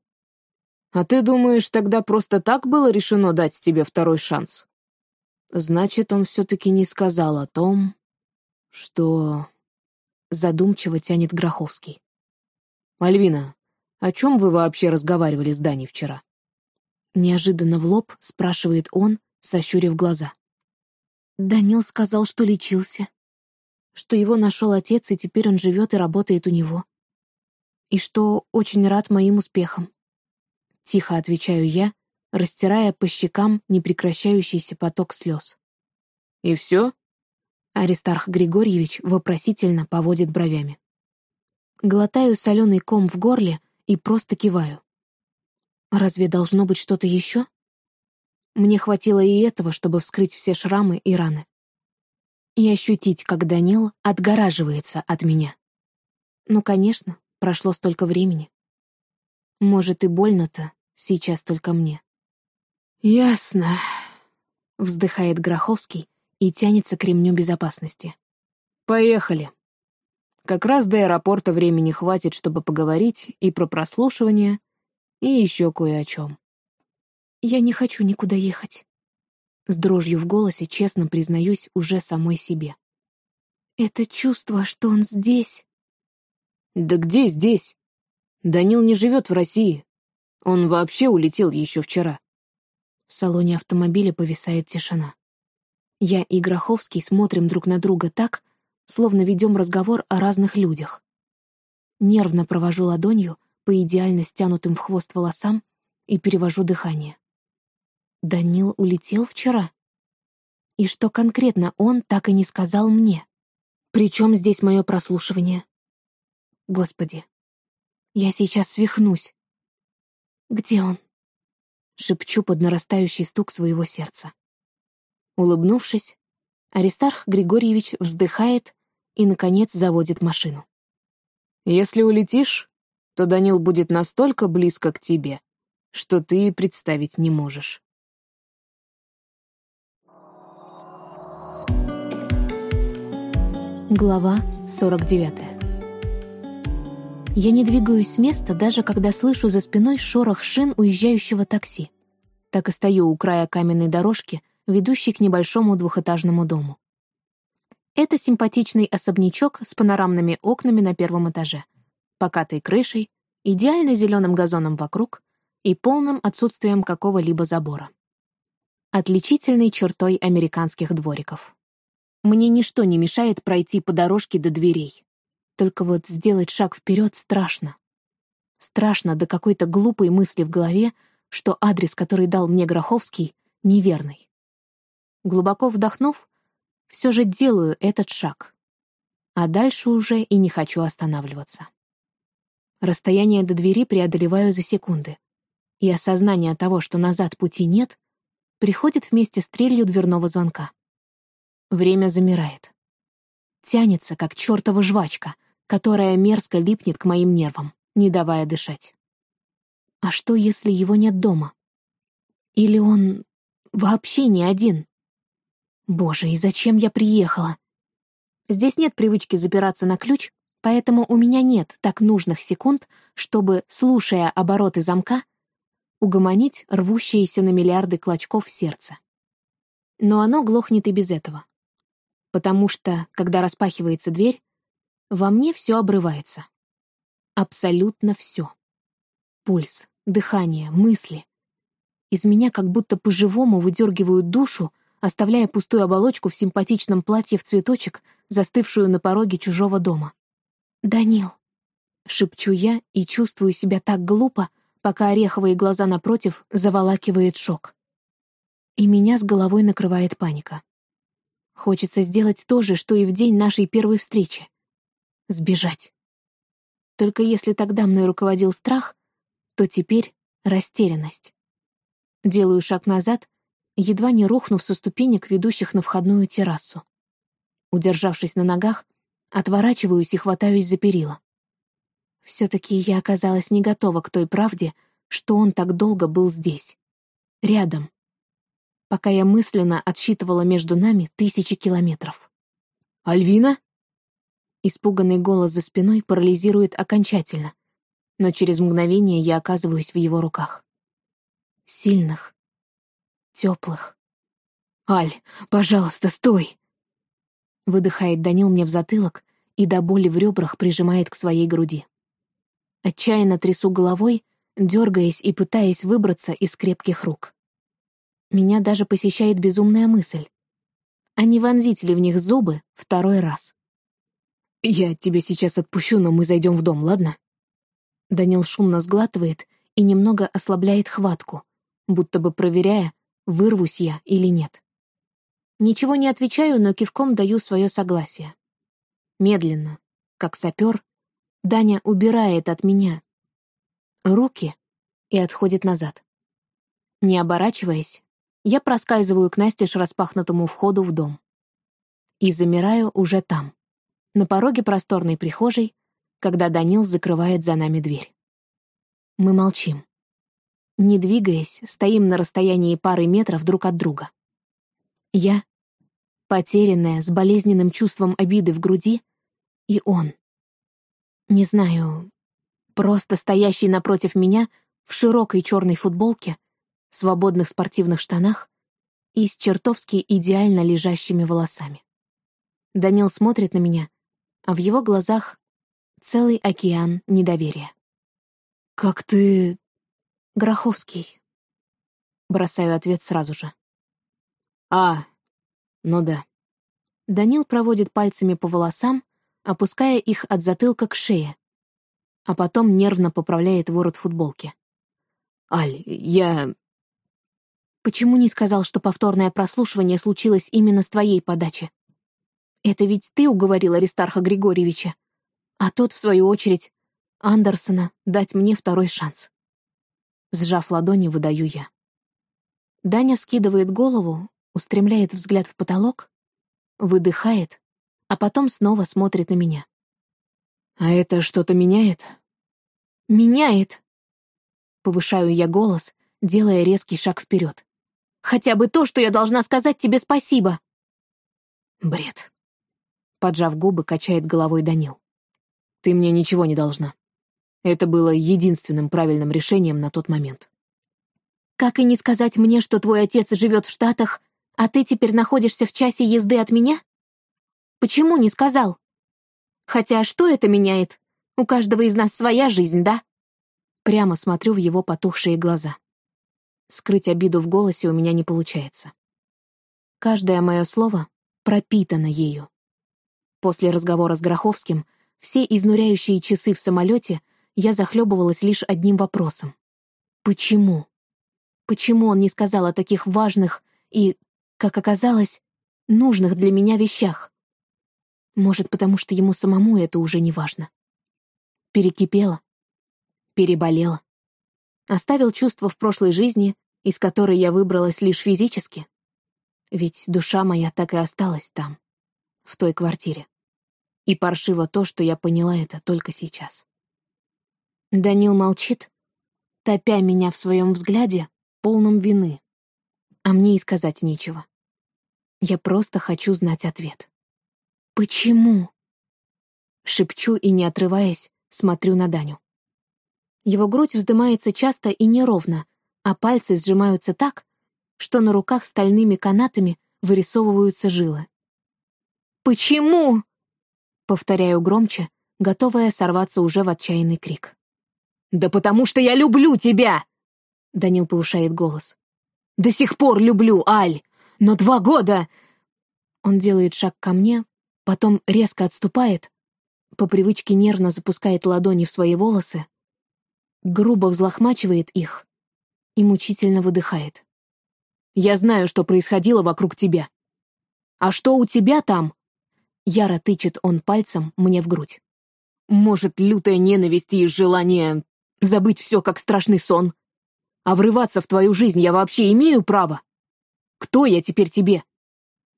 А ты думаешь, тогда просто так было решено дать тебе второй шанс? Значит, он все-таки не сказал о том, что... Задумчиво тянет Гроховский. «Альвина, о чем вы вообще разговаривали с Даней вчера?» Неожиданно в лоб спрашивает он, сощурив глаза. Данил сказал, что лечился, что его нашел отец, и теперь он живет и работает у него, и что очень рад моим успехам. — тихо отвечаю я, растирая по щекам непрекращающийся поток слез. «И все?» Аристарх Григорьевич вопросительно поводит бровями. Глотаю соленый ком в горле и просто киваю. Разве должно быть что-то еще? Мне хватило и этого, чтобы вскрыть все шрамы и раны. И ощутить, как Данил отгораживается от меня. Ну, конечно, прошло столько времени. Может, и больно-то сейчас только мне. «Ясно», — вздыхает Гроховский и тянется к ремню безопасности. «Поехали. Как раз до аэропорта времени хватит, чтобы поговорить и про прослушивание, и еще кое о чем. Я не хочу никуда ехать. С дрожью в голосе честно признаюсь уже самой себе. Это чувство, что он здесь. Да где здесь? Данил не живет в России. Он вообще улетел еще вчера. В салоне автомобиля повисает тишина. Я и Гроховский смотрим друг на друга так, словно ведем разговор о разных людях. Нервно провожу ладонью по идеально стянутым в хвост волосам и перевожу дыхание. Данил улетел вчера? И что конкретно он так и не сказал мне? Причем здесь мое прослушивание? Господи, я сейчас свихнусь. Где он? Шепчу под нарастающий стук своего сердца. Улыбнувшись, Аристарх Григорьевич вздыхает и, наконец, заводит машину. Если улетишь, то Данил будет настолько близко к тебе, что ты и представить не можешь. Глава 49 Я не двигаюсь с места, даже когда слышу за спиной шорох шин уезжающего такси. Так и стою у края каменной дорожки, ведущей к небольшому двухэтажному дому. Это симпатичный особнячок с панорамными окнами на первом этаже, покатой крышей, идеально зеленым газоном вокруг и полным отсутствием какого-либо забора. Отличительной чертой американских двориков. Мне ничто не мешает пройти по дорожке до дверей. Только вот сделать шаг вперед страшно. Страшно до какой-то глупой мысли в голове, что адрес, который дал мне Гроховский, неверный. Глубоко вдохнув, все же делаю этот шаг. А дальше уже и не хочу останавливаться. Расстояние до двери преодолеваю за секунды. И осознание того, что назад пути нет, приходит вместе с трелью дверного звонка. Время замирает. Тянется, как чертова жвачка, которая мерзко липнет к моим нервам, не давая дышать. А что, если его нет дома? Или он вообще не один? Боже, и зачем я приехала? Здесь нет привычки запираться на ключ, поэтому у меня нет так нужных секунд, чтобы, слушая обороты замка, угомонить рвущееся на миллиарды клочков сердце. Но оно глохнет и без этого потому что, когда распахивается дверь, во мне все обрывается. Абсолютно все. Пульс, дыхание, мысли. Из меня как будто по-живому выдергивают душу, оставляя пустую оболочку в симпатичном платье в цветочек, застывшую на пороге чужого дома. «Данил», — шепчу я и чувствую себя так глупо, пока ореховые глаза напротив заволакивает шок. И меня с головой накрывает паника. Хочется сделать то же, что и в день нашей первой встречи. Сбежать. Только если тогда мной руководил страх, то теперь растерянность. Делаю шаг назад, едва не рухнув со ступенек, ведущих на входную террасу. Удержавшись на ногах, отворачиваюсь и хватаюсь за перила. Все-таки я оказалась не готова к той правде, что он так долго был здесь. Рядом, пока я мысленно отсчитывала между нами тысячи километров. «Альвина?» Испуганный голос за спиной парализирует окончательно, но через мгновение я оказываюсь в его руках. Сильных, теплых. «Аль, пожалуйста, стой!» Выдыхает Данил мне в затылок и до боли в ребрах прижимает к своей груди. Отчаянно трясу головой, дергаясь и пытаясь выбраться из крепких рук. Меня даже посещает безумная мысль. А не вонзить ли в них зубы второй раз? «Я тебя сейчас отпущу, но мы зайдем в дом, ладно?» Данил шумно сглатывает и немного ослабляет хватку, будто бы проверяя, вырвусь я или нет. Ничего не отвечаю, но кивком даю свое согласие. Медленно, как сапер, Даня убирает от меня руки и отходит назад. Не оборачиваясь, я проскальзываю к настежь распахнутому входу в дом. И замираю уже там, на пороге просторной прихожей, когда Данил закрывает за нами дверь. Мы молчим. Не двигаясь, стоим на расстоянии пары метров друг от друга. Я, потерянная, с болезненным чувством обиды в груди, и он. Не знаю, просто стоящий напротив меня в широкой черной футболке — свободных спортивных штанах и с чертовски идеально лежащими волосами. Данил смотрит на меня, а в его глазах целый океан недоверия. «Как ты...» «Гроховский». Бросаю ответ сразу же. «А, ну да». Данил проводит пальцами по волосам, опуская их от затылка к шее, а потом нервно поправляет ворот футболки. «Аль, я... Почему не сказал, что повторное прослушивание случилось именно с твоей подачи? Это ведь ты уговорил Аристарха Григорьевича. А тот, в свою очередь, Андерсона дать мне второй шанс. Сжав ладони, выдаю я. Даня вскидывает голову, устремляет взгляд в потолок, выдыхает, а потом снова смотрит на меня. «А это что-то меняет?» «Меняет!» Повышаю я голос, делая резкий шаг вперед. «Хотя бы то, что я должна сказать тебе спасибо!» «Бред!» Поджав губы, качает головой Данил. «Ты мне ничего не должна. Это было единственным правильным решением на тот момент». «Как и не сказать мне, что твой отец живет в Штатах, а ты теперь находишься в часе езды от меня? Почему не сказал? Хотя что это меняет? У каждого из нас своя жизнь, да?» Прямо смотрю в его потухшие глаза. Скрыть обиду в голосе у меня не получается. Каждое мое слово пропитано ею. После разговора с Гроховским все изнуряющие часы в самолете я захлебывалась лишь одним вопросом. Почему? Почему он не сказал о таких важных и, как оказалось, нужных для меня вещах? Может, потому что ему самому это уже не важно. Перекипело, переболела. Оставил чувства в прошлой жизни, из которой я выбралась лишь физически. Ведь душа моя так и осталась там, в той квартире. И паршиво то, что я поняла это только сейчас. Данил молчит, топя меня в своем взгляде, полном вины. А мне и сказать нечего. Я просто хочу знать ответ. «Почему?» Шепчу и, не отрываясь, смотрю на Даню. Его грудь вздымается часто и неровно, а пальцы сжимаются так, что на руках стальными канатами вырисовываются жилы. «Почему?» — повторяю громче, готовая сорваться уже в отчаянный крик. «Да потому что я люблю тебя!» — Данил повышает голос. «До сих пор люблю, Аль! Но два года...» Он делает шаг ко мне, потом резко отступает, по привычке нервно запускает ладони в свои волосы, грубо взлохмачивает их и мучительно выдыхает. Я знаю, что происходило вокруг тебя. А что у тебя там?» Яро тычет он пальцем мне в грудь. «Может, лютая ненависть и желание забыть все, как страшный сон? А врываться в твою жизнь я вообще имею право? Кто я теперь тебе?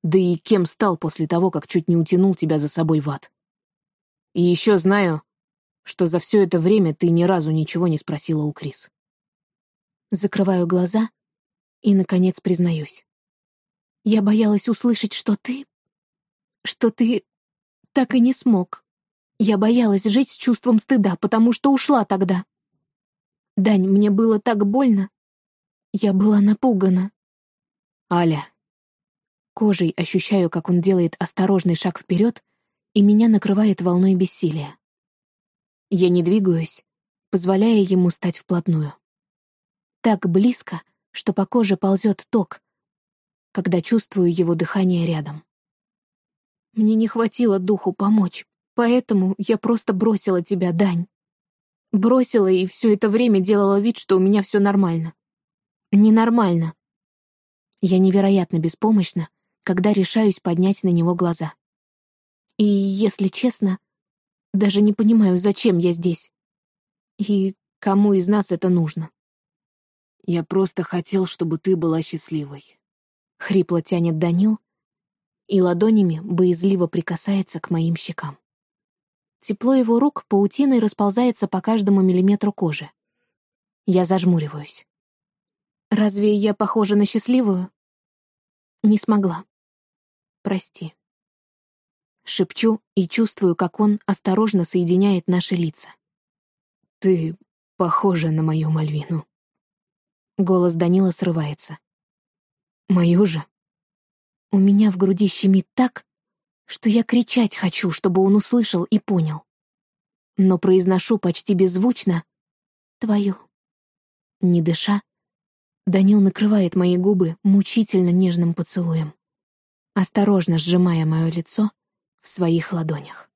Да и кем стал после того, как чуть не утянул тебя за собой в ад? И еще знаю, что за все это время ты ни разу ничего не спросила у Крис». Закрываю глаза — и, наконец, признаюсь. Я боялась услышать, что ты... Что ты так и не смог. Я боялась жить с чувством стыда, потому что ушла тогда. Дань, мне было так больно. Я была напугана. Аля. Кожей ощущаю, как он делает осторожный шаг вперед, и меня накрывает волной бессилия. Я не двигаюсь, позволяя ему стать вплотную. Так близко, что по коже ползет ток, когда чувствую его дыхание рядом. Мне не хватило духу помочь, поэтому я просто бросила тебя, Дань. Бросила и все это время делала вид, что у меня все нормально. Ненормально. Я невероятно беспомощна, когда решаюсь поднять на него глаза. И, если честно, даже не понимаю, зачем я здесь. И кому из нас это нужно. Я просто хотел, чтобы ты была счастливой. Хрипло тянет Данил и ладонями боязливо прикасается к моим щекам. Тепло его рук паутиной расползается по каждому миллиметру кожи. Я зажмуриваюсь. Разве я похожа на счастливую? Не смогла. Прости. Шепчу и чувствую, как он осторожно соединяет наши лица. Ты похожа на мою Мальвину. Голос Данила срывается. «Мою же?» У меня в груди щемит так, что я кричать хочу, чтобы он услышал и понял. Но произношу почти беззвучно «твою». Не дыша, Данил накрывает мои губы мучительно нежным поцелуем, осторожно сжимая мое лицо в своих ладонях.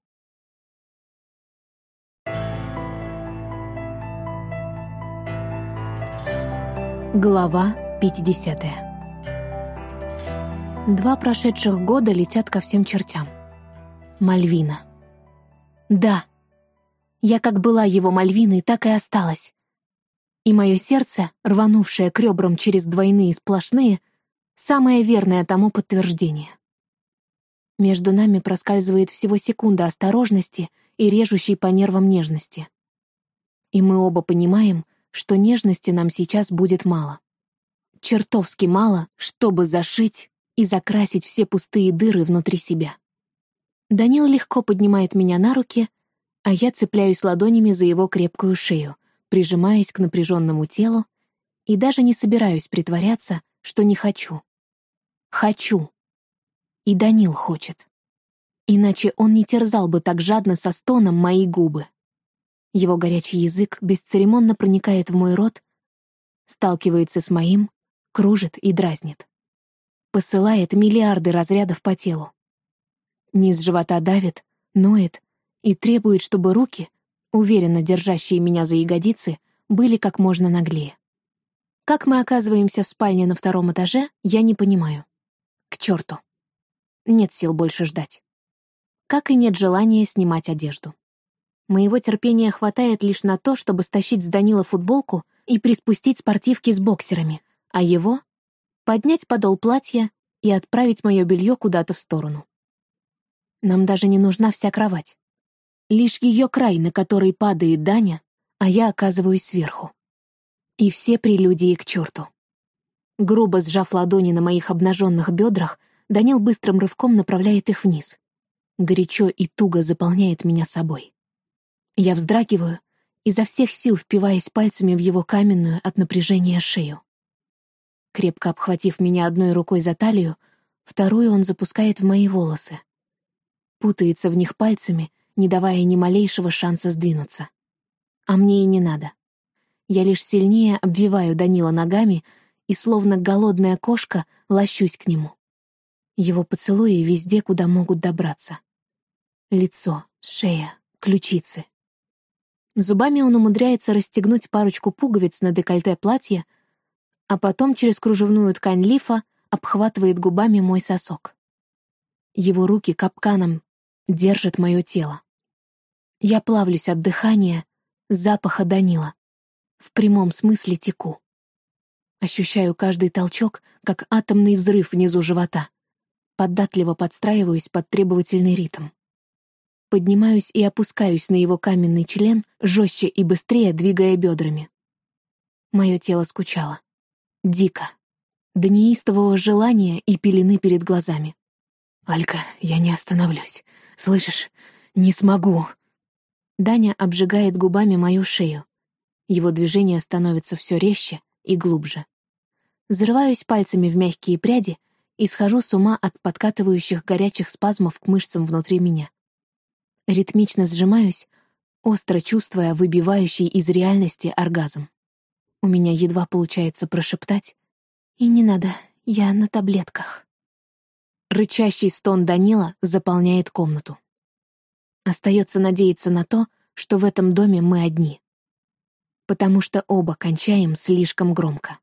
Глава 50 Два прошедших года летят ко всем чертям. Мальвина. Да, я как была его Мальвиной, так и осталась. И мое сердце, рванувшее к ребрам через двойные сплошные, самое верное тому подтверждение. Между нами проскальзывает всего секунда осторожности и режущей по нервам нежности. И мы оба понимаем, что нежности нам сейчас будет мало. Чертовски мало, чтобы зашить и закрасить все пустые дыры внутри себя. Данил легко поднимает меня на руки, а я цепляюсь ладонями за его крепкую шею, прижимаясь к напряженному телу, и даже не собираюсь притворяться, что не хочу. Хочу. И Данил хочет. Иначе он не терзал бы так жадно со стоном мои губы. Его горячий язык бесцеремонно проникает в мой рот, сталкивается с моим, кружит и дразнит. Посылает миллиарды разрядов по телу. Низ живота давит, ноет и требует, чтобы руки, уверенно держащие меня за ягодицы, были как можно наглее. Как мы оказываемся в спальне на втором этаже, я не понимаю. К черту. Нет сил больше ждать. Как и нет желания снимать одежду. Моего терпения хватает лишь на то, чтобы стащить с Данила футболку и приспустить спортивки с боксерами, а его — поднять подол платья и отправить мое белье куда-то в сторону. Нам даже не нужна вся кровать. Лишь ее край, на который падает Даня, а я оказываюсь сверху. И все прелюдии к черту. Грубо сжав ладони на моих обнаженных бедрах, Данил быстрым рывком направляет их вниз. Горячо и туго заполняет меня собой. Я вздрагиваю, изо всех сил впиваясь пальцами в его каменную от напряжения шею. Крепко обхватив меня одной рукой за талию, вторую он запускает в мои волосы. Путается в них пальцами, не давая ни малейшего шанса сдвинуться. А мне и не надо. Я лишь сильнее обвиваю Данила ногами и, словно голодная кошка, лощусь к нему. Его поцелуи везде, куда могут добраться. Лицо, шея, ключицы. Зубами он умудряется расстегнуть парочку пуговиц на декольте платья, а потом через кружевную ткань лифа обхватывает губами мой сосок. Его руки капканом держат мое тело. Я плавлюсь от дыхания, запаха Данила. В прямом смысле теку. Ощущаю каждый толчок, как атомный взрыв внизу живота податливо подстраиваюсь под требовательный ритм. Поднимаюсь и опускаюсь на его каменный член, жестче и быстрее двигая бедрами. Мое тело скучало. Дико. До неистового желания и пелены перед глазами. «Алька, я не остановлюсь. Слышишь? Не смогу!» Даня обжигает губами мою шею. Его движение становится все резче и глубже. Взрываюсь пальцами в мягкие пряди и схожу с ума от подкатывающих горячих спазмов к мышцам внутри меня. Ритмично сжимаюсь, остро чувствуя выбивающий из реальности оргазм. У меня едва получается прошептать «И не надо, я на таблетках». Рычащий стон Данила заполняет комнату. Остается надеяться на то, что в этом доме мы одни. Потому что оба кончаем слишком громко.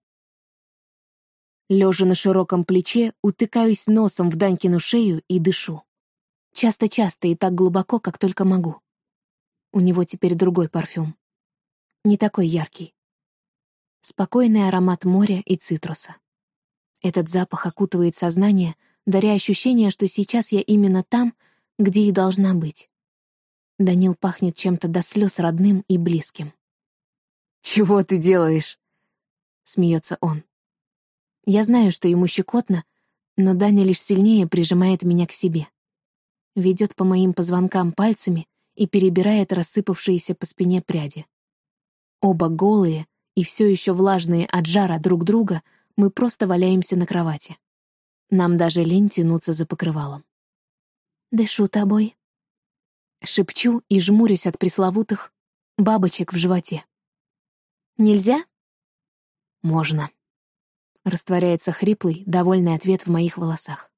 Лежа на широком плече, утыкаюсь носом в Данькину шею и дышу. Часто-часто и так глубоко, как только могу. У него теперь другой парфюм. Не такой яркий. Спокойный аромат моря и цитруса. Этот запах окутывает сознание, даря ощущение, что сейчас я именно там, где и должна быть. Данил пахнет чем-то до слез родным и близким. «Чего ты делаешь?» — смеется он. Я знаю, что ему щекотно, но Даня лишь сильнее прижимает меня к себе. Ведет по моим позвонкам пальцами и перебирает рассыпавшиеся по спине пряди. Оба голые и все еще влажные от жара друг друга, мы просто валяемся на кровати. Нам даже лень тянуться за покрывалом. «Дышу тобой», — шепчу и жмурюсь от пресловутых бабочек в животе. «Нельзя?» «Можно», Растворяется хриплый, довольный ответ в моих волосах.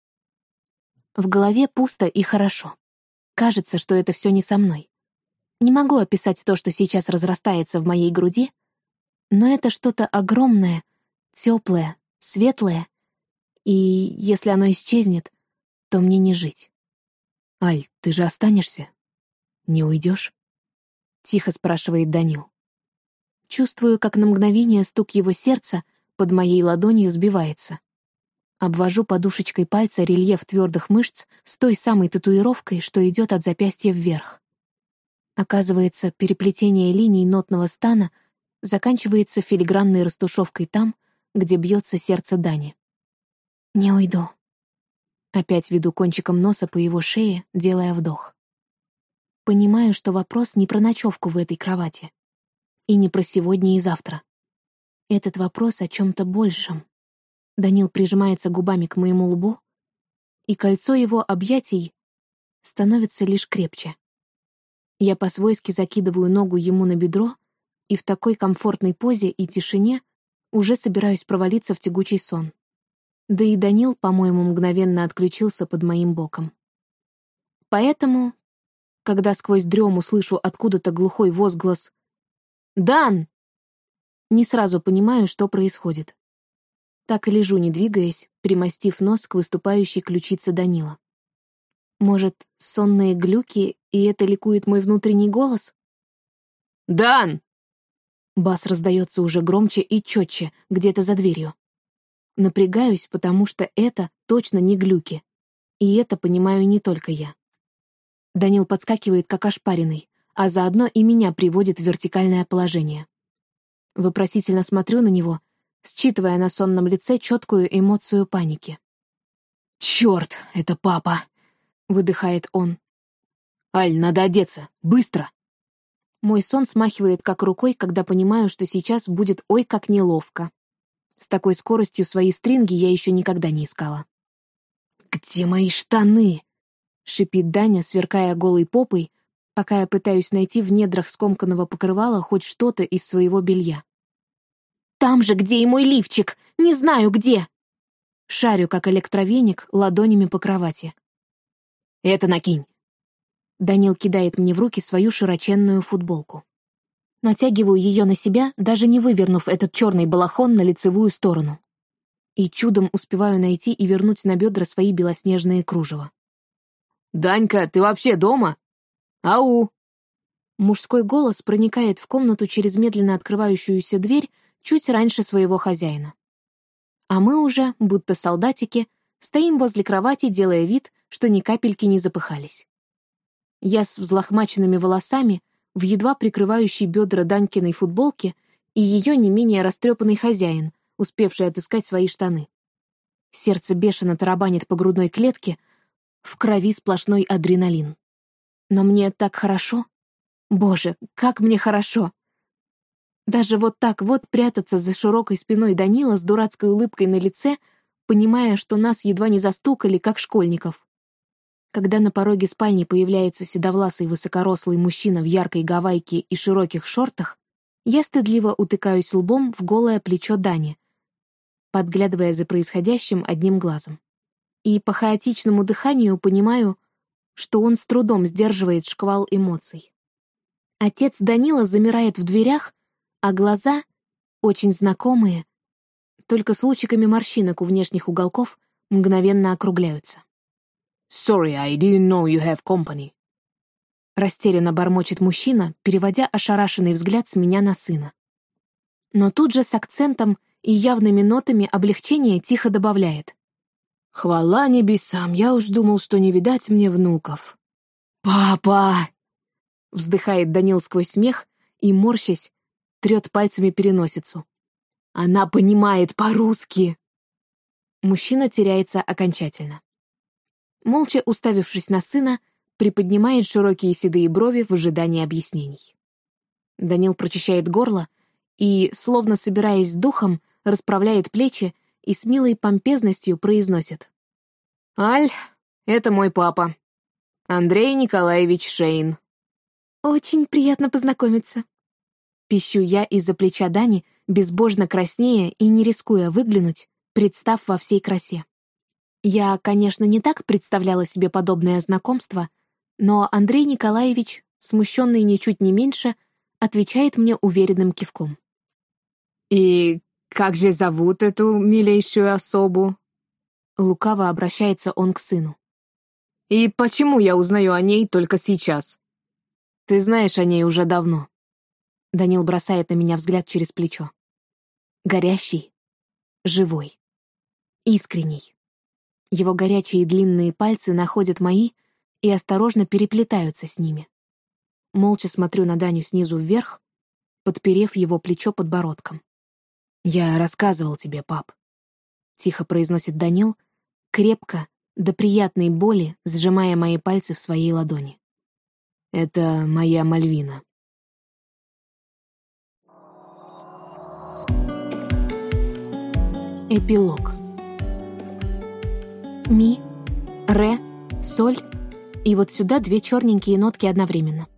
В голове пусто и хорошо. Кажется, что это все не со мной. Не могу описать то, что сейчас разрастается в моей груди, но это что-то огромное, теплое, светлое, и если оно исчезнет, то мне не жить. «Аль, ты же останешься? Не уйдешь? Тихо спрашивает Данил. Чувствую, как на мгновение стук его сердца — под моей ладонью сбивается. Обвожу подушечкой пальца рельеф твердых мышц с той самой татуировкой, что идет от запястья вверх. Оказывается, переплетение линий нотного стана заканчивается филигранной растушевкой там, где бьется сердце Дани. «Не уйду». Опять веду кончиком носа по его шее, делая вдох. Понимаю, что вопрос не про ночевку в этой кровати. И не про сегодня и завтра. Этот вопрос о чем то большем. Данил прижимается губами к моему лбу, и кольцо его объятий становится лишь крепче. Я по-свойски закидываю ногу ему на бедро, и в такой комфортной позе и тишине уже собираюсь провалиться в тягучий сон. Да и Данил, по-моему, мгновенно отключился под моим боком. Поэтому, когда сквозь дрему слышу откуда-то глухой возглас «Дан!», не сразу понимаю, что происходит. Так и лежу, не двигаясь, примостив нос к выступающей ключице Данила. Может, сонные глюки, и это ликует мой внутренний голос? «Дан!» Бас раздается уже громче и четче, где-то за дверью. Напрягаюсь, потому что это точно не глюки. И это понимаю не только я. Данил подскакивает, как ошпаренный, а заодно и меня приводит в вертикальное положение. Вопросительно смотрю на него, считывая на сонном лице четкую эмоцию паники. «Черт, это папа!» — выдыхает он. «Аль, надо одеться! Быстро!» Мой сон смахивает как рукой, когда понимаю, что сейчас будет ой как неловко. С такой скоростью свои стринги я еще никогда не искала. «Где мои штаны?» шипит Даня, сверкая голой попой, пока я пытаюсь найти в недрах скомканного покрывала хоть что-то из своего белья. «Там же, где и мой лифчик! Не знаю, где!» Шарю, как электровеник, ладонями по кровати. «Это накинь!» Данил кидает мне в руки свою широченную футболку. Натягиваю ее на себя, даже не вывернув этот черный балахон на лицевую сторону. И чудом успеваю найти и вернуть на бедра свои белоснежные кружева. «Данька, ты вообще дома? Ау!» Мужской голос проникает в комнату через медленно открывающуюся дверь чуть раньше своего хозяина. А мы уже, будто солдатики, стоим возле кровати, делая вид, что ни капельки не запыхались. Я с взлохмаченными волосами, в едва прикрывающей бедра Данькиной футболке и ее не менее растрепанный хозяин, успевший отыскать свои штаны. Сердце бешено тарабанит по грудной клетке, в крови сплошной адреналин. Но мне так хорошо. Боже, как мне хорошо. Даже вот так вот прятаться за широкой спиной Данила с дурацкой улыбкой на лице, понимая, что нас едва не застукали, как школьников. Когда на пороге спальни появляется седовласый высокорослый мужчина в яркой гавайке и широких шортах, я стыдливо утыкаюсь лбом в голое плечо Дани, подглядывая за происходящим одним глазом и по хаотичному дыханию понимаю, что он с трудом сдерживает шквал эмоций. Отец Данила замирает в дверях, а глаза, очень знакомые, только с лучиками морщинок у внешних уголков, мгновенно округляются. «Sorry, I didn't know you have company». Растерянно бормочет мужчина, переводя ошарашенный взгляд с меня на сына. Но тут же с акцентом и явными нотами облегчения тихо добавляет. Хвала небесам, я уж думал, что не видать мне внуков. «Папа!» Вздыхает Данил сквозь смех и, морщась, трет пальцами переносицу. «Она понимает по-русски!» Мужчина теряется окончательно. Молча уставившись на сына, приподнимает широкие седые брови в ожидании объяснений. Данил прочищает горло и, словно собираясь с духом, расправляет плечи и с милой помпезностью произносит. «Аль, это мой папа. Андрей Николаевич Шейн». «Очень приятно познакомиться». Пищу я из-за плеча Дани, безбожно краснея и не рискуя выглянуть, представ во всей красе. Я, конечно, не так представляла себе подобное знакомство, но Андрей Николаевич, смущенный ничуть не меньше, отвечает мне уверенным кивком. «И «Как же зовут эту милейшую особу?» Лукаво обращается он к сыну. «И почему я узнаю о ней только сейчас?» «Ты знаешь о ней уже давно». Данил бросает на меня взгляд через плечо. Горящий, живой, искренний. Его горячие длинные пальцы находят мои и осторожно переплетаются с ними. молча смотрю на Даню снизу вверх, подперев его плечо подбородком. «Я рассказывал тебе, пап», — тихо произносит Данил, крепко, до приятной боли, сжимая мои пальцы в своей ладони. «Это моя Мальвина». Эпилог. Ми, ре, соль, и вот сюда две черненькие нотки одновременно.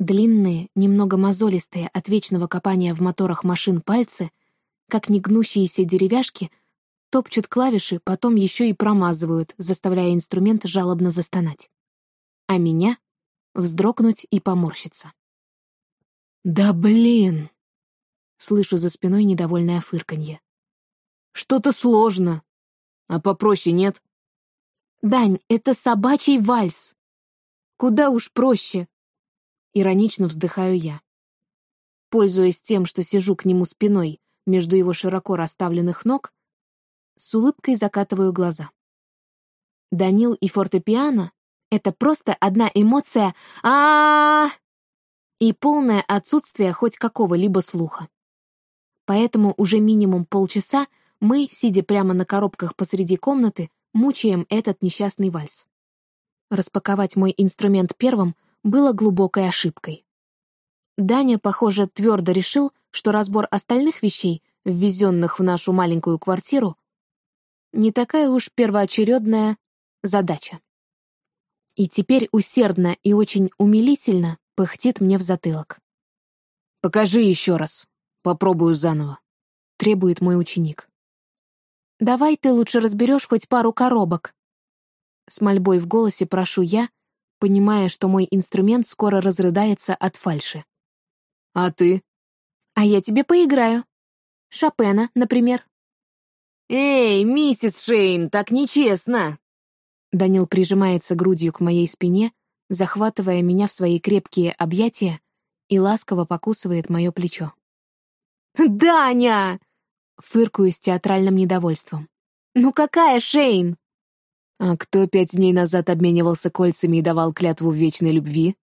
Длинные, немного мозолистые от вечного копания в моторах машин пальцы, как негнущиеся деревяшки, топчут клавиши, потом еще и промазывают, заставляя инструмент жалобно застонать. А меня — вздрогнуть и поморщиться. «Да блин!» — слышу за спиной недовольное фырканье. Что-то сложно. А попроще нет? Дань, это собачий вальс. Куда уж проще. Иронично вздыхаю я. Пользуясь тем, что сижу к нему спиной между его широко расставленных ног, с улыбкой закатываю глаза. Данил и фортепиано — это просто одна эмоция а, -а, -а и полное отсутствие хоть какого-либо слуха. Поэтому уже минимум полчаса мы, сидя прямо на коробках посреди комнаты, мучаем этот несчастный вальс. Распаковать мой инструмент первым было глубокой ошибкой. Даня, похоже, твердо решил, что разбор остальных вещей, ввезенных в нашу маленькую квартиру, не такая уж первоочередная задача. И теперь усердно и очень умилительно пыхтит мне в затылок. «Покажи еще раз. Попробую заново», — требует мой ученик. Давай ты лучше разберешь хоть пару коробок. С мольбой в голосе прошу я, понимая, что мой инструмент скоро разрыдается от фальши. А ты? А я тебе поиграю. Шопена, например. «Эй, миссис Шейн, так нечестно!» Данил прижимается грудью к моей спине, захватывая меня в свои крепкие объятия и ласково покусывает мое плечо. «Даня!» Фыркаю с театральным недовольством. «Ну какая Шейн?» «А кто пять дней назад обменивался кольцами и давал клятву в вечной любви?»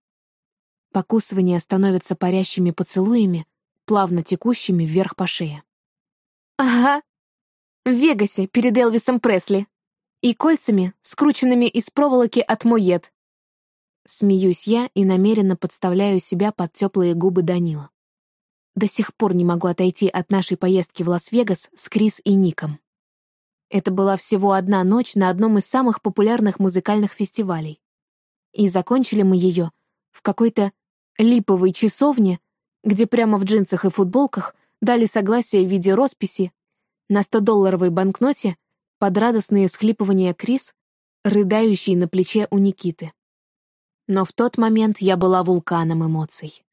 Покусывания становятся парящими поцелуями, плавно текущими вверх по шее. «Ага. В Вегасе, перед Элвисом Пресли. И кольцами, скрученными из проволоки от Моет». Смеюсь я и намеренно подставляю себя под теплые губы Данила. До сих пор не могу отойти от нашей поездки в Лас-Вегас с Крис и Ником. Это была всего одна ночь на одном из самых популярных музыкальных фестивалей. И закончили мы ее в какой-то липовой часовне, где прямо в джинсах и футболках дали согласие в виде росписи на 100-долларовой банкноте под радостные всхлипывания Крис, рыдающей на плече у Никиты. Но в тот момент я была вулканом эмоций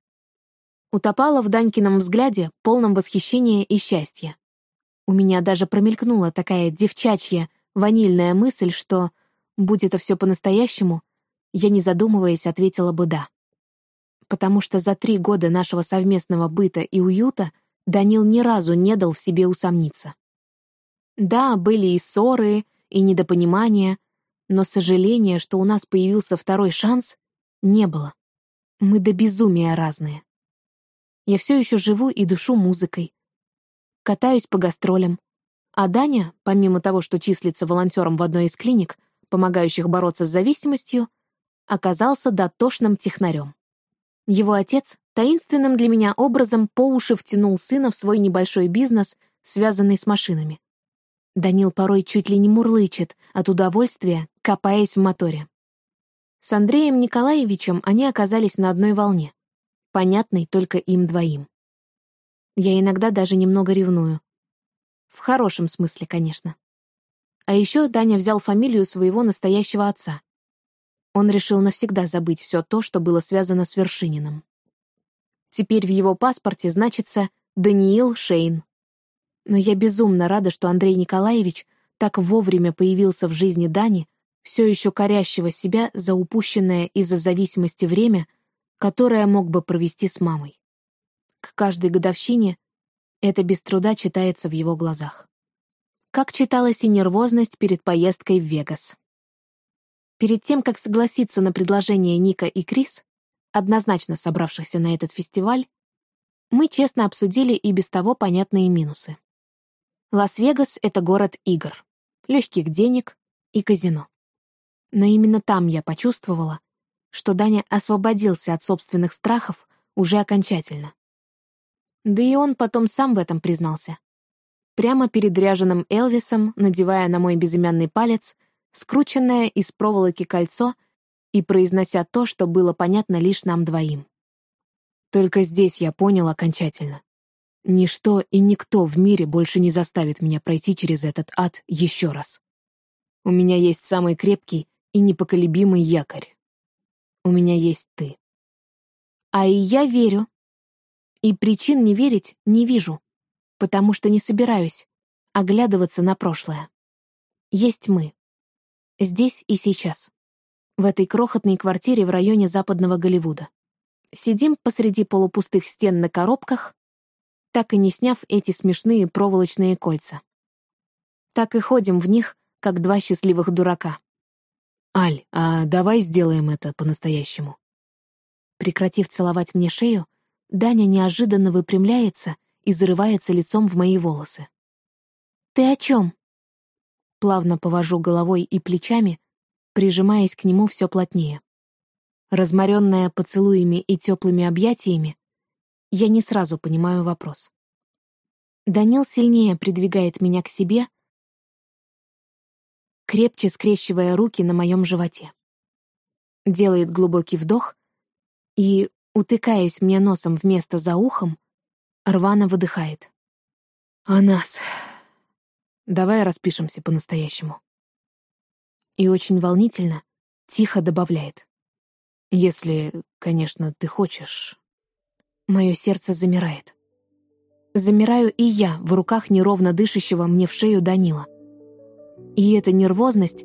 утопала в Данькином взгляде, полном восхищения и счастья. У меня даже промелькнула такая девчачья, ванильная мысль, что, будь это все по-настоящему, я, не задумываясь, ответила бы «да». Потому что за три года нашего совместного быта и уюта Данил ни разу не дал в себе усомниться. Да, были и ссоры, и недопонимания, но сожаления, что у нас появился второй шанс, не было. Мы до безумия разные. Я все еще живу и душу музыкой. Катаюсь по гастролям. А Даня, помимо того, что числится волонтером в одной из клиник, помогающих бороться с зависимостью, оказался дотошным технарем. Его отец таинственным для меня образом по уши втянул сына в свой небольшой бизнес, связанный с машинами. Данил порой чуть ли не мурлычет от удовольствия, копаясь в моторе. С Андреем Николаевичем они оказались на одной волне понятной только им двоим. Я иногда даже немного ревную. В хорошем смысле, конечно. А еще Даня взял фамилию своего настоящего отца. Он решил навсегда забыть все то, что было связано с Вершининым. Теперь в его паспорте значится Даниил Шейн. Но я безумно рада, что Андрей Николаевич так вовремя появился в жизни Дани, все еще корящего себя за упущенное из-за зависимости время — которое мог бы провести с мамой. К каждой годовщине это без труда читается в его глазах. Как читалась и нервозность перед поездкой в Вегас. Перед тем, как согласиться на предложение Ника и Крис, однозначно собравшихся на этот фестиваль, мы честно обсудили и без того понятные минусы. Лас-Вегас — это город игр, легких денег и казино. Но именно там я почувствовала, что Даня освободился от собственных страхов уже окончательно. Да и он потом сам в этом признался. Прямо перед ряженым Элвисом, надевая на мой безымянный палец, скрученное из проволоки кольцо и произнося то, что было понятно лишь нам двоим. Только здесь я понял окончательно. Ничто и никто в мире больше не заставит меня пройти через этот ад еще раз. У меня есть самый крепкий и непоколебимый якорь. У меня есть ты. А и я верю. И причин не верить не вижу, потому что не собираюсь оглядываться на прошлое. Есть мы. Здесь и сейчас. В этой крохотной квартире в районе западного Голливуда. Сидим посреди полупустых стен на коробках, так и не сняв эти смешные проволочные кольца. Так и ходим в них, как два счастливых дурака. «Аль, а давай сделаем это по-настоящему». Прекратив целовать мне шею, Даня неожиданно выпрямляется и зарывается лицом в мои волосы. «Ты о чем?» Плавно повожу головой и плечами, прижимаясь к нему все плотнее. Разморенная поцелуями и теплыми объятиями, я не сразу понимаю вопрос. Данил сильнее придвигает меня к себе, крепче скрещивая руки на моем животе. Делает глубокий вдох и, утыкаясь мне носом вместо за ухом, рвано выдыхает. «А нас? Давай распишемся по-настоящему». И очень волнительно, тихо добавляет. «Если, конечно, ты хочешь». Мое сердце замирает. Замираю и я в руках неровно дышащего мне в шею Данила. И эта нервозность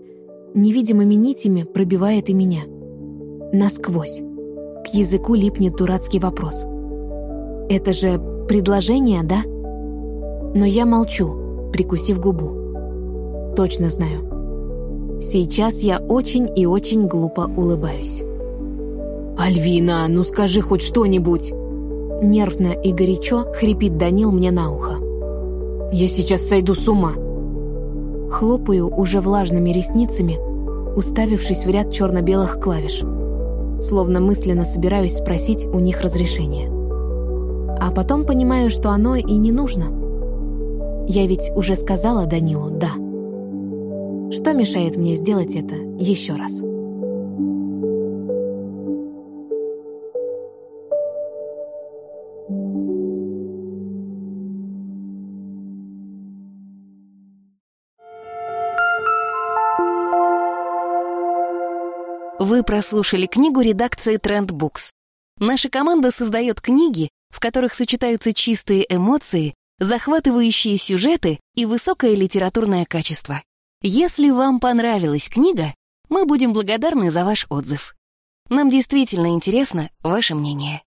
невидимыми нитями пробивает и меня. Насквозь. К языку липнет дурацкий вопрос. Это же предложение, да? Но я молчу, прикусив губу. Точно знаю. Сейчас я очень и очень глупо улыбаюсь. «Альвина, ну скажи хоть что-нибудь!» Нервно и горячо хрипит Данил мне на ухо. «Я сейчас сойду с ума!» Хлопаю уже влажными ресницами, уставившись в ряд черно-белых клавиш, словно мысленно собираюсь спросить у них разрешения. А потом понимаю, что оно и не нужно. Я ведь уже сказала Данилу «да». Что мешает мне сделать это еще раз? Вы прослушали книгу редакции Trend Books. Наша команда создает книги, в которых сочетаются чистые эмоции, захватывающие сюжеты и высокое литературное качество. Если вам понравилась книга, мы будем благодарны за ваш отзыв. Нам действительно интересно ваше мнение.